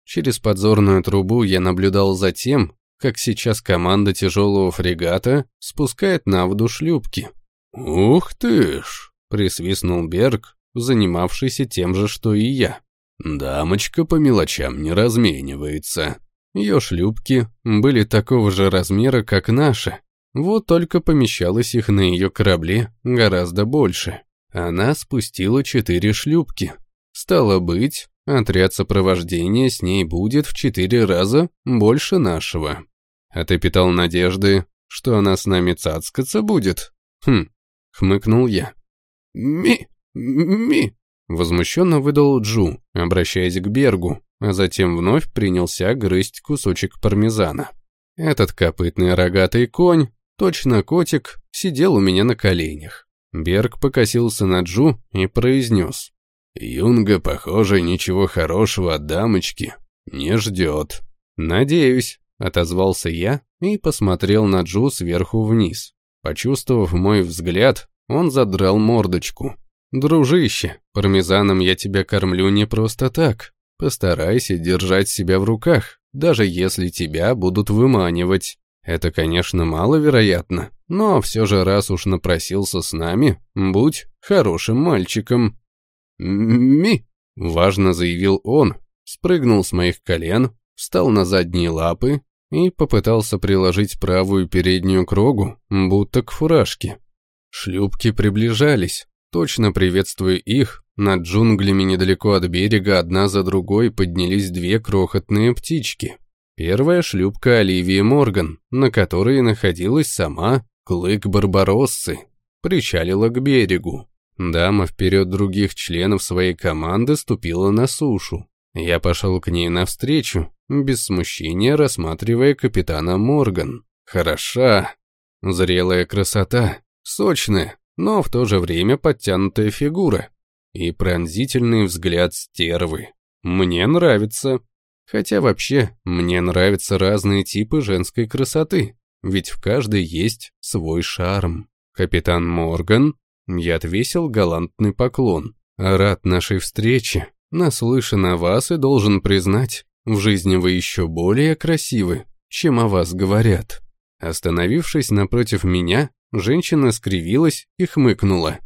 Через подзорную трубу я наблюдал за тем, как сейчас команда тяжелого фрегата спускает на воду шлюпки. «Ух ты ж!» — присвистнул Берг, занимавшийся тем же, что и я. «Дамочка по мелочам не разменивается». Ее шлюпки были такого же размера, как наши, вот только помещалось их на ее корабле гораздо больше. Она спустила четыре шлюпки. Стало быть, Отряд сопровождения с ней будет в четыре раза больше нашего. А ты питал надежды, что она с нами цацкаться будет? Хм, хмыкнул я. Ми, ми, возмущенно выдал Джу, обращаясь к Бергу, а затем вновь принялся грызть кусочек пармезана. Этот копытный рогатый конь, точно котик, сидел у меня на коленях. Берг покосился на Джу и произнес. Юнга, похоже, ничего хорошего от дамочки не ждет. «Надеюсь», — отозвался я и посмотрел на Джу сверху вниз. Почувствовав мой взгляд, он задрал мордочку. «Дружище, пармезаном я тебя кормлю не просто так. Постарайся держать себя в руках, даже если тебя будут выманивать. Это, конечно, маловероятно, но все же раз уж напросился с нами, будь хорошим мальчиком». «Ми!» — важно заявил он, спрыгнул с моих колен, встал на задние лапы и попытался приложить правую переднюю к рогу, будто к фуражке. Шлюпки приближались, точно приветствуя их, над джунглями недалеко от берега одна за другой поднялись две крохотные птички. Первая шлюпка Оливии Морган, на которой находилась сама Клык Барбароссы, причалила к берегу. Дама вперед других членов своей команды ступила на сушу. Я пошел к ней навстречу, без смущения рассматривая капитана Морган. Хороша, зрелая красота, сочная, но в то же время подтянутая фигура и пронзительный взгляд стервы. Мне нравится. Хотя вообще, мне нравятся разные типы женской красоты, ведь в каждой есть свой шарм. Капитан Морган я отвесил галантный поклон. Рад нашей встрече. Наслышан о вас и должен признать, в жизни вы еще более красивы, чем о вас говорят. Остановившись напротив меня, женщина скривилась и хмыкнула.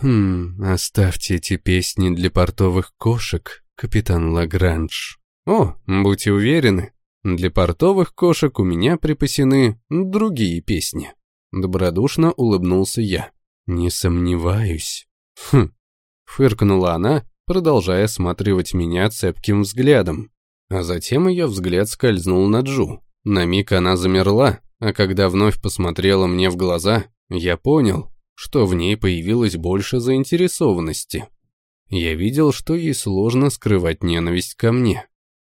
«Хм, оставьте эти песни для портовых кошек, капитан Лагранж. О, будьте уверены, для портовых кошек у меня припасены другие песни». Добродушно улыбнулся я. «Не сомневаюсь». «Хм», — фыркнула она, продолжая осматривать меня цепким взглядом. А затем ее взгляд скользнул на Джу. На миг она замерла, а когда вновь посмотрела мне в глаза, я понял, что в ней появилось больше заинтересованности. Я видел, что ей сложно скрывать ненависть ко мне.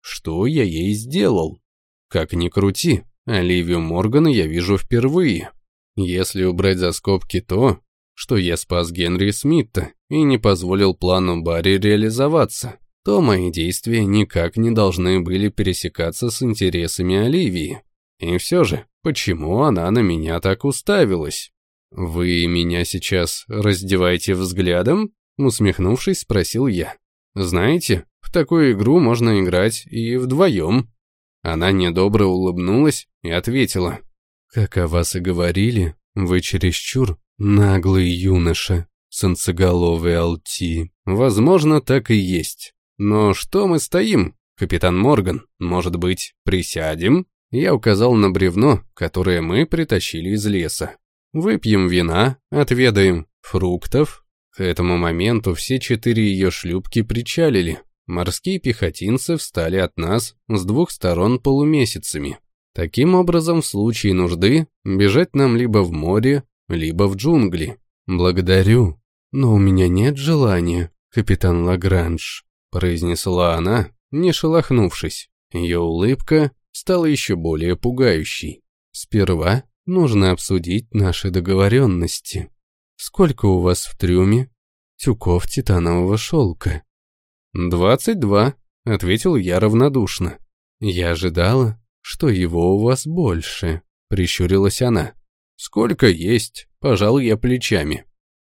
Что я ей сделал? Как ни крути, Оливию Моргана я вижу впервые. Если убрать за скобки то, что я спас Генри Смита и не позволил плану Барри реализоваться, то мои действия никак не должны были пересекаться с интересами Оливии. И все же, почему она на меня так уставилась? «Вы меня сейчас раздеваете взглядом?» Усмехнувшись, спросил я. «Знаете, в такую игру можно играть и вдвоем». Она недобро улыбнулась и ответила. «Как о вас и говорили, вы чересчур наглый юноша, солнцеголовый Алти. Возможно, так и есть. Но что мы стоим, капитан Морган? Может быть, присядем?» Я указал на бревно, которое мы притащили из леса. Выпьем вина, отведаем фруктов. К этому моменту все четыре ее шлюпки причалили. Морские пехотинцы встали от нас с двух сторон полумесяцами. Таким образом, в случае нужды, бежать нам либо в море, либо в джунгли. Благодарю, но у меня нет желания, капитан Лагранж, произнесла она, не шелохнувшись. Ее улыбка стала еще более пугающей. Сперва нужно обсудить наши договоренности. Сколько у вас в трюме тюков титанового шелка? «Двадцать два», — ответил я равнодушно. «Я ожидала, что его у вас больше», — прищурилась она. «Сколько есть?» — пожал я плечами.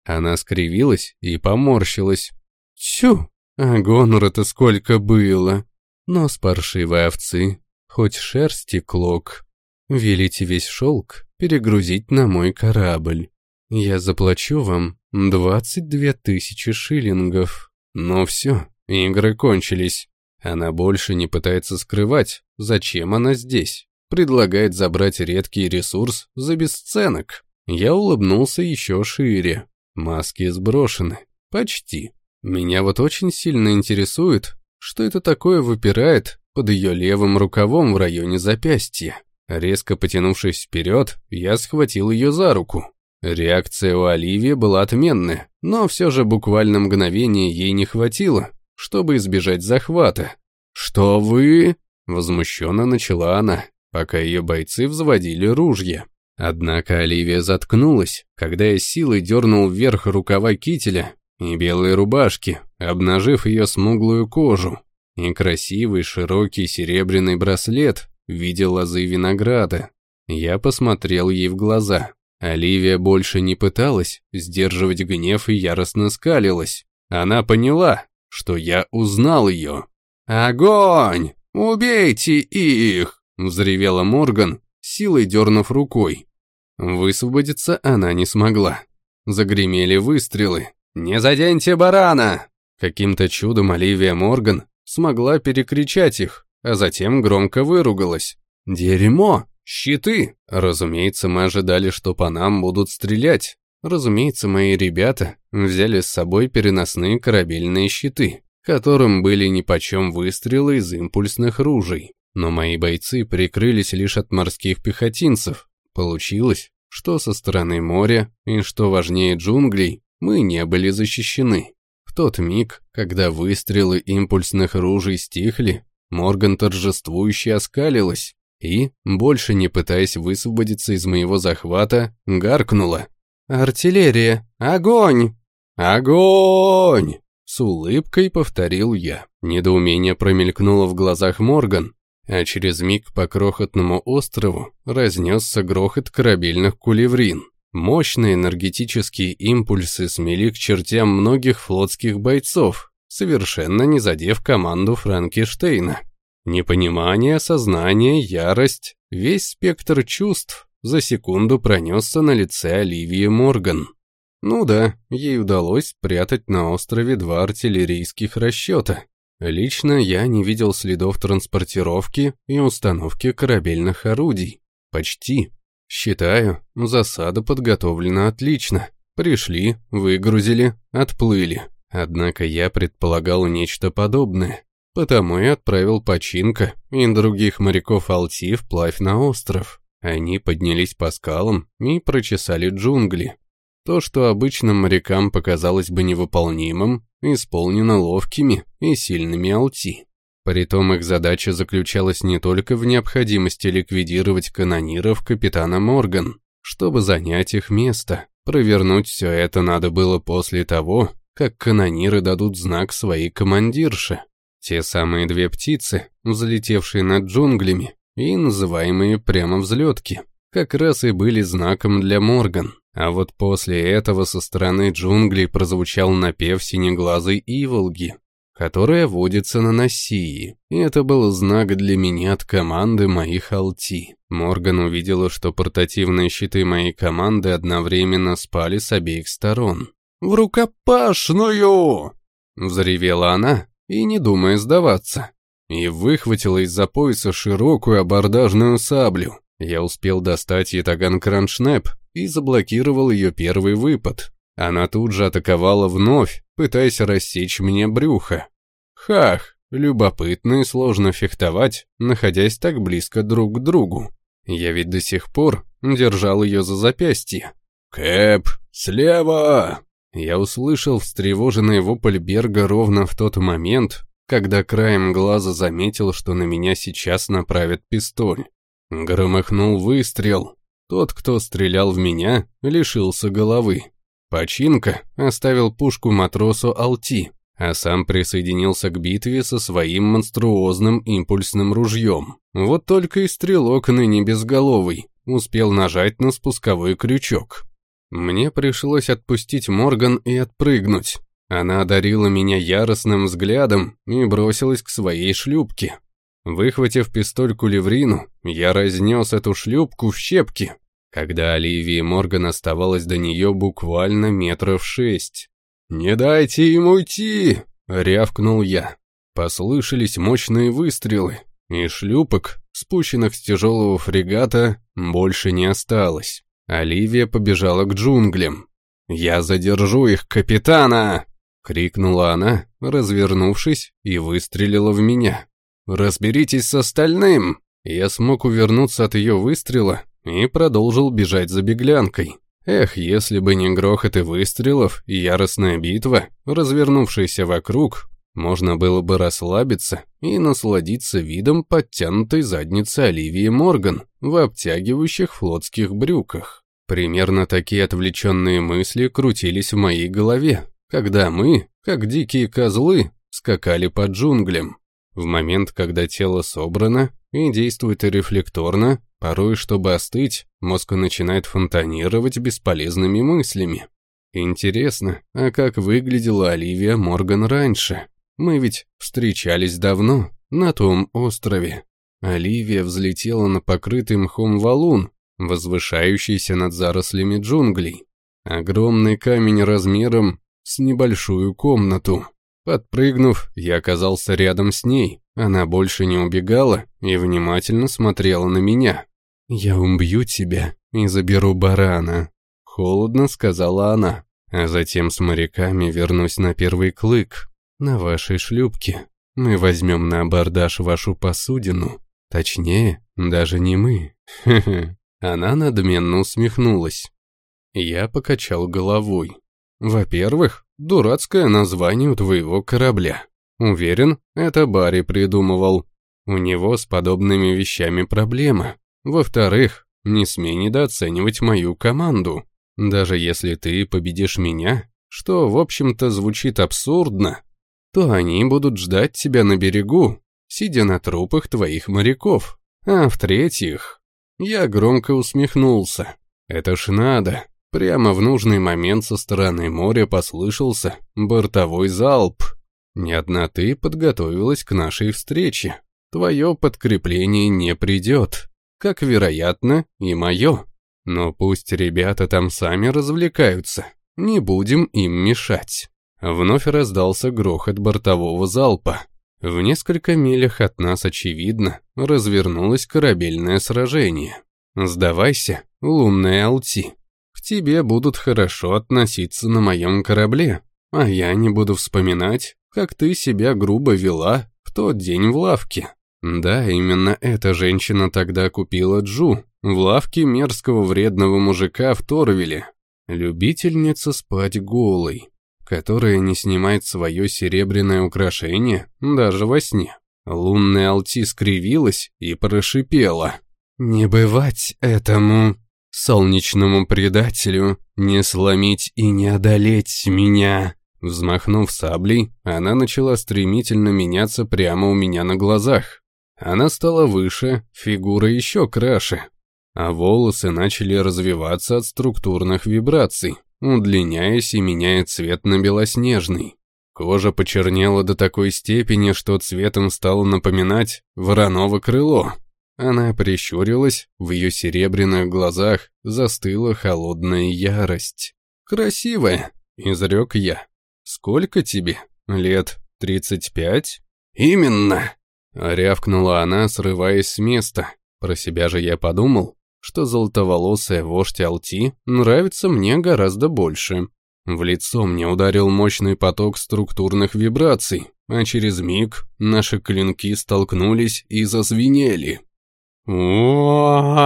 Она скривилась и поморщилась. «Тю, а гонора-то сколько было!» Но с паршивой овцы, хоть шерсти клок, Велите весь шелк перегрузить на мой корабль. Я заплачу вам двадцать две тысячи шиллингов. Но все, игры кончились. Она больше не пытается скрывать, зачем она здесь. Предлагает забрать редкий ресурс за бесценок. Я улыбнулся еще шире. Маски сброшены. Почти. Меня вот очень сильно интересует, что это такое выпирает под ее левым рукавом в районе запястья. Резко потянувшись вперед, я схватил ее за руку. Реакция у Оливии была отменная, но все же буквально мгновение ей не хватило, чтобы избежать захвата. «Что вы?» – возмущенно начала она, пока ее бойцы взводили ружья. Однако Оливия заткнулась, когда я силой дернул вверх рукава кителя и белой рубашки, обнажив ее смуглую кожу, и красивый широкий серебряный браслет, в виде лозы винограда. Я посмотрел ей в глаза. Оливия больше не пыталась сдерживать гнев и яростно скалилась. Она поняла, что я узнал ее. «Огонь! Убейте их!» — взревела Морган, силой дернув рукой. Высвободиться она не смогла. Загремели выстрелы. «Не заденьте барана!» Каким-то чудом Оливия Морган смогла перекричать их, а затем громко выругалась. «Дерьмо! Щиты!» Разумеется, мы ожидали, что по нам будут стрелять. Разумеется, мои ребята взяли с собой переносные корабельные щиты, которым были нипочем выстрелы из импульсных ружей. Но мои бойцы прикрылись лишь от морских пехотинцев. Получилось, что со стороны моря и, что важнее джунглей, мы не были защищены. В тот миг, когда выстрелы импульсных ружей стихли, Морган торжествующе оскалилась и, больше не пытаясь высвободиться из моего захвата, гаркнула. «Артиллерия! Огонь! Огонь!» С улыбкой повторил я. Недоумение промелькнуло в глазах Морган, а через миг по крохотному острову разнесся грохот корабельных кулеврин. Мощные энергетические импульсы смели к чертям многих флотских бойцов, совершенно не задев команду Франкенштейна. Непонимание, сознание, ярость, весь спектр чувств за секунду пронесся на лице Оливии Морган. Ну да, ей удалось спрятать на острове два артиллерийских расчета. Лично я не видел следов транспортировки и установки корабельных орудий. Почти. Считаю, засада подготовлена отлично. Пришли, выгрузили, отплыли. Однако я предполагал нечто подобное, потому и отправил починка и других моряков Алти вплавь на остров. Они поднялись по скалам и прочесали джунгли. То, что обычным морякам показалось бы невыполнимым, исполнено ловкими и сильными Алти. Притом их задача заключалась не только в необходимости ликвидировать канониров капитана Морган, чтобы занять их место. Провернуть все это надо было после того, как канониры дадут знак своей командирше. Те самые две птицы, взлетевшие над джунглями, и называемые прямо взлетки, как раз и были знаком для Морган. А вот после этого со стороны джунглей прозвучал напев синеглазой Иволги, которая водится на Носии, и это был знак для меня от команды моих Алти. Морган увидела, что портативные щиты моей команды одновременно спали с обеих сторон. «В рукопашную!» — взревела она, и не думая сдаваться, и выхватила из-за пояса широкую абордажную саблю. Я успел достать ятаган Краншнеп и заблокировал ее первый выпад. Она тут же атаковала вновь, пытаясь рассечь мне брюхо. Хах, любопытно и сложно фехтовать, находясь так близко друг к другу. Я ведь до сих пор держал ее за запястье. «Кэп, слева!» Я услышал встревоженный вопль Берга ровно в тот момент, когда краем глаза заметил, что на меня сейчас направят пистоль. Громыхнул выстрел. Тот, кто стрелял в меня, лишился головы. Починка оставил пушку матросу Алти, а сам присоединился к битве со своим монструозным импульсным ружьем. Вот только и стрелок ныне безголовый успел нажать на спусковой крючок. Мне пришлось отпустить Морган и отпрыгнуть. Она одарила меня яростным взглядом и бросилась к своей шлюпке. Выхватив пистоль кулеврину, я разнес эту шлюпку в щепки, когда Оливии Морган оставалось до нее буквально метров шесть. «Не дайте им уйти!» — рявкнул я. Послышались мощные выстрелы, и шлюпок, спущенных с тяжелого фрегата, больше не осталось. Оливия побежала к джунглям. «Я задержу их, капитана!» — крикнула она, развернувшись, и выстрелила в меня. «Разберитесь с остальным!» Я смог увернуться от ее выстрела и продолжил бежать за беглянкой. Эх, если бы не грохот и выстрелов и яростная битва, развернувшаяся вокруг, можно было бы расслабиться и насладиться видом подтянутой задницы Оливии Морган в обтягивающих флотских брюках. Примерно такие отвлеченные мысли крутились в моей голове, когда мы, как дикие козлы, скакали по джунглям. В момент, когда тело собрано и действует рефлекторно, порой, чтобы остыть, мозг начинает фонтанировать бесполезными мыслями. Интересно, а как выглядела Оливия Морган раньше? Мы ведь встречались давно, на том острове. Оливия взлетела на покрытый мхом валун, возвышающийся над зарослями джунглей. Огромный камень размером с небольшую комнату. Подпрыгнув, я оказался рядом с ней. Она больше не убегала и внимательно смотрела на меня. «Я убью тебя и заберу барана», — холодно сказала она. «А затем с моряками вернусь на первый клык, на вашей шлюпке. Мы возьмем на абордаж вашу посудину. Точнее, даже не мы. Хе-хе». Она надменно усмехнулась. Я покачал головой. Во-первых, дурацкое название у твоего корабля. Уверен, это Барри придумывал. У него с подобными вещами проблема. Во-вторых, не смей недооценивать мою команду. Даже если ты победишь меня, что, в общем-то, звучит абсурдно, то они будут ждать тебя на берегу, сидя на трупах твоих моряков. А в-третьих, я громко усмехнулся. Это ж надо. Прямо в нужный момент со стороны моря послышался бортовой залп. Не одна ты подготовилась к нашей встрече. Твое подкрепление не придет, как, вероятно, и мое. Но пусть ребята там сами развлекаются, не будем им мешать. Вновь раздался грохот бортового залпа. В несколько милях от нас, очевидно, развернулось корабельное сражение. «Сдавайся, лунная Алти», к тебе будут хорошо относиться на моем корабле, а я не буду вспоминать, как ты себя грубо вела в тот день в лавке. Да, именно эта женщина тогда купила Джу в лавке мерзкого вредного мужика в Торвиле. Любительница спать голой, которая не снимает свое серебряное украшение даже во сне. Лунная Алти скривилась и прошипела. «Не бывать этому!» солнечному предателю не сломить и не одолеть меня. Взмахнув саблей, она начала стремительно меняться прямо у меня на глазах. Она стала выше, фигура еще краше, а волосы начали развиваться от структурных вибраций, удлиняясь и меняя цвет на белоснежный. Кожа почернела до такой степени, что цветом стало напоминать вороново крыло. Она прищурилась, в ее серебряных глазах застыла холодная ярость. «Красивая», — изрек я. «Сколько тебе? Лет тридцать пять?» «Именно!» — рявкнула она, срываясь с места. Про себя же я подумал, что золотоволосая вождь Алти нравится мне гораздо больше. В лицо мне ударил мощный поток структурных вибраций, а через миг наши клинки столкнулись и зазвенели. о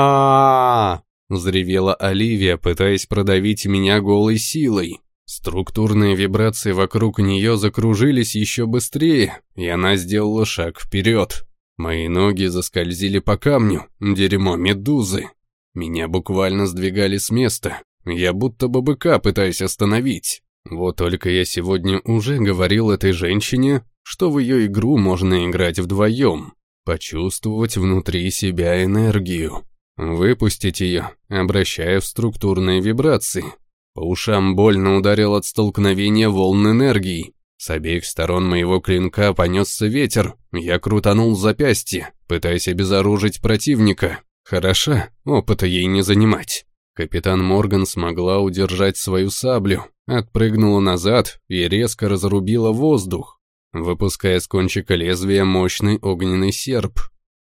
взревела Оливия, пытаясь продавить меня голой силой. Структурные вибрации вокруг нее закружились еще быстрее, и она сделала шаг вперед. Мои ноги заскользили по камню, дерьмо медузы. Меня буквально сдвигали с места. Я будто бы быка пытаюсь остановить. Вот только я сегодня уже говорил этой женщине, что в ее игру можно играть вдвоем. Почувствовать внутри себя энергию. Выпустить ее, обращая в структурные вибрации. По ушам больно ударил от столкновения волн энергии. С обеих сторон моего клинка понесся ветер. Я крутанул запястье, пытаясь обезоружить противника. Хороша, опыта ей не занимать. Капитан Морган смогла удержать свою саблю, отпрыгнула назад и резко разрубила воздух, выпуская с кончика лезвия мощный огненный серп.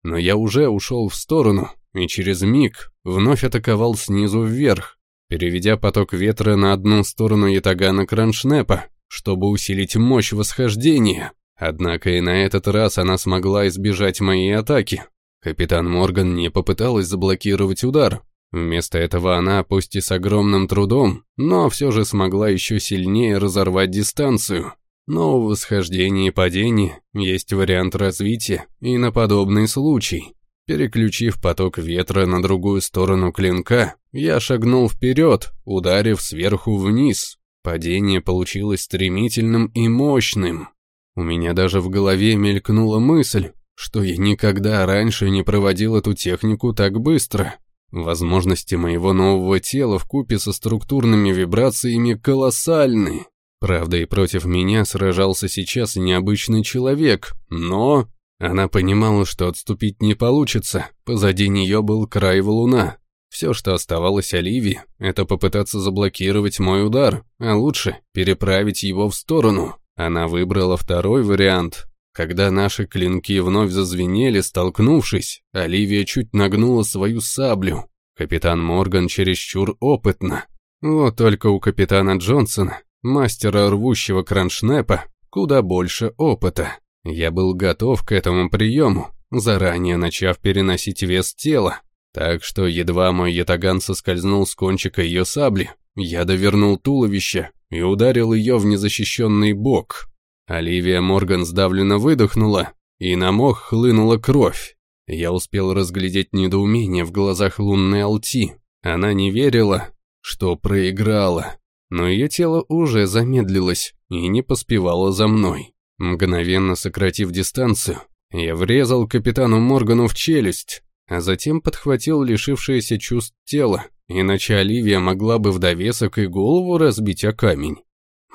Но я уже ушел в сторону, и через миг вновь атаковал снизу вверх, переведя поток ветра на одну сторону ятагана Кроншнепа, чтобы усилить мощь восхождения. Однако и на этот раз она смогла избежать моей атаки, Капитан Морган не попыталась заблокировать удар. Вместо этого она, пусть и с огромным трудом, но все же смогла еще сильнее разорвать дистанцию. Но в восхождении и падении есть вариант развития и на подобный случай. Переключив поток ветра на другую сторону клинка, я шагнул вперед, ударив сверху вниз. Падение получилось стремительным и мощным. У меня даже в голове мелькнула мысль, что я никогда раньше не проводил эту технику так быстро. Возможности моего нового тела в купе со структурными вибрациями колоссальны. Правда, и против меня сражался сейчас необычный человек, но... Она понимала, что отступить не получится, позади нее был край валуна. Все, что оставалось Оливии, это попытаться заблокировать мой удар, а лучше переправить его в сторону. Она выбрала второй вариант, когда наши клинки вновь зазвенели, столкнувшись, Оливия чуть нагнула свою саблю. Капитан Морган чересчур опытно. Вот только у капитана Джонсона, мастера рвущего кроншнепа, куда больше опыта. Я был готов к этому приему, заранее начав переносить вес тела. Так что едва мой ятаган соскользнул с кончика ее сабли, я довернул туловище и ударил ее в незащищенный бок. Оливия Морган сдавленно выдохнула, и на мох хлынула кровь. Я успел разглядеть недоумение в глазах лунной Алти. Она не верила, что проиграла, но ее тело уже замедлилось и не поспевало за мной. Мгновенно сократив дистанцию, я врезал капитану Моргану в челюсть, а затем подхватил лишившееся чувств тело, иначе Оливия могла бы в довесок и голову разбить о камень.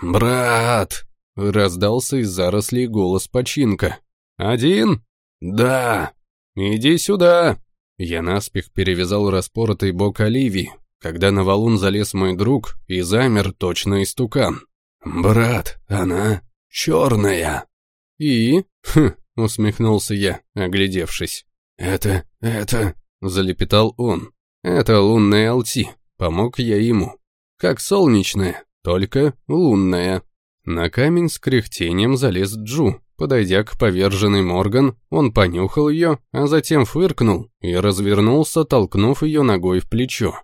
«Брат!» Раздался из зарослей голос починка. «Один?» «Да!» «Иди сюда!» Я наспех перевязал распоротый бок Оливии, когда на валун залез мой друг и замер точно истукан. «Брат, она черная!» «И?» «Хм!» — усмехнулся я, оглядевшись. «Это... это...» — залепетал он. «Это лунная Алти», — помог я ему. «Как солнечная, только лунная». На камень с кряхтением залез Джу. Подойдя к поверженной Морган, он понюхал ее, а затем фыркнул и развернулся, толкнув ее ногой в плечо.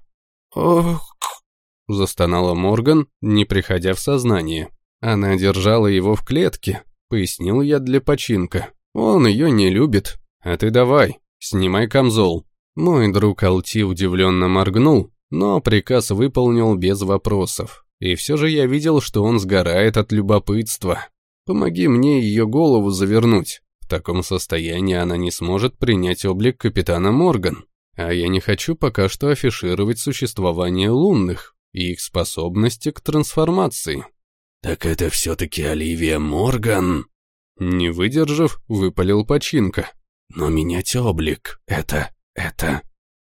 «Ох!» – застонала Морган, не приходя в сознание. Она держала его в клетке, пояснил я для починка. Он ее не любит. А ты давай, снимай камзол. Мой друг Алти удивленно моргнул, но приказ выполнил без вопросов. И все же я видел, что он сгорает от любопытства. Помоги мне ее голову завернуть. В таком состоянии она не сможет принять облик капитана Морган. А я не хочу пока что афишировать существование лунных и их способности к трансформации. «Так это все-таки Оливия Морган?» Не выдержав, выпалил починка. «Но менять облик — это... это...»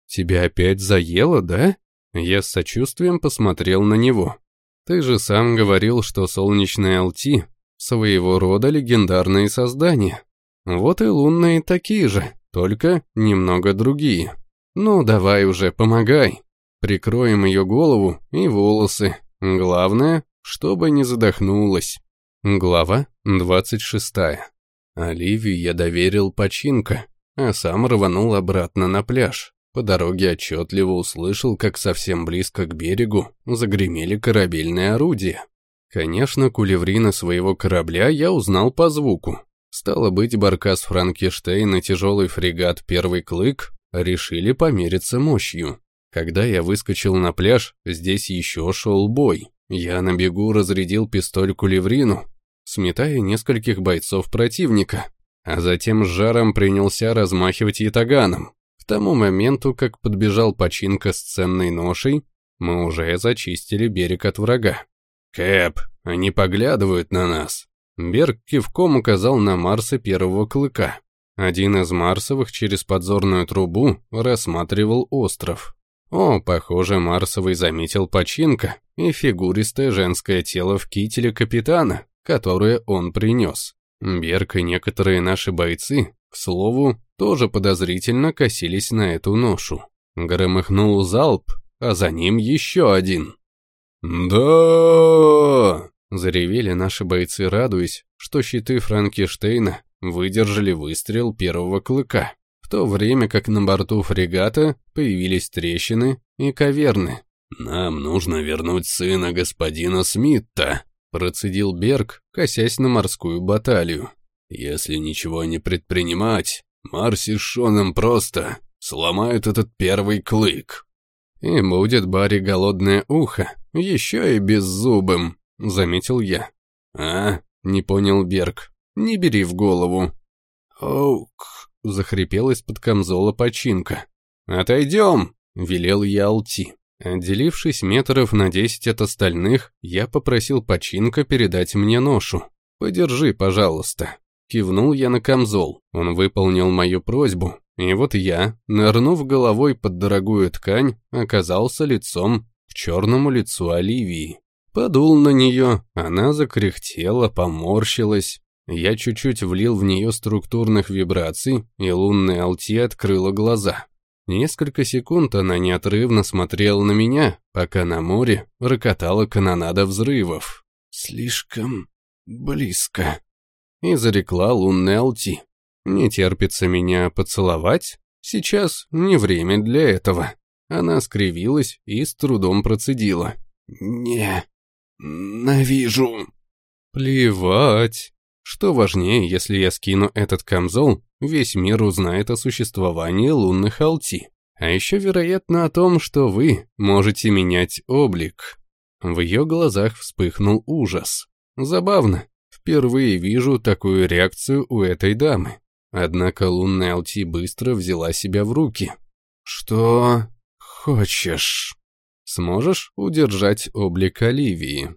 «Тебя опять заело, да?» Я с сочувствием посмотрел на него. «Ты же сам говорил, что солнечные Алти — своего рода легендарные создания. Вот и лунные такие же, только немного другие. Ну, давай уже, помогай. Прикроем ее голову и волосы. Главное, чтобы не задохнулась». Глава 26. Оливию я доверил починка, а сам рванул обратно на пляж. По дороге отчетливо услышал, как совсем близко к берегу загремели корабельные орудия. Конечно, кулеврина своего корабля я узнал по звуку. Стало быть, баркас Франкенштейн и тяжелый фрегат «Первый клык» решили помериться мощью. Когда я выскочил на пляж, здесь еще шел бой. Я на бегу разрядил пистоль кулеврину, сметая нескольких бойцов противника, а затем с жаром принялся размахивать ятаганом. К тому моменту, как подбежал починка с ценной ношей, мы уже зачистили берег от врага. «Кэп, они поглядывают на нас!» Берг кивком указал на Марса первого клыка. Один из Марсовых через подзорную трубу рассматривал остров. О, похоже, Марсовый заметил починка и фигуристое женское тело в кителе капитана, которое он принес. Берг и некоторые наши бойцы, к слову, тоже подозрительно косились на эту ношу. Громыхнул залп, а за ним еще один. «Да!» – заревели наши бойцы, радуясь, что щиты Франкенштейна выдержали выстрел первого клыка, то время как на борту фрегата появились трещины и каверны. «Нам нужно вернуть сына господина Смитта», Процедил Берг, косясь на морскую баталию. «Если ничего не предпринимать, Марси с Шоном просто сломают этот первый клык». «И будет Барри голодное ухо, еще и беззубым», — заметил я. «А?» — не понял Берг. «Не бери в голову». «Оук», — захрипел из-под камзола починка. «Отойдем», — велел я Алти. Отделившись метров на десять от остальных, я попросил починка передать мне ношу. «Подержи, пожалуйста». Кивнул я на камзол. Он выполнил мою просьбу, и вот я, нырнув головой под дорогую ткань, оказался лицом к черному лицу Оливии. Подул на нее, она закряхтела, поморщилась. Я чуть-чуть влил в нее структурных вибраций, и лунная Алти открыла глаза. Несколько секунд она неотрывно смотрела на меня, пока на море рокотала канонада взрывов. «Слишком близко», — и зарекла лунная Алти. «Не терпится меня поцеловать? Сейчас не время для этого». Она скривилась и с трудом процедила. «Не, навижу». «Плевать. Что важнее, если я скину этот камзол весь мир узнает о существовании лунных алти. А еще, вероятно, о том, что вы можете менять облик. В ее глазах вспыхнул ужас. Забавно. Впервые вижу такую реакцию у этой дамы. Однако лунная Алти быстро взяла себя в руки. «Что хочешь?» «Сможешь удержать облик Оливии?»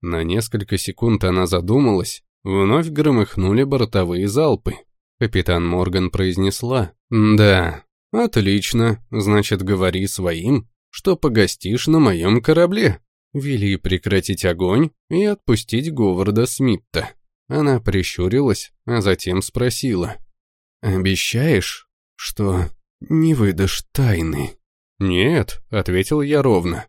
На несколько секунд она задумалась, вновь громыхнули бортовые залпы. Капитан Морган произнесла. «Да, отлично, значит, говори своим, что погостишь на моем корабле». Вели прекратить огонь и отпустить Говарда Смитта. Она прищурилась, а затем спросила. «Обещаешь, что не выдашь тайны?» «Нет», — ответил я ровно.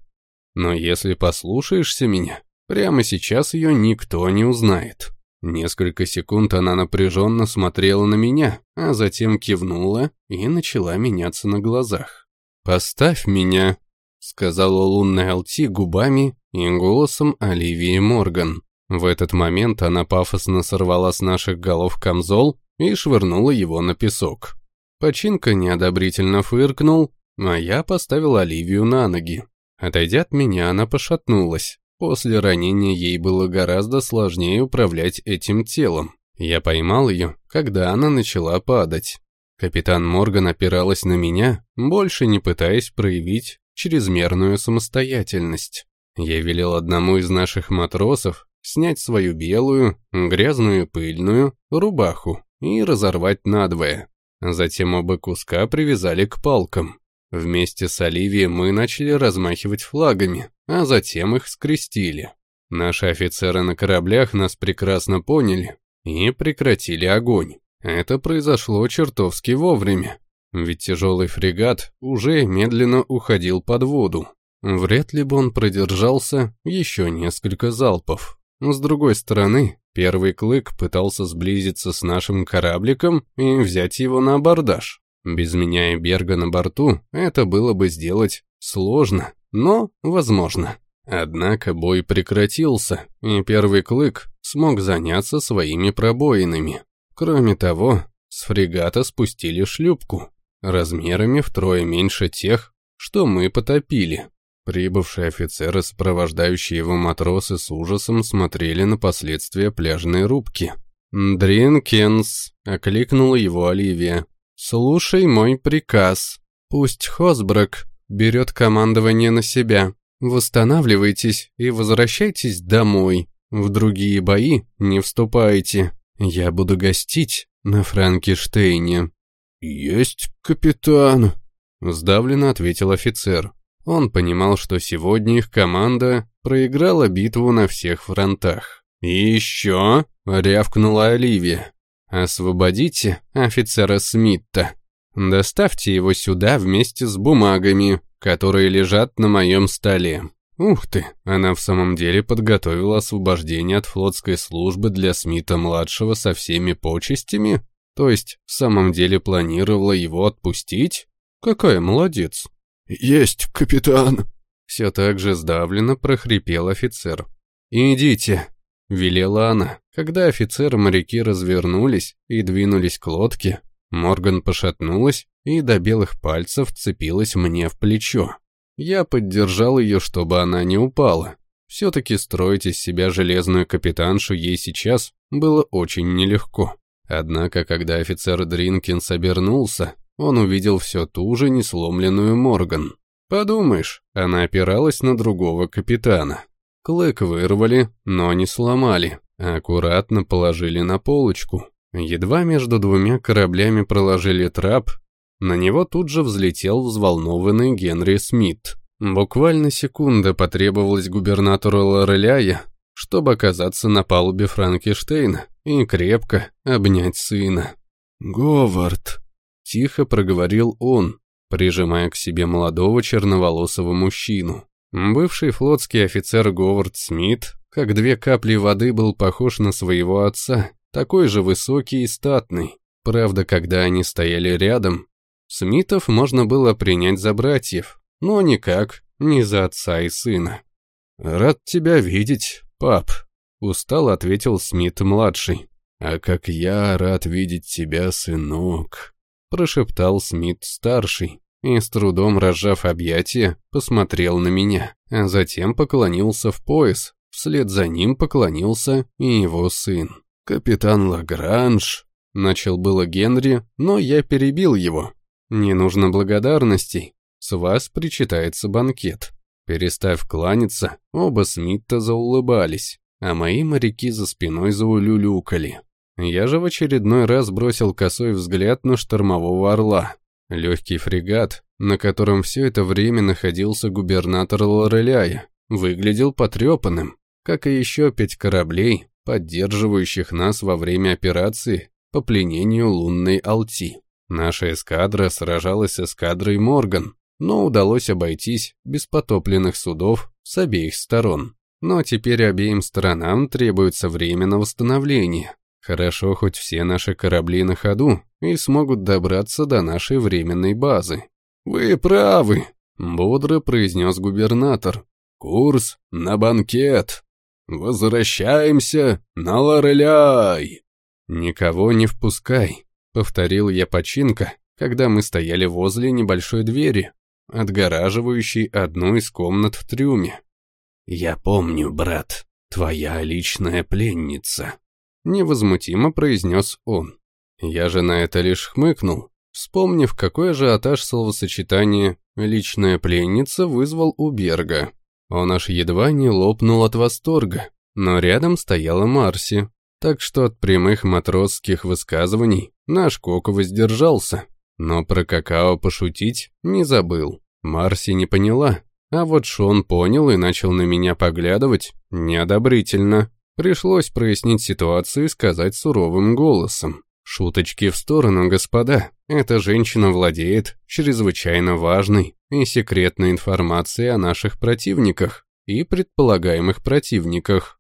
«Но если послушаешься меня, прямо сейчас ее никто не узнает». Несколько секунд она напряженно смотрела на меня, а затем кивнула и начала меняться на глазах. «Поставь меня», — сказала лунная Алти губами и голосом Оливии Морган. В этот момент она пафосно сорвала с наших голов камзол и швырнула его на песок. Починка неодобрительно фыркнул, а я поставил Оливию на ноги. Отойдя от меня, она пошатнулась. После ранения ей было гораздо сложнее управлять этим телом. Я поймал ее, когда она начала падать. Капитан Морган опиралась на меня, больше не пытаясь проявить чрезмерную самостоятельность. Я велел одному из наших матросов снять свою белую, грязную пыльную рубаху и разорвать надвое. Затем оба куска привязали к палкам. Вместе с Оливией мы начали размахивать флагами, а затем их скрестили. Наши офицеры на кораблях нас прекрасно поняли и прекратили огонь. Это произошло чертовски вовремя, ведь тяжелый фрегат уже медленно уходил под воду. Вряд ли бы он продержался еще несколько залпов. С другой стороны, первый клык пытался сблизиться с нашим корабликом и взять его на абордаж. Без меня и Берга на борту это было бы сделать сложно, но возможно. Однако бой прекратился, и первый клык смог заняться своими пробоинами. Кроме того, с фрегата спустили шлюпку, размерами втрое меньше тех, что мы потопили. Прибывшие офицеры, сопровождающие его матросы с ужасом смотрели на последствия пляжной рубки. «Дринкинс!» — окликнула его Оливия. «Слушай мой приказ. Пусть Хосбрак берет командование на себя. Восстанавливайтесь и возвращайтесь домой. В другие бои не вступайте. Я буду гостить на Франкенштейне». «Есть, капитан», — сдавленно ответил офицер. Он понимал, что сегодня их команда проиграла битву на всех фронтах. «И еще!» — рявкнула Оливия. «Освободите офицера Смитта. Доставьте его сюда вместе с бумагами, которые лежат на моем столе». Ух ты, она в самом деле подготовила освобождение от флотской службы для Смита-младшего со всеми почестями? То есть, в самом деле планировала его отпустить? Какая молодец. «Есть, капитан!» Все так же сдавленно прохрипел офицер. «Идите!» — велела она. Когда офицеры-моряки развернулись и двинулись к лодке, Морган пошатнулась и до белых пальцев цепилась мне в плечо. Я поддержал ее, чтобы она не упала. Все-таки строить из себя железную капитаншу ей сейчас было очень нелегко. Однако, когда офицер Дринкинс обернулся, он увидел все ту же несломленную Морган. Подумаешь, она опиралась на другого капитана. Клык вырвали, но не сломали, а аккуратно положили на полочку. Едва между двумя кораблями проложили трап, на него тут же взлетел взволнованный Генри Смит. Буквально секунда потребовалась губернатору Лореляя, чтобы оказаться на палубе Франкенштейна и крепко обнять сына. «Говард», — тихо проговорил он, прижимая к себе молодого черноволосого мужчину. Бывший флотский офицер Говард Смит, как две капли воды, был похож на своего отца, такой же высокий и статный. Правда, когда они стояли рядом, Смитов можно было принять за братьев, но никак не за отца и сына. «Рад тебя видеть, пап», — устало ответил Смит-младший. «А как я рад видеть тебя, сынок», — прошептал Смит-старший и, с трудом разжав объятия, посмотрел на меня, а затем поклонился в пояс, вслед за ним поклонился и его сын. «Капитан Лагранж», — начал было Генри, но я перебил его. «Не нужно благодарностей, с вас причитается банкет». Перестав кланяться, оба Смитта заулыбались, а мои моряки за спиной заулюлюкали. Я же в очередной раз бросил косой взгляд на штормового орла. Легкий фрегат, на котором все это время находился губернатор Лореляя, выглядел потрепанным, как и еще пять кораблей, поддерживающих нас во время операции по пленению лунной Алти. Наша эскадра сражалась с эскадрой Морган, но удалось обойтись без потопленных судов с обеих сторон. Но теперь обеим сторонам требуется время на восстановление. Хорошо, хоть все наши корабли на ходу и смогут добраться до нашей временной базы. «Вы правы», — бодро произнес губернатор. «Курс на банкет. Возвращаемся на Лореляй». «Никого не впускай», — повторил я починка, когда мы стояли возле небольшой двери, отгораживающей одну из комнат в трюме. «Я помню, брат, твоя личная пленница», невозмутимо произнес он. Я же на это лишь хмыкнул, вспомнив, какой ажиотаж словосочетания «личная пленница» вызвал у Берга. Он аж едва не лопнул от восторга, но рядом стояла Марси, так что от прямых матросских высказываний наш Коко воздержался. Но про какао пошутить не забыл. Марси не поняла, а вот Шон понял и начал на меня поглядывать неодобрительно. Пришлось прояснить ситуацию и сказать суровым голосом. Шуточки в сторону, господа. Эта женщина владеет чрезвычайно важной и секретной информацией о наших противниках и предполагаемых противниках.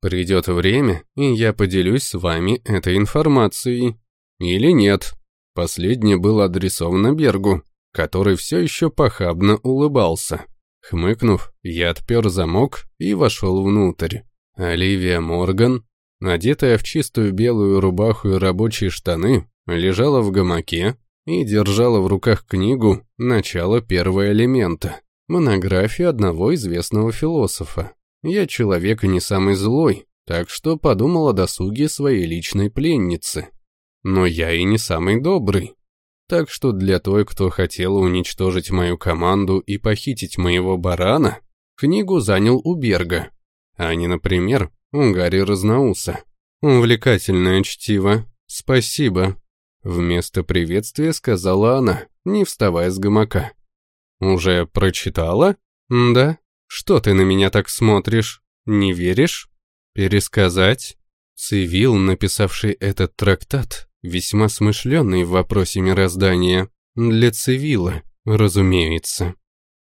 Придет время, и я поделюсь с вами этой информацией. Или нет. Последнее было адресовано Бергу, который все еще похабно улыбался. Хмыкнув, я отпер замок и вошел внутрь. Оливия Морган, одетая в чистую белую рубаху и рабочие штаны, лежала в гамаке и держала в руках книгу «Начало первого элемента», монографию одного известного философа. Я человек не самый злой, так что подумал о досуге своей личной пленницы. Но я и не самый добрый. Так что для той, кто хотел уничтожить мою команду и похитить моего барана, книгу занял у Берга, а не, например, у Гарри Разноуса. «Увлекательное чтиво. Спасибо», — вместо приветствия сказала она, не вставая с гамака. «Уже прочитала?» «Да», «Что ты на меня так смотришь? Не веришь? Пересказать?» Цивил, написавший этот трактат, весьма смышленный в вопросе мироздания. Для Цивила, разумеется.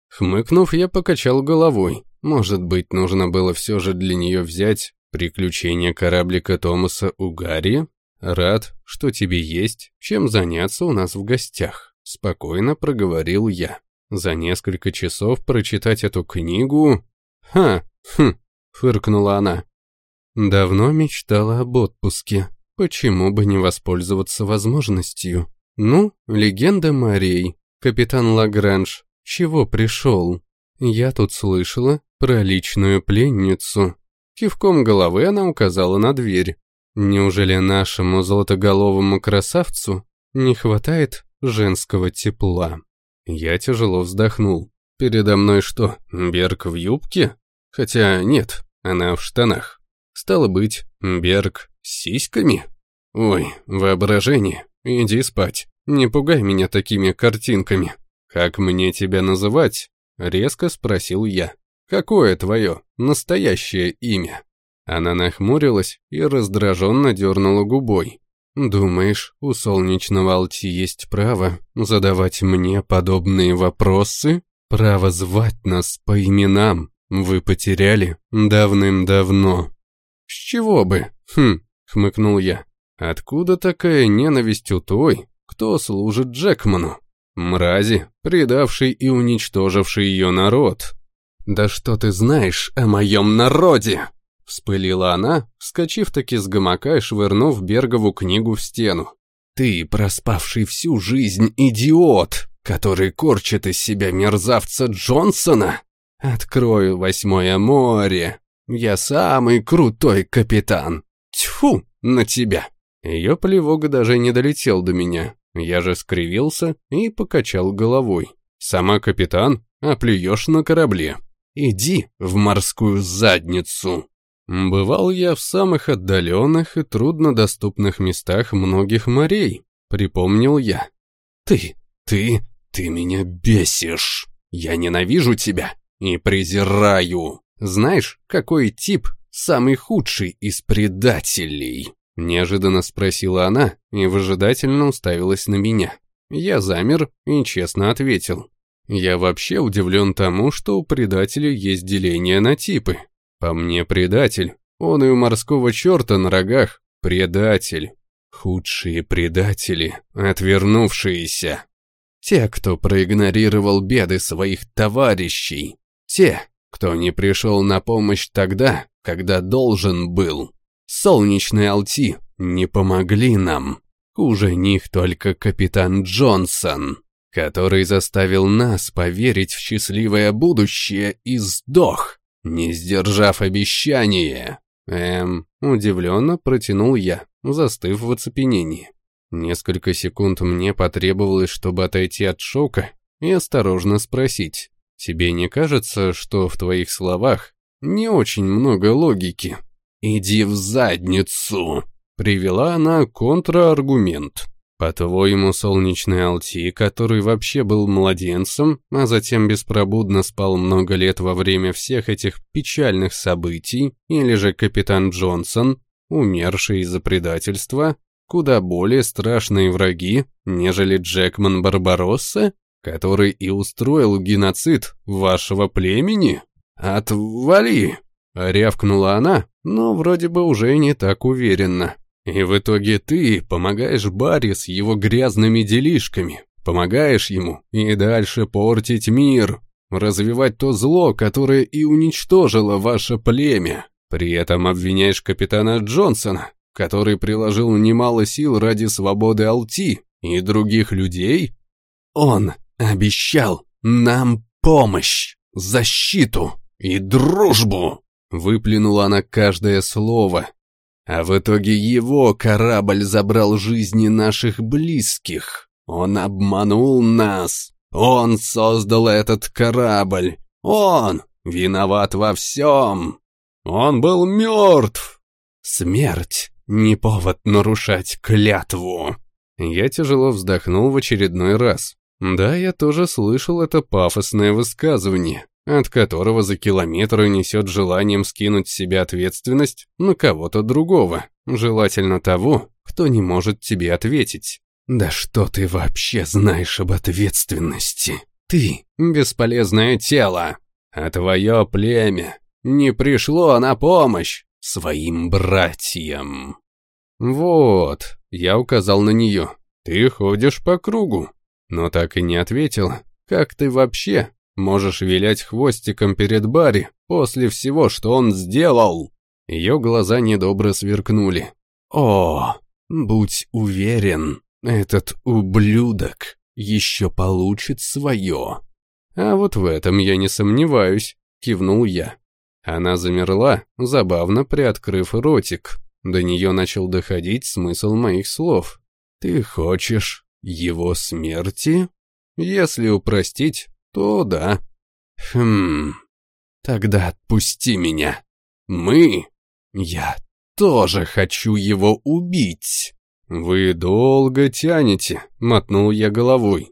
Хмыкнув, я покачал головой. Может быть, нужно было все же для нее взять «Приключения кораблика Томаса у Гарри»? Рад, что тебе есть чем заняться у нас в гостях, спокойно проговорил я. За несколько часов прочитать эту книгу... Ха, хм, фыркнула она. Давно мечтала об отпуске. Почему бы не воспользоваться возможностью? Ну, легенда морей, капитан Лагранж, чего пришел? Я тут слышала про личную пленницу. Кивком головы она указала на дверь. Неужели нашему золотоголовому красавцу не хватает женского тепла? Я тяжело вздохнул. Передо мной что, Берг в юбке? Хотя нет, она в штанах. Стало быть, Берг с сиськами? Ой, воображение, иди спать. Не пугай меня такими картинками. Как мне тебя называть? Резко спросил я. Какое твое настоящее имя? Она нахмурилась и раздраженно дернула губой. «Думаешь, у солнечного Алти есть право задавать мне подобные вопросы? Право звать нас по именам вы потеряли давным-давно». «С чего бы?» «Хм», — хмыкнул я. «Откуда такая ненависть у той, кто служит Джекману? Мрази, предавший и уничтоживший ее народ». «Да что ты знаешь о моем народе?» Вспылила она, вскочив таки с гамака и швырнув Бергову книгу в стену. «Ты, проспавший всю жизнь идиот, который корчит из себя мерзавца Джонсона! Открою восьмое море! Я самый крутой капитан! Тьфу на тебя!» Ее плевок даже не долетел до меня. Я же скривился и покачал головой. «Сама капитан, а плюешь на корабле. Иди в морскую задницу!» Бывал я в самых отдаленных и труднодоступных местах многих морей, припомнил я. Ты, ты, ты меня бесишь. Я ненавижу тебя и презираю. Знаешь, какой тип самый худший из предателей? Неожиданно спросила она и выжидательно уставилась на меня. Я замер и честно ответил. Я вообще удивлен тому, что у предателей есть деление на типы. По мне предатель. Он и у морского черта на рогах предатель. Худшие предатели, отвернувшиеся. Те, кто проигнорировал беды своих товарищей. Те, кто не пришел на помощь тогда, когда должен был. Солнечные Алти не помогли нам. Хуже них только капитан Джонсон, который заставил нас поверить в счастливое будущее и сдох не сдержав обещание. Эм, удивленно протянул я, застыв в оцепенении. Несколько секунд мне потребовалось, чтобы отойти от шока и осторожно спросить. Тебе не кажется, что в твоих словах не очень много логики? «Иди в задницу!» — привела она контраргумент. По-твоему, солнечный Алти, который вообще был младенцем, а затем беспробудно спал много лет во время всех этих печальных событий, или же капитан Джонсон, умерший из-за предательства, куда более страшные враги, нежели Джекман Барбаросса, который и устроил геноцид вашего племени? Отвали! Рявкнула она, но вроде бы уже не так уверенно. И в итоге ты помогаешь Барри с его грязными делишками, помогаешь ему и дальше портить мир, развивать то зло, которое и уничтожило ваше племя. При этом обвиняешь капитана Джонсона, который приложил немало сил ради свободы Алти и других людей. Он обещал нам помощь, защиту и дружбу. Выплюнула она каждое слово. А в итоге его корабль забрал жизни наших близких. Он обманул нас. Он создал этот корабль. Он виноват во всем. Он был мертв. Смерть не повод нарушать клятву. Я тяжело вздохнул в очередной раз. Да, я тоже слышал это пафосное высказывание от которого за километры несет желанием скинуть с себя ответственность на кого-то другого, желательно того, кто не может тебе ответить. Да что ты вообще знаешь об ответственности? Ты — бесполезное тело, а твое племя не пришло на помощь своим братьям. Вот, я указал на нее. Ты ходишь по кругу, но так и не ответила. Как ты вообще Можешь вилять хвостиком перед Барри после всего, что он сделал!» Ее глаза недобро сверкнули. «О, будь уверен, этот ублюдок еще получит свое!» «А вот в этом я не сомневаюсь», — кивнул я. Она замерла, забавно приоткрыв ротик. До нее начал доходить смысл моих слов. «Ты хочешь его смерти?» Если упростить, то да. Хм, тогда отпусти меня. Мы? Я тоже хочу его убить. Вы долго тянете, мотнул я головой.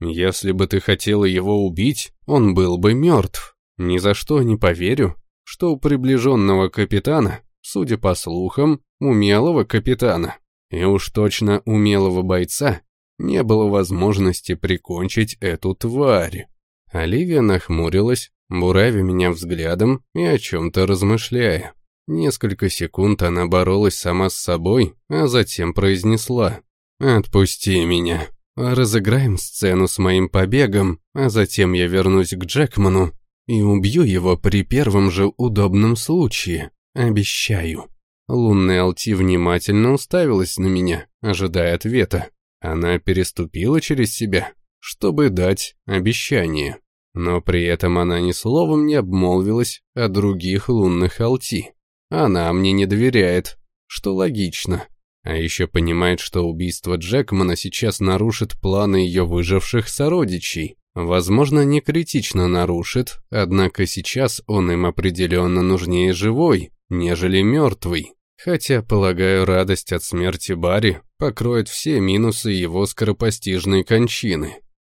Если бы ты хотела его убить, он был бы мертв. Ни за что не поверю, что у приближенного капитана, судя по слухам, умелого капитана, и уж точно умелого бойца, не было возможности прикончить эту тварь. Оливия нахмурилась, буравя меня взглядом и о чем-то размышляя. Несколько секунд она боролась сама с собой, а затем произнесла «Отпусти меня. Разыграем сцену с моим побегом, а затем я вернусь к Джекману и убью его при первом же удобном случае. Обещаю». Лунная Алти внимательно уставилась на меня, ожидая ответа. Она переступила через себя, чтобы дать обещание. Но при этом она ни словом не обмолвилась о других лунных Алти. Она мне не доверяет, что логично. А еще понимает, что убийство Джекмана сейчас нарушит планы ее выживших сородичей. Возможно, не критично нарушит, однако сейчас он им определенно нужнее живой, нежели мертвый. Хотя, полагаю, радость от смерти Барри покроет все минусы его скоропостижной кончины.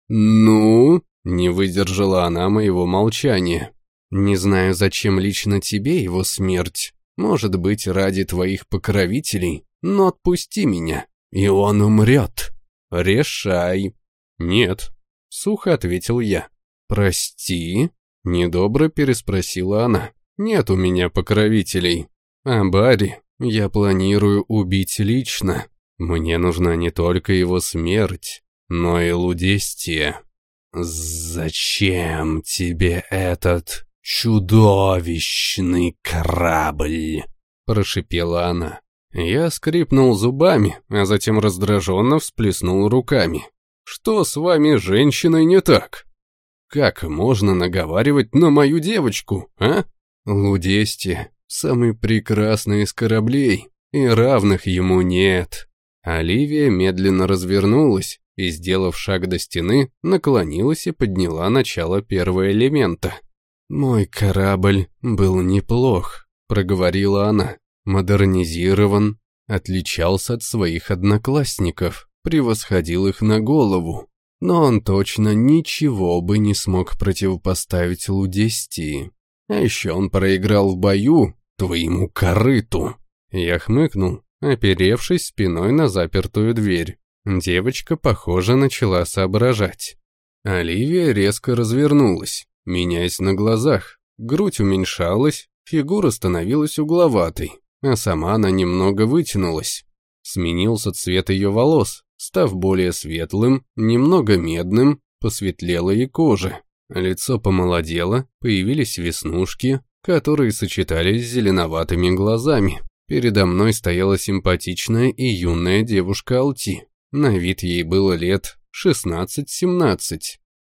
«Ну?» Не выдержала она моего молчания. Не знаю, зачем лично тебе его смерть. Может быть, ради твоих покровителей, но отпусти меня, и он умрет. Решай. Нет, сухо ответил я. Прости? Недобро переспросила она. Нет у меня покровителей. А Барри я планирую убить лично. Мне нужна не только его смерть, но и Лудестия. «Зачем тебе этот чудовищный корабль?» – прошипела она. Я скрипнул зубами, а затем раздраженно всплеснул руками. «Что с вами, женщиной, не так? Как можно наговаривать на мою девочку, а? Лудести – самый прекрасный из кораблей, и равных ему нет. Оливия медленно развернулась и, сделав шаг до стены, наклонилась и подняла начало первого элемента. «Мой корабль был неплох», — проговорила она. «Модернизирован, отличался от своих одноклассников, превосходил их на голову. Но он точно ничего бы не смог противопоставить Лудестии. А еще он проиграл в бою твоему корыту». Я хмыкнул, оперевшись спиной на запертую дверь. Девочка, похоже, начала соображать. Оливия резко развернулась, меняясь на глазах. Грудь уменьшалась, фигура становилась угловатой, а сама она немного вытянулась. Сменился цвет ее волос, став более светлым, немного медным, посветлела и кожа. Лицо помолодело, появились веснушки, которые сочетались с зеленоватыми глазами. Передо мной стояла симпатичная и юная девушка Алти. На вид ей было лет 16-17.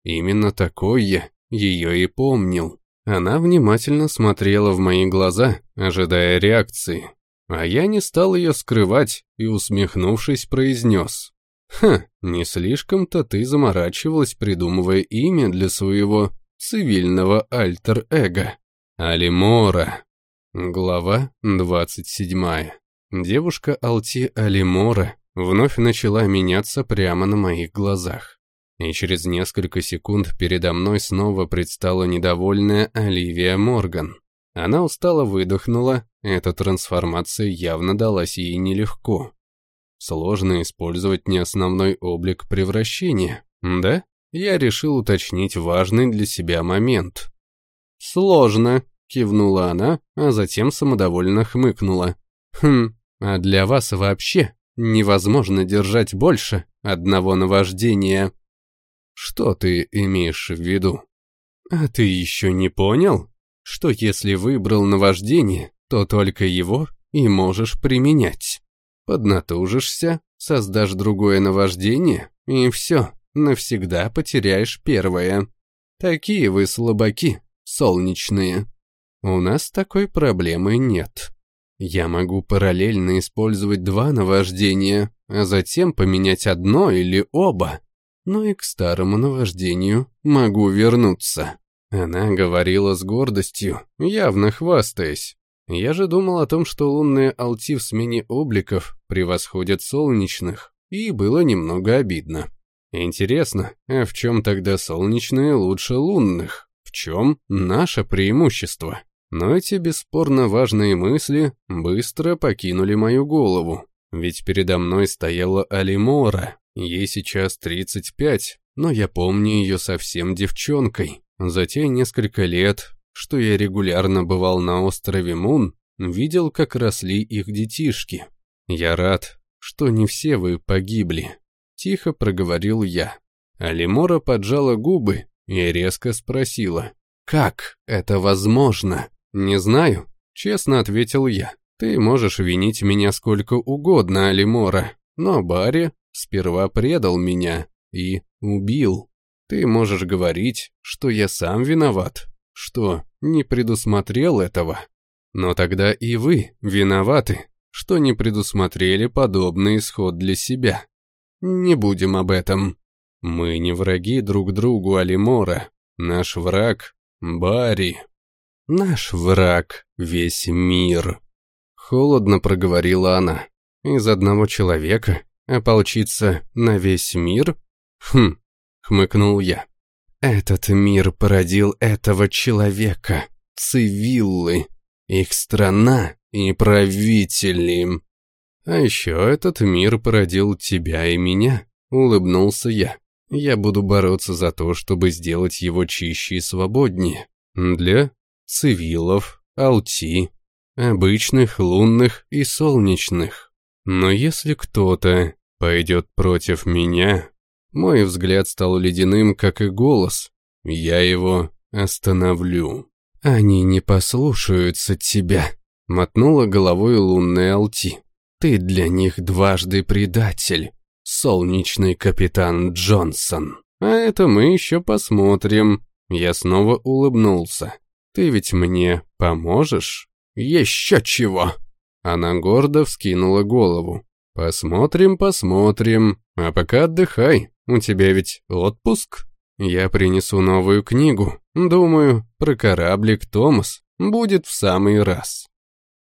Именно такой я ее и помнил. Она внимательно смотрела в мои глаза, ожидая реакции. А я не стал ее скрывать и, усмехнувшись, произнес. «Ха, не слишком-то ты заморачивалась, придумывая имя для своего цивильного альтер-эго. Алимора. Глава 27. Девушка Алти Алимора вновь начала меняться прямо на моих глазах. И через несколько секунд передо мной снова предстала недовольная Оливия Морган. Она устало выдохнула, эта трансформация явно далась ей нелегко. Сложно использовать неосновной облик превращения, да? Я решил уточнить важный для себя момент. «Сложно», Кивнула она, а затем самодовольно хмыкнула. «Хм, а для вас вообще невозможно держать больше одного наваждения». «Что ты имеешь в виду?» «А ты еще не понял, что если выбрал наваждение, то только его и можешь применять. Поднатужишься, создашь другое наваждение, и все, навсегда потеряешь первое. Такие вы слабаки, солнечные». У нас такой проблемы нет. Я могу параллельно использовать два наваждения, а затем поменять одно или оба. Но и к старому наваждению могу вернуться. Она говорила с гордостью, явно хвастаясь. Я же думал о том, что лунные алти в смене обликов превосходят солнечных, и было немного обидно. Интересно, а в чем тогда солнечные лучше лунных? В чем наше преимущество? Но эти бесспорно важные мысли быстро покинули мою голову. Ведь передо мной стояла Алимора, ей сейчас 35, но я помню ее совсем девчонкой. За те несколько лет, что я регулярно бывал на острове Мун, видел, как росли их детишки. Я рад, что не все вы погибли. Тихо проговорил я. Алимора поджала губы и резко спросила, «Как это возможно?» «Не знаю», — честно ответил я. «Ты можешь винить меня сколько угодно, Алимора, но Барри сперва предал меня и убил. Ты можешь говорить, что я сам виноват, что не предусмотрел этого. Но тогда и вы виноваты, что не предусмотрели подобный исход для себя. Не будем об этом. Мы не враги друг другу, Алимора. Наш враг — Барри. Наш враг — весь мир. Холодно проговорила она. Из одного человека ополчиться на весь мир? Хм, хмыкнул я. Этот мир породил этого человека, цивиллы, их страна и правители. А еще этот мир породил тебя и меня, улыбнулся я. Я буду бороться за то, чтобы сделать его чище и свободнее. Для цивилов, алти, обычных, лунных и солнечных. Но если кто-то пойдет против меня, мой взгляд стал ледяным, как и голос, я его остановлю. Они не послушаются тебя, мотнула головой лунная алти. Ты для них дважды предатель, солнечный капитан Джонсон. А это мы еще посмотрим. Я снова улыбнулся. Ты ведь мне поможешь? Еще чего!» Она гордо вскинула голову. Посмотрим, посмотрим. А пока отдыхай, у тебя ведь отпуск. Я принесу новую книгу. Думаю, про кораблик Томас будет в самый раз.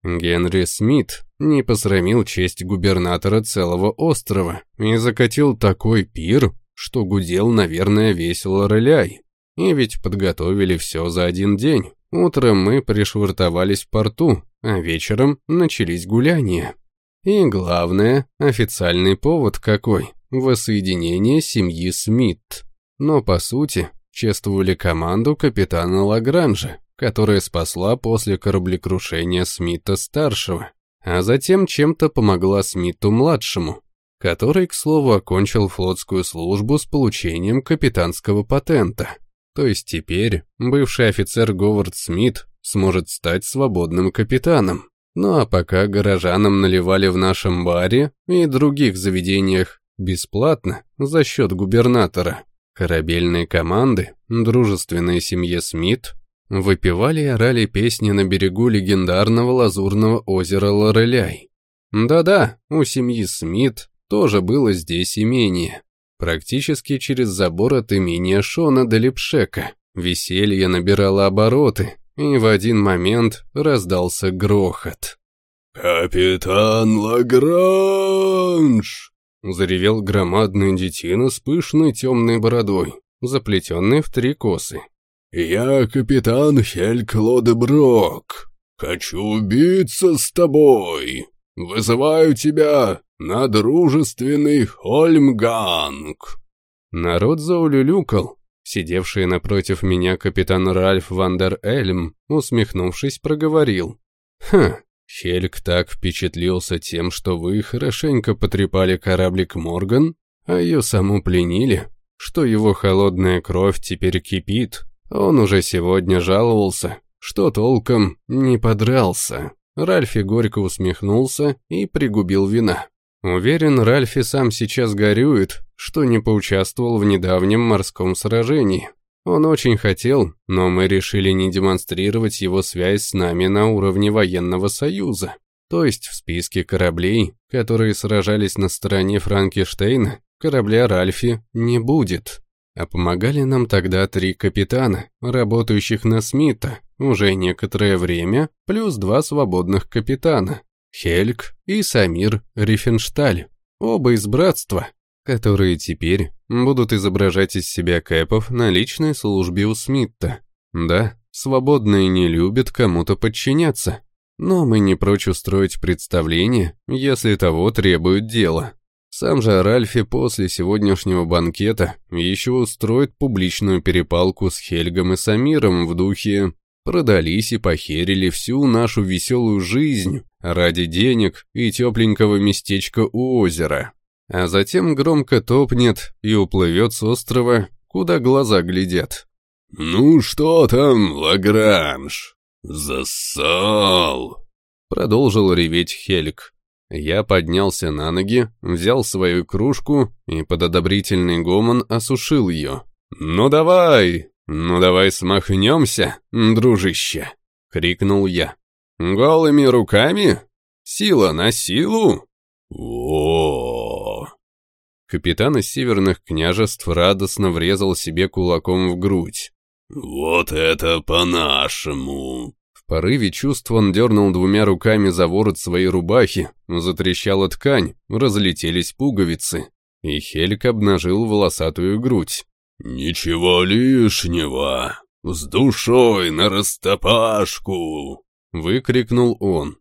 Генри Смит не посрамил честь губернатора целого острова и закатил такой пир, что гудел, наверное, весело роляй. И ведь подготовили все за один день. Утром мы пришвартовались в порту, а вечером начались гуляния. И главное, официальный повод какой – воссоединение семьи Смит. Но по сути, чествовали команду капитана Лагранжа, которая спасла после кораблекрушения Смита-старшего, а затем чем-то помогла Смиту-младшему, который, к слову, окончил флотскую службу с получением капитанского патента. То есть теперь бывший офицер Говард Смит сможет стать свободным капитаном. Ну а пока горожанам наливали в нашем баре и других заведениях бесплатно за счет губернатора, корабельные команды, дружественная семье Смит Выпивали и орали песни на берегу легендарного лазурного озера Лореляй. Да-да, у семьи Смит тоже было здесь имение. Практически через забор от имения Шона до Лепшека. Веселье набирало обороты, и в один момент раздался грохот. «Капитан Лагранж!» Заревел громадный детина с пышной темной бородой, заплетенной в три косы. «Я капитан Хельк Лодеброк. Хочу биться с тобой. Вызываю тебя на дружественный Хольмганг». Народ заулюлюкал. Сидевший напротив меня капитан Ральф Вандер Эльм, усмехнувшись, проговорил. «Хм, Хельк так впечатлился тем, что вы хорошенько потрепали кораблик Морган, а ее саму пленили, что его холодная кровь теперь кипит, он уже сегодня жаловался, что толком не подрался. Ральфи горько усмехнулся и пригубил вина. Уверен, Ральфи сам сейчас горюет, что не поучаствовал в недавнем морском сражении. Он очень хотел, но мы решили не демонстрировать его связь с нами на уровне военного союза. То есть в списке кораблей, которые сражались на стороне Франкенштейна, корабля Ральфи не будет. А помогали нам тогда три капитана, работающих на Смита, уже некоторое время, плюс два свободных капитана, Хельк и Самир Рифеншталь, оба из братства, которые теперь будут изображать из себя кэпов на личной службе у Смита. Да, свободные не любят кому-то подчиняться, но мы не прочь устроить представление, если того требует дело. Сам же Ральфи после сегодняшнего банкета еще устроит публичную перепалку с Хельгом и Самиром в духе «продались и похерили всю нашу веселую жизнь ради денег и тепленького местечка у озера». А затем громко топнет и уплывет с острова, куда глаза глядят. «Ну что там, Лагранж? Зассал!» Продолжил реветь Хельг. Я поднялся на ноги, взял свою кружку и под одобрительный гомон осушил ее. «Ну давай, ну давай смахнемся, дружище!» — крикнул я. «Голыми руками? Сила на силу?» о Капитан из северных княжеств радостно врезал себе кулаком в грудь. «Вот это по-нашему!» порыве чувств он дернул двумя руками за ворот своей рубахи, затрещала ткань, разлетелись пуговицы, и Хельк обнажил волосатую грудь. «Ничего лишнего! С душой на растопашку!» — выкрикнул он.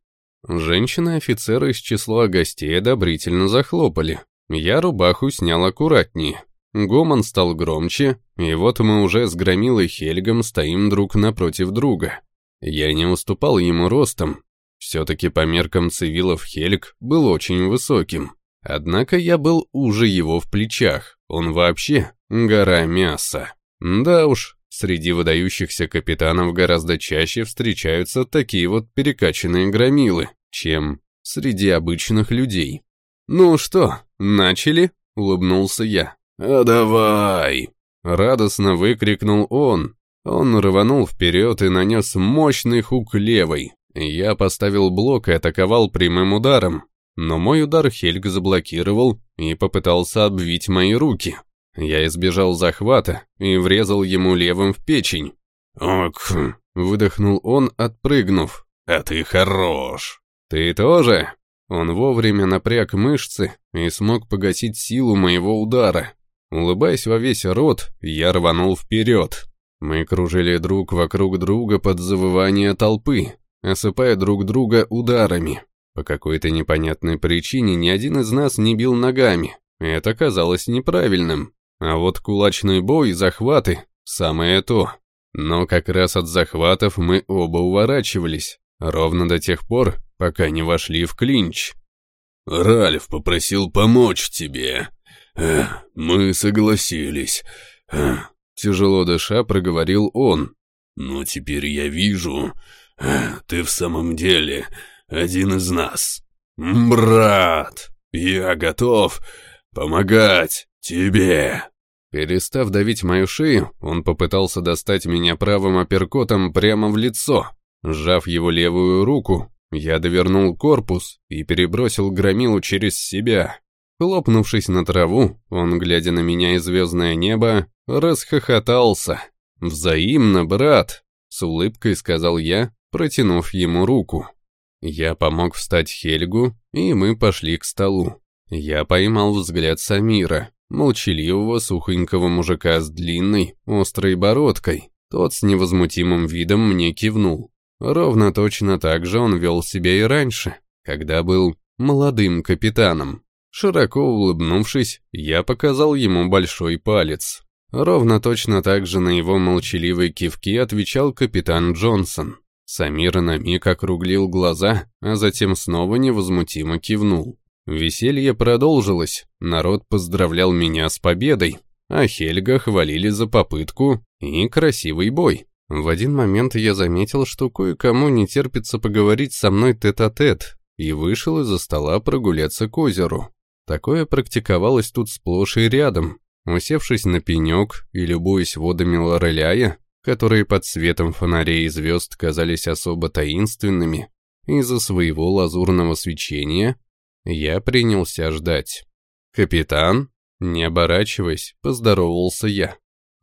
Женщины-офицеры из числа гостей одобрительно захлопали. Я рубаху снял аккуратнее. Гомон стал громче, и вот мы уже с Громилой Хельгом стоим друг напротив друга. Я не уступал ему ростом. Все-таки по меркам цивилов Хельк был очень высоким. Однако я был уже его в плечах. Он вообще гора мяса. Да уж, среди выдающихся капитанов гораздо чаще встречаются такие вот перекачанные громилы, чем среди обычных людей. «Ну что, начали?» — улыбнулся я. «А давай!» — радостно выкрикнул он, он рванул вперед и нанес мощный хук левой. Я поставил блок и атаковал прямым ударом. но мой удар Хельг заблокировал и попытался обвить мои руки. Я избежал захвата и врезал ему левым в печень. «Ок», — выдохнул он, отпрыгнув. «А ты хорош». «Ты тоже?» Он вовремя напряг мышцы и смог погасить силу моего удара. Улыбаясь во весь рот, я рванул вперед. Мы кружили друг вокруг друга под завывание толпы, осыпая друг друга ударами. По какой-то непонятной причине ни один из нас не бил ногами. Это казалось неправильным. А вот кулачный бой и захваты – самое то. Но как раз от захватов мы оба уворачивались, ровно до тех пор, пока не вошли в клинч. «Ральф попросил помочь тебе. Мы согласились. Тяжело дыша, проговорил он. «Ну, теперь я вижу, ты в самом деле один из нас. Брат, я готов помогать тебе». Перестав давить мою шею, он попытался достать меня правым апперкотом прямо в лицо. Сжав его левую руку, я довернул корпус и перебросил громилу через себя. Хлопнувшись на траву, он, глядя на меня и звездное небо, расхохотался. «Взаимно, брат!» — с улыбкой сказал я, протянув ему руку. Я помог встать Хельгу, и мы пошли к столу. Я поймал взгляд Самира, молчаливого сухонького мужика с длинной, острой бородкой. Тот с невозмутимым видом мне кивнул. Ровно точно так же он вел себя и раньше, когда был молодым капитаном. Широко улыбнувшись, я показал ему большой палец. Ровно точно так же на его молчаливые кивки отвечал капитан Джонсон. Самир на миг округлил глаза, а затем снова невозмутимо кивнул. Веселье продолжилось, народ поздравлял меня с победой, а Хельга хвалили за попытку и красивый бой. В один момент я заметил, что кое-кому не терпится поговорить со мной тет-а-тет, -тет, и вышел из-за стола прогуляться к озеру. Такое практиковалось тут сплошь и рядом. Усевшись на пенек и любуясь водами Лореляя, которые под светом фонарей и звезд казались особо таинственными из-за своего лазурного свечения, я принялся ждать. «Капитан?» Не оборачиваясь, поздоровался я.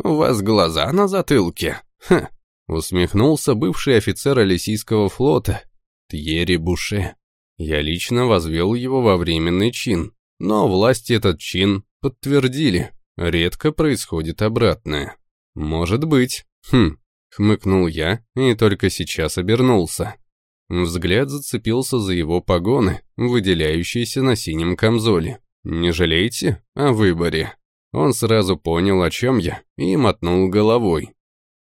«У вас глаза на затылке?» «Ха!» Усмехнулся бывший офицер Алисийского флота, Тьерри Буше. Я лично возвел его во временный чин, но власти этот чин подтвердили, редко происходит обратное. Может быть. Хм, хмыкнул я и только сейчас обернулся. Взгляд зацепился за его погоны, выделяющиеся на синем камзоле. «Не жалейте о выборе». Он сразу понял, о чем я, и мотнул головой.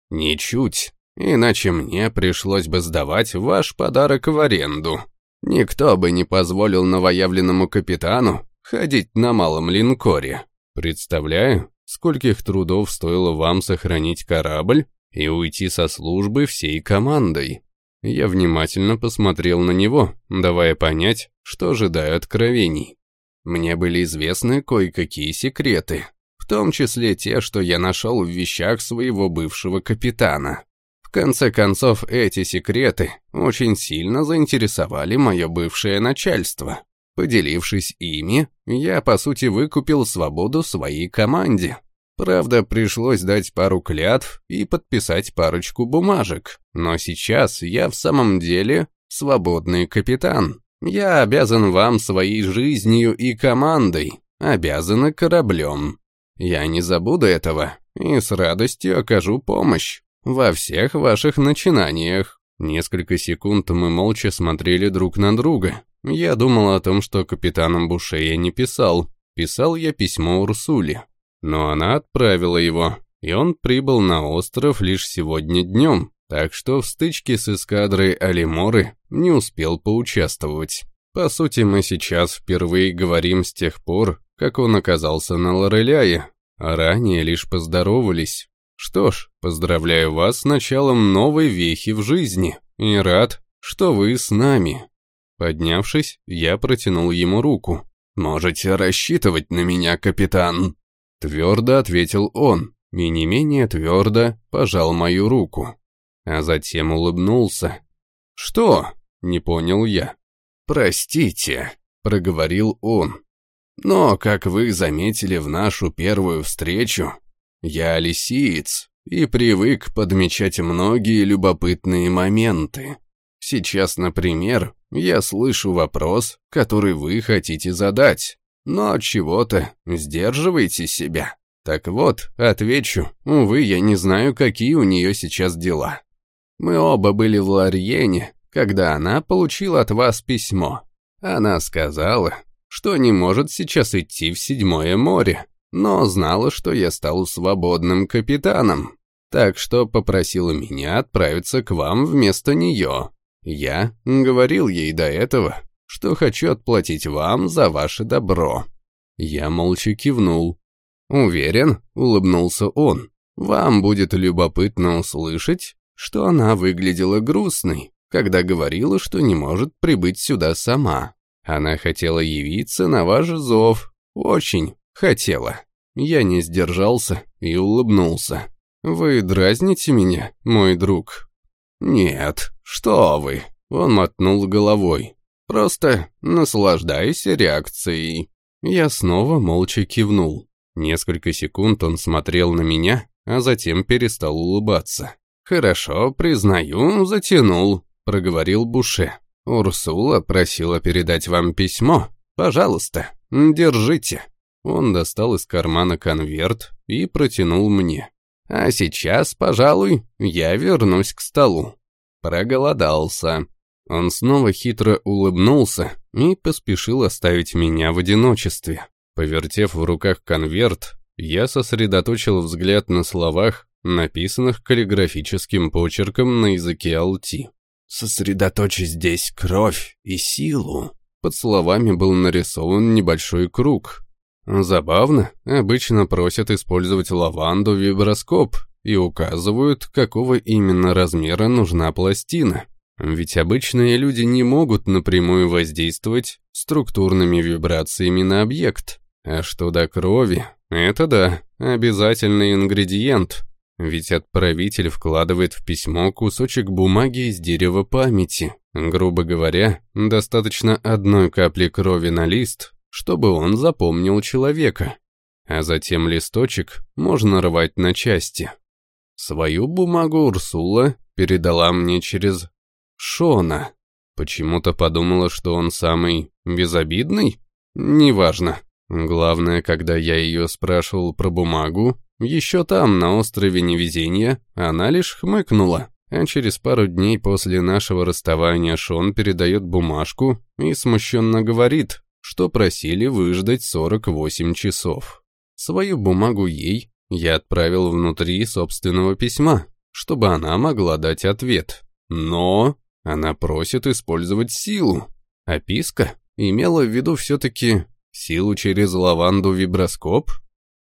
«Ничуть, иначе мне пришлось бы сдавать ваш подарок в аренду. Никто бы не позволил новоявленному капитану ходить на малом линкоре. Представляю, скольких трудов стоило вам сохранить корабль и уйти со службы всей командой. Я внимательно посмотрел на него, давая понять, что ожидаю откровений. Мне были известны кое-какие секреты, в том числе те, что я нашел в вещах своего бывшего капитана. В конце концов, эти секреты очень сильно заинтересовали мое бывшее начальство. Поделившись ими, я, по сути, выкупил свободу своей команде. Правда, пришлось дать пару клятв и подписать парочку бумажек. Но сейчас я в самом деле свободный капитан. Я обязан вам своей жизнью и командой, обязан кораблем. Я не забуду этого и с радостью окажу помощь во всех ваших начинаниях. Несколько секунд мы молча смотрели друг на друга, я думал о том, что капитаном Буше я не писал. Писал я письмо Урсуле. Но она отправила его, и он прибыл на остров лишь сегодня днем, так что в стычке с эскадрой Алиморы не успел поучаствовать. По сути, мы сейчас впервые говорим с тех пор, как он оказался на Лореляе, а ранее лишь поздоровались. Что ж, поздравляю вас с началом новой вехи в жизни, и рад, что вы с нами. Поднявшись, я протянул ему руку. «Можете рассчитывать на меня, капитан!» Твердо ответил он, и не менее твердо пожал мою руку. А затем улыбнулся. «Что?» — не понял я. «Простите», — проговорил он. «Но, как вы заметили в нашу первую встречу, я лисиец и привык подмечать многие любопытные моменты. Сейчас, например, я слышу вопрос, который вы хотите задать, но от чего-то сдерживаете себя. Так вот, отвечу, увы, я не знаю, какие у нее сейчас дела. Мы оба были в Ларьене, когда она получила от вас письмо. Она сказала, что не может сейчас идти в Седьмое море, но знала, что я стал свободным капитаном, так что попросила меня отправиться к вам вместо нее. Я говорил ей до этого, что хочу отплатить вам за ваше добро. Я молча кивнул. Уверен, улыбнулся он. Вам будет любопытно услышать, что она выглядела грустной, когда говорила, что не может прибыть сюда сама. Она хотела явиться на ваш зов. Очень хотела. Я не сдержался и улыбнулся. «Вы дразните меня, мой друг?» «Нет, что вы!» Он мотнул головой. «Просто наслаждайся реакцией». Я снова молча кивнул. Несколько секунд он смотрел на меня, а затем перестал улыбаться. «Хорошо, признаю, затянул», — проговорил Буше. «Урсула просила передать вам письмо. Пожалуйста, держите». Он достал из кармана конверт и протянул мне. «А сейчас, пожалуй, я вернусь к столу». Проголодался. Он снова хитро улыбнулся и поспешил оставить меня в одиночестве. Повертев в руках конверт, я сосредоточил взгляд на словах, написанных каллиграфическим почерком на языке Алти. «Сосредоточь здесь кровь и силу». Под словами был нарисован небольшой круг. Забавно, обычно просят использовать лаванду-виброскоп и указывают, какого именно размера нужна пластина. Ведь обычные люди не могут напрямую воздействовать структурными вибрациями на объект. А что до крови, это да, обязательный ингредиент. Ведь отправитель вкладывает в письмо кусочек бумаги из дерева памяти. Грубо говоря, достаточно одной капли крови на лист, чтобы он запомнил человека. А затем листочек можно рвать на части. Свою бумагу Урсула передала мне через Шона. Почему-то подумала, что он самый безобидный? Неважно. Главное, когда я ее спрашивал про бумагу, еще там, на острове Невезения, она лишь хмыкнула. А через пару дней после нашего расставания Шон передает бумажку и смущенно говорит, что просили выждать 48 часов. Свою бумагу ей я отправил внутри собственного письма, чтобы она могла дать ответ. Но она просит использовать силу. Описка имела в виду все-таки силу через лаванду-виброскоп?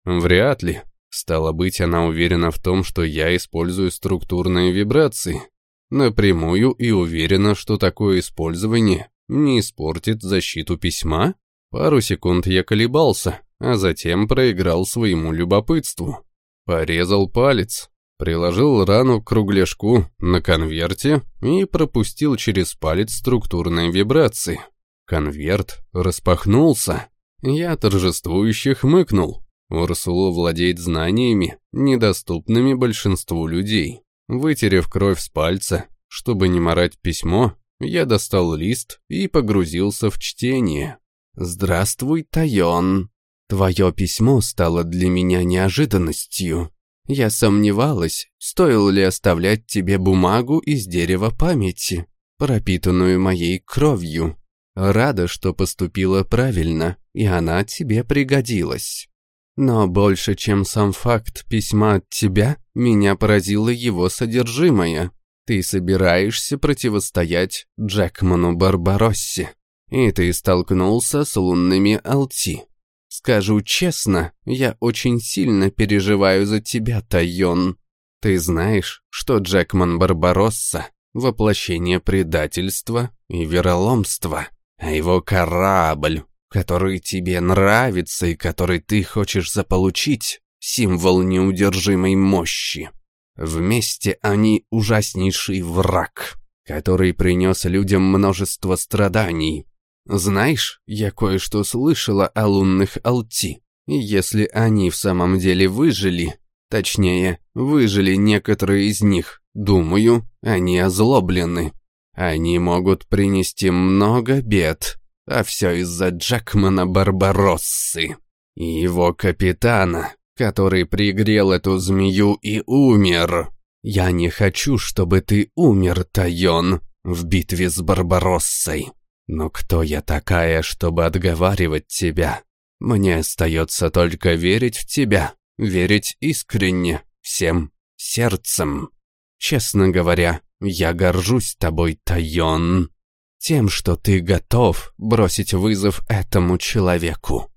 Вряд ли. Стало быть, она уверена в том, что я использую структурные вибрации. Напрямую и уверена, что такое использование не испортит защиту письма? Пару секунд я колебался, а затем проиграл своему любопытству. Порезал палец, приложил рану к кругляшку на конверте и пропустил через палец структурные вибрации. Конверт распахнулся. Я торжествующе хмыкнул. Урсула владеет знаниями, недоступными большинству людей. Вытерев кровь с пальца, чтобы не морать письмо, я достал лист и погрузился в чтение. «Здравствуй, Тайон. Твое письмо стало для меня неожиданностью. Я сомневалась, стоило ли оставлять тебе бумагу из дерева памяти, пропитанную моей кровью. Рада, что поступила правильно, и она тебе пригодилась. Но больше, чем сам факт письма от тебя, меня поразило его содержимое. Ты собираешься противостоять Джекману Барбароссе, и ты столкнулся с лунными Алти. Скажу честно, я очень сильно переживаю за тебя, Тайон. Ты знаешь, что Джекман Барбаросса — воплощение предательства и вероломства, а его корабль, который тебе нравится и который ты хочешь заполучить, символ неудержимой мощи. Вместе они ужаснейший враг, который принес людям множество страданий, Знаешь, я кое-что слышала о лунных Алти. И если они в самом деле выжили, точнее, выжили некоторые из них, думаю, они озлоблены. Они могут принести много бед, а все из-за Джекмана Барбароссы и его капитана, который пригрел эту змею и умер. Я не хочу, чтобы ты умер, Тайон, в битве с Барбароссой. Но кто я такая, чтобы отговаривать тебя? Мне остается только верить в тебя, верить искренне, всем сердцем. Честно говоря, я горжусь тобой, Тайон, тем, что ты готов бросить вызов этому человеку.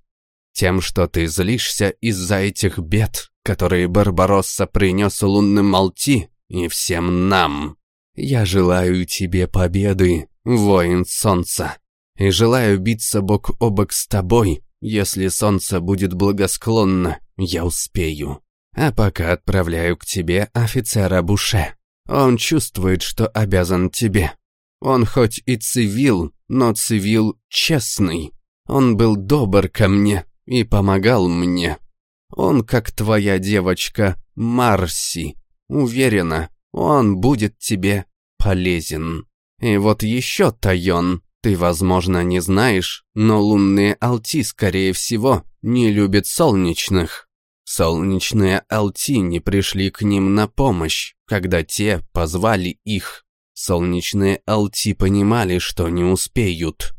Тем, что ты злишься из-за этих бед, которые Барбаросса принес лунным Малти и всем нам. Я желаю тебе победы, воин солнца, и желаю биться бок о бок с тобой, если солнце будет благосклонно, я успею. А пока отправляю к тебе офицера Буше. Он чувствует, что обязан тебе. Он хоть и цивил, но цивил честный. Он был добр ко мне и помогал мне. Он как твоя девочка Марси. Уверена, он будет тебе полезен. И вот еще, Тайон, ты, возможно, не знаешь, но лунные алти, скорее всего, не любят солнечных. Солнечные алти не пришли к ним на помощь, когда те позвали их. Солнечные алти понимали, что не успеют.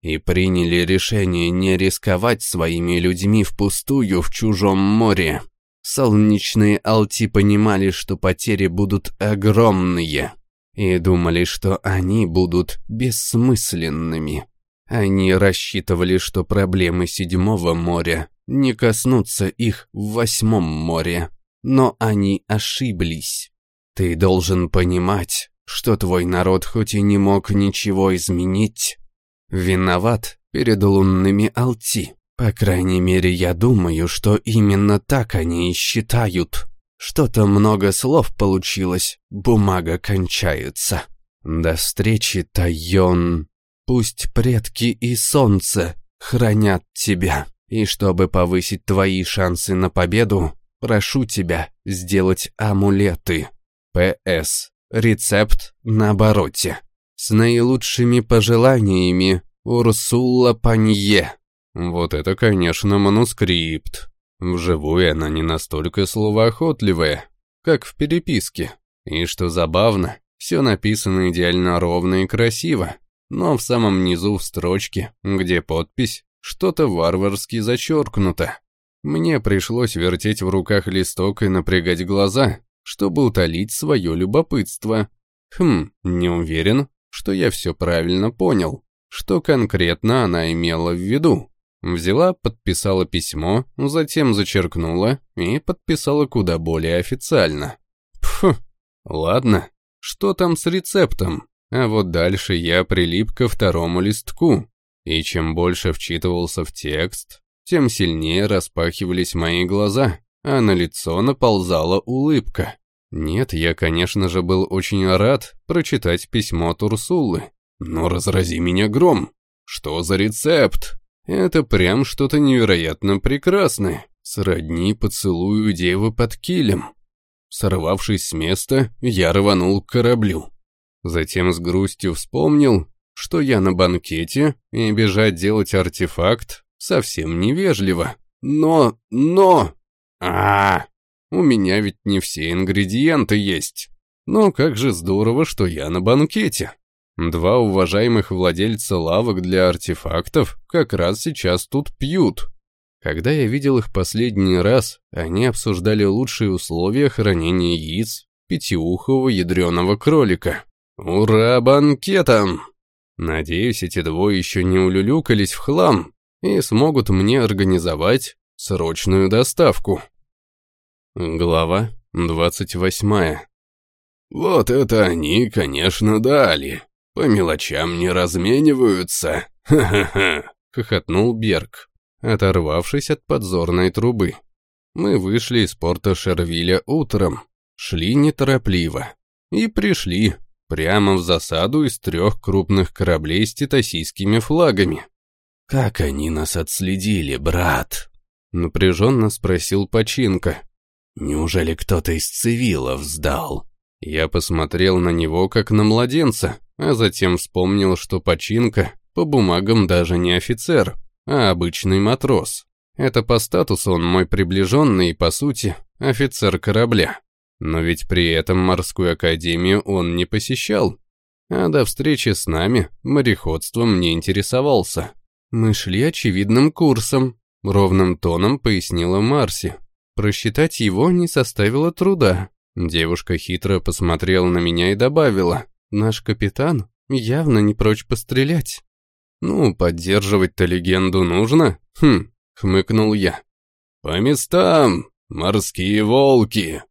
И приняли решение не рисковать своими людьми впустую в чужом море. Солнечные алти понимали, что потери будут огромные. И думали, что они будут бессмысленными. Они рассчитывали, что проблемы седьмого моря не коснутся их в восьмом море. Но они ошиблись. Ты должен понимать, что твой народ хоть и не мог ничего изменить, виноват перед лунными Алти. По крайней мере, я думаю, что именно так они и считают. Что-то много слов получилось, бумага кончается. До встречи, Тайон. Пусть предки и солнце хранят тебя. И чтобы повысить твои шансы на победу, прошу тебя сделать амулеты. П.С. Рецепт на обороте. С наилучшими пожеланиями Урсула Панье. Вот это, конечно, манускрипт. Вживую она не настолько словоохотливая, как в переписке. И что забавно, все написано идеально ровно и красиво, но в самом низу в строчке, где подпись, что-то варварски зачеркнуто. Мне пришлось вертеть в руках листок и напрягать глаза, чтобы утолить свое любопытство. Хм, не уверен, что я все правильно понял. Что конкретно она имела в виду? Взяла, подписала письмо, затем зачеркнула и подписала куда более официально. Пф, ладно, что там с рецептом? А вот дальше я прилип ко второму листку. И чем больше вчитывался в текст, тем сильнее распахивались мои глаза а на лицо наползала улыбка. Нет, я, конечно же, был очень рад прочитать письмо Турсулы. Но разрази меня гром. Что за рецепт? Это прям что-то невероятно прекрасное. Сродни поцелую девы под килем. Сорвавшись с места, я рванул к кораблю. Затем с грустью вспомнил, что я на банкете, и бежать делать артефакт совсем невежливо. Но, но... А, у меня ведь не все ингредиенты есть. Но как же здорово, что я на банкете. Два уважаемых владельца лавок для артефактов как раз сейчас тут пьют. Когда я видел их последний раз, они обсуждали лучшие условия хранения яиц пятиухого ядреного кролика. Ура банкетам! Надеюсь, эти двое еще не улюлюкались в хлам и смогут мне организовать срочную доставку. Глава 28 «Вот это они, конечно, дали. По мелочам не размениваются. Ха-ха-ха!» — хохотнул Берг, оторвавшись от подзорной трубы. Мы вышли из порта Шервиля утром, шли неторопливо. И пришли, прямо в засаду из трех крупных кораблей с титасийскими флагами. «Как они нас отследили, брат?» — напряженно спросил Починка. «Неужели кто-то из цивилов сдал?» Я посмотрел на него, как на младенца, а затем вспомнил, что Починка по бумагам даже не офицер, а обычный матрос. Это по статусу он мой приближенный и, по сути, офицер корабля. Но ведь при этом морскую академию он не посещал. А до встречи с нами мореходством не интересовался. Мы шли очевидным курсом, ровным тоном пояснила Марси. Просчитать его не составило труда. Девушка хитро посмотрела на меня и добавила, «Наш капитан явно не прочь пострелять». «Ну, поддерживать-то легенду нужно?» «Хм», — хмыкнул я. «По местам, морские волки!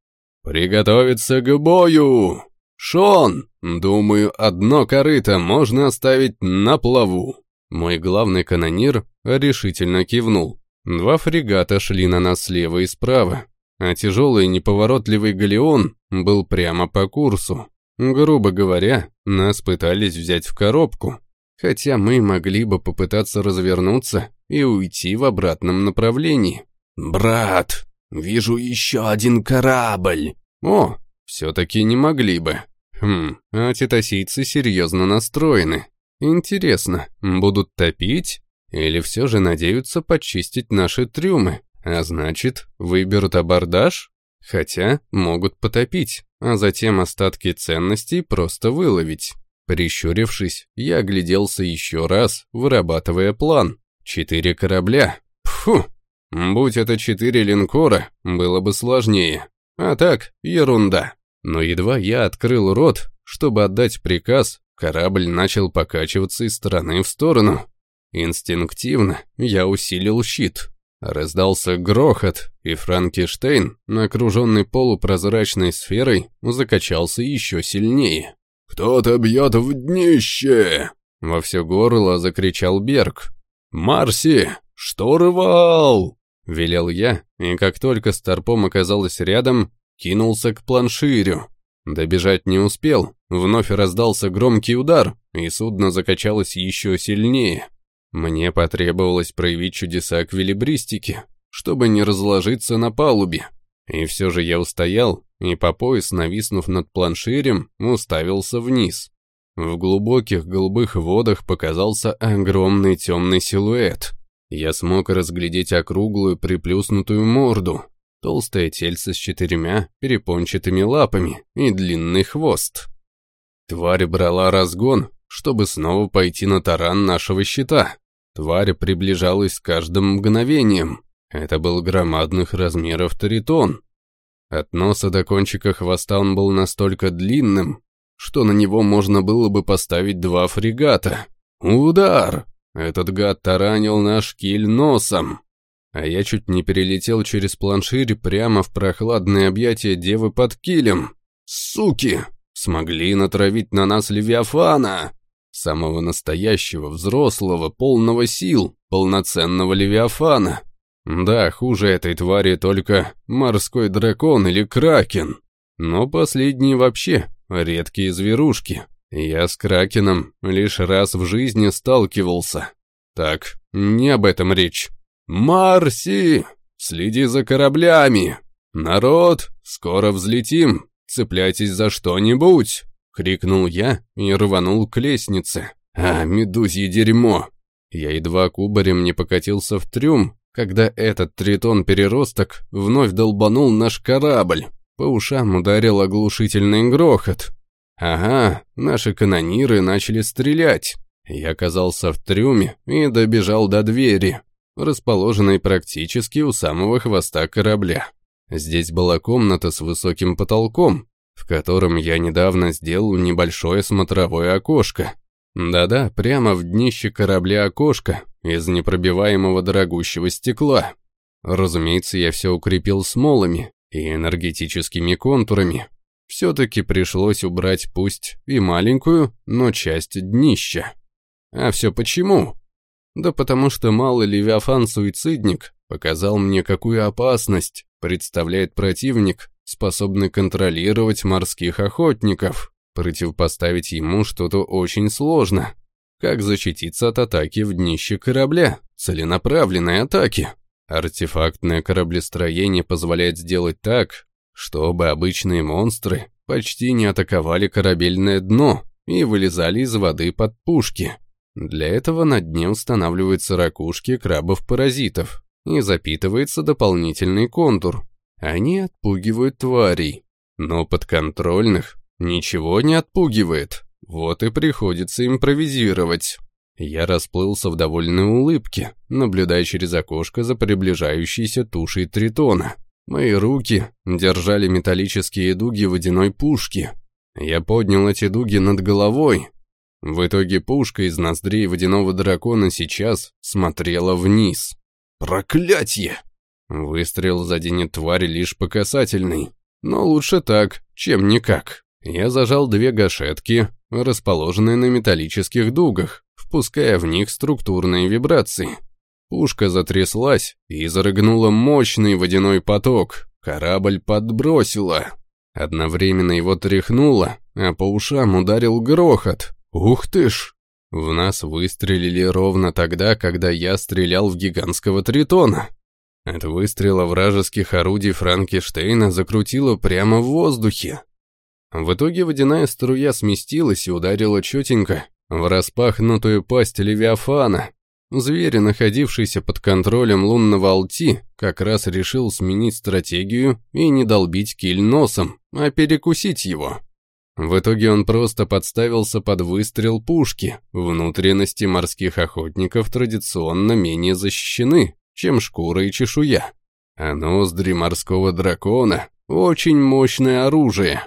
Приготовиться к бою! Шон, думаю, одно корыто можно оставить на плаву!» Мой главный канонир решительно кивнул. Два фрегата шли на нас слева и справа, а тяжелый неповоротливый галеон был прямо по курсу. Грубо говоря, нас пытались взять в коробку, хотя мы могли бы попытаться развернуться и уйти в обратном направлении. «Брат, вижу еще один корабль!» «О, все-таки не могли бы. Хм, а титасийцы серьезно настроены. Интересно, будут топить или все же надеются почистить наши трюмы, а значит, выберут абордаж? Хотя могут потопить, а затем остатки ценностей просто выловить. Прищурившись, я огляделся еще раз, вырабатывая план. Четыре корабля. Фу! Будь это четыре линкора, было бы сложнее. А так, ерунда. Но едва я открыл рот, чтобы отдать приказ, корабль начал покачиваться из стороны в сторону. Инстинктивно я усилил щит. Раздался грохот, и Франкенштейн, окруженный полупрозрачной сферой, закачался еще сильнее. «Кто-то бьет в днище!» Во все горло закричал Берг. «Марси, что рывал?» Велел я, и как только Старпом оказалась рядом, кинулся к планширю. Добежать не успел, вновь раздался громкий удар, и судно закачалось еще сильнее. Мне потребовалось проявить чудеса квилибристики, чтобы не разложиться на палубе. И все же я устоял, и по пояс, нависнув над планширем, уставился вниз. В глубоких голубых водах показался огромный темный силуэт. Я смог разглядеть округлую приплюснутую морду, толстое тельце с четырьмя перепончатыми лапами и длинный хвост. Тварь брала разгон, чтобы снова пойти на таран нашего щита. Тварь приближалась с каждым мгновением. Это был громадных размеров тритон. От носа до кончика хвоста он был настолько длинным, что на него можно было бы поставить два фрегата. Удар! Этот гад таранил наш киль носом. А я чуть не перелетел через планширь прямо в прохладное объятие девы под килем. Суки! Смогли натравить на нас Левиафана! Самого настоящего, взрослого, полного сил, полноценного Левиафана. Да, хуже этой твари только морской дракон или кракен. Но последние вообще редкие зверушки. Я с кракеном лишь раз в жизни сталкивался. Так, не об этом речь. «Марси! Следи за кораблями! Народ, скоро взлетим! Цепляйтесь за что-нибудь!» — крикнул я и рванул к лестнице. «А, медузье дерьмо!» Я едва кубарем не покатился в трюм, когда этот тритон-переросток вновь долбанул наш корабль. По ушам ударил оглушительный грохот. Ага, наши канониры начали стрелять. Я оказался в трюме и добежал до двери, расположенной практически у самого хвоста корабля. Здесь была комната с высоким потолком, в котором я недавно сделал небольшое смотровое окошко. Да-да, прямо в днище корабля окошко из непробиваемого дорогущего стекла. Разумеется, я все укрепил смолами и энергетическими контурами. Все-таки пришлось убрать пусть и маленькую, но часть днища. А все почему? Да потому что малый Левиафан-суицидник показал мне, какую опасность представляет противник, способный контролировать морских охотников. Противопоставить ему что-то очень сложно. Как защититься от атаки в днище корабля, целенаправленной атаки? Артефактное кораблестроение позволяет сделать так, чтобы обычные монстры почти не атаковали корабельное дно и вылезали из воды под пушки. Для этого на дне устанавливаются ракушки крабов-паразитов и запитывается дополнительный контур. Они отпугивают тварей, но подконтрольных ничего не отпугивает. Вот и приходится импровизировать. Я расплылся в довольной улыбке, наблюдая через окошко за приближающейся тушей тритона. Мои руки держали металлические дуги водяной пушки. Я поднял эти дуги над головой. В итоге пушка из ноздрей водяного дракона сейчас смотрела вниз. Проклятье! Выстрел заденет тварь лишь по касательной. Но лучше так, чем никак. Я зажал две гашетки, расположенные на металлических дугах, впуская в них структурные вибрации. Пушка затряслась и зарыгнула мощный водяной поток. Корабль подбросило. Одновременно его тряхнуло, а по ушам ударил грохот. Ух ты ж! В нас выстрелили ровно тогда, когда я стрелял в гигантского тритона. От выстрела вражеских орудий Франкенштейна закрутило прямо в воздухе. В итоге водяная струя сместилась и ударила четенько в распахнутую пасть Левиафана. Зверь, находившийся под контролем лунного Алти, как раз решил сменить стратегию и не долбить киль носом, а перекусить его. В итоге он просто подставился под выстрел пушки. Внутренности морских охотников традиционно менее защищены, чем шкура и чешуя. А ноздри морского дракона – очень мощное оружие.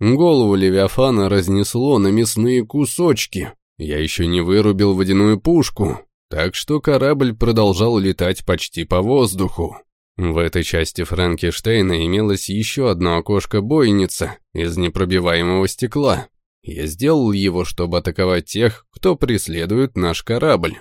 Голову Левиафана разнесло на мясные кусочки. Я еще не вырубил водяную пушку, так что корабль продолжал летать почти по воздуху. В этой части Франкенштейна имелось еще одно окошко-бойница из непробиваемого стекла. Я сделал его, чтобы атаковать тех, кто преследует наш корабль.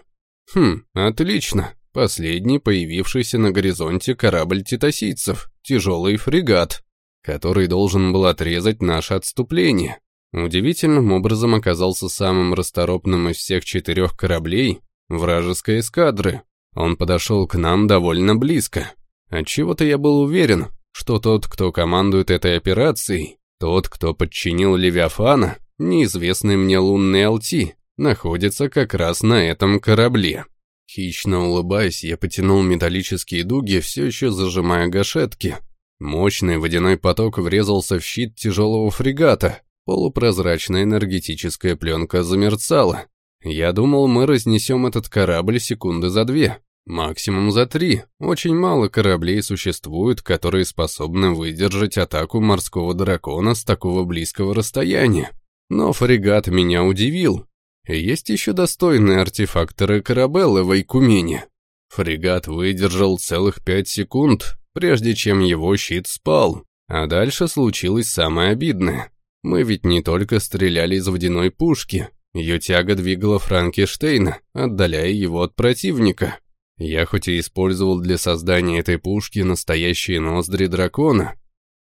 Хм, отлично. Последний появившийся на горизонте корабль титасийцев, тяжелый фрегат который должен был отрезать наше отступление. Удивительным образом оказался самым расторопным из всех четырех кораблей вражеской эскадры. Он подошел к нам довольно близко. Отчего-то я был уверен, что тот, кто командует этой операцией, тот, кто подчинил Левиафана, неизвестный мне лунный Алти, находится как раз на этом корабле. Хищно улыбаясь, я потянул металлические дуги, все еще зажимая гашетки, Мощный водяной поток врезался в щит тяжелого фрегата. Полупрозрачная энергетическая пленка замерцала. Я думал, мы разнесем этот корабль секунды за две, максимум за три. Очень мало кораблей существует, которые способны выдержать атаку морского дракона с такого близкого расстояния. Но фрегат меня удивил. Есть еще достойные артефакторы корабелла в Айкумене. Фрегат выдержал целых пять секунд, прежде чем его щит спал. А дальше случилось самое обидное. Мы ведь не только стреляли из водяной пушки, ее тяга двигала Франкенштейна, отдаляя его от противника. Я хоть и использовал для создания этой пушки настоящие ноздри дракона,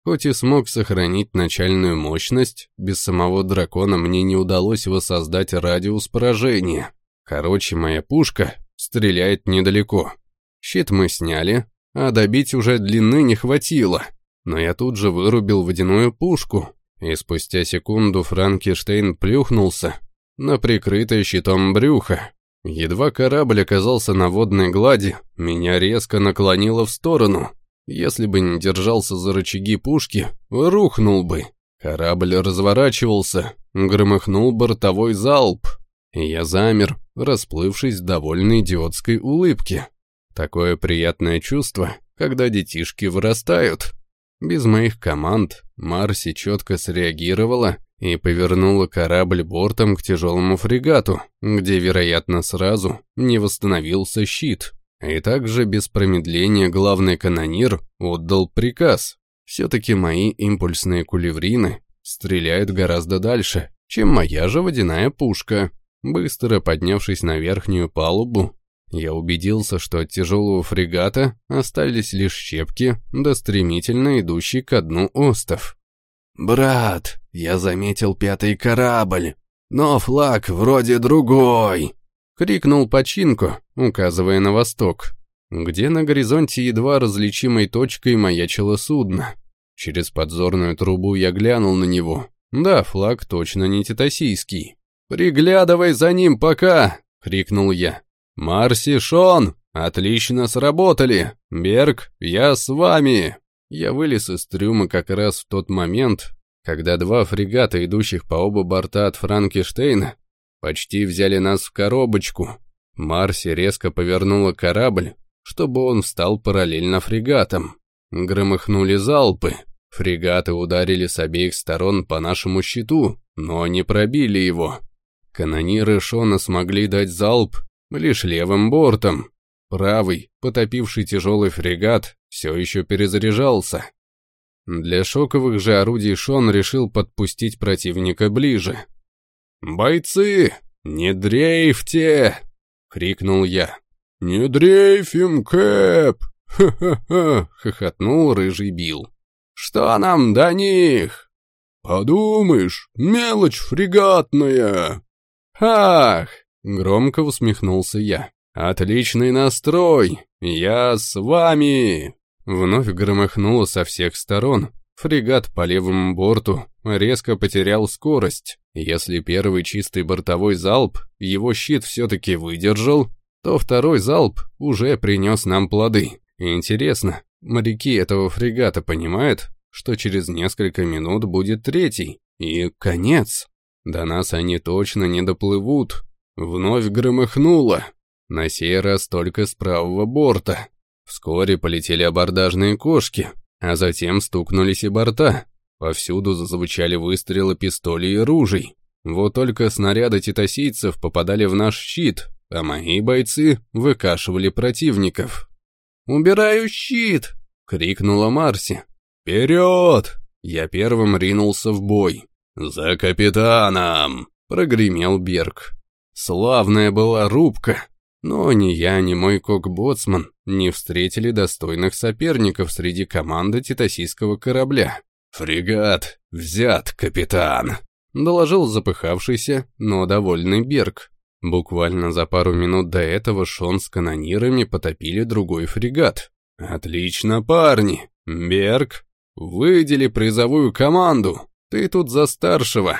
хоть и смог сохранить начальную мощность, без самого дракона мне не удалось воссоздать радиус поражения. Короче, моя пушка стреляет недалеко. Щит мы сняли, а добить уже длины не хватило. Но я тут же вырубил водяную пушку, и спустя секунду Франкенштейн плюхнулся на прикрытое щитом брюхо. Едва корабль оказался на водной глади, меня резко наклонило в сторону. Если бы не держался за рычаги пушки, рухнул бы. Корабль разворачивался, громыхнул бортовой залп. Я замер, расплывшись в довольной идиотской улыбке. Такое приятное чувство, когда детишки вырастают. Без моих команд Марси четко среагировала и повернула корабль бортом к тяжелому фрегату, где, вероятно, сразу не восстановился щит. И также без промедления главный канонир отдал приказ. Все-таки мои импульсные кулеврины стреляют гораздо дальше, чем моя же водяная пушка. Быстро поднявшись на верхнюю палубу, я убедился, что от тяжелого фрегата остались лишь щепки, да стремительно идущий ко дну остов. «Брат, я заметил пятый корабль, но флаг вроде другой!» — крикнул Починку, указывая на восток, где на горизонте едва различимой точкой маячило судно. Через подзорную трубу я глянул на него. Да, флаг точно не титасийский. «Приглядывай за ним пока!» — крикнул я. «Марси, Шон, отлично сработали! Берг, я с вами!» Я вылез из трюма как раз в тот момент, когда два фрегата, идущих по оба борта от Франкенштейна, почти взяли нас в коробочку. Марси резко повернула корабль, чтобы он встал параллельно фрегатам. Громыхнули залпы. Фрегаты ударили с обеих сторон по нашему щиту, но не пробили его. Канониры Шона смогли дать залп лишь левым бортом. Правый, потопивший тяжелый фрегат, все еще перезаряжался. Для шоковых же орудий Шон решил подпустить противника ближе. «Бойцы, не дрейфте!» — крикнул я. «Не дрейфим, Кэп!» «Ха-ха-ха!» — хохотнул рыжий Бил. «Что нам до них?» «Подумаешь, мелочь фрегатная!» «Ах!» — громко усмехнулся я. «Отличный настрой! Я с вами!» Вновь громыхнуло со всех сторон. Фрегат по левому борту резко потерял скорость. Если первый чистый бортовой залп его щит все-таки выдержал, то второй залп уже принес нам плоды. Интересно, моряки этого фрегата понимают, что через несколько минут будет третий, и конец. До нас они точно не доплывут. Вновь громыхнуло. На сей раз только с правого борта. Вскоре полетели абордажные кошки, а затем стукнулись и борта. Повсюду зазвучали выстрелы пистолей и ружей. Вот только снаряды титасийцев попадали в наш щит, а мои бойцы выкашивали противников. «Убираю щит!» — крикнула Марси. «Вперед!» Я первым ринулся в бой. «За капитаном!» — прогремел Берг. Славная была рубка, но ни я, ни мой кок-боцман не встретили достойных соперников среди команды титасийского корабля. «Фрегат взят, капитан!» — доложил запыхавшийся, но довольный Берг. Буквально за пару минут до этого Шон с канонирами потопили другой фрегат. «Отлично, парни! Берг, выдели призовую команду! Ты тут за старшего!»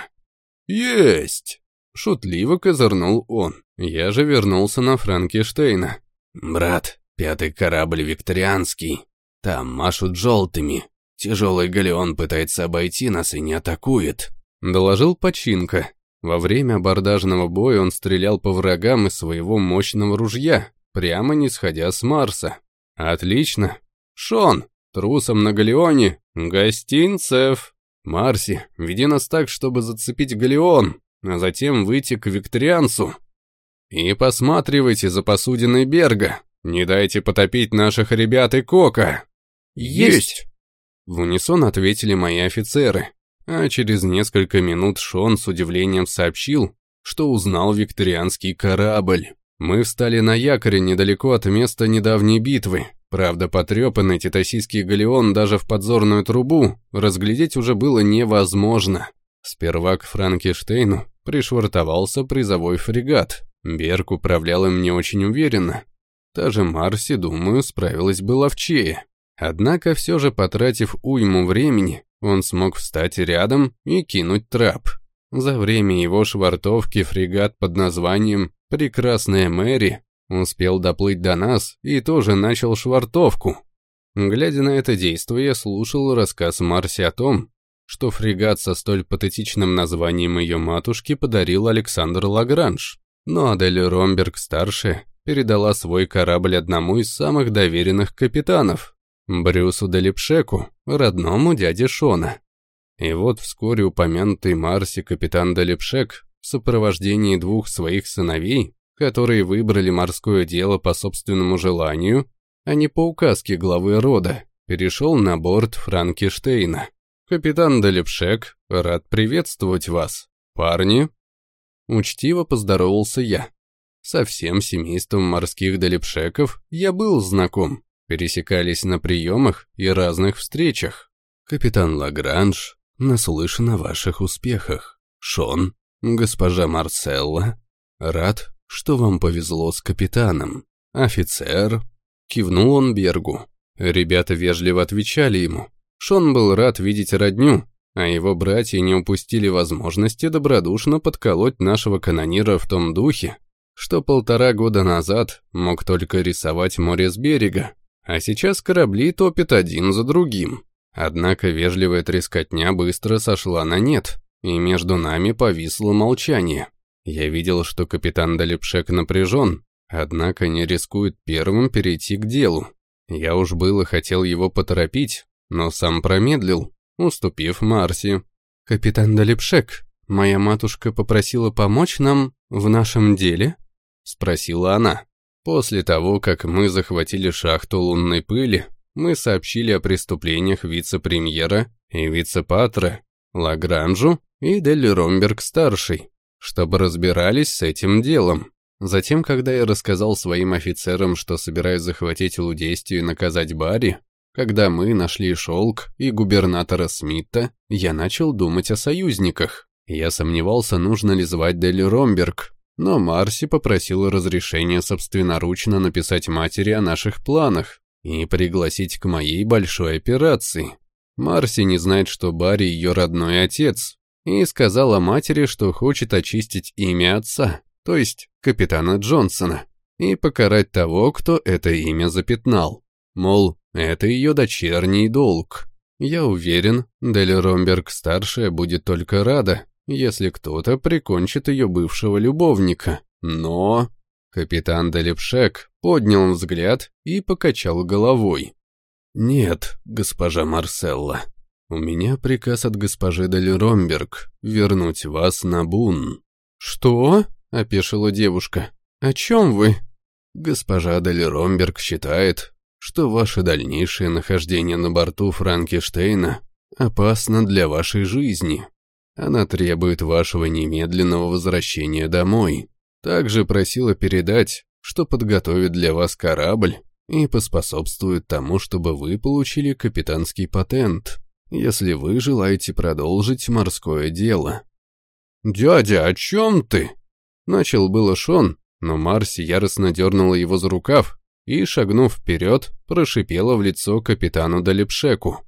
«Есть!» Шутливо козырнул он. Я же вернулся на Франкенштейна. «Брат, пятый корабль викторианский. Там машут желтыми. Тяжелый галеон пытается обойти нас и не атакует», — доложил Починка. Во время абордажного боя он стрелял по врагам из своего мощного ружья, прямо не сходя с Марса. «Отлично! Шон, трусом на галеоне, гостинцев!» «Марси, веди нас так, чтобы зацепить галеон!» а затем выйти к викторианцу. И посматривайте за посудиной Берга, не дайте потопить наших ребят и Кока. Есть! В унисон ответили мои офицеры, а через несколько минут Шон с удивлением сообщил, что узнал викторианский корабль. Мы встали на якоре недалеко от места недавней битвы. Правда, потрепанный титасийский галеон даже в подзорную трубу разглядеть уже было невозможно. Сперва к Франкенштейну пришвартовался призовой фрегат. Берг управлял им не очень уверенно. Та же Марси, думаю, справилась бы ловчее. Однако все же, потратив уйму времени, он смог встать рядом и кинуть трап. За время его швартовки фрегат под названием «Прекрасная Мэри» успел доплыть до нас и тоже начал швартовку. Глядя на это действие, я слушал рассказ Марси о том, что фрегат со столь патетичным названием ее матушки подарил Александр Лагранж. Но Адель Ромберг-старшая передала свой корабль одному из самых доверенных капитанов, Брюсу Делипшеку, родному дяде Шона. И вот вскоре упомянутый Марси капитан Делипшек в сопровождении двух своих сыновей, которые выбрали морское дело по собственному желанию, а не по указке главы рода, перешел на борт Франкенштейна. «Капитан Делепшек, рад приветствовать вас. Парни!» Учтиво поздоровался я. Со всем семейством морских Делепшеков я был знаком, пересекались на приемах и разных встречах. Капитан Лагранж, наслышан о ваших успехах. Шон, госпожа Марселла, рад, что вам повезло с капитаном. Офицер, кивнул он Бергу. Ребята вежливо отвечали ему. Шон был рад видеть родню, а его братья не упустили возможности добродушно подколоть нашего канонира в том духе, что полтора года назад мог только рисовать море с берега, а сейчас корабли топят один за другим. Однако вежливая трескотня быстро сошла на нет, и между нами повисло молчание. Я видел, что капитан Далипшек напряжен, однако не рискует первым перейти к делу. Я уж было хотел его поторопить, но сам промедлил, уступив Марси. «Капитан Далипшек, моя матушка попросила помочь нам в нашем деле?» — спросила она. После того, как мы захватили шахту лунной пыли, мы сообщили о преступлениях вице-премьера и вице-патра Лагранжу и Дель Ромберг-старший, чтобы разбирались с этим делом. Затем, когда я рассказал своим офицерам, что собираюсь захватить Лудестию и наказать Барри, когда мы нашли Шелк и губернатора Смита, я начал думать о союзниках. Я сомневался, нужно ли звать Дели Ромберг, но Марси попросила разрешения собственноручно написать матери о наших планах и пригласить к моей большой операции. Марси не знает, что Барри ее родной отец, и сказала матери, что хочет очистить имя отца то есть капитана Джонсона, и покарать того, кто это имя запятнал. Мол, это ее дочерний долг. Я уверен, Дель Ромберг-старшая будет только рада, если кто-то прикончит ее бывшего любовника. Но... Капитан Делепшек поднял взгляд и покачал головой. «Нет, госпожа Марселла, у меня приказ от госпожи Дель Ромберг вернуть вас на Бун». «Что?» — опешила девушка. «О чем вы?» «Госпожа Дели Ромберг считает, что ваше дальнейшее нахождение на борту Франкенштейна опасно для вашей жизни. Она требует вашего немедленного возвращения домой. Также просила передать, что подготовит для вас корабль и поспособствует тому, чтобы вы получили капитанский патент, если вы желаете продолжить морское дело». «Дядя, о чем ты?» Начал было Шон, но Марси яростно дернула его за рукав и, шагнув вперед, прошипела в лицо капитану Далипшеку.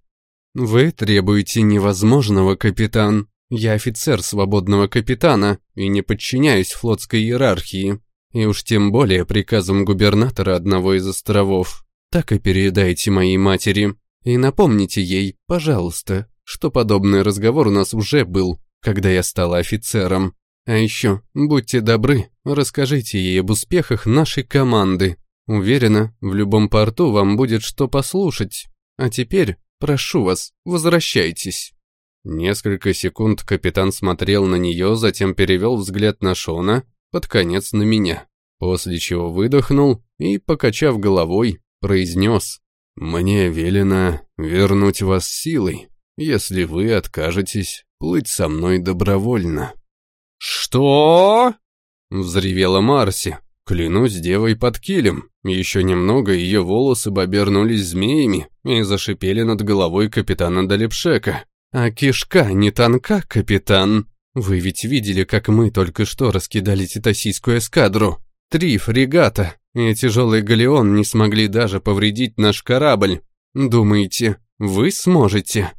«Вы требуете невозможного, капитан. Я офицер свободного капитана и не подчиняюсь флотской иерархии, и уж тем более приказам губернатора одного из островов. Так и передайте моей матери. И напомните ей, пожалуйста, что подобный разговор у нас уже был, когда я стала офицером. А еще, будьте добры, расскажите ей об успехах нашей команды. Уверена, в любом порту вам будет что послушать. А теперь, прошу вас, возвращайтесь». Несколько секунд капитан смотрел на нее, затем перевел взгляд на Шона, под конец на меня, после чего выдохнул и, покачав головой, произнес «Мне велено вернуть вас силой, если вы откажетесь плыть со мной добровольно». «Что?» — взревела Марси. Клянусь девой под килем. Еще немного ее волосы бы обернулись змеями и зашипели над головой капитана Далепшека. «А кишка не тонка, капитан? Вы ведь видели, как мы только что раскидали титасийскую эскадру. Три фрегата и тяжелый галеон не смогли даже повредить наш корабль. Думаете, вы сможете?»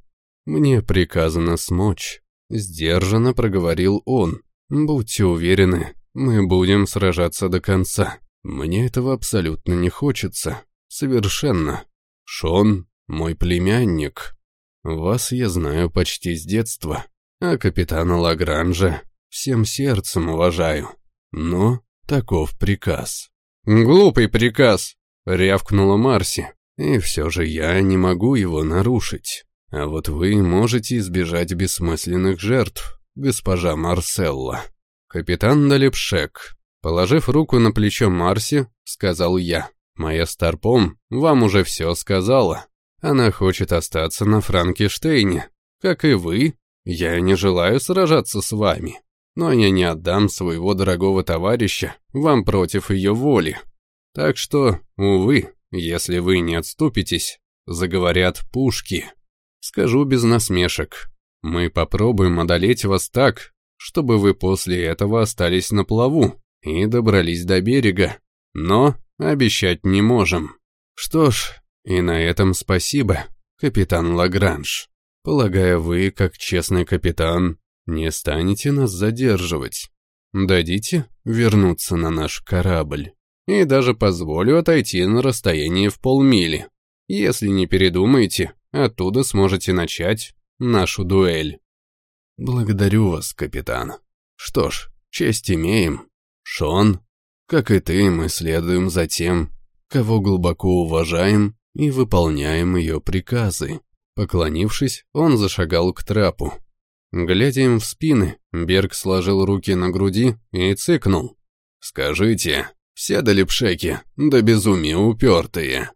«Мне приказано смочь», — сдержанно проговорил он. Будьте уверены, мы будем сражаться до конца. Мне этого абсолютно не хочется. Совершенно. Шон — мой племянник. Вас я знаю почти с детства, а капитана Лагранжа всем сердцем уважаю. Но таков приказ. «Глупый приказ!» — рявкнула Марси. «И все же я не могу его нарушить. А вот вы можете избежать бессмысленных жертв госпожа Марселла. Капитан Далепшек, положив руку на плечо Марси, сказал я. Моя Старпом вам уже все сказала. Она хочет остаться на Франкенштейне. Как и вы, я не желаю сражаться с вами. Но я не отдам своего дорогого товарища вам против ее воли. Так что, увы, если вы не отступитесь, заговорят пушки. Скажу без насмешек, Мы попробуем одолеть вас так, чтобы вы после этого остались на плаву и добрались до берега. Но обещать не можем. Что ж, и на этом спасибо, капитан Лагранж. Полагаю, вы, как честный капитан, не станете нас задерживать. Дадите вернуться на наш корабль. И даже позволю отойти на расстояние в полмили. Если не передумаете, оттуда сможете начать нашу дуэль. Благодарю вас, капитан. Что ж, честь имеем. Шон, как и ты, мы следуем за тем, кого глубоко уважаем и выполняем ее приказы. Поклонившись, он зашагал к трапу. Глядя им в спины, Берг сложил руки на груди и цыкнул. «Скажите, все долепшеки, да безумие упертые».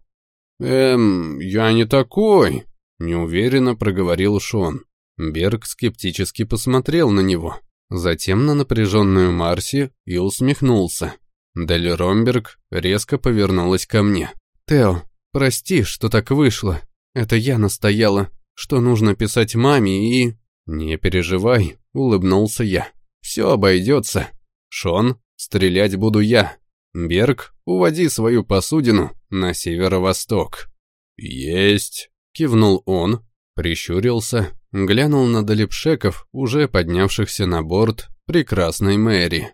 «Эм, я не такой», — неуверенно проговорил Шон. Берг скептически посмотрел на него, затем на напряженную Марси и усмехнулся. Дель Ромберг резко повернулась ко мне. «Тео, прости, что так вышло. Это я настояла, что нужно писать маме и...» «Не переживай», — улыбнулся я. «Все обойдется. Шон, стрелять буду я. Берг, уводи свою посудину на северо-восток». «Есть», — кивнул он, прищурился, глянул на Долепшеков, уже поднявшихся на борт прекрасной Мэри.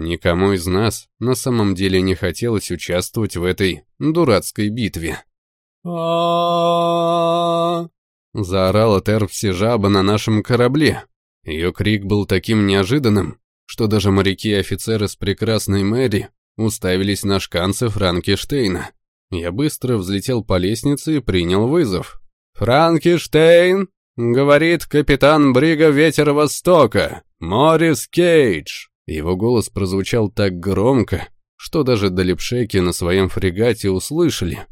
Никому из нас на самом деле не хотелось участвовать в этой дурацкой битве. Заорала Терпси-жаба на нашем корабле. Ее крик был таким неожиданным, что даже моряки и офицеры с прекрасной Мэри уставились на шканцы Франкештейна. Я быстро взлетел по лестнице и принял вызов. «Франкештейн!» — говорит капитан Брига Ветер Востока, Морис Кейдж. Его голос прозвучал так громко, что даже Долепшеки на своем фрегате услышали.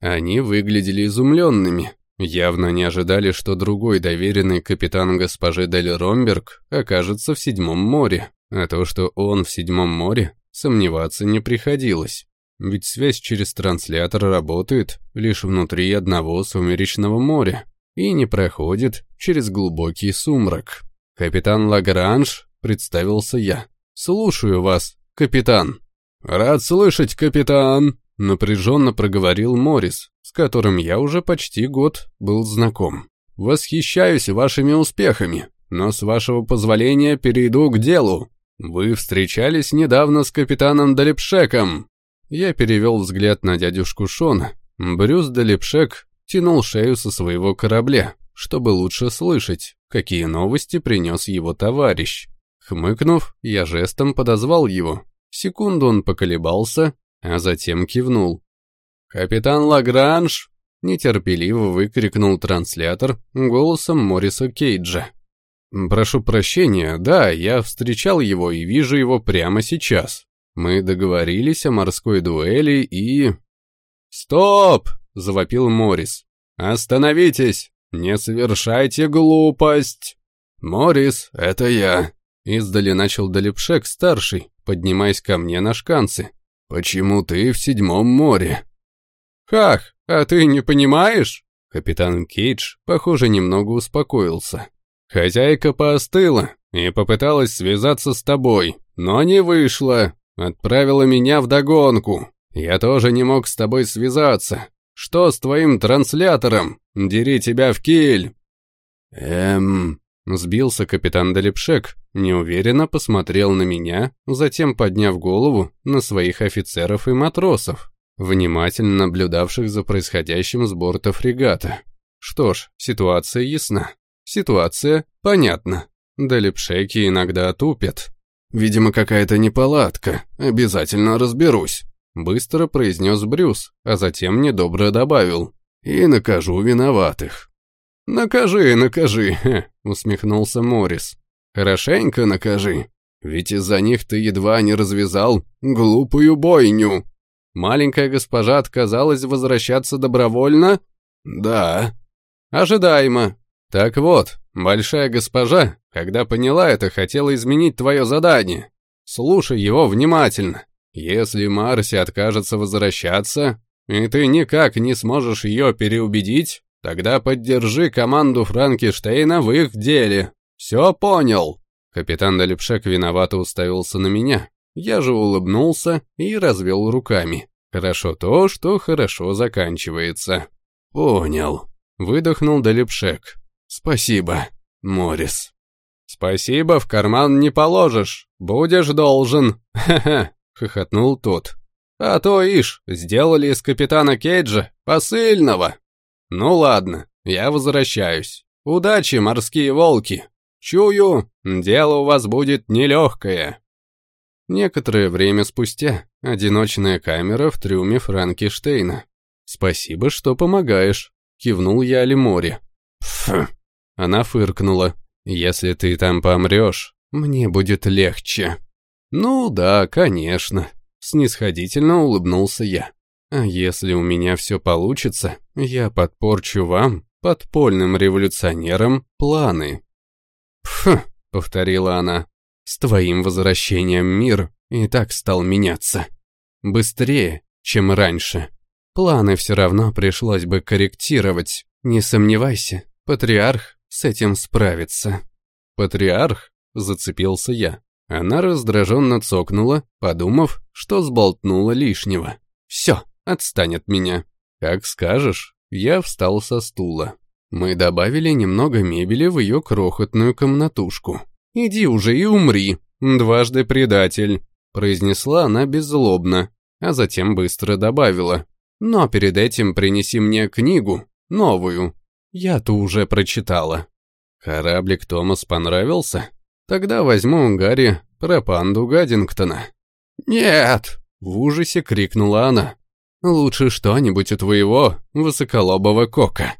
Они выглядели изумленными, явно не ожидали, что другой доверенный капитан госпожи Дель Ромберг окажется в Седьмом море, а то, что он в Седьмом море, сомневаться не приходилось. Ведь связь через транслятор работает лишь внутри одного сумеречного моря и не проходит через глубокий сумрак. «Капитан Лагранж», — представился я, «Слушаю вас, капитан». «Рад слышать, капитан», — напряженно проговорил Морис, с которым я уже почти год был знаком. «Восхищаюсь вашими успехами, но с вашего позволения перейду к делу. Вы встречались недавно с капитаном Далепшеком». Я перевел взгляд на дядюшку Шона. Брюс Далепшек тянул шею со своего корабля, чтобы лучше слышать, какие новости принес его товарищ. Хмыкнув, я жестом подозвал его. Секунду он поколебался, а затем кивнул. «Капитан Лагранж!» — нетерпеливо выкрикнул транслятор голосом Морриса Кейджа. «Прошу прощения, да, я встречал его и вижу его прямо сейчас. Мы договорились о морской дуэли и...» «Стоп!» — завопил Моррис. «Остановитесь! Не совершайте глупость!» «Моррис, это я!» Издали начал Далипшек-старший, поднимаясь ко мне на шканцы. «Почему ты в седьмом море?» «Как? А ты не понимаешь?» Капитан Кейдж, похоже, немного успокоился. «Хозяйка поостыла и попыталась связаться с тобой, но не вышла. Отправила меня в догонку. Я тоже не мог с тобой связаться. Что с твоим транслятором? Дери тебя в киль!» «Эм...» Сбился капитан Далипшек, неуверенно посмотрел на меня, затем подняв голову на своих офицеров и матросов, внимательно наблюдавших за происходящим с борта фрегата. Что ж, ситуация ясна. Ситуация понятна. Далипшеки иногда тупят. «Видимо, какая-то неполадка. Обязательно разберусь», — быстро произнес Брюс, а затем недобро добавил. «И накажу виноватых». «Накажи, накажи», — усмехнулся Морис. «Хорошенько накажи, ведь из-за них ты едва не развязал глупую бойню». Маленькая госпожа отказалась возвращаться добровольно? Да. Ожидаемо. Так вот, большая госпожа, когда поняла это, хотела изменить твое задание. Слушай его внимательно. Если Марси откажется возвращаться, и ты никак не сможешь ее переубедить, Тогда поддержи команду Франкенштейна в их деле. Все понял?» Капитан Далипшек виновато уставился на меня. Я же улыбнулся и развел руками. Хорошо то, что хорошо заканчивается. «Понял», — выдохнул Далипшек. «Спасибо, Морис». «Спасибо, в карман не положишь. Будешь должен. Ха-ха», — хохотнул тот. «А то, ишь, сделали из капитана Кейджа посыльного». «Ну ладно, я возвращаюсь. Удачи, морские волки. Чую, дело у вас будет нелегкое». Некоторое время спустя одиночная камера в трюме Франкенштейна. «Спасибо, что помогаешь», — кивнул я Леморе. «Фу!» — она фыркнула. Если ты там помрешь, мне будет легче». «Ну да, конечно», — снисходительно улыбнулся я. «А если у меня все получится, я подпорчу вам, подпольным революционерам, планы». «Пф», — повторила она, — «с твоим возвращением мир и так стал меняться. Быстрее, чем раньше. Планы все равно пришлось бы корректировать, не сомневайся, патриарх с этим справиться. Патриарх? Зацепился я. Она раздраженно цокнула, подумав, что сболтнула лишнего. Все, отстань от меня. Как скажешь. Я встал со стула. Мы добавили немного мебели в ее крохотную комнатушку. «Иди уже и умри, дважды предатель», — произнесла она беззлобно, а затем быстро добавила. «Но перед этим принеси мне книгу, новую, я-то уже прочитала. Кораблик Томас понравился? Тогда возьму Гарри про панду Гаддингтона. «Нет!» — в ужасе крикнула она. «Лучше что-нибудь у твоего высоколобого кока».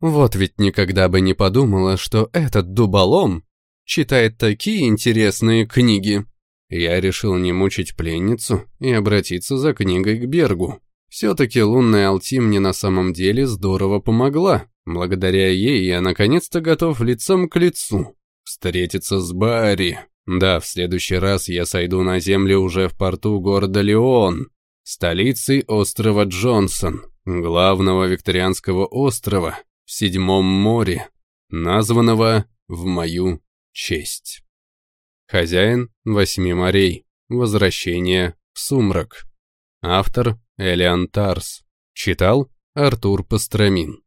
Вот ведь никогда бы не подумала, что этот дуболом читает такие интересные книги. Я решил не мучить пленницу и обратиться за книгой к Бергу. Все-таки лунная Алти мне на самом деле здорово помогла. Благодаря ей я наконец-то готов лицом к лицу встретиться с Барри. Да, в следующий раз я сойду на землю уже в порту города Леон, столицей острова Джонсон, главного викторианского острова в Седьмом море, названного в мою честь. Хозяин восьми морей. Возвращение в сумрак. Автор Элиан Тарс. Читал Артур Пастрамин.